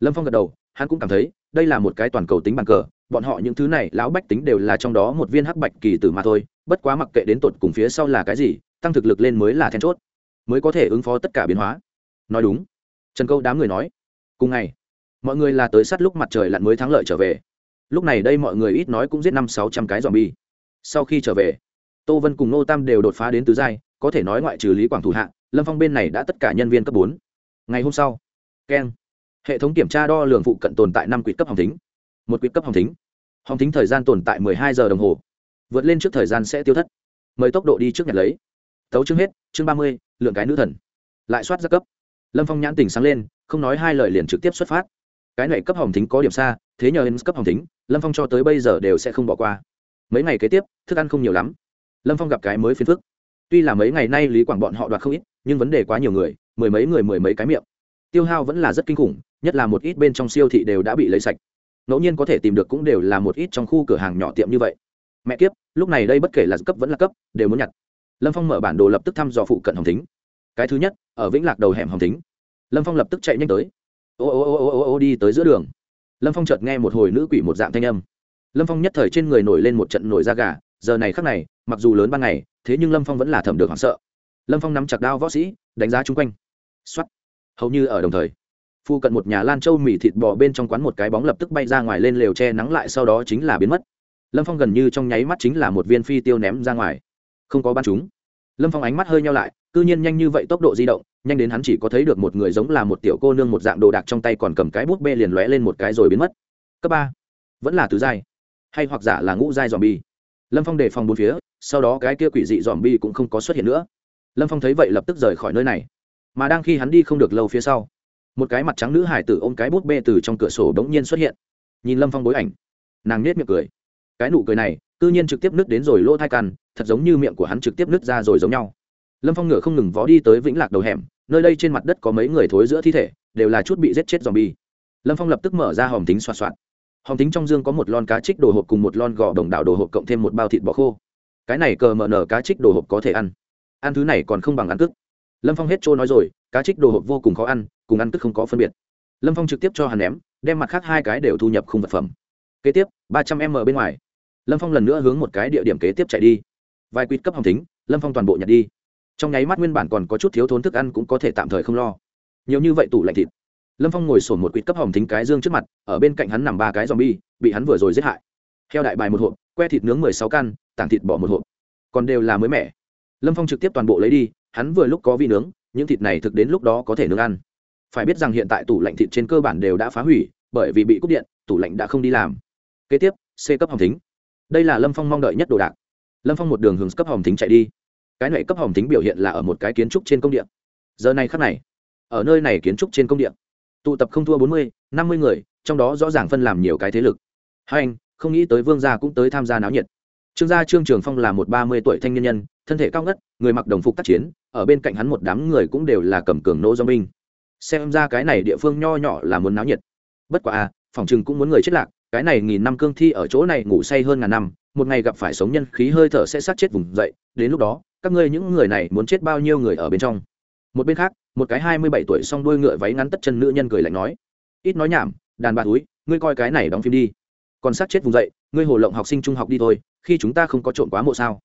Lâm phong gật đầu, hắn cũng cảm thấy đây là một cái toàn cầu tính bàn cờ, bọn họ những thứ này, lão bách tính đều là trong đó một viên hắc bạch kỳ tử mà thôi, bất quá mặc kệ đến tột cùng phía sau là cái gì, tăng thực lực lên mới là then chốt, mới có thể ứng phó tất cả biến hóa. Nói đúng. Trần câu đám người nói, cùng ngày, mọi người là tới sát lúc mặt trời lặn mới thắng lợi trở về. Lúc này đây mọi người ít nói cũng giết năm sáu trăm cái dòm bi sau khi trở về, tô vân cùng nô tam đều đột phá đến tứ giai, có thể nói ngoại trừ lý quảng thủ hạ, lâm phong bên này đã tất cả nhân viên cấp bốn. Ngày hôm sau, keng hệ thống kiểm tra đo lường phụ cận tồn tại năm quỹ cấp hồng thính. Một quỹ cấp hồng thính. Hồng thính thời gian tồn tại hai giờ đồng hồ. Vượt lên trước thời gian sẽ tiêu thất. Mời tốc độ đi trước nhật lấy. Tấu chương hết, chương ba mươi, lượng cái nữ thần. Lại soát gia cấp. Lâm phong nhãn tình sáng lên, không nói hai lời liền trực tiếp xuất phát. Cái này cấp hồng thính có điểm xa, thế nhờ cấp hồng thính, lâm phong cho tới bây giờ đều sẽ không bỏ qua. Mấy ngày kế tiếp, thức ăn không nhiều lắm. Lâm phong gặp cái mới phiền phức. Tuy là mấy ngày nay lý quảng bọn họ đoạt không ít, nhưng vấn đề quá nhiều người, mười mấy người mười mấy cái miệng tiêu hao vẫn là rất kinh khủng, nhất là một ít bên trong siêu thị đều đã bị lấy sạch. Ngẫu nhiên có thể tìm được cũng đều là một ít trong khu cửa hàng nhỏ tiệm như vậy. Mẹ kiếp, lúc này đây bất kể là cấp vẫn là cấp, đều muốn nhặt. Lâm phong mở bản đồ lập tức thăm dò phụ cận hồng thính. Cái thứ nhất, ở vĩnh lạc đầu hẻm hồng thính. Lâm phong lập tức chạy nhanh tới. Ô ô ô ô ô ô, đi tới giữa đường. Lâm phong chợt nghe một hồi nữ quỷ một dạng thanh âm. Lâm phong nhất thời trên người nổi lên một trận nổi da gà, giờ này khắc này, mặc dù lớn ban ngày, thế nhưng lâm phong vẫn là thẩm được hoảng sợ. Lâm phong nắm chặt đao võ sĩ, đánh giá chung quanh. X o á t hầu như ở đồng thời. Phu cận một nhà lan châu mì thịt bò bên trong quán một cái bóng lập tức bay ra ngoài lên lều che nắng lại sau đó chính là biến mất. Lâm phong gần như trong nháy mắt chính là một viên phi tiêu ném ra ngoài. Không có bắn chúng. Lâm phong ánh mắt hơi nhau lại c ư nhiên nhanh như vậy tốc độ di động, nhanh đến hắn chỉ có thấy được một người giống là một tiểu cô nương một dạng đồ đạc trong tay còn cầm cái bút bê liền lóe lên một cái rồi biến mất. Cấp ba. Vẫn là tứ giai. Hay hoặc giả là ngũ giai dòm bi lâm phong đề phòng bốn phía, sau đó cái kia quỷ dị dòm bi cũng không có xuất hiện nữa. Lâm phong thấy vậy lập tức rời khỏi nơi này mà đang khi hắn đi không được lâu phía sau, một cái mặt trắng nữ hải tử ôm cái bút bê từ trong cửa sổ bỗng nhiên xuất hiện. Nhìn lâm phong bối ảnh, nàng nết miệng cười. Cái nụ cười này tự nhiên trực tiếp nứt đến rồi lỗ thai căn, thật giống như miệng của hắn trực tiếp nứt ra rồi giống nhau. Lâm phong ngựa không ngừng vó đi tới vĩnh lạc đầu hẻm, nơi đây trên mặt đất có mấy người thối giữa thi thể, đều là chút bị giết chết dòm bi lâm phong lập tức mở ra hòm tính xoa xoạt. Hòm tính trong dương có một lon cá trích đồ hộp cùng một lon gò đồng đảo đồ hộp cộng thêm một bao thịt bò khô. Cái này cờ mở nở cá trích đồ hộp có thể ăn. Ăn thứ này còn không bằng ăn tức lâm phong hết trôi nói rồi, cá trích đồ hộp vô cùng khó ăn, cùng ăn tức không có phân biệt. Lâm phong trực tiếp cho hắn ném, đem mặt khác hai cái đều thu nhập khung vật phẩm. Kế tiếp, ba trăm m bên ngoài. Lâm phong lần nữa hướng một cái địa điểm kế tiếp chạy đi. Vài quýt cấp hồng tính lâm phong toàn bộ nhặt đi. Trong nháy mắt nguyên bản còn có chút thiếu thốn thức ăn cũng có thể tạm thời không lo. Nhiều như vậy tủ lạnh thịt. Lâm phong ngồi sổn một quýt cấp hồng tính cái dương trước mặt, ở bên cạnh hắn nằm ba cái z o m bi bị hắn vừa rồi giết hại. Theo đại bài một hộp, que thịt nướng mười sáu căn tảng thịt bỏ một hộp. Còn đều là mới mẻ. Lâm phong trực tiếp toàn bộ lấy đi hắn vừa lúc có vi nướng, những thịt này thực đến lúc đó có thể nướng ăn. Phải biết rằng hiện tại tủ lạnh thịt trên cơ bản đều đã phá hủy, bởi vì bị cúp điện, tủ lạnh đã không đi làm. Kế tiếp, c cấp hồng thính. Đây là lâm phong mong đợi nhất đồ đạc. Lâm phong một đường hướng cấp hồng thính chạy đi. Cái này cấp hồng thính biểu hiện là ở một cái kiến trúc trên công điện giờ này khắc này, ở nơi này kiến trúc trên công điện tụ tập không thua bốn mươi, năm mươi người, trong đó rõ ràng phân làm nhiều cái thế lực. Hai anh, không nghĩ tới vương gia cũng tới tham gia náo nhiệt. Trương gia trương trường phong là một ba mươi tuổi thanh niên nhân thân thể cao ngất, người mặc đồng phục tác chiến, ở bên cạnh hắn một đám người cũng đều là cầm cường nô do minh. Xem ra cái này địa phương nho nhỏ là muốn náo nhiệt. Bất quả à phòng chừng cũng muốn người chết lạc, cái này nghìn năm cương thi ở chỗ này ngủ say hơn ngàn năm, một ngày gặp phải sống nhân khí hơi thở sẽ sát chết vùng dậy, đến lúc đó, các ngươi những người này muốn chết bao nhiêu người ở bên trong? Một bên khác, một cái hai mươi bảy tuổi xong đuôi ngựa váy ngắn tất chân nữ nhân cười lạnh nói, ít nói nhảm, đàn bà túi, ngươi coi cái này đóng phim đi. Còn sát chết vùng dậy, ngươi hồ lộng học sinh trung học đi thôi, khi chúng ta không có trộn quá mộ sao?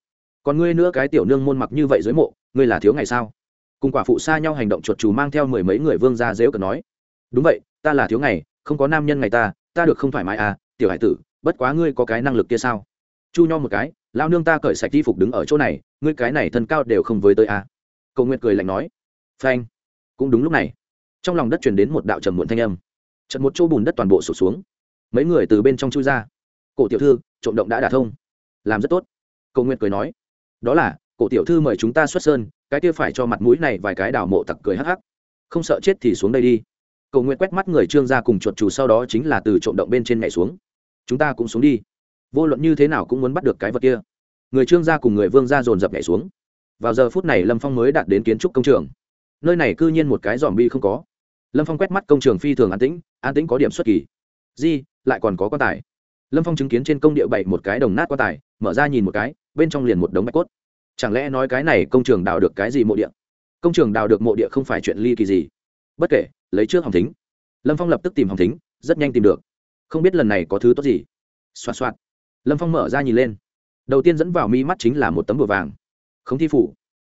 Còn ngươi nữa cái tiểu nương môn mặc như vậy dưới mộ, ngươi là thiếu ngày sao? Cùng quả phụ xa nhau hành động chuột chú mang theo mười mấy người vương ra dễu cờ nói. Đúng vậy, ta là thiếu ngày, không có nam nhân ngày ta ta được không thoải mái à tiểu hải tử, bất quá ngươi có cái năng lực kia sao? Chu nho một cái lao nương ta cởi sạch đi phục đứng ở chỗ này, ngươi cái này thân cao đều không với tới à. Cầu nguyện cười lạnh nói. Phanh. Cũng đúng lúc này, trong lòng đất truyền đến một đạo trầm muộn thanh âm. Chật một chỗ bùn đất toàn bộ sụt xuống. Mấy người từ bên trong chui ra. Cổ tiểu thư, trộm động đã đả thông. Làm rất tốt. Cầu nguyện cười nói đó là, cổ tiểu thư mời chúng ta xuất sơn, cái kia phải cho mặt mũi này vài cái đảo mộ tặc cười hắc hắc. Không sợ chết thì xuống đây đi. Cầu nguyện quét mắt người trương gia cùng chuột chủ sau đó chính là từ trộm động bên trên nhảy xuống. Chúng ta cũng xuống đi. Vô luận như thế nào cũng muốn bắt được cái vật kia. Người trương gia cùng người vương gia dồn dập nhảy xuống. Vào giờ phút này lâm phong mới đạt đến kiến trúc công trường. Nơi này c ư nhiên một cái dòm bi không có. Lâm phong quét mắt công trường phi thường an tĩnh an tĩnh có điểm xuất kỳ. Di, lại còn có quan tài lâm phong chứng kiến trên công địa bảy một cái đồng nát quan tài, mở ra nhìn một cái, bên trong liền một đống bạch cốt. Chẳng lẽ nói cái này công trường đào được cái gì mộ địa? Công trường đào được mộ địa không phải chuyện ly kỳ gì. Bất kể, lấy trước hồng thính. Lâm phong lập tức tìm hồng thính, rất nhanh tìm được. Không biết lần này có thứ tốt gì. Xoạt xoạt. Lâm phong mở ra nhìn lên. Đầu tiên dẫn vào mi mắt chính là một tấm bùa vàng. Khống thi phủ.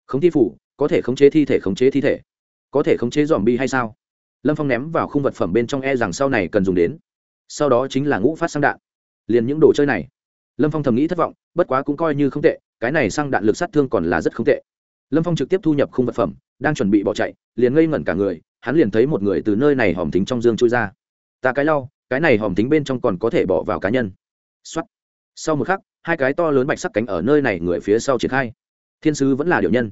Khống thi phủ, có thể khống chế thi thể, khống chế thi thể. Có thể khống chế dòm bi hay sao? Lâm phong ném vào khung vật phẩm bên trong e rằng sau này cần dùng đến. Sau đó chính là ngũ phát sang đạn liền những đồ chơi này. Lâm phong thầm nghĩ thất vọng, bất quá cũng coi như không tệ, cái này sang đạn lực sát thương còn là rất không tệ. Lâm phong trực tiếp thu nhập khung vật phẩm, đang chuẩn bị bỏ chạy, liền ngây ngẩn cả người, hắn liền thấy một người từ nơi này hòm tính trong dương trôi ra. Ta cái lau, cái này hòm tính bên trong còn có thể bỏ vào cá nhân. Xuất sau một khắc, hai cái to lớn bạch sắc cánh ở nơi này người phía sau triển khai. Thiên sứ vẫn là điều nhân.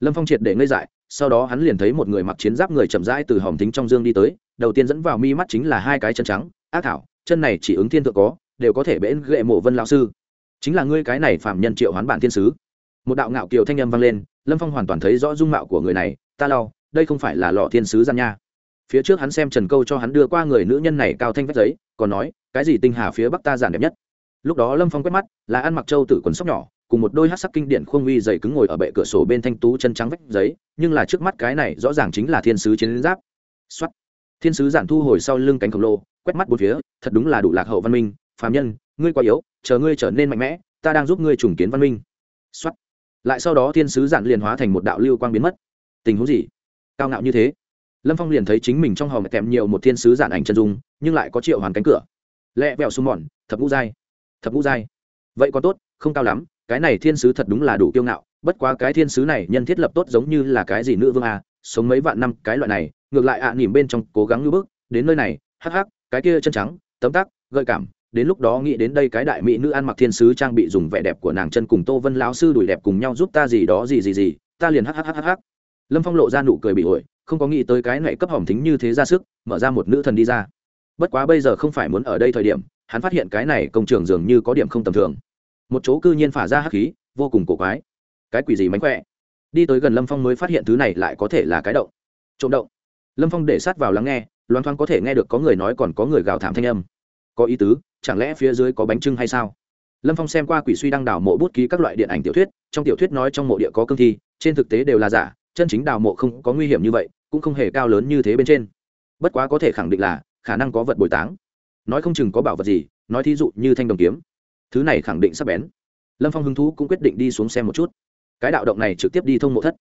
Lâm phong triệt để ngây dại, sau đó hắn liền thấy một người mặc chiến giáp người chậm rãi từ hòm tính trong dương đi tới, đầu tiên dẫn vào mi mắt chính là hai cái chân trắng, ác thảo, chân này chỉ ứng thiên thượng có đều có thể bễn ghệ mộ vân lão sư. Chính là ngươi cái này phạm nhân triệu hoán bản thiên sứ. Một đạo ngạo kiều thanh âm vang lên, lâm phong hoàn toàn thấy rõ dung mạo của người này, ta lau đây không phải là lọ thiên sứ gian nha. Phía trước hắn xem trần câu cho hắn đưa qua người nữ nhân này cao thanh vách giấy, còn nói, cái gì tinh hà phía bắc ta giản đẹp nhất? Lúc đó lâm phong quét mắt, là ăn mặc trâu tử quần sóc nhỏ, cùng một đôi hát sắc kinh điển khuôn uy dày cứng ngồi ở bệ cửa sổ bên thanh tú chân trắng vách giấy, nhưng là trước mắt cái này rõ ràng chính là thiên sứ chiến giáp. Xuất thiên sứ giản thu hồi sau lưng cánh khổng lồ, quét mắt bốn phía, thật đúng là đủ lạc hậu văn minh phàm nhân ngươi quá yếu chờ ngươi trở nên mạnh mẽ ta đang giúp ngươi trùng kiến văn minh. Xuất lại sau đó thiên sứ giản liền hóa thành một đạo lưu quang biến mất. Tình huống gì? Cao ngạo như thế. Lâm phong liền thấy chính mình trong hòm kèm nhiều một thiên sứ giản ảnh chân dung nhưng lại có triệu hoàn cánh cửa. Lẹ vẹo xung mòn thập ngũ giai. Thập ngũ giai. Vậy có tốt không cao lắm cái này thiên sứ thật đúng là đủ kiêu ngạo bất quá cái thiên sứ này nhân thiết lập tốt giống như là cái gì nữ vương à, sống mấy vạn năm cái loại này ngược lại ạ à, nỉm bên trong cố gắng như bước đến nơi này hắc hắc cái kia chân trắng tấm tắc gợi cảm đến lúc đó nghĩ đến đây cái đại mỹ nữ ăn mặc thiên sứ trang bị dùng vẻ đẹp của nàng chân cùng tô vân lão sư đuổi đẹp cùng nhau giúp ta gì đó gì gì gì, ta liền hắc hắc hắc hắc lâm phong lộ ra nụ cười bị ổi, không có nghĩ tới cái này cấp hỏng thính như thế ra sức, mở ra một nữ thần đi ra. Bất quá bây giờ không phải muốn ở đây thời điểm, hắn phát hiện cái này công trường dường như có điểm không tầm thường. Một chỗ cư nhiên phả ra hắc khí, vô cùng cổ quái. Cái quỷ gì mánh khỏe? Đi tới gần lâm phong mới phát hiện thứ này lại có thể là cái động. Trộm động. Lâm phong để sát vào lắng nghe loan thoáng có thể nghe được có người nói còn có người gào thảm thanh âm. Có ý tứ chẳng lẽ phía dưới có bánh trưng hay sao? Lâm phong xem qua quỷ suy đang đào mộ bút ký các loại điện ảnh tiểu thuyết, trong tiểu thuyết nói trong mộ địa có cương thi, trên thực tế đều là giả, chân chính đào mộ không có nguy hiểm như vậy, cũng không hề cao lớn như thế bên trên. Bất quá có thể khẳng định là, khả năng có vật bồi táng. Nói không chừng có bảo vật gì, nói thí dụ như thanh đồng kiếm. Thứ này khẳng định sắp bén. Lâm phong hứng thú cũng quyết định đi xuống xem một chút. Cái đạo động này trực tiếp đi thông mộ thất.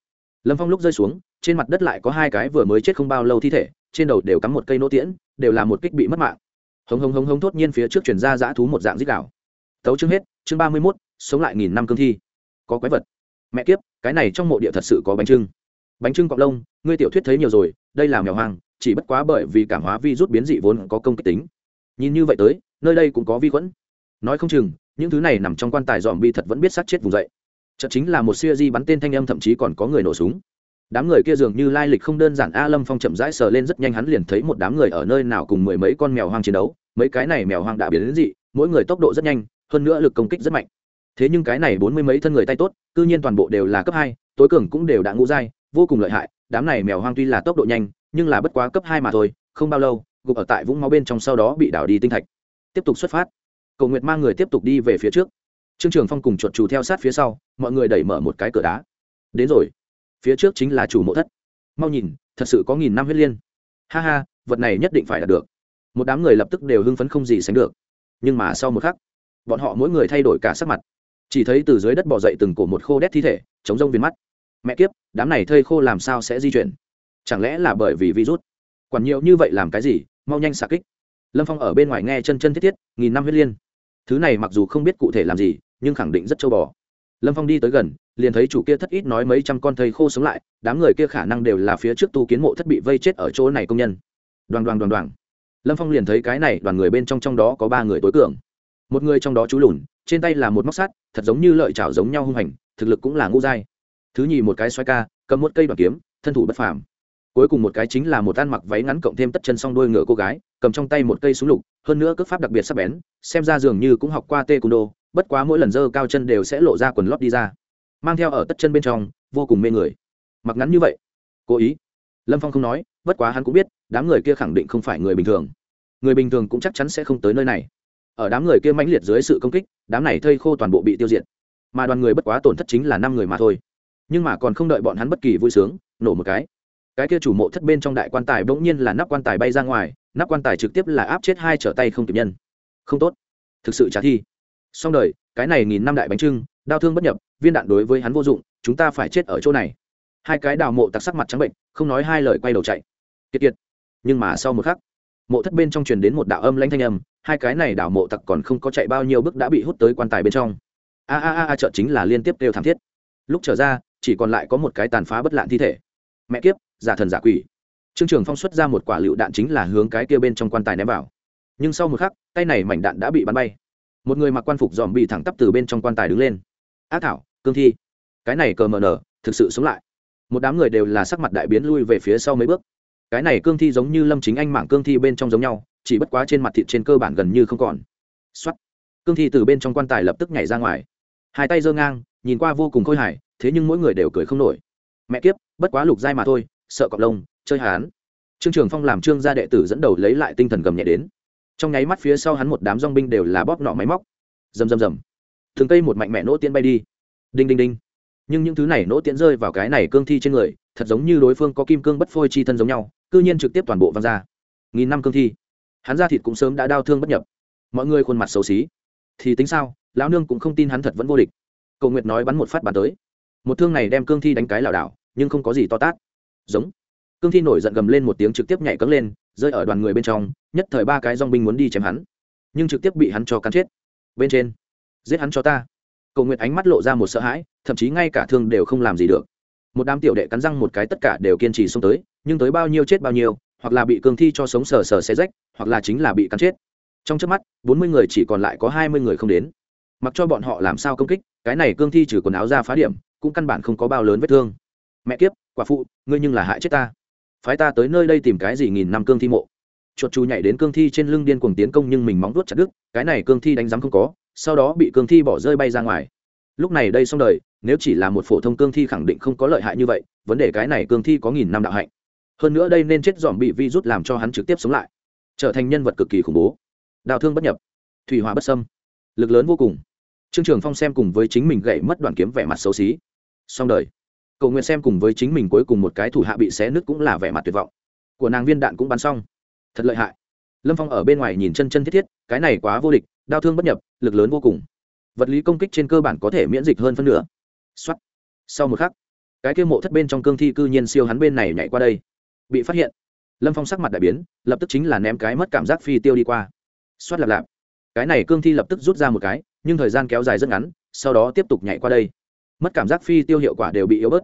Lâm phong lúc rơi xuống, trên mặt đất lại có hai cái vừa mới chết không bao lâu thi thể, trên đầu đều cắm một cây nỗ tiễn, đều là một kích bị mất mạng hống hống hống hống thốt nhiên phía trước chuyển ra dã thú một dạng dít đảo tấu chương hết, chương ba mươi mốt, sống lại nghìn năm cương thi. Có quái vật. Mẹ kiếp, cái này trong mộ địa thật sự có bánh trưng. Bánh trưng cọc lông, ngươi tiểu thuyết thấy nhiều rồi, đây là mèo hoang, chỉ bất quá bởi vì cảm hóa vi rút biến dị vốn có công kích tính. Nhìn như vậy tới, nơi đây cũng có vi khuẩn. Nói không chừng, những thứ này nằm trong quan tài dòm bi thật vẫn biết sát chết vùng dậy. Chợt chính là một siêu di bắn tên thanh âm thậm chí còn có người nổ súng đám người kia dường như lai lịch không đơn giản, a lâm phong chậm rãi sờ lên rất nhanh, hắn liền thấy một đám người ở nơi nào cùng mười mấy con mèo hoang chiến đấu. Mấy cái này mèo hoang đã biến đến dị, mỗi người tốc độ rất nhanh, hơn nữa lực công kích rất mạnh. Thế nhưng cái này bốn mươi mấy thân người tay tốt, cư nhiên toàn bộ đều là cấp hai, tối cường cũng đều đã ngũ dai vô cùng lợi hại. Đám này mèo hoang tuy là tốc độ nhanh, nhưng là bất quá cấp hai mà thôi, không bao lâu, gục ở tại vũng máu bên trong sau đó bị đảo đi tinh thạch. Tiếp tục xuất phát. Cầu nguyệt mang người tiếp tục đi về phía trước. Trương trường phong cùng chuột trù theo sát phía sau, mọi người đẩy mở một cái cửa đá. Đến rồi phía trước chính là chủ mộ thất. Mau nhìn, thật sự có nghìn năm huyết liên. Ha ha, vật này nhất định phải đạt được. Một đám người lập tức đều hưng phấn không gì sánh được. Nhưng mà sau một khắc, bọn họ mỗi người thay đổi cả sắc mặt. Chỉ thấy từ dưới đất bỏ dậy từng cổ một khô đét thi thể, chống rông viên mắt. Mẹ kiếp, đám này thây khô làm sao sẽ di chuyển? Chẳng lẽ là bởi vì virus? Quản nhiều như vậy làm cái gì, mau nhanh xạ kích. Lâm phong ở bên ngoài nghe chân chân thiết thiết, nghìn năm huyết liên. Thứ này mặc dù không biết cụ thể làm gì, nhưng khẳng định rất châu bò. Lâm phong đi tới gần liền thấy chủ kia thất ít nói mấy trăm con thầy khô sống lại, đám người kia khả năng đều là phía trước tu kiến mộ thất bị vây chết ở chỗ này công nhân. Đoàn đoàn đoàn đoàn. Lâm phong liền thấy cái này, đoàn người bên trong trong đó có ba người tối cường. Một người trong đó chú lùn, trên tay là một móc sắt, thật giống như lợi chảo giống nhau hung hành, thực lực cũng là ngũ dai thứ nhì một cái xoay ca, cầm một cây đoàn kiếm, thân thủ bất phàm. Cuối cùng một cái chính là một ăn mặc váy ngắn cộng thêm tất chân song đôi ngựa cô gái, cầm trong tay một cây súng lục, hơn nữa cước pháp đặc biệt sắc bén, xem ra dường như cũng học qua tê cung đô bất quá mỗi lần dơ cao chân đều sẽ lộ ra quần lót đi ra mang theo ở tất chân bên trong, vô cùng mê người. Mặc ngắn như vậy, cố ý. Lâm phong không nói, bất quá hắn cũng biết, đám người kia khẳng định không phải người bình thường. Người bình thường cũng chắc chắn sẽ không tới nơi này. Ở đám người kia mãnh liệt dưới sự công kích, đám này thây khô toàn bộ bị tiêu diệt. Mà đoàn người bất quá tổn thất chính là năm người mà thôi. Nhưng mà còn không đợi bọn hắn bất kỳ vui sướng, nổ một cái. Cái kia chủ mộ thất bên trong đại quan tài bỗng nhiên là nắp quan tài bay ra ngoài, nắp quan tài trực tiếp là áp chết hai trở tay không kịp nhân. Không tốt. Thực sự trả thi. Xong đời, cái này nghìn năm đại bánh trưng, đau thương bất nhập viên đạn đối với hắn vô dụng, chúng ta phải chết ở chỗ này. Hai cái đào mộ tặc sắc mặt trắng bệnh, không nói hai lời quay đầu chạy. Kiệt kiệt. Nhưng mà sau một khắc, mộ thất bên trong truyền đến một đạo âm lãnh thanh âm, hai cái này đào mộ tặc còn không có chạy bao nhiêu bước đã bị hút tới quan tài bên trong. A a a a chợ chính là liên tiếp đều thảm thiết. Lúc trở ra, chỉ còn lại có một cái tàn phá bất lạn thi thể. Mẹ kiếp, giả thần giả quỷ. Trương trường phong xuất ra một quả lựu đạn chính là hướng cái kia bên trong quan tài ném vào. Nhưng sau một khắc, tay này mảnh đạn đã bị bắn bay. Một người mặc quan phục dòm bị thẳng tắp từ bên trong quan tài đứng lên ác thảo, cương thi. Cái này cờ mờ nở, thực sự sống lại. Một đám người đều là sắc mặt đại biến lui về phía sau mấy bước. Cái này cương thi giống như lâm chính anh mảng cương thi bên trong giống nhau, chỉ bất quá trên mặt thịt trên cơ bản gần như không còn. X cương thi từ bên trong quan tài lập tức nhảy ra ngoài. Hai tay giơ ngang, nhìn qua vô cùng khôi hài, thế nhưng mỗi người đều cười không nổi. Mẹ kiếp, bất quá lục giai mà thôi, sợ cọc lông, chơi hán. Trương trường phong làm trương gia đệ tử dẫn đầu lấy lại tinh thần gầm nhẹ đến. Trong nháy mắt phía sau hắn một đám dong binh đều là bóp nọ máy móc. Rầm rầm rầm thường cây một mạnh mẽ nỗ tiễn bay đi. Đinh đinh đinh. Nhưng những thứ này nỗ tiễn rơi vào cái này cương thi trên người, thật giống như đối phương có kim cương bất phôi chi thân giống nhau, cư nhiên trực tiếp toàn bộ văng ra. Nghìn năm cương thi. Hắn ra thịt cũng sớm đã đau thương bất nhập. Mọi người khuôn mặt xấu xí. Thì tính sao, lão nương cũng không tin hắn thật vẫn vô địch. Cầu nguyệt nói bắn một phát bàn tới. Một thương này đem cương thi đánh cái lảo đảo, nhưng không có gì to tát. Giống. Cương thi nổi giận gầm lên một tiếng trực tiếp nhảy cấm lên, rơi ở đoàn người bên trong, nhất thời ba cái dong binh muốn đi chém hắn, nhưng trực tiếp bị hắn cho cắn chết. Bên trên giết hắn cho ta. Cầu nguyện ánh mắt lộ ra một sợ hãi, thậm chí ngay cả thương đều không làm gì được. Một đám tiểu đệ cắn răng một cái tất cả đều kiên trì xông tới, nhưng tới bao nhiêu chết bao nhiêu, hoặc là bị cương thi cho sống sờ sờ xe rách, hoặc là chính là bị cắn chết. Trong trước mắt, bốn mươi người chỉ còn lại có hai mươi người không đến. Mặc cho bọn họ làm sao công kích, cái này cương thi trừ quần áo ra phá điểm, cũng căn bản không có bao lớn vết thương. Mẹ kiếp, quả phụ, ngươi nhưng là hại chết ta. Phái ta tới nơi đây tìm cái gì nghìn năm cương thi mộ chuột chu nhảy đến cương thi trên lưng điên cuồng tiến công nhưng mình móng vuốt chặt đứt, cái này cương thi đánh giám không có, sau đó bị cương thi bỏ rơi bay ra ngoài. Lúc này đây xong đời, nếu chỉ là một phổ thông cương thi khẳng định không có lợi hại như vậy, vấn đề cái này cương thi có nghìn năm đạo hạnh. Hơn nữa đây nên chết dòm bị vi rút làm cho hắn trực tiếp sống lại. Trở thành nhân vật cực kỳ khủng bố. Đào thương bất nhập. Thủy hỏa bất sâm lực lớn vô cùng. Trương trường phong xem cùng với chính mình gãy mất đoạn kiếm vẻ mặt xấu xí. Xong đời. Cầu nguyện xem cùng với chính mình cuối cùng một cái thủ hạ bị xé nứt cũng là vẻ mặt tuyệt vọng. Của nàng viên đạn cũng bắn xong thật lợi hại. Lâm phong ở bên ngoài nhìn chân chân thiết thiết, cái này quá vô địch, đau thương bất nhập, lực lớn vô cùng. Vật lý công kích trên cơ bản có thể miễn dịch hơn phân nửa. Xuất sau một khắc, cái kia mộ thất bên trong cương thi cư nhiên siêu hắn bên này nhảy qua đây. Bị phát hiện. Lâm phong sắc mặt đại biến, lập tức chính là ném cái mất cảm giác phi tiêu đi qua. Xoát lạp lạp. Cái này cương thi lập tức rút ra một cái, nhưng thời gian kéo dài rất ngắn, sau đó tiếp tục nhảy qua đây. Mất cảm giác phi tiêu hiệu quả đều bị yếu bớt.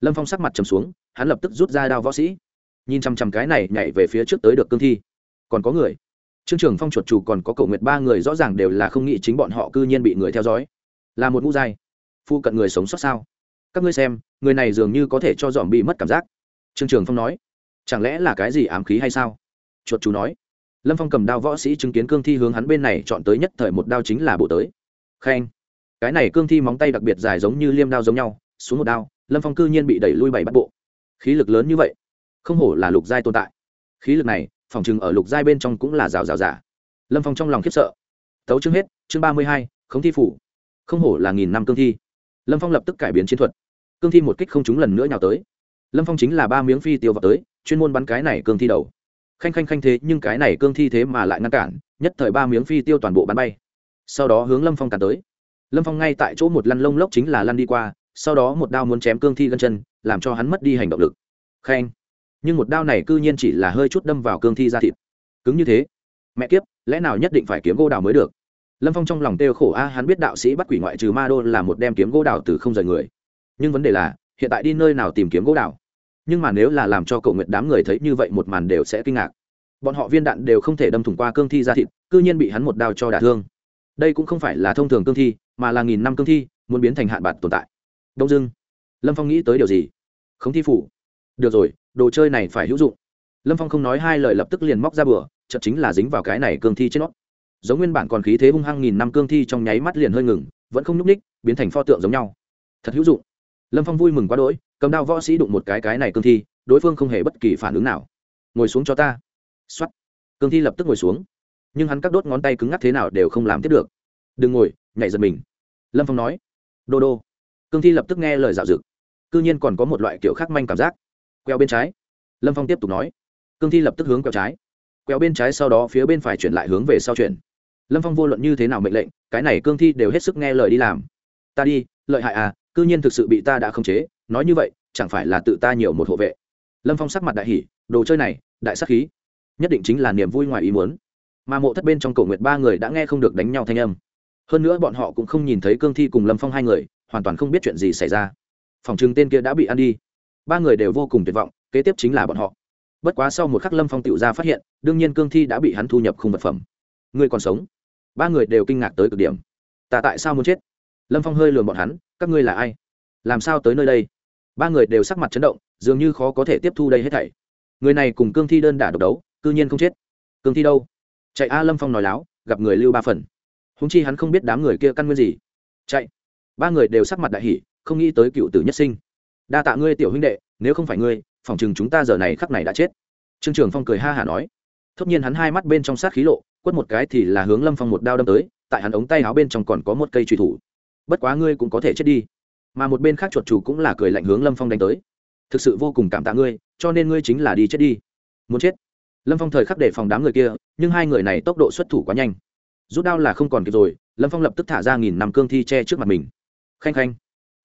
Lâm phong sắc mặt trầm xuống, hắn lập tức rút ra đao võ sĩ nhìn chằm chằm cái này nhảy về phía trước tới được cương thi. Còn có người. Trương trường phong chuột chủ còn có cầu nguyệt ba người rõ ràng đều là không nghĩ chính bọn họ cư nhiên bị người theo dõi. Là một ngũ giai phu cận người sống sót sao? Các ngươi xem, người này dường như có thể cho dòm bị mất cảm giác. Trương trường phong nói. Chẳng lẽ là cái gì ám khí hay sao? Chuột chủ nói. Lâm phong cầm đao võ sĩ chứng kiến cương thi hướng hắn bên này chọn tới nhất thời một đao chính là bộ tới. Khen. Cái này cương thi móng tay đặc biệt dài giống như liêm đao giống nhau, xuống một đao, lâm phong cư nhiên bị đẩy lui bảy bắt bộ. Khí lực lớn như vậy không hổ là lục giai tồn tại. Khí lực này, phòng chừng ở lục giai bên trong cũng là rào rào giả. Lâm phong trong lòng khiếp sợ. Tấu chương hết, chương ba mươi hai, khống thi phủ. Không hổ là nghìn năm cương thi. Lâm phong lập tức cải biến chiến thuật. Cương thi một kích không trúng lần nữa nhào tới. Lâm phong chính là ba miếng phi tiêu vào tới, chuyên môn bắn cái này cương thi đầu. Khanh khanh khanh thế, nhưng cái này cương thi thế mà lại ngăn cản, nhất thời ba miếng phi tiêu toàn bộ bắn bay. Sau đó hướng lâm phong cản tới. Lâm phong ngay tại chỗ một lăn lông lốc chính là lăn đi qua, sau đó một đao muốn chém cương thi gân chân, làm cho hắn mất đi hành động lực. Khanh nhưng một đao này cư nhiên chỉ là hơi chút đâm vào cương thi ra thịt. Cứng như thế, mẹ kiếp, lẽ nào nhất định phải kiếm gỗ đào mới được? Lâm phong trong lòng têu khổ, a, hắn biết đạo sĩ bắt quỷ ngoại trừ ma đô là một đem kiếm gỗ đào từ không rời người. Nhưng vấn đề là, hiện tại đi nơi nào tìm kiếm gỗ đào? Nhưng mà nếu là làm cho cậu nguyện đám người thấy như vậy một màn đều sẽ kinh ngạc. Bọn họ viên đạn đều không thể đâm thủng qua cương thi ra thịt, cư nhiên bị hắn một đao cho đả thương. Đây cũng không phải là thông thường cương thi, mà là nghìn năm cương thi, muốn biến thành hạn bạc tồn tại. Đông dưng lâm phong nghĩ tới điều gì? Không thi phủ được rồi, đồ chơi này phải hữu dụng. Lâm phong không nói hai lời lập tức liền móc ra bừa chật chính là dính vào cái này cương thi trên nó. Giống nguyên bản còn khí thế hung hăng nghìn năm cương thi trong nháy mắt liền hơi ngừng, vẫn không nhúc ních biến thành pho tượng giống nhau. Thật hữu dụng. Lâm phong vui mừng quá đỗi, cầm đao võ sĩ đụng một cái cái này cương thi, đối phương không hề bất kỳ phản ứng nào. Ngồi xuống cho ta. X o á t cương thi lập tức ngồi xuống. Nhưng hắn các đốt ngón tay cứng ngắc thế nào đều không làm tiếp được. Đừng ngồi, nhảy giật mình. Lâm phong nói. Đô đô. Cương thi lập tức nghe lời dạo dực. C ư nhiên còn có một loại kiểu khác manh cảm giác queo bên trái. Lâm phong tiếp tục nói. Cương thi lập tức hướng quẹo trái. Quẹo bên trái sau đó phía bên phải chuyển lại hướng về sau chuyển. Lâm phong vô luận như thế nào mệnh lệnh, cái này cương thi đều hết sức nghe lời đi làm. Ta đi, lợi hại à c ư nhiên thực sự bị ta đã khống chế, nói như vậy, chẳng phải là tự ta nhiều một hộ vệ? Lâm phong sắc mặt đại hỷ đồ chơi này, đại sắc khí, nhất định chính là niềm vui ngoài ý muốn. Mà mộ thất bên trong cổ nguyệt ba người đã nghe không được đánh nhau thanh âm. Hơn nữa bọn họ cũng không nhìn thấy cương thi cùng lâm phong hai người, hoàn toàn không biết chuyện gì xảy ra. Phòng chừng tên kia đã bị ăn đi ba người đều vô cùng tuyệt vọng, kế tiếp chính là bọn họ. Bất quá sau một khắc lâm phong tựu ra phát hiện, đương nhiên cương thi đã bị hắn thu nhập khung vật phẩm. Người còn sống? Ba người đều kinh ngạc tới cực điểm. Ta tại sao muốn chết? Lâm phong hơi lường bọn hắn, các ngươi là ai? Làm sao tới nơi đây? Ba người đều sắc mặt chấn động, dường như khó có thể tiếp thu đây hết thảy. Người này cùng cương thi đơn đả độc đấu, cư nhiên không chết. Cương thi đâu? Chạy a lâm phong nói láo, gặp người lưu ba phần. Húng chi hắn không biết đám người kia căn nguyên gì. Chạy. Ba người đều sắc mặt đại hỷ không nghĩ tới cựu tử nhất sinh đa tạ ngươi tiểu huynh đệ, nếu không phải ngươi phòng chừng chúng ta giờ này khắc này đã chết. Trương trường phong cười ha hả nói. Thốt nhiên hắn hai mắt bên trong sát khí lộ, quất một cái thì là hướng lâm phong một đao đâm tới, tại hắn ống tay áo bên trong còn có một cây truy thủ. Bất quá ngươi cũng có thể chết đi. Mà một bên khác chuột chủ cũng là cười lạnh hướng lâm phong đánh tới. Thực sự vô cùng cảm tạ ngươi, cho nên ngươi chính là đi chết đi. Muốn chết? Lâm phong thời khắc để phòng đám người kia, nhưng hai người này tốc độ xuất thủ quá nhanh. Rút đao là không còn kịp rồi, lâm phong lập tức thả ra nghìn năm cương thi che trước mặt mình. Khanh khanh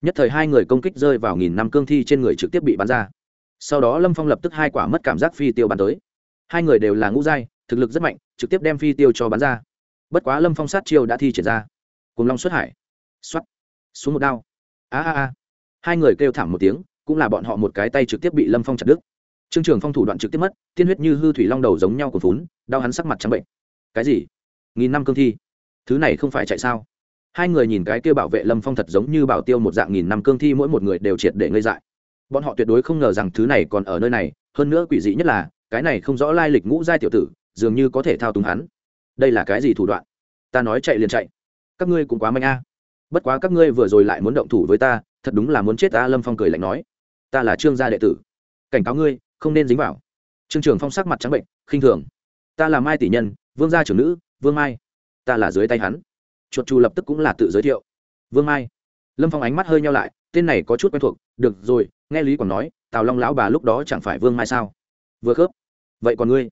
nhất thời hai người công kích rơi vào nghìn năm cương thi trên người trực tiếp bị bắn ra. Sau đó lâm phong lập tức hai quả mất cảm giác phi tiêu bắn tới. Hai người đều là ngũ giai, thực lực rất mạnh, trực tiếp đem phi tiêu cho bắn ra. Bất quá lâm phong sát chiêu đã thi triển ra. Cùng long xuất hải. X o á t xuống một đao. A a a. Hai người kêu thảm một tiếng, cũng là bọn họ một cái tay trực tiếp bị lâm phong chặt đứt. Trương trường phong thủ đoạn trực tiếp mất, tiên huyết như hư thủy long đầu giống nhau của phún đau hắn sắc mặt trắng bệnh. Cái gì? Nghìn năm cương thi. Thứ này không phải chạy sao? Hai người nhìn cái kia bảo vệ lâm phong thật giống như bảo tiêu một dạng nghìn năm cương thi mỗi một người đều triệt để ngây dại. Bọn họ tuyệt đối không ngờ rằng thứ này còn ở nơi này, hơn nữa quỷ dị nhất là, cái này không rõ lai lịch ngũ giai tiểu tử, dường như có thể thao túng hắn. Đây là cái gì thủ đoạn? Ta nói chạy liền chạy. Các ngươi cũng quá mạnh a. Bất quá các ngươi vừa rồi lại muốn động thủ với ta, thật đúng là muốn chết ta, lâm phong cười lạnh nói. Ta là trương gia đệ tử. Cảnh cáo ngươi, không nên dính vào. Trương trường phong sắc mặt trắng bệnh, khinh thường. Ta là mai tỷ nhân, vương gia trưởng nữ, vương mai. Ta là dưới tay hắn chuột chu lập tức cũng là tự giới thiệu. Vương mai. Lâm phong ánh mắt hơi nhau lại, tên này có chút quen thuộc, được rồi, nghe lý còn nói, tào long lão bà lúc đó chẳng phải vương mai sao? Vừa khớp. Vậy còn ngươi?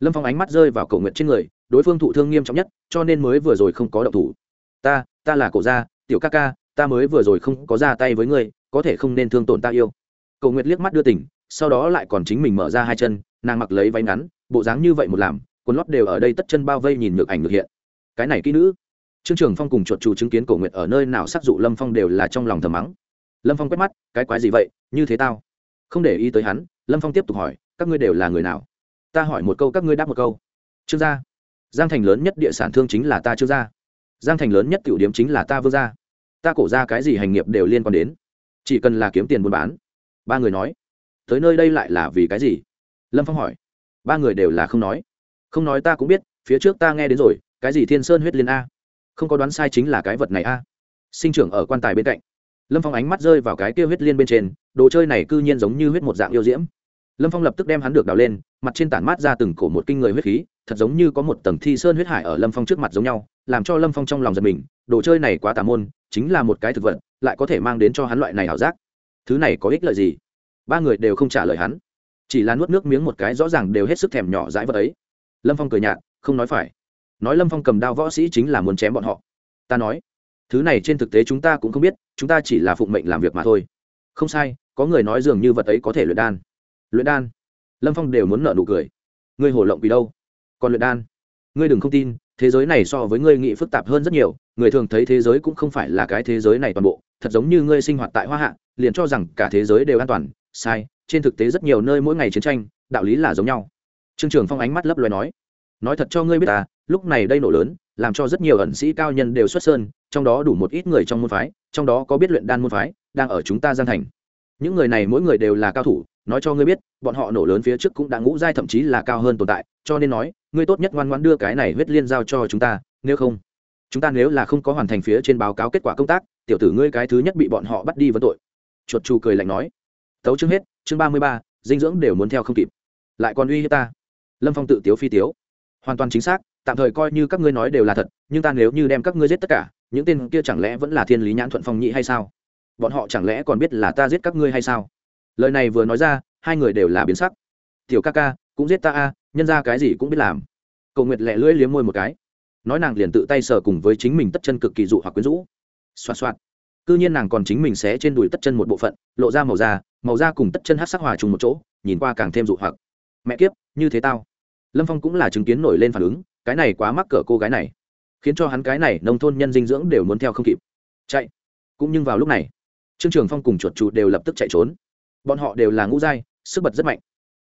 Lâm phong ánh mắt rơi vào cầu nguyện trên người, đối phương thụ thương nghiêm trọng nhất, cho nên mới vừa rồi không có động thủ. Ta ta là cổ gia, tiểu ca ca, ta mới vừa rồi không có ra tay với ngươi, có thể không nên thương tổn ta yêu. Cầu nguyện liếc mắt đưa tỉnh, sau đó lại còn chính mình mở ra hai chân, nàng mặc lấy váy ngắn, bộ dáng như vậy một làm, quần lót đều ở đây tất chân bao vây nhìn ngược ảnh ngược hiện. Cái này kỹ nữ trương trường phong cùng chuột chủ chứng kiến cổ nguyệt ở nơi nào sắc dụ lâm phong đều là trong lòng thầm mắng. Lâm phong quét mắt, cái quái gì vậy, như thế tao? Không để ý tới hắn, lâm phong tiếp tục hỏi, các ngươi đều là người nào? Ta hỏi một câu, các ngươi đáp một câu. Trương gia. Giang thành lớn nhất địa sản thương chính là ta trương gia. Giang thành lớn nhất tiểu điểm chính là ta vương gia. Ta cổ ra cái gì hành nghiệp đều liên quan đến. Chỉ cần là kiếm tiền buôn bán. Ba người nói. Tới nơi đây lại là vì cái gì? Lâm phong hỏi. Ba người đều là không nói. Không nói ta cũng biết, phía trước ta nghe đến rồi, cái gì thiên sơn huyết liên a? Không có đoán sai chính là cái vật này a. Sinh trưởng ở quan tài bên cạnh. Lâm phong ánh mắt rơi vào cái kia huyết liên bên trên, đồ chơi này c ư nhiên giống như huyết một dạng yêu diễm. Lâm phong lập tức đem hắn được đào lên, mặt trên tản mát ra từng cổ một kinh người huyết khí, thật giống như có một tầng thi sơn huyết hải ở lâm phong trước mặt giống nhau, làm cho lâm phong trong lòng giật mình, đồ chơi này quá tà môn, chính là một cái thực vật, lại có thể mang đến cho hắn loại này ảo giác. Thứ này có ích lợi gì? Ba người đều không trả lời hắn. Chỉ là nuốt nước miếng một cái rõ ràng đều hết sức thèm nhỏ dãi vật ấy. Lâm phong cười nhạt, không nói phải nói lâm phong cầm đao võ sĩ chính là muốn chém bọn họ. Ta nói, thứ này trên thực tế chúng ta cũng không biết, chúng ta chỉ là phụng mệnh làm việc mà thôi. Không sai, có người nói dường như vật ấy có thể luyện đan. Luyện đan? Lâm phong đều muốn nợ nụ cười. Ngươi hổ lộng vì đâu? Còn luyện đan? Ngươi đừng không tin, thế giới này so với ngươi nghĩ phức tạp hơn rất nhiều, người thường thấy thế giới cũng không phải là cái thế giới này toàn bộ, thật giống như ngươi sinh hoạt tại hoa hạ, liền cho rằng cả thế giới đều an toàn. Sai, trên thực tế rất nhiều nơi mỗi ngày chiến tranh, đạo lý là giống nhau. Trương trường phong ánh mắt lấp loài nói nói thật cho ngươi biết ta, lúc này đây nổ lớn, làm cho rất nhiều ẩn sĩ cao nhân đều xuất sơn, trong đó đủ một ít người trong môn phái, trong đó có biết luyện đan môn phái, đang ở chúng ta gian thành. Những người này mỗi người đều là cao thủ, nói cho ngươi biết, bọn họ nổ lớn phía trước cũng đã ngũ giai thậm chí là cao hơn tồn tại, cho nên nói, ngươi tốt nhất ngoan ngoan đưa cái này huyết liên giao cho chúng ta, nếu không, chúng ta nếu là không có hoàn thành phía trên báo cáo kết quả công tác, tiểu tử ngươi cái thứ nhất bị bọn họ bắt đi vấn tội. Chuột chu cười lạnh nói. Tấu chương hết, chương ba mươi ba, dinh dưỡng đều muốn theo không kịp. Lại còn uy hiếp ta. Lâm phong tự tiếu phi tiếu hoàn toàn chính xác, tạm thời coi như các ngươi nói đều là thật, nhưng ta nếu như đem các ngươi giết tất cả, những tên kia chẳng lẽ vẫn là thiên lý nhãn thuận phong nhị hay sao? Bọn họ chẳng lẽ còn biết là ta giết các ngươi hay sao? Lời này vừa nói ra, hai người đều là biến sắc. Tiểu ca ca, cũng giết ta a, nhân ra cái gì cũng biết làm. Cầu nguyệt lẹ lưỡi liếm môi một cái. Nói nàng liền tự tay sờ cùng với chính mình tất chân cực kỳ dụ hoặc quyến rũ. Xoa xoa cư nhiên nàng còn chính mình xé trên đùi tất chân một bộ phận, lộ ra màu da màu da cùng tất chân hát sắc hòa trùng một chỗ, nhìn qua càng thêm dụ hoặc. Mẹ kiếp, như thế tao lâm phong cũng là chứng kiến nổi lên phản ứng, cái này quá mắc cỡ cô gái này, khiến cho hắn cái này nông thôn nhân dinh dưỡng đều muốn theo không kịp. Chạy. Cũng nhưng vào lúc này, trương trường phong cùng chuột chuột đều lập tức chạy trốn. Bọn họ đều là ngũ giai, sức bật rất mạnh.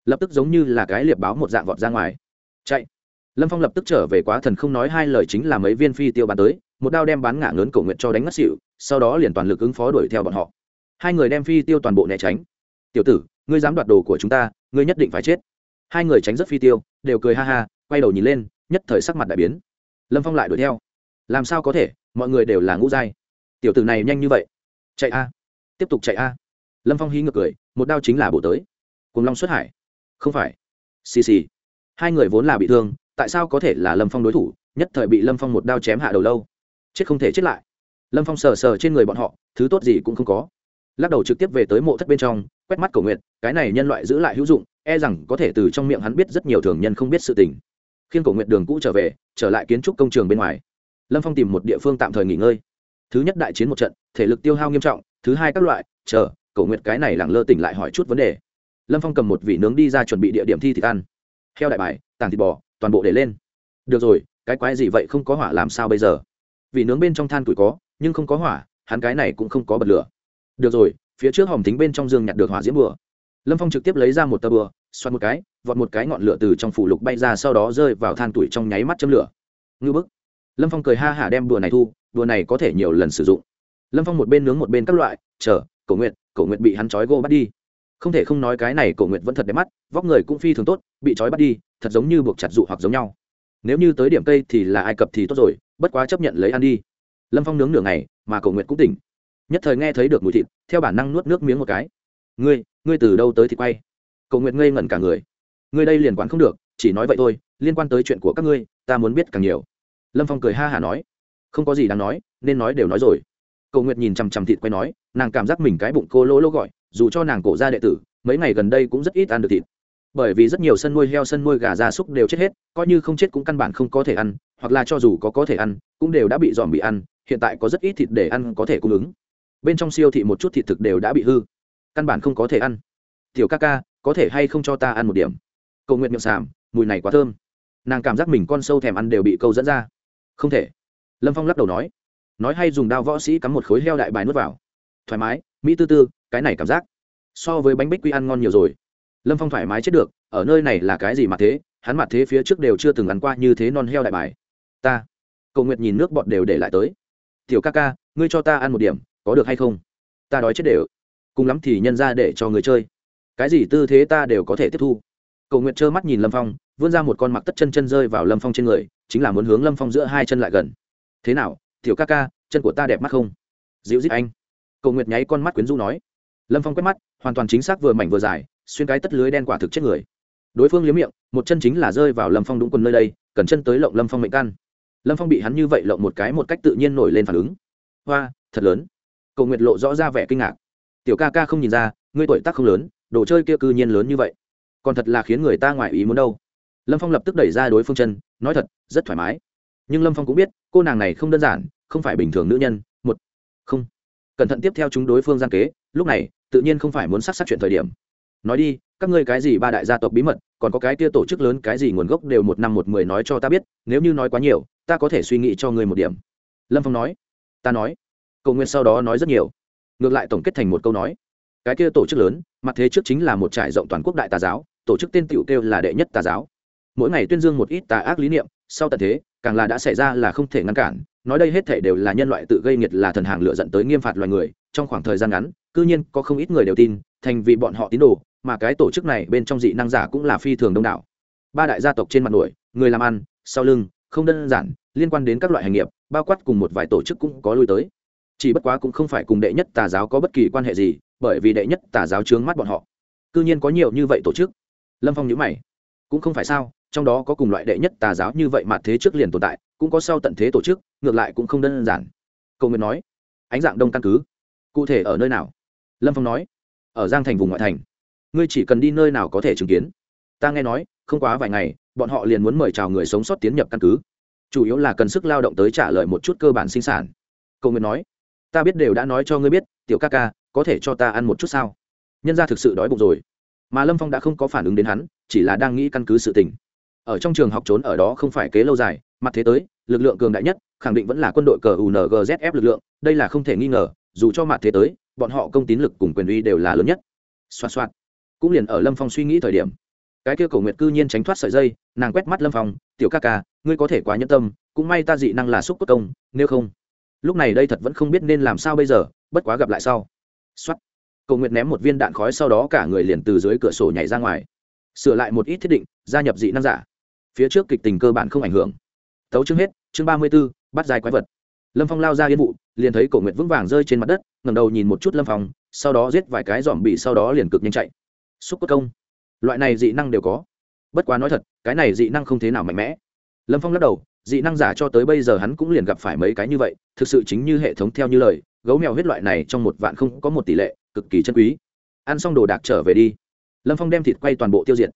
Lập tức giống như là cái liệp báo một dạng vọt ra ngoài. Chạy. Lâm phong lập tức trở về quá thần không nói hai lời chính là mấy viên phi tiêu bắn tới, một đao đem bán ngã lớn cầu nguyện cho đánh ngất xịu sau đó liền toàn lực ứng phó đuổi theo bọn họ. Hai người đem phi tiêu toàn bộ né tránh. Tiểu tử, ngươi dám đoạt đồ của chúng ta, ngươi nhất định phải chết hai người tránh rất phi tiêu, đều cười ha ha, quay đầu nhìn lên, nhất thời sắc mặt đại biến. Lâm phong lại đuổi theo. Làm sao có thể, mọi người đều là ngũ giai. Tiểu tử này nhanh như vậy. Chạy a. Tiếp tục chạy a. Lâm phong hí ngược cười, một đao chính là bổ tới. Cùng long xuất hải. Không phải. Xì xì. Hai người vốn là bị thương, tại sao có thể là lâm phong đối thủ, nhất thời bị lâm phong một đao chém hạ đầu lâu. Chết không thể chết lại. Lâm phong sờ sờ trên người bọn họ, thứ tốt gì cũng không có. Lắc đầu trực tiếp về tới mộ thất bên trong, quét mắt cầu nguyện cái này nhân loại giữ lại hữu dụng e rằng có thể từ trong miệng hắn biết rất nhiều thường nhân không biết sự tình. Khiên cổ nguyện đường cũ trở về, trở lại kiến trúc công trường bên ngoài. Lâm phong tìm một địa phương tạm thời nghỉ ngơi. Thứ nhất đại chiến một trận, thể lực tiêu hao nghiêm trọng, thứ hai các loại, chờ, Cổ nguyện cái này lẳng lơ tỉnh lại hỏi chút vấn đề. Lâm phong cầm một vị nướng đi ra chuẩn bị địa điểm thi thịt ăn. Heo đại bài tàng thịt bò, toàn bộ để lên. Được rồi, cái quái gì vậy không có hỏa làm sao bây giờ? Vì nướng bên trong than tuổi có, nhưng không có hỏa, hắn cái này cũng không có bật lửa. Được rồi, phía trước hòm tính bên trong giường nhặt được hỏa diễm bừa lâm phong trực tiếp lấy ra một tờ bừa xoắn một cái, vọt một cái ngọn lửa từ trong phủ lục bay ra, sau đó rơi vào than tuổi trong nháy mắt châm lửa. Ngư bức. Lâm phong cười ha hả đem đùa này thu đùa này có thể nhiều lần sử dụng. Lâm phong một bên nướng một bên các loại, chờ, cổ nguyện cổ nguyện bị hắn trói gô bắt đi. Không thể không nói cái này cổ nguyện vẫn thật đẹp mắt, vóc người cũng phi thường tốt, bị trói bắt đi, thật giống như buộc chặt dụ hoặc giống nhau. Nếu như tới điểm cây thì là ai cập thì tốt rồi, bất quá chấp nhận lấy ăn đi. Lâm phong nướng nửa ngày, mà cổ nguyện cũng tỉnh. Nhất thời nghe thấy được mùi thịt, theo bản năng nuốt nước miếng một cái. Ngươi ngươi từ đâu tới thì quay? Cầu nguyện ngây ngẩn cả người. Ngươi đây liền quản không được, chỉ nói vậy thôi, liên quan tới chuyện của các ngươi, ta muốn biết càng nhiều. Lâm phong cười ha hả nói. Không có gì đáng nói, nên nói đều nói rồi. Cầu nguyệt nhìn chằm chằm thịt quay nói, nàng cảm giác mình cái bụng cô lỗ lỗ gọi, dù cho nàng cổ ra đệ tử, mấy ngày gần đây cũng rất ít ăn được thịt. Bởi vì rất nhiều sân nuôi heo, sân nuôi gà, gia súc đều chết hết, coi như không chết cũng căn bản không có thể ăn, hoặc là cho dù có có thể ăn, cũng đều đã bị dòm bị ăn, hiện tại có rất ít thịt để ăn có thể cung ứng. Bên trong siêu thị một chút thịt thực đều đã bị hư, căn bản không có thể ăn. Tiểu ca ca có thể hay không cho ta ăn một điểm? Cầu nguyện miệng sàm, mùi này quá thơm. Nàng cảm giác mình con sâu thèm ăn đều bị câu dẫn ra. Không thể. Lâm phong lắc đầu nói. Nói hay dùng đao võ sĩ cắm một khối heo đại bài nuốt vào. Thoải mái, mỹ tư tư, cái này cảm giác. So với bánh bích quy ăn ngon nhiều rồi. Lâm phong thoải mái chết được, ở nơi này là cái gì mà thế? Hắn mặt thế phía trước đều chưa từng ăn qua như thế non heo đại bài. Ta. Cầu nguyện nhìn nước bọt đều để lại tới. Tiểu ca ca, ngươi cho ta ăn một điểm, có được hay không? Ta đói chết đều. Cùng lắm thì nhân ra để cho người chơi cái gì tư thế ta đều có thể tiếp thu. Cầu nguyện trơ mắt nhìn lâm phong, vươn ra một con mặc tất chân chân rơi vào lâm phong trên người, chính là muốn hướng lâm phong giữa hai chân lại gần. Thế nào, tiểu ca ca, chân của ta đẹp mắt không? Dịu dít anh. Cầu nguyệt nháy con mắt quyến rũ nói. Lâm phong quét mắt, hoàn toàn chính xác vừa mảnh vừa dài, xuyên cái tất lưới đen quả thực chết người. Đối phương liếm miệng, một chân chính là rơi vào lâm phong đúng quần nơi đây, cần chân tới lộng lâm phong mệnh căn. Lâm phong bị hắn như vậy lộng một cái một cách tự nhiên nổi lên phản ứng. Hoa, thật lớn. Cầu nguyệt lộ rõ ra vẻ kinh ngạc. Tiểu ca ca không nhìn ra, ngươi tuổi tác không lớn đồ chơi kia cư nhiên lớn như vậy. Còn thật là khiến người ta ngoài ý muốn đâu. Lâm phong lập tức đẩy ra đối phương chân, nói thật, rất thoải mái. Nhưng lâm phong cũng biết, cô nàng này không đơn giản, không phải bình thường nữ nhân, một, không. Cẩn thận tiếp theo chúng đối phương gian kế, lúc này, tự nhiên không phải muốn sát sát chuyện thời điểm. Nói đi, các ngươi cái gì ba đại gia tộc bí mật, còn có cái kia tổ chức lớn cái gì nguồn gốc đều một năm một mười nói cho ta biết, nếu như nói quá nhiều, ta có thể suy nghĩ cho ngươi một điểm. Lâm phong nói. Ta nói. Cầu nguyện sau đó nói rất nhiều. Ngược lại tổng kết thành một câu nói cái kia tổ chức lớn, mặt thế trước chính là một trại rộng toàn quốc đại tà giáo, tổ chức tên tiểu kêu là đệ nhất tà giáo. Mỗi ngày tuyên dương một ít tà ác lý niệm, sau tận thế, càng là đã xảy ra là không thể ngăn cản, nói đây hết thể đều là nhân loại tự gây nghiệt là thần hàng lựa dẫn tới nghiêm phạt loài người, trong khoảng thời gian ngắn, cư nhiên có không ít người đều tin, thành vì bọn họ tín đồ, mà cái tổ chức này bên trong dị năng giả cũng là phi thường đông đảo. Ba đại gia tộc trên mặt nổi, người làm ăn, sau lưng, không đơn giản, liên quan đến các loại hành nghiệp, bao quát cùng một vài tổ chức cũng có lui tới. Chỉ bất quá cũng không phải cùng đệ nhất tà giáo có bất kỳ quan hệ gì bởi vì đệ nhất tà giáo trướng mắt bọn họ. Cư nhiên có nhiều như vậy tổ chức. Lâm phong nhữ mày. Cũng không phải sao, trong đó có cùng loại đệ nhất tà giáo như vậy mà thế trước liền tồn tại, cũng có sau tận thế tổ chức, ngược lại cũng không đơn giản. Cầu nguyện nói, ánh dạng đông căn cứ, cụ thể ở nơi nào? Lâm phong nói, ở giang thành vùng ngoại thành. Ngươi chỉ cần đi nơi nào có thể chứng kiến. Ta nghe nói, không quá vài ngày, bọn họ liền muốn mời chào người sống sót tiến nhập căn cứ. Chủ yếu là cần sức lao động tới trả lời một chút cơ bản sinh sản. Cầu nguyện nói, ta biết đều đã nói cho ngươi biết, tiểu ca ca có thể cho ta ăn một chút sao? Nhân ra thực sự đói bụng rồi. Mà lâm phong đã không có phản ứng đến hắn, chỉ là đang nghĩ căn cứ sự tình. Ở trong trường học trốn ở đó không phải kế lâu dài, mặt thế tới, lực lượng cường đại nhất, khẳng định vẫn là quân đội cờ ungzf lực lượng, đây là không thể nghi ngờ, dù cho mặt thế tới, bọn họ công tín lực cùng quyền uy đều là lớn nhất. Xoa xoa cũng liền ở lâm phong suy nghĩ thời điểm, cái kia cầu nguyệt cư nhiên tránh thoát sợi dây, nàng quét mắt lâm phong, tiểu ca ca, ngươi có thể quá nhẫn tâm, cũng may ta dị năng là xúc cốt công, nếu không. Lúc này đây thật vẫn không biết nên làm sao bây giờ, bất quá gặp lại sau. Soát. cầu nguyệt ném một viên đạn khói sau đó cả người liền từ dưới cửa sổ nhảy ra ngoài. Sửa lại một ít thiết định, gia nhập dị năng giả. Phía trước kịch tình cơ bản không ảnh hưởng. Tấu chương hết, chương ba mươi b ố bắt dài quái vật. Lâm phong lao ra yên vụ, liền thấy cổ nguyệt vững vàng rơi trên mặt đất, ngẩng đầu nhìn một chút lâm phong, sau đó giết vài cái dòm bị sau đó liền cực nhanh chạy. Xúc cốt công. Loại này dị năng đều có. Bất quá nói thật, cái này dị năng không thế nào mạnh mẽ. Lâm phong lắc đầu, dị năng giả cho tới bây giờ hắn cũng liền gặp phải mấy cái như vậy, thực sự chính như hệ thống theo như lời gấu mèo huyết loại này trong một vạn không có một tỷ lệ, cực kỳ chân quý. Ăn xong đồ đạc trở về đi. Lâm phong đem thịt quay toàn bộ tiêu diệt.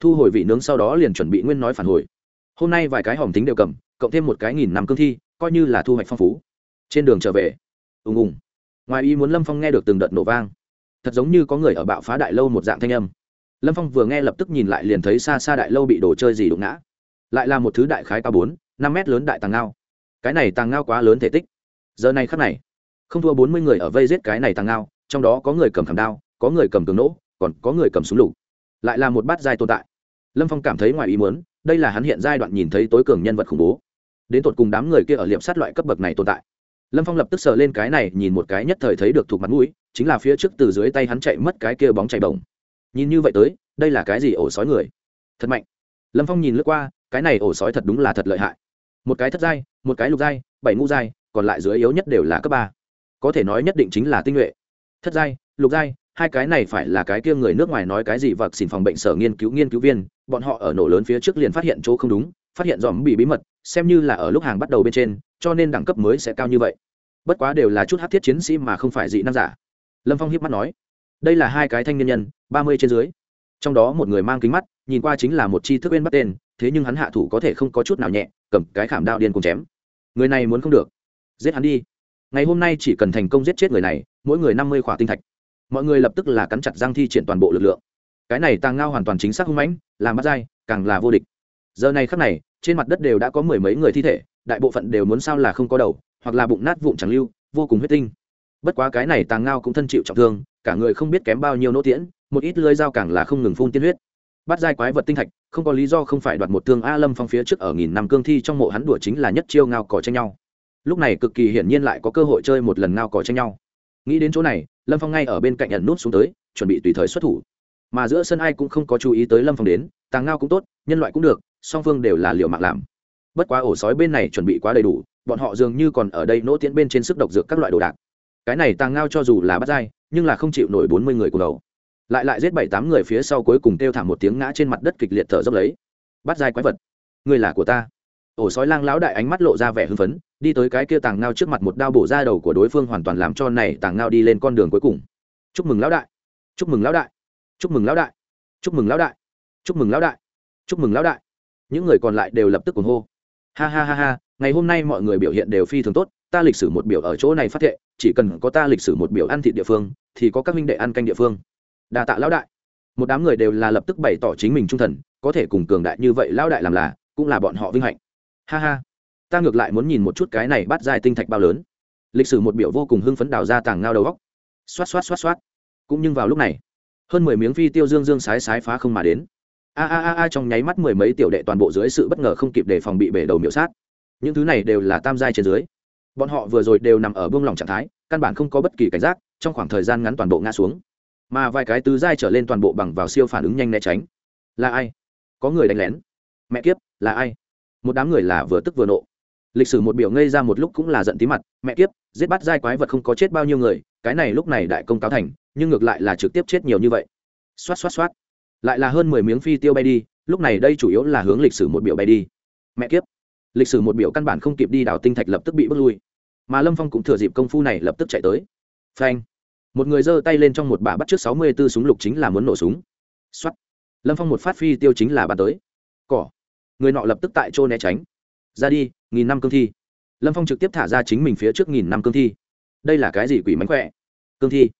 Thu hồi vị nướng sau đó liền chuẩn bị nguyên nói phản hồi. Hôm nay vài cái hòm tính đều cầm, cộng thêm một cái nghìn năm cương thi, coi như là thu hoạch phong phú. Trên đường trở về, ùng ùng. Ngoài ý muốn lâm phong nghe được từng đợt nổ vang. Thật giống như có người ở bạo phá đại lâu một dạng thanh âm. Lâm phong vừa nghe lập tức nhìn lại liền thấy xa xa đại lâu bị đồ chơi gì đụng ngã. Lại là một thứ đại khái cao bốn, năm mét lớn đại tàng ngao. Cái này tàng ngao quá lớn thể tích. Giờ này khắc này không thua bốn mươi người ở vây giết cái này tàng ngao, trong đó có người cầm khảm đao, có người cầm cường nỗ còn có người cầm súng lục. Lại là một bát giai tồn tại. Lâm phong cảm thấy ngoài ý muốn, đây là hắn hiện giai đoạn nhìn thấy tối cường nhân vật khủng bố. Đến tột cùng đám người kia ở liệm sát loại cấp bậc này tồn tại. Lâm phong lập tức sờ lên cái này, nhìn một cái nhất thời thấy được thuộc mặt mũi, chính là phía trước từ dưới tay hắn chạy mất cái kia bóng chạy bổng. Nhìn như vậy tới, đây là cái gì ổ sói người? Thật mạnh. Lâm phong nhìn lướt qua, cái này ổ sói thật đúng là thật lợi hại. Một cái thất giai, một cái lục giai, bảy ngũ giai, còn lại dưới yếu nhất đều là cấp ba có thể nói nhất định chính là tinh nhuệ. Thất giai, lục giai, hai cái này phải là cái kia người nước ngoài nói cái gì và xin phòng bệnh sở nghiên cứu nghiên cứu viên, bọn họ ở nổ lớn phía trước liền phát hiện chỗ không đúng, phát hiện dòm bị bí mật, xem như là ở lúc hàng bắt đầu bên trên, cho nên đẳng cấp mới sẽ cao như vậy. Bất quá đều là chút hát thiết chiến sĩ mà không phải dị năng giả. Lâm phong hiếp mắt nói, đây là hai cái thanh niên nhân, ba mươi trên dưới. Trong đó một người mang kính mắt, nhìn qua chính là một chi thức bên bắt tên, thế nhưng hắn hạ thủ có thể không có chút nào nhẹ, cầm cái khảm đạo điên cùng chém. Người này muốn không được. Giết hắn đi ngày hôm nay chỉ cần thành công giết chết người này, mỗi người năm mươi khỏa tinh thạch. Mọi người lập tức là cắn chặt răng thi triển toàn bộ lực lượng. Cái này tàng ngao hoàn toàn chính xác hung mãnh, làm bắt dai, càng là vô địch. Giờ này khắc này, trên mặt đất đều đã có mười mấy người thi thể, đại bộ phận đều muốn sao là không có đầu, hoặc là bụng nát vụn chẳng lưu, vô cùng huyết tinh. Bất quá cái này tàng ngao cũng thân chịu trọng thương, cả người không biết kém bao nhiêu nỗ tiễn, một ít lưới dao càng là không ngừng phun tiên huyết. Bắt dai quái vật tinh thạch, không có lý do không phải đoạt một thương a lâm phong phía trước ở nghìn năm cương thi trong mộ hắn đùa chính là nhất chiêu ngao cỏ tranh nhau lúc này cực kỳ hiển nhiên lại có cơ hội chơi một lần ngao cỏ tranh nhau. Nghĩ đến chỗ này, lâm phong ngay ở bên cạnh nhận nút xuống tới, chuẩn bị tùy thời xuất thủ. Mà giữa sân ai cũng không có chú ý tới lâm phong đến, tàng ngao cũng tốt, nhân loại cũng được, song phương đều là liệu mạng làm. Bất quá ổ sói bên này chuẩn bị quá đầy đủ, bọn họ dường như còn ở đây nỗ tiễn bên trên sức độc dược các loại đồ đạc. Cái này tàng ngao cho dù là bắt dai, nhưng là không chịu nổi bốn mươi người cùng đầu. Lại lại giết bảy tám người phía sau cuối cùng kêu thảm một tiếng ngã trên mặt đất kịch liệt thở dốc lấy. Bắt dai quái vật, người là của ta. Ổ sói lang lão đại ánh mắt lộ ra vẻ hưng phấn đi tới cái kia tàng ngao trước mặt một đao bổ ra đầu của đối phương hoàn toàn làm cho này tàng ngao đi lên con đường cuối cùng. Chúc mừng lão đại. Chúc mừng lão đại. Chúc mừng lão đại. Chúc mừng lão đại. Chúc mừng lão đại. Chúc mừng lão đại. Những người còn lại đều lập tức cùng hô. Ha ha ha ha, ngày hôm nay mọi người biểu hiện đều phi thường tốt, ta lịch sử một biểu ở chỗ này phát thệ, chỉ cần có ta lịch sử một biểu ăn thịt địa phương, thì có các minh đệ ăn canh địa phương. Đà tạ lão đại. Một đám người đều là lập tức bày tỏ chính mình trung thần, có thể cùng cường đại như vậy lão đại làm là, cũng là bọn họ vinh hạnh. Ha ha ta ngược lại muốn nhìn một chút cái này bắt dài tinh thạch bao lớn. Lịch sử một biểu vô cùng hưng phấn đào ra tàng ngao đầu góc xoát xoát xoát xoát. Cũng nhưng vào lúc này, hơn mười miếng phi tiêu dương dương sái sái phá không mà đến. A a a a, trong nháy mắt mười mấy tiểu đệ toàn bộ dưới sự bất ngờ không kịp để phòng bị bể đầu miễu sát. Những thứ này đều là tam giai trên dưới. Bọn họ vừa rồi đều nằm ở buông lỏng trạng thái, căn bản không có bất kỳ cảnh giác, trong khoảng thời gian ngắn toàn bộ ngã xuống. Mà vài cái tứ giai trở lên toàn bộ bằng vào siêu phản ứng nhanh né tránh. Là ai? Có người đánh lén. Mẹ kiếp, là ai? Một đám người là vừa tức vừa nộ lịch sử một biểu ngây ra một lúc cũng là giận tí mặt, mẹ kiếp, giết bắt giai quái vật không có chết bao nhiêu người, cái này lúc này đại công cáo thành, nhưng ngược lại là trực tiếp chết nhiều như vậy. Xoát xoát xoát. Lại là hơn mười miếng phi tiêu bay đi, lúc này đây chủ yếu là hướng lịch sử một biểu bay đi. Mẹ kiếp. Lịch sử một biểu căn bản không kịp đi đảo tinh thạch lập tức bị bước lui. Mà lâm phong cũng thừa dịp công phu này lập tức chạy tới. Phanh. Một người giơ tay lên trong một bà bắt trước sáu mươi b ố súng lục chính là muốn nổ súng. X o á t lâm phong một phát phi tiêu chính là bắn tới. Cỏ. Người nọ lập tức tại chỗ né tránh. Ra đi nghìn năm cương thi. Lâm phong trực tiếp thả ra chính mình phía trước nghìn năm cương thi. Đây là cái gì quỷ mánh khỏe? Cương thi?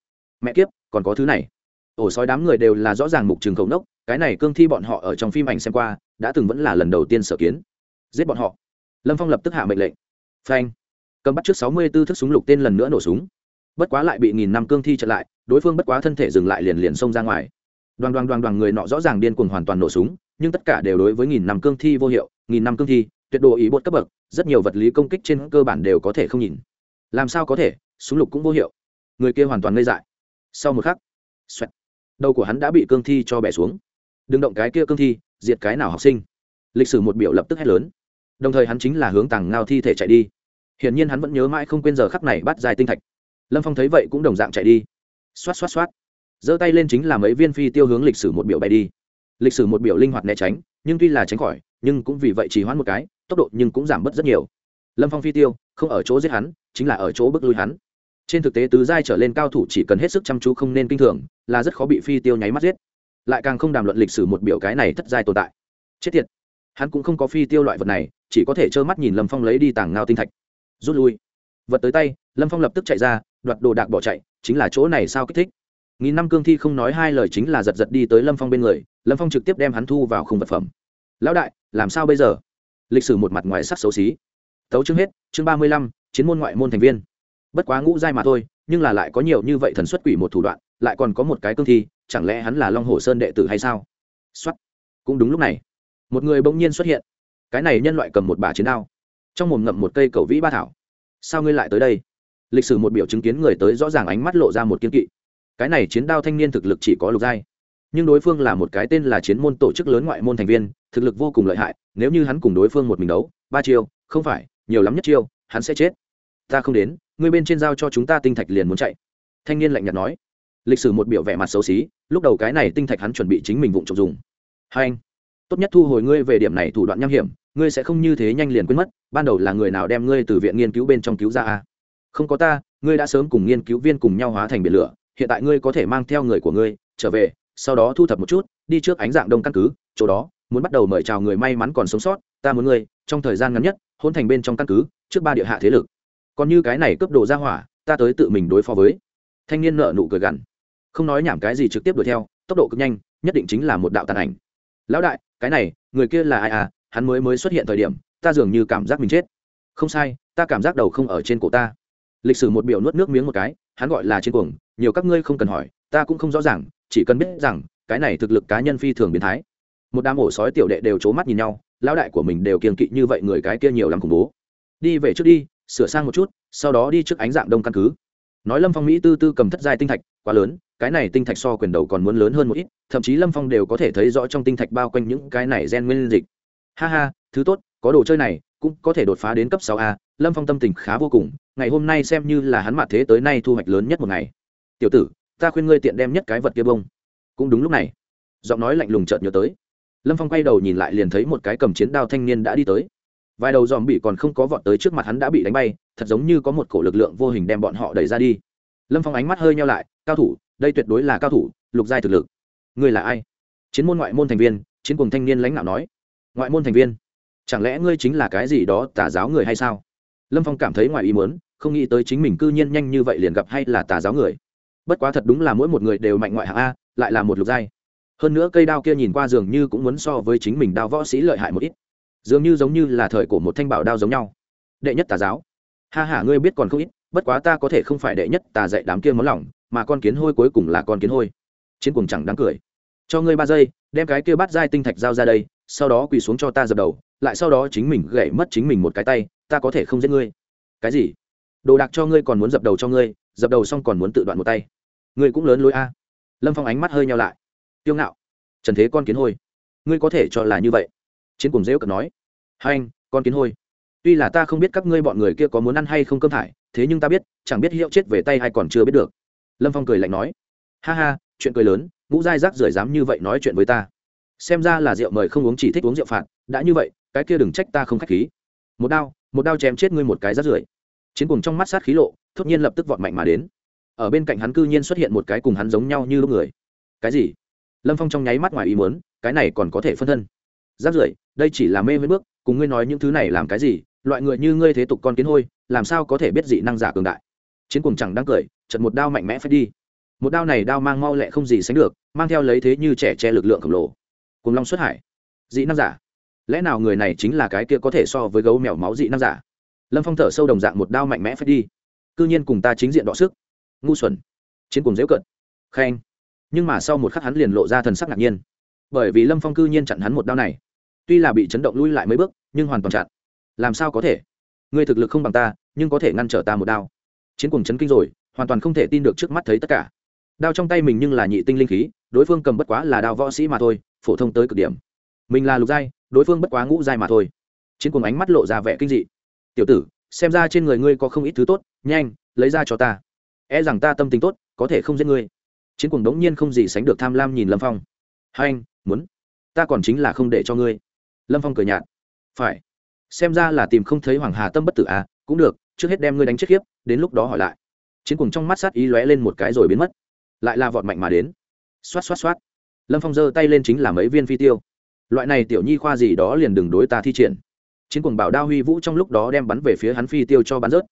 Mẹ kiếp, còn có thứ này. Ổ sói đám người đều là rõ ràng mục trường khẩu nốc, cái này cương thi bọn họ ở trong phim ảnh xem qua, đã từng vẫn là lần đầu tiên sở kiến. Giết bọn họ. Lâm phong lập tức hạ mệnh lệnh. Phanh. Cầm bắt trước sáu mươi b ố thức súng lục tên lần nữa nổ súng. Bất quá lại bị nghìn năm cương thi chặn lại, đối phương bất quá thân thể dừng lại liền liền xông ra ngoài. Đoàn đoàn đoàn đoàn người nọ rõ ràng điên cuồng hoàn toàn nổ súng, nhưng tất cả đều đối với nghìn năm cương thi vô hiệu. Nghìn năm cương thi, tuyệt độ ý bột cấp bậc rất nhiều vật lý công kích trên cơ bản đều có thể không nhìn. Làm sao có thể? Súng lục cũng vô hiệu. Người kia hoàn toàn ngây dại. Sau một khắc xoẹt, đầu của hắn đã bị cương thi cho bẻ xuống. Đừng động cái kia cương thi diệt cái nào học sinh. Lịch sử một biểu lập tức hét lớn. Đồng thời hắn chính là hướng tàng ngao thi thể chạy đi. Hiển nhiên hắn vẫn nhớ mãi không quên giờ khắc này bắt dài tinh thạch. Lâm phong thấy vậy cũng đồng dạng chạy đi. Xoát xoát xoát. Giơ tay lên chính là mấy viên phi tiêu hướng lịch sử một biểu bay đi. Lịch sử một biểu linh hoạt né tránh nhưng tuy là tránh khỏi, nhưng cũng vì vậy chỉ hoãn một cái, tốc độ nhưng cũng giảm bớt rất nhiều. Lâm phong phi tiêu, không ở chỗ giết hắn, chính là ở chỗ bước lui hắn. Trên thực tế tứ giai trở lên cao thủ chỉ cần hết sức chăm chú không nên kinh thường, là rất khó bị phi tiêu nháy mắt giết. Lại càng không đàm luận lịch sử một biểu cái này thất giai tồn tại. Chết tiệt. Hắn cũng không có phi tiêu loại vật này, chỉ có thể trơ mắt nhìn lâm phong lấy đi tảng ngao tinh thạch. Rút lui. Vật tới tay, lâm phong lập tức chạy ra, đoạt đồ đạc bỏ chạy, chính là chỗ này sao kích thích nghìn năm cương thi không nói hai lời chính là giật giật đi tới lâm phong bên người, lâm phong trực tiếp đem hắn thu vào khung vật phẩm. Lão đại, làm sao bây giờ? Lịch sử một mặt ngoài sắc xấu xí. Tấu chương hết, chương ba mươi lăm, chiến môn ngoại môn thành viên. Bất quá ngũ giai mà thôi, nhưng là lại có nhiều như vậy thần xuất quỷ một thủ đoạn, lại còn có một cái cương thi, chẳng lẽ hắn là long hồ sơn đệ tử hay sao? Xuất cũng đúng lúc này, một người bỗng nhiên xuất hiện. Cái này nhân loại cầm một bà chiến đao, trong mồm ngậm một cây cầu vĩ ba thảo. Sao ngươi lại tới đây? Lịch sử một biểu chứng kiến người tới rõ ràng ánh mắt lộ ra một kiên kỵ cái này chiến đao thanh niên thực lực chỉ có lục giai. Nhưng đối phương là một cái tên là chiến môn tổ chức lớn ngoại môn thành viên, thực lực vô cùng lợi hại, nếu như hắn cùng đối phương một mình đấu, ba chiêu, không phải, nhiều lắm nhất chiêu, hắn sẽ chết. Ta không đến, ngươi bên trên giao cho chúng ta tinh thạch liền muốn chạy. Thanh niên lạnh nhạt nói. Lịch sử một biểu vẻ mặt xấu xí, lúc đầu cái này tinh thạch hắn chuẩn bị chính mình vụng trộm dùng. Hai anh, tốt nhất thu hồi ngươi về điểm này thủ đoạn nham hiểm, ngươi sẽ không như thế nhanh liền quên mất, ban đầu là người nào đem ngươi từ viện nghiên cứu bên trong cứu ra à? không có ta, ngươi đã sớm cùng nghiên cứu viên cùng nhau hóa thành biển lửa hiện tại ngươi có thể mang theo người của ngươi, trở về, sau đó thu thập một chút, đi trước ánh dạng đông căn cứ, chỗ đó, muốn bắt đầu mời chào người may mắn còn sống sót, ta muốn ngươi, trong thời gian ngắn nhất, hôn thành bên trong căn cứ, trước ba địa hạ thế lực. Còn như cái này cướp đồ ra hỏa, ta tới tự mình đối phó với. Thanh niên nợ nụ cười gằn. Không nói nhảm cái gì trực tiếp đuổi theo, tốc độ cực nhanh, nhất định chính là một đạo tàn ảnh. Lão đại, cái này, người kia là ai à? Hắn mới mới xuất hiện thời điểm, ta dường như cảm giác mình chết. Không sai, ta cảm giác đầu không ở trên cổ ta lịch sử một biểu nuốt nước miếng một cái, hắn gọi là trên cuồng, nhiều các ngươi không cần hỏi, ta cũng không rõ ràng, chỉ cần biết rằng, cái này thực lực cá nhân phi thường biến thái. Một đám ổ sói tiểu đệ đều c h ố mắt nhìn nhau, lão đại của mình đều kiềng kỵ như vậy người cái kia nhiều lắm khủng bố. Đi về trước đi, sửa sang một chút, sau đó đi trước ánh dạng đông căn cứ. Nói lâm phong mỹ tư tư cầm thất giai tinh thạch, quá lớn, cái này tinh thạch so quyền đầu còn muốn lớn hơn một ít, thậm chí lâm phong đều có thể thấy rõ trong tinh thạch bao quanh những cái này gen nguyên dịch. Ha ha, thứ tốt, có đồ chơi này, cũng có thể đột phá đến cấp sáu a, lâm phong tâm tình khá vô cùng ngày hôm nay xem như là hắn mặt thế tới nay thu hoạch lớn nhất một ngày. Tiểu tử, ta khuyên ngươi tiện đem nhất cái vật kia bông. Cũng đúng lúc này, giọng nói lạnh lùng chợt nhớ tới. Lâm phong quay đầu nhìn lại liền thấy một cái cầm chiến đao thanh niên đã đi tới. Vài đầu dòm bị còn không có vọt tới trước mặt hắn đã bị đánh bay, thật giống như có một cổ lực lượng vô hình đem bọn họ đẩy ra đi. Lâm phong ánh mắt hơi nhau lại, cao thủ, đây tuyệt đối là cao thủ, lục giai thực lực. Ngươi là ai? Chiến môn ngoại môn thành viên, chiến cùng thanh niên lãnh đạo nói. Ngoại môn thành viên, chẳng lẽ ngươi chính là cái gì đó tà giáo người hay sao? Lâm phong cảm thấy ngoài ý muốn không nghĩ tới chính mình cư nhiên nhanh như vậy liền gặp hay là tà giáo người. Bất quá thật đúng là mỗi một người đều mạnh ngoại hạng a, lại là một lục giai. Hơn nữa cây đao kia nhìn qua dường như cũng muốn so với chính mình đao võ sĩ lợi hại một ít. Dường như giống như là thời của một thanh bảo đao giống nhau. Đệ nhất tà giáo. Ha hả ngươi biết còn không ít, bất quá ta có thể không phải đệ nhất tà dạy đám kia món lỏng mà con kiến hôi cuối cùng là con kiến hôi. Chiến cùng chẳng đáng cười. Cho ngươi ba giây, đem cái kia bắt dai tinh thạch giao ra đây, sau đó quỳ xuống cho ta dập đầu, lại sau đó chính mình gãy mất chính mình một cái tay, ta có thể không giết ngươi. Cái gì? Đồ đạc cho ngươi còn muốn dập đầu cho ngươi, dập đầu xong còn muốn tự đoạn một tay. Ngươi cũng lớn lối a. Lâm phong ánh mắt hơi nhau lại. Tiêu ngạo. Trần thế con kiến hôi. Ngươi có thể cho là như vậy. Chiến cùng dễu cận nói. Hai anh, con kiến hôi. Tuy là ta không biết các ngươi bọn người kia có muốn ăn hay không cơm thải, thế nhưng ta biết, chẳng biết hiệu chết về tay hay còn chưa biết được. Lâm phong cười lạnh nói. Ha ha, chuyện cười lớn, ngũ giai rác rưởi dám như vậy nói chuyện với ta. Xem ra là rượu mời không uống chỉ thích uống rượu phạt, đã như vậy, cái kia đừng trách ta không k h á c h khí. Một đao một đao chém chết ngươi một cái rác rưởi chiến cùng trong mắt sát khí lộ, thốt nhiên lập tức vọt mạnh mà đến. Ở bên cạnh hắn cư nhiên xuất hiện một cái cùng hắn giống nhau như lúc người. Cái gì? Lâm phong trong nháy mắt ngoài ý muốn, cái này còn có thể phân thân. Giáp rưỡi, đây chỉ là mê với bước, cùng ngươi nói những thứ này làm cái gì? Loại người như ngươi thế tục con kiến hôi, làm sao có thể biết dị năng giả cường đại? Chiến cùng chẳng đáng cười chật một đao mạnh mẽ phải đi. Một đao này đao mang mau lẹ không gì sánh được, mang theo lấy thế như trẻ che lực lượng khổng lồ. Cùng long xuất hải. Dị năng giả. Lẽ nào người này chính là cái kia có thể so với gấu mèo máu dị năng giả? Lâm phong thở sâu đồng dạng một đao mạnh mẽ phải đi c ư nhiên cùng ta chính diện đọ sức ngu xuẩn chiến cùng dễu cận khen nhưng mà sau một khắc hắn liền lộ ra thần sắc ngạc nhiên bởi vì lâm phong cư nhiên chặn hắn một đao này tuy là bị chấn động lui lại mấy bước nhưng hoàn toàn chặn làm sao có thể ngươi thực lực không bằng ta nhưng có thể ngăn trở ta một đao chiến cùng chấn kinh rồi hoàn toàn không thể tin được trước mắt thấy tất cả đao trong tay mình nhưng là nhị tinh linh khí đối phương cầm bất quá là đao võ sĩ mà thôi phổ thông tới cực điểm mình là lục giai đối phương bất quá ngũ giai mà thôi chiến cùng ánh mắt lộ ra vẻ kinh dị tiểu tử, xem ra trên người ngươi có không ít thứ tốt, nhanh, lấy ra cho ta. E rằng ta tâm tình tốt, có thể không giết ngươi. Chiến cuồng đống nhiên không gì sánh được tham lam nhìn lâm phong. Hai anh, muốn? Ta còn chính là không để cho ngươi. Lâm phong cười nhạt. Phải. Xem ra là tìm không thấy hoàng hà tâm bất tử à cũng được, trước hết đem ngươi đánh chết khiếp, đến lúc đó hỏi lại. Chiến cuồng trong mắt sát ý lóe lên một cái rồi biến mất. Lại là vọt mạnh mà đến. Xoát xoát xoát. Lâm phong giơ tay lên chính là mấy viên phi tiêu. Loại này tiểu nhi khoa gì đó liền đừng đối ta thi triển chiến cuồng bảo đao huy vũ trong lúc đó đem bắn về phía hắn phi tiêu cho bắn rớt.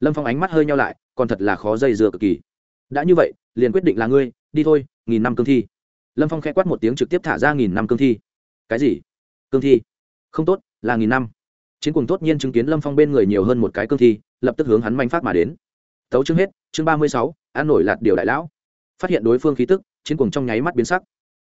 Lâm phong ánh mắt hơi nhau lại, còn thật là khó dây dưa cực kỳ. Đã như vậy, liền quyết định là ngươi, đi thôi, nghìn năm cương thi. Lâm phong k h ẽ quát một tiếng trực tiếp thả ra nghìn năm cương thi. Cái gì? Cương thi? Không tốt, là nghìn năm. Chiến cuồng tốt nhiên chứng kiến lâm phong bên người nhiều hơn một cái cương thi, lập tức hướng hắn manh phát mà đến. Tấu chương hết, chương ba mươi sáu an nổi lạt điều đại lão. Phát hiện đối phương khí tức, chiến cuồng trong nháy mắt biến sắc.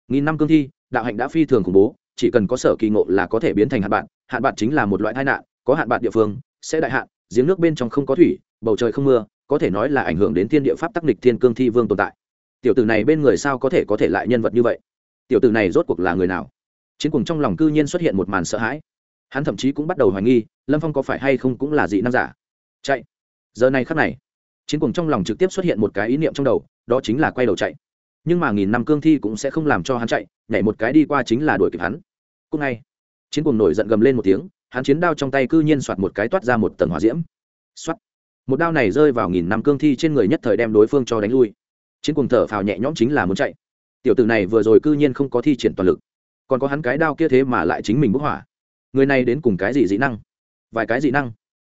Nghìn năm cương thi, đạo hạnh đã phi thường khủng bố, chỉ cần có sở kỳ ngộ là có thể biến thành hạt bạn hạn bạn chính là một loại tai nạn, có hạn bạn địa phương, sẽ đại hạn, giếng nước bên trong không có thủy, bầu trời không mưa, có thể nói là ảnh hưởng đến thiên địa pháp tắc nịch thiên cương thi vương tồn tại. Tiểu tử này bên người sao có thể có thể lại nhân vật như vậy? Tiểu tử này rốt cuộc là người nào? Chiến cùng trong lòng cư nhiên xuất hiện một màn sợ hãi. Hắn thậm chí cũng bắt đầu hoài nghi, lâm phong có phải hay không cũng là dị nam giả? Chạy. Giờ này khắc này, chiến cùng trong lòng trực tiếp xuất hiện một cái ý niệm trong đầu, đó chính là quay đầu chạy. Nhưng mà nghìn năm cương thi cũng sẽ không làm cho hắn chạy, nhảy một cái đi qua chính là đuổi kịp hắn. Cũng ngay chiến cuồng nổi giận gầm lên một tiếng, hắn chiến đao trong tay cư nhiên soạt một cái toát ra một tầng hỏa diễm. Xoắt một đao này rơi vào nghìn năm cương thi trên người nhất thời đem đối phương cho đánh lui. Chiến cuồng thở phào nhẹ nhõm chính là muốn chạy. Tiểu tử này vừa rồi cư nhiên không có thi triển toàn lực. Còn có hắn cái đao kia thế mà lại chính mình bức hỏa. Người này đến cùng cái gì dị năng? Vài cái dị năng.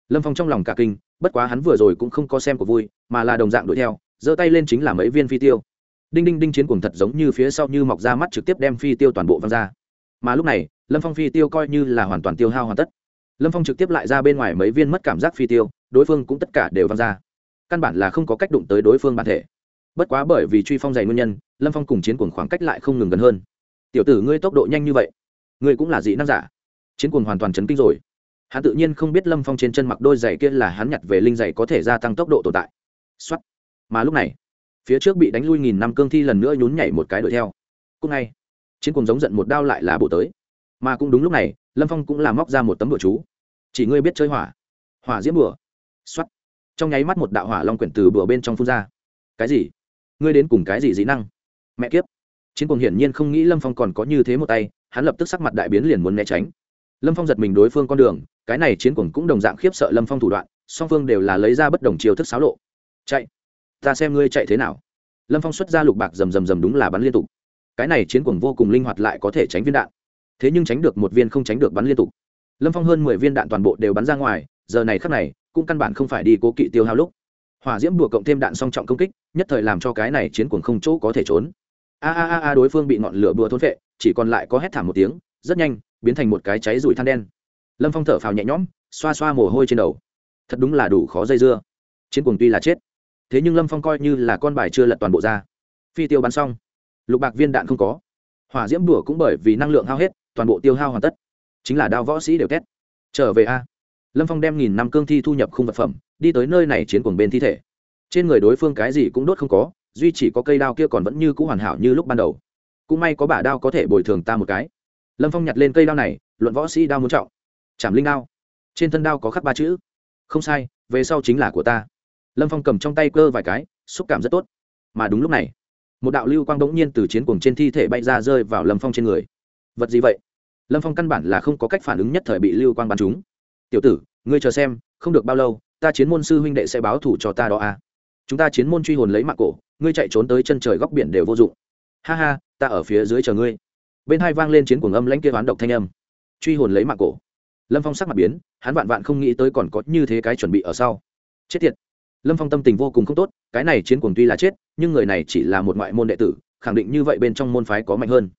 Lâm phong trong lòng cả kinh, bất quá hắn vừa rồi cũng không có xem của vui, mà là đồng dạng đuổi theo, giơ tay lên chính là mấy viên phi tiêu. Đinh đinh đinh chiến cuồng thật giống như phía sau như mọc ra mắt trực tiếp đem phi tiêu toàn bộ văng ra mà lúc này, lâm phong phi tiêu coi như là hoàn toàn tiêu hao hoàn tất. Lâm phong trực tiếp lại ra bên ngoài mấy viên mất cảm giác phi tiêu, đối phương cũng tất cả đều văng ra. Căn bản là không có cách đụng tới đối phương bản thể. Bất quá bởi vì truy phong dày nguyên nhân, lâm phong cùng chiến cuồng khoảng cách lại không ngừng gần hơn. Tiểu tử ngươi tốc độ nhanh như vậy, ngươi cũng là dị năng giả. Chiến cuồng hoàn toàn chấn kinh rồi. Hắn tự nhiên không biết lâm phong trên chân mặc đôi giày kia là hắn nhặt về linh giày có thể gia tăng tốc độ tồn tại. Xuất mà lúc này, phía trước bị đánh lui nghìn năm cương thi lần nữa nhún nhảy một cái đuổi theo. Cũng ngay chiến cùng giống giận một đao lại là bộ tới. Mà cũng đúng lúc này, lâm phong cũng làm móc ra một tấm bụa chú. Chỉ ngươi biết chơi hỏa. Hỏa diễm bửa xuất trong nháy mắt một đạo hỏa long quyển từ bừa bên trong phun ra. Cái gì? Ngươi đến cùng cái gì dĩ năng? Mẹ kiếp. Chiến cùng hiển nhiên không nghĩ lâm phong còn có như thế một tay, hắn lập tức sắc mặt đại biến liền muốn né tránh. Lâm phong giật mình đối phương con đường, cái này chiến cùng cũng đồng dạng khiếp sợ lâm phong thủ đoạn, song phương đều là lấy ra bất đồng chiều thức xáo lộ. Chạy. Ta xem ngươi chạy thế nào. Lâm phong xuất ra lục bạc rầm rầm rầm đúng là bắn liên tục cái này chiến cuồng vô cùng linh hoạt lại có thể tránh viên đạn. Thế nhưng tránh được một viên không tránh được bắn liên tục. Lâm phong hơn mười viên đạn toàn bộ đều bắn ra ngoài, giờ này khắc này, cũng căn bản không phải đi cố kỵ tiêu hao lúc. Hỏa diễm bùa cộng thêm đạn song trọng công kích, nhất thời làm cho cái này chiến cuồng không chỗ có thể trốn. A a a a, đối phương bị ngọn lửa bùa thôn vệ chỉ còn lại có hét thảm một tiếng, rất nhanh, biến thành một cái cháy rụi than đen. Lâm phong thở phào nhẹ nhõm, xoa xoa mồ hôi trên đầu. Thật đúng là đủ khó dây dưa. Chiến cuồng tuy là chết, thế nhưng lâm phong coi như là con bài chưa lật toàn bộ ra. Phi tiêu bắn xong lục bạc viên đạn không có. Hỏa diễm đùa cũng bởi vì năng lượng hao hết, toàn bộ tiêu hao hoàn tất. Chính là đao võ sĩ đều tét. Trở về a. Lâm phong đem nghìn năm cương thi thu nhập khung vật phẩm, đi tới nơi này chiến cuồng bên thi thể. Trên người đối phương cái gì cũng đốt không có, duy chỉ có cây đao kia còn vẫn như c ũ hoàn hảo như lúc ban đầu. Cũng may có bả đao có thể bồi thường ta một cái. Lâm phong nhặt lên cây đao này, luận võ sĩ đao muốn trọng. Chảm linh đao. Trên thân đao có khắc ba chữ. Không sai, về sau chính là của ta. Lâm phong cầm trong tay cơ vài cái, xúc cảm rất tốt. Mà đúng lúc này một đạo lưu quang đ n g nhiên từ chiến cuồng trên thi thể bay ra rơi vào lâm phong trên người vật gì vậy lâm phong căn bản là không có cách phản ứng nhất thời bị lưu quang bắn chúng tiểu tử ngươi chờ xem không được bao lâu ta chiến môn sư huynh đệ sẽ báo thủ cho ta đó à chúng ta chiến môn truy hồn lấy mạng cổ ngươi chạy trốn tới chân trời góc biển đều vô dụng ha ha ta ở phía dưới chờ ngươi bên hai vang lên chiến cuồng âm lãnh kia hoán độc thanh âm truy hồn lấy mạng cổ lâm phong sắc mặt biến hắn vạn vạn không nghĩ tới còn có như thế cái chuẩn bị ở sau chết tiệt lâm phong tâm tình vô cùng không tốt cái này chiến cuồng tuy là chết nhưng người này chỉ là một ngoại môn đệ tử, khẳng định như vậy bên trong môn phái có mạnh hơn.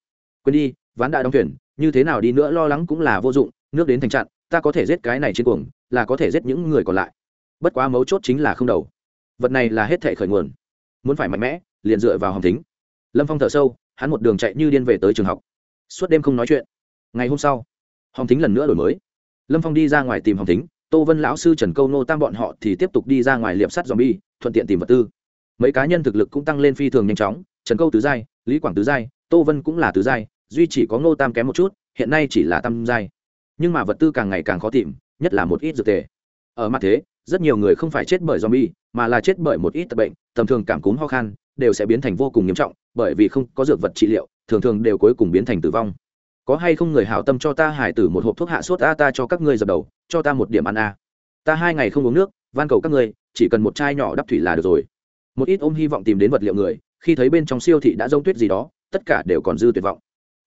Quên đi, ván đại đóng thuyền, như thế nào đi nữa lo lắng cũng là vô dụng, nước đến thành chặn ta có thể giết cái này trên cuồng, là có thể giết những người còn lại. Bất quá mấu chốt chính là không đầu. Vật này là hết thể khởi nguồn. Muốn phải mạnh mẽ, liền dựa vào hồng tính lâm phong thở sâu, hắn một đường chạy như điên về tới trường học. Suốt đêm không nói chuyện. Ngày hôm sau, hồng tính lần nữa đổi mới. Lâm phong đi ra ngoài tìm hồng tính tô vân lão sư trần câu nô tam bọn họ thì tiếp tục đi ra ngoài liệp sắt dòm bi thuận tiện tìm vật tư mấy cá nhân thực lực cũng tăng lên phi thường nhanh chóng, trần câu tứ giai, lý quảng tứ giai, tô vân cũng là tứ giai, duy chỉ có ngô tam kém một chút, hiện nay chỉ là tam giai. Nhưng mà vật tư càng ngày càng khó tìm, nhất là một ít dược tề. Ở mặt thế, rất nhiều người không phải chết bởi zombie, mà là chết bởi một ít tật bệnh, tầm thường cảm cúm ho khan, đều sẽ biến thành vô cùng nghiêm trọng, bởi vì không có dược vật trị liệu, thường thường đều cuối cùng biến thành tử vong. Có hay không người hảo tâm cho ta hải tử một hộp thuốc hạ sốt a, ta cho các ngươi dập đầu, cho ta một điểm ăn a. Ta hai ngày không uống nước, van cầu các ngươi, chỉ cần một chai nhỏ đắp thủy là được rồi một ít ôm hy vọng tìm đến vật liệu người, khi thấy bên trong siêu thị đã rông tuyết gì đó, tất cả đều còn dư tuyệt vọng.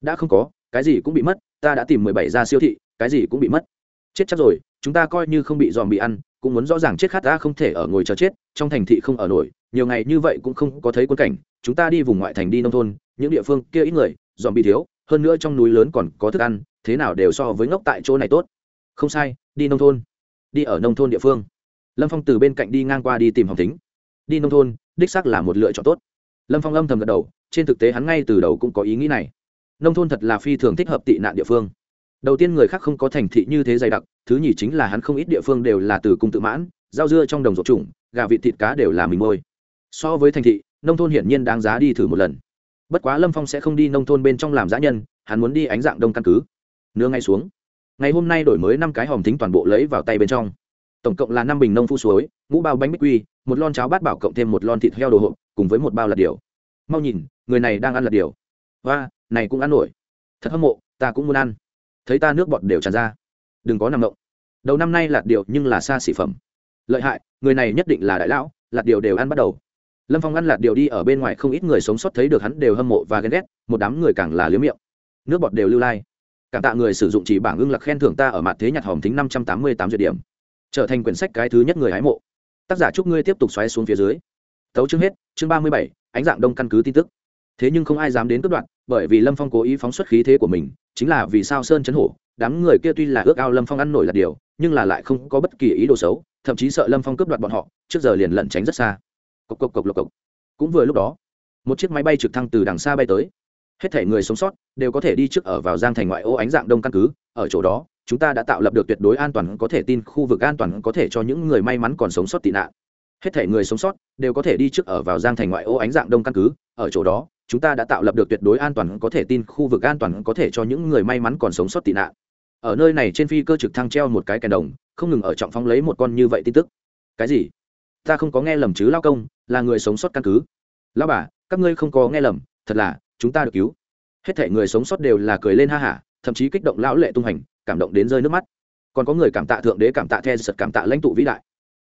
Đã không có, cái gì cũng bị mất, ta đã tìm mười bảy ra siêu thị, cái gì cũng bị mất. Chết chắc rồi, chúng ta coi như không bị dòm bị ăn, cũng muốn rõ ràng chết khát ta không thể ở ngồi chờ chết, trong thành thị không ở nổi, nhiều ngày như vậy cũng không có thấy quân cảnh, chúng ta đi vùng ngoại thành đi nông thôn, những địa phương kia ít người dòm bị thiếu, hơn nữa trong núi lớn còn có thức ăn, thế nào đều so với ngốc tại chỗ này tốt. Không sai, đi nông thôn. Đi ở nông thôn địa phương. Lâm phong từ bên cạnh đi ngang qua đi tìm hồng tính đi nông thôn, đích xác là một lựa chọn tốt. Lâm phong âm thầm gật đầu, trên thực tế hắn ngay từ đầu cũng có ý nghĩ này. Nông thôn thật là phi thường thích hợp tị nạn địa phương. Đầu tiên người khác không có thành thị như thế dày đặc, thứ nhì chính là hắn không ít địa phương đều là từ cung tự mãn, rau dưa trong đồng ruột trùng, gà vịt thịt cá đều là mình môi so với thành thị, nông thôn hiển nhiên đáng giá đi thử một lần. Bất quá lâm phong sẽ không đi nông thôn bên trong làm giã nhân, hắn muốn đi ánh dạng đông căn cứ. Nương ngay xuống. Ngày hôm nay đổi mới năm cái hòm thính toàn bộ lấy vào tay bên trong. Tổng cộng là năm bình nông phu suối, ngũ bao bánh bích quy một lon cháo bát bảo cộng thêm một lon thịt heo đồ hộp, cùng với một bao lạt điều. Mau nhìn, người này đang ăn lạt điều. Và này cũng ăn nổi. Thật hâm mộ, ta cũng muốn ăn. Thấy ta nước bọt đều tràn ra. Đừng có nằm động. Đầu năm nay lạt điều nhưng là xa xỉ phẩm. Lợi hại, người này nhất định là đại lão, lạt điều đều ăn bắt đầu. Lâm phong ăn lạt điều đi ở bên ngoài không ít người sống sót thấy được hắn đều hâm mộ và ghen ghét, một đám người càng là liếm miệng. Nước bọt đều lưu lai. Cảm tạ người sử dụng chỉ bảng ưng lạc khen thưởng ta ở mặt thế nhặt hòm thính năm trăm tám mươi tám duyệt điểm. Trở thành quyển sách cái thứ nhất người hái mộ tác giả chúc ngươi tiếp tục xoáy xuống phía dưới. Tấu chương hết, chương ba mươi bảy, ánh dạng đông căn cứ tin tức. Thế nhưng không ai dám đến cướp đoạn bởi vì lâm phong cố ý phóng xuất khí thế của mình, chính là vì sao sơn chấn hổ, đám người kia tuy là ước ao lâm phong ăn nổi là điều, nhưng là lại không có bất kỳ ý đồ xấu, thậm chí sợ lâm phong cướp đoạt bọn họ, trước giờ liền lẩn tránh rất xa. Cộc cộc cộc, lộc, cộc. Cũng vừa lúc đó, một chiếc máy bay trực thăng từ đằng xa bay tới. Hết thể người sống sót đều có thể đi trước ở vào giang thành ngoại ô ánh dạng đông căn cứ, ở chỗ đó chúng ta đã tạo lập được tuyệt đối an toàn có thể tin khu vực an toàn có thể cho những người may mắn còn sống sót tị nạn. Hết thể người sống sót đều có thể đi trước ở vào giang thành ngoại ô ánh dạng đông căn cứ. Ở chỗ đó, chúng ta đã tạo lập được tuyệt đối an toàn có thể tin khu vực an toàn có thể cho những người may mắn còn sống sót tị nạn. Ở nơi này trên phi cơ trực thăng treo một cái kèn đồng, không ngừng ở trọng phóng lấy một con như vậy tin tức. Cái gì? Ta không có nghe lầm chứ lao công, là người sống sót căn cứ. Lao bà, các ngươi không có nghe lầm, thật là, chúng ta được cứu. Hết thể người sống sót đều là cười lên ha hả thậm chí kích động lão lệ tung hành, cảm động đến rơi nước mắt. Còn có người cảm tạ thượng đế, cảm tạ the sật cảm tạ lãnh tụ vĩ đại.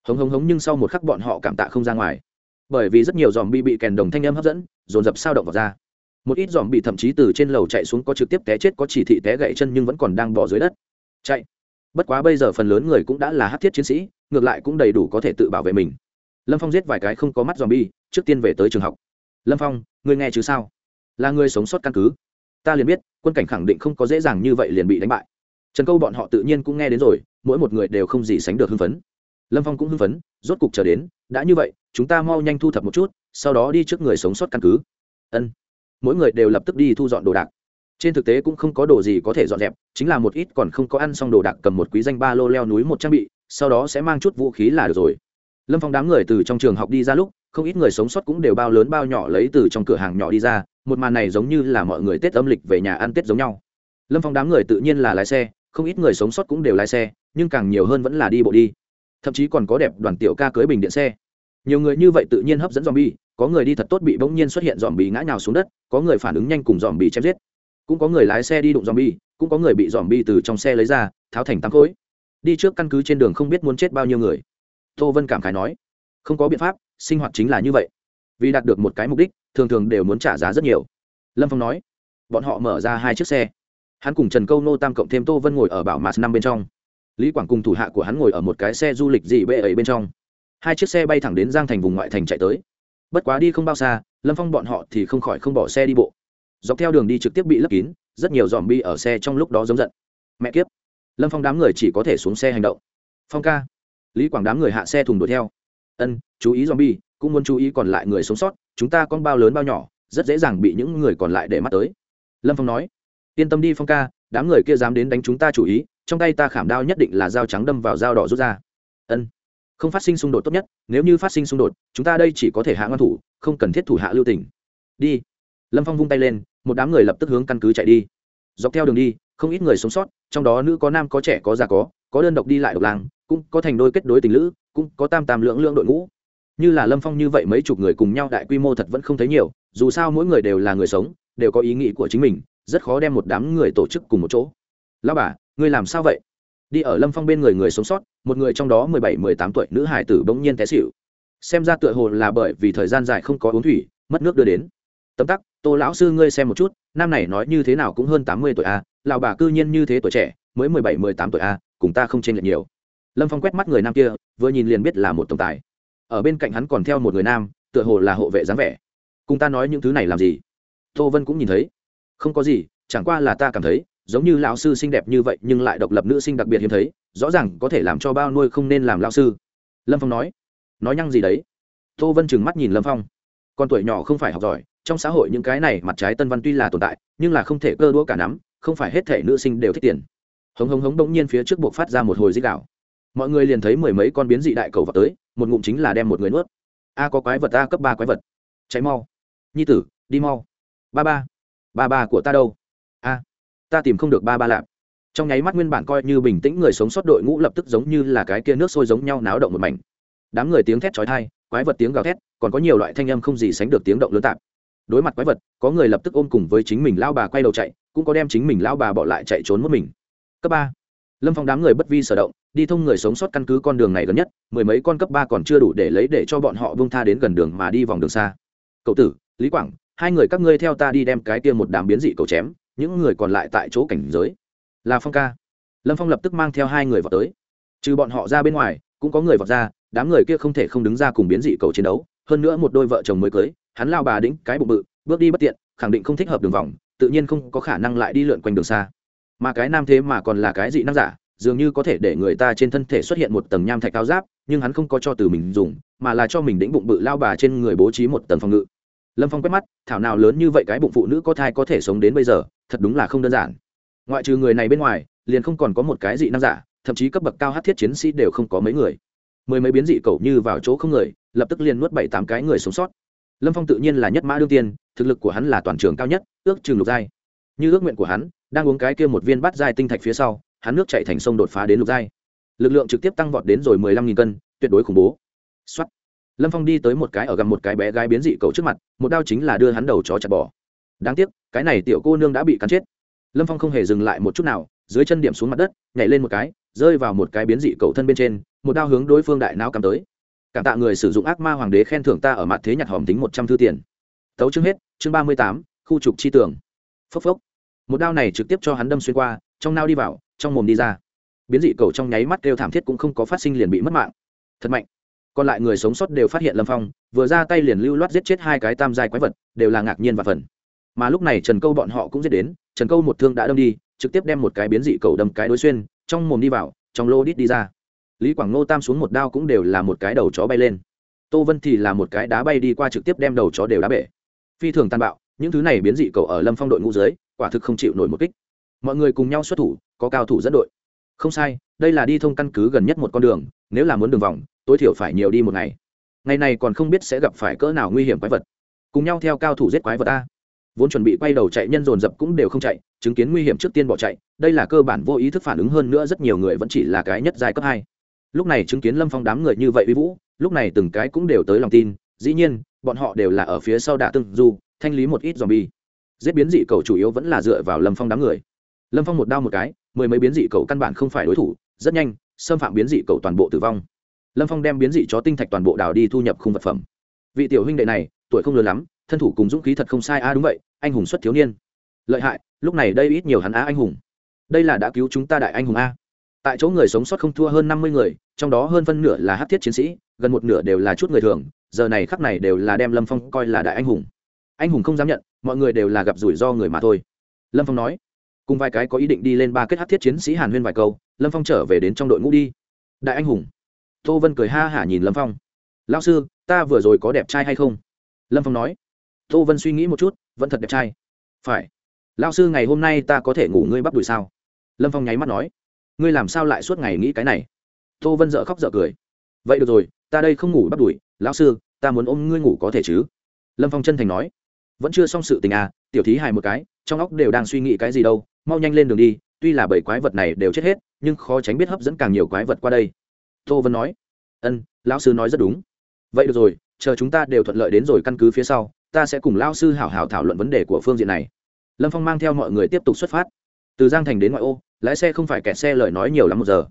Hống hống hống, nhưng sau một khắc bọn họ cảm tạ không ra ngoài. Bởi vì rất nhiều dòm bi bị kèn đồng thanh âm hấp dẫn, dồn dập sao động vào ra một ít dòm bị thậm chí từ trên lầu chạy xuống có trực tiếp té chết, có chỉ thị té gậy chân nhưng vẫn còn đang bỏ dưới đất. Chạy. Bất quá bây giờ phần lớn người cũng đã là hát thiết chiến sĩ, ngược lại cũng đầy đủ có thể tự bảo vệ mình. Lâm phong giết vài cái không có mắt dòm bi trước tiên về tới trường học. Lâm phong người nghe chứ sao? Là người sống sót căn cứ ta liền biết, quân cảnh khẳng định không có dễ dàng như vậy liền bị đánh bại. Trần câu bọn họ tự nhiên cũng nghe đến rồi, mỗi một người đều không gì sánh được hưng phấn. Lâm phong cũng hưng phấn, rốt cục chờ đến, đã như vậy, chúng ta mau nhanh thu thập một chút, sau đó đi trước người sống sót căn cứ. Ân. Mỗi người đều lập tức đi thu dọn đồ đạc. Trên thực tế cũng không có đồ gì có thể dọn dẹp, chính là một ít còn không có ăn xong đồ đạc cầm một quý danh ba lô leo núi một trang bị, sau đó sẽ mang chút vũ khí là được rồi lâm phong đám người từ trong trường học đi ra lúc, không ít người sống sót cũng đều bao lớn bao nhỏ lấy từ trong cửa hàng nhỏ đi ra, một màn này giống như là mọi người tết âm lịch về nhà ăn tết giống nhau. Lâm phong đám người tự nhiên là lái xe, không ít người sống sót cũng đều lái xe, nhưng càng nhiều hơn vẫn là đi bộ đi. Thậm chí còn có đẹp đoàn tiểu ca cưới bình điện xe. Nhiều người như vậy tự nhiên hấp dẫn dòm bi có người đi thật tốt bị bỗng nhiên xuất hiện dòm bi ngã nhào xuống đất, có người phản ứng nhanh cùng dòm bi chém giết. Cũng có người lái xe đi đụng dòm bi cũng có người bị dòm bi từ trong xe lấy ra, tháo thành tám khối. Đi trước căn cứ trên đường không biết muốn chết bao nhiêu người tô vân cảm khái nói, không có biện pháp, sinh hoạt chính là như vậy. Vì đạt được một cái mục đích, thường thường đều muốn trả giá rất nhiều. Lâm phong nói, bọn họ mở ra hai chiếc xe. Hắn cùng trần câu nô tam cộng thêm tô vân ngồi ở bảo mạt năm bên trong. Lý quảng cùng thủ hạ của hắn ngồi ở một cái xe du lịch dị bệ ấy bên trong. Hai chiếc xe bay thẳng đến giang thành vùng ngoại thành chạy tới. Bất quá đi không bao xa, lâm phong bọn họ thì không khỏi không bỏ xe đi bộ. Dọc theo đường đi trực tiếp bị lấp kín, rất nhiều dòm bi ở xe trong lúc đó giống giận. Mẹ kiếp. Lâm phong đám người chỉ có thể xuống xe hành động. Phong ca lý quảng đám người hạ xe thùng đuổi theo. Ân chú ý zombie, bi cũng muốn chú ý còn lại người sống sót chúng ta con bao lớn bao nhỏ rất dễ dàng bị những người còn lại để mắt tới. Lâm phong nói yên tâm đi phong ca đám người kia dám đến đánh chúng ta chủ ý trong tay ta khảm đao nhất định là dao trắng đâm vào dao đỏ rút ra. Ân không phát sinh xung đột tốt nhất nếu như phát sinh xung đột chúng ta đây chỉ có thể hạ ngăn thủ không cần thiết thủ hạ lưu tỉnh đi. Lâm phong vung tay lên một đám người lập tức hướng căn cứ chạy đi. Dọc theo đường đi không ít người sống sót trong đó nữ có nam có trẻ có già có có đơn độc đi lại độc làng, cũng có thành đôi kết đối tình lữ, cũng có tam tam lưỡng lưỡng đội ngũ. Như là lâm phong như vậy mấy chục người cùng nhau đại quy mô thật vẫn không thấy nhiều, dù sao mỗi người đều là người sống, đều có ý nghĩ của chính mình, rất khó đem một đám người tổ chức cùng một chỗ. Lao bà, ngươi làm sao vậy? Đi ở lâm phong bên người người sống sót, một người trong đó mười bảy, mười tám tuổi nữ hải tử bỗng nhiên té xịu xem ra tựa hồ là bởi vì thời gian dài không có uống thủy, mất nước đưa đến. Tấm tắc, tô lão sư ngươi xem một chút nam này nói như thế nào cũng hơn tám mươi tuổi à, a lào bà cư nhiên như thế tuổi trẻ, mới mười bảy, mười tám tuổi a cùng ta không chênh lệch nhiều. Lâm phong quét mắt người nam kia, vừa nhìn liền biết là một tổng tài. Ở bên cạnh hắn còn theo một người nam, tựa hồ là hộ vệ dáng vẻ. Cùng ta nói những thứ này làm gì? Tô vân cũng nhìn thấy. Không có gì, chẳng qua là ta cảm thấy, giống như lão sư xinh đẹp như vậy nhưng lại độc lập nữ sinh đặc biệt hiếm thấy, rõ ràng có thể làm cho bao nuôi không nên làm lão sư. Lâm phong nói. Nói nhăng gì đấy? Tô vân trừng mắt nhìn lâm phong. Con tuổi nhỏ không phải học giỏi, trong xã hội những cái này mặt trái tân văn tuy là tồn tại, nhưng là không thể cơ đũa cả nắm, không phải hết thể nữ sinh đều thích tiền hống hống hống đ ỗ n g nhiên phía trước buộc phát ra một hồi dích đạo. Mọi người liền thấy mười mấy con biến dị đại cầu vào tới, một ngụm chính là đem một người nuốt. A có quái vật, a cấp ba quái vật. Cháy mau. Nhi tử, đi mau. Ba ba. Ba ba của ta đâu? A. Ta tìm không được ba ba lạp. Trong nháy mắt nguyên bản coi như bình tĩnh người sống sót đội ngũ lập tức giống như là cái kia nước sôi giống nhau náo động một mảnh. Đám người tiếng thét trói thai quái vật tiếng gào thét, còn có nhiều loại thanh âm không gì sánh được tiếng động lớn tạp đối mặt quái vật, có người lập tức ôm cùng với chính mình lao bà quay đầu chạy, cũng có đem chính mình lao bà bỏ lại chạy trốn mất mình cấp ba. Lâm phong đám người bất vi sở động, đi thông người sống sót căn cứ con đường này gần nhất, mười mấy con cấp ba còn chưa đủ để lấy để cho bọn họ bông tha đến gần đường mà đi vòng đường xa. Cậu tử, lý quảng, hai người các ngươi theo ta đi đem cái kia một đám biến dị cầu chém, những người còn lại tại chỗ cảnh giới. Là phong ca. Lâm phong lập tức mang theo hai người vào tới. Trừ bọn họ ra bên ngoài, cũng có người vào ra, đám người kia không thể không đứng ra cùng biến dị cầu chiến đấu, hơn nữa một đôi vợ chồng mới cưới, hắn lao bà đĩnh cái bụng bự, bước đi bất tiện, khẳng định không thích hợp đường vòng, tự nhiên không có khả năng lại đi lượn quanh đường xa mà cái nam thế mà còn là cái dị năng giả, dường như có thể để người ta trên thân thể xuất hiện một tầng nham thạch cao giáp, nhưng hắn không có cho từ mình dùng, mà là cho mình đĩnh bụng bự lao bà trên người bố trí một tầng phòng ngự. Lâm phong quét mắt, thảo nào lớn như vậy cái bụng phụ nữ có thai có thể sống đến bây giờ, thật đúng là không đơn giản. Ngoại trừ người này bên ngoài, liền không còn có một cái dị năng giả, thậm chí cấp bậc cao hát thiết chiến sĩ đều không có mấy người. Mười mấy biến dị cầu như vào chỗ không người, lập tức liền nuốt bảy tám cái người sống sót. Lâm phong tự nhiên là nhất mã đương tiên, thực lực của hắn là toàn trường cao nhất, ước chừng lục giai. Như ước nguyện của hắn đang uống cái kia một viên bát giai tinh thạch phía sau, hắn nước chạy thành sông đột phá đến lục giai. Lực lượng trực tiếp tăng vọt đến rồi mười lăm nghìn cân, tuyệt đối khủng bố. Xuất lâm phong đi tới một cái ở gần một cái bé gái biến dị cầu trước mặt, một đao chính là đưa hắn đầu chó chặt bỏ. Đáng tiếc, cái này tiểu cô nương đã bị cắn chết. Lâm phong không hề dừng lại một chút nào, dưới chân điểm xuống mặt đất, nhảy lên một cái, rơi vào một cái biến dị cầu thân bên trên, một đao hướng đối phương đại não cắm tới. Cảm tạ người sử dụng ác ma hoàng đế khen thưởng ta ở mặt thế nhặt hòm tính một trăm thư tiền. Tấu chương hết, chương ba mươi tám, khu trục chi tưởng phốc phốc một đao này trực tiếp cho hắn đâm xuyên qua, trong nao đi vào, trong mồm đi ra. Biến dị cầu trong nháy mắt kêu thảm thiết cũng không có phát sinh liền bị mất mạng. Thật mạnh. Còn lại người sống sót đều phát hiện lâm phong, vừa ra tay liền lưu loát giết chết hai cái tam giai quái vật, đều là ngạc nhiên và phần. Mà lúc này trần câu bọn họ cũng giết đến, trần câu một thương đã đâm đi, trực tiếp đem một cái biến dị cầu đâm cái đối xuyên, trong mồm đi vào, trong lô đít đi ra. Lý quảng ngô tam xuống một đao cũng đều là một cái đầu chó bay lên. Tô vân thì là một cái đá bay đi qua trực tiếp đem đầu chó đều đá bể. Phi thường tàn bạo, những thứ này biến dị cầu ở lâm phong đội ngũ dưới quả thực không chịu nổi một kích. Mọi người cùng nhau xuất thủ, có cao thủ dẫn đội. Không sai, đây là đi thông căn cứ gần nhất một con đường, nếu là muốn đường vòng, tối thiểu phải nhiều đi một ngày. Ngày này còn không biết sẽ gặp phải cỡ nào nguy hiểm quái vật. Cùng nhau theo cao thủ giết quái vật a. Vốn chuẩn bị quay đầu chạy, nhân dồn dập cũng đều không chạy, chứng kiến nguy hiểm trước tiên bỏ chạy, đây là cơ bản vô ý thức phản ứng hơn nữa, rất nhiều người vẫn chỉ là cái nhất giai cấp hai. Lúc này chứng kiến lâm phong đám người như vậy uy vũ, lúc này từng cái cũng đều tới lòng tin, dĩ nhiên, bọn họ đều là ở phía sau đạ tương du, thanh lý một ít dòm bi giết biến dị cầu chủ yếu vẫn là dựa vào lâm phong đám người. Lâm phong một đao một cái, mười mấy biến dị cầu căn bản không phải đối thủ, rất nhanh, xâm phạm biến dị cầu toàn bộ tử vong. Lâm phong đem biến dị chó tinh thạch toàn bộ đào đi thu nhập khung vật phẩm. Vị tiểu huynh đệ này, tuổi không lớn lắm, thân thủ cùng dũng khí thật không sai a, đúng vậy, anh hùng xuất thiếu niên. Lợi hại, lúc này đây ít nhiều hắn á anh hùng. Đây là đã cứu chúng ta đại anh hùng a. Tại chỗ người sống sót không thua hơn năm mươi người, trong đó hơn phân nửa là hát thiết chiến sĩ, gần một nửa đều là chút người thường, giờ này khắc này đều là đem lâm phong coi là đại anh hùng. Anh hùng không dám nhận mọi người đều là gặp rủi ro người mà thôi. Lâm phong nói, cùng vài cái có ý định đi lên ba kết hát thiết chiến sĩ hàn huyên vài câu, lâm phong trở về đến trong đội ngũ đi. Đại anh hùng. Tô vân cười ha hả nhìn lâm phong. Lao sư, ta vừa rồi có đẹp trai hay không? Lâm phong nói. Tô vân suy nghĩ một chút, vẫn thật đẹp trai. Phải. Lao sư ngày hôm nay ta có thể ngủ ngươi bắp đùi sao? Lâm phong nháy mắt nói. Ngươi làm sao lại suốt ngày nghĩ cái này? Tô vân dợ khóc dợ cười. Vậy được rồi, ta đây không ngủ bắp đuổi lão sư, ta muốn ôm ngươi ngủ có thể chứ? Lâm phong chân thành nói vẫn chưa xong sự tình à tiểu thí hài một cái, trong óc đều đang suy nghĩ cái gì đâu, mau nhanh lên đường đi, tuy là bảy quái vật này đều chết hết, nhưng khó tránh biết hấp dẫn càng nhiều quái vật qua đây. Tô vân nói, ân, lão sư nói rất đúng. Vậy được rồi, chờ chúng ta đều thuận lợi đến rồi căn cứ phía sau, ta sẽ cùng lão sư hảo hảo thảo luận vấn đề của phương diện này. Lâm phong mang theo mọi người tiếp tục xuất phát. Từ giang thành đến ngoại ô, lái xe không phải kẹt xe lời nói nhiều lắm một giờ.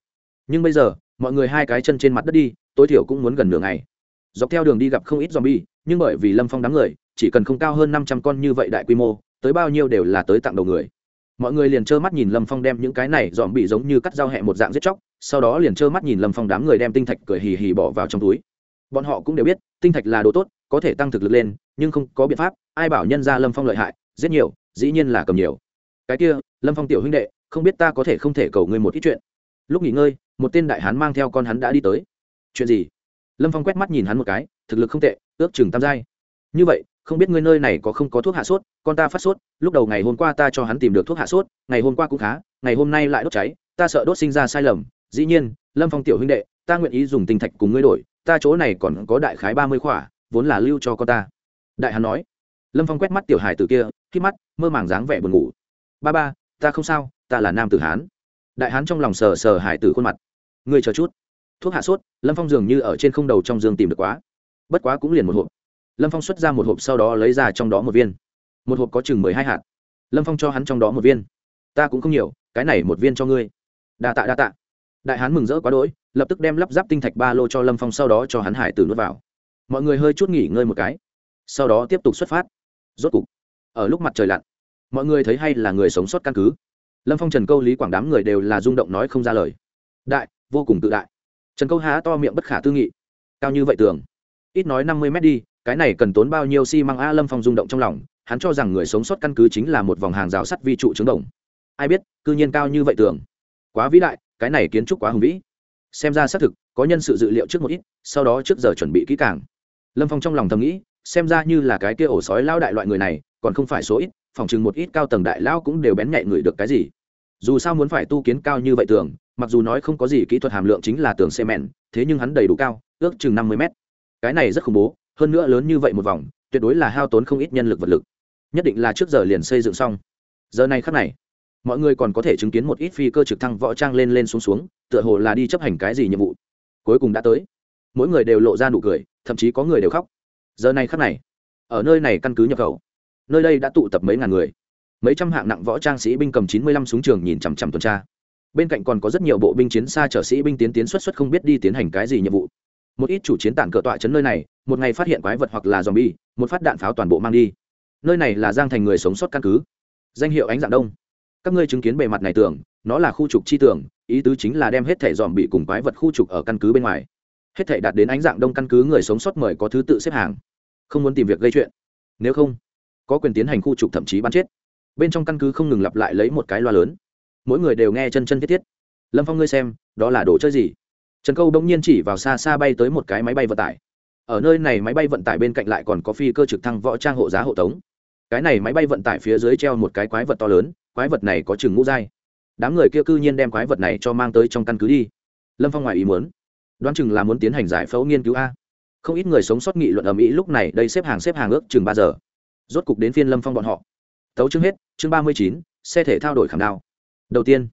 Nhưng bây giờ, mọi người hai cái chân trên mặt đất đi, tối thiểu cũng muốn gần nửa ngày. Dọc theo đường đi gặp không ít zombie, nhưng bởi vì lâm phong đám người chỉ cần không cao hơn năm trăm con như vậy đại quy mô, tới bao nhiêu đều là tới tặng đầu người. Mọi người liền trơ mắt nhìn lâm phong đem những cái này dòm bị giống như cắt dao hẹ một dạng giết chóc, sau đó liền trơ mắt nhìn lâm phong đám người đem tinh thạch cười hì hì bỏ vào trong túi. Bọn họ cũng đều biết, tinh thạch là đồ tốt, có thể tăng thực lực lên, nhưng không có biện pháp, ai bảo nhân ra lâm phong lợi hại, giết nhiều, dĩ nhiên là cầm nhiều. Cái kia, lâm phong tiểu huynh đệ, không biết ta có thể không thể cầu ngươi một ít chuyện. Lúc nghỉ ngơi, một tên đại hán mang theo con hắn đã đi tới. Chuyện gì? Lâm phong quét mắt nhìn hắn một cái, thực lực không tệ, ước chừng tam giai. Như vậy không biết ngươi nơi này có không có thuốc hạ sốt, con ta phát sốt, lúc đầu ngày hôm qua ta cho hắn tìm được thuốc hạ sốt, ngày hôm qua cũng khá, ngày hôm nay lại đốt cháy, ta sợ đốt sinh ra sai lầm. Dĩ nhiên, lâm phong tiểu huynh đệ, ta nguyện ý dùng tinh thạch cùng ngươi đổi, ta chỗ này còn có đại khái ba mươi khỏa, vốn là lưu cho con ta. Đại hắn nói. Lâm phong quét mắt tiểu hải tử kia khi mắt, mơ màng dáng vẻ buồn ngủ. Ba ba, ta không sao, ta là nam tử hán. Đại hán trong lòng sờ sờ hải tử khuôn mặt. Ngươi chờ chút. Thuốc hạ sốt, lâm phong dường như ở trên không đầu trong giường tìm được quá. Bất quá cũng liền một hộp lâm phong xuất ra một hộp sau đó lấy ra trong đó một viên. Một hộp có chừng mười hai hạt. Lâm phong cho hắn trong đó một viên. Ta cũng không nhiều, cái này một viên cho ngươi. Đa tạ đa tạ. Đại hán mừng rỡ quá đỗi, lập tức đem lắp ráp tinh thạch ba lô cho lâm phong sau đó cho hắn hải tử nuốt vào. Mọi người hơi chút nghỉ ngơi một cái. Sau đó tiếp tục xuất phát. Rốt cục, ở lúc mặt trời lặn, mọi người thấy hay là người sống sót căn cứ. Lâm phong trần câu lý quảng đám người đều là rung động nói không ra lời. Đại, vô cùng tự đại. Trần câu há to miệng bất khả tư nghị. Cao như vậy tường. Ít nói năm mươi mét đi cái này cần tốn bao nhiêu xi măng a lâm phong rung động trong lòng, hắn cho rằng người sống sót căn cứ chính là một vòng hàng rào sắt vi trụ trứng đồng ai biết, cư nhiên cao như vậy tưởng. Quá vĩ đại, cái này kiến trúc quá hùng vĩ. Xem ra xác thực, có nhân sự dự liệu trước một ít, sau đó trước giờ chuẩn bị kỹ càng. Lâm phong trong lòng thầm nghĩ, xem ra như là cái kia ổ sói lao đại loại người này, còn không phải số ít, phòng chừng một ít cao tầng đại lao cũng đều bén nhạy người được cái gì. Dù sao muốn phải tu kiến cao như vậy tường mặc dù nói không có gì kỹ thuật hàm lượng chính là tường xe mẹn, thế nhưng hắn đầy đủ cao, ước chừng năm mươi mét. Cái này rất khủng bố hơn nữa lớn như vậy một vòng, tuyệt đối là hao tốn không ít nhân lực vật lực. Nhất định là trước giờ liền xây dựng xong. Giờ này khắc này, mọi người còn có thể chứng kiến một ít phi cơ trực thăng võ trang lên lên xuống xuống, tựa hồ là đi chấp hành cái gì nhiệm vụ. Cuối cùng đã tới. Mỗi người đều lộ ra nụ cười, thậm chí có người đều khóc. Giờ này khắc này, ở nơi này căn cứ nhập khẩu, nơi đây đã tụ tập mấy ngàn người. Mấy trăm hạng nặng võ trang sĩ binh cầm chín mươi lăm súng trường nhìn chằm chằm tuần tra. Bên cạnh còn có rất nhiều bộ binh chiến xa chở sĩ binh tiến tiến xuất xuất không biết đi tiến hành cái gì nhiệm vụ. Một ít chủ chiến tản cờ tọa chấn nơi này một ngày phát hiện quái vật hoặc là dòm bi một phát đạn pháo toàn bộ mang đi. Nơi này là giang thành người sống sót căn cứ. Danh hiệu ánh dạng đông. Các ngươi chứng kiến bề mặt này tưởng, nó là khu trục chi tưởng, ý tứ chính là đem hết thẻ dòm bị cùng quái vật khu trục ở căn cứ bên ngoài. Hết thẻ đạt đến ánh dạng đông căn cứ người sống sót mời có thứ tự xếp hàng. Không muốn tìm việc gây chuyện. Nếu không, có quyền tiến hành khu trục thậm chí bắn chết. Bên trong căn cứ không ngừng lặp lại lấy một cái loa lớn. Mỗi người đều nghe chân chân thiết thiết. Lâm phong ngươi xem, đó là đồ chơi gì? Trần câu bỗng nhiên chỉ vào xa xa bay tới một cái máy bay vận tải ở nơi này máy bay vận tải bên cạnh lại còn có phi cơ trực thăng võ trang hộ giá hộ tống. Cái này máy bay vận tải phía dưới treo một cái quái vật to lớn, quái vật này có chừng ngũ dai đám người kia cư nhiên đem quái vật này cho mang tới trong căn cứ đi. Lâm phong ngoài ý muốn, đoán chừng là muốn tiến hành giải phẫu nghiên cứu a. Không ít người sống sót nghị luận ở mỹ lúc này đây xếp hàng xếp hàng ước chừng ba giờ. Rốt cục đến phiên lâm phong bọn họ. Tấu chương hết, chương ba mươi chín, xe thể thao đổi khảm đao. Đầu tiên,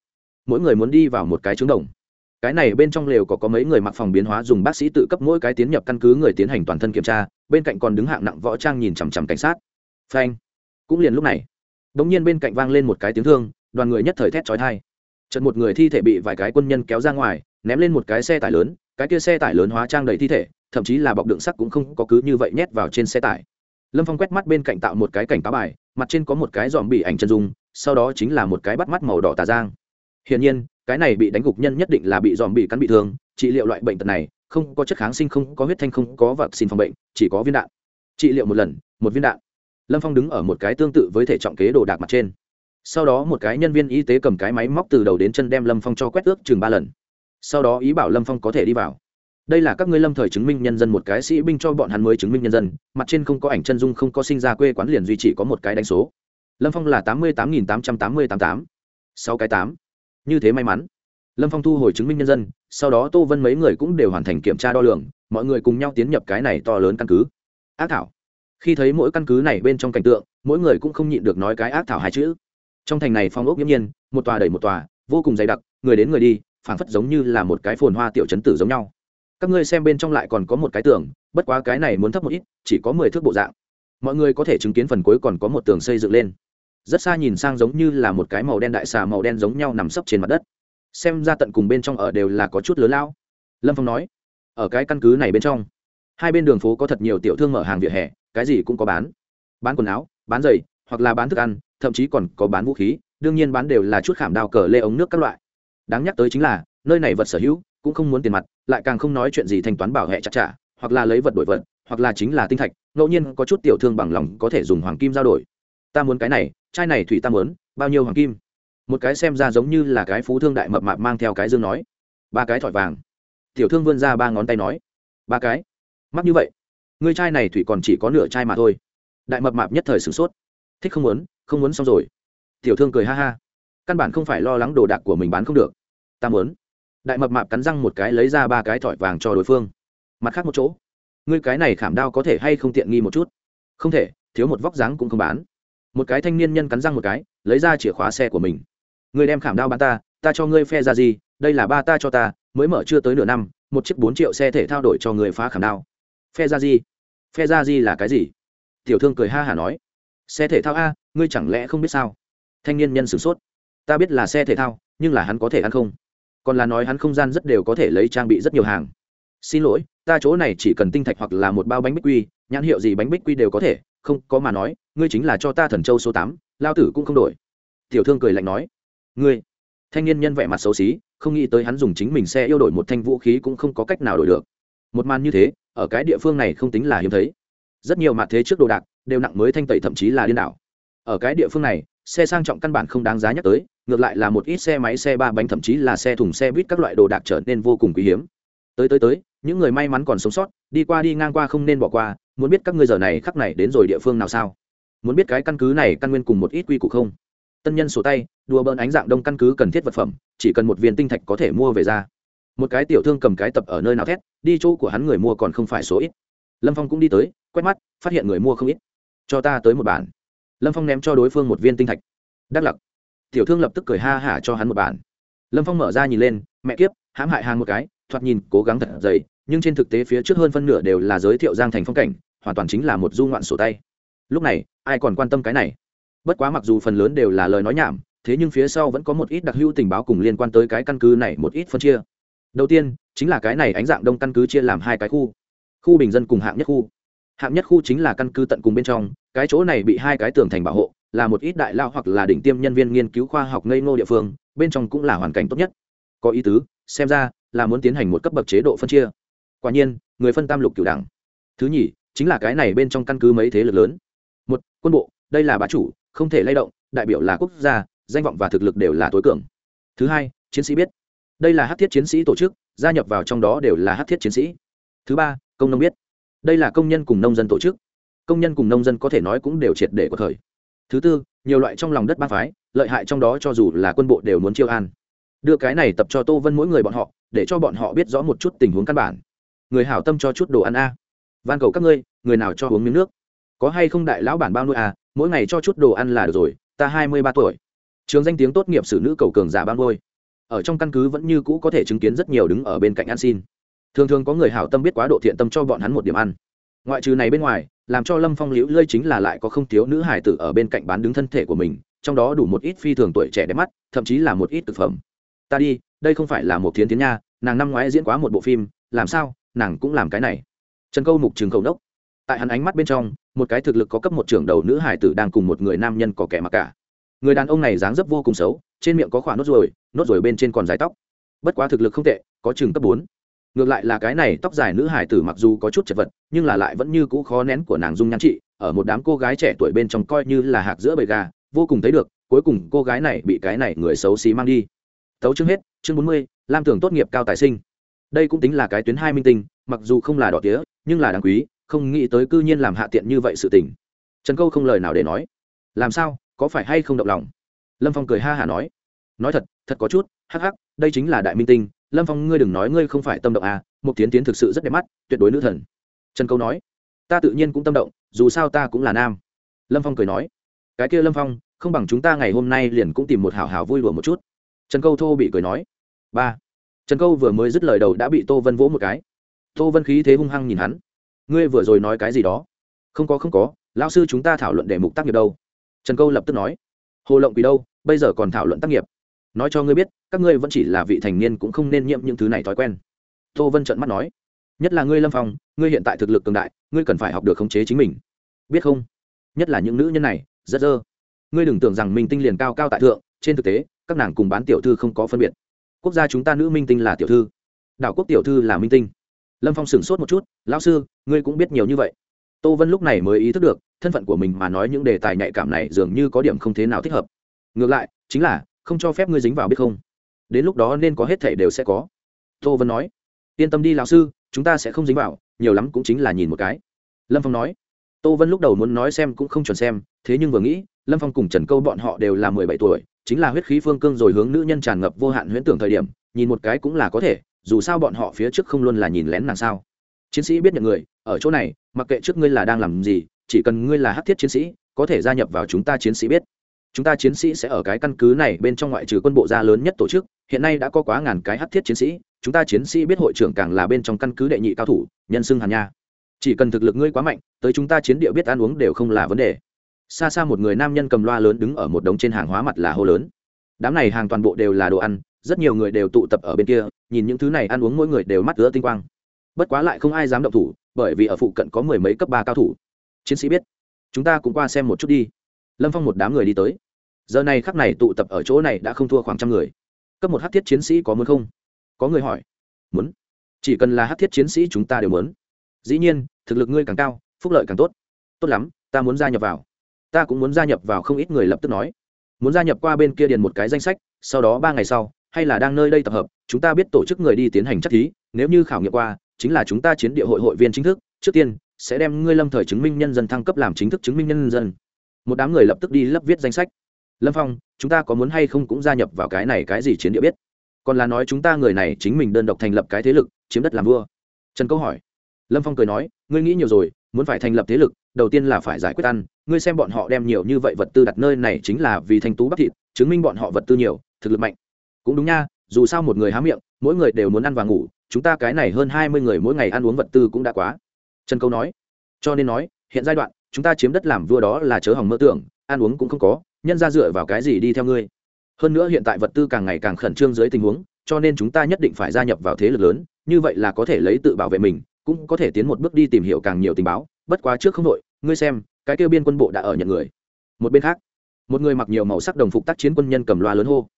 mỗi người muốn đi vào một cái trứng đồng cái này bên trong lều có có mấy người mặc phòng biến hóa dùng bác sĩ tự cấp mỗi cái tiến nhập căn cứ người tiến hành toàn thân kiểm tra, bên cạnh còn đứng hạng nặng võ trang nhìn chằm chằm cảnh sát. Phanh. Cũng liền lúc này đ ỗ n g nhiên bên cạnh vang lên một cái tiếng thương, đoàn người nhất thời thét trói thai chợt một người thi thể bị vài cái quân nhân kéo ra ngoài, ném lên một cái xe tải lớn, cái kia xe tải lớn hóa trang đầy thi thể, thậm chí là bọc đựng sắt cũng không có cứ như vậy nhét vào trên xe tải. Lâm phong quét mắt bên cạnh tạo một cái cảnh cáo bài, mặt trên có một cái dòm bị ảnh chân dung, sau đó chính là một cái bắt mắt màu đỏ tà giang. Hiển nhiên cái này bị đánh gục nhân nhất định là bị dòm bị cắn bị thương, trị liệu loại bệnh tật này, không có chất kháng sinh, không có huyết thanh, không có vật xin phòng bệnh, chỉ có viên đạn. Trị liệu một lần, một viên đạn. Lâm phong đứng ở một cái tương tự với thể trọng kế đồ đạc mặt trên. Sau đó một cái nhân viên y tế cầm cái máy móc từ đầu đến chân đem lâm phong cho quét ước chừng ba lần. Sau đó ý bảo lâm phong có thể đi vào. Đây là các ngươi lâm thời chứng minh nhân dân, một cái sĩ binh cho bọn hắn mới chứng minh nhân dân, mặt trên không có ảnh chân dung, không có sinh ra quê quán liền duy chỉ có một cái đánh số. Lâm phong là tám mươi tám nghìn tám trăm tám mươi tám tám. Sáu cái tám như thế may mắn. Lâm phong thu hồi chứng minh nhân dân, sau đó tô vân mấy người cũng đều hoàn thành kiểm tra đo lường, mọi người cùng nhau tiến nhập cái này to lớn căn cứ. Ác thảo. Khi thấy mỗi căn cứ này bên trong cảnh tượng, mỗi người cũng không nhịn được nói cái ác thảo hai chữ. Trong thành này phong ốc nghiễm nhiên, một tòa đẩy một tòa, vô cùng dày đặc, người đến người đi, phảng phất giống như là một cái phồn hoa tiểu chấn tử giống nhau. Các ngươi xem bên trong lại còn có một cái tường, bất quá cái này muốn thấp một ít, chỉ có mười thước bộ dạng. Mọi người có thể chứng kiến phần cuối còn có một tường xây dựng lên rất xa nhìn sang giống như là một cái màu đen đại xà màu đen giống nhau nằm sấp trên mặt đất. Xem ra tận cùng bên trong ở đều là có chút lớn lao. Lâm phong nói, ở cái căn cứ này bên trong, hai bên đường phố có thật nhiều tiểu thương mở hàng vỉa hè, cái gì cũng có bán. Bán quần áo, bán giày, hoặc là bán thức ăn, thậm chí còn có bán vũ khí, đương nhiên bán đều là chút khảm đào cờ lê ống nước các loại. Đáng nhắc tới chính là, nơi này vật sở hữu, cũng không muốn tiền mặt, lại càng không nói chuyện gì thanh toán bảo hệ chặt trả hoặc là lấy vật đổi vật, hoặc là chính là tinh thạch, ngẫu nhiên có chút tiểu thương bằng lòng có thể dùng hoàng kim giao đổi. Ta muốn cái này chai này thủy tam lớn bao nhiêu hoàng kim? Một cái xem ra giống như là cái phú thương đại mập mạp mang theo cái dương nói. Ba cái thỏi vàng. Tiểu thương vươn ra ba ngón tay nói. Ba cái. Mắc như vậy. Ngươi chai này thủy còn chỉ có nửa chai mà thôi. Đại mập mạp nhất thời sửng sốt. Thích không muốn không muốn xong rồi. Tiểu thương cười ha ha. Căn bản không phải lo lắng đồ đạc của mình bán không được. Ta muốn. Đại mập mạp cắn răng một cái lấy ra ba cái thỏi vàng cho đối phương. Mặt khác một chỗ. Ngươi cái này khảm đao có thể hay không tiện nghi một chút? Không thể, thiếu một vóc dáng cũng không bán một cái thanh niên nhân cắn răng một cái, lấy ra chìa khóa xe của mình. Người đem khảm đao bán ta ta cho ngươi phe ra gì, đây là ba ta cho ta, mới mở chưa tới nửa năm, một chiếc bốn triệu xe thể thao đổi cho người phá khảm đao. Phe ra gì? Phe ra gì là cái gì? Tiểu thương cười ha hả nói. Xe thể thao a, ngươi chẳng lẽ không biết sao? Thanh niên nhân sửng sốt. Ta biết là xe thể thao, nhưng là hắn có thể ăn không? Còn là nói hắn không gian rất đều có thể lấy trang bị rất nhiều hàng. Xin lỗi, ta chỗ này chỉ cần tinh thạch hoặc là một bao bánh bích quy, nhãn hiệu gì bánh bích quy đều có thể không có mà nói, ngươi chính là cho ta thần châu số tám, lao tử cũng không đổi. Tiểu thương cười lạnh nói, ngươi, thanh niên nhân vẻ mặt xấu xí, không nghĩ tới hắn dùng chính mình xe yêu đổi một thanh vũ khí cũng không có cách nào đổi được. Một màn như thế, ở cái địa phương này không tính là hiếm thấy. Rất nhiều mặt thế trước đồ đạc, đều nặng mới thanh tẩy thậm chí là điên đảo. Ở cái địa phương này, xe sang trọng căn bản không đáng giá nhắc tới, ngược lại là một ít xe máy, xe ba bánh thậm chí là xe thùng, xe buýt các loại đồ đạc trở nên vô cùng quý hiếm tới tới tới, những người may mắn còn sống sót, đi qua đi ngang qua không nên bỏ qua, muốn biết các ngươi giờ này khắc này đến rồi địa phương nào sao? Muốn biết cái căn cứ này căn nguyên cùng một ít quy củ không? Tân nhân sổ tay, đùa bỡn ánh dạng đông căn cứ cần thiết vật phẩm, chỉ cần một viên tinh thạch có thể mua về ra. Một cái tiểu thương cầm cái tập ở nơi nào thét, đi chỗ của hắn người mua còn không phải số ít. Lâm phong cũng đi tới, quét mắt, phát hiện người mua không ít. Cho ta tới một bản. Lâm phong ném cho đối phương một viên tinh thạch. Đắc lặc. Tiểu thương lập tức cười ha hả cho hắn một bản. Lâm phong mở ra nhìn lên, mẹ kiếp, hãm hại hàng một cái thoạt nhìn cố gắng thật dày, nhưng trên thực tế phía trước hơn phân nửa đều là giới thiệu giang thành phong cảnh, hoàn toàn chính là một du ngoạn sổ tay. Lúc này, ai còn quan tâm cái này? Bất quá mặc dù phần lớn đều là lời nói nhảm, thế nhưng phía sau vẫn có một ít đặc hữu tình báo cùng liên quan tới cái căn cứ này một ít phân chia. Đầu tiên, chính là cái này ánh dạng đông căn cứ chia làm hai cái khu. Khu bình dân cùng hạng nhất khu. Hạng nhất khu chính là căn cứ tận cùng bên trong, cái chỗ này bị hai cái tường thành bảo hộ, là một ít đại lao hoặc là đỉnh tiêm nhân viên nghiên cứu khoa học ngây ngô địa phương, bên trong cũng là hoàn cảnh tốt nhất. Có ý tứ, xem ra là muốn tiến hành một cấp bậc chế độ phân chia. Quả nhiên, người phân tam lục cửu đẳng. Thứ nhì, chính là cái này bên trong căn cứ mấy thế lực lớn. Một, quân bộ, đây là bá chủ, không thể lay động, đại biểu là quốc gia, danh vọng và thực lực đều là tối cường. Thứ hai, chiến sĩ biết. Đây là hát thiết chiến sĩ tổ chức, gia nhập vào trong đó đều là hát thiết chiến sĩ. Thứ ba, công nông biết. Đây là công nhân cùng nông dân tổ chức. Công nhân cùng nông dân có thể nói cũng đều triệt để của thời. Thứ tư, nhiều loại trong lòng đất bang phái, lợi hại trong đó cho dù là quân bộ đều muốn chiêu an. Đưa cái này tập cho tô vân mỗi người bọn họ để cho bọn họ biết rõ một chút tình huống căn bản. Người hảo tâm cho chút đồ ăn a. Van cầu các ngươi, người nào cho uống miếng nước? Có hay không đại lão bản bao nuôi à? Mỗi ngày cho chút đồ ăn là được rồi, ta hai mươi ba tuổi. Trường danh tiếng tốt nghiệp xử nữ cầu cường giả bao nuôi. Ở trong căn cứ vẫn như cũ có thể chứng kiến rất nhiều đứng ở bên cạnh ăn xin. Thường thường có người hảo tâm biết quá độ thiện tâm cho bọn hắn một điểm ăn. Ngoại trừ này bên ngoài, làm cho lâm phong liễu lơi chính là lại có không thiếu nữ hải tử ở bên cạnh bán đứng thân thể của mình, trong đó đủ một ít phi thường tuổi trẻ đẹp mắt, thậm chí là một ít thực phẩm. Ta đi, đây không phải là một thiến tiến nha nàng năm ngoái diễn quá một bộ phim, làm sao, nàng cũng làm cái này. Trần câu mục trường cầu nốc tại hắn ánh mắt bên trong, một cái thực lực có cấp một trưởng đầu nữ hải tử đang cùng một người nam nhân có kẻ mặc cả. Người đàn ông này dáng dấp vô cùng xấu, trên miệng có khỏa nốt ruồi nốt ruồi bên trên còn dài tóc. Bất quá thực lực không tệ, có chừng cấp bốn. Ngược lại là cái này, tóc dài nữ hải tử mặc dù có chút chật vật, nhưng là lại vẫn như cũ khó nén của nàng dung nhan trị, ở một đám cô gái trẻ tuổi bên trong coi như là hạt giữa bầy gà, vô cùng thấy được, cuối cùng cô gái này bị cái này người xấu xí mang đi. Tấu chương hết, chương bốn mươi lam tưởng tốt nghiệp cao tài sinh. Đây cũng tính là cái tuyến hai minh tinh, mặc dù không là đỏ tía, nhưng là đáng quý, không nghĩ tới cư nhiên làm hạ tiện như vậy sự tình. Trần câu không lời nào để nói. Làm sao, có phải hay không động lòng? Lâm phong cười ha hả nói. Nói thật thật có chút, hắc hắc, đây chính là đại minh tinh. Lâm phong ngươi đừng nói ngươi không phải tâm động à một tiến tiến thực sự rất đẹp mắt, tuyệt đối nữ thần. Trần câu nói. Ta tự nhiên cũng tâm động, dù sao ta cũng là nam. Lâm phong cười nói. Cái kia lâm phong, không bằng chúng ta ngày hôm nay liền cũng tìm một hào hào vui đùa một chút. Trần câu thô bị cười nói ba. Trần câu vừa mới dứt lời đầu đã bị tô vân vỗ một cái. Tô vân khí thế hung hăng nhìn hắn. Ngươi vừa rồi nói cái gì đó? Không có không có, lão sư chúng ta thảo luận đề mục tác nghiệp đâu. Trần câu lập tức nói. Hồ lộng quỳ đâu? Bây giờ còn thảo luận tác nghiệp. Nói cho ngươi biết, các ngươi vẫn chỉ là vị thành niên cũng không nên nhiễm những thứ này thói quen. Tô vân trận mắt nói. Nhất là ngươi lâm phong, ngươi hiện tại thực lực cường đại, ngươi cần phải học được khống chế chính mình. Biết không? Nhất là những nữ nhân này, rất dơ. Ngươi đừng tưởng rằng mình tinh liền cao cao tại thượng, trên thực tế, các nàng cùng bán tiểu thư không có phân biệt quốc gia chúng ta nữ minh tinh là tiểu thư. Đảo quốc tiểu thư là minh tinh. Lâm phong sửng sốt một chút, lão sư, ngươi cũng biết nhiều như vậy. Tô vân lúc này mới ý thức được, thân phận của mình mà nói những đề tài nhạy cảm này dường như có điểm không thế nào thích hợp. Ngược lại, chính là, không cho phép ngươi dính vào biết không. Đến lúc đó nên có hết thể đều sẽ có. Tô vân nói, yên tâm đi, lão sư, chúng ta sẽ không dính vào, nhiều lắm cũng chính là nhìn một cái. Lâm phong nói, tô vân lúc đầu muốn nói xem cũng không chuẩn xem, thế nhưng vừa nghĩ, lâm phong cùng trần câu bọn họ đều là mười bảy tuổi chính là huyết khí phương cương rồi hướng nữ nhân tràn ngập vô hạn huyễn tưởng thời điểm, nhìn một cái cũng là có thể, dù sao bọn họ phía trước không luôn là nhìn lén nàng sao. Chiến sĩ biết nhận người, ở chỗ này, mặc kệ trước ngươi là đang làm gì, chỉ cần ngươi là hắc thiết chiến sĩ, có thể gia nhập vào chúng ta chiến sĩ biết. Chúng ta chiến sĩ sẽ ở cái căn cứ này bên trong ngoại trừ quân bộ gia lớn nhất tổ chức, hiện nay đã có quá ngàn cái hắc thiết chiến sĩ, chúng ta chiến sĩ biết hội trưởng càng là bên trong căn cứ đệ nhị cao thủ, nhân xưng hàn nha. Chỉ cần thực lực ngươi quá mạnh, tới chúng ta chiến địa biết ăn uống đều không là vấn đề xa xa một người nam nhân cầm loa lớn đứng ở một đống trên hàng hóa mặt là hô lớn. Đám này hàng toàn bộ đều là đồ ăn, rất nhiều người đều tụ tập ở bên kia, nhìn những thứ này ăn uống mỗi người đều mắt ứa tinh quang. Bất quá lại không ai dám động thủ, bởi vì ở phụ cận có mười mấy cấp ba cao thủ. Chiến sĩ biết, chúng ta cũng qua xem một chút đi. Lâm phong một đám người đi tới. Giờ này khắc này tụ tập ở chỗ này đã không thua khoảng trăm người. Cấp một hát thiết chiến sĩ có muốn không? Có người hỏi. Muốn. Chỉ cần là hát thiết chiến sĩ chúng ta đều muốn. Dĩ nhiên, thực lực ngươi càng cao, phúc lợi càng tốt. Tốt lắm, ta muốn gia nhập vào ta cũng muốn gia nhập vào không ít người lập tức nói. Muốn gia nhập qua bên kia điền một cái danh sách, sau đó ba ngày sau, hay là đang nơi đây tập hợp, chúng ta biết tổ chức người đi tiến hành chắc thí, nếu như khảo nghiệm qua, chính là chúng ta chiến địa hội hội viên chính thức, trước tiên, sẽ đem ngươi lâm thời chứng minh nhân dân thăng cấp làm chính thức chứng minh nhân dân. Một đám người lập tức đi lấp viết danh sách. Lâm phong, chúng ta có muốn hay không cũng gia nhập vào cái này cái gì chiến địa biết? Còn là nói chúng ta người này chính mình đơn độc thành lập cái thế lực, chiếm đất làm vua. Trần câu hỏi. Lâm phong cười nói, ngươi nghĩ nhiều rồi, muốn phải thành lập thế lực đầu tiên là phải giải quyết ăn, ngươi xem bọn họ đem nhiều như vậy vật tư đặt nơi này chính là vì thanh tú bắc thịt, chứng minh bọn họ vật tư nhiều, thực lực mạnh. Cũng đúng nha, dù sao một người há miệng, mỗi người đều muốn ăn và ngủ, chúng ta cái này hơn hai mươi người mỗi ngày ăn uống vật tư cũng đã quá. Trần câu nói. Cho nên nói, hiện giai đoạn, chúng ta chiếm đất làm vua đó là chớ hỏng mơ tưởng, ăn uống cũng không có, nhân ra dựa vào cái gì đi theo ngươi. Hơn nữa hiện tại vật tư càng ngày càng khẩn trương dưới tình huống, cho nên chúng ta nhất định phải gia nhập vào thế lực lớn, như vậy là có thể lấy tự bảo vệ mình, cũng có thể tiến một bước đi tìm hiểu càng nhiều tình báo bất quá trước không đội ngươi xem, cái kêu biên quân bộ đã ở nhận người. Một bên khác, một người mặc nhiều màu sắc đồng phục tác chiến quân nhân cầm loa lớn hô.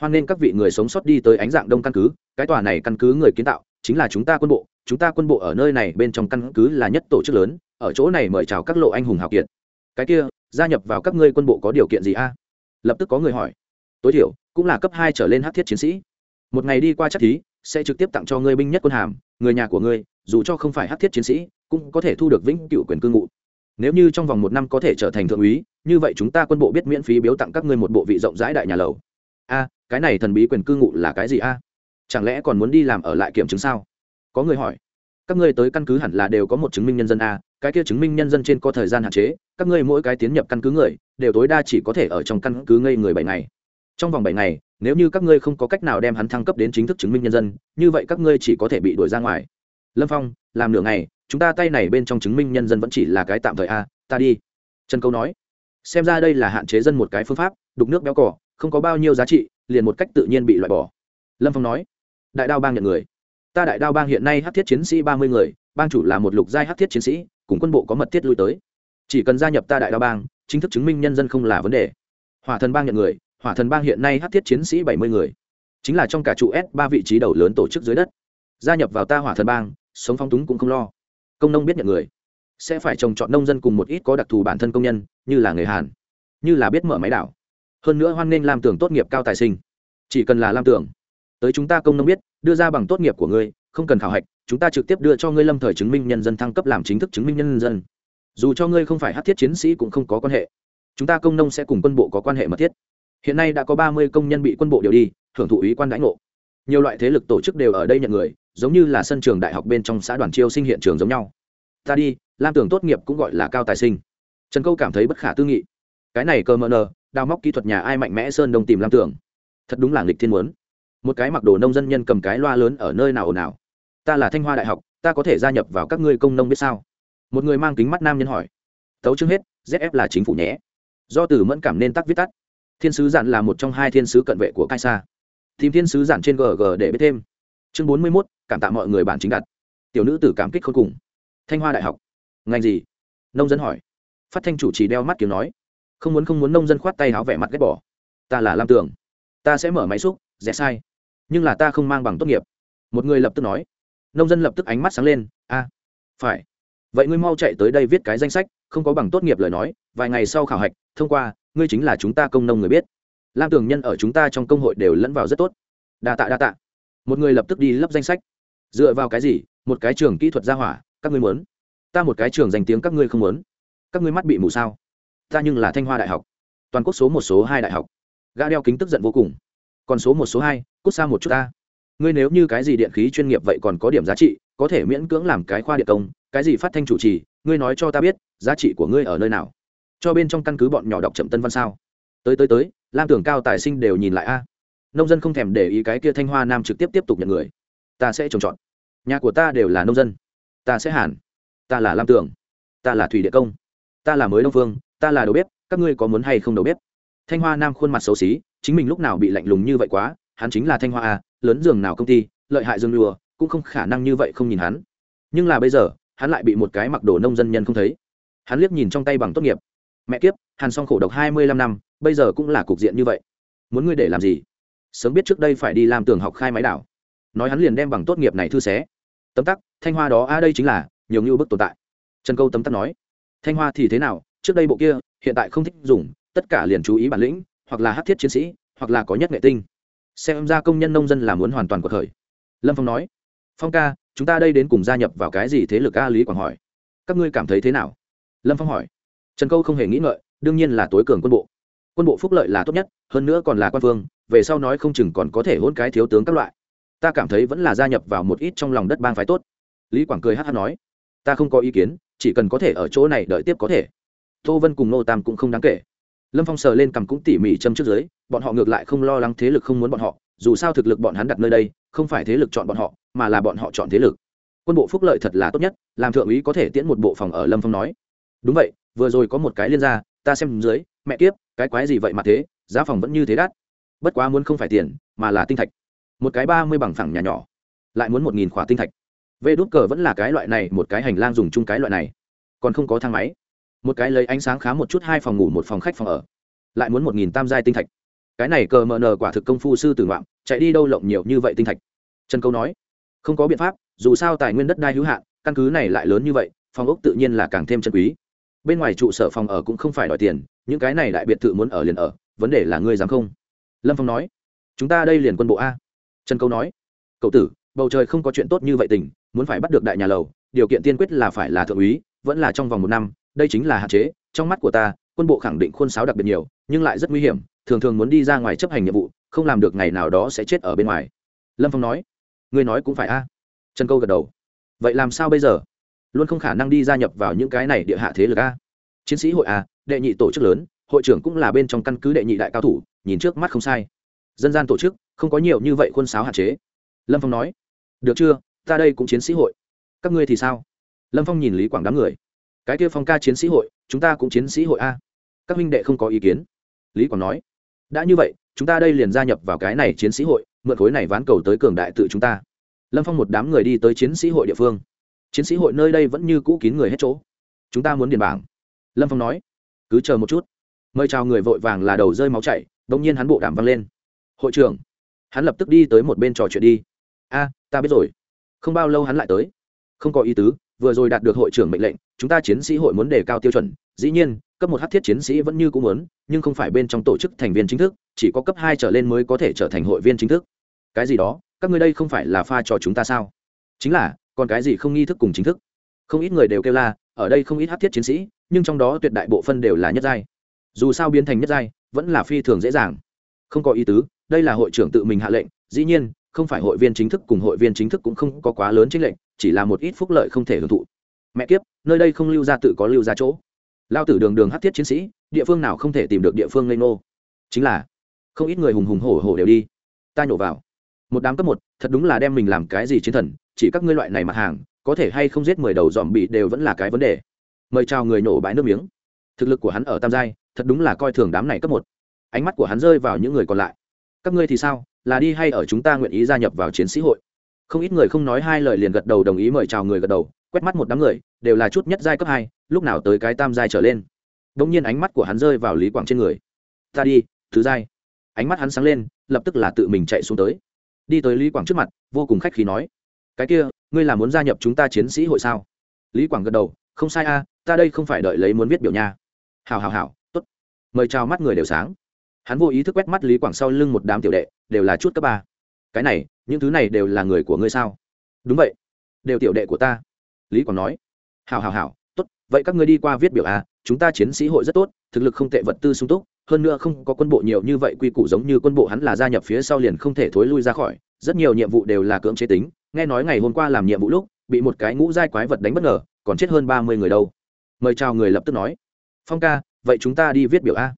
Hoan nên các vị người sống sót đi tới ánh dạng đông căn cứ, cái tòa này căn cứ người kiến tạo, chính là chúng ta quân bộ, chúng ta quân bộ ở nơi này bên trong căn cứ là nhất tổ chức lớn, ở chỗ này mời chào các lộ anh hùng hào kiệt. Cái kia, gia nhập vào các ngươi quân bộ có điều kiện gì a? Lập tức có người hỏi. Tối thiểu, cũng là cấp hai trở lên hát thiết chiến sĩ. Một ngày đi qua chắc thí, sẽ trực tiếp tặng cho ngươi binh nhất quân hàm, người nhà của ngươi, dù cho không phải hát thiết chiến sĩ cũng có thể thu được vĩnh cựu quyền cư ngụ. Nếu như trong vòng một năm có thể trở thành thượng úy, như vậy chúng ta quân bộ biết miễn phí biếu tặng các ngươi một bộ vị rộng rãi đại nhà lầu. A, cái này thần bí quyền cư ngụ là cái gì a? Chẳng lẽ còn muốn đi làm ở lại kiểm chứng sao? Có người hỏi. Các ngươi tới căn cứ hẳn là đều có một chứng minh nhân dân a, cái kia chứng minh nhân dân trên có thời gian hạn chế, các ngươi mỗi cái tiến nhập căn cứ người, đều tối đa chỉ có thể ở trong căn cứ ngây người bảy ngày. Trong vòng bảy ngày, nếu như các ngươi không có cách nào đem hắn thăng cấp đến chính thức chứng minh nhân dân, như vậy các ngươi chỉ có thể bị đuổi ra ngoài. Lâm phong, làm nửa ngày chúng ta tay này bên trong chứng minh nhân dân vẫn chỉ là cái tạm thời a, ta đi. Trần câu nói. Xem ra đây là hạn chế dân một cái phương pháp, đục nước béo cỏ không có bao nhiêu giá trị, liền một cách tự nhiên bị loại bỏ. Lâm phong nói. Đại đao bang nhận người. Ta đại đao bang hiện nay hát thiết chiến sĩ ba mươi người, bang chủ là một lục giai hát thiết chiến sĩ, cùng quân bộ có mật thiết lui tới. Chỉ cần gia nhập ta đại đao bang, chính thức chứng minh nhân dân không là vấn đề. Hỏa thần bang nhận người. Hỏa thần bang hiện nay hát thiết chiến sĩ bảy mươi người. Chính là trong cả trụ s ba vị trí đầu lớn tổ chức dưới đất. Gia nhập vào ta hỏa thần bang, sống phong túng cũng không lo công nông biết nhận người. Sẽ phải trồng trọt nông dân cùng một ít có đặc thù bản thân công nhân, như là người hàn, như là biết mở máy đảo. Hơn nữa hoan nghênh làm tưởng tốt nghiệp cao tài sinh. Chỉ cần là làm tưởng tới chúng ta công nông biết, đưa ra bằng tốt nghiệp của ngươi, không cần khảo hạch, chúng ta trực tiếp đưa cho ngươi lâm thời chứng minh nhân dân thăng cấp làm chính thức chứng minh nhân dân. Dù cho ngươi không phải hát thiết chiến sĩ cũng không có quan hệ. Chúng ta công nông sẽ cùng quân bộ có quan hệ mật thiết. Hiện nay đã có ba mươi công nhân bị quân bộ điều đi hưởng thụ ý quan đãi ngộ. Nhiều loại thế lực tổ chức đều ở đây nhận người giống như là sân trường đại học bên trong xã đoàn chiêu sinh hiện trường giống nhau. Ta đi, lam tưởng tốt nghiệp cũng gọi là cao tài sinh. Trần câu cảm thấy bất khả tư nghị. Cái này cơ mờ nờ, đào móc kỹ thuật nhà ai mạnh mẽ sơn đông tìm lam tưởng thật đúng là nghịch thiên muốn. Một cái mặc đồ nông dân nhân cầm cái loa lớn ở nơi nào ồn ào. Ta là thanh hoa đại học, ta có thể gia nhập vào các ngươi công nông biết sao? Một người mang kính mắt nam nhân hỏi. Tấu chương hết zf là chính phủ nhé. Do từ mẫn cảm nên tắc viết tắt. Thiên sứ giản là một trong hai thiên sứ cận vệ của cai sa tìm thiên sứ giản trên gg để biết thêm. Chương bốn mươi mốt cảm tạ mọi người bản chính đặt. Tiểu nữ tử cảm kích khôn cùng. Thanh hoa đại học. Ngành gì? Nông dân hỏi. Phát thanh chủ trì đeo mắt kiếm nói. Không muốn không muốn nông dân khoát tay áo vẻ mặt ghét bỏ. Ta là lam tường. Ta sẽ mở máy xúc rẽ sai. Nhưng là ta không mang bằng tốt nghiệp. Một người lập tức nói. Nông dân lập tức ánh mắt sáng lên. A phải. Vậy ngươi mau chạy tới đây viết cái danh sách, không có bằng tốt nghiệp lời nói, vài ngày sau khảo hạch, thông qua, ngươi chính là chúng ta công nông người biết. Lam tường nhân ở chúng ta trong công hội đều lẫn vào rất tốt. Đa tạ đa tạ. Một người lập tức đi lấp danh sách dựa vào cái gì, một cái trường kỹ thuật gia hỏa, các ngươi muốn? Ta một cái trường danh tiếng các ngươi không muốn. Các ngươi mắt bị mù sao? Ta nhưng là thanh hoa đại học. Toàn quốc số một, số hai đại học. Gã đeo kính tức giận vô cùng. Còn số một, số hai, cút xa một chút ta. Ngươi nếu như cái gì điện khí chuyên nghiệp vậy còn có điểm giá trị, có thể miễn cưỡng làm cái khoa điện công, cái gì phát thanh chủ trì, ngươi nói cho ta biết, giá trị của ngươi ở nơi nào? Cho bên trong căn cứ bọn nhỏ đọc chậm tân văn sao? Tới tới tới, lam tưởng cao tài sinh đều nhìn lại a. Nông dân không thèm để ý cái kia thanh hoa nam trực tiếp tiếp tục nhận người ta sẽ trồng trọt. Nhà của ta đều là nông dân. Ta sẽ hàn. Ta là lam tường, ta là thủy địa công. Ta là mới đông phương ta là đầu bếp. Các ngươi có muốn hay không đầu bếp? Thanh hoa nam khuôn mặt xấu xí chính mình lúc nào bị lạnh lùng như vậy quá hắn chính là thanh hoa à? lớn giường nào công ty lợi hại dương lùa cũng không khả năng như vậy không nhìn hắn. Nhưng là bây giờ hắn lại bị một cái mặc đồ nông dân nhân không thấy. Hắn liếc nhìn trong tay bằng tốt nghiệp. Mẹ kiếp hàn song khổ độc hai mươi lăm năm bây giờ cũng là cục diện như vậy. Muốn ngươi để làm gì? Sớm biết trước đây phải đi làm tường học khai máy đảo nói hắn liền đem bằng tốt nghiệp này thư xé. Tấm tắc, thanh hoa đó, a, đây chính là, nhiều như bức tồn tại. Trần câu tấm tắc nói, thanh hoa thì thế nào, trước đây bộ kia, hiện tại không thích dùng, tất cả liền chú ý bản lĩnh, hoặc là hát thiết chiến sĩ, hoặc là có nhất nghệ tinh. Xem ra công nhân nông dân là muốn hoàn toàn cuộc khởi. Lâm phong nói, phong ca, chúng ta đây đến cùng gia nhập vào cái gì thế lực a lý quảng hỏi. Các ngươi cảm thấy thế nào? Lâm phong hỏi. Trần câu không hề nghĩ ngợi, đương nhiên là tối cường quân bộ. Quân bộ phúc lợi là tốt nhất, hơn nữa còn là quan phương về sau nói không chừng còn có thể hôn cái thiếu tướng các loại ta cảm thấy vẫn là gia nhập vào một ít trong lòng đất bang phái tốt. Lý quảng cười hát hát nói, ta không có ý kiến, chỉ cần có thể ở chỗ này đợi tiếp có thể. Tô vân cùng nô tam cũng không đáng kể. Lâm phong sờ lên cằm cũng tỉ mỉ châm trước dưới, bọn họ ngược lại không lo lắng thế lực không muốn bọn họ, dù sao thực lực bọn hắn đặt nơi đây, không phải thế lực chọn bọn họ, mà là bọn họ chọn thế lực. Quân bộ phúc lợi thật là tốt nhất, làm thượng úy có thể tiễn một bộ phòng ở lâm phong nói. Đúng vậy, vừa rồi có một cái liên gia, ta xem dưới, mẹ kiếp, cái quái gì vậy mà thế, giá phòng vẫn như thế đắt. Bất quá muốn không phải tiền, mà là tinh thạch một cái ba mươi bằng phẳng nhà nhỏ, lại muốn một nghìn khỏa tinh thạch. Vê đốt cờ vẫn là cái loại này, một cái hành lang dùng chung cái loại này. Còn không có thang máy. Một cái lấy ánh sáng khá một chút, hai phòng ngủ, một phòng khách phòng ở. Lại muốn một nghìn tam giai tinh thạch. Cái này cờ mờ nờ quả thực công phu sư tử ngoạm, chạy đi đâu lộng nhiều như vậy tinh thạch. Trần câu nói, không có biện pháp, dù sao tài nguyên đất đai hữu hạn, căn cứ này lại lớn như vậy, phòng ốc tự nhiên là càng thêm chân quý. Bên ngoài trụ sở phòng ở cũng không phải đòi tiền, những cái này đại biệt thự muốn ở liền ở, vấn đề là ngươi dám không? Lâm phong nói, chúng ta đây liền quân bộ a trần câu nói, cậu tử, bầu trời không có chuyện tốt như vậy tình, muốn phải bắt được đại nhà lầu, điều kiện tiên quyết là phải là thượng úy, vẫn là trong vòng một năm, đây chính là hạn chế, trong mắt của ta, quân bộ khẳng định khuôn sáo đặc biệt nhiều, nhưng lại rất nguy hiểm, thường thường muốn đi ra ngoài chấp hành nhiệm vụ, không làm được ngày nào đó sẽ chết ở bên ngoài. Lâm phong nói, ngươi nói cũng phải a. Trần câu gật đầu, vậy làm sao bây giờ? Luôn không khả năng đi gia nhập vào những cái này địa hạ thế lực a. Chiến sĩ hội a, đệ nhị tổ chức lớn, hội trưởng cũng là bên trong căn cứ đệ nhị đại cao thủ, nhìn trước mắt không sai. Dân gian tổ chức không có nhiều như vậy khuôn sáo hạn chế. Lâm phong nói, được chưa? Ta đây cũng chiến sĩ hội. Các ngươi thì sao? Lâm phong nhìn lý quảng đám người. Cái kia phong ca chiến sĩ hội, chúng ta cũng chiến sĩ hội a. Các huynh đệ không có ý kiến. Lý quảng nói, đã như vậy, chúng ta đây liền gia nhập vào cái này chiến sĩ hội, mượn khối này ván cầu tới cường đại tự chúng ta. Lâm phong một đám người đi tới chiến sĩ hội địa phương. Chiến sĩ hội nơi đây vẫn như cũ kín người hết chỗ. Chúng ta muốn điền bảng. Lâm phong nói, cứ chờ một chút. Mời chào người vội vàng là đầu rơi máu chảy đ ỗ n g nhiên hắn bộ đảm văng lên. Hội trưởng hắn lập tức đi tới một bên trò chuyện đi. A, ta biết rồi. Không bao lâu hắn lại tới. Không có ý tứ, vừa rồi đạt được hội trưởng mệnh lệnh, chúng ta chiến sĩ hội muốn đề cao tiêu chuẩn. Dĩ nhiên, cấp một hát thiết chiến sĩ vẫn như cũng muốn, nhưng không phải bên trong tổ chức thành viên chính thức, chỉ có cấp hai trở lên mới có thể trở thành hội viên chính thức. Cái gì đó? Các ngươi đây không phải là pha cho chúng ta sao? Chính là, còn cái gì không nghi thức cùng chính thức? Không ít người đều kêu la, ở đây không ít hát thiết chiến sĩ, nhưng trong đó tuyệt đại bộ phân đều là nhất giai. Dù sao biến thành nhất giai, vẫn là phi thường dễ dàng. Không có ý tứ đây là hội trưởng tự mình hạ lệnh, dĩ nhiên, không phải hội viên chính thức cùng hội viên chính thức cũng không có quá lớn chính lệnh chỉ là một ít phúc lợi không thể hưởng thụ. Mẹ kiếp, nơi đây không lưu ra tự có lưu ra chỗ. Lao tử đường đường hát thiết chiến sĩ, địa phương nào không thể tìm được địa phương lây nô chính là, không ít người hùng hùng hổ hổ đều đi. Ta nhổ vào. Một đám cấp một, thật đúng là đem mình làm cái gì chiến thần, chỉ các ngươi loại này mặt hàng, có thể hay không giết mười đầu dòm bị đều vẫn là cái vấn đề. Mời chào người nổ bãi nước miếng. Thực lực của hắn ở tam giai, thật đúng là coi thường đám này cấp một. Ánh mắt của hắn rơi vào những người còn lại các ngươi thì sao, là đi hay ở chúng ta nguyện ý gia nhập vào chiến sĩ hội? Không ít người không nói hai lời liền gật đầu đồng ý mời chào người gật đầu, quét mắt một đám người, đều là chút nhất giai cấp hai, lúc nào tới cái tam giai trở lên. Đông nhiên ánh mắt của hắn rơi vào lý quảng trên người. Ta đi, thứ giai. Ánh mắt hắn sáng lên, lập tức là tự mình chạy xuống tới. Đi tới lý quảng trước mặt, vô cùng khách khí nói. Cái kia, ngươi là muốn gia nhập chúng ta chiến sĩ hội sao? Lý quảng gật đầu, không sai a, ta đây không phải đợi lấy muốn viết biểu nha. Hào hào hào t ố t mời chào mắt người đều sáng hắn vô ý thức quét mắt lý quảng sau lưng một đám tiểu đệ, đều là chút cấp ba. Cái này, những thứ này đều là người của ngươi sao? Đúng vậy. Đều tiểu đệ của ta. Lý quảng nói. Hào hào hào tốt, vậy các ngươi đi qua viết biểu a, chúng ta chiến sĩ hội rất tốt, thực lực không tệ vật tư sung túc, hơn nữa không có quân bộ nhiều như vậy, quy củ giống như quân bộ hắn là gia nhập phía sau liền không thể thối lui ra khỏi. Rất nhiều nhiệm vụ đều là cưỡng chế tính, nghe nói ngày hôm qua làm nhiệm vụ lúc, bị một cái ngũ giai quái vật đánh bất ngờ, còn chết hơn ba mươi người đâu. Mời chào người lập tức nói. Phong ca, vậy chúng ta đi viết biểu a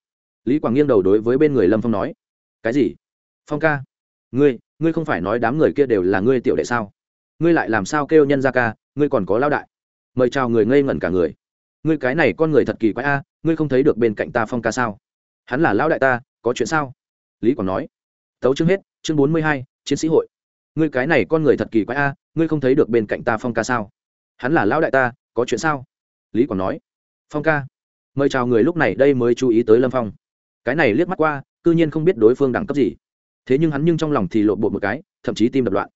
lý quảng nghiêng đầu đối với bên người lâm phong nói, cái gì? Phong ca, ngươi ngươi không phải nói đám người kia đều là ngươi tiểu đệ sao? Ngươi lại làm sao kêu nhân ra ca, ngươi còn có lao đại? Mời chào người ngây ngẩn cả người. Ngươi cái này con người thật kỳ quái a, ngươi không thấy được bên cạnh ta phong ca sao? Hắn là lão đại ta, có chuyện sao? Lý quảng nói, tấu chương hết, chương bốn mươi hai, chiến sĩ hội. Ngươi cái này con người thật kỳ quái a, ngươi không thấy được bên cạnh ta phong ca sao? Hắn là lão đại ta, có chuyện sao? Lý quảng nói, phong ca, mời chào người lúc này đây mới chú ý tới lâm phong cái này liếc mắt qua, cư nhiên không biết đối phương đẳng cấp gì. Thế nhưng hắn nhưng trong lòng thì lộn bộ một cái, thậm chí tim đập loạn.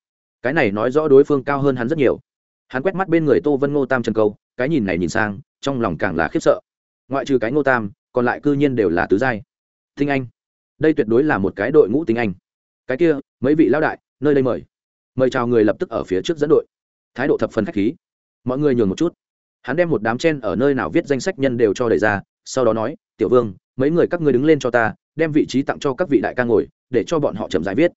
Cái này nói rõ đối phương cao hơn hắn rất nhiều. Hắn quét mắt bên người tô vân ngô tam trần câu, cái nhìn này nhìn sang, trong lòng càng là khiếp sợ. Ngoại trừ cái ngô tam, còn lại cư nhiên đều là tứ giai. Tinh anh. Đây tuyệt đối là một cái đội ngũ tinh anh. Cái kia, mấy vị lão đại, nơi đây mời. Mời chào người lập tức ở phía trước dẫn đội. Thái độ thập phần khách khí. Mọi người nhường một chút. Hắn đem một đám chen ở nơi nào viết danh sách nhân đều cho đẩy ra, sau đó nói, tiểu vương mấy người các ngươi đứng lên cho ta, đem vị trí tặng cho các vị đại ca ngồi, để cho bọn họ chậm giải viết.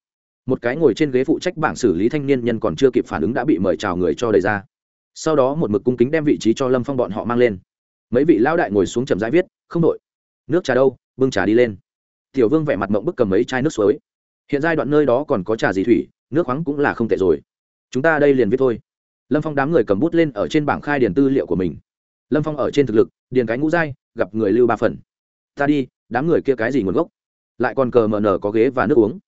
Một cái ngồi trên ghế phụ trách bảng xử lý thanh niên nhân còn chưa kịp phản ứng đã bị mời chào người cho đầy ra. Sau đó một mực cung kính đem vị trí cho lâm phong bọn họ mang lên. Mấy vị lão đại ngồi xuống chậm rãi viết, không đội. Nước trà đâu? Bưng trà đi lên. Tiểu vương vẻ mặt mộng bức cầm mấy chai nước suối. Hiện giai đoạn nơi đó còn có trà gì thủy, nước khoáng cũng là không tệ rồi. Chúng ta đây liền viết thôi. Lâm phong đám người cầm bút lên ở trên bảng khai điền tư liệu của mình. Lâm phong ở trên thực lực, điền cái ngũ giai, gặp người lưu ba phần ta đi, đám người kia cái gì nguồn gốc? Lại còn cờ mờ nở có ghế và nước uống.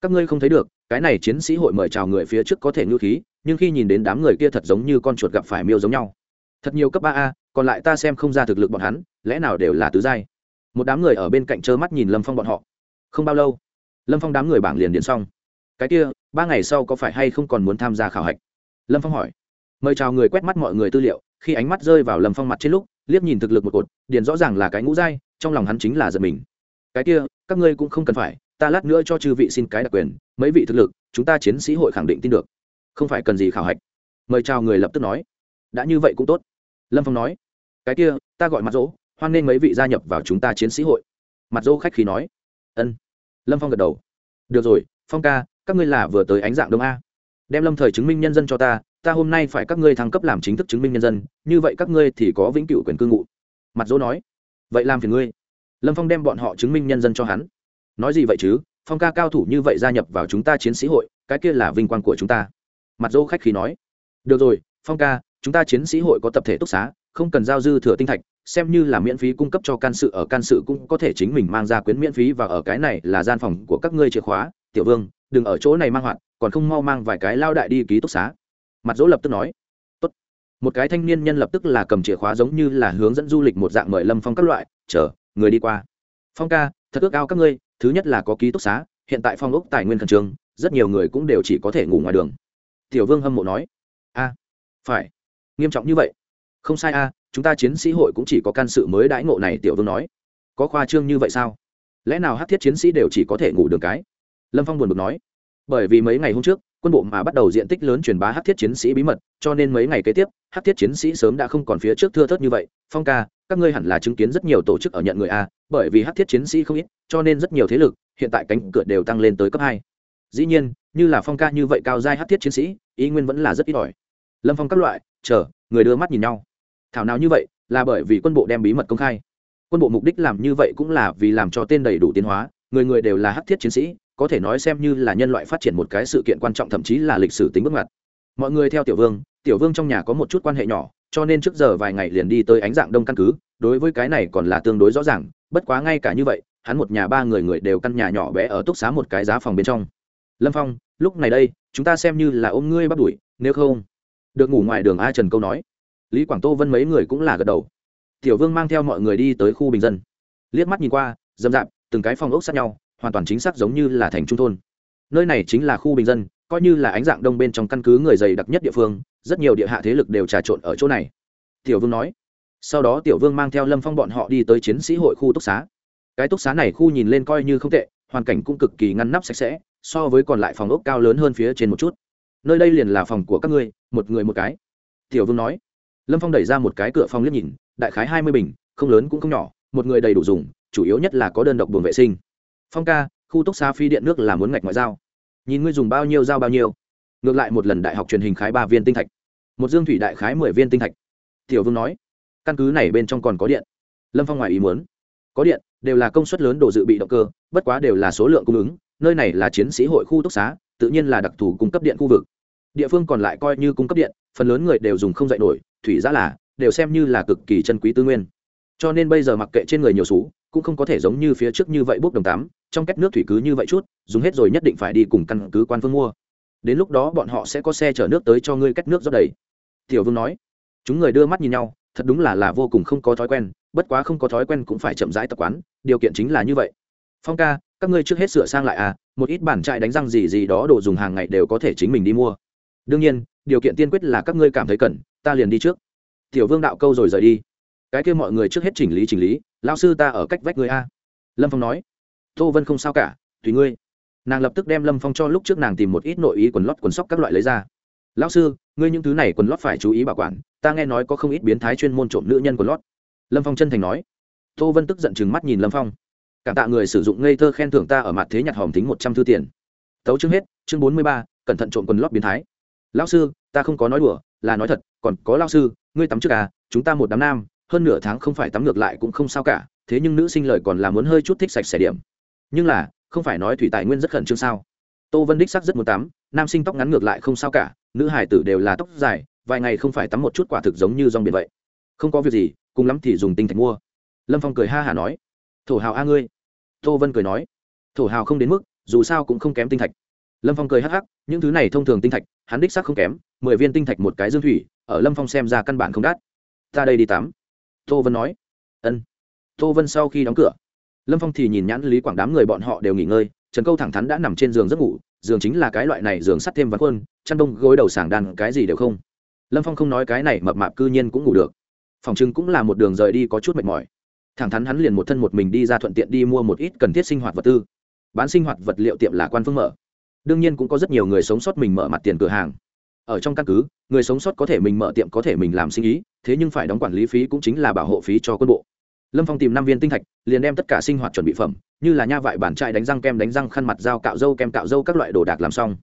Các ngươi không thấy được, cái này chiến sĩ hội mời chào người phía trước có thể ngư khí, nhưng khi nhìn đến đám người kia thật giống như con chuột gặp phải miêu giống nhau. Thật nhiều cấp ba a, còn lại ta xem không ra thực lực bọn hắn, lẽ nào đều là tứ giai? Một đám người ở bên cạnh trơ mắt nhìn lâm phong bọn họ. Không bao lâu, lâm phong đám người bảng liền điện xong. Cái kia, ba ngày sau có phải hay không còn muốn tham gia khảo hạch? Lâm phong hỏi. Mời chào người quét mắt mọi người tư liệu, khi ánh mắt rơi vào lâm phong mặt trên lúc, liếc nhìn thực lực một cột, điền rõ ràng là cái ngũ giai trong lòng hắn chính là giật mình. Cái kia, các ngươi cũng không cần phải, ta lát nữa cho chư vị xin cái đặc quyền, mấy vị thực lực, chúng ta chiến sĩ hội khẳng định tin được. Không phải cần gì khảo hạch. Mời chào người lập tức nói. Đã như vậy cũng tốt. Lâm phong nói. Cái kia, ta gọi mặt dỗ, hoan nghênh mấy vị gia nhập vào chúng ta chiến sĩ hội. Mặt dỗ khách khí nói. Ân. Lâm phong gật đầu. Được rồi, phong ca, các ngươi là vừa tới ánh dạng đông a. Đem lâm thời chứng minh nhân dân cho ta ta hôm nay phải các ngươi thăng cấp làm chính thức chứng minh nhân dân, như vậy các ngươi thì có vĩnh cửu quyền cư ngụ. Mặt dỗ nói vậy làm phiền ngươi. Lâm phong đem bọn họ chứng minh nhân dân cho hắn. Nói gì vậy chứ? Phong ca cao thủ như vậy gia nhập vào chúng ta chiến sĩ hội, cái kia là vinh quang của chúng ta. Mặt dô khách khí nói. Được rồi, phong ca, chúng ta chiến sĩ hội có tập thể túc xá, không cần giao dư thừa tinh thạch, xem như là miễn phí cung cấp cho can sự ở can sự cũng có thể chính mình mang ra quyến miễn phí và ở cái này là gian phòng của các ngươi chìa khóa. Tiểu vương, đừng ở chỗ này mang hoạt, còn không mau mang vài cái lao đại đi ký túc xá. Mặt dỗ lập tức nói một cái thanh niên nhân lập tức là cầm chìa khóa giống như là hướng dẫn du lịch một dạng mời lâm phong các loại, chờ, người đi qua. Phong ca, thật ước ao các ngươi, thứ nhất là có ký túc xá, hiện tại phong ốc tài nguyên khẩn trương, rất nhiều người cũng đều chỉ có thể ngủ ngoài đường. Tiểu vương hâm mộ nói. A, phải, nghiêm trọng như vậy. Không sai a, chúng ta chiến sĩ hội cũng chỉ có can sự mới đãi ngộ này, tiểu vương nói. Có khoa trương như vậy sao? Lẽ nào hát thiết chiến sĩ đều chỉ có thể ngủ đường cái? Lâm phong buồn bực nói. Bởi vì mấy ngày hôm trước quân bộ mà bắt đầu diện tích lớn truyền bá hát thiết chiến sĩ bí mật, cho nên mấy ngày kế tiếp, hát thiết chiến sĩ sớm đã không còn phía trước thưa thớt như vậy. Phong ca, các ngươi hẳn là chứng kiến rất nhiều tổ chức ở nhận người a, bởi vì hát thiết chiến sĩ không ít, cho nên rất nhiều thế lực, hiện tại cánh cửa đều tăng lên tới cấp hai. Dĩ nhiên, như là phong ca như vậy cao giai hát thiết chiến sĩ, ý nguyên vẫn là rất ít ỏi. Lâm phong các loại, chờ, người đưa mắt nhìn nhau. Thảo nào như vậy, là bởi vì quân bộ đem bí mật công khai. Quân bộ mục đích làm như vậy cũng là vì làm cho tên đầy đủ tiến hóa, người người đều là hát thiết chiến sĩ có thể nói xem như là nhân loại phát triển một cái sự kiện quan trọng thậm chí là lịch sử tính bước ngoặt. Mọi người theo tiểu vương tiểu vương trong nhà có một chút quan hệ nhỏ, cho nên trước giờ vài ngày liền đi tới ánh dạng đông căn cứ, đối với cái này còn là tương đối rõ ràng, bất quá ngay cả như vậy, hắn một nhà ba người người đều căn nhà nhỏ bé ở túc xá một cái giá phòng bên trong. Lâm phong, lúc này đây, chúng ta xem như là ôm ngươi bắt đuổi, nếu không. Được ngủ ngoài đường a trần câu nói. Lý quảng tô vân mấy người cũng là gật đầu. Tiểu vương mang theo mọi người đi tới khu bình dân. Liếc mắt nhìn qua dầm dạp từng cái phòng ốc sát nhau hoàn toàn chính xác giống như là thành trung thôn. Nơi này chính là khu bình dân, coi như là ánh dạng đông bên trong căn cứ người dày đặc nhất địa phương, rất nhiều địa hạ thế lực đều trà trộn ở chỗ này. Tiểu vương nói. Sau đó tiểu vương mang theo lâm phong bọn họ đi tới chiến sĩ hội khu túc xá. Cái túc xá này khu nhìn lên coi như không tệ, hoàn cảnh cũng cực kỳ ngăn nắp sạch sẽ, so với còn lại phòng ốc cao lớn hơn phía trên một chút. Nơi đây liền là phòng của các ngươi, một người một cái. Tiểu vương nói. Lâm phong đẩy ra một cái cửa phòng liếc nhìn, đại khái hai mươi bình, không lớn cũng không nhỏ, một người đầy đủ dùng, chủ yếu nhất là có đơn độc buồng vệ sinh phong ca, khu túc xá phi điện nước là muốn ngạch ngoại giao. Nhìn ngươi dùng bao nhiêu dao bao nhiêu. Ngược lại một lần đại học truyền hình khái ba viên tinh thạch. Một dương thủy đại khái mười viên tinh thạch. Tiểu vương nói, căn cứ này bên trong còn có điện. Lâm phong ngoài ý muốn, có điện đều là công suất lớn đồ dự bị động cơ, bất quá đều là số lượng cung ứng, nơi này là chiến sĩ hội khu túc xá, tự nhiên là đặc thù cung cấp điện khu vực. Địa phương còn lại coi như cung cấp điện, phần lớn người đều dùng không dạy nổi, thủy giá là, đều xem như là cực kỳ chân quý tư nguyên. Cho nên bây giờ mặc kệ trên người nhiều xú, cũng không có thể giống như phía trước như vậy bốc đồng tám trong cách nước thủy cứ như vậy chút, dùng hết rồi nhất định phải đi cùng căn cứ quan phương mua. Đến lúc đó bọn họ sẽ có xe chở nước tới cho ngươi két nước rót đầy. Tiểu vương nói. Chúng người đưa mắt nhìn nhau, thật đúng là là vô cùng không có thói quen, bất quá không có thói quen cũng phải chậm rãi tập quán, điều kiện chính là như vậy. Phong ca, các ngươi trước hết sửa sang lại à một ít bản trại đánh răng gì gì đó đồ dùng hàng ngày đều có thể chính mình đi mua. Đương nhiên, điều kiện tiên quyết là các ngươi cảm thấy cần, ta liền đi trước. Tiểu vương đạo câu rồi rời đi. Cái kia mọi người trước hết chỉnh lý chỉnh lý lao sư ta ở cách vách người a. Lâm phong nói tô vân không sao cả, tùy ngươi. Nàng lập tức đem lâm phong cho lúc trước nàng tìm một ít nội ý quần lót quần sóc các loại lấy ra. Lão sư, ngươi những thứ này quần lót phải chú ý bảo quản, ta nghe nói có không ít biến thái chuyên môn trộm nữ nhân quần lót. Lâm phong chân thành nói. Tô vân tức giận chừng mắt nhìn lâm phong. Cảm tạ người sử dụng ngây thơ khen thưởng ta ở mặt thế nhặt hòm tính một trăm thư tiền. Tấu chương hết, chương bốn mươi ba, cẩn thận trộm quần lót biến thái. Lão sư, ta không có nói đùa, là nói thật, còn có lão sư, ngươi tắm trước à chúng ta một đám nam, hơn nửa tháng không phải tắm ngược lại cũng không sao cả, thế nhưng nữ sinh lời còn là muốn hơi chút thích sạch sẽ điểm nhưng là, không phải nói thủy tài nguyên rất khẩn trương sao? Tô vân đích sắc rất muốn tắm, nam sinh tóc ngắn ngược lại không sao cả, nữ hải tử đều là tóc dài, vài ngày không phải tắm một chút quả thực giống như rong biển vậy. Không có việc gì, cùng lắm thì dùng tinh thạch mua. Lâm phong cười ha hả nói. Thổ hào a ngươi. Tô vân cười nói. Thổ hào không đến mức, dù sao cũng không kém tinh thạch. Lâm phong cười hắc hắc, những thứ này thông thường tinh thạch, hắn đích sắc không kém, mười viên tinh thạch một cái dương thủy, ở lâm phong xem ra căn bản không đắt. Ta đây đi tắm. Tô vân nói. Ân. Tô vân sau khi đóng cửa lâm phong thì nhìn nhãn lý quảng đám người bọn họ đều nghỉ ngơi, trần câu thẳng thắn đã nằm trên giường giấc ngủ, giường chính là cái loại này giường sắt thêm ván quân chăn đông gối đầu sảng đàn cái gì đều không. Lâm phong không nói cái này mập mạp cư nhiên cũng ngủ được. Phòng chừng cũng là một đường rời đi có chút mệt mỏi. Thẳng thắn hắn liền một thân một mình đi ra thuận tiện đi mua một ít cần thiết sinh hoạt vật tư. Bán sinh hoạt vật liệu tiệm là quan phương mở. Đương nhiên cũng có rất nhiều người sống sót mình mở mặt tiền cửa hàng. Ở trong căn cứ, người sống sót có thể mình mở tiệm có thể mình làm sinh ý, thế nhưng phải đóng quản lý phí cũng chính là bảo hộ phí cho quân bộ lâm phong tìm năm viên tinh thạch, liền đem tất cả sinh hoạt chuẩn bị phẩm, như là nha vải bản trại đánh răng kem đánh răng khăn mặt dao cạo dâu kem cạo dâu các loại đồ đạc làm xong.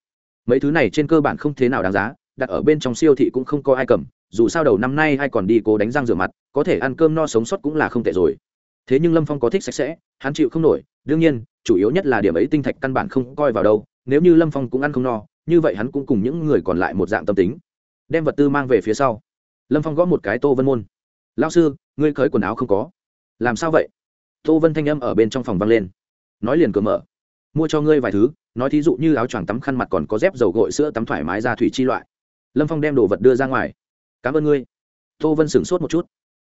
Mấy thứ này trên cơ bản không thế nào đáng giá, đặt ở bên trong siêu thị cũng không có ai cầm, dù sao đầu năm nay ai còn đi cố đánh răng rửa mặt, có thể ăn cơm no sống sót cũng là không tệ rồi. Thế nhưng lâm phong có thích sạch sẽ, hắn chịu không nổi, đương nhiên, chủ yếu nhất là điểm ấy tinh thạch căn bản không coi vào đâu, nếu như lâm phong cũng ăn không no, như vậy hắn cũng cùng những người còn lại một dạng tâm tính. Đem vật tư mang về phía sau. Lâm phong gõ một cái tô vân môn. Lao sư, ngươi cởi quần áo không có làm sao vậy? Tô vân thanh âm ở bên trong phòng vang lên. Nói liền cửa mở. Mua cho ngươi vài thứ, nói thí dụ như áo choàng tắm khăn mặt còn có dép dầu gội sữa tắm thoải mái ra thủy chi loại. Lâm phong đem đồ vật đưa ra ngoài. Cảm ơn ngươi. Tô vân sửng sốt một chút.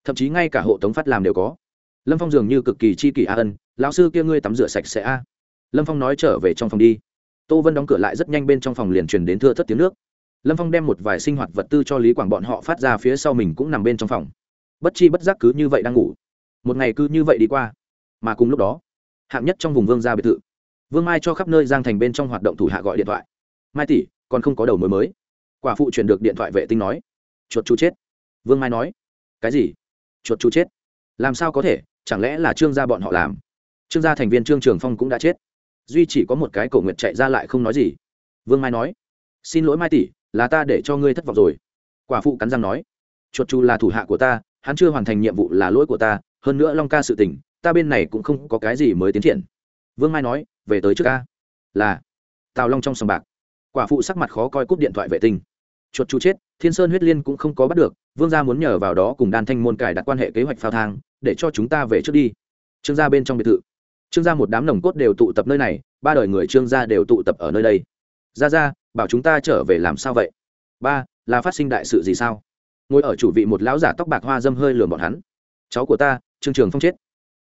Thậm chí ngay cả hộ tống phát làm đều có. Lâm phong dường như cực kỳ chi kỷ a ân, lão sư kia ngươi tắm rửa sạch sẽ a. Lâm phong nói trở về trong phòng đi. Tô vân đóng cửa lại rất nhanh bên trong phòng liền truyền đến thưa thất tiếng nước. Lâm phong đem một vài sinh hoạt vật tư cho lý quảng bọn họ phát ra phía sau mình cũng nằm bên trong phòng. Bất chi bất giác cứ như vậy đang ngủ một ngày cứ như vậy đi qua. Mà cùng lúc đó, hạng nhất trong vùng vương gia biệt thự, vương mai cho khắp nơi giang thành bên trong hoạt động thủ hạ gọi điện thoại. Mai tỷ, còn không có đầu mối mới. Quả phụ chuyển được điện thoại vệ tinh nói. Chuột chú chết. Vương mai nói. Cái gì? Chuột chú chết? Làm sao có thể? Chẳng lẽ là trương gia bọn họ làm? Trương gia thành viên trương trường phong cũng đã chết. Duy chỉ có một cái cổ nguyệt chạy ra lại không nói gì. Vương mai nói. Xin lỗi mai tỷ, là ta để cho ngươi thất vọng rồi. Quả phụ cắn răng nói. Chuột chu là thủ hạ của ta, hắn chưa hoàn thành nhiệm vụ là lỗi của ta hơn nữa long ca sự tình, ta bên này cũng không có cái gì mới tiến triển. Vương mai nói, về tới trước ca. Là. Tào long trong sòng bạc. Quả phụ sắc mặt khó coi cúp điện thoại vệ tinh. Chuột chú chết, thiên sơn huyết liên cũng không có bắt được, vương gia muốn nhờ vào đó cùng đan thanh môn cải đặt quan hệ kế hoạch phao thang, để cho chúng ta về trước đi. Trương gia bên trong biệt thự. Trương gia một đám nồng cốt đều tụ tập nơi này, ba đời người trương gia đều tụ tập ở nơi đây. Ra ra bảo chúng ta trở về làm sao vậy? Ba, là phát sinh đại sự gì sao? Ngồi ở chủ vị một lão giả tóc bạc hoa dâm hơi lườm bọn hắn. Cháu của ta trương trường phong chết.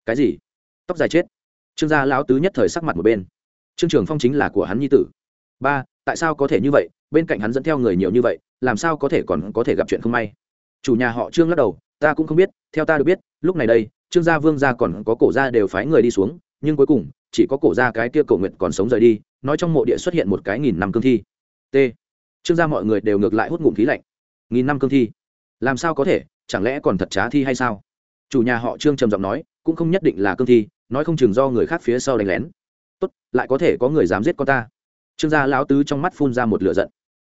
Cái gì? Tóc dài chết. Trương gia lão tứ nhất thời sắc mặt một bên. Trương trường phong chính là của hắn nhi tử. Ba, tại sao có thể như vậy? Bên cạnh hắn dẫn theo người nhiều như vậy, làm sao có thể còn có thể gặp chuyện không may? Chủ nhà họ trương lắc đầu, ta cũng không biết, theo ta được biết, lúc này đây, trương gia vương gia còn có cổ gia đều phái người đi xuống, nhưng cuối cùng, chỉ có cổ gia cái kia cổ nguyện còn sống rời đi, nói trong mộ địa xuất hiện một cái nghìn năm cương thi. T. Trương gia mọi người đều ngược lại hút ngụm khí lạnh. Nghìn năm cương thi? Làm sao có thể? Chẳng lẽ còn thật trá thi hay sao? Chủ nhà họ trương trầm giọng nói, cũng không nhất định là cương thi, nói không chừng do người khác phía sau đánh lén. Tốt, lại có thể có người dám giết con ta. Trương gia lão tứ trong mắt phun ra một lửa giận.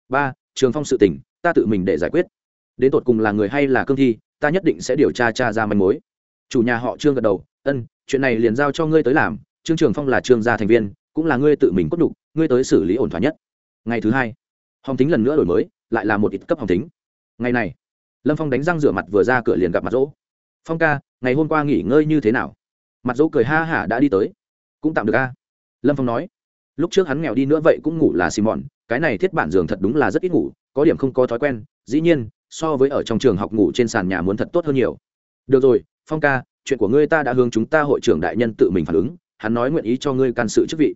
Ba, trường phong sự tình, ta tự mình để giải quyết. Đến tột cùng là người hay là cương thi, ta nhất định sẽ điều tra tra ra manh mối. Chủ nhà họ trương gật đầu, ân, chuyện này liền giao cho ngươi tới làm, trương trường phong là trương gia thành viên, cũng là ngươi tự mình cốt đục ngươi tới xử lý ổn thỏa nhất. Ngày thứ hai, hồng tính lần nữa đổi mới, lại là một ít cấp hồng tính ngày này, lâm phong đánh răng rửa mặt vừa ra cửa liền gặp mặt rỗ phong ca, ngày hôm qua nghỉ ngơi như thế nào? Mặt dỗ cười ha hả đã đi tới. Cũng tạm được a. Lâm phong nói. Lúc trước hắn nghèo đi nữa vậy cũng ngủ là xì mòn, cái này thiết bản giường thật đúng là rất ít ngủ, có điểm không có thói quen, dĩ nhiên, so với ở trong trường học ngủ trên sàn nhà muốn thật tốt hơn nhiều. Được rồi, phong ca, chuyện của ngươi ta đã hướng chúng ta hội trưởng đại nhân tự mình phản ứng, hắn nói nguyện ý cho ngươi can sự chức vị.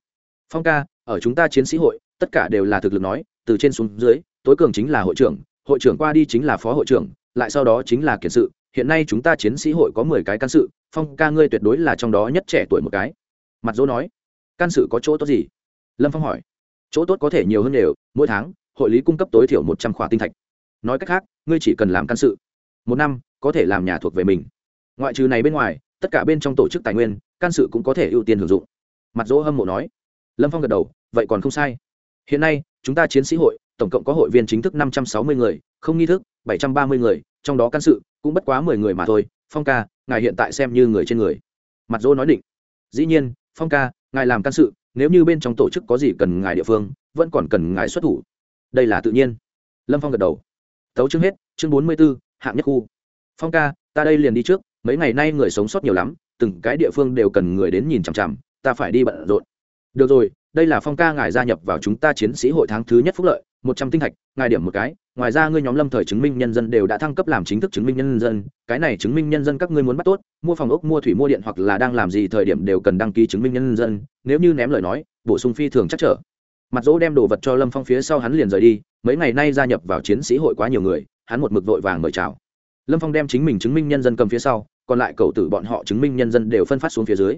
Phong ca, ở chúng ta chiến sĩ hội, tất cả đều là thực lực nói, từ trên xuống dưới, tối cường chính là hội trưởng hội trưởng qua đi chính là phó hội trưởng, lại sau đó chính là kiển sự hiện nay chúng ta chiến sĩ hội có mười cái can sự, phong ca ngươi tuyệt đối là trong đó nhất trẻ tuổi một cái. Mặt dỗ nói, can sự có chỗ tốt gì? Lâm phong hỏi, chỗ tốt có thể nhiều hơn đều, mỗi tháng, hội lý cung cấp tối thiểu một trăm khỏa tinh thạch. Nói cách khác, ngươi chỉ cần làm can sự, một năm, có thể làm nhà thuộc về mình. Ngoại trừ này bên ngoài, tất cả bên trong tổ chức tài nguyên, can sự cũng có thể ưu tiên hưởng dụng. Mặt dỗ hâm mộ nói. Lâm phong gật đầu, vậy còn không sai. Hiện nay, chúng ta chiến sĩ hội, tổng cộng có hội viên chính thức năm trăm sáu mươi người, không nghi thức, bảy trăm ba mươi người, trong đó can sự cũng bất quá mười người mà thôi, phong ca, ngài hiện tại xem như người trên người. Mặt dỗ nói định. Dĩ nhiên, phong ca, ngài làm can sự, nếu như bên trong tổ chức có gì cần ngài địa phương, vẫn còn cần ngài xuất thủ. Đây là tự nhiên. Lâm phong gật đầu. Tấu chương hết, chương bốn mươi b ố hạng nhất khu. Phong ca, ta đây liền đi trước, mấy ngày nay người sống sót nhiều lắm, từng cái địa phương đều cần người đến nhìn chằm chằm, ta phải đi bận rộn. Được rồi, đây là phong ca ngài gia nhập vào chúng ta chiến sĩ hội tháng thứ nhất phúc lợi một trăm tinh thạch, ngài điểm một cái, ngoài ra ngươi nhóm lâm thời chứng minh nhân dân đều đã thăng cấp làm chính thức chứng minh nhân dân, cái này chứng minh nhân dân các ngươi muốn bắt tốt, mua phòng ốc, mua thủy, mua điện hoặc là đang làm gì thời điểm đều cần đăng ký chứng minh nhân dân, nếu như ném lời nói, bổ sung phi thường chắc trở. Mặt dỗ đem đồ vật cho lâm phong phía sau hắn liền rời đi, mấy ngày nay gia nhập vào chiến sĩ hội quá nhiều người, hắn một mực vội vàng mời chào. Lâm phong đem chính mình chứng minh nhân dân cầm phía sau, còn lại cầu tử bọn họ chứng minh nhân dân đều phân phát xuống phía dưới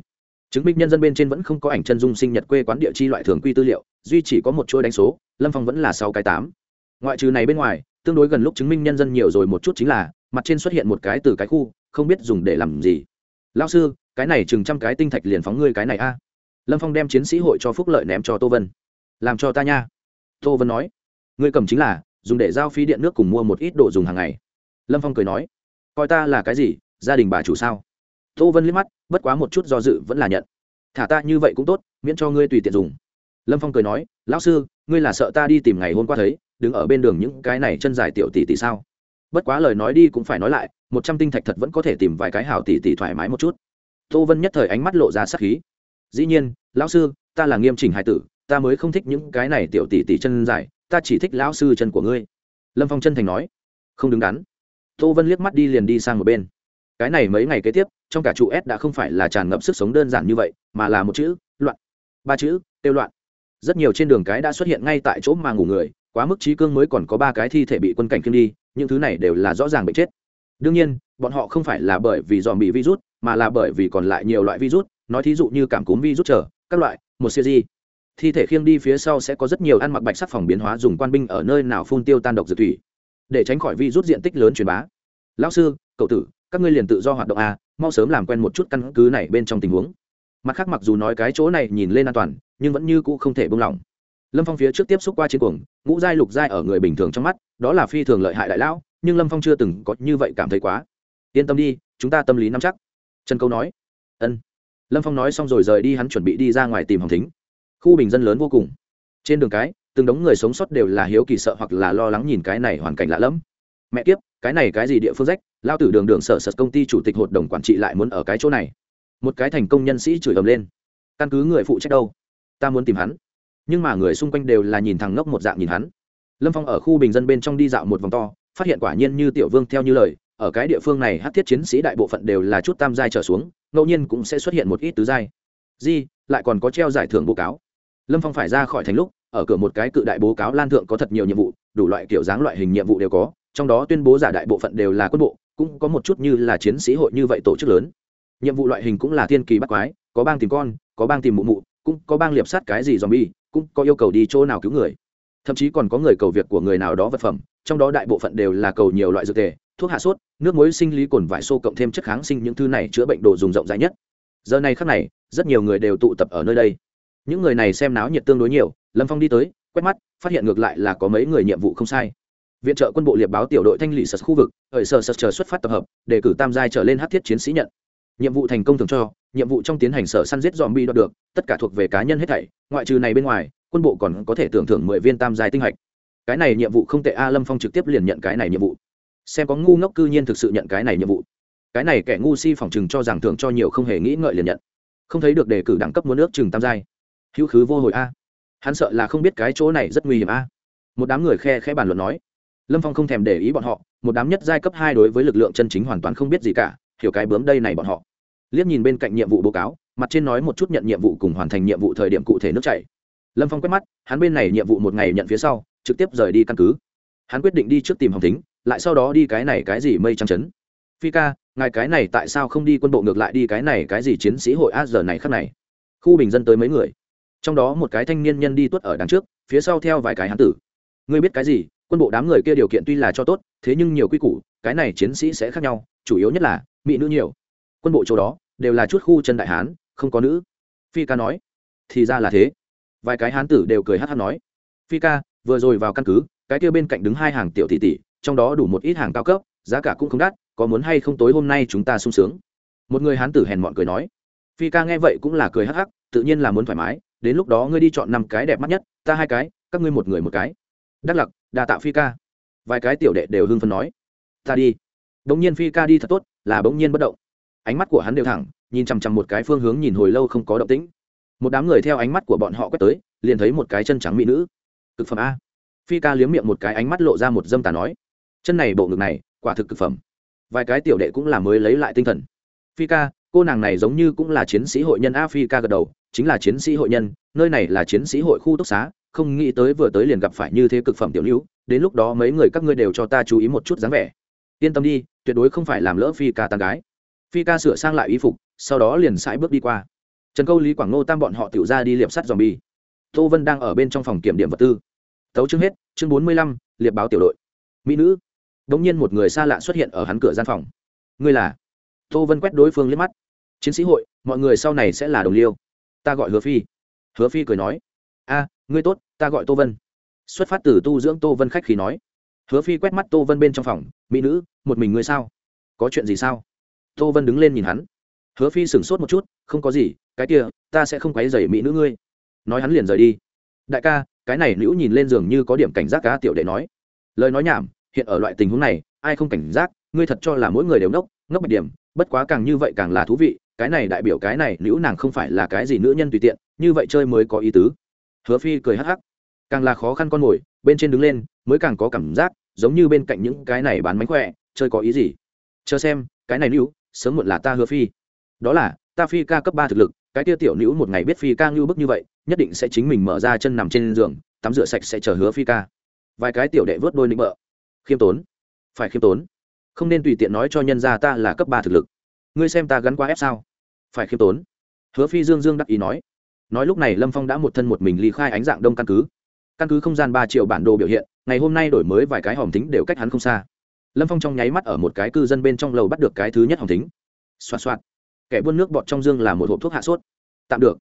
chứng minh nhân dân bên trên vẫn không có ảnh chân dung sinh nhật quê quán địa chi loại thường quy tư liệu, duy chỉ có một chuỗi đánh số, lâm phong vẫn là sáu cái tám. Ngoại trừ này bên ngoài, tương đối gần lúc chứng minh nhân dân nhiều rồi một chút chính là, mặt trên xuất hiện một cái từ cái khu, không biết dùng để làm gì. Lao sư, cái này chừng trăm cái tinh thạch liền phóng ngươi cái này a. Lâm phong đem chiến sĩ hội cho phúc lợi ném cho tô vân. Làm cho ta nha. Tô vân nói. Ngươi cầm chính là, dùng để giao phí điện nước cùng mua một ít đồ dùng hàng ngày. Lâm phong cười nói. Coi ta là cái gì? Gia đình bà chủ sao? Tô vân liếc mắt, bất quá một chút do dự vẫn là nhận. Thả ta như vậy cũng tốt, miễn cho ngươi tùy tiện dùng. Lâm phong cười nói, lão sư, ngươi là sợ ta đi tìm ngày hôm qua thấy, đứng ở bên đường những cái này chân dài tiểu tỷ tỷ sao? Bất quá lời nói đi cũng phải nói lại, một trăm tinh thạch thật vẫn có thể tìm vài cái hảo tỷ tỷ thoải mái một chút. Tô vân nhất thời ánh mắt lộ ra sắc khí. Dĩ nhiên, lão sư, ta là nghiêm chỉnh hải tử, ta mới không thích những cái này tiểu tỷ tỷ chân dài, ta chỉ thích lão sư chân của ngươi. Lâm phong chân thành nói. Không đứng đắn. Tô vân liếc mắt đi liền đi sang một bên cái này mấy ngày kế tiếp, trong cả trụ s đã không phải là tràn ngập sức sống đơn giản như vậy, mà là một chữ, loạn. Ba chữ, tiêu loạn. Rất nhiều trên đường cái đã xuất hiện ngay tại chỗ mà ngủ người, quá mức trí cương mới còn có ba cái thi thể bị quân cảnh kiêm đi, những thứ này đều là rõ ràng bị chết. Đương nhiên, bọn họ không phải là bởi vì dòm bị virus, mà là bởi vì còn lại nhiều loại virus, nói thí dụ như cảm cúm virus trở các loại, một siêu di thi thể khiêng đi phía sau sẽ có rất nhiều ăn mặc bạch sắc phòng biến hóa dùng quan binh ở nơi nào phun tiêu tan độc dược thủy, để tránh khỏi virus diện tích lớn truyền bá. Lão sư cậu tử, các ngươi liền tự do hoạt động a, mau sớm làm quen một chút căn cứ này bên trong tình huống. Mặt khác mặc dù nói cái chỗ này nhìn lên an toàn, nhưng vẫn như cũ không thể buông lỏng. Lâm phong phía trước tiếp xúc qua chiến cuồng, ngũ giai lục giai ở người bình thường trong mắt, đó là phi thường lợi hại đại lão, nhưng lâm phong chưa từng có như vậy cảm thấy quá. Yên tâm đi, chúng ta tâm lý nắm chắc. Trần câu nói. Ân. Lâm phong nói xong rồi rời đi, hắn chuẩn bị đi ra ngoài tìm hồng thính. Khu bình dân lớn vô cùng. Trên đường cái, từng đống người sống sót đều là hiếu kỳ sợ hoặc là lo lắng nhìn cái này hoàn cảnh lạ lẫm mẹ kiếp, cái này cái gì địa phương rách? Lao tử đường đường sở sật công ty chủ tịch hội đồng quản trị lại muốn ở cái chỗ này. Một cái thành công nhân sĩ chửi ầm lên. Căn cứ người phụ trách đâu? Ta muốn tìm hắn. Nhưng mà người xung quanh đều là nhìn thằng ngốc một dạng nhìn hắn. Lâm phong ở khu bình dân bên trong đi dạo một vòng to, phát hiện quả nhiên như tiểu vương theo như lời, ở cái địa phương này hát thiết chiến sĩ đại bộ phận đều là chút tam giai trở xuống, ngẫu nhiên cũng sẽ xuất hiện một ít tứ giai. Di, lại còn có treo giải thưởng bố cáo. Lâm phong phải ra khỏi thành lúc, ở cửa một cái cự đại bố cáo lan thượng có thật nhiều nhiệm vụ, đủ loại kiểu dáng loại hình nhiệm vụ đều có trong đó tuyên bố giả đại bộ phận đều là quân bộ, cũng có một chút như là chiến sĩ hội như vậy tổ chức lớn. Nhiệm vụ loại hình cũng là thiên kỳ bắt quái, có bang tìm con, có bang tìm mụ mụ, cũng có bang liệp sát cái gì zombie, cũng có yêu cầu đi chỗ nào cứu người. Thậm chí còn có người cầu việc của người nào đó vật phẩm, trong đó đại bộ phận đều là cầu nhiều loại dược tề, thuốc hạ sốt, nước muối sinh lý cồn vải xô cộng thêm chất kháng sinh những thứ này chữa bệnh đồ dùng rộng rãi nhất. Giờ này khắc này, rất nhiều người đều tụ tập ở nơi đây. Những người này xem náo nhiệt tương đối nhiều, lâm phong đi tới, quét mắt, phát hiện ngược lại là có mấy người nhiệm vụ không sai viện trợ quân bộ liệt báo tiểu đội thanh lý sật khu vực, ở sở sật chờ xuất phát tập hợp, đề cử tam giai trở lên hát thiết chiến sĩ nhận. Nhiệm vụ thành công thường cho, nhiệm vụ trong tiến hành sở săn giết dòm bi đoạt được, tất cả thuộc về cá nhân hết thảy, ngoại trừ này bên ngoài, quân bộ còn có thể tưởng thưởng mười viên tam giai tinh hạch. Cái này nhiệm vụ không tệ, a lâm phong trực tiếp liền nhận cái này nhiệm vụ. Xem có ngu ngốc cư nhiên thực sự nhận cái này nhiệm vụ. Cái này kẻ ngu si phỏng chừng cho rằng thưởng cho nhiều không hề nghĩ ngợi liền nhận. Không thấy được đề cử đẳng cấp muốn nước chừng tam giai. Hữu khứ vô hồi, a. Hắn sợ là không biết cái chỗ này rất nguy hiểm, a. Một đám người khe khẽ bàn luận nói lâm phong không thèm để ý bọn họ, một đám nhất giai cấp hai đối với lực lượng chân chính hoàn toàn không biết gì cả, hiểu cái bướm đây này bọn họ. Liếc nhìn bên cạnh nhiệm vụ báo cáo, mặt trên nói một chút nhận nhiệm vụ cùng hoàn thành nhiệm vụ thời điểm cụ thể nước chảy. Lâm phong quét mắt, hắn bên này nhiệm vụ một ngày nhận phía sau, trực tiếp rời đi căn cứ. Hắn quyết định đi trước tìm hồng thính, lại sau đó đi cái này cái gì mây trăng chấn phi ca, ngài cái này tại sao không đi quân bộ ngược lại đi cái này cái gì chiến sĩ hội a giờ này khắc này? Khu bình dân tới mấy người? Trong đó một cái thanh niên nhân đi tuất ở đằng trước, phía sau theo vài cái hán tử. Ngươi biết cái gì? Quân bộ đám người kia điều kiện tuy là cho tốt, thế nhưng nhiều quy củ, cái này chiến sĩ sẽ khác nhau, chủ yếu nhất là, mỹ nữ nhiều. Quân bộ chỗ đó, đều là chút khu chân đại hán, không có nữ. Phi ca nói, thì ra là thế. Vài cái hán tử đều cười hát hát nói, phi ca, vừa rồi vào căn cứ, cái kia bên cạnh đứng hai hàng tiểu tỷ tỷ, trong đó đủ một ít hàng cao cấp, giá cả cũng không đắt, có muốn hay không tối hôm nay chúng ta sung sướng? Một người hán tử hèn mọn cười nói, phi ca nghe vậy cũng là cười hắc hắc tự nhiên là muốn thoải mái, đến lúc đó ngươi đi chọn năm cái đẹp mắt nhất, ta hai cái, các ngươi một người một cái đắc lặc đà tạo phi ca. Vài cái tiểu đệ đều hưng phấn nói. Ta đi. Bỗng nhiên phi ca đi thật tốt, là bỗng nhiên bất động. Ánh mắt của hắn đều thẳng, nhìn chằm chằm một cái phương hướng nhìn hồi lâu không có động tĩnh. Một đám người theo ánh mắt của bọn họ quét tới, liền thấy một cái chân trắng mỹ nữ. Cực phẩm a. Phi ca liếm miệng một cái ánh mắt lộ ra một dâm tà nói. Chân này bộ ngực này, quả thực cực phẩm. Vài cái tiểu đệ cũng là mới lấy lại tinh thần. Phi ca, cô nàng này giống như cũng là chiến sĩ hội nhân a phi ca gật đầu, chính là chiến sĩ hội nhân, nơi này là chiến sĩ hội khu túc xá không nghĩ tới vừa tới liền gặp phải như thế cực phẩm tiểu lưu, đến lúc đó mấy người các ngươi đều cho ta chú ý một chút dáng vẻ. Yên tâm đi, tuyệt đối không phải làm lỡ phi ca tàn gái. Phi ca sửa sang lại y phục, sau đó liền sải bước đi qua. Trần câu, lý quảng ngô, tam bọn họ tự ra đi liệp sắt dòm bi tô vân đang ở bên trong phòng kiểm điểm vật tư. Tấu chương hết, chương bốn mươi lăm, liệp báo tiểu đội. Mỹ nữ. Đ ỗ n g nhiên một người xa lạ xuất hiện ở hắn cửa gian phòng. Ngươi là? Tô vân quét đối phương liếc mắt. Chiến sĩ hội, mọi người sau này sẽ là đồng liêu. Ta gọi hứa phi. Hứa phi cười nói. A, ngươi tốt ta gọi tô vân. Xuất phát từ tu dưỡng tô vân khách khí nói. Hứa phi quét mắt tô vân bên trong phòng mỹ nữ một mình ngươi sao? Có chuyện gì sao? Tô vân đứng lên nhìn hắn. Hứa phi sửng sốt một chút không có gì cái kia ta sẽ không quấy dày mỹ nữ ngươi. Nói hắn liền rời đi. Đại ca cái này nữ nhìn lên giường như có điểm cảnh giác cá tiểu đệ nói. Lời nói nhảm hiện ở loại tình huống này ai không cảnh giác ngươi thật cho là mỗi người đều nốc, ngốc bạch điểm bất quá càng như vậy càng là thú vị cái này đại biểu cái này nữ nàng không phải là cái gì nữ nhân tùy tiện như vậy chơi mới có ý tứ. Hứa phi cười hắc hắc càng là khó khăn con ngồi bên trên đứng lên, mới càng có cảm giác, giống như bên cạnh những cái này bán mánh khỏe, chơi có ý gì. Chờ xem, cái này nữ sớm muộn là ta hứa phi. Đó là, ta phi ca cấp ba thực lực, cái tia tiểu nữ một ngày biết phi ca ngưu bức như vậy, nhất định sẽ chính mình mở ra chân nằm trên giường, tắm rửa sạch sẽ chờ hứa phi ca. Vài cái tiểu đệ vớt đôi nịnh bợ. Khiêm tốn. Phải khiêm tốn. Không nên tùy tiện nói cho nhân gia ta là cấp ba thực lực. Ngươi xem ta gắn qua ép sao? Phải khiêm tốn. Hứa phi dương dương đắc ý nói. Nói lúc này lâm phong đã một thân một mình ly khai ánh dạng đông căn cứ căn cứ không gian ba triệu bản đồ biểu hiện, ngày hôm nay đổi mới vài cái hòm tính đều cách hắn không xa. Lâm phong trong nháy mắt ở một cái cư dân bên trong lầu bắt được cái thứ nhất hòm tính xoa xoa kẻ buôn nước bọt trong dương là một hộp thuốc hạ sốt. Tạm được.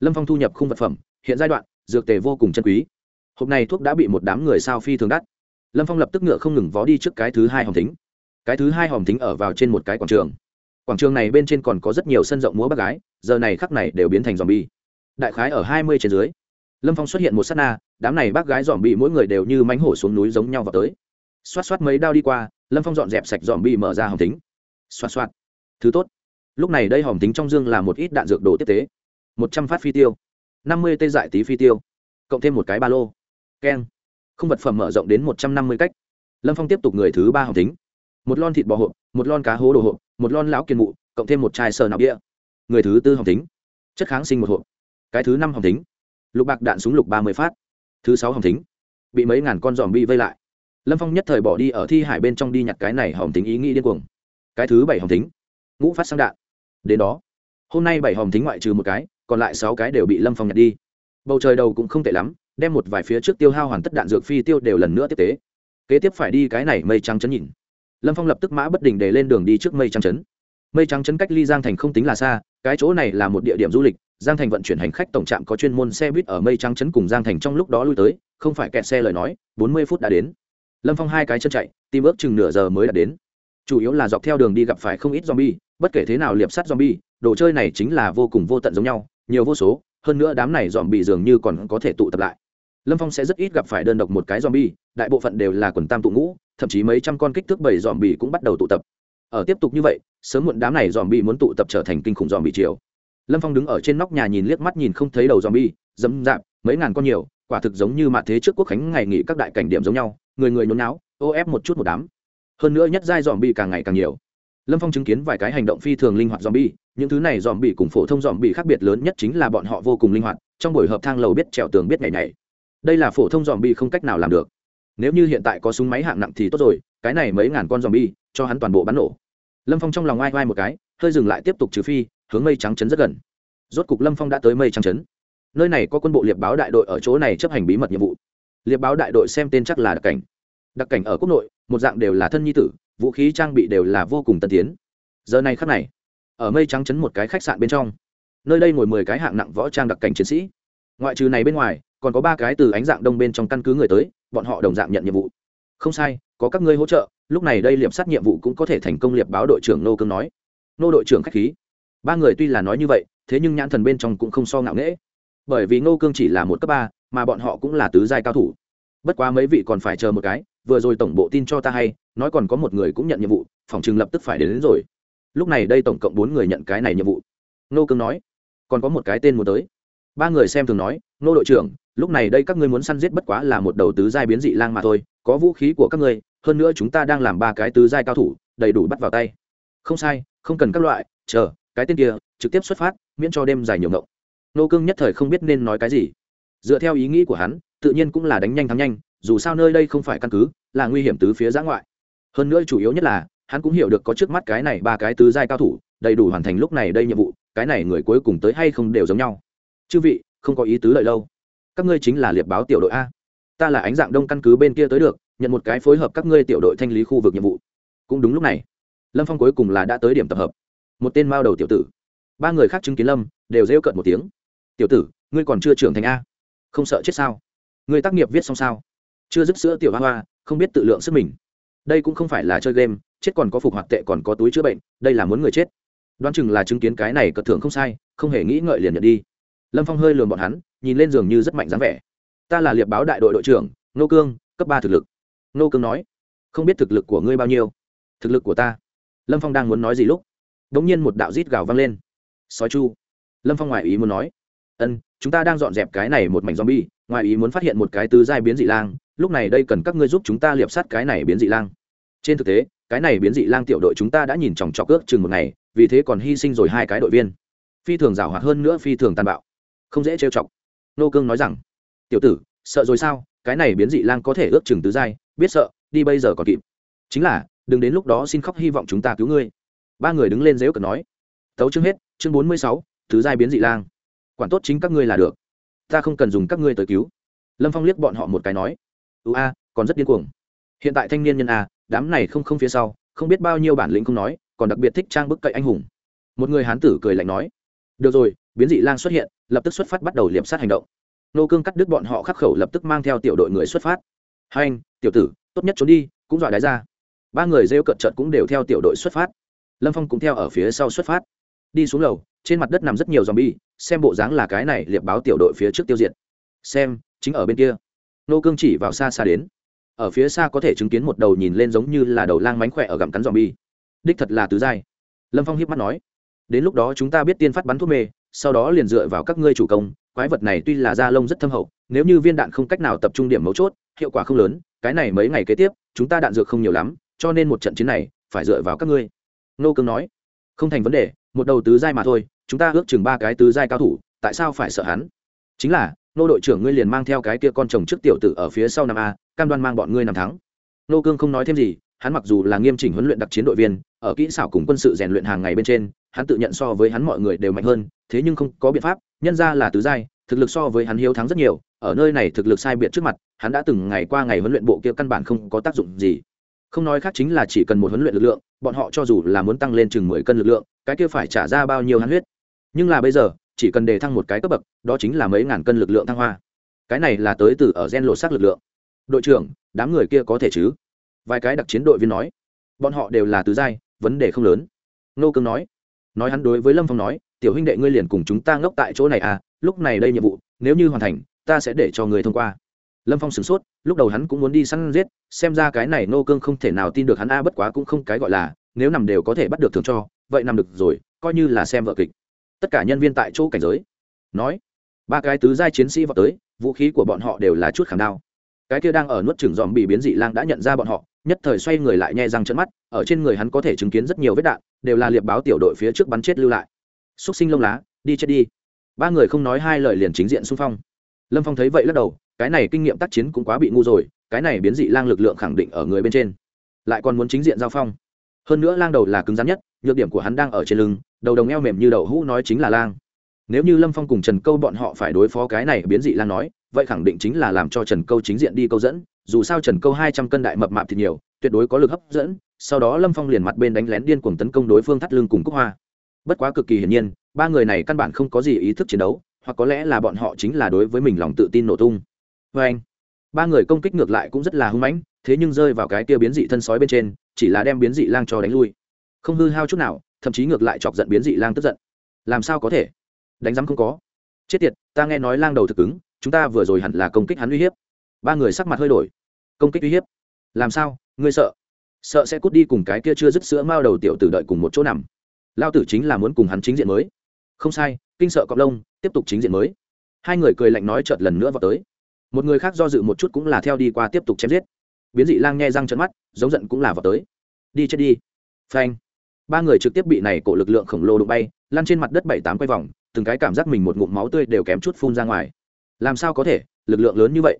Lâm phong thu nhập khung vật phẩm, hiện giai đoạn, dược tề vô cùng chân quý. Hộp này thuốc đã bị một đám người sao phi thường đắt. Lâm phong lập tức ngựa không ngừng vó đi trước cái thứ hai hòm tính cái thứ hai hòm tính ở vào trên một cái quảng trường. Quảng trường này bên trên còn có rất nhiều sân rộng múa bác gái, giờ này khắc này đều biến thành dòm bi đại khái ở hai mươi trên dưới lâm phong xuất hiện một s á t na, đám này bác gái dòm bị mỗi người đều như mánh hổ xuống núi giống nhau vào tới. Xoát xoát mấy đao đi qua, lâm phong dọn dẹp sạch dòm bị mở ra hòm tính xoát xoát. Thứ tốt. Lúc này đây hòm tính trong dương là một ít đạn dược đồ tiếp tế. Một trăm phát phi tiêu. Năm mươi tê dại tí phi tiêu. Cộng thêm một cái ba lô. Keng. Không vật phẩm mở rộng đến một trăm năm mươi cách. Lâm phong tiếp tục người thứ ba hồng tính một lon thịt bò hộp, một lon cá hố đồ hộp, một lon lão kiên mụ, cộng thêm một chai sờ nạo đĩa người thứ tư hồng tính chất kháng sinh một hộp. Cái thứ năm hồng tính lục bạc đạn súng lục ba mươi phát. Thứ sáu hồng thính. Bị mấy ngàn con dòm bi vây lại. Lâm phong nhất thời bỏ đi ở thi hải bên trong đi nhặt cái này hồng thính ý nghĩ điên cuồng. Cái thứ bảy hồng thính. Ngũ phát sang đạn. Đến đó, hôm nay bảy hồng thính ngoại trừ một cái, còn lại sáu cái đều bị lâm phong nhặt đi. Bầu trời đầu cũng không tệ lắm, đem một vài phía trước tiêu hao hoàn tất đạn dược phi tiêu đều lần nữa tiếp tế. Kế tiếp phải đi cái này mây trắng chấn nhìn. Lâm phong lập tức mã bất đình để lên đường đi trước mây trắng chấn mây trắng chấn cách ly giang thành không tính là xa, cái chỗ này là một địa điểm du lịch giang thành vận chuyển hành khách tổng trạm có chuyên môn xe buýt ở mây trắng chấn cùng giang thành trong lúc đó lui tới, không phải kẹt xe lời nói, bốn mươi phút đã đến. Lâm phong hai cái chân chạy, tìm ước chừng nửa giờ mới đã đến. Chủ yếu là dọc theo đường đi gặp phải không ít zombie, bất kể thế nào liệp sắt zombie, đồ chơi này chính là vô cùng vô tận giống nhau, nhiều vô số, hơn nữa đám này zombie dường như còn có thể tụ tập lại. Lâm phong sẽ rất ít gặp phải đơn độc một cái zombie, đại bộ phận đều là quần tam tụ ngũ, thậm chí mấy trăm con kích thước bảy bị cũng bắt đầu tụ tập. Ở tiếp tục như vậy, sớm muộn đám này zombie muốn tụ tập trở thành kinh khủng zombie chiều lâm phong đứng ở trên nóc nhà nhìn liếc mắt nhìn không thấy đầu zombie, dẫm dạp, mấy ngàn con nhiều, quả thực giống như mạ thế trước quốc khánh ngày nghỉ các đại cảnh điểm giống nhau, người người nhốn náo ô ép một chút một đám. Hơn nữa nhất giai zombie càng ngày càng nhiều. Lâm phong chứng kiến vài cái hành động phi thường linh hoạt zombie, những thứ này zombie cùng phổ thông zombie khác biệt lớn nhất chính là bọn họ vô cùng linh hoạt, trong buổi hợp thang lầu biết trèo tường biết nhảy nhảy. Đây là phổ thông zombie không cách nào làm được. Nếu như hiện tại có súng máy hạng nặng thì tốt rồi, cái này mấy ngàn con zombie, cho hắn toàn bộ bắn nổ. Lâm phong trong lòng oai oai một cái, hơi dừng lại tiếp tục trừ phi hướng mây trắng chấn rất gần. Rốt cục lâm phong đã tới mây trắng chấn. Nơi này có quân bộ liệp báo đại đội ở chỗ này chấp hành bí mật nhiệm vụ. Liệp báo đại đội xem tên chắc là đặc cảnh. Đặc cảnh ở quốc nội, một dạng đều là thân nhi tử, vũ khí trang bị đều là vô cùng tân tiến. Giờ này khắc này, ở mây trắng chấn một cái khách sạn bên trong, nơi đây ngồi mười cái hạng nặng võ trang đặc cảnh chiến sĩ. Ngoại trừ này bên ngoài, còn có ba cái từ ánh dạng đông bên trong căn cứ người tới, bọn họ đồng dạng nhận nhiệm vụ. Không sai, có các ngươi hỗ trợ, lúc này đây liệp sát nhiệm vụ cũng có thể thành công, liệp báo đội trưởng nô cương nói. Nô đội trưởng khách khí ba người tuy là nói như vậy thế nhưng nhãn thần bên trong cũng không so ngạo nghễ. Bởi vì Ngô cương chỉ là một cấp ba mà bọn họ cũng là tứ giai cao thủ. Bất quá mấy vị còn phải chờ một cái vừa rồi tổng bộ tin cho ta hay nói còn có một người cũng nhận nhiệm vụ phòng chừng lập tức phải đến, đến rồi. Lúc này đây tổng cộng bốn người nhận cái này nhiệm vụ. Ngô cương nói còn có một cái tên muốn tới. Ba người xem thường nói Ngô đội trưởng lúc này đây các ngươi muốn săn giết bất quá là một đầu tứ giai biến dị lang mà thôi có vũ khí của các ngươi hơn nữa chúng ta đang làm ba cái tứ giai cao thủ đầy đủ bắt vào tay. Không sai không cần các loại chờ cái tên kia trực tiếp xuất phát, miễn cho đêm dài nhiều ngộng. Nô cương nhất thời không biết nên nói cái gì. Dựa theo ý nghĩ của hắn, tự nhiên cũng là đánh nhanh thắng nhanh, dù sao nơi đây không phải căn cứ, là nguy hiểm tứ phía giã ngoại. Hơn nữa chủ yếu nhất là, hắn cũng hiểu được có trước mắt cái này ba cái tứ giai cao thủ, đầy đủ hoàn thành lúc này đây nhiệm vụ, cái này người cuối cùng tới hay không đều giống nhau. Chư vị, không có ý tứ lợi lâu. Các ngươi chính là liệp báo tiểu đội a. Ta là ánh dạng đông căn cứ bên kia tới được, nhận một cái phối hợp các ngươi tiểu đội thanh lý khu vực nhiệm vụ. Cũng đúng lúc này, lâm phong cuối cùng là đã tới điểm tập hợp một tên mao đầu tiểu tử. Ba người khác chứng kiến lâm, đều rêu cận một tiếng. Tiểu tử, ngươi còn chưa trưởng thành a? Không sợ chết sao? Ngươi tác nghiệp viết xong sao? Chưa dứt sữa tiểu hoa hoa, không biết tự lượng sức mình. Đây cũng không phải là chơi game, chết còn có phục hoạt tệ còn có túi chữa bệnh, đây là muốn người chết. Đoán chừng là chứng kiến cái này cật thưởng không sai, không hề nghĩ ngợi liền nhận đi. Lâm phong hơi lườm bọn hắn, nhìn lên giường như rất mạnh dáng vẻ. Ta là liệp báo đại đội đội trưởng, nô cương, cấp ba thực lực. Nô cương nói, không biết thực lực của ngươi bao nhiêu? Thực lực của ta. Lâm phong đang muốn nói gì lúc đống nhiên một đạo rít gào vang lên. Sói chu. Lâm phong ngoại ý muốn nói, ân, chúng ta đang dọn dẹp cái này một mảnh zombie, ngoài ý muốn phát hiện một cái tứ giai biến dị lang, lúc này đây cần các ngươi giúp chúng ta liệp sát cái này biến dị lang. Trên thực tế, cái này biến dị lang tiểu đội chúng ta đã nhìn chòng chọc ước chừng một ngày, vì thế còn hy sinh rồi hai cái đội viên. Phi thường giảo hoạt hơn nữa phi thường tàn bạo. Không dễ trêu chọc. Nô cương nói rằng, tiểu tử, sợ rồi sao? Cái này biến dị lang có thể ước chừng tứ giai, biết sợ, đi bây giờ còn kịp. Chính là, đừng đến lúc đó xin khóc hy vọng chúng ta cứu ngươi ba người đứng lên dếu cợt nói, tấu chương hết, chương bốn mươi sáu, thứ giai biến dị lang. Quản tốt chính các ngươi là được. Ta không cần dùng các ngươi tới cứu. Lâm phong liếc bọn họ một cái nói ưu a, còn rất điên cuồng. Hiện tại thanh niên nhân a, đám này không không phía sau, không biết bao nhiêu bản lĩnh không nói, còn đặc biệt thích trang bức cậy anh hùng. Một người hán tử cười lạnh nói, được rồi, biến dị lang xuất hiện, lập tức xuất phát bắt đầu liệp sát hành động. Nô cương cắt đứt bọn họ khắc khẩu lập tức mang theo tiểu đội người xuất phát. Hai anh, tiểu tử, tốt nhất trốn đi, cũng dọa đáy ra. Ba người rêu cận trận cũng đều theo tiểu đội xuất phát lâm phong cũng theo ở phía sau xuất phát đi xuống lầu trên mặt đất nằm rất nhiều z o m bi e xem bộ dáng là cái này liệp báo tiểu đội phía trước tiêu diệt. Xem, chính ở bên kia. Nô cương chỉ vào xa xa đến. Ở phía xa có thể chứng kiến một đầu nhìn lên giống như là đầu lang mánh khỏe ở gặm cắn z o m bi e đích thật là tứ giai. Lâm phong hiếp mắt nói. Đến lúc đó chúng ta biết tiên phát bắn thuốc mê, sau đó liền dựa vào các ngươi chủ công, quái vật này tuy là da lông rất thâm hậu, nếu như viên đạn không cách nào tập trung điểm mấu chốt, hiệu quả không lớn, cái này mấy ngày kế tiếp, chúng ta đạn dược không nhiều lắm, cho nên một trận chiến này phải dựa vào các ngươi nô cương nói, không thành vấn đề, một đầu tứ giai mà thôi, chúng ta ước chừng ba cái tứ giai cao thủ, tại sao phải sợ hắn? Chính là nô đội trưởng ngươi liền mang theo cái kia con chồng trước tiểu tử ở phía sau năm a, cam đoan mang bọn ngươi nằm thắng. Nô cương không nói thêm gì, hắn mặc dù là nghiêm chỉnh huấn luyện đặc chiến đội viên, ở kỹ xảo cùng quân sự rèn luyện hàng ngày bên trên, hắn tự nhận so với hắn mọi người đều mạnh hơn, thế nhưng không có biện pháp, nhân ra là tứ giai, thực lực so với hắn hiếu thắng rất nhiều, ở nơi này thực lực sai biệt trước mặt, hắn đã từng ngày qua ngày huấn luyện bộ kia căn bản không có tác dụng gì không nói khác chính là chỉ cần một huấn luyện lực lượng, bọn họ cho dù là muốn tăng lên chừng mười cân lực lượng, cái kia phải trả ra bao nhiêu hắn huyết. Nhưng là bây giờ, chỉ cần đề thăng một cái cấp bậc, đó chính là mấy ngàn cân lực lượng thăng hoa. Cái này là tới từ ở gen lộ xác lực lượng. Đội trưởng, đám người kia có thể chứ? Vài cái đặc chiến đội viên nói. Bọn họ đều là tứ giai, vấn đề không lớn. Nô cương nói. Nói hắn đối với lâm phong nói, tiểu huynh đệ ngươi liền cùng chúng ta ngốc tại chỗ này à lúc này đây nhiệm vụ, nếu như hoàn thành, ta sẽ để cho người thông qua. Lâm phong sửng sốt lúc đầu hắn cũng muốn đi săn giết, xem ra cái này nô cương không thể nào tin được hắn a, bất quá cũng không cái gọi là, nếu nằm đều có thể bắt được thường cho, vậy nằm được rồi, coi như là xem vợ kịch. Tất cả nhân viên tại chỗ cảnh giới. Nói, ba cái tứ giai chiến sĩ vào tới, vũ khí của bọn họ đều là chút khảm đao. Cái kia đang ở nuốt trường dòm bị biến dị lang đã nhận ra bọn họ, nhất thời xoay người lại nhẹ răng trận mắt, ở trên người hắn có thể chứng kiến rất nhiều vết đạn, đều là liệp báo tiểu đội phía trước bắn chết lưu lại. Xúc sinh lông lá, đi chết đi. Ba người không nói hai lời liền chính diện xung phong. Lâm phong thấy vậy lắc đầu cái này kinh nghiệm tác chiến cũng quá bị ngu rồi, cái này biến dị lang lực lượng khẳng định ở người bên trên. Lại còn muốn chính diện giao phong. Hơn nữa lang đầu là cứng rắn nhất, nhược điểm của hắn đang ở trên lưng, đầu đồng eo mềm như đậu hũ nói chính là lang. Nếu như lâm phong cùng trần câu bọn họ phải đối phó cái này biến dị lang nói, vậy khẳng định chính là làm cho trần câu chính diện đi câu dẫn, dù sao trần câu hai trăm cân đại mập mạp thì nhiều, tuyệt đối có lực hấp dẫn, sau đó lâm phong liền mặt bên đánh lén điên cuồng tấn công đối phương thắt lưng cùng cúc hoa. Bất quá cực kỳ hiển nhiên, ba người này căn bản không có gì ý thức chiến đấu, hoặc có lẽ là bọn họ chính là đối với mình lòng tự tin nổ tung vê anh, ba người công kích ngược lại cũng rất là hung mãnh, thế nhưng rơi vào cái kia biến dị thân sói bên trên, chỉ là đem biến dị lang cho đánh lui. Không hư hao chút nào, thậm chí ngược lại chọc giận biến dị lang tức giận. Làm sao có thể? Đánh giám không có. Chết tiệt, ta nghe nói lang đầu thực cứng, chúng ta vừa rồi hẳn là công kích hắn uy hiếp. Ba người sắc mặt hơi đổi. Công kích uy hiếp? Làm sao? Ngươi sợ? Sợ sẽ cút đi cùng cái kia chưa dứt sữa mao đầu tiểu tử đợi cùng một chỗ nằm. Lao tử chính là muốn cùng hắn chính diện mới. Không sai, kinh sợ cọp lông, tiếp tục chính diện mới. Hai người cười lạnh nói chợt lần nữa vào tới một người khác do dự một chút cũng là theo đi qua tiếp tục chém giết. Biến dị lang nghe răng trận mắt, giống giận cũng là vào tới. Đi chết đi. Phanh. Ba người trực tiếp bị này cổ lực lượng khổng lồ đụng bay, lăn trên mặt đất bảy tám quay vòng, từng cái cảm giác mình một ngụm máu tươi đều kém chút phun ra ngoài. Làm sao có thể? Lực lượng lớn như vậy.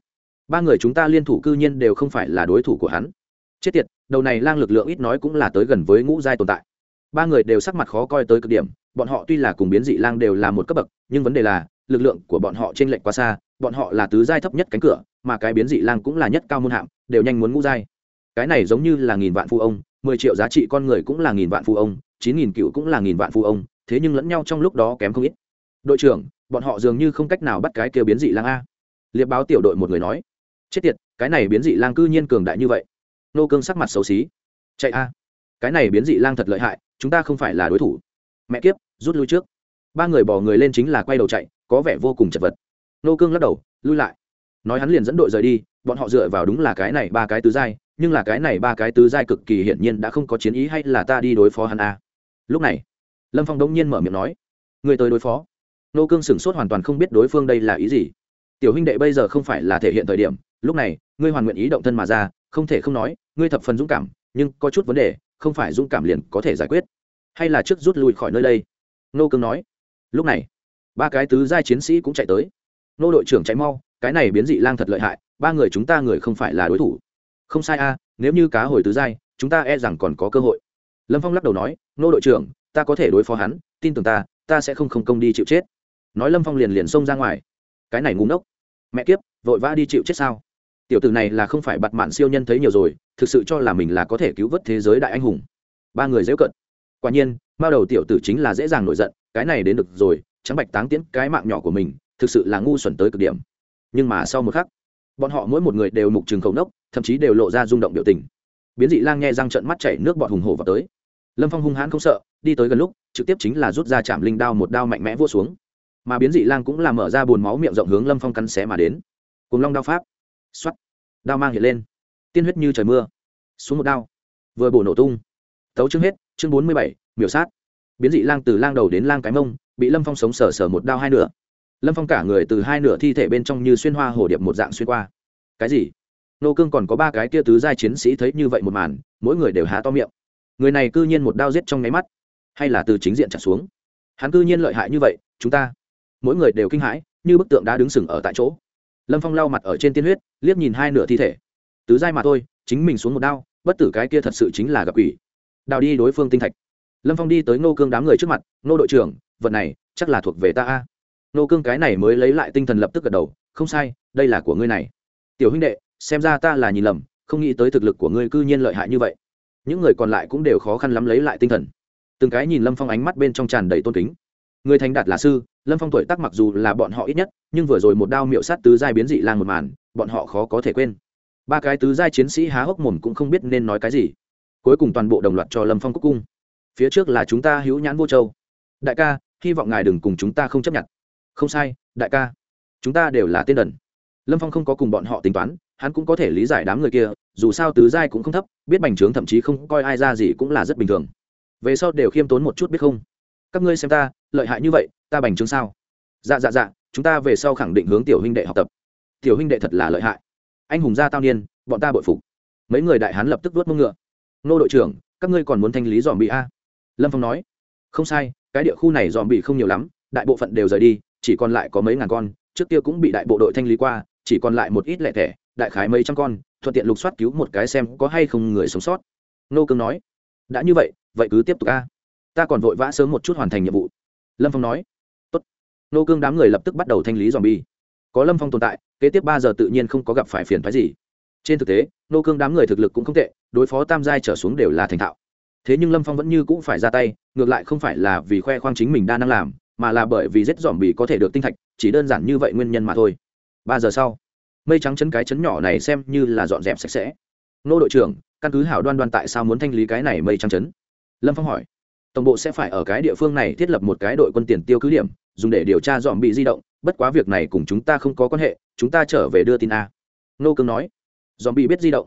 Ba người chúng ta liên thủ cư nhiên đều không phải là đối thủ của hắn. Chết tiệt, đầu này lang lực lượng ít nói cũng là tới gần với ngũ giai tồn tại. Ba người đều sắc mặt khó coi tới cực điểm, bọn họ tuy là cùng biến dị lang đều là một cấp bậc, nhưng vấn đề là, lực lượng của bọn họ trên lệnh quá xa bọn họ là tứ giai thấp nhất cánh cửa, mà cái biến dị lang cũng là nhất cao môn hạng đều nhanh muốn ngũ giai. Cái này giống như là nghìn vạn phu ông, mười triệu giá trị con người cũng là nghìn vạn phu ông, chín nghìn cựu cũng là nghìn vạn phu ông, thế nhưng lẫn nhau trong lúc đó kém không ít. Đội trưởng, bọn họ dường như không cách nào bắt cái kia biến dị lang a. Liệp báo tiểu đội một người nói. Chết tiệt, cái này biến dị lang cư nhiên cường đại như vậy. Nô cương sắc mặt xấu xí. Chạy a. Cái này biến dị lang thật lợi hại, chúng ta không phải là đối thủ. Mẹ kiếp, rút lui trước. Ba người bỏ người lên chính là quay đầu chạy, có vẻ vô cùng chật vật nô cương lắc đầu, lui lại. Nói hắn liền dẫn đội rời đi, bọn họ dựa vào đúng là cái này ba cái tứ giai, nhưng là cái này ba cái tứ giai cực kỳ hiển nhiên đã không có chiến ý hay là ta đi đối phó hắn a lúc này, lâm phong đông nhiên mở miệng nói, người tới đối phó. Nô cương sửng sốt hoàn toàn không biết đối phương đây là ý gì. Tiểu huynh đệ bây giờ không phải là thể hiện thời điểm, lúc này, ngươi hoàn nguyện ý động thân mà ra, không thể không nói, ngươi thập phần dũng cảm, nhưng có chút vấn đề, không phải dũng cảm liền có thể giải quyết. Hay là trước rút lui khỏi nơi đây? Nô cương nói. Lúc này, ba cái tứ giai chiến sĩ cũng chạy tới nô đội trưởng chạy mau, cái này biến dị lang thật lợi hại, ba người chúng ta người không phải là đối thủ. Không sai a, nếu như cá hồi tứ giai, chúng ta e rằng còn có cơ hội. Lâm phong lắc đầu nói, nô đội trưởng, ta có thể đối phó hắn, tin tưởng ta ta sẽ không không công đi chịu chết. Nói lâm phong liền liền xông ra ngoài. Cái này ngu ngốc. Mẹ kiếp, vội vã đi chịu chết sao? Tiểu tử này là không phải bặt mạn siêu nhân thấy nhiều rồi, thực sự cho là mình là có thể cứu vớt thế giới đại anh hùng. Ba người dễ cận quả nhiên, mao đầu tiểu tử chính là dễ dàng nổi giận, cái này đến được rồi, trắng bạch táng tiễn cái mạng nhỏ của mình thực sự là ngu xuẩn tới cực điểm. Nhưng mà sau một khắc, bọn họ mỗi một người đều mục trường khẩu nốc, thậm chí đều lộ ra rung động biểu tình. Biến dị lang nghe răng trận mắt chảy nước bọt hùng hổ vào tới. Lâm phong hung hãn không sợ, đi tới gần lúc, trực tiếp chính là rút ra chạm linh đao một đao mạnh mẽ vua xuống. Mà biến dị lang cũng là mở ra bồn máu miệng rộng hướng lâm phong cắn xé mà đến. Cùng long đao pháp. X o á t đao mang hiện lên. Tiên huyết như trời mưa. Xuống một đao. Vừa bổ nổ tung. Tấu chương hết, chương bốn mươi bảy, miểu sát. Biến dị lang từ lang đầu đến lang cái mông, bị lâm phong sống sờ sờ một đao hai nửa lâm phong cả người từ hai nửa thi thể bên trong như xuyên hoa hồ điệp một dạng xuyên qua. Cái gì? Nô cương còn có ba cái kia tứ giai chiến sĩ thấy như vậy một màn, mỗi người đều há to miệng. Người này cư nhiên một đao giết trong nháy mắt, hay là từ chính diện trả xuống? Hắn cư nhiên lợi hại như vậy, chúng ta mỗi người đều kinh hãi, như bức tượng đã đứng sừng ở tại chỗ. Lâm phong lau mặt ở trên tiên huyết, liếc nhìn hai nửa thi thể. Tứ giai mà thôi, chính mình xuống một đao, bất tử cái kia thật sự chính là gặp quỷ. Đào đi đối phương tinh thạch. Lâm phong đi tới nô cương đám người trước mặt, nô đội trưởng, vật này chắc là thuộc về ta a nô cương cái này mới lấy lại tinh thần lập tức gật đầu, không sai, đây là của ngươi này. Tiểu huynh đệ, xem ra ta là nhìn lầm, không nghĩ tới thực lực của ngươi cư nhiên lợi hại như vậy. Những người còn lại cũng đều khó khăn lắm lấy lại tinh thần. Từng cái nhìn lâm phong ánh mắt bên trong tràn đầy tôn kính. Người thành đạt là sư, lâm phong tuổi tác mặc dù là bọn họ ít nhất, nhưng vừa rồi một đao miệu sát tứ giai biến dị lang một màn, bọn họ khó có thể quên. Ba cái tứ giai chiến sĩ há hốc mồm cũng không biết nên nói cái gì. Cuối cùng toàn bộ đồng loạt cho lâm phong cúc cung. Phía trước là chúng ta hữu nhãn vô châu. Đại ca, hy vọng ngài đừng cùng chúng ta không chấp nhận không sai, đại ca. Chúng ta đều là tên đần. Lâm phong không có cùng bọn họ tính toán, hắn cũng có thể lý giải đám người kia, dù sao tứ giai cũng không thấp, biết bành trướng thậm chí không coi ai ra gì cũng là rất bình thường. Về sau đều khiêm tốn một chút biết không? Các ngươi xem ta, lợi hại như vậy, ta bành trướng sao? Dạ dạ dạ chúng ta về sau khẳng định hướng tiểu huynh đệ học tập. Tiểu huynh đệ thật là lợi hại. Anh hùng gia tao niên, bọn ta bội phục. Mấy người đại hán lập tức vớt mông ngựa. Nô đội trưởng, các ngươi còn muốn thanh lý dòm bị a? Lâm phong nói. Không sai, cái địa khu này dòm bị không nhiều lắm, đại bộ phận đều rời đi chỉ còn lại có mấy ngàn con, trước kia cũng bị đại bộ đội thanh lý qua, chỉ còn lại một ít lẻ thẻ, đại khái mấy trăm con, thuận tiện lục soát cứu một cái xem có hay không người sống sót. Nô cương nói, đã như vậy vậy cứ tiếp tục a. Ta còn vội vã sớm một chút hoàn thành nhiệm vụ. Lâm phong nói, Tốt. nô cương đám người lập tức bắt đầu thanh lý dòm bi có lâm phong tồn tại, kế tiếp ba giờ tự nhiên không có gặp phải phiền phái gì. Trên thực tế, nô cương đám người thực lực cũng không tệ, đối phó tam giai trở xuống đều là thành thạo. Thế nhưng lâm phong vẫn như cũng phải ra tay, ngược lại không phải là vì khoe khoang chính mình đa năng làm mà là bởi vì giết dòm bị có thể được tinh thạch, chỉ đơn giản như vậy nguyên nhân mà thôi. Ba giờ sau, mây trắng chấn cái chấn nhỏ này xem như là dọn dẹp sạch sẽ. Nô đội trưởng, căn cứ hảo đoan đoan tại sao muốn thanh lý cái này mây trắng chấn? Lâm phong hỏi. Tổng bộ sẽ phải ở cái địa phương này thiết lập một cái đội quân tiền tiêu cứ điểm, dùng để điều tra dòm bị di động, bất quá việc này cùng chúng ta không có quan hệ, chúng ta trở về đưa tin a. Nô cương nói. Dòm bị biết di động?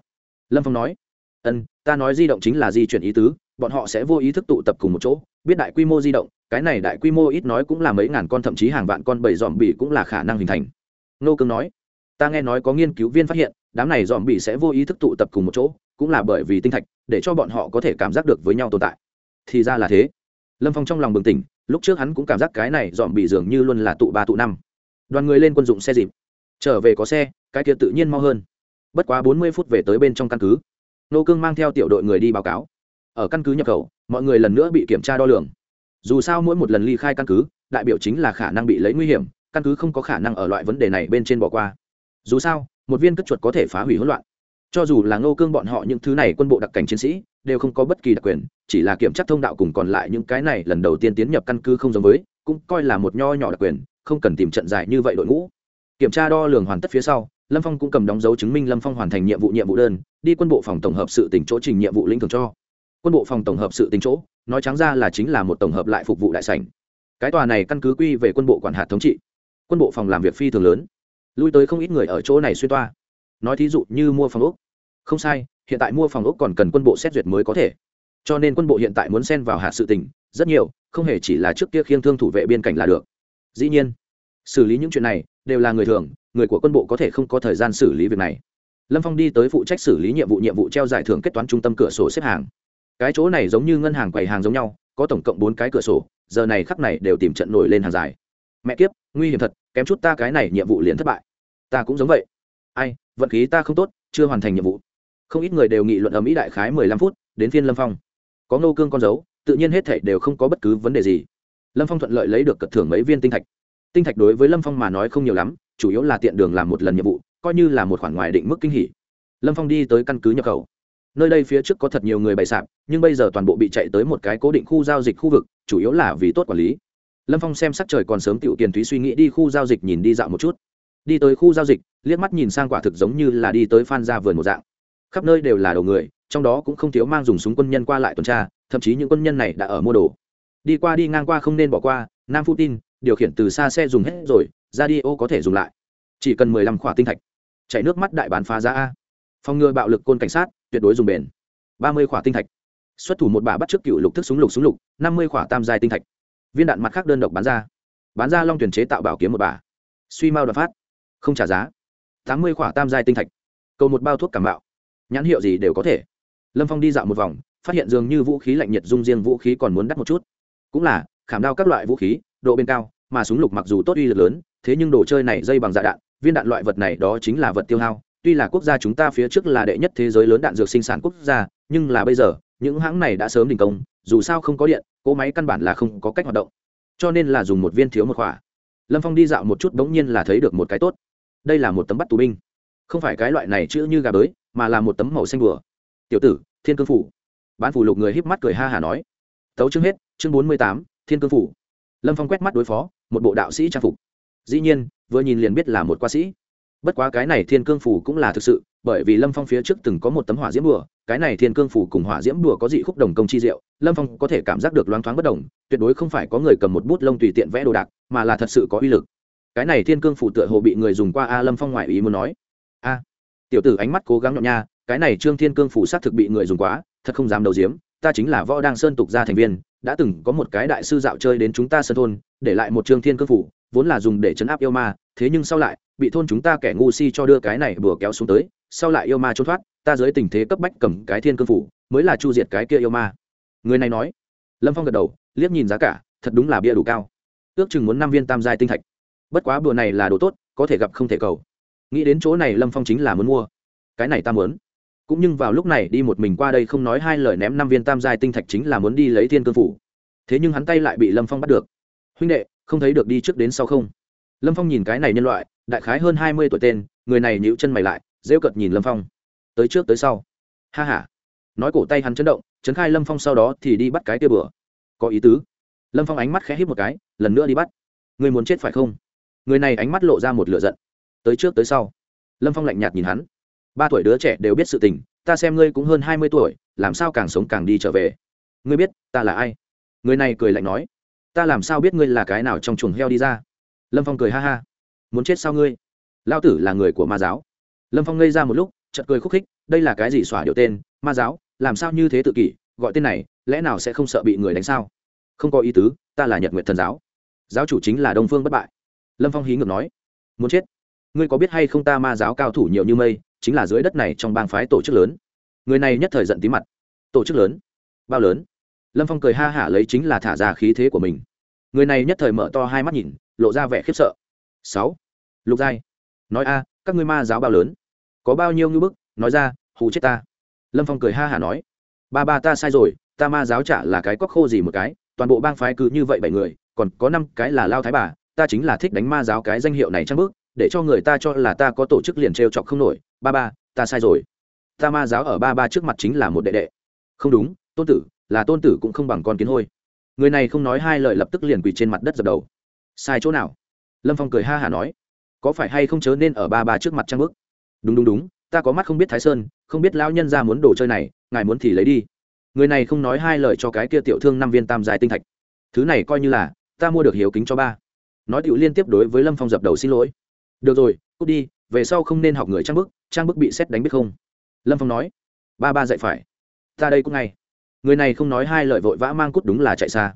Lâm phong nói. Ân, ta nói di động chính là di chuyển ý tứ bọn họ sẽ vô ý thức tụ tập cùng một chỗ, biết đại quy mô di động, cái này đại quy mô ít nói cũng là mấy ngàn con, thậm chí hàng vạn con bầy dòm bỉ cũng là khả năng hình thành. Nô cương nói, ta nghe nói có nghiên cứu viên phát hiện, đám này dòm bỉ sẽ vô ý thức tụ tập cùng một chỗ, cũng là bởi vì tinh thạch, để cho bọn họ có thể cảm giác được với nhau tồn tại. Thì ra là thế. Lâm phong trong lòng bừng tỉnh, lúc trước hắn cũng cảm giác cái này dòm bỉ dường như luôn là tụ ba tụ năm. Đoàn người lên quân dụng xe dịp. Trở về có xe, cái kia tự nhiên mau hơn. Bất quá bốn mươi phút về tới bên trong căn cứ. Nô cương mang theo tiểu đội người đi báo cáo ở căn cứ nhập khẩu, mọi người lần nữa bị kiểm tra đo lường. Dù sao mỗi một lần ly khai căn cứ, đại biểu chính là khả năng bị lấy nguy hiểm, căn cứ không có khả năng ở loại vấn đề này bên trên bỏ qua. Dù sao, một viên cất chuột có thể phá hủy hỗn loạn. Cho dù là ngô cương bọn họ những thứ này quân bộ đặc cảnh chiến sĩ, đều không có bất kỳ đặc quyền, chỉ là kiểm tra thông đạo cùng còn lại những cái này lần đầu tiên tiến nhập căn cứ không giống với, cũng coi là một nho nhỏ đặc quyền, không cần tìm trận dài như vậy đội ngũ. Kiểm tra đo lường hoàn tất phía sau, lâm phong cũng cầm đóng dấu chứng minh lâm phong hoàn thành nhiệm vụ nhiệm vụ đơn, đi quân bộ phòng tổng hợp sự tỉnh chỗ trình nhiệm vụ lĩnh thường cho quân bộ phòng tổng hợp sự tính chỗ, nói trắng ra là chính là một tổng hợp lại phục vụ đại sảnh. Cái tòa này căn cứ quy về quân bộ quản hạt thống trị. Quân bộ phòng làm việc phi thường lớn. Lui tới không ít người ở chỗ này xuyên toa. Nói thí dụ như mua phòng ốc. Không sai, hiện tại mua phòng ốc còn cần quân bộ xét duyệt mới có thể. Cho nên quân bộ hiện tại muốn xen vào hạ sự tình, rất nhiều, không hề chỉ là trước kia khiêng thương thủ vệ biên cảnh là được. Dĩ nhiên, xử lý những chuyện này đều là người thường, người của quân bộ có thể không có thời gian xử lý việc này. Lâm phong đi tới phụ trách xử lý nhiệm vụ nhiệm vụ treo giải thưởng kết toán trung tâm cửa sổ xếp hàng cái chỗ này giống như ngân hàng quầy hàng giống nhau, có tổng cộng bốn cái cửa sổ, giờ này khắp này đều tìm trận nổi lên hàng dài. Mẹ kiếp, nguy hiểm thật, kém chút ta cái này nhiệm vụ liền thất bại. Ta cũng giống vậy. Ai, vận khí ta không tốt, chưa hoàn thành nhiệm vụ. Không ít người đều nghị luận ở mỹ đại khái mười lăm phút, đến phiên lâm phong. Có ngô cương con dấu, tự nhiên hết thảy đều không có bất cứ vấn đề gì. Lâm phong thuận lợi lấy được cật thưởng mấy viên tinh thạch. Tinh thạch đối với lâm phong mà nói không nhiều lắm, chủ yếu là tiện đường làm một lần nhiệm vụ, coi như là một khoản ngoài định mức kinh hỉ. Lâm phong đi tới căn cứ nhập khẩu nơi đây phía trước có thật nhiều người bày sạp, nhưng bây giờ toàn bộ bị chạy tới một cái cố định khu giao dịch khu vực, chủ yếu là vì tốt quản lý. Lâm phong xem sắc trời còn sớm, tiểu tiền thúy suy nghĩ đi khu giao dịch nhìn đi dạo một chút. Đi tới khu giao dịch, liếc mắt nhìn sang quả thực giống như là đi tới phan ra vườn một dạng. Khắp nơi đều là đầu người, trong đó cũng không thiếu mang dùng súng quân nhân qua lại tuần tra, thậm chí những quân nhân này đã ở mua đồ. Đi qua đi ngang qua không nên bỏ qua, nam putin điều khiển từ xa xe dùng hết rồi, ra đi ô có thể dùng lại. Chỉ cần mười lăm khỏa tinh thạch. Chảy nước mắt đại bán phá giá a. Phòng ngừa bạo lực côn cảnh sát tuyệt đối dùng bền. Ba mươi khỏa tinh thạch. Xuất thủ một bà bắt trước cựu lục thức súng lục súng lục, năm mươi khỏa tam giai tinh thạch. Viên đạn mặt khác đơn độc bán ra. Bán ra long tuyển chế tạo bảo kiếm một bà. Suy mau đoạt phát. Không trả giá. Tám mươi khỏa tam giai tinh thạch. Cầu một bao thuốc cảm bạo nhãn hiệu gì đều có thể. Lâm phong đi dạo một vòng, phát hiện dường như vũ khí lạnh nhiệt dung riêng vũ khí còn muốn đắt một chút. Cũng là, khảm đao các loại vũ khí, độ bên cao, mà súng lục mặc dù tốt uy lực lớn, thế nhưng đồ chơi này dây bằng dạ đạn, viên đạn loại vật này đó chính là vật tiêu hao tuy là quốc gia chúng ta phía trước là đệ nhất thế giới lớn đạn dược sinh sản quốc gia, nhưng là bây giờ, những hãng này đã sớm đình công, dù sao không có điện, cỗ máy căn bản là không có cách hoạt động. Cho nên là dùng một viên thiếu một khỏa. Lâm phong đi dạo một chút bỗng nhiên là thấy được một cái tốt. Đây là một tấm bắt tù binh. Không phải cái loại này chữ như gà bới mà là một tấm màu xanh bừa tiểu tử, thiên cương phủ. Bán phủ lục người híp mắt cười ha hả nói. Tấu chương hết, chương bốn mươi tám, thiên cương phủ. Lâm phong quét mắt đối phó, một bộ đạo sĩ trang phục. Dĩ nhiên, vừa nhìn liền biết là một qua sĩ bất quá cái này thiên cương phủ cũng là thực sự, bởi vì lâm phong phía trước từng có một tấm hỏa diễm bùa, cái này thiên cương phủ cùng hỏa diễm bùa có dị khúc đồng công chi diệu, lâm phong có thể cảm giác được loáng thoáng bất đồng, tuyệt đối không phải có người cầm một bút lông tùy tiện vẽ đồ đạc, mà là thật sự có uy lực. Cái này thiên cương phủ tựa hồ bị người dùng qua a, lâm phong ngoại ý muốn nói. A, tiểu tử ánh mắt cố gắng nhọn nha, cái này trương thiên cương phủ xác thực bị người dùng quá, thật không dám đầu diếm, ta chính là võ đăng sơn tục gia thành viên, đã từng có một cái đại sư dạo chơi đến chúng ta sơn thôn, để lại một trương thiên cương phủ, vốn là dùng để chấn áp yêu ma, thế nhưng sau lại bị thôn chúng ta kẻ ngu si cho đưa cái này bừa kéo xuống tới, sau lại yêu ma trốn thoát, ta dưới tình thế cấp bách cầm cái thiên cương phủ, mới là chu diệt cái kia yêu ma. Người này nói. Lâm phong gật đầu, liếc nhìn giá cả, thật đúng là bia đủ cao. Ước chừng muốn năm viên tam giai tinh thạch. Bất quá bữa này là đồ tốt, có thể gặp không thể cầu. Nghĩ đến chỗ này lâm phong chính là muốn mua. Cái này ta muốn. Cũng nhưng vào lúc này đi một mình qua đây không nói hai lời ném năm viên tam giai tinh thạch chính là muốn đi lấy thiên cương phủ. Thế nhưng hắn tay lại bị lâm phong bắt được. Huynh đệ, không thấy được đi trước đến sau không? Lâm phong nhìn cái này nhân loại đại khái hơn hai mươi tuổi tên, người này nhíu chân mày lại, rêu cợt nhìn lâm phong. Tới trước tới sau. Ha h a nói cổ tay hắn chấn động, chấn khai lâm phong sau đó thì đi bắt cái tia bừa. Có ý tứ. Lâm phong ánh mắt khẽ hít một cái, lần nữa đi bắt. Người muốn chết phải không? Người này ánh mắt lộ ra một lửa giận. Tới trước tới sau. Lâm phong lạnh nhạt nhìn hắn. Ba tuổi đứa trẻ đều biết sự tình, ta xem ngươi cũng hơn hai mươi tuổi, làm sao càng sống càng đi trở về? Ngươi biết, ta là ai? Người này cười lạnh nói. Ta làm sao biết ngươi là cái nào trong chuồng heo đi ra? Lâm phong cười ha ha muốn chết sao ngươi? Lao tử là người của ma giáo. Lâm phong ngây ra một lúc chật cười khúc khích, đây là cái gì xỏa điệu tên? Ma giáo, làm sao như thế tự kỷ? Gọi tên này, lẽ nào sẽ không sợ bị người đánh sao? Không có ý tứ, ta là nhật nguyện thần giáo. Giáo chủ chính là đông phương bất bại. Lâm phong hí ngược nói, muốn chết? Ngươi có biết hay không ta ma giáo cao thủ nhiều như mây, chính là dưới đất này trong bang phái tổ chức lớn. Người này nhất thời giận tí mặt. Tổ chức lớn? Bao lớn? Lâm phong cười ha hả lấy chính là thả ra khí thế của mình. Người này nhất thời mở to hai mắt nhìn, lộ ra vẻ khiếp sợ. Sáu lục giai. Nói a, các ngươi ma giáo bao lớn? Có bao nhiêu ngưỡng bức? Nói ra, hù chết ta. Lâm phong cười ha hả nói. Ba ba ta sai rồi, ta ma giáo trả là cái cóc khô gì một cái, toàn bộ bang phái cứ như vậy bảy người, còn có năm cái là lao thái bà, ta chính là thích đánh ma giáo cái danh hiệu này trăng bước để cho người ta cho là ta có tổ chức liền trêu chọc không nổi. Ba ba, ta sai rồi. Ta ma giáo ở ba ba trước mặt chính là một đệ đệ. Không đúng, tôn tử, là tôn tử cũng không bằng con kiến hôi. Người này không nói hai lời lập tức liền quỳ trên mặt đất dập đầu. Sai chỗ nào? Lâm phong cười ha hả nói có phải hay không chớ nên ở ba ba trước mặt trang bức đúng đúng đúng, ta có mắt không biết thái sơn, không biết lão nhân ra muốn đồ chơi này, ngài muốn thì lấy đi. Người này không nói hai lời cho cái kia tiểu thương năm viên tam dài tinh thạch. Thứ này coi như là, ta mua được hiếu kính cho ba. Nói tiểu liên tiếp đối với lâm phong dập đầu xin lỗi. Được rồi, cút đi, về sau không nên học người trang bức trang bức bị xét đánh biết không? Lâm phong nói. Ba ba dạy phải. Ta đây cũng ngay. Người này không nói hai lời vội vã mang cút đúng là chạy xa.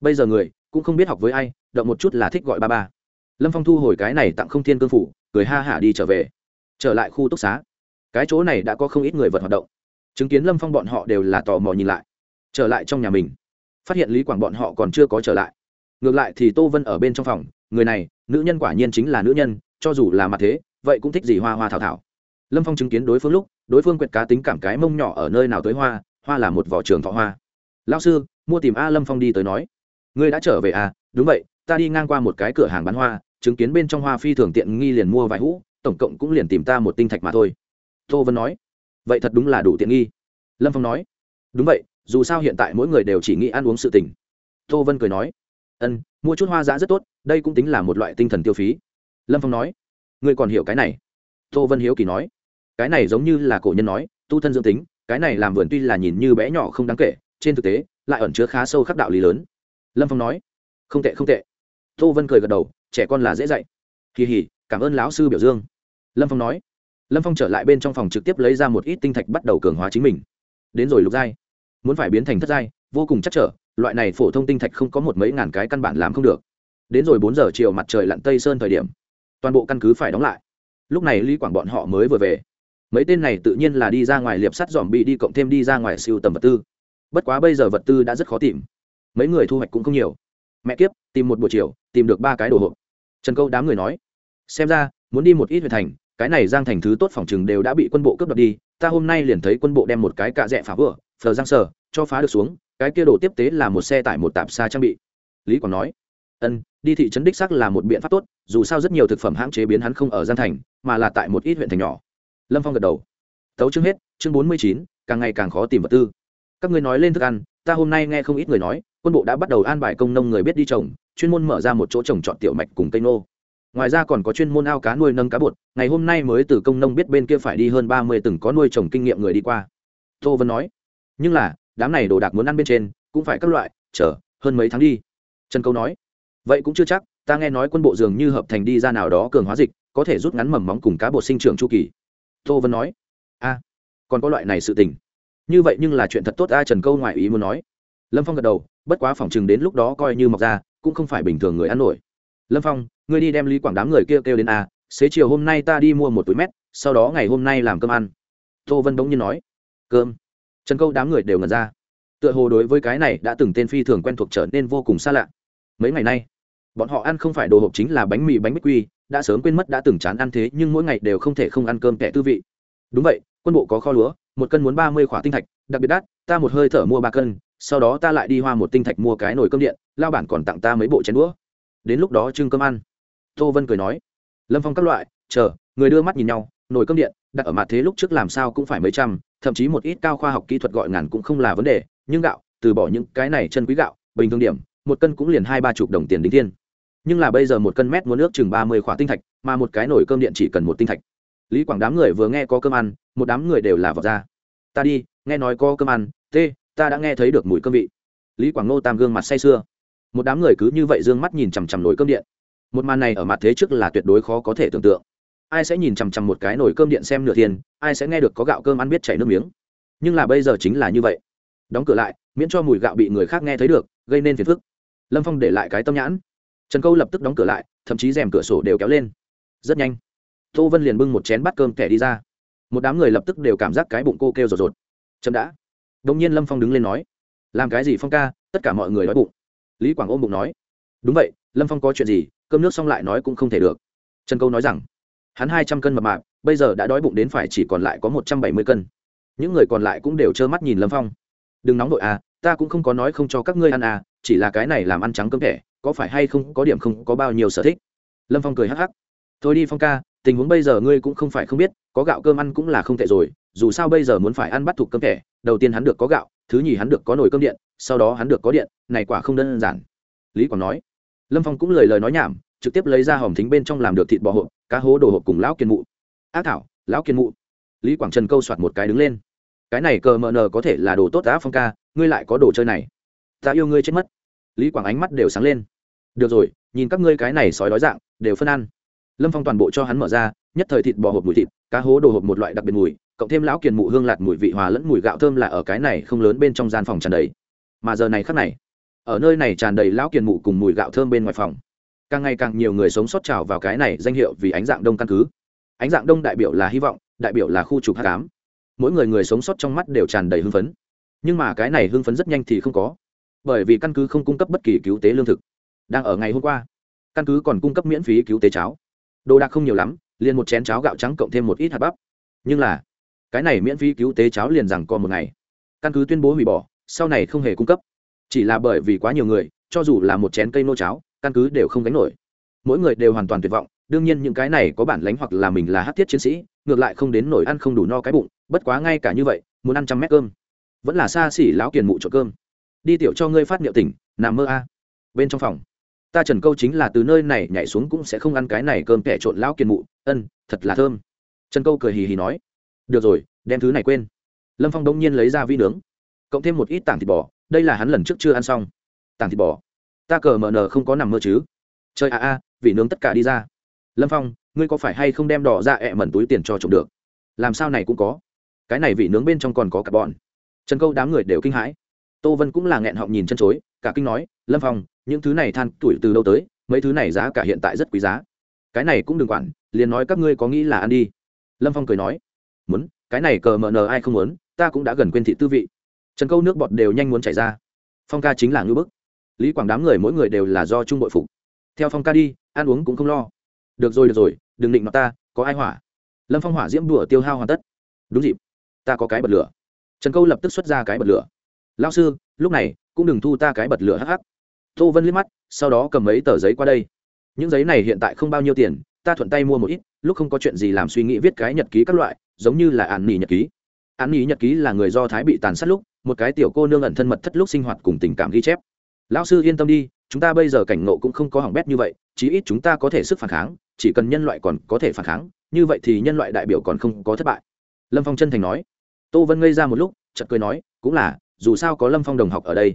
Bây giờ người cũng không biết học với ai, động một chút là thích gọi ba ba lâm phong thu hồi cái này tặng không thiên cương phủ, cười ha hả đi trở về. Trở lại khu túc xá. Cái chỗ này đã có không ít người vật hoạt động. Chứng kiến lâm phong bọn họ đều là tò mò nhìn lại. Trở lại trong nhà mình. Phát hiện lý quảng bọn họ còn chưa có trở lại. Ngược lại thì tô vân ở bên trong phòng. Người này, nữ nhân quả nhiên chính là nữ nhân, cho dù là mặt thế, vậy cũng thích gì hoa hoa thảo thảo. Lâm phong chứng kiến đối phương lúc, đối phương quyệt cá tính cảm cái mông nhỏ ở nơi nào tới hoa hoa là một vỏ trường thọ hoa. Lao sư, mua tìm a lâm phong đi tới nói. Ngươi đã trở về à? Đúng vậy, ta đi ngang qua một cái cửa hàng bán hoa chứng kiến bên trong hoa phi thường tiện nghi liền mua vài hũ, tổng cộng cũng liền tìm ta một tinh thạch mà thôi. Tô vân nói, vậy thật đúng là đủ tiện nghi. Lâm phong nói, đúng vậy, dù sao hiện tại mỗi người đều chỉ nghĩ ăn uống sự tình. Tô vân cười nói, ân, mua chút hoa giã rất tốt, đây cũng tính là một loại tinh thần tiêu phí. Lâm phong nói, ngươi còn hiểu cái này? Tô vân hiếu kỳ nói, cái này giống như là cổ nhân nói, tu thân dương tính, cái này làm vườn tuy là nhìn như bé nhỏ không đáng kể, trên thực tế, lại ẩn chứa khá sâu khắc đạo lý lớn. Lâm phong nói, không tệ không tệ. Tô vân cười gật đầu trẻ con là dễ dạy. Kỳ hỉ, cảm ơn lão sư biểu dương. Lâm phong nói. Lâm phong trở lại bên trong phòng trực tiếp lấy ra một ít tinh thạch bắt đầu cường hóa chính mình. Đến rồi lục giai. Muốn phải biến thành thất giai, vô cùng chắc trở, loại này phổ thông tinh thạch không có một mấy ngàn cái căn bản làm không được. Đến rồi bốn giờ chiều mặt trời lặn tây sơn thời điểm, toàn bộ căn cứ phải đóng lại. Lúc này lý quảng bọn họ mới vừa về. Mấy tên này tự nhiên là đi ra ngoài liệp sắt dòm bị đi cộng thêm đi ra ngoài siêu tầm vật tư. Bất quá bây giờ vật tư đã rất khó tìm. Mấy người thu hoạch cũng không nhiều. Mẹ kiếp, tìm một buổi chiều, tìm được ba cái đồ hộp trần câu đám người nói xem ra muốn đi một ít huyện thành cái này giang thành thứ tốt phòng chừng đều đã bị quân bộ cướp đoạt đi ta hôm nay liền thấy quân bộ đem một cái cạ rẽ phá vừa phờ giang sở, cho phá được xuống cái kia đồ tiếp tế là một xe tải một tạp xa trang bị. Lý còn nói ân đi thị trấn đích sắc là một biện pháp tốt dù sao rất nhiều thực phẩm hãng chế biến hắn không ở giang thành mà là tại một ít huyện thành nhỏ. Lâm phong gật đầu tấu chương hết chương bốn mươi chín càng ngày càng khó tìm vật tư. Các ngươi nói lên thức ăn ta hôm nay nghe không ít người nói quân bộ đã bắt đầu an bài công nông người biết đi trồng, chuyên môn mở ra một chỗ trồng trọt tiểu mạch cùng cây nô ngoài ra còn có chuyên môn ao cá nuôi nâng cá bột, ngày hôm nay mới từ công nông biết bên kia phải đi hơn ba mươi từng có nuôi trồng kinh nghiệm người đi qua. Tô vân nói, nhưng là, đám này đồ đạc muốn ăn bên trên, cũng phải các loại, chờ, hơn mấy tháng đi. Trần câu nói, vậy cũng chưa chắc, ta nghe nói quân bộ dường như hợp thành đi ra nào đó cường hóa dịch, có thể rút ngắn mầm móng cùng cá bột sinh trưởng chu kỳ. Tô vân nói, a, còn có loại này sự tình. Như vậy nhưng là chuyện thật tốt a. Trần câu ngoại ý muốn nói. Lâm phong gật đầu bất quá phòng chừng đến lúc đó coi như mọc ra cũng không phải bình thường người ăn nổi. Lâm phong ngươi đi đem lý quảng đám người kia kêu, kêu đến a xế chiều hôm nay ta đi mua một túi mét sau đó ngày hôm nay làm cơm ăn. Tô vân bỗng nhiên nói. Cơm. Trần câu đám người đều ngần ra. Tựa hồ đối với cái này đã từng tên phi thường quen thuộc trở nên vô cùng xa lạ. Mấy ngày nay bọn họ ăn không phải đồ hộp chính là bánh mì bánh bích quy đã sớm quên mất đã từng chán ăn thế nhưng mỗi ngày đều không thể không ăn cơm kẻ tư vị. Đúng vậy quân bộ có kho lúa một cân muốn ba mươi khỏa tinh thạch đặc biệt đắt ta một hơi thở mua ba cân sau đó ta lại đi hoa một tinh thạch mua cái nồi cơm điện, lao bản còn tặng ta mấy bộ chén đũa. Đến lúc đó trưng cơm ăn. Tô vân cười nói. Lâm phong các loại, chờ, người đưa mắt nhìn nhau, nồi cơm điện, đặt ở mặt thế lúc trước làm sao cũng phải mấy trăm, thậm chí một ít cao khoa học kỹ thuật gọi ngàn cũng không là vấn đề, nhưng gạo, từ bỏ những cái này chân quý gạo, bình thường điểm, một cân cũng liền hai ba chục đồng tiền đính thiên. Nhưng là bây giờ một cân mét muốn nước chừng ba mươi khỏa tinh thạch, mà một cái nồi cơm điện chỉ cần một tinh thạch. Lý quảng đám người vừa nghe có cơm ăn, một đám người đều là vọt ra. Ta đi, nghe nói có cơm ăn t ta đã nghe thấy được mùi cơm vị. Lý quảng ngô tam gương mặt say sưa. Một đám người cứ như vậy d ư ơ n g mắt nhìn chằm chằm nồi cơm điện. Một màn này ở mặt thế trước là tuyệt đối khó có thể tưởng tượng. Ai sẽ nhìn chằm chằm một cái nồi cơm điện xem nửa tiền ai sẽ nghe được có gạo cơm ăn biết chảy nước miếng. Nhưng là bây giờ chính là như vậy. Đóng cửa lại, miễn cho mùi gạo bị người khác nghe thấy được, gây nên phiền phức. Lâm phong để lại cái tâm nhãn. Trần câu lập tức đóng cửa lại, thậm chí rèm cửa sổ đều kéo lên. Rất nhanh, tô vân liền bưng một chén bát cơm kẻ đi ra. Một đám người lập tức đều cảm giác cái bụng cô kêu rột rột. Chậm đã đông nhiên lâm phong đứng lên nói, làm cái gì phong ca? Tất cả mọi người đói bụng. Lý quảng ôm bụng nói, đúng vậy, lâm phong có chuyện gì? Cơm nước xong lại nói cũng không thể được. Trần câu nói rằng, hắn hai trăm cân mập mạp, bây giờ đã đói bụng đến phải chỉ còn lại có một trăm bảy mươi cân. Những người còn lại cũng đều trơ mắt nhìn lâm phong. Đừng nóng đội à ta cũng không có nói không cho các ngươi ăn à chỉ là cái này làm ăn trắng cơm thẻ, có phải hay không, có điểm không, có bao nhiêu sở thích? Lâm phong cười hắc hắc, thôi đi phong ca, tình huống bây giờ ngươi cũng không phải không biết, có gạo cơm ăn cũng là không tệ rồi, dù sao bây giờ muốn phải ăn bắt thuộc cơm thẻ đầu tiên hắn được có gạo, thứ nhì hắn được có nồi cơm điện, sau đó hắn được có điện, này quả không đơn giản. Lý quảng nói. Lâm phong cũng lời lời nói nhảm, trực tiếp lấy ra hòm thính bên trong làm được thịt bò hộp, cá hố đồ hộp cùng lão kiên mụ. Ác thảo, lão kiên mụ. Lý quảng trần câu soạt một cái đứng lên. Cái này cờ mờ nờ có thể là đồ tốt đã phong ca, ngươi lại có đồ chơi này. Ta yêu ngươi chết mất. Lý quảng ánh mắt đều sáng lên. Được rồi, nhìn các ngươi cái này sói đói dạng, đều phân ăn. Lâm phong toàn bộ cho hắn mở ra, nhất thời thịt bò hộp mùi thịt, cá hố đồ hộp một loại đặc biệt mùi cộng thêm lão kiền mụ hương lạt mùi vị hòa lẫn mùi gạo thơm là ở cái này không lớn bên trong gian phòng tràn đầy. Mà giờ này khắc này, ở nơi này tràn đầy lão kiền mụ cùng mùi gạo thơm bên ngoài phòng, càng ngày càng nhiều người sống sót trào vào cái này danh hiệu vì ánh dạng đông căn cứ. Ánh dạng đông đại biểu là hy vọng, đại biểu là khu trục hát cám. Mỗi người người sống sót trong mắt đều tràn đầy hưng phấn. Nhưng mà cái này hưng phấn rất nhanh thì không có, bởi vì căn cứ không cung cấp bất kỳ cứu tế lương thực. Đang ở ngày hôm qua, căn cứ còn cung cấp miễn phí cứu tế cháo. Đồ đạc không nhiều lắm, liền một chén cháo gạo trắng cộng thêm một ít hạt bắp. Nhưng là cái này miễn phí cứu tế cháo liền rằng còn một ngày. Căn cứ tuyên bố hủy bỏ, sau này không hề cung cấp. Chỉ là bởi vì quá nhiều người, cho dù là một chén cây nô cháo, căn cứ đều không gánh nổi. Mỗi người đều hoàn toàn tuyệt vọng, đương nhiên những cái này có bản lánh hoặc là mình là hát thiết chiến sĩ, ngược lại không đến nổi ăn không đủ no cái bụng, bất quá ngay cả như vậy, muốn ăn trăm mét cơm. Vẫn là xa xỉ lão kiền mụ trộn cơm. Đi tiểu cho ngươi phát niệu tỉnh, nằm mơ a. Bên trong phòng, ta trần câu chính là từ nơi này nhảy xuống cũng sẽ không ăn cái này cơm kẻ trộn lão kiền mụ. Ân, thật là thơm. Trần câu cười hì hì nói được rồi, đem thứ này quên. Lâm phong đông nhiên lấy ra vi nướng, cộng thêm một ít tảng thịt bò, đây là hắn lần trước chưa ăn xong. Tảng thịt bò, ta cờ mờ nờ không có nằm mơ chứ? Chơi a a, vị nướng tất cả đi ra. Lâm phong, ngươi có phải hay không đem đỏ ra ẹ mẩn túi tiền cho trộm được? Làm sao này cũng có? Cái này vị nướng bên trong còn có cả bọn. Trần câu đám người đều kinh hãi. Tô vân cũng là nghẹn họng nhìn chân chối, cả kinh nói, lâm phong, những thứ này than tuổi từ đâu tới, mấy thứ này giá cả hiện tại rất quý giá. Cái này cũng đừng quản, liền nói các ngươi có nghĩ là ăn đi. Lâm phong cười nói muốn, cái này cờ mờ nờ ai không muốn, ta cũng đã gần quên thị tư vị. Trần câu nước bọt đều nhanh muốn chảy ra. Phong ca chính là ngưỡng bức. Lý quảng đám người mỗi người đều là do trung bội phục. Theo phong ca đi, ăn uống cũng không lo. Được rồi được rồi, đừng định mặt ta, có ai hỏa? Lâm phong hỏa diễm đùa tiêu hao hoàn tất. Đúng dịp. Ta có cái bật lửa. Trần câu lập tức xuất ra cái bật lửa. Lao sư, lúc này, cũng đừng thu ta cái bật lửa hắc hắc. Tô vân liếc mắt, sau đó cầm mấy tờ giấy qua đây. Những giấy này hiện tại không bao nhiêu tiền, ta thuận tay mua một ít, lúc không có chuyện gì làm suy nghĩ viết cái nhật ký các loại giống như là an nỉ nhật ký. An nỉ nhật ký là người do thái bị tàn sát lúc, một cái tiểu cô nương ẩn thân mật thất lúc sinh hoạt cùng tình cảm ghi chép. Lão sư yên tâm đi, chúng ta bây giờ cảnh ngộ cũng không có hỏng bét như vậy, chí ít chúng ta có thể sức phản kháng, chỉ cần nhân loại còn có thể phản kháng, như vậy thì nhân loại đại biểu còn không có thất bại. Lâm phong chân thành nói. Tô vân ngây ra một lúc chật cười nói, cũng là, dù sao có lâm phong đồng học ở đây.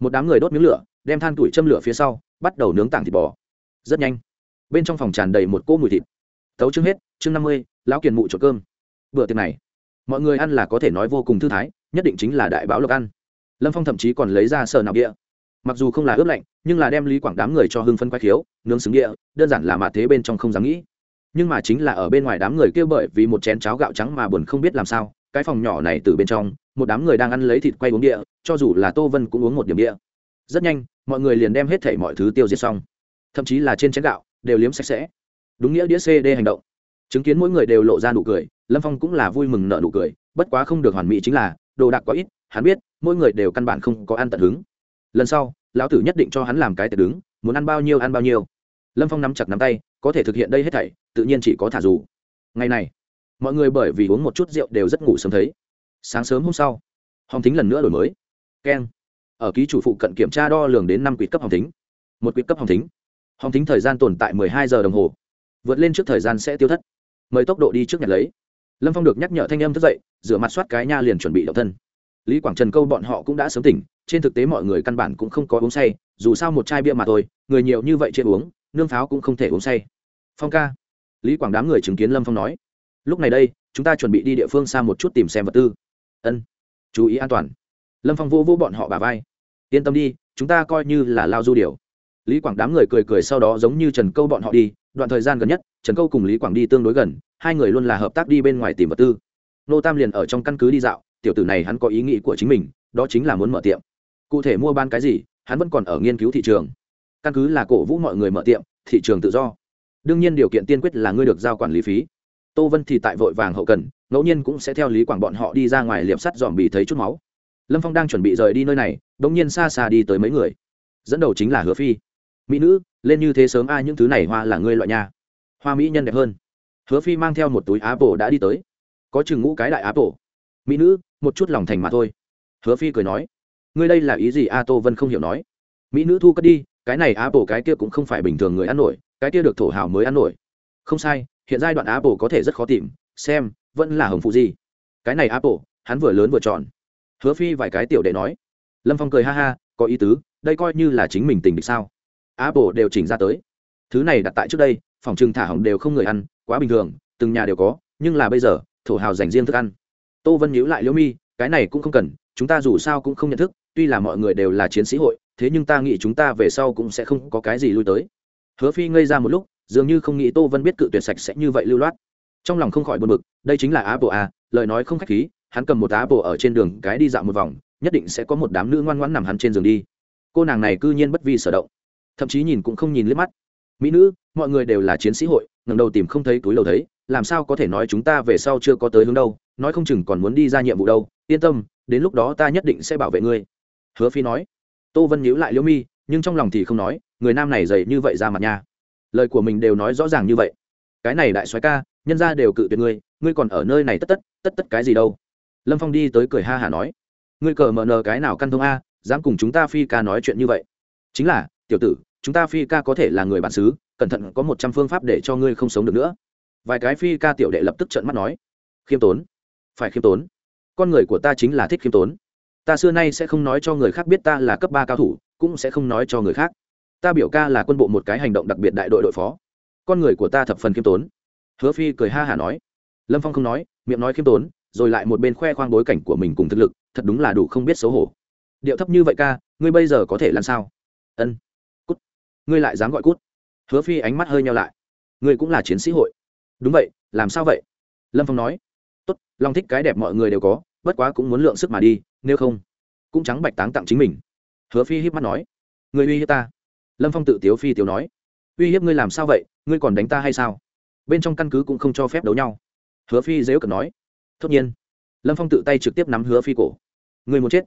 Một đám người đốt miếng lửa, đem than tuổi châm lửa phía sau, bắt đầu nướng tảng thịt bò. Rất nhanh, bên trong phòng tràn đầy một cỗ mùi thịt. Tấu chương hết, chương năm mươi, lão kiền mụ trộn cơm bữa tiệc này. Mọi người ăn là có thể nói vô cùng thư thái, nhất định chính là đại báo lộc ăn. Lâm phong thậm chí còn lấy ra sờ nạo địa mặc dù không là ướp lạnh, nhưng là đem lý quảng đám người cho hưng phân quay khiếu, nướng xứng địa đơn giản là mạ thế bên trong không dám nghĩ. Nhưng mà chính là ở bên ngoài đám người kia bởi vì một chén cháo gạo trắng mà buồn không biết làm sao, cái phòng nhỏ này từ bên trong, một đám người đang ăn lấy thịt quay uống địa cho dù là tô vân cũng uống một điểm địa rất nhanh, mọi người liền đem hết thảy mọi thứ tiêu diệt xong. Thậm chí là trên chén gạo, đều liếm sạch sẽ. Đúng nghĩa đĩa cd hành động. Chứng kiến mỗi người đều lộ ra nụ cười lâm phong cũng là vui mừng nợ nụ cười, bất quá không được hoàn mỹ chính là, đồ đạc có ít, hắn biết, mỗi người đều căn bản không có ăn tận hứng. Lần sau, lão tử nhất định cho hắn làm cái tật đứng, muốn ăn bao nhiêu ăn bao nhiêu. Lâm phong nắm chặt nắm tay, có thể thực hiện đây hết thảy, tự nhiên chỉ có thả dù. Ngày này, mọi người bởi vì uống một chút rượu đều rất ngủ sớm thấy. Sáng sớm hôm sau, hồng thính lần nữa đổi mới. Keng. Ở ký chủ phụ cận kiểm tra đo lường đến năm quỹ cấp hồng thính. Một quỹ cấp hồng thính. Hồng thính thời gian tồn tại mười hai giờ đồng hồ. Vượt lên trước thời gian sẽ tiêu thất. Mời tốc độ đi trước nhật lấy lâm phong được nhắc nhở thanh âm thức dậy rửa mặt soát cái nha liền chuẩn bị đậu thân lý quảng trần câu bọn họ cũng đã sớm tỉnh trên thực tế mọi người căn bản cũng không có uống say dù sao một chai bia mà thôi người nhiều như vậy trên uống nương pháo cũng không thể uống say phong ca lý quảng đám người chứng kiến lâm phong nói lúc này đây chúng ta chuẩn bị đi địa phương xa một chút tìm xem vật tư ân chú ý an toàn lâm phong vô vô bọn họ bà vai yên tâm đi chúng ta coi như là lao du điều lý quảng đám người cười cười sau đó giống như trần câu bọn họ đi, đoạn thời gian gần nhất, trần câu cùng lý quảng đi tương đối gần, hai người luôn là hợp tác đi bên ngoài tìm vật tư. Nô tam liền ở trong căn cứ đi dạo, tiểu tử này hắn có ý nghĩ của chính mình, đó chính là muốn mở tiệm. Cụ thể mua bán cái gì, hắn vẫn còn ở nghiên cứu thị trường. Căn cứ là cổ vũ mọi người mở tiệm, thị trường tự do. Đương nhiên điều kiện tiên quyết là ngươi được giao quản lý phí. Tô vân thì tại vội vàng hậu cần, ngẫu nhiên cũng sẽ theo lý quảng bọn họ đi ra ngoài liệp sắt dòm bị thấy chút máu. Lâm phong đang chuẩn bị rời đi nơi này đ ỗ n g nhiên xa xa đi tới mấy người. Dẫn đầu chính là hứa phi mỹ nữ, lên như thế sớm ai những thứ này hoa là ngươi loại nha. Hoa mỹ nhân đẹp hơn. Hứa phi mang theo một túi á bổ đã đi tới. Có chừng ngũ cái đại á bổ. Mỹ nữ, một chút lòng thành mà thôi. Hứa phi cười nói. Ngươi đây là ý gì? A tô vân không hiểu nói. Mỹ nữ thu cất đi, cái này á bổ cái kia cũng không phải bình thường người ăn nổi, cái kia được thổ hào mới ăn nổi. Không sai, hiện giai đoạn apple có thể rất khó tìm, xem, vẫn là hồng phụ gì. Cái này apple hắn vừa lớn vừa tròn. Hứa phi vài cái tiểu đệ nói. Lâm phong cười ha ha, có ý tứ, đây coi như là chính mình tình địch sao? Apple đều chỉnh ra tới. Thứ này đặt tại trước đây, phòng trưng thả hỏng đều không người ăn, quá bình thường, từng nhà đều có, nhưng là bây giờ, thổ hào dành riêng thức ăn. Tô vân nhíu lại liễu mi, cái này cũng không cần, chúng ta dù sao cũng không nhận thức, tuy là mọi người đều là chiến sĩ hội, thế nhưng ta nghĩ chúng ta về sau cũng sẽ không có cái gì lui tới. Hứa phi ngây ra một lúc, dường như không nghĩ tô vân biết cự tuyệt sạch sẽ như vậy lưu loát. Trong lòng không khỏi buồn bực, đây chính là apple à lời nói không khách khí, hắn cầm một apple ở trên đường, cái đi dạo một vòng, nhất định sẽ có một đám nữ ngoan ngoãn nằm hắn trên giường đi. Cô nàng này cư nhiên bất vi sở động thậm chí nhìn cũng không nhìn liếc mắt. Mỹ nữ, mọi người đều là chiến sĩ hội ngầm đầu tìm không thấy túi lầu thấy, làm sao có thể nói chúng ta về sau chưa có tới hướng đâu, nói không chừng còn muốn đi ra nhiệm vụ đâu, yên tâm, đến lúc đó ta nhất định sẽ bảo vệ ngươi. Hứa phi nói. Tô vân nhíu lại liễu mi, nhưng trong lòng thì không nói, người nam này dày như vậy ra mặt nha. Lời của mình đều nói rõ ràng như vậy. Cái này đại soái ca, nhân ra đều cự tuyệt ngươi ngươi còn ở nơi này tất tất tất tất cái gì đâu? Lâm phong đi tới cười ha hả nói. Ngươi cờ mờ nờ cái nào căn thông a, dám cùng chúng ta phi ca nói chuyện như vậy? Chính là, tiểu tử chúng ta phi ca có thể là người bản xứ, cẩn thận có một trăm phương pháp để cho ngươi không sống được nữa. Vài cái phi ca tiểu đệ lập tức trợn mắt nói, khiêm tốn, phải khiêm tốn. Con người của ta chính là thích khiêm tốn. Ta xưa nay sẽ không nói cho người khác biết ta là cấp ba cao thủ, cũng sẽ không nói cho người khác. Ta biểu ca là quân bộ một cái hành động đặc biệt đại đội đội phó. Con người của ta thập phần khiêm tốn. Hứa phi cười ha hả nói. Lâm phong không nói, miệng nói khiêm tốn, rồi lại một bên khoe khoang bối cảnh của mình cùng thực lực, thật đúng là đủ không biết xấu hổ. Điệu thấp như vậy ca, ngươi bây giờ có thể làm sao? Ân ngươi lại dám gọi cút. Hứa phi ánh mắt hơi nhau lại. Ngươi cũng là chiến sĩ hội. Đúng vậy, làm sao vậy? Lâm phong nói. Tốt, long thích cái đẹp mọi người đều có, bất quá cũng muốn lượng sức mà đi, nếu không, cũng trắng bạch táng tặng chính mình. Hứa phi hiếp mắt nói. Người uy hiếp ta. Lâm phong tự tiếu phi tiếu nói. Uy hiếp ngươi làm sao vậy? Ngươi còn đánh ta hay sao? Bên trong căn cứ cũng không cho phép đấu nhau. Hứa phi dếu cần nói. Tất nhiên, lâm phong tự tay trực tiếp nắm hứa phi cổ. Người muốn chết.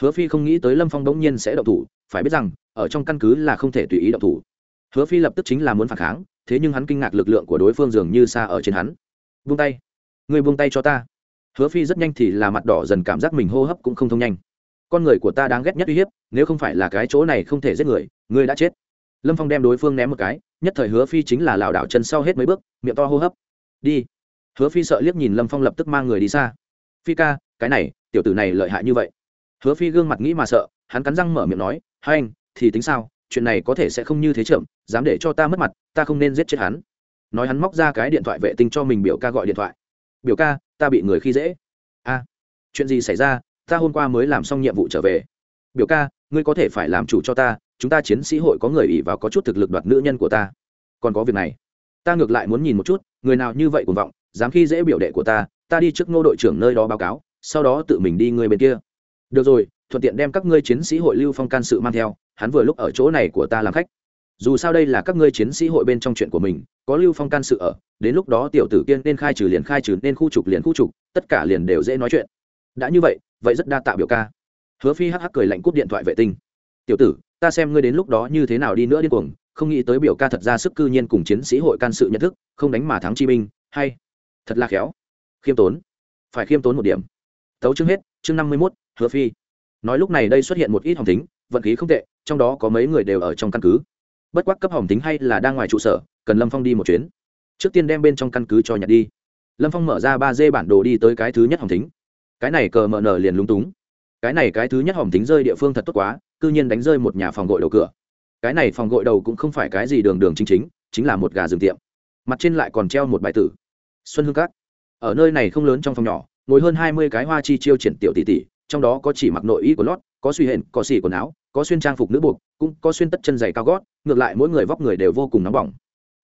Hứa phi không nghĩ tới lâm phong đống nhiên sẽ đậu thủ. Phải biết rằng ở trong căn cứ là không thể tùy ý động thủ. Hứa phi lập tức chính là muốn phản kháng, thế nhưng hắn kinh ngạc lực lượng của đối phương dường như xa ở trên hắn. Buông tay người buông tay cho ta. Hứa phi rất nhanh thì là mặt đỏ dần cảm giác mình hô hấp cũng không thông nhanh. Con người của ta đáng ghét nhất uy hiếp, nếu không phải là cái chỗ này không thể giết người người đã chết. Lâm phong đem đối phương ném một cái, nhất thời hứa phi chính là lảo đảo chân sau hết mấy bước, miệng to hô hấp. Đi. Hứa phi sợ liếc nhìn lâm phong lập tức mang người đi xa. Phi ca, cái này, tiểu tử này lợi hại như vậy. Hứa phi gương mặt nghĩ mà sợ, hắn cắn răng mở miệng nói, hai anh thì tính sao, chuyện này có thể sẽ không như thế chậm, dám để cho ta mất mặt, ta không nên giết chết hắn. Nói hắn móc ra cái điện thoại vệ tinh cho mình, biểu ca gọi điện thoại. Biểu ca, ta bị người khi dễ. A, chuyện gì xảy ra, ta hôm qua mới làm xong nhiệm vụ trở về. Biểu ca, ngươi có thể phải làm chủ cho ta, chúng ta chiến sĩ hội có người ỷ vào có chút thực lực đoạt nữ nhân của ta. Còn có việc này, ta ngược lại muốn nhìn một chút, người nào như vậy cuồng vọng, dám khi dễ biểu đệ của ta ta đi trước ngô đội trưởng nơi đó báo cáo, sau đó tự mình đi người bên kia. Được rồi, thuận tiện đem các ngươi chiến sĩ hội lưu phong can sự mang theo hắn vừa lúc ở chỗ này của ta làm khách. Dù sao đây là các ngươi chiến sĩ hội bên trong chuyện của mình, có lưu phong can sự ở, đến lúc đó tiểu tử kiên nên khai trừ liền khai trừ, nên khu trục liền khu trục, tất cả liền đều dễ nói chuyện. Đã như vậy vậy rất đa tạ biểu ca. Hứa phi hắc hắc cười lạnh cúp điện thoại vệ tinh. Tiểu tử, ta xem ngươi đến lúc đó như thế nào đi nữa điên cuồng, không nghĩ tới biểu ca thật ra sức cư nhiên cùng chiến sĩ hội can sự nhận thức, không đánh mà thắng chi binh hay, thật là khéo. Khiêm tốn. Phải khiêm tốn một điểm. Tấu chương hết, chương năm mươi mốt, hứa phi. Nói lúc này đây xuất hiện một ít hỏng tính vận khí không tệ trong đó có mấy người đều ở trong căn cứ. Bất quắc cấp hỏng tính hay là đang ngoài trụ sở, cần lâm phong đi một chuyến. Trước tiên đem bên trong căn cứ cho nhặt đi. Lâm phong mở ra ba d bản đồ đi tới cái thứ nhất hỏng tính cái này cờ mờ nở liền lúng túng. Cái này cái thứ nhất hỏng tính rơi địa phương thật tốt quá c ư nhiên đánh rơi một nhà phòng gội đầu cửa. Cái này phòng gội đầu cũng không phải cái gì đường đường chính chính chính là một gà rừng tiệm. Mặt trên lại còn treo một bài tử. Xuân hương cát ở nơi này không lớn trong phòng nhỏ, ngồi hơn hai mươi cái hoa chi chiêu triển tiểu tỷ tỷ, trong đó có chỉ mặc nội y của lót, có suy hển, có xỉ quần áo có xuyên trang phục nữ buộc, cũng có xuyên tất chân giày cao gót, ngược lại mỗi người vóc người đều vô cùng nóng bỏng.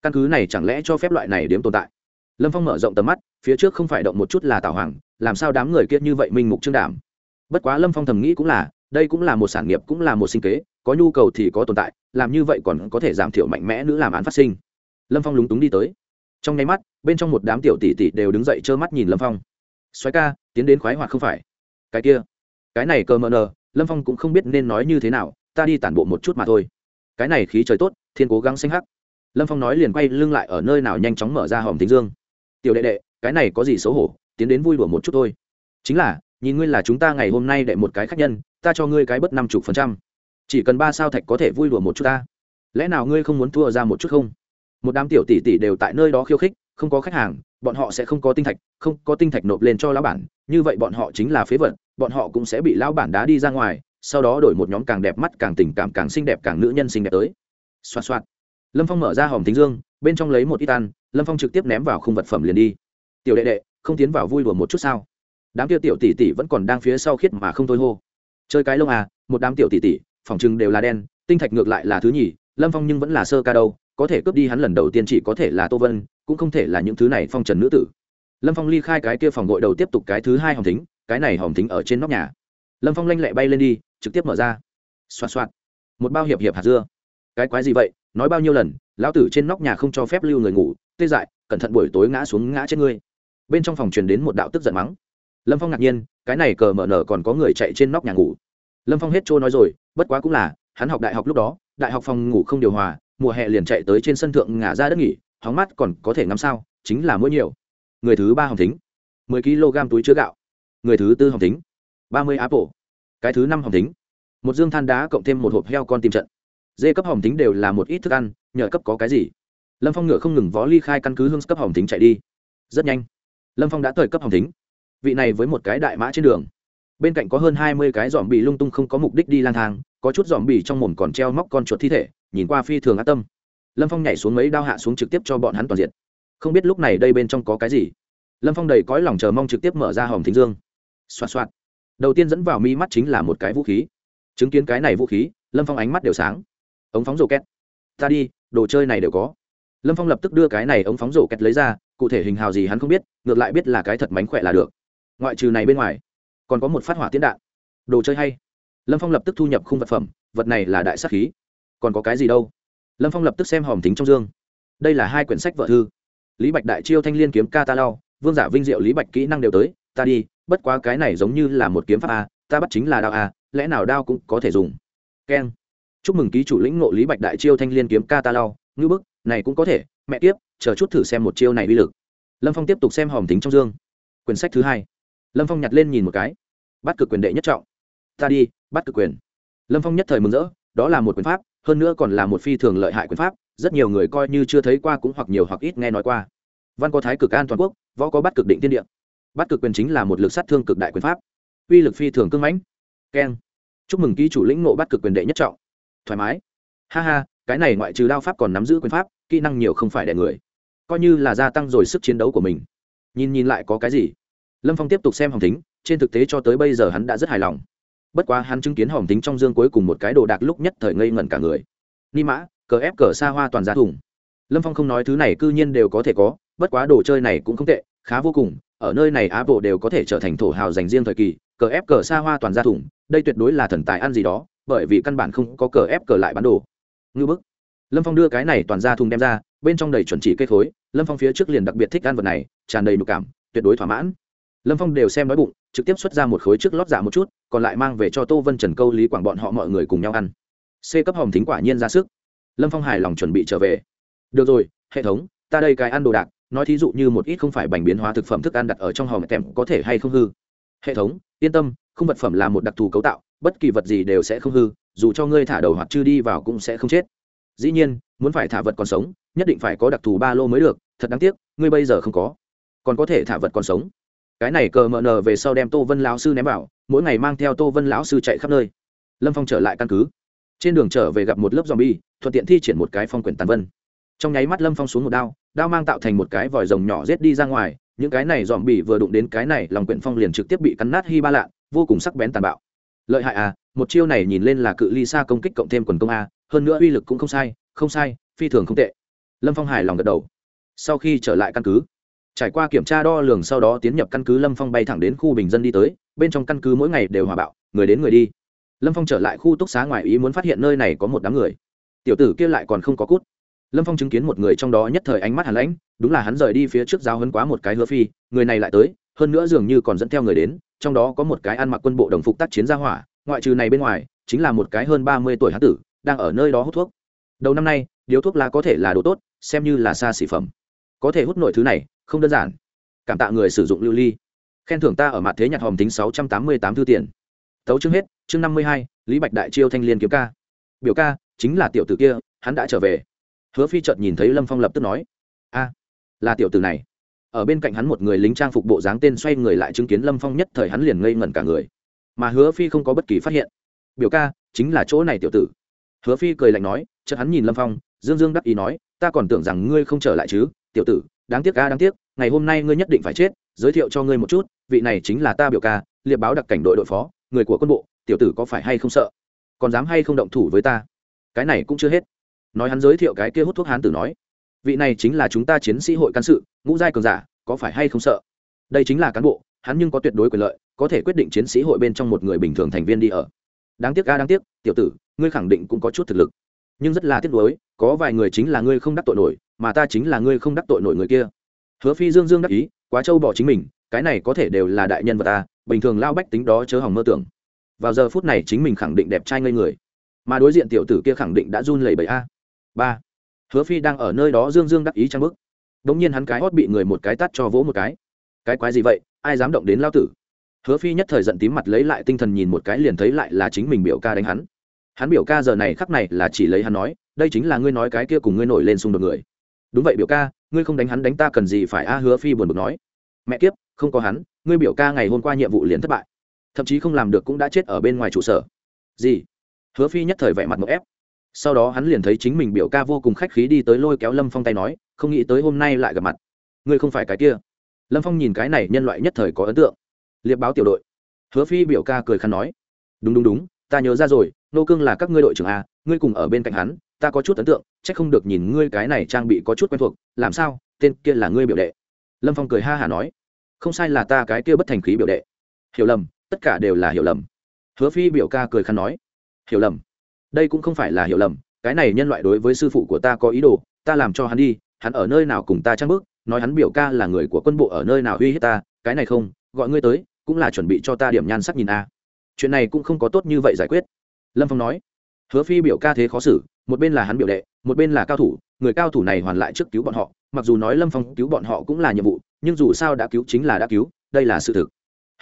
Căn cứ này chẳng lẽ cho phép loại này điếm tồn tại? Lâm phong mở rộng tầm mắt, phía trước không phải động một chút là tào hoàng, làm sao đám người kia như vậy minh mục trương đảm? Bất quá lâm phong thầm nghĩ cũng là, đây cũng là một sản nghiệp, cũng là một sinh kế, có nhu cầu thì có tồn tại, làm như vậy còn có thể giảm thiểu mạnh mẽ nữ làm án phát sinh. Lâm phong lúng túng đi tới. Trong nháy mắt, bên trong một đám tiểu tỷ tỷ đều đứng dậy trơ mắt nhìn lâm phong. Xoáy ca, tiến đến khoái hoạt không phải? Cái kia. Cái này cờ mờ nờ lâm phong cũng không biết nên nói như thế nào, ta đi tản bộ một chút mà thôi. Cái này khí trời tốt, thiên cố gắng xanh hắc. Lâm phong nói liền quay lưng lại ở nơi nào nhanh chóng mở ra hòm tính dương. Tiểu đệ đệ, cái này có gì xấu hổ, tiến đến vui đùa một chút thôi. Chính là, nhìn ngươi là chúng ta ngày hôm nay đệ một cái khách nhân, ta cho ngươi cái bất năm chục phần trăm. Chỉ cần ba sao thạch có thể vui đùa một chút ta. Lẽ nào ngươi không muốn thua ra một chút không? Một đám tiểu tỷ tỷ đều tại nơi đó khiêu khích không có khách hàng, bọn họ sẽ không có tinh thạch, không có tinh thạch nộp lên cho lão bản, như vậy bọn họ chính là phế vật, bọn họ cũng sẽ bị lão bản đá đi ra ngoài, sau đó đổi một nhóm càng đẹp mắt, càng tình cảm, càng xinh đẹp, càng nữ nhân xinh đẹp tới. Xoạt xoạt. Lâm phong mở ra hòm tính dương, bên trong lấy một ít tan lâm phong trực tiếp ném vào khung vật phẩm liền đi. Tiểu đệ đệ, không tiến vào vui đùa một chút sao? Đám kia tiểu tỷ tỷ vẫn còn đang phía sau khiết mà không thôi hô. Chơi cái lông à một đám tiểu tỷ tỷ, phòng chừng đều là đen, tinh thạch ngược lại là thứ nhì, lâm phong nhưng vẫn là sơ ca đâu có thể cướp đi hắn lần đầu tiên chỉ có thể là tô vân, cũng không thể là những thứ này phong trần nữ tử. Lâm phong ly khai cái kia phòng gội đầu tiếp tục cái thứ hai hòm thính, cái này hòm thính ở trên nóc nhà. Lâm phong lanh lẹ bay lên đi, trực tiếp mở ra. Xoa xoa một bao hiệp hiệp hạt dưa. Cái quái gì vậy? Nói bao nhiêu lần, lão tử trên nóc nhà không cho phép lưu người ngủ, tê dại, cẩn thận buổi tối ngã xuống ngã chết ngươi. Bên trong phòng truyền đến một đạo tức giận mắng. Lâm phong ngạc nhiên, cái này cờ mở nở còn có người chạy trên nóc nhà ngủ. Lâm phong hết trôi nói rồi, bất quá cũng là, hắn học đại học lúc đó, đại học phòng ngủ không điều hòa mùa hè liền chạy tới trên sân thượng ngả ra đất nghỉ, hóng mắt còn có thể ngắm sao, chính là mỗi nhiều. Người thứ ba hồng tính mười kg túi chứa gạo. Người thứ tư hồng tính ba mươi apple. Cái thứ năm hồng tính một dương than đá cộng thêm một hộp heo con tìm trận. Dê cấp hồng tính đều là một ít thức ăn, nhờ cấp có cái gì? Lâm phong ngựa không ngừng vó ly khai căn cứ hương cấp hồng tính chạy đi. Rất nhanh, lâm phong đã thời cấp hồng tính vị này với một cái đại mã trên đường. Bên cạnh có hơn hai mươi cái dòm bị lung tung không có mục đích đi lang thang, có chút dòm bị trong mồm còn treo móc con chuột thi thể nhìn qua phi thường ác tâm. Lâm phong nhảy xuống mấy đao hạ xuống trực tiếp cho bọn hắn toàn diện. Không biết lúc này đây bên trong có cái gì. Lâm phong đầy cõi lòng chờ mong trực tiếp mở ra hòm thính dương. Xoạt xoạt. Đầu tiên dẫn vào mi mắt chính là một cái vũ khí. Chứng kiến cái này vũ khí, lâm phong ánh mắt đều sáng. Ống phóng rổ két. Ta đi, đồ chơi này đều có. Lâm phong lập tức đưa cái này ống phóng rổ két lấy ra, cụ thể hình hào gì hắn không biết, ngược lại biết là cái thật mánh khỏe là được. Ngoại trừ này bên ngoài, còn có một phát hỏa tiến đạn. Đồ chơi hay. Lâm phong lập tức thu nhập khung vật phẩm, vật này là đại sắc khí còn có cái gì đâu. Lâm phong lập tức xem hòm tính trong dương. Đây là hai quyển sách vợ thư. Lý bạch đại chiêu thanh liên kiếm ca ta lao vương giả vinh diệu lý bạch kỹ năng đều tới, ta đi, bất quá cái này giống như là một kiếm pháp a ta bắt chính là đao a lẽ nào đao cũng có thể dùng. Keng. Chúc mừng ký chủ lĩnh ngộ lý bạch đại chiêu thanh liên kiếm ca ta lao ngữ bức, này cũng có thể, mẹ tiếp chờ chút thử xem một chiêu này uy lực. Lâm phong tiếp tục xem hòm tính trong dương. Quyển sách thứ hai. Lâm phong nhặt lên nhìn một cái. Bắt cực quyền đệ nhất trọng. Ta đi, bắt cực quyền. Lâm phong nhất thời mừng rỡ, đó là một quyền pháp hơn nữa còn là một phi thường lợi hại quyền pháp, rất nhiều người coi như chưa thấy qua cũng hoặc nhiều hoặc ít nghe nói qua. Văn có thái cực an toàn quốc, võ có bắt cực định tiên địa. Bắt cực quyền chính là một lực sát thương cực đại quyền pháp. Uy lực phi thường cưng mãnh. Keng. Chúc mừng ký chủ lĩnh ngộ bắt cực quyền đệ nhất trọng. Thoải mái. Ha ha, cái này ngoại trừ đao pháp còn nắm giữ quyền pháp, kỹ năng nhiều không phải đẻ người. Coi như là gia tăng rồi sức chiến đấu của mình. Nhìn nhìn lại có cái gì? Lâm phong tiếp tục xem hồng tính trên thực tế cho tới bây giờ hắn đã rất hài lòng bất quá hắn chứng kiến hồng tính trong dương cuối cùng một cái đồ đạc lúc nhất thời ngây ngẩn cả người. Ni mã, cờ ép cờ xa hoa toàn giá thùng. Lâm phong không nói thứ này cư nhiên đều có thể có, bất quá đồ chơi này cũng không tệ, khá vô cùng, ở nơi này á bộ đều có thể trở thành thổ hào dành riêng thời kỳ, cờ ép cờ xa hoa toàn gia thủng đây tuyệt đối là thần tài ăn gì đó, bởi vì căn bản không có cờ ép cờ lại bán đồ. Ngư bức. Lâm phong đưa cái này toàn ra thùng đem ra, bên trong đầy chuẩn chỉ cây khối, lâm phong phía trước liền đặc biệt thích ăn vật này, tràn đầy nụ cảm, tuyệt đối thỏa mãn lâm phong đều xem đói bụng, trực tiếp xuất ra một khối trước lót dạ một chút, còn lại mang về cho tô vân trần câu lý quảng bọn họ mọi người cùng nhau ăn. C cấp hồng thính quả nhiên ra sức. Lâm phong hài lòng chuẩn bị trở về. Được rồi, hệ thống, ta đây cái ăn đồ đạc, nói thí dụ như một ít không phải bành biến hóa thực phẩm thức ăn đặt ở trong hòm tèm có thể hay không hư? Hệ thống, yên tâm không vật phẩm là một đặc thù cấu tạo, bất kỳ vật gì đều sẽ không hư, dù cho ngươi thả đầu hoặc chưa đi vào cũng sẽ không chết. Dĩ nhiên, muốn phải thả vật còn sống, nhất định phải có đặc thù ba lô mới được, thật đáng tiếc, ngươi bây giờ không có. Còn có thể thả vật còn sống cái này cờ mờ nờ về sau đem tô vân lão sư ném vào, mỗi ngày mang theo tô vân lão sư chạy khắp nơi. Lâm phong trở lại căn cứ. Trên đường trở về gặp một lớp z o m bi e thuận tiện thi triển một cái phong quyển tàn vân. Trong nháy mắt lâm phong xuống một đao đao mang tạo thành một cái vòi rồng nhỏ rết đi ra ngoài, những cái này dòm bỉ vừa đụng đến cái này, lòng quyển phong liền trực tiếp bị cắn nát hy ba lạ, vô cùng sắc bén tàn bạo. Lợi hại à một chiêu này nhìn lên là cự ly xa công kích cộng thêm quần công a, hơn nữa uy lực cũng không sai không sai, phi thường không tệ. Lâm phong hài lòng gật đầu. Sau khi trở lại căn cứ trải qua kiểm tra đo lường sau đó tiến nhập căn cứ lâm phong bay thẳng đến khu bình dân đi tới, bên trong căn cứ mỗi ngày đều hòa bạo, người đến người đi. Lâm phong trở lại khu túc xá ngoài ý muốn phát hiện nơi này có một đám người. Tiểu tử kia lại còn không có cút. Lâm phong chứng kiến một người trong đó nhất thời ánh mắt hàn lãnh, đúng là hắn rời đi phía trước giao hấn quá một cái hứa phi, người này lại tới, hơn nữa dường như còn dẫn theo người đến, trong đó có một cái ăn mặc quân bộ đồng phục tác chiến gia hỏa, ngoại trừ này bên ngoài, chính là một cái hơn ba mươi tuổi hán tử, đang ở nơi đó hút thuốc. Đầu năm nay, điếu thuốc lá có thể là đồ tốt, xem như là xa xỉ phẩm có thể hút nổi thứ này, không đơn giản. Cảm tạ người sử dụng lưu ly. Khen thưởng ta ở mặt thế nhặt hòm tính sáu trăm tám mươi tám thư tiền. Tấu chương hết, chương năm mươi hai, lý bạch đại chiêu thanh liên kiếm ca. Biểu ca, chính là tiểu tử kia, hắn đã trở về. Hứa phi chợt nhìn thấy lâm phong lập tức nói, a, là tiểu tử này. Ở bên cạnh hắn một người lính trang phục bộ dáng tên xoay người lại chứng kiến lâm phong nhất thời hắn liền ngây ngẩn cả người. Mà hứa phi không có bất kỳ phát hiện. Biểu ca, chính là chỗ này tiểu tử. Hứa phi cười lạnh nói, chợt hắn nhìn lâm phong, dương dương đắc ý nói, ta còn tưởng rằng ngươi không trở lại chứ tiểu tử, đáng tiếc ca đáng tiếc, ngày hôm nay ngươi nhất định phải chết, giới thiệu cho ngươi một chút, vị này chính là ta biểu ca, liệp báo đặc cảnh đội đội phó, người của quân bộ, tiểu tử có phải hay không sợ? Còn dám hay không động thủ với ta? Cái này cũng chưa hết. Nói hắn giới thiệu cái kia hút thuốc hán tử nói, vị này chính là chúng ta chiến sĩ hội can sự, ngũ giai cường giả, có phải hay không sợ? Đây chính là cán bộ, hắn nhưng có tuyệt đối quyền lợi, có thể quyết định chiến sĩ hội bên trong một người bình thường thành viên đi ở. Đáng tiếc ca đáng tiếc, tiểu tử, ngươi khẳng định cũng có chút thực lực nhưng rất là tiếc nuối, có vài người chính là ngươi không đắc tội nổi, mà ta chính là ngươi không đắc tội nổi người kia. Hứa phi dương dương đắc ý, quá trâu bỏ chính mình, cái này có thể đều là đại nhân vật ta, bình thường lao bách tính đó chớ hỏng mơ tưởng. Vào giờ phút này chính mình khẳng định đẹp trai ngây người, mà đối diện tiểu tử kia khẳng định đã run lẩy bẩy a. Ba. Hứa phi đang ở nơi đó dương dương đắc ý trang bức đống nhiên hắn cái hót bị người một cái tắt cho vỗ một cái. Cái quái gì vậy, ai dám động đến lao tử? Hứa phi nhất thời giận tím mặt lấy lại tinh thần nhìn một cái liền thấy lại là chính mình biểu ca đánh hắn hắn biểu ca giờ này khắc này là chỉ lấy hắn nói, đây chính là ngươi nói cái kia cùng ngươi nổi lên xung đột người. Đúng vậy biểu ca, ngươi không đánh hắn đánh ta cần gì phải a? Hứa phi buồn bực nói. Mẹ kiếp, không có hắn, ngươi biểu ca ngày hôm qua nhiệm vụ liền thất bại. Thậm chí không làm được cũng đã chết ở bên ngoài trụ sở. Gì? Hứa phi nhất thời vẻ mặt một ép. Sau đó hắn liền thấy chính mình biểu ca vô cùng khách khí đi tới lôi kéo lâm phong tay nói, không nghĩ tới hôm nay lại gặp mặt. Ngươi không phải cái kia. Lâm phong nhìn cái này nhân loại nhất thời có ấn tượng. Liệp báo tiểu đội. Hứa phi biểu ca cười khăn nói. Đúng đúng đúng ta nhớ ra rồi, nô cương là các ngươi đội trưởng a, ngươi cùng ở bên cạnh hắn, ta có chút ấn tượng c h ắ c không được nhìn ngươi cái này trang bị có chút quen thuộc, làm sao, tên kia là ngươi biểu đệ. Lâm phong cười ha hả nói, không sai là ta cái kia bất thành khí biểu đệ. Hiểu lầm, tất cả đều là hiểu lầm. Hứa phi biểu ca cười khăn nói, hiểu lầm, đây cũng không phải là hiểu lầm, cái này nhân loại đối với sư phụ của ta có ý đồ, ta làm cho hắn đi, hắn ở nơi nào cùng ta trang bước, nói hắn biểu ca là người của quân bộ ở nơi nào uy hiếp ta, cái này không, gọi ngươi tới, cũng là chuẩn bị cho ta điểm nhan sắc nhìn a chuyện này cũng không có tốt như vậy giải quyết. Lâm phong nói, hứa phi biểu ca thế khó xử, một bên là hắn biểu đệ, một bên là cao thủ, người cao thủ này hoàn lại trước cứu bọn họ, mặc dù nói lâm phong cứu bọn họ cũng là nhiệm vụ, nhưng dù sao đã cứu chính là đã cứu, đây là sự thực.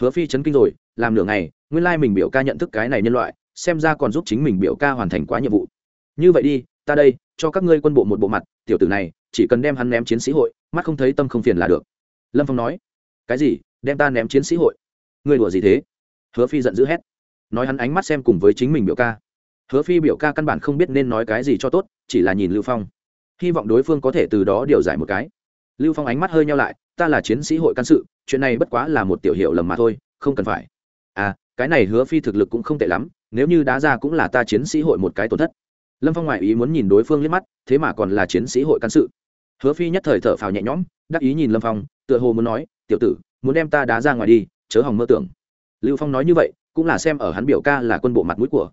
Hứa phi chấn kinh rồi, làm nửa ngày, nguyên lai mình biểu ca nhận thức cái này nhân loại, xem ra còn giúp chính mình biểu ca hoàn thành quá nhiệm vụ. Như vậy đi, ta đây, cho các ngươi quân bộ một bộ mặt, tiểu tử này, chỉ cần đem hắn ném chiến sĩ hội, mắt không thấy tâm không phiền là được. Lâm phong nói, cái gì, đem ta ném chiến sĩ hội? Người đùa gì thế? Hứa phi giận dữ hét. Nói hắn ánh mắt xem cùng với chính mình biểu ca. Hứa phi biểu ca căn bản không biết nên nói cái gì cho tốt, chỉ là nhìn lưu phong. Hy vọng đối phương có thể từ đó điều giải một cái. Lưu phong ánh mắt hơi nhau lại, ta là chiến sĩ hội can sự, chuyện này bất quá là một tiểu hiệu lầm mà thôi, không cần phải. À cái này hứa phi thực lực cũng không tệ lắm, nếu như đá ra cũng là ta chiến sĩ hội một cái tổn thất. Lâm phong ngoại ý muốn nhìn đối phương liếc mắt, thế mà còn là chiến sĩ hội can sự. Hứa phi nhất thời thở phào nhẹ nhõm, đắc ý nhìn lâm phong, tựa hồ muốn nói, tiểu tử, muốn đem ta đá ra ngoài đi, chớ hỏng mơ tưởng lưu phong nói như vậy, cũng là xem ở hắn biểu ca là quân bộ mặt mũi của.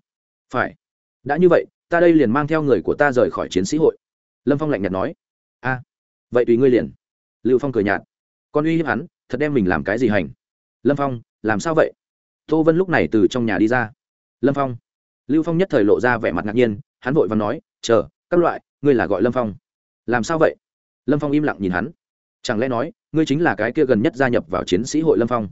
Phải. Đã như vậy, ta đây liền mang theo người của ta rời khỏi chiến sĩ hội. Lâm phong lạnh nhạt nói. A. Vậy tùy ngươi liền. Lưu phong cười nhạt. Con uy hiếp hắn, thật đem mình làm cái gì hành? Lâm phong, làm sao vậy? Tô vân lúc này từ trong nhà đi ra. Lâm phong. Lưu phong nhất thời lộ ra vẻ mặt ngạc nhiên, hắn vội và nói, chờ, các loại, ngươi là gọi lâm phong. Làm sao vậy? Lâm phong im lặng nhìn hắn. Chẳng lẽ nói, ngươi chính là cái kia gần nhất gia nhập vào chiến sĩ hội lâm phong?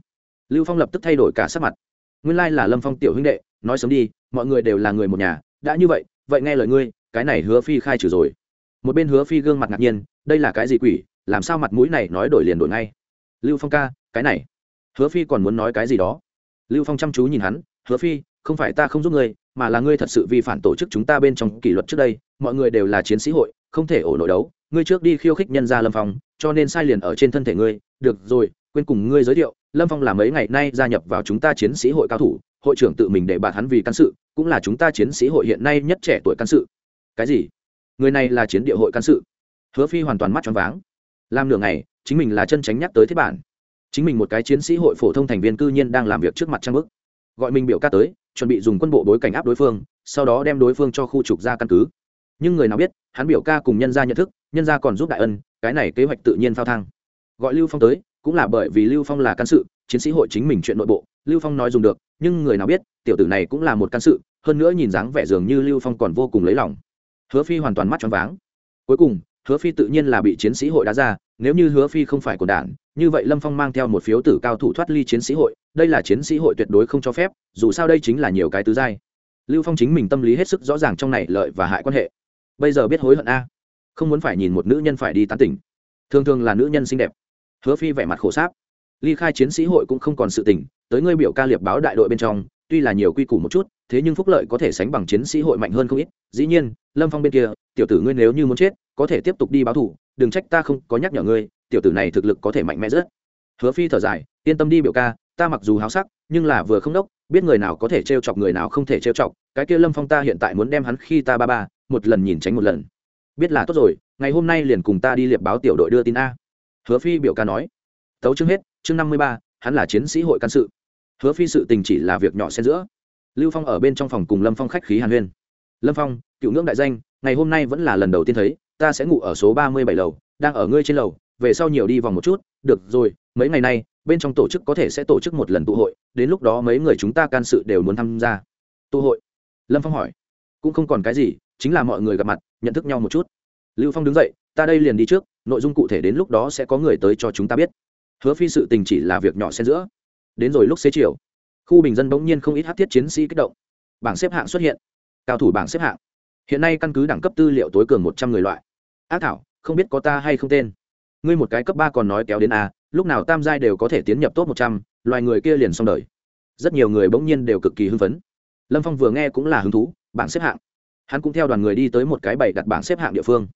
Lưu phong lập tức thay đổi cả sắc mặt. Nguyên lai là lâm phong tiểu huynh đệ, nói sớm đi, mọi người đều là người một nhà, đã như vậy vậy nghe lời ngươi, cái này hứa phi khai trừ rồi. Một bên hứa phi gương mặt ngạc nhiên, đây là cái gì quỷ, làm sao mặt mũi này nói đổi liền đổi ngay? Lưu phong ca, cái này. Hứa phi còn muốn nói cái gì đó? Lưu phong chăm chú nhìn hắn, hứa phi, không phải ta không giúp ngươi, mà là ngươi thật sự vi phản tổ chức chúng ta bên trong kỷ luật trước đây, mọi người đều là chiến sĩ hội, không thể ổ nội đấu, ngươi trước đi khiêu khích nhân gia lâm phong, cho nên sai liền ở trên thân thể ngươi, được rồi quên cùng ngươi giới thiệu, lâm phong là mấy ngày nay gia nhập vào chúng ta chiến sĩ hội cao thủ, hội trưởng tự mình để bạt hắn vì căn sự, cũng là chúng ta chiến sĩ hội hiện nay nhất trẻ tuổi căn sự. Cái gì? Người này là chiến địa hội căn sự. Hứa phi hoàn toàn mắt choáng váng. Làm nửa ngày, chính mình là chân tránh nhắc tới thiết bản. Chính mình một cái chiến sĩ hội phổ thông thành viên cư nhiên đang làm việc trước mặt trang bức. Gọi mình biểu ca tới, chuẩn bị dùng quân bộ bối cảnh áp đối phương, sau đó đem đối phương cho khu trục ra căn cứ. Nhưng người nào biết, hắn biểu ca cùng nhân gia nhận thức, nhân gia còn giúp đại ân, cái này kế hoạch tự nhiên phao thang. Gọi lưu phong tới cũng là bởi vì lưu phong là can sự, chiến sĩ hội chính mình chuyện nội bộ, lưu phong nói dùng được, nhưng người nào biết, tiểu tử này cũng là một can sự, hơn nữa nhìn dáng vẻ dường như lưu phong còn vô cùng lấy lòng. Hứa phi hoàn toàn mắt choáng váng. Cuối cùng, hứa phi tự nhiên là bị chiến sĩ hội đá ra, nếu như hứa phi không phải của đảng, như vậy lâm phong mang theo một phiếu tử cao thủ thoát ly chiến sĩ hội, đây là chiến sĩ hội tuyệt đối không cho phép, dù sao đây chính là nhiều cái tứ giai. Lưu phong chính mình tâm lý hết sức rõ ràng trong này lợi và hại quan hệ. Bây giờ biết hối hận a. Không muốn phải nhìn một nữ nhân phải đi tán tỉnh. Thường thường là nữ nhân xinh đẹp hứa phi vẻ mặt khổ sáp. Ly khai chiến sĩ hội cũng không còn sự tỉnh tới ngươi biểu ca liệp báo đại đội bên trong, tuy là nhiều quy củ một chút, thế nhưng phúc lợi có thể sánh bằng chiến sĩ hội mạnh hơn không ít. Dĩ nhiên, lâm phong bên kia, tiểu tử ngươi nếu như muốn chết, có thể tiếp tục đi báo thủ đừng trách ta không có nhắc nhở ngươi, tiểu tử này thực lực có thể mạnh mẽ rất. Hứa phi thở dài, yên tâm đi biểu ca, ta mặc dù háo sắc, nhưng là vừa không đốc, biết người nào có thể trêu chọc người nào không thể trêu chọc, cái kia lâm phong ta hiện tại muốn đem hắn khi ta ba ba, một lần nhìn tránh một lần. Biết là tốt rồi, ngày hôm nay liền cùng ta đi liệp báo tiểu đội đưa tin a hứa phi biểu ca nói. Tấu chương hết, chương năm mươi ba, hắn là chiến sĩ hội can sự. Hứa phi sự tình chỉ là việc nhỏ xen giữa. Lưu phong ở bên trong phòng cùng lâm phong khách khí hàn huyên. Lâm phong, cựu ngưỡng đại danh, ngày hôm nay vẫn là lần đầu tiên thấy, ta sẽ ngủ ở số ba mươi bảy lầu, đang ở ngươi trên lầu, về sau nhiều đi vòng một chút, được rồi, mấy ngày nay, bên trong tổ chức có thể sẽ tổ chức một lần tụ hội, đến lúc đó mấy người chúng ta can sự đều muốn tham gia. Tụ hội? Lâm phong hỏi. Cũng không còn cái gì, chính là mọi người gặp mặt, nhận thức nhau một chút. Lưu phong đứng dậy ta đây liền đi trước, nội dung cụ thể đến lúc đó sẽ có người tới cho chúng ta biết. Hứa phi sự tình chỉ là việc nhỏ xen giữa. Đến rồi lúc xế chiều, khu bình dân bỗng nhiên không ít hát thiết chiến sĩ kích động. Bảng xếp hạng xuất hiện. Cao thủ bảng xếp hạng. Hiện nay căn cứ đẳng cấp tư liệu tối cường một trăm người loại. Ác thảo, không biết có ta hay không tên. Ngươi một cái cấp ba còn nói kéo đến a, lúc nào tam giai đều có thể tiến nhập top một trăm, loài người kia liền xong đời. Rất nhiều người bỗng nhiên đều cực kỳ hưng phấn. Lâm phong vừa nghe cũng là hứng thú, bảng xếp hạng. Hắn cũng theo đoàn người đi tới một cái bày đặt bảng xếp hạng địa phương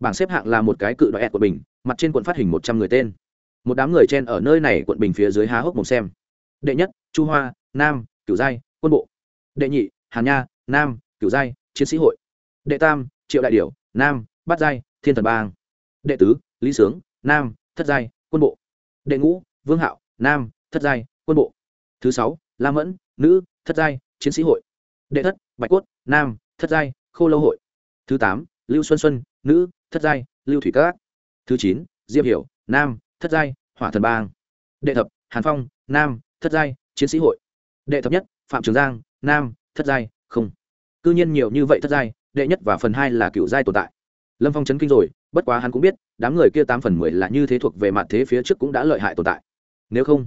bảng xếp hạng là một cái cự đoạn của bình, mặt trên quận phát hình một trăm người tên. Một đám người chen ở nơi này quận bình phía dưới há hốc một xem. Đệ nhất, chu hoa, nam, cửu giai, quân bộ. Đệ nhị, hàn nha, nam, cửu giai, chiến sĩ hội. Đệ tam, triệu đại điểu, nam, bát giai, thiên thần bang. Đệ tứ, lý sướng, nam, thất giai, quân bộ. Đệ ngũ, vương hạo, nam, thất giai, quân bộ. Thứ sáu, la mẫn, nữ, thất giai, chiến sĩ hội. Đệ thất, bạch quất nam, thất giai, khô lâu hội. Thứ tám, lưu xuân xuân nữ, thất giai, lưu thủy các. Thứ chín, diệp hiểu, nam, thất giai, hỏa thần bang. Đệ thập, hàn phong, nam, thất giai, chiến sĩ hội. Đệ thập nhất, phạm trường giang, nam, thất giai, không. Cư nhiên nhiều như vậy thất giai, đệ nhất và phần hai là cựu giai tồn tại. Lâm phong chấn kinh rồi, bất quá hắn cũng biết, đám người kia tám phần mười là như thế thuộc về mặt thế phía trước cũng đã lợi hại tồn tại. Nếu không,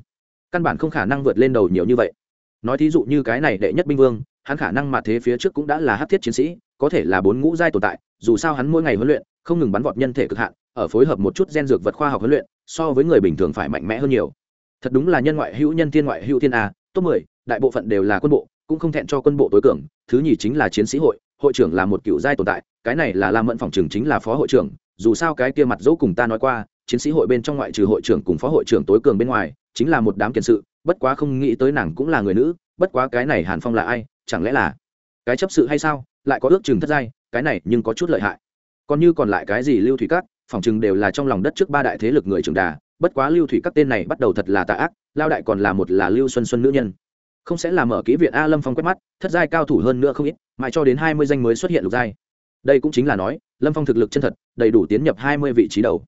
căn bản không khả năng vượt lên đầu nhiều như vậy. Nói thí dụ như cái này đệ nhất binh vương, hắn khả năng mặt thế phía trước cũng đã là hát thiết chiến sĩ, có thể là bốn ngũ giai tồn tại dù sao hắn mỗi ngày huấn luyện, không ngừng bắn vọt nhân thể cực hạn, ở phối hợp một chút gen dược vật khoa học huấn luyện, so với người bình thường phải mạnh mẽ hơn nhiều. Thật đúng là nhân ngoại hữu nhân thiên ngoại hữu thiên a, top mười, đại bộ phận đều là quân bộ, cũng không thẹn cho quân bộ tối cường, thứ nhì chính là chiến sĩ hội hội trưởng là một cựu giai tồn tại, cái này là lam mẫn phòng trường chính là phó hội trưởng, dù sao cái kia mặt dỗ cùng ta nói qua, chiến sĩ hội bên trong ngoại trừ hội trưởng cùng phó hội trưởng tối cường bên ngoài, chính là một đám kiện sự, bất quá không nghĩ tới nàng cũng là người nữ, bất quá cái này hàn phong là ai, chẳng lẽ là cái chấp sự hay sao, lại có ước chừng thất giai cái này nhưng có chút lợi hại. Còn như còn lại cái gì lưu thủy cát phòng chừng đều là trong lòng đất trước ba đại thế lực người trường đà, bất quá lưu thủy các tên này bắt đầu thật là tà ác, lao đại còn là một là lưu xuân xuân nữ nhân. Không sẽ là mở kỹ viện a lâm phong quét mắt, thất giai cao thủ hơn nữa không ít, mãi cho đến hai mươi danh mới xuất hiện lục giai. Đây cũng chính là nói, lâm phong thực lực chân thật, đầy đủ tiến nhập hai mươi vị trí đầu.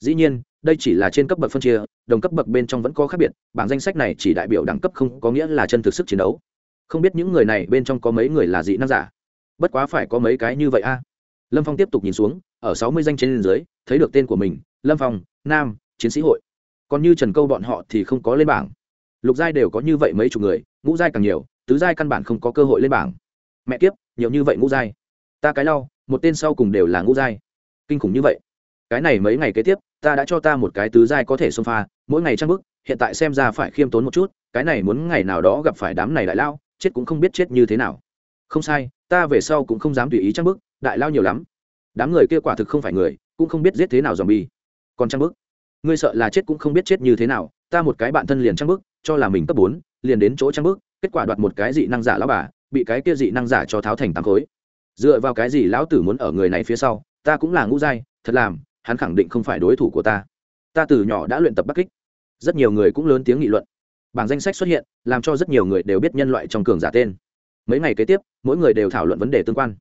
Dĩ nhiên, đây chỉ là trên cấp bậc phân chia, đồng cấp bậc bên trong vẫn có khác biệt, bảng danh sách này chỉ đại biểu đẳng cấp không có nghĩa là chân thực sức chiến đấu. Không biết những người này bên trong có mấy người là dị năng giả bất quá phải có mấy cái như vậy a. Lâm phong tiếp tục nhìn xuống, ở sáu mươi danh trên dưới, thấy được tên của mình, lâm phong, nam, chiến sĩ hội. Còn như trần câu bọn họ thì không có lên bảng. Lục giai đều có như vậy mấy chục người, ngũ giai càng nhiều, tứ giai căn bản không có cơ hội lên bảng. Mẹ kiếp, nhiều như vậy ngũ giai. Ta cái lau, một tên sau cùng đều là ngũ giai. Kinh khủng như vậy. Cái này mấy ngày kế tiếp, ta đã cho ta một cái tứ giai có thể xông pha, mỗi ngày trang bức, hiện tại xem ra phải khiêm tốn một chút, cái này muốn ngày nào đó gặp phải đám này đại lao, chết cũng không biết chết như thế nào không sai, ta về sau cũng không dám tùy ý trang bức, đại lao nhiều lắm. Đám người kia quả thực không phải người, cũng không biết giết thế nào dòm bi còn trang bức? Ngươi sợ là chết cũng không biết chết như thế nào, ta một cái bạn thân liền trang bức, cho là mình cấp bốn, liền đến chỗ trang bức, kết quả đoạt một cái dị năng giả lão bà, bị cái kia dị năng giả cho tháo thành tám khối. Dựa vào cái gì lão tử muốn ở người này phía sau, ta cũng là ngũ giai, thật làm, hắn khẳng định không phải đối thủ của ta. Ta từ nhỏ đã luyện tập bắc kích. Rất nhiều người cũng lớn tiếng nghị luận. Bảng danh sách xuất hiện, làm cho rất nhiều người đều biết nhân loại trong cường giả tên mấy ngày kế tiếp, mỗi người đều thảo luận vấn đề tương quan.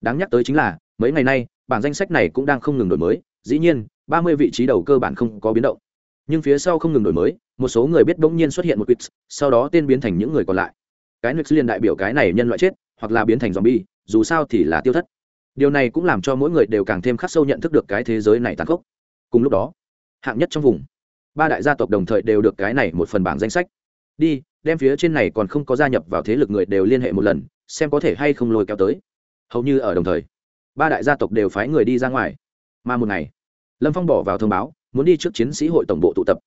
Đáng nhắc tới chính là, mấy ngày nay, bảng danh sách này cũng đang không ngừng đổi mới, dĩ nhiên, ba mươi vị trí đầu cơ bản không có biến động. Nhưng phía sau không ngừng đổi mới, một số người biết bỗng nhiên xuất hiện một quýt, sau đó tên biến thành những người còn lại. Cái nix liên đại biểu cái này nhân loại chết, hoặc là biến thành zombie, dù sao thì là tiêu thất. Điều này cũng làm cho mỗi người đều càng thêm khắc sâu nhận thức được cái thế giới này tàn khốc. Cùng lúc đó, hạng nhất trong vùng, ba đại gia tộc đồng thời đều được cái này một phần bảng danh sách. Đi đem phía trên này còn không có gia nhập vào thế lực người đều liên hệ một lần, xem có thể hay không lôi kéo tới. Hầu như ở đồng thời, ba đại gia tộc đều phái người đi ra ngoài. Mà một ngày, lâm phong bỏ vào thông báo, muốn đi trước chiến sĩ hội tổng bộ tụ tập.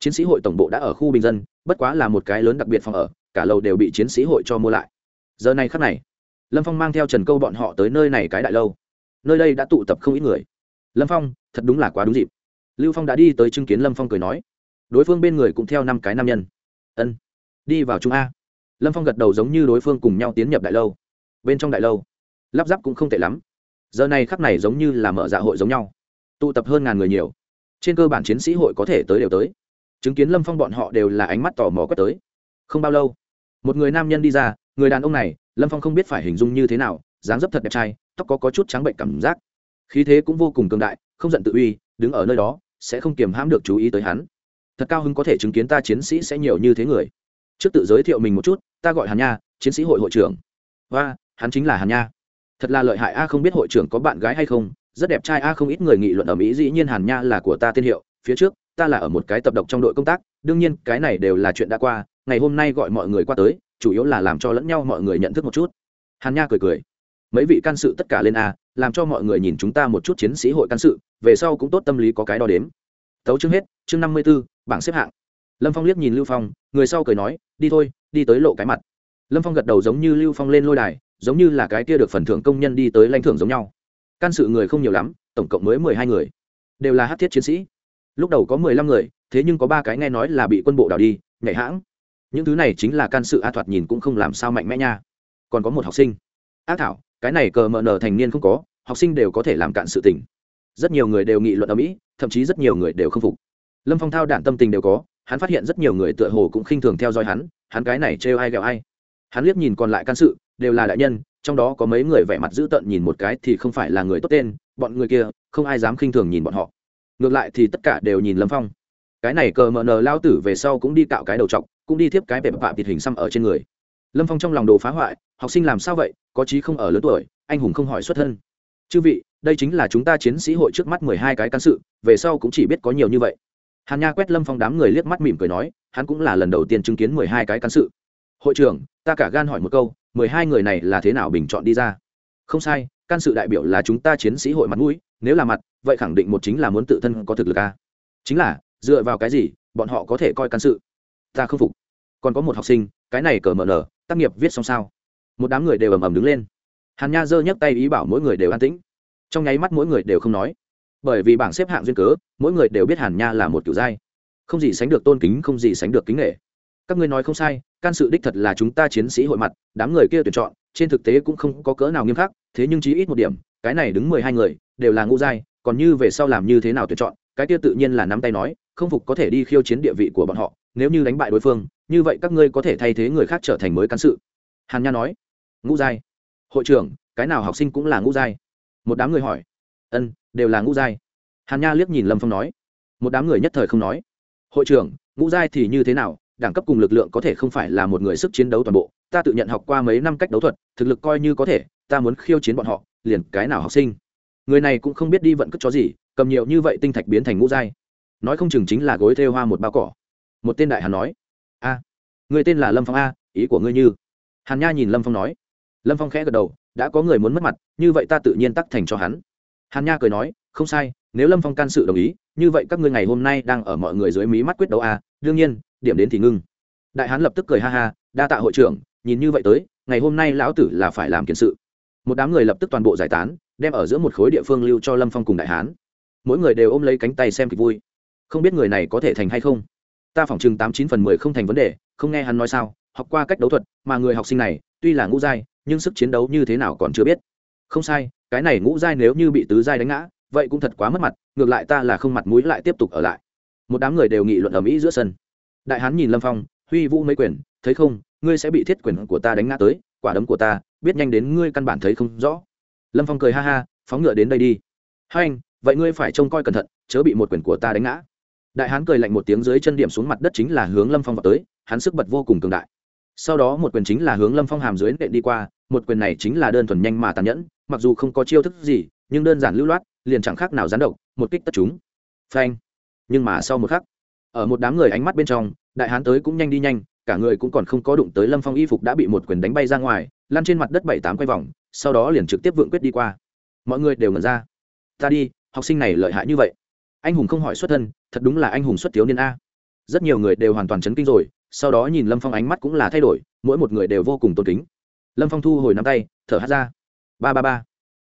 Chiến sĩ hội tổng bộ đã ở khu bình dân, bất quá là một cái lớn đặc biệt phòng ở, cả lầu đều bị chiến sĩ hội cho mua lại. Giờ này khắc này, lâm phong mang theo trần câu bọn họ tới nơi này cái đại lâu. Nơi đây đã tụ tập không ít người. Lâm phong, thật đúng là quá đúng dịp. Lưu phong đã đi tới chứng kiến lâm phong cười nói. Đối phương bên người cũng theo năm cái nam nhân. Ân đi vào trung a. Lâm phong gật đầu giống như đối phương cùng nhau tiến nhập đại lâu. Bên trong đại lâu lắp ráp cũng không tệ lắm. Giờ này khắc này giống như là mở dạ hội giống nhau. Tụ tập hơn ngàn người nhiều. Trên cơ bản chiến sĩ hội có thể tới đều tới. Chứng kiến lâm phong bọn họ đều là ánh mắt tò mò quét tới. Không bao lâu một người nam nhân đi ra người đàn ông này lâm phong không biết phải hình dung như thế nào dáng dấp thật đẹp trai tóc có, có chút trắng bệnh cảm giác. Khí thế cũng vô cùng cường đại không giận tự uy đứng ở nơi đó sẽ không kiềm hãm được chú ý tới hắn. Thật cao hứng có thể chứng kiến ta chiến sĩ sẽ nhiều như thế người trước tự giới thiệu mình một chút, ta gọi hàn nha, chiến sĩ hội hội trưởng. Và, hắn chính là hàn nha. Thật là lợi hại a, không biết hội trưởng có bạn gái hay không, rất đẹp trai a, không ít người nghị luận ở mỹ dĩ nhiên hàn nha là của ta tên hiệu, phía trước, ta là ở một cái tập độc trong đội công tác, đương nhiên, cái này đều là chuyện đã qua, ngày hôm nay gọi mọi người qua tới, chủ yếu là làm cho lẫn nhau mọi người nhận thức một chút. Hàn nha cười cười. Mấy vị can sự tất cả lên a, làm cho mọi người nhìn chúng ta một chút chiến sĩ hội can sự, về sau cũng tốt tâm lý có cái đo đếm. Tấu chương hết, chương năm mươi b ố bảng xếp hạng lâm phong liếc nhìn lưu phong, người sau cười nói, đi thôi, đi tới lộ cái mặt. Lâm phong gật đầu giống như lưu phong lên lôi đài, giống như là cái kia được phần thưởng công nhân đi tới lãnh thưởng giống nhau. Can sự người không nhiều lắm, tổng cộng mới mười hai người. Đều là hát thiết chiến sĩ. Lúc đầu có mười lăm người, thế nhưng có ba cái nghe nói là bị quân bộ đào đi, nhảy hãng. Những thứ này chính là can sự a thoạt nhìn cũng không làm sao mạnh mẽ nha. Còn có một học sinh. Ác thảo, cái này cờ mờ nờ thành niên không có, học sinh đều có thể làm cạn sự tình. Rất nhiều người đều nghị luận ở mỹ, thậm chí rất nhiều người đều không phục. Lâm phong thao đạn tâm tình đều có hắn phát hiện rất nhiều người tựa hồ cũng khinh thường theo dõi hắn hắn cái này trêu ai ghẹo ai. Hắn liếc nhìn còn lại can sự, đều là đại nhân, trong đó có mấy người vẻ mặt dữ tợn nhìn một cái thì không phải là người tốt tên, bọn người kia, không ai dám khinh thường nhìn bọn họ. Ngược lại thì tất cả đều nhìn lâm phong. Cái này cờ mờ nờ lao tử về sau cũng đi cạo cái đầu t cũng đi tiếp cái bẹp bạ bịt hình xăm ở trên người. Lâm phong trong lòng đồ phá hoại, học sinh làm sao vậy, có chí không ở lớn tuổi, anh hùng không hỏi xuất thân. Chư vị, đây chính là chúng ta chiến sĩ hội trước mắt mười hai cái can sự, về sau cũng chỉ biết có nhiều như vậy hàn nha quét lâm phong đám người liếc mắt mỉm cười nói, hắn cũng là lần đầu tiên chứng kiến mười hai cái cán sự. Hội trưởng, ta cả gan hỏi một câu, mười hai người này là thế nào bình chọn đi ra? Không sai can sự đại biểu là chúng ta chiến sĩ hội mặt mũi, nếu là mặt, vậy khẳng định một chính là muốn tự thân có thực lực a à? chính là, dựa vào cái gì, bọn họ có thể coi can sự? Ta không phục. Còn có một học sinh, cái này cờ mờ nở, tác nghiệp viết xong sao? Một đám người đều ầm ầm đứng lên. Hàn nha giơ nhấc tay ý bảo mỗi người đều an tĩnh. Trong nháy mắt mỗi người đều không nói bởi vì bảng xếp hạng duyên cớ, mỗi người đều biết hàn nha là một kiểu giai. Không gì sánh được tôn kính, không gì sánh được kính nghệ các ngươi nói không sai, can sự đích thật là chúng ta chiến sĩ hội mặt, đám người kia tuyển chọn, trên thực tế cũng không có cỡ nào nghiêm khắc, thế nhưng chí ít một điểm, cái này đứng mười hai người, đều là ngũ giai, còn như về sau làm như thế nào tuyển chọn, cái kia tự nhiên là nắm tay nói, không phục có thể đi khiêu chiến địa vị của bọn họ, nếu như đánh bại đối phương, như vậy các ngươi có thể thay thế người khác trở thành mới can sự. Hàn nha nói, ngũ giai. Hội trưởng, cái nào học sinh cũng là ngũ giai? Một đám người hỏi. Ân đều là ngũ giai. Hàn nha liếc nhìn lâm phong nói, một đám người nhất thời không nói. Hội trưởng, ngũ giai thì như thế nào? Đẳng cấp cùng lực lượng có thể không phải là một người sức chiến đấu toàn bộ. Ta tự nhận học qua mấy năm cách đấu thuật, thực lực coi như có thể, ta muốn khiêu chiến bọn họ, liền cái nào học sinh? Người này cũng không biết đi vận cất chó gì, cầm nhiều như vậy tinh thạch biến thành ngũ giai. Nói không chừng chính là gối thêu hoa một bao cỏ. Một tên đại hàn nói, a, người tên là lâm phong a, ý của ngươi như? Hàn nha nhìn lâm phong nói. Lâm phong khẽ gật đầu, đã có người muốn mất mặt, như vậy ta tự nhiên tắc thành cho hắn hàn nha cười nói, không sai, nếu lâm phong can sự đồng ý, như vậy các ngươi ngày hôm nay đang ở mọi người dưới mí mắt quyết đấu à? đương nhiên, điểm đến thì ngưng. Đại hán lập tức cười ha ha, đa tạ hội trưởng, nhìn như vậy tới, ngày hôm nay lão tử là phải làm kiện sự. Một đám người lập tức toàn bộ giải tán, đem ở giữa một khối địa phương lưu cho lâm phong cùng đại hán. Mỗi người đều ôm lấy cánh tay xem kịch vui. Không biết người này có thể thành hay không? Ta phỏng chừng tám chín phần mười không thành vấn đề, không nghe hắn nói sao, học qua cách đấu thuật, mà người học sinh này, tuy là ngũ giai, nhưng sức chiến đấu như thế nào còn chưa biết không sai, cái này ngũ giai nếu như bị tứ giai đánh ngã, vậy cũng thật quá mất mặt, ngược lại ta là không mặt mũi lại tiếp tục ở lại. Một đám người đều nghị luận ở mỹ giữa sân. Đại hán nhìn lâm phong, huy vũ mấy quyền, thấy không, ngươi sẽ bị thiết quyền của ta đánh ngã tới, quả đấm của ta, biết nhanh đến ngươi căn bản thấy không rõ. Lâm phong cười ha ha, phóng ngựa đến đây đi. Hai anh, vậy ngươi phải trông coi cẩn thận, chớ bị một quyền của ta đánh ngã. Đại hán cười lạnh một tiếng dưới chân điểm xuống mặt đất chính là hướng lâm phong vào tới, hắn sức bật vô cùng cường đại. Sau đó một quyền chính là hướng lâm phong hàm dưới nện đi qua một quyền này chính là đơn thuần nhanh mà tàn nhẫn, mặc dù không có chiêu thức gì, nhưng đơn giản lưu loát, liền chẳng khác nào gián độc, một kích tất chúng. Phanh. Nhưng mà sau một khắc, ở một đám người ánh mắt bên trong, đại hán tới cũng nhanh đi nhanh, cả người cũng còn không có đụng tới lâm phong y phục đã bị một quyền đánh bay ra ngoài, lăn trên mặt đất bảy tám quay vòng, sau đó liền trực tiếp vượng quyết đi qua. Mọi người đều ngẩn ra. Ta đi, học sinh này lợi hại như vậy. Anh hùng không hỏi xuất thân, thật đúng là anh hùng xuất thiếu niên a. Rất nhiều người đều hoàn toàn chấn kinh rồi, sau đó nhìn lâm phong ánh mắt cũng là thay đổi, mỗi một người đều vô cùng tôn kính lâm phong thu hồi nắm tay, thở hát ra. Ba ba ba.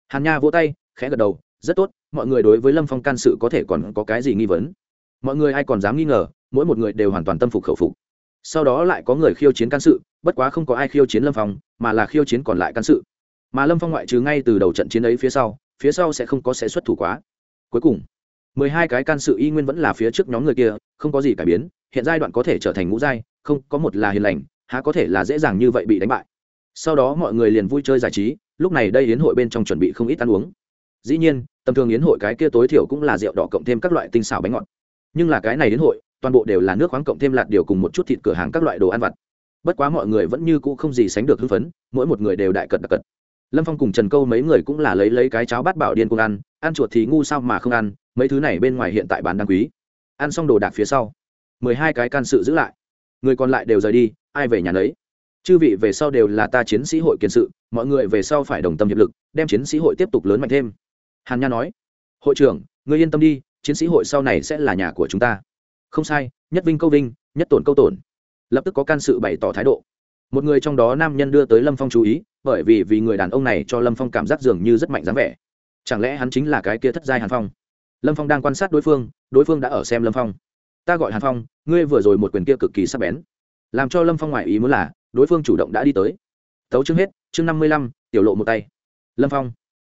Hàn nha vỗ tay, khẽ gật đầu. Rất tốt, mọi người đối với lâm phong can sự có thể còn có cái gì nghi vấn? Mọi người ai còn dám nghi ngờ, mỗi một người đều hoàn toàn tâm phục khẩu phục. Sau đó lại có người khiêu chiến can sự, bất quá không có ai khiêu chiến lâm phong, mà là khiêu chiến còn lại can sự. Mà lâm phong ngoại trừ ngay từ đầu trận chiến ấy phía sau phía sau sẽ không có sẽ xuất thủ quá. Cuối cùng, mười hai cái can sự y nguyên vẫn là phía trước nhóm người kia, không có gì cải biến, hiện giai đoạn có thể trở thành ngũ giai, không có một là hiền lành, há có thể là dễ dàng như vậy bị đánh bại sau đó mọi người liền vui chơi giải trí, lúc này đây yến hội bên trong chuẩn bị không ít ăn uống. Dĩ nhiên, tầm thường yến hội cái kia tối thiểu cũng là rượu đỏ cộng thêm các loại tinh xảo bánh ngọt. Nhưng là cái này yến hội, toàn bộ đều là nước khoáng cộng thêm lạt điều cùng một chút thịt cửa hàng các loại đồ ăn vặt. Bất quá mọi người vẫn như cũ không gì sánh được hưng phấn, mỗi một người đều đại cật đặc cật. Lâm phong cùng trần câu mấy người cũng là lấy lấy cái cháo bát bảo điên cùng ăn ăn chuột thì ngu sao mà không ăn, mấy thứ này bên ngoài hiện tại bán đáng quý. Ăn xong đồ đạc phía sau, mười hai cái can sự giữ lại. Người còn lại đều rời đi, ai về nhà lấy chư vị về sau đều là ta chiến sĩ hội kiến sự, mọi người về sau phải đồng tâm hiệp lực, đem chiến sĩ hội tiếp tục lớn mạnh thêm. Hàn nha nói. Hội trưởng người yên tâm đi, chiến sĩ hội sau này sẽ là nhà của chúng ta. Không sai, nhất vinh câu vinh, nhất tổn câu tổn. Lập tức có can sự bày tỏ thái độ. Một người trong đó nam nhân đưa tới lâm phong chú ý, bởi vì vì người đàn ông này cho lâm phong cảm giác dường như rất mạnh dáng vẻ. Chẳng lẽ hắn chính là cái kia thất giai hàn phong? Lâm phong đang quan sát đối phương đối phương đã ở xem lâm phong. Ta gọi hàn phong, ngươi vừa rồi một quyền kia cực kỳ sắc bén. Làm cho lâm phong ngoại ý muốn là đối phương chủ động đã đi tới. Tấu chương hết, chương năm mươi lăm, tiểu lộ một tay. Lâm phong.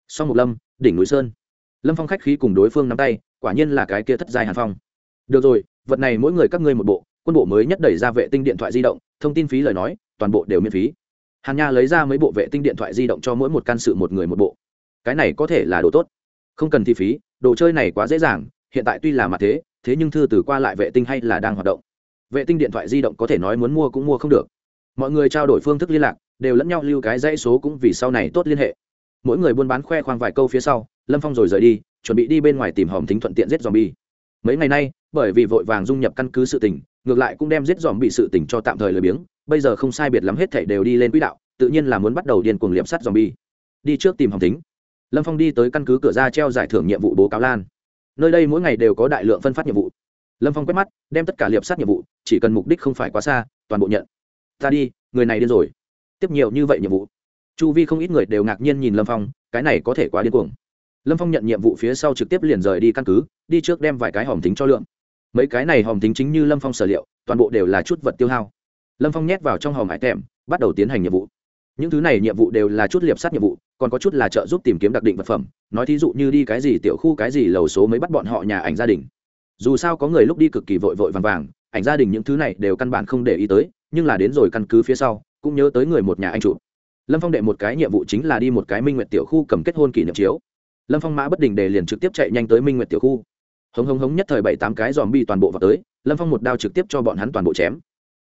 Song mục lâm, đỉnh núi sơn. Lâm phong khách khí cùng đối phương nắm tay, quả nhiên là cái kia thất giai hàn phong. Được rồi, vật này mỗi người các ngươi một bộ, quân bộ mới nhất đẩy ra vệ tinh điện thoại di động, thông tin phí lời nói, toàn bộ đều miễn phí. Hàn nha lấy ra mấy bộ vệ tinh điện thoại di động cho mỗi một can sự một người một bộ. Cái này có thể là đồ tốt. Không cần thi phí, đồ chơi này quá dễ dàng, hiện tại tuy là mặt thế thế nhưng thư từ qua lại vệ tinh hay là đang hoạt động. Vệ tinh điện thoại di động có thể nói muốn mua cũng mua không được mọi người trao đổi phương thức liên lạc, đều lẫn nhau lưu cái dãy số cũng vì sau này tốt liên hệ. Mỗi người buôn bán khoe khoang vài câu phía sau, lâm phong rồi rời đi, chuẩn bị đi bên ngoài tìm hòm thính thuận tiện giết dòm bi mấy ngày nay, bởi vì vội vàng dung nhập căn cứ sự tình, ngược lại cũng đem giết dòm bị sự tình cho tạm thời lười biếng, bây giờ không sai biệt lắm hết thảy đều đi lên quỹ đạo, tự nhiên là muốn bắt đầu điên cuồng liệm sắt dòm bi đi trước tìm hòm thính. Lâm phong đi tới căn cứ cửa ra treo giải thưởng nhiệm vụ bố cáo lan. Nơi đây mỗi ngày đều có đại lượng phân phát nhiệm vụ. Lâm phong quét mắt, đem tất cả liệp sát nhiệm vụ, chỉ cần mục đích không phải quá xa, toàn bộ nhận ta đi, người này điên rồi. Tiếp nhiều như vậy nhiệm vụ. Chu vi không ít người đều ngạc nhiên nhìn lâm phong, cái này có thể quá điên cuồng. Lâm phong nhận nhiệm vụ phía sau trực tiếp liền rời đi căn cứ, đi trước đem vài cái hòm tính cho lượng. Mấy cái này hòm tính chính như lâm phong sở liệu, toàn bộ đều là chút vật tiêu hao. Lâm phong nhét vào trong hòm hải tèm, bắt đầu tiến hành nhiệm vụ. Những thứ này nhiệm vụ đều là chút liệp sát nhiệm vụ, còn có chút là trợ giúp tìm kiếm đặc định vật phẩm, nói thí dụ như đi cái gì tiểu khu, cái gì lầu số mới bắt bọn họ nhà ảnh gia đình. Dù sao có người lúc đi cực kỳ vội vội vàng vàng, ảnh gia đình những thứ này đều căn bản không để ý tới nhưng là đến rồi căn cứ phía sau, cũng nhớ tới người một nhà anh chủ. Lâm phong đệ một cái nhiệm vụ chính là đi một cái minh nguyệt tiểu khu cầm kết hôn kỷ niệm chiếu. Lâm phong mã bất đình để liền trực tiếp chạy nhanh tới minh nguyệt tiểu khu. Hống hống hống nhất thời bảy tám cái dòm bi toàn bộ vào tới, lâm phong một đao trực tiếp cho bọn hắn toàn bộ chém.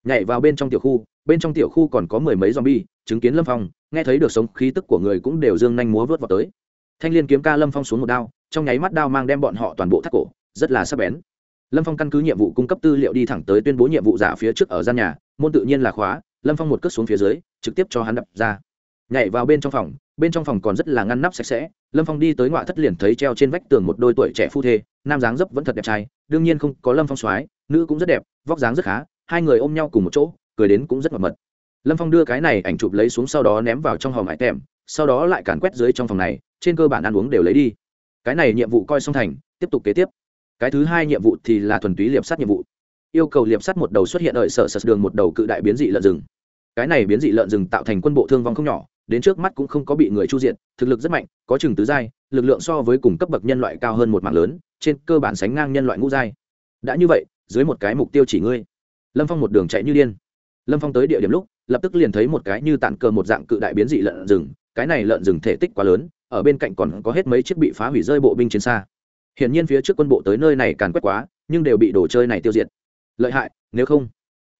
Nhảy vào bên trong tiểu khu, bên trong tiểu khu còn có mười mấy dòm bi chứng kiến lâm phong, nghe thấy được sống khí tức của người cũng đều dương nhanh múa vớt vào tới. Thanh l i ê n kiếm ca lâm phong xuống một đao, trong nháy mắt đao mang đem bọn họ toàn bộ thắt cổ, rất là sắc bén. Lâm phong căn cứ nhiệm vụ cung cấp tư liệu đi thẳng tới tuyên bố nhiệm vụ giả phía trước ở gian nhà môn tự nhiên là khóa, lâm phong một cất xuống phía dưới, trực tiếp cho hắn đập ra. Nhảy vào bên trong phòng, bên trong phòng còn rất là ngăn nắp sạch sẽ. Lâm phong đi tới ngoại thất liền thấy treo trên vách tường một đôi tuổi trẻ phu thê, nam dáng dấp vẫn thật đẹp trai, đương nhiên không có lâm phong soái, nữ cũng rất đẹp, vóc dáng rất khá, hai người ôm nhau cùng một chỗ, cười đến cũng rất mật mật. Lâm phong đưa cái này ảnh chụp lấy xuống sau đó ném vào trong hòm hải tèm, sau đó lại càn quét dưới trong phòng này, trên cơ bản ăn uống đều lấy đi. Cái này nhiệm vụ coi xong thành, tiếp tục kế tiếp. Cái thứ hai nhiệm vụ thì là thuần túy liệp sát nhiệm vụ yêu cầu liệp sắt một đầu xuất hiện ở sở sật đường một đầu cự đại biến dị lợn rừng. Cái này biến dị lợn rừng tạo thành quân bộ thương vong không nhỏ, đến trước mắt cũng không có bị người chu diện thực lực rất mạnh, có chừng tứ giai, lực lượng so với cùng cấp bậc nhân loại cao hơn một mạng lớn, trên cơ bản sánh ngang nhân loại ngũ giai. Đã như vậy, dưới một cái mục tiêu chỉ ngươi. Lâm phong một đường chạy như điên. Lâm phong tới địa điểm lúc, lập tức liền thấy một cái như tản cờ một dạng cự đại biến dị lợn rừng, cái này lợn rừng thể tích quá lớn, ở bên cạnh còn có hết mấy chiếc bị phá hủy rơi bộ binh chiến xa. Hiển nhiên phía trước quân bộ tới nơi này càn quét quá, nhưng đều bị đồ chơi này tiêu diệt lợi hại, nếu không,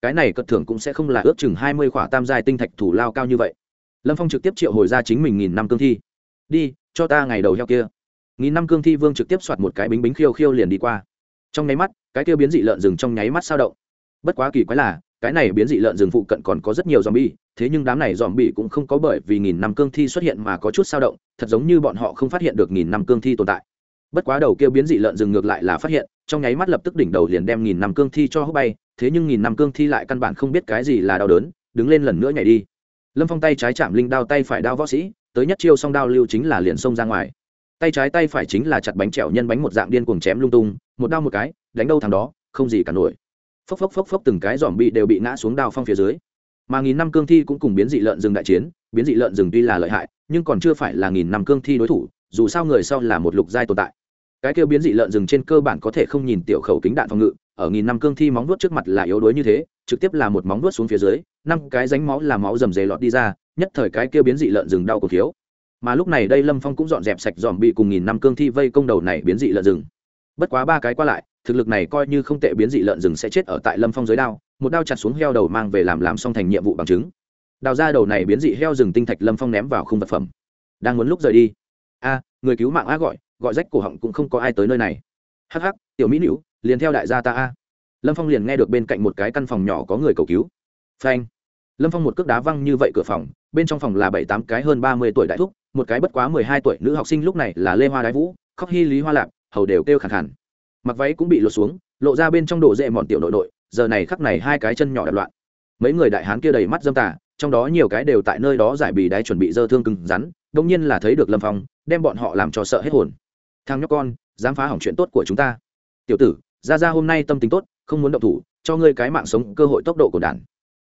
cái này cất thưởng cũng sẽ không là ước chừng hai mươi khỏa tam giai tinh thạch thủ lao cao như vậy. Lâm phong trực tiếp triệu hồi ra chính mình nghìn năm cương thi. Đi, cho ta ngày đầu heo kia. Nghìn năm cương thi vương trực tiếp soạt một cái bính bính khiêu khiêu liền đi qua. Trong nháy mắt, cái kia biến dị lợn rừng trong nháy mắt sao động. Bất quá kỳ quái là, cái này biến dị lợn rừng phụ cận còn có rất nhiều dòm bi thế nhưng đám này dòm bi cũng không có bởi vì nghìn năm cương thi xuất hiện mà có chút sao động, thật giống như bọn họ không phát hiện được nghìn năm cương thi tồn tại bất quá đầu kia biến dị lợn rừng ngược lại là phát hiện, trong nháy mắt lập tức đỉnh đầu liền đem nghìn năm cương thi cho hốc bay, thế nhưng nghìn năm cương thi lại căn bản không biết cái gì là đau đớn, đứng lên lần nữa nhảy đi. Lâm phong tay trái chạm linh đao, tay phải đao võ sĩ, tới nhất chiêu song đao lưu chính là liền xông ra ngoài. Tay trái tay phải chính là chặt bánh trèo nhân bánh một dạng điên cuồng chém lung tung, một đao một cái, đánh đâu thằng đó, không gì cả nổi. Phốc phốc phốc phốc từng cái dòm bị đều bị ngã xuống đao phong phía dưới. Mà nghìn năm cương thi cũng cùng biến dị lợn rừng đại chiến, biến dị lợn rừng tuy là lợi hại, nhưng còn chưa phải là nghìn năm cương thi đối thủ, dù sao người sau là một lục giai tồn tại cái kêu biến dị lợn rừng trên cơ bản có thể không nhìn tiểu khẩu kính đạn phòng ngự, ở nghìn năm cương thi móng vuốt trước mặt là yếu đuối như thế, trực tiếp là một móng vuốt xuống phía dưới, năm cái ránh máu là máu rầm rề lọt đi ra, nhất thời cái kêu biến dị lợn rừng đau cổ thiếu mà lúc này đây lâm phong cũng dọn dẹp sạch dòm bị cùng nghìn năm cương thi vây công đầu này biến dị lợn rừng. Bất quá ba cái qua lại, thực lực này coi như không tệ biến dị lợn rừng sẽ chết ở tại lâm phong dưới đao, một đao chặt xuống heo đầu mang về làm làm xong thành nhiệm vụ bằng chứng. Đào ra đầu này biến dị heo rừng tinh thạch lâm phong ném vào khung vật phẩm. Đang muốn lúc rời đi. A, người cứu mạng á gọi gọi rách cổ họng cũng không có ai tới nơi này. Hắc hắc, tiểu mỹ nữ, liền theo đại gia ta a. Lâm phong liền nghe được bên cạnh một cái căn phòng nhỏ có người cầu cứu. Phanh. Lâm phong một cước đá văng như vậy cửa phòng, bên trong phòng là bảy tám cái hơn ba mươi tuổi đại thúc, một cái bất quá mười hai tuổi nữ học sinh lúc này là lê hoa đái vũ, khóc hy lý hoa lạp, hầu đều kêu khẳng khẳng mặc váy cũng bị lột xuống, lộ ra bên trong đồ dễ mòn tiểu nội nội, giờ này khắc này hai cái chân nhỏ đập loạn. Mấy người đại hán kia đầy mắt dâm tà, trong đó nhiều cái đều tại nơi đó giải bì đáy chuẩn bị dơ thương cứng rắn, đông nhiên là thấy được lâm phong, đem bọn họ làm cho sợ hết hồn thằng nhóc con, dám phá hỏng chuyện tốt của chúng ta. Tiểu tử ra ra hôm nay tâm tính tốt, không muốn động thủ, cho ngươi cái mạng sống, cơ hội tốc độ của đản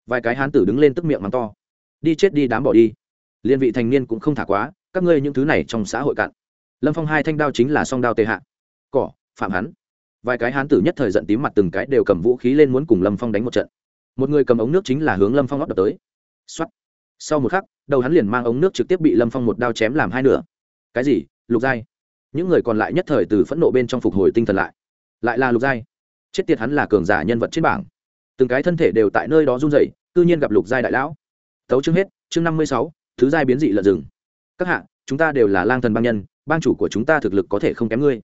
vài cái hán tử đứng lên tức miệng mắng to. Đi chết đi, đám bỏ đi. Liên vị thành niên cũng không thả quá, các ngươi những thứ này trong xã hội cạn. Lâm phong hai thanh đao chính là song đao tệ hạ. Cỏ, phạm hắn. Vài cái hán tử nhất thời giận tím mặt từng cái đều cầm vũ khí lên muốn cùng lâm phong đánh một trận. Một người cầm ống nước chính là hướng lâm phong ấp đập tới. X sau một khắc, đầu hắn liền mang ống nước trực tiếp bị lâm phong một đao chém làm hai nửa. Cái gì? Lục giai những người còn lại nhất thời từ phẫn nộ bên trong phục hồi tinh thần lại. Lại là lục giai. Chết tiệt hắn là cường giả nhân vật trên bảng. Từng cái thân thể đều tại nơi đó run rẩy tự nhiên gặp lục giai đại lão. Tấu chương hết, chương năm mươi sáu, thứ giai biến dị lợn rừng. Các hạ, chúng ta đều là lang thần bang nhân, bang chủ của chúng ta thực lực có thể không kém ngươi.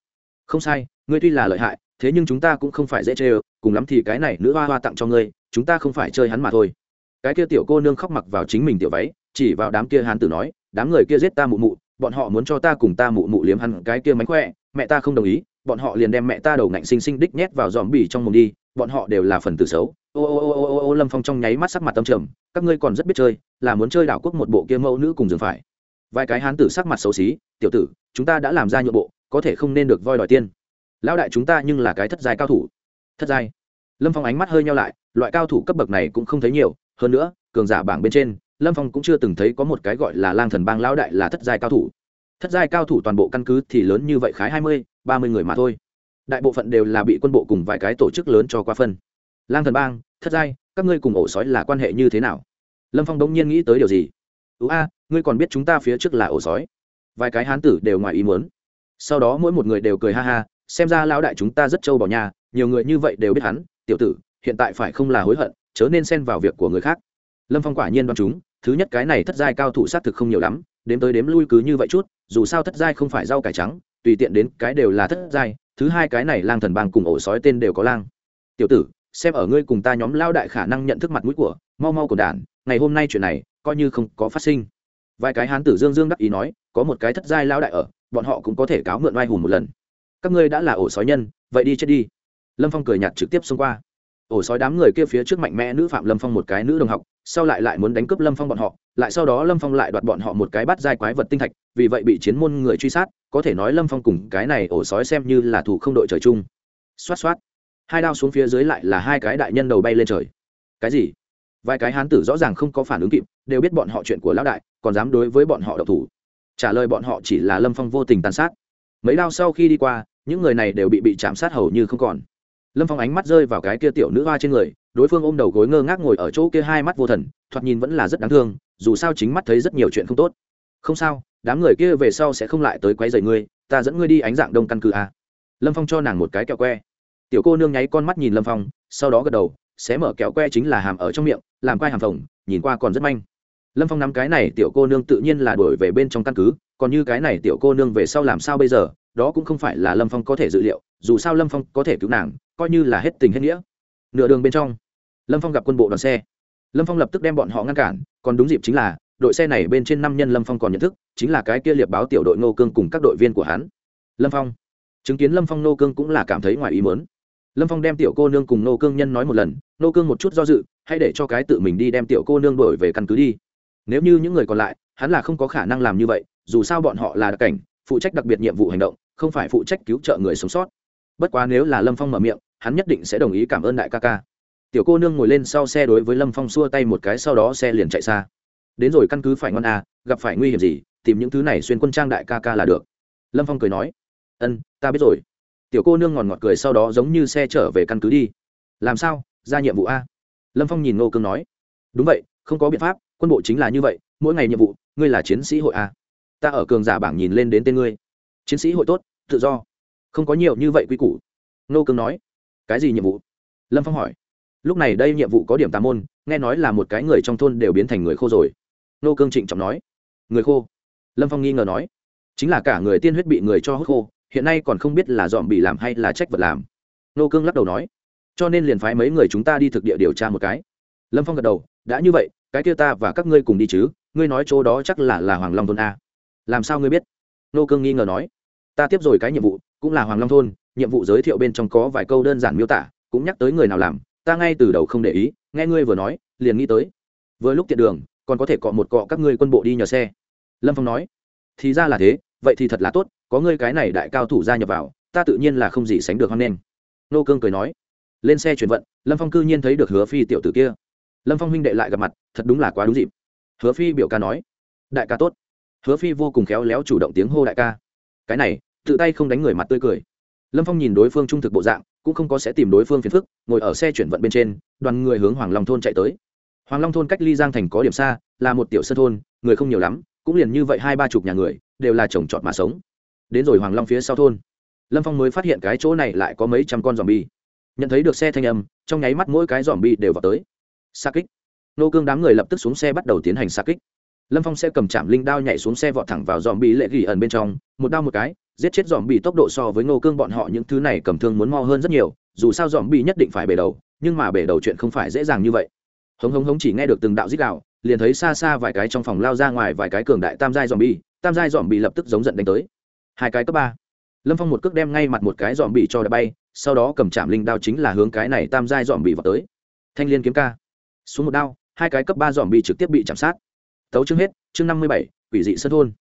Không sai, ngươi tuy là lợi hại, thế nhưng chúng ta cũng không phải dễ chơi cùng lắm thì cái này nữ hoa hoa tặng cho ngươi, chúng ta không phải chơi hắn mà thôi. Cái kia tiểu cô nương khóc mặc vào chính mình tiểu váy, chỉ vào đám kia hán tử nói, đám người kia giết ta mụ mụ bọn họ muốn cho ta cùng ta mụ mụ liếm hắn cái kia mánh khỏe, mẹ ta không đồng ý, bọn họ liền đem mẹ ta đầu ngạnh xinh xinh đích nhét vào dòm bỉ trong mồm đi, bọn họ đều là phần tử xấu. Ô ô ô ô ô ô, lâm phong trong nháy mắt sắc mặt tâm trầm, các ngươi còn rất biết chơi, là muốn chơi đảo quốc một bộ kia mẫu nữ cùng giường phải. Vài cái hán tử sắc mặt xấu xí, tiểu tử, chúng ta đã làm ra nhượng bộ, có thể không nên được voi đòi tiên lão đại chúng ta nhưng là cái thất giai cao thủ. Thất giai? Lâm phong ánh mắt hơi nhau lại, loại cao thủ cấp bậc này cũng không thấy nhiều, hơn nữa, cường giả bảng bên trên lâm phong cũng chưa từng thấy có một cái gọi là lang thần bang lão đại là thất giai cao thủ. Thất giai cao thủ toàn bộ căn cứ thì lớn như vậy khái hai mươi, ba mươi người mà thôi. Đại bộ phận đều là bị quân bộ cùng vài cái tổ chức lớn cho qua phân. Lang thần bang, thất giai, các ngươi cùng ổ sói là quan hệ như thế nào? Lâm phong đống nhiên nghĩ tới điều gì? Ưu a, ngươi còn biết chúng ta phía trước là ổ sói? Vài cái hán tử đều ngoài ý muốn. Sau đó mỗi một người đều cười ha ha, xem ra lão đại chúng ta rất trâu bỏ nhà, nhiều người như vậy đều biết hắn, tiểu tử, hiện tại phải không là hối hận, chớ nên xen vào việc của người khác lâm phong quả nhiên đoán chúng, thứ nhất cái này thất giai cao thủ xác thực không nhiều lắm, đếm tới đếm lui cứ như vậy chút, dù sao thất giai không phải rau cải trắng, tùy tiện đến cái đều là thất giai, thứ hai cái này lang thần bang cùng ổ sói tên đều có lang. Tiểu tử, xem ở ngươi cùng ta nhóm lao đại khả năng nhận thức mặt mũi của, mau mau của đản ngày hôm nay chuyện này, coi như không có phát sinh. Vài cái hán tử dương dương đắc ý nói, có một cái thất giai lao đại ở, bọn họ cũng có thể cáo mượn oai hùng một lần. Các ngươi đã là ổ sói nhân, vậy đi chết đi. Lâm phong cười nhạt trực tiếp xông qua. Ổ sói đám người kia phía trước mạnh mẽ nữ phạm lâm phong một cái nữ đồng học sau lại lại muốn đánh cướp lâm phong bọn họ, lại sau đó lâm phong lại đoạt bọn họ một cái bắt dai quái vật tinh thạch, vì vậy bị chiến môn người truy sát, có thể nói lâm phong cùng cái này ổ sói xem như là thủ không đội trời chung. Xoát xoát. Hai đao xuống phía dưới lại là hai cái đại nhân đầu bay lên trời. Cái gì? Vài cái hán tử rõ ràng không có phản ứng kịp, đều biết bọn họ chuyện của lão đại, còn dám đối với bọn họ độc thủ. Trả lời bọn họ chỉ là lâm phong vô tình tàn sát. Mấy đao sau khi đi qua, những người này đều bị bị chạm sát hầu như không còn. Lâm phong ánh mắt rơi vào cái kia tiểu nữ hoa trên người đối phương ôm đầu gối ngơ ngác ngồi ở chỗ kia hai mắt vô thần, thoạt nhìn vẫn là rất đáng thương, dù sao chính mắt thấy rất nhiều chuyện không tốt. Không sao, đám người kia về sau sẽ không lại tới quấy rầy ngươi, ta dẫn ngươi đi ánh dạng đông căn cứ à. lâm phong cho nàng một cái kẹo que. Tiểu cô nương nháy con mắt nhìn lâm phong, sau đó gật đầu, xé mở kẹo que chính là hàm ở trong miệng, làm quai hàm phồng, nhìn qua còn rất manh. Lâm phong nắm cái này tiểu cô nương tự nhiên là đổi về bên trong căn cứ, còn như cái này tiểu cô nương về sau làm sao bây giờ, đó cũng không phải là lâm phong có thể dự liệu, dù sao lâm phong có thể cứu nàng, coi như là hết tình hết nghĩa. Nửa đường bên trong lâm phong gặp quân bộ đoàn xe. Lâm phong lập tức đem bọn họ ngăn cản, còn đúng dịp chính là, đội xe này bên trên năm nhân lâm phong còn nhận thức, chính là cái kia liệp báo tiểu đội nô cương cùng các đội viên của hắn. Lâm phong. Chứng kiến lâm phong nô cương cũng là cảm thấy ngoài ý mớn lâm phong đem tiểu cô nương cùng nô cương nhân nói một lần nô cương một chút do dự hay để cho cái tự mình đi đem tiểu cô nương đổi về căn cứ đi. Nếu như những người còn lại, hắn là không có khả năng làm như vậy, dù sao bọn họ là đặc cảnh, phụ trách đặc biệt nhiệm vụ hành động, không phải phụ trách cứu trợ người sống sót. Bất quá nếu là lâm phong mở miệng, hắn nhất định sẽ đồng ý cảm ơn đại ca ca tiểu cô nương ngồi lên sau xe đối với lâm phong xua tay một cái, sau đó xe liền chạy xa. Đến rồi căn cứ phải ngon à gặp phải nguy hiểm gì, tìm những thứ này xuyên quân trang đại ca ca là được. Lâm phong cười nói, ân, ta biết rồi. Tiểu cô nương ngọt ngọt cười, sau đó giống như xe trở về căn cứ đi. Làm sao? Ra nhiệm vụ a? Lâm phong nhìn Ngô cương nói. Đúng vậy, không có biện pháp, quân bộ chính là như vậy, mỗi ngày nhiệm vụ, ngươi là chiến sĩ hội a. Ta ở cường giả bảng nhìn lên đến tên ngươi. Chiến sĩ hội tốt, tự do. Không có nhiều như vậy quy củ. Ngô cương nói. Cái gì nhiệm vụ? Lâm phong hỏi lúc này đây nhiệm vụ có điểm tà môn, nghe nói là một cái người trong thôn đều biến thành người khô rồi. Nô cương trịnh trọng nói. Người khô? Lâm phong nghi ngờ nói. Chính là cả người tiên huyết bị người cho hút khô, hiện nay còn không biết là dòm bị làm hay là trách vật làm. Nô cương lắc đầu nói. Cho nên liền phái mấy người chúng ta đi thực địa điều tra một cái. Lâm phong gật đầu. Đã như vậy, cái kia ta và các ngươi cùng đi chứ, ngươi nói chỗ đó chắc là là hoàng long thôn a. Làm sao ngươi biết? Nô cương nghi ngờ nói. Ta tiếp rồi cái nhiệm vụ, cũng là hoàng long thôn, nhiệm vụ giới thiệu bên trong có vài câu đơn giản miêu tả, cũng nhắc tới người nào làm ta ngay từ đầu không để ý, nghe ngươi vừa nói, liền nghĩ tới. Vừa lúc tiện đường, còn có thể cọ một cọ các ngươi quân bộ đi nhờ xe. Lâm phong nói, thì ra là thế, vậy thì thật là tốt, có ngươi cái này đại cao thủ gia nhập vào, ta tự nhiên là không gì sánh được hoan nghênh. Nô cương cười nói, lên xe chuyển vận, lâm phong cư nhiên thấy được hứa phi tiểu tử kia. Lâm phong huynh đệ lại gặp mặt, thật đúng là quá đúng dịp. Hứa phi biểu ca nói, đại ca tốt. Hứa phi vô cùng khéo léo chủ động tiếng hô đại ca. Cái này, tự tay không đánh người mặt tươi cười. Lâm phong nhìn đối phương trung thực bộ dạng cũng không có sẽ tìm đối phương phiền phức, ngồi ở xe chuyển vận bên trên, đoàn người hướng hoàng long thôn chạy tới. Hoàng long thôn cách ly giang thành có điểm xa, là một tiểu sân thôn, người không nhiều lắm, cũng liền như vậy hai ba chục nhà người, đều là trồng trọt mà sống. Đến rồi hoàng long phía sau thôn, lâm phong mới phát hiện cái chỗ này lại có mấy trăm con dòm bi nhận thấy được xe thanh âm, trong nháy mắt mỗi cái dòm bi đều vào tới. Xa kích. Nô cương đám người lập tức xuống xe bắt đầu tiến hành xa kích. Lâm phong sẽ cầm chạm linh đao nhảy xuống xe vọt thẳng vào dòm bi lệ ghi ẩn bên trong, một đao một cái giết chết dòm bị tốc độ so với nô cương bọn họ những thứ này cầm thương muốn mo hơn rất nhiều, dù sao dòm bị nhất định phải bể đầu, nhưng mà bể đầu chuyện không phải dễ dàng như vậy. Hống hống hống chỉ nghe được từng đạo giết đạo liền thấy xa xa vài cái trong phòng lao ra ngoài vài cái cường đại tam giai dòm bi tam giai dòm bị lập tức giống giận đánh tới. Hai cái cấp ba. Lâm phong một cước đem ngay mặt một cái dòm bị cho đã bay, sau đó cầm chạm linh đao chính là hướng cái này tam giai dòm bị vào tới. Thanh liên kiếm ca. Xuống một đao, hai cái cấp ba dòm bị trực tiếp bị chạm sát. Tấu chương hết, chương năm mươi bảy, quỷ dị sân thôn.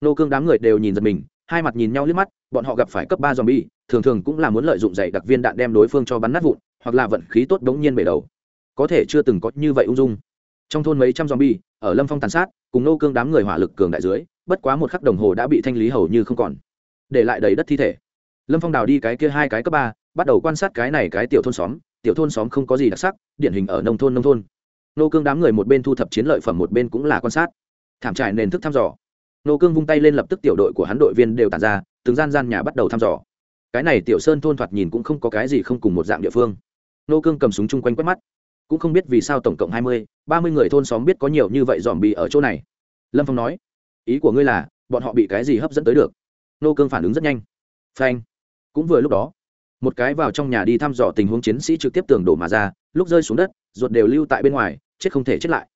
Nô cương đám người đều nhìn giật mình hai mặt nhìn nhau liếc mắt, bọn họ gặp phải cấp ba dòm bi thường thường cũng là muốn lợi dụng dạy đặc viên đạn đem đối phương cho bắn nát vụn, hoặc là vận khí tốt đống nhiên bể đầu. Có thể chưa từng có như vậy ung dung. Trong thôn mấy trăm dòm bi ở lâm phong tàn sát, cùng nô cương đám người hỏa lực cường đại dưới, bất quá một khắc đồng hồ đã bị thanh lý hầu như không còn. Để lại đầy đất thi thể. Lâm phong đào đi cái kia hai cái cấp ba, bắt đầu quan sát cái này cái tiểu thôn xóm. Tiểu thôn xóm không có gì đặc sắc, điển hình ở nông thôn nông thôn. Nô cương đám người một bên thu thập chiến lợi phẩm một bên cũng là quan sát. Thảm trải nền thức thăm dò nô cương vung tay lên lập tức tiểu đội của hắn đội viên đều tàn ra, từng gian gian nhà bắt đầu thăm dò. Cái này tiểu sơn thôn thoạt nhìn cũng không có cái gì không cùng một dạng địa phương. Nô cương cầm súng chung quanh quét mắt. Cũng không biết vì sao tổng cộng hai mươi, ba mươi người thôn xóm biết có nhiều như vậy dòm bị ở chỗ này. Lâm phong nói, ý của ngươi là, bọn họ bị cái gì hấp dẫn tới được? Nô cương phản ứng rất nhanh. Phanh. Cũng vừa lúc đó, một cái vào trong nhà đi thăm dò tình huống chiến sĩ trực tiếp tường đổ mà ra, lúc rơi xuống đất, ruột đều lưu tại bên ngoài, chết không thể chết lại.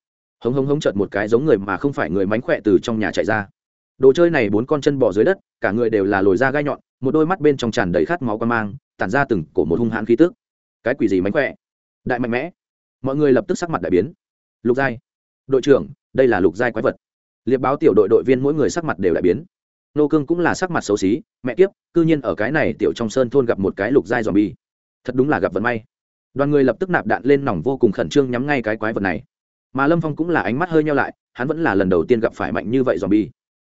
Hống hống hống chợt một cái giống người mà không phải người mánh khỏe từ trong nhà chạy ra đồ chơi này bốn con chân bỏ dưới đất, cả người đều là lồi da gai nhọn, một đôi mắt bên trong tràn đầy khát máu quan mang, tản ra từng cổ một hung hãn khí tức. Cái quỷ gì mánh khỏe? Đại mạnh mẽ. Mọi người lập tức sắc mặt đại biến. Lục giai. Đội trưởng, đây là lục giai quái vật. Liệt báo tiểu đội đội viên mỗi người sắc mặt đều đại biến. Nô cương cũng là sắc mặt xấu xí, mẹ kiếp, cư nhiên ở cái này tiểu trong sơn thôn gặp một cái lục giai dòm bi thật đúng là gặp vận may. Đoàn người lập tức nạp đạn lên nòng vô cùng khẩn trương nhắm ngay cái quái vật này. Mà lâm phong cũng là ánh mắt hơi nhau lại, hắn vẫn là lần đầu tiên gặp phải mạnh như vậy dòm bi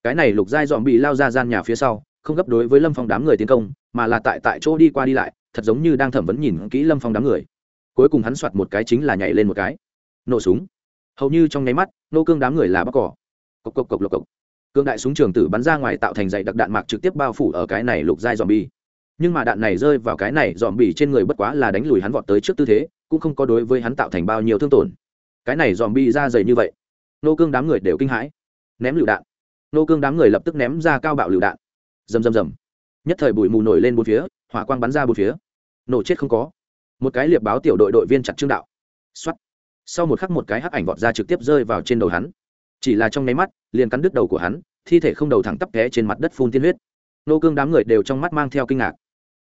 cái này lục giai dòm bị lao ra gian nhà phía sau, không gấp đối với lâm phong đám người tiến công, mà là tại tại chỗ đi qua đi lại, thật giống như đang thẩm vấn nhìn kỹ lâm phong đám người. Cuối cùng hắn soạt một cái chính là nhảy lên một cái. Nổ súng. Hầu như trong nháy mắt, nô cương đám người là bắc cỏ. Cộc cộc cộc lộc cộc. Cương đại súng trường tử bắn ra ngoài tạo thành dạy đặc đạn mạc trực tiếp bao phủ ở cái này lục giai dòm bi nhưng mà đạn này rơi vào cái này dòm bì trên người bất quá là đánh lùi hắn vọt tới trước tư thế, cũng không có đối với hắn tạo thành bao nhiêu thương tổn. Cái này dòm bi ra dày như vậy, nô cương đám người đều kinh hãi. Ném lựu đạn nô cương đám người lập tức ném ra cao bạo lựu đạn. Rầm rầm rầm. Nhất thời bụi mù nổi lên bốn phía, hỏa quang bắn ra bốn phía. Nổ chết không có. Một cái liệp báo tiểu đội đội viên chặt trương đạo. Xuất sau một khắc một cái hắc ảnh vọt ra trực tiếp rơi vào trên đầu hắn. Chỉ là trong nháy mắt, liền cắn đứt đầu của hắn, thi thể không đầu thẳng tắp té trên mặt đất phun tiên huyết. Nô cương đám người đều trong mắt mang theo kinh ngạc.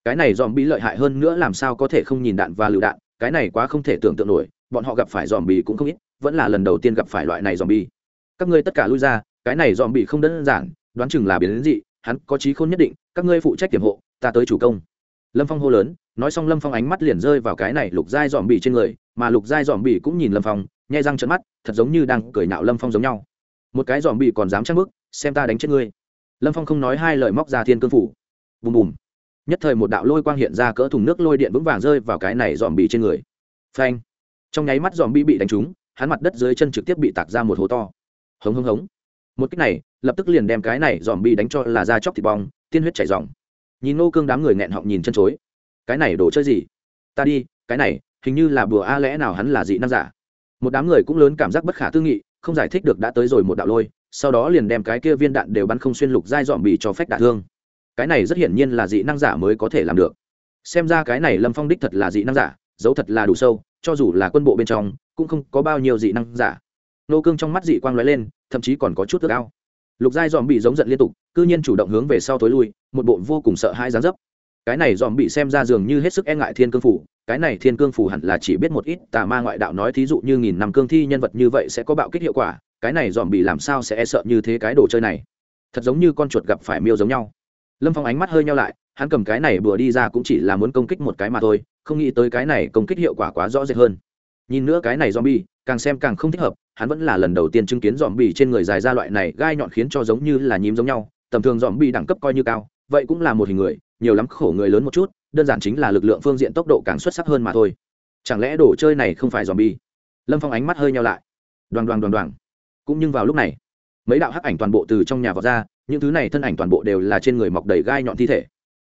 Cái này dòm bị lợi hại hơn nữa làm sao có thể không nhìn đạn và lựu đạn, cái này quá không thể tưởng tượng nổi, bọn họ gặp phải dòm bì cũng không ít, vẫn là lần đầu tiên gặp phải loại này dòm bì các ngươi tất cả lui ra cái này dòm bị không đơn giản, đoán chừng là biến đến dị, hắn có trí khôn nhất định, các ngươi phụ trách tiềm hộ, ta tới chủ công. Lâm phong hô lớn, nói xong lâm phong ánh mắt liền rơi vào cái này lục giai dòm bị trên người, mà lục giai dòm bị cũng nhìn lâm phong, nhai răng trận mắt, thật giống như đang cười nạo lâm phong giống nhau. Một cái dòm bị còn dám trăng bức, xem ta đánh chết ngươi. Lâm phong không nói hai lời móc ra thiên cương phủ. Bùm bùm. Nhất thời một đạo lôi quang hiện ra cỡ thùng nước lôi điện vững vàng rơi vào cái này dòm bị trên người. Phanh. Trong nháy mắt dòm bị bị đánh trúng, hắn mặt đất dưới chân trực tiếp bị tạc ra một hố to. Hống hống hống một cách này, lập tức liền đem cái này dòm bi đánh cho là da chóc thịt bong, tiên huyết chảy dòng. Nhìn nô cương đám người nghẹn họng nhìn chân chối. Cái này đồ chơi gì? Ta đi, cái này, hình như là bùa a lẽ nào hắn là dị năng giả. Một đám người cũng lớn cảm giác bất khả tư nghị, không giải thích được đã tới rồi một đạo lôi, sau đó liền đem cái kia viên đạn đều bắn không xuyên lục dai dòm bị cho phép đả thương. Cái này rất hiển nhiên là dị năng giả mới có thể làm được. Xem ra cái này lâm phong đích thật là dị năng giả dấu thật là đủ sâu, cho dù là quân bộ bên trong, cũng không có bao nhiêu dị năng giả. Nô cương trong mắt dị quang lóe lên thậm chí còn có chút ước ao. Lục giai dòm bị giống giận liên tục, cư nhiên chủ động hướng về sau tối lui, một bộ vô cùng sợ hãi gián dấp. Cái này dòm bị xem ra dường như hết sức e ngại thiên cương phủ, cái này thiên cương phủ hẳn là chỉ biết một ít tà ma ngoại đạo nói thí dụ như nghìn năm cương thi nhân vật như vậy sẽ có bạo kích hiệu quả, cái này dòm bị làm sao sẽ e sợ như thế cái đồ chơi này? Thật giống như con chuột gặp phải miêu giống nhau. Lâm phong ánh mắt hơi nhau lại, hắn cầm cái này vừa đi ra cũng chỉ là muốn công kích một cái mà thôi, không nghĩ tới cái này công kích hiệu quả quá rõ rệt hơn nhìn nữa cái này zombie, càng xem càng không thích hợp, hắn vẫn là lần đầu tiên chứng kiến zombie bì trên người dài ra loại này gai nhọn khiến cho giống như là nhím giống nhau, tầm thường zombie bì đẳng cấp coi như cao, vậy cũng là một hình người, nhiều lắm khổ người lớn một chút, đơn giản chính là lực lượng phương diện tốc độ càng xuất sắc hơn mà thôi. Chẳng lẽ đồ chơi này không phải zombie? Bì lâm phong ánh mắt hơi nhau lại. Đoàn đoàn đoàn đoàn cũng nhưng vào lúc này, mấy đạo hắc ảnh toàn bộ từ trong nhà vọt ra, những thứ này thân ảnh toàn bộ đều là trên người mọc đầy gai nhọn thi thể.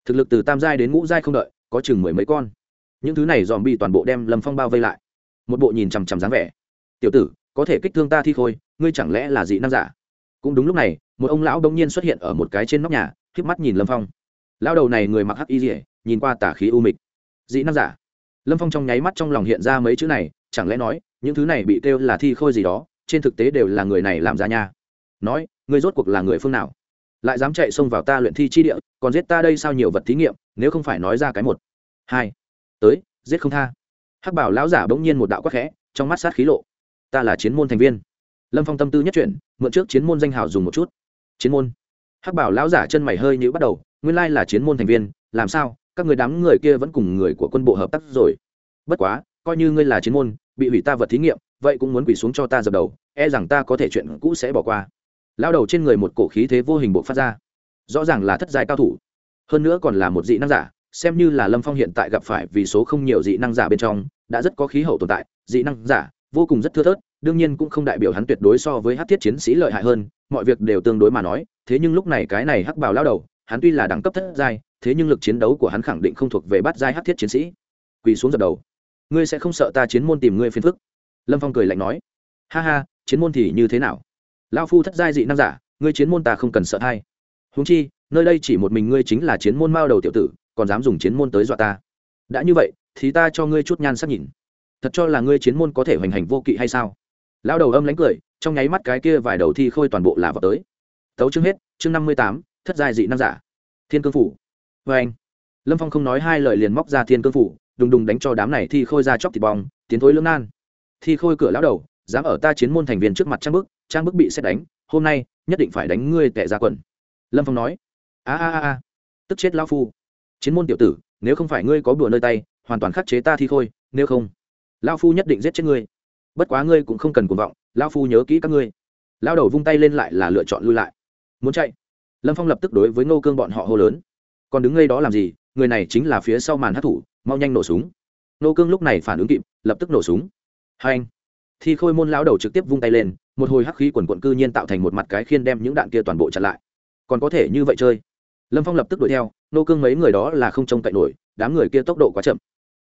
Thực lực từ tam giai đến ngũ giai không đợi, có chừng mười mấy con. Những thứ này dòm bị toàn bộ đem lâm phong bao vây lại một bộ nhìn chằm chằm dáng vẻ. Tiểu tử, có thể kích thương ta thi khôi, ngươi chẳng lẽ là dị năng giả? Cũng đúng lúc này, một ông lão đông nhiên xuất hiện ở một cái trên nóc nhà k mắt nhìn lâm phong. Lão đầu này người mặc hắc y dỉa nhìn qua tả khí u mịch. Dị năng giả? Lâm phong trong nháy mắt trong lòng hiện ra mấy chữ này, chẳng lẽ nói, những thứ này bị kêu là thi khôi gì đó, trên thực tế đều là người này làm ra nha. Nói, ngươi rốt cuộc là người phương nào? Lại dám chạy xông vào ta luyện thi chi địa, còn giết ta đây sao nhiều vật thí nghiệm, nếu không phải nói ra cái một, hai, tới, giết không tha hắc bảo lão giả bỗng nhiên một đạo quắc khẽ, trong mắt sát khí lộ. Ta là chiến môn thành viên. Lâm phong tâm tư nhất chuyển, mượn trước chiến môn danh hào dùng một chút. Chiến môn. Hắc bảo lão giả chân mày hơi nhữ bắt đầu, nguyên lai là chiến môn thành viên, làm sao, các người đám người kia vẫn cùng người của quân bộ hợp tác rồi. Bất quá, coi như ngươi là chiến môn, bị hủy ta vật thí nghiệm, vậy cũng muốn quỷ xuống cho ta dập đầu e rằng ta có thể chuyện cũ sẽ bỏ qua. Lao đầu trên người một cổ khí thế vô hình bộ phát ra. Rõ ràng là thất giai cao thủ. Hơn nữa còn là một dị năng giả xem như là lâm phong hiện tại gặp phải vì số không nhiều dị năng giả bên trong, đã rất có khí hậu tồn tại, dị năng giả vô cùng rất thưa thớt, đương nhiên cũng không đại biểu hắn tuyệt đối so với hát thiết chiến sĩ lợi hại hơn, mọi việc đều tương đối mà nói, thế nhưng lúc này cái này hắc bào lao đầu, hắn tuy là đẳng cấp thất giai, thế nhưng lực chiến đấu của hắn khẳng định không thuộc về bát giai hát thiết chiến sĩ. Quỳ xuống dập đầu. Ngươi sẽ không sợ ta chiến môn tìm ngươi phiền phức? Lâm phong cười lạnh nói. Ha ha, chiến môn thì như thế nào? Lao phu thất giai dị năng giả, ngươi chiến môn ta không cần sợ thay. Húng chi, nơi đây chỉ một mình ngươi chính là chiến môn mao đầu tiểu tử còn dám dùng chiến môn tới dọa ta. Đã như vậy, thì ta cho ngươi chút nhan sắc nhìn. Thật cho là ngươi chiến môn có thể hoành hành vô kỵ hay sao? Lao đầu âm lánh cười, trong nháy mắt cái kia vài đầu thi khôi toàn bộ là vào tới. Tấu chương hết, chương năm mươi tám, thất giai dị năng giả. Thiên cương phủ. Vê anh, lâm phong không nói hai lời liền móc ra thiên cương phủ, đùng đùng đánh cho đám này thi khôi ra chóc thịt bong, tiến thối lưỡng nan. Thi khôi cửa lão đầu, dám ở ta chiến môn thành viên trước mặt trang bức trang bức bị xét đánh, hôm nay nhất định phải đánh ngươi tệ ra quần. Lâm phong nói, a a a a, tức chết lão phu chiến môn tiểu tử, nếu không phải ngươi có bùa nơi tay, hoàn toàn khắc chế ta thi khôi nếu không, lão phu nhất định giết chết ngươi. Bất quá ngươi cũng không cần cuồng vọng, lão phu nhớ kỹ các ngươi. Lao đầu vung tay lên lại là lựa chọn lui lại. Muốn chạy? Lâm phong lập tức đối với ngô cương bọn họ hô lớn. Còn đứng ngay đó làm gì? Người này chính là phía sau màn hát thủ, mau nhanh nổ súng. Ngô cương lúc này phản ứng kịp, lập tức nổ súng. Hai anh. Thi khôi môn lão đầu trực tiếp vung tay lên, một hồi hắc khí quần quận cư nhiên tạo thành một mặt cái khiên đem những đạn kia toàn bộ chặn lại. Còn có thể như vậy chơi? Lâm phong lập tức đuổi theo nô cương mấy người đó là không trông cậy nổi, đám người kia tốc độ quá chậm.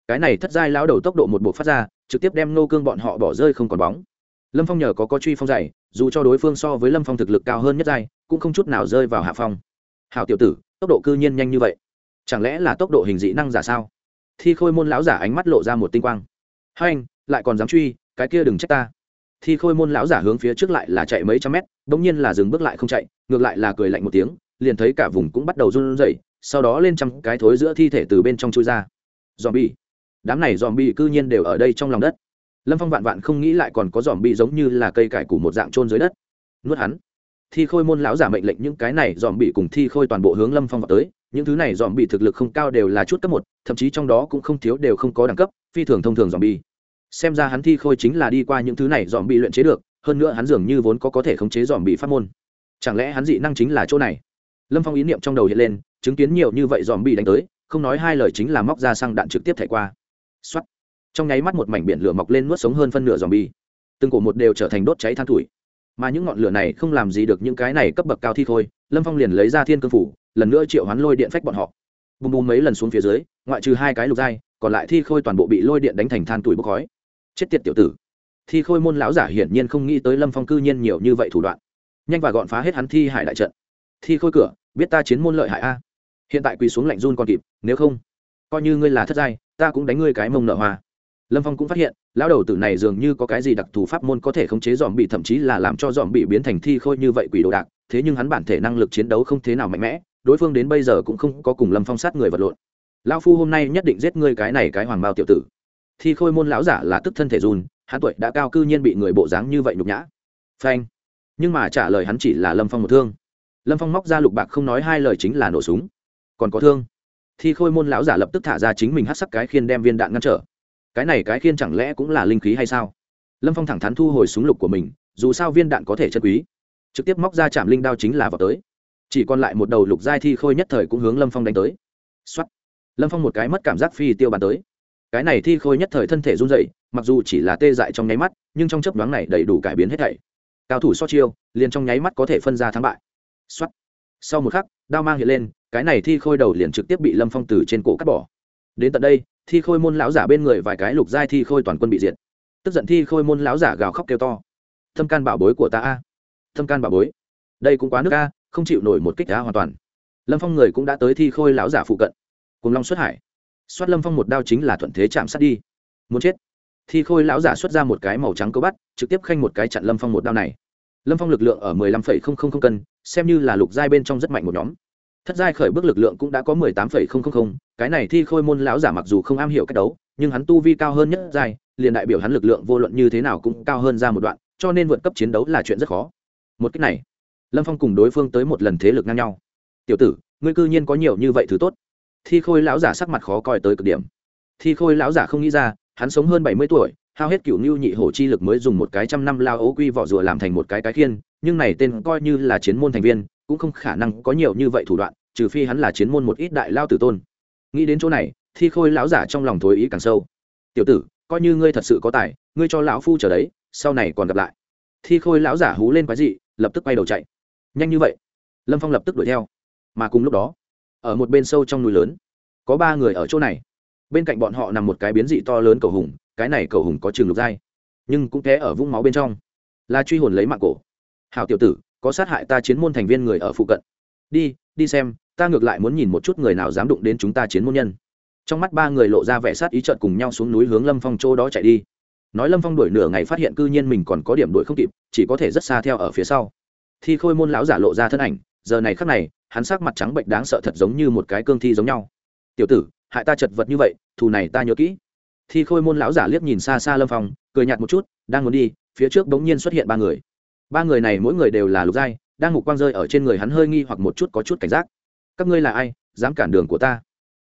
Cái này thất giai lão đầu tốc độ một bộ phát ra, trực tiếp đem nô cương bọn họ bỏ rơi không còn bóng. Lâm phong nhờ có có truy phong dày dù cho đối phương so với lâm phong thực lực cao hơn nhất giai, cũng không chút nào rơi vào hạ phong. Hào tiểu tử, tốc độ cư nhiên nhanh như vậy. Chẳng lẽ là tốc độ hình dị năng giả sao? Thi khôi môn lão giả ánh mắt lộ ra một tinh quang. Hai anh, lại còn dám truy, cái kia đừng trách ta. Thi khôi môn lão giả hướng phía trước lại là chạy mấy trăm mét đống nhiên là dừng bước lại không chạy, ngược lại là cười lạnh một tiếng, liền thấy cả vùng cũng bắt đầu run rẩy sau đó lên trăm cái thối giữa thi thể từ bên trong chui ra. Dòm bi đám này dòm bi cư nhiên đều ở đây trong lòng đất. Lâm phong vạn vạn không nghĩ lại còn có dòm bi giống như là cây cải củ một dạng trôn dưới đất. Nuốt hắn. Thi khôi môn lão giả mệnh lệnh những cái này dòm bị cùng thi khôi toàn bộ hướng lâm phong vào tới. Những thứ này dòm bị thực lực không cao đều là chút cấp một, thậm chí trong đó cũng không thiếu đều không có đẳng cấp, phi thường thông thường dòm bi xem ra hắn thi khôi chính là đi qua những thứ này dòm bị luyện chế được, hơn nữa hắn dường như vốn có có thể khống chế dòm bị phát môn. Chẳng lẽ hắn dị năng chính là chỗ này? Lâm phong ý niệm trong đầu hiện lên chứng kiến nhiều như vậy dòm bị đánh tới, không nói hai lời chính là móc ra xăng đạn trực tiếp thảy qua. X trong nháy mắt một mảnh biển lửa mọc lên nuốt sống hơn phân nửa dòm bi. Từng cổ một đều trở thành đốt cháy than thủi. Mà những ngọn lửa này không làm gì được những cái này cấp bậc cao thi thôi. lâm phong liền lấy ra thiên cương phủ, lần nữa triệu hoán lôi điện phách bọn họ. Bùm bùm mấy lần xuống phía dưới, ngoại trừ hai cái lục dai còn lại thi khôi toàn bộ bị lôi điện đánh thành than tuổi bốc khói. Chết tiệt tiểu tử. Thi khôi môn lão giả hiển nhiên không nghĩ tới lâm phong cư nhiên nhiều như vậy thủ đoạn. Nhanh và gọn phá hết hắn thi hải đại trận. Thi khôi cửa, biết ta chiến môn lợi hại a hiện tại quỳ xuống lạnh run còn kịp, nếu không, coi như ngươi là thất giai, ta cũng đánh ngươi cái mông nợ hoa. Lâm phong cũng phát hiện, lão đầu tử này dường như có cái gì đặc thù pháp môn có thể khống chế dòm bị thậm chí là làm cho dòm bị biến thành thi khôi như vậy quỷ đồ đạc, thế nhưng hắn bản thể năng lực chiến đấu không thế nào mạnh mẽ, đối phương đến bây giờ cũng không có cùng lâm phong sát người vật lộn. Lao phu hôm nay nhất định giết ngươi cái này cái hoàng bao tiểu tử. Thi khôi môn lão giả là tức thân thể run, hắn tuổi đã cao cư nhiên bị người bộ dáng như vậy nhục nhã. Phanh. Nhưng mà trả lời hắn chỉ là lâm phong một thương. Lâm phong móc ra lục bạc không nói hai lời chính là nổ súng còn có thương. Thi khôi môn lão giả lập tức thả ra chính mình hát sắc cái khiên đem viên đạn ngăn trở. Cái này cái khiên chẳng lẽ cũng là linh khí hay sao? Lâm phong thẳng thắn thu hồi súng lục của mình, dù sao viên đạn có thể chân quý. Trực tiếp móc ra chạm linh đao chính là vào tới. Chỉ còn lại một đầu lục giai thi khôi nhất thời cũng hướng lâm phong đánh tới. X lâm phong một cái mất cảm giác phi tiêu bàn tới. Cái này thi khôi nhất thời thân thể run dậy mặc dù chỉ là tê dại trong nháy mắt, nhưng trong chấp đoán này đầy đủ cải biến hết thảy. Cao thủ so chiêu, liền trong nháy mắt có thể phân ra thắng bại. X sau một khắc, đao mang hiện lên cái này thi khôi đầu liền trực tiếp bị lâm phong từ trên cổ cắt bỏ. Đến tận đây, thi khôi môn lão giả bên người vài cái lục giai thi khôi toàn quân bị diệt. Tức giận thi khôi môn lão giả gào khóc kêu to. Thâm can bảo bối của ta a. Thâm can bảo bối. Đây cũng quá nước a, không chịu nổi một kích đá hoàn toàn. Lâm phong người cũng đã tới thi khôi lão giả phụ cận. Cùng long xuất hải. Xoát lâm phong một đao chính là thuận thế chạm sát đi. Muốn chết. Thi khôi lão giả xuất ra một cái màu trắng câu bắt trực tiếp khanh một cái chặn lâm phong một đao này. Lâm phong lực lượng ở mười lăm phẩy không không không cân, xem như là lục giai bên trong rất mạnh một nhóm thất giai khởi bước lực lượng cũng đã có mười tám phẩy không không không, cái này thi khôi môn lão giả mặc dù không am hiểu cách đấu, nhưng hắn tu vi cao hơn nhất giai, liền đại biểu hắn lực lượng vô luận như thế nào cũng cao hơn ra một đoạn, cho nên vượt cấp chiến đấu là chuyện rất khó. Một cách này, lâm phong cùng đối phương tới một lần thế lực ngang nhau. Tiểu tử, ngươi cư nhiên có nhiều như vậy thứ tốt. Thi khôi lão giả sắc mặt khó coi tới cực điểm. Thi khôi lão giả không nghĩ ra, hắn sống hơn bảy mươi tuổi, hao hết cựu ngưu nhị hổ chi lực mới dùng một cái trăm năm lao ấu quy vỏ rùa làm thành một cái cái khiên, nhưng này tên coi như là chiến môn thành viên cũng không khả năng có nhiều như vậy thủ đoạn, trừ phi hắn là chiến môn một ít đại lao tử tôn. Nghĩ đến chỗ này, thi khôi lão giả trong lòng thối ý càng sâu. Tiểu tử, coi như ngươi thật sự có tài, ngươi cho lão phu trở đấy, sau này còn gặp lại. Thi khôi lão giả hú lên quái dị, lập tức bay đầu chạy. Nhanh như vậy, lâm phong lập tức đuổi theo. Mà cùng lúc đó, ở một bên sâu trong núi lớn, có ba người ở chỗ này. Bên cạnh bọn họ nằm một cái biến dị to lớn cầu hùng, cái này cầu hùng có trường lục dai nhưng cũng té ở vũng máu bên trong. Là truy hồn lấy mạng cổ. Hào tiểu tử có sát hại ta chiến môn thành viên người ở phụ cận. Đi đi xem, ta ngược lại muốn nhìn một chút người nào dám đụng đến chúng ta chiến môn nhân. Trong mắt ba người lộ ra vẻ sát ý trợn cùng nhau xuống núi hướng lâm phong chỗ đó chạy đi. Nói lâm phong đuổi nửa ngày phát hiện cư nhiên mình còn có điểm đuổi không kịp, chỉ có thể rất xa theo ở phía sau. Thi khôi môn lão giả lộ ra thân ảnh, giờ này khắc này, hắn sắc mặt trắng bệnh đáng sợ thật giống như một cái cương thi giống nhau. Tiểu tử, hại ta chật vật như vậy, thù này ta nhớ kỹ. Thi khôi môn lão giả liếc nhìn xa xa lâm phong, cười nhạt một chút, đang muốn đi, phía trước bỗng nhiên xuất hiện ba người ba người này mỗi người đều là lục giai, đang ngục quang rơi ở trên người hắn hơi nghi hoặc một chút có chút cảnh giác. Các ngươi là ai, dám cản đường của ta?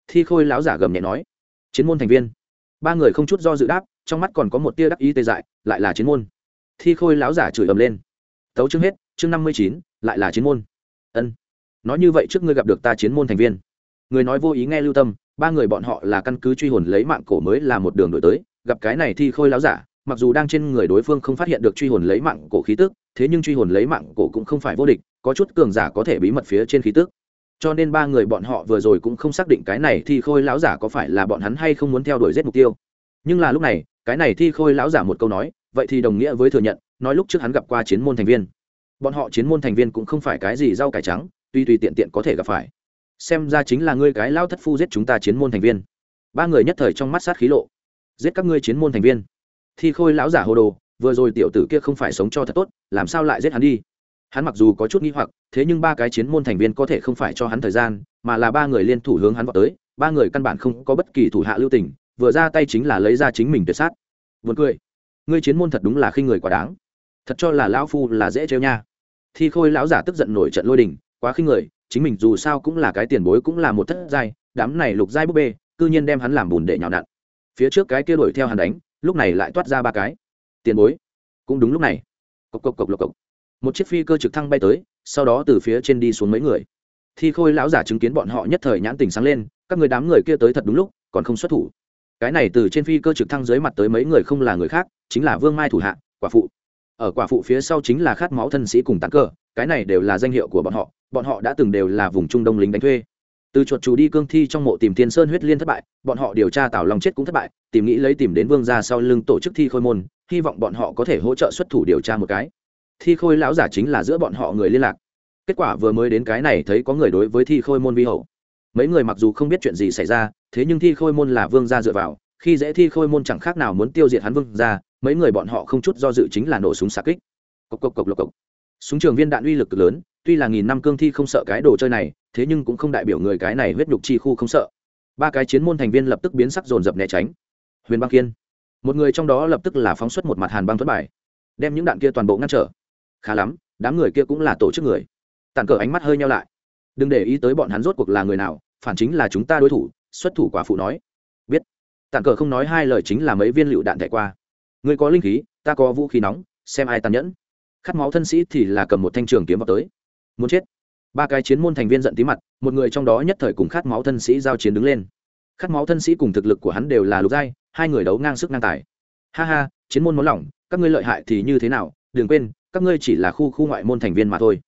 Thi khôi lão giả gầm nhẹ nói. Chiến môn thành viên. Ba người không chút do dự đáp, trong mắt còn có một tia đắc ý tê dại, lại là chiến môn. Thi khôi lão giả chửi ầm lên. Tấu chương hết, chương năm mươi chín, lại là chiến môn. Ân. Nói như vậy trước ngươi gặp được ta chiến môn thành viên. Người nói vô ý nghe lưu tâm, ba người bọn họ là căn cứ truy hồn lấy mạng cổ mới là một đường đổi tới, gặp cái này thi khôi láo giả mặc dù đang trên người đối phương không phát hiện được truy hồn lấy mạng cổ khí tức, thế nhưng truy hồn lấy mạng cổ cũng không phải vô địch, có chút cường giả có thể bí mật phía trên khí tức. Cho nên ba người bọn họ vừa rồi cũng không xác định cái này thi khôi lão giả có phải là bọn hắn hay không muốn theo đuổi giết mục tiêu. Nhưng là lúc này, cái này thi khôi lão giả một câu nói, vậy thì đồng nghĩa với thừa nhận, nói lúc trước hắn gặp qua chiến môn thành viên. Bọn họ chiến môn thành viên cũng không phải cái gì rau cải trắng, tuy tùy tiện tiện có thể gặp phải. Xem ra chính là ngươi cái lao thất phu giết chúng ta chiến môn thành viên. Ba người nhất thời trong mắt sát khí lộ. Giết các ngươi chiến môn thành viên thi khôi lão giả hồ đồ, vừa rồi tiểu tử kia không phải sống cho thật tốt, làm sao lại giết hắn đi? Hắn mặc dù có chút nghi hoặc, thế nhưng ba cái chiến môn thành viên có thể không phải cho hắn thời gian, mà là ba người liên thủ hướng hắn vào tới, ba người căn bản không có bất kỳ thủ hạ lưu tình, vừa ra tay chính là lấy ra chính mình tuyệt sát. Vượt cười. Ngươi chiến môn thật đúng là khi người quá đáng. Thật cho là lão phu là dễ trêu nha. Thi khôi lão giả tức giận nổi trận lôi đình, quá khinh người, chính mình dù sao cũng là cái tiền bối cũng là một thất giai, đám này lục giai búp bê, cư nhiên đem hắn làm bùn để nhào nặn. Phía trước cái kia đuổi theo hắn đánh lúc này lại toát ra ba cái. Tiền bối. Cũng đúng lúc này. Cộc cộc cộc, lộc, cộc. Một chiếc phi cơ trực thăng bay tới, sau đó từ phía trên đi xuống mấy người. Thi khôi lão giả chứng kiến bọn họ nhất thời nhãn tình sáng lên, các người đám người kia tới thật đúng lúc, còn không xuất thủ. Cái này từ trên phi cơ trực thăng dưới mặt tới mấy người không là người khác, chính là vương mai thủ hạ, quả phụ. Ở quả phụ phía sau chính là khát máu thân sĩ cùng tán cờ cái này đều là danh hiệu của bọn họ bọn họ đã từng đều là vùng trung đông lính đánh thuê từ chuột chủ đi cương thi trong mộ tìm tiên sơn huyết liên thất bại, bọn họ điều tra tào long chết cũng thất bại, tìm nghĩ lấy tìm đến vương gia sau lưng tổ chức thi khôi môn, hy vọng bọn họ có thể hỗ trợ xuất thủ điều tra một cái. Thi khôi lão giả chính là giữa bọn họ người liên lạc. Kết quả vừa mới đến cái này thấy có người đối với thi khôi môn vi hậu. Mấy người mặc dù không biết chuyện gì xảy ra, thế nhưng thi khôi môn là vương gia dựa vào, khi dễ thi khôi môn chẳng khác nào muốn tiêu diệt hắn vương gia, mấy người bọn họ không chút do dự chính là nổ súng xạ kích. Cộc cộc cộc, lộc, cộc. Súng trường viên đạn uy lực cực lớn tuy là nghìn năm cương thi không sợ cái đồ chơi này, thế nhưng cũng không đại biểu người cái này huyết nhục chi khu không sợ. Ba cái chiến môn thành viên lập tức biến sắc dồn dập né tránh. Huyền băng kiên. Một người trong đó lập tức là phóng xuất một mặt hàn băng thuất bài, đem những đạn kia toàn bộ ngăn trở. Khá lắm, đám người kia cũng là tổ chức người. Tàn cờ ánh mắt hơi nhau lại. Đừng để ý tới bọn hắn rốt cuộc là người nào, phản chính là chúng ta đối thủ, xuất thủ quả phụ nói. Biết. Tàn cờ không nói hai lời chính là mấy viên lựu đạn thẻ qua. Người có linh khí, ta có vũ khí nóng, xem ai tàn nhẫn. Khát máu thân sĩ thì là cầm một thanh trường kiếm vào tới muốn chết. Ba cái chiến môn thành viên giận tí mặt, một người trong đó nhất thời cùng khát máu thân sĩ giao chiến đứng lên. Khát máu thân sĩ cùng thực lực của hắn đều là lục giai, hai người đấu ngang sức ngang tài. Ha ha, chiến môn món lỏng, các ngươi lợi hại thì như thế nào, đừng quên, các ngươi chỉ là khu khu ngoại môn thành viên mà thôi.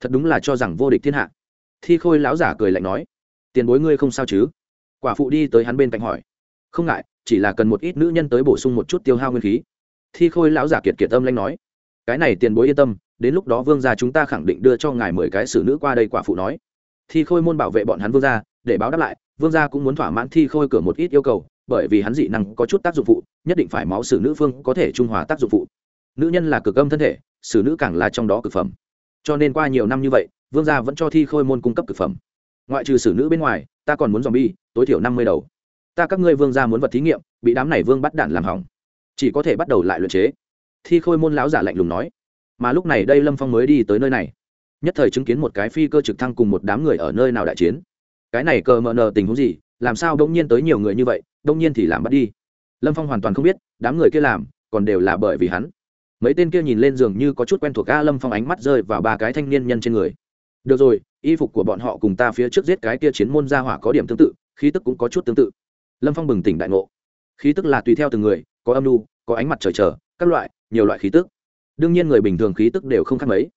Thật đúng là cho rằng vô địch thiên hạ. Thi khôi lão giả cười lạnh nói, tiền bối ngươi không sao chứ? Quả phụ đi tới hắn bên cạnh hỏi, không ngại, chỉ là cần một ít nữ nhân tới bổ sung một chút tiêu hao nguyên khí. Thi khôi lão giả kiệt kiệt âm lanh nói, cái này tiền bối yên tâm đến lúc đó vương gia chúng ta khẳng định đưa cho ngài mười cái xử nữ qua đây quả phụ nói. Thi khôi môn bảo vệ bọn hắn vương gia, để báo đáp lại, vương gia cũng muốn thỏa mãn thi khôi cửa một ít yêu cầu, bởi vì hắn dị năng có chút tác dụng phụ, nhất định phải máu xử nữ phương có thể trung hòa tác dụng phụ. Nữ nhân là cực âm thân thể, xử nữ càng là trong đó cực phẩm. Cho nên qua nhiều năm như vậy, vương gia vẫn cho thi khôi môn cung cấp cực phẩm. Ngoại trừ xử nữ bên ngoài, ta còn muốn dòm bi tối thiểu năm mươi đầu. Ta các ngươi vương gia muốn vật thí nghiệm, bị đám này vương bắt đạn làm hỏng. Chỉ có thể bắt đầu lại luyện chế. Thi khôi môn lão giả lạnh lùng nói mà lúc này đây lâm phong mới đi tới nơi này. Nhất thời chứng kiến một cái phi cơ trực thăng cùng một đám người ở nơi nào đại chiến. Cái này cờ mờ nờ tình huống gì? Làm sao đông nhiên tới nhiều người như vậy? Đông nhiên thì làm bắt đi. Lâm phong hoàn toàn không biết, đám người kia làm, còn đều là bởi vì hắn. Mấy tên kia nhìn lên giường như có chút quen thuộc a lâm phong ánh mắt rơi vào ba cái thanh niên nhân trên người. Được rồi, y phục của bọn họ cùng ta phía trước giết cái kia chiến môn gia hỏa có điểm tương tự, khí tức cũng có chút tương tự. Lâm phong bừng tỉnh đại ngộ. Khí tức là tùy theo từng người, có âm lu có ánh mặt trời trở các loại, nhiều loại khí tức đương nhiên người bình thường khí tức đều không khác mấy,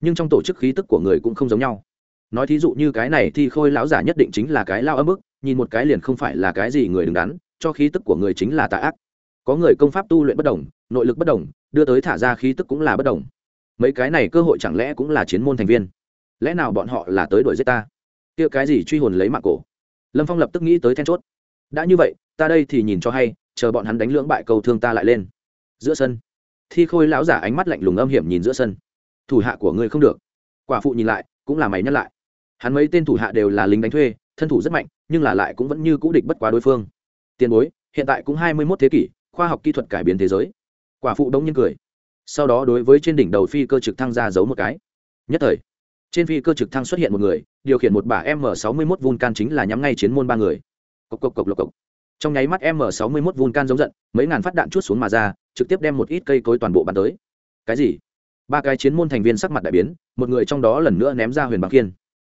nhưng trong tổ chức khí tức của người cũng không giống nhau. Nói thí dụ như cái này thì khôi lão giả nhất định chính là cái lao âm ức nhìn một cái liền không phải là cái gì người đứng đắn, cho khí tức của người chính là tà ác. Có người công pháp tu luyện bất đồng, nội lực bất đồng, đưa tới thả ra khí tức cũng là bất đồng. Mấy cái này cơ hội chẳng lẽ cũng là chiến môn thành viên? Lẽ nào bọn họ là tới đuổi giết ta? Kia cái gì truy hồn lấy mạng cổ? Lâm phong lập tức nghĩ tới then chốt. Đã như vậy, ta đây thì nhìn cho hay, chờ bọn hắn đánh lưỡng bại cầu thương ta lại lên. Giữa sân thi khôi lão giả ánh mắt lạnh lùng âm hiểm nhìn giữa sân. Thủ hạ của ngươi không được. Quả phụ nhìn lại, cũng là mày nhắc lại. Hắn mấy tên thủ hạ đều là lính đánh thuê, thân thủ rất mạnh, nhưng là lại cũng vẫn như cũ địch bất quá đối phương. Tiền bối, hiện tại cũng hai mươi mốt thế kỷ, khoa học kỹ thuật cải biến thế giới. Quả phụ đông nhiên cười. Sau đó đối với trên đỉnh đầu phi cơ trực thăng ra giấu một cái. Nhất thời, trên phi cơ trực thăng xuất hiện một người, điều khiển một bả m sáu mươi mốt vulcan chính là nhắm ngay chiến môn ba người. Cộc cộc cộc, lộc, cộc. Trong nháy mắt m sáu mươi mốt vulcan giống giận, mấy ngàn phát đạn chút xuống mà ra trực tiếp đem một ít cây cối toàn bộ bắn tới. Cái gì? Ba cái chiến môn thành viên sắc mặt đại biến, một người trong đó lần nữa ném ra huyền băng kiên.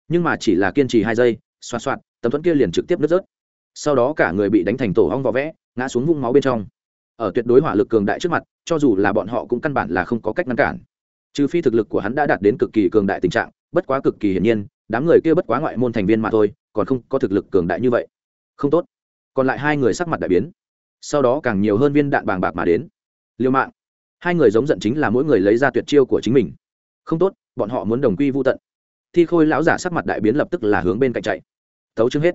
Nhưng mà chỉ là kiên trì hai giây xoa xoạt, tấm thuẫn kia liền trực tiếp nứt rớt. Sau đó cả người bị đánh thành tổ hong vỏ vẽ, ngã xuống vung máu bên trong. Ở tuyệt đối hỏa lực cường đại trước mặt, cho dù là bọn họ cũng căn bản là không có cách ngăn cản. Trừ phi thực lực của hắn đã đạt đến cực kỳ cường đại tình trạng, bất quá cực kỳ hiển nhiên, đám người kia bất quá ngoại môn thành viên mà thôi, còn không có thực lực cường đại như vậy. Không tốt. Còn lại hai người sắc mặt đại biến. Sau đó càng nhiều hơn viên đạn bàng bạc mà đến liêu mạng. Hai người giống giận chính là mỗi người lấy ra tuyệt chiêu của chính mình. Không tốt, bọn họ muốn đồng quy vô tận. Thi khôi lão giả sắc mặt đại biến lập tức là hướng bên cạnh chạy. Tấu chương hết.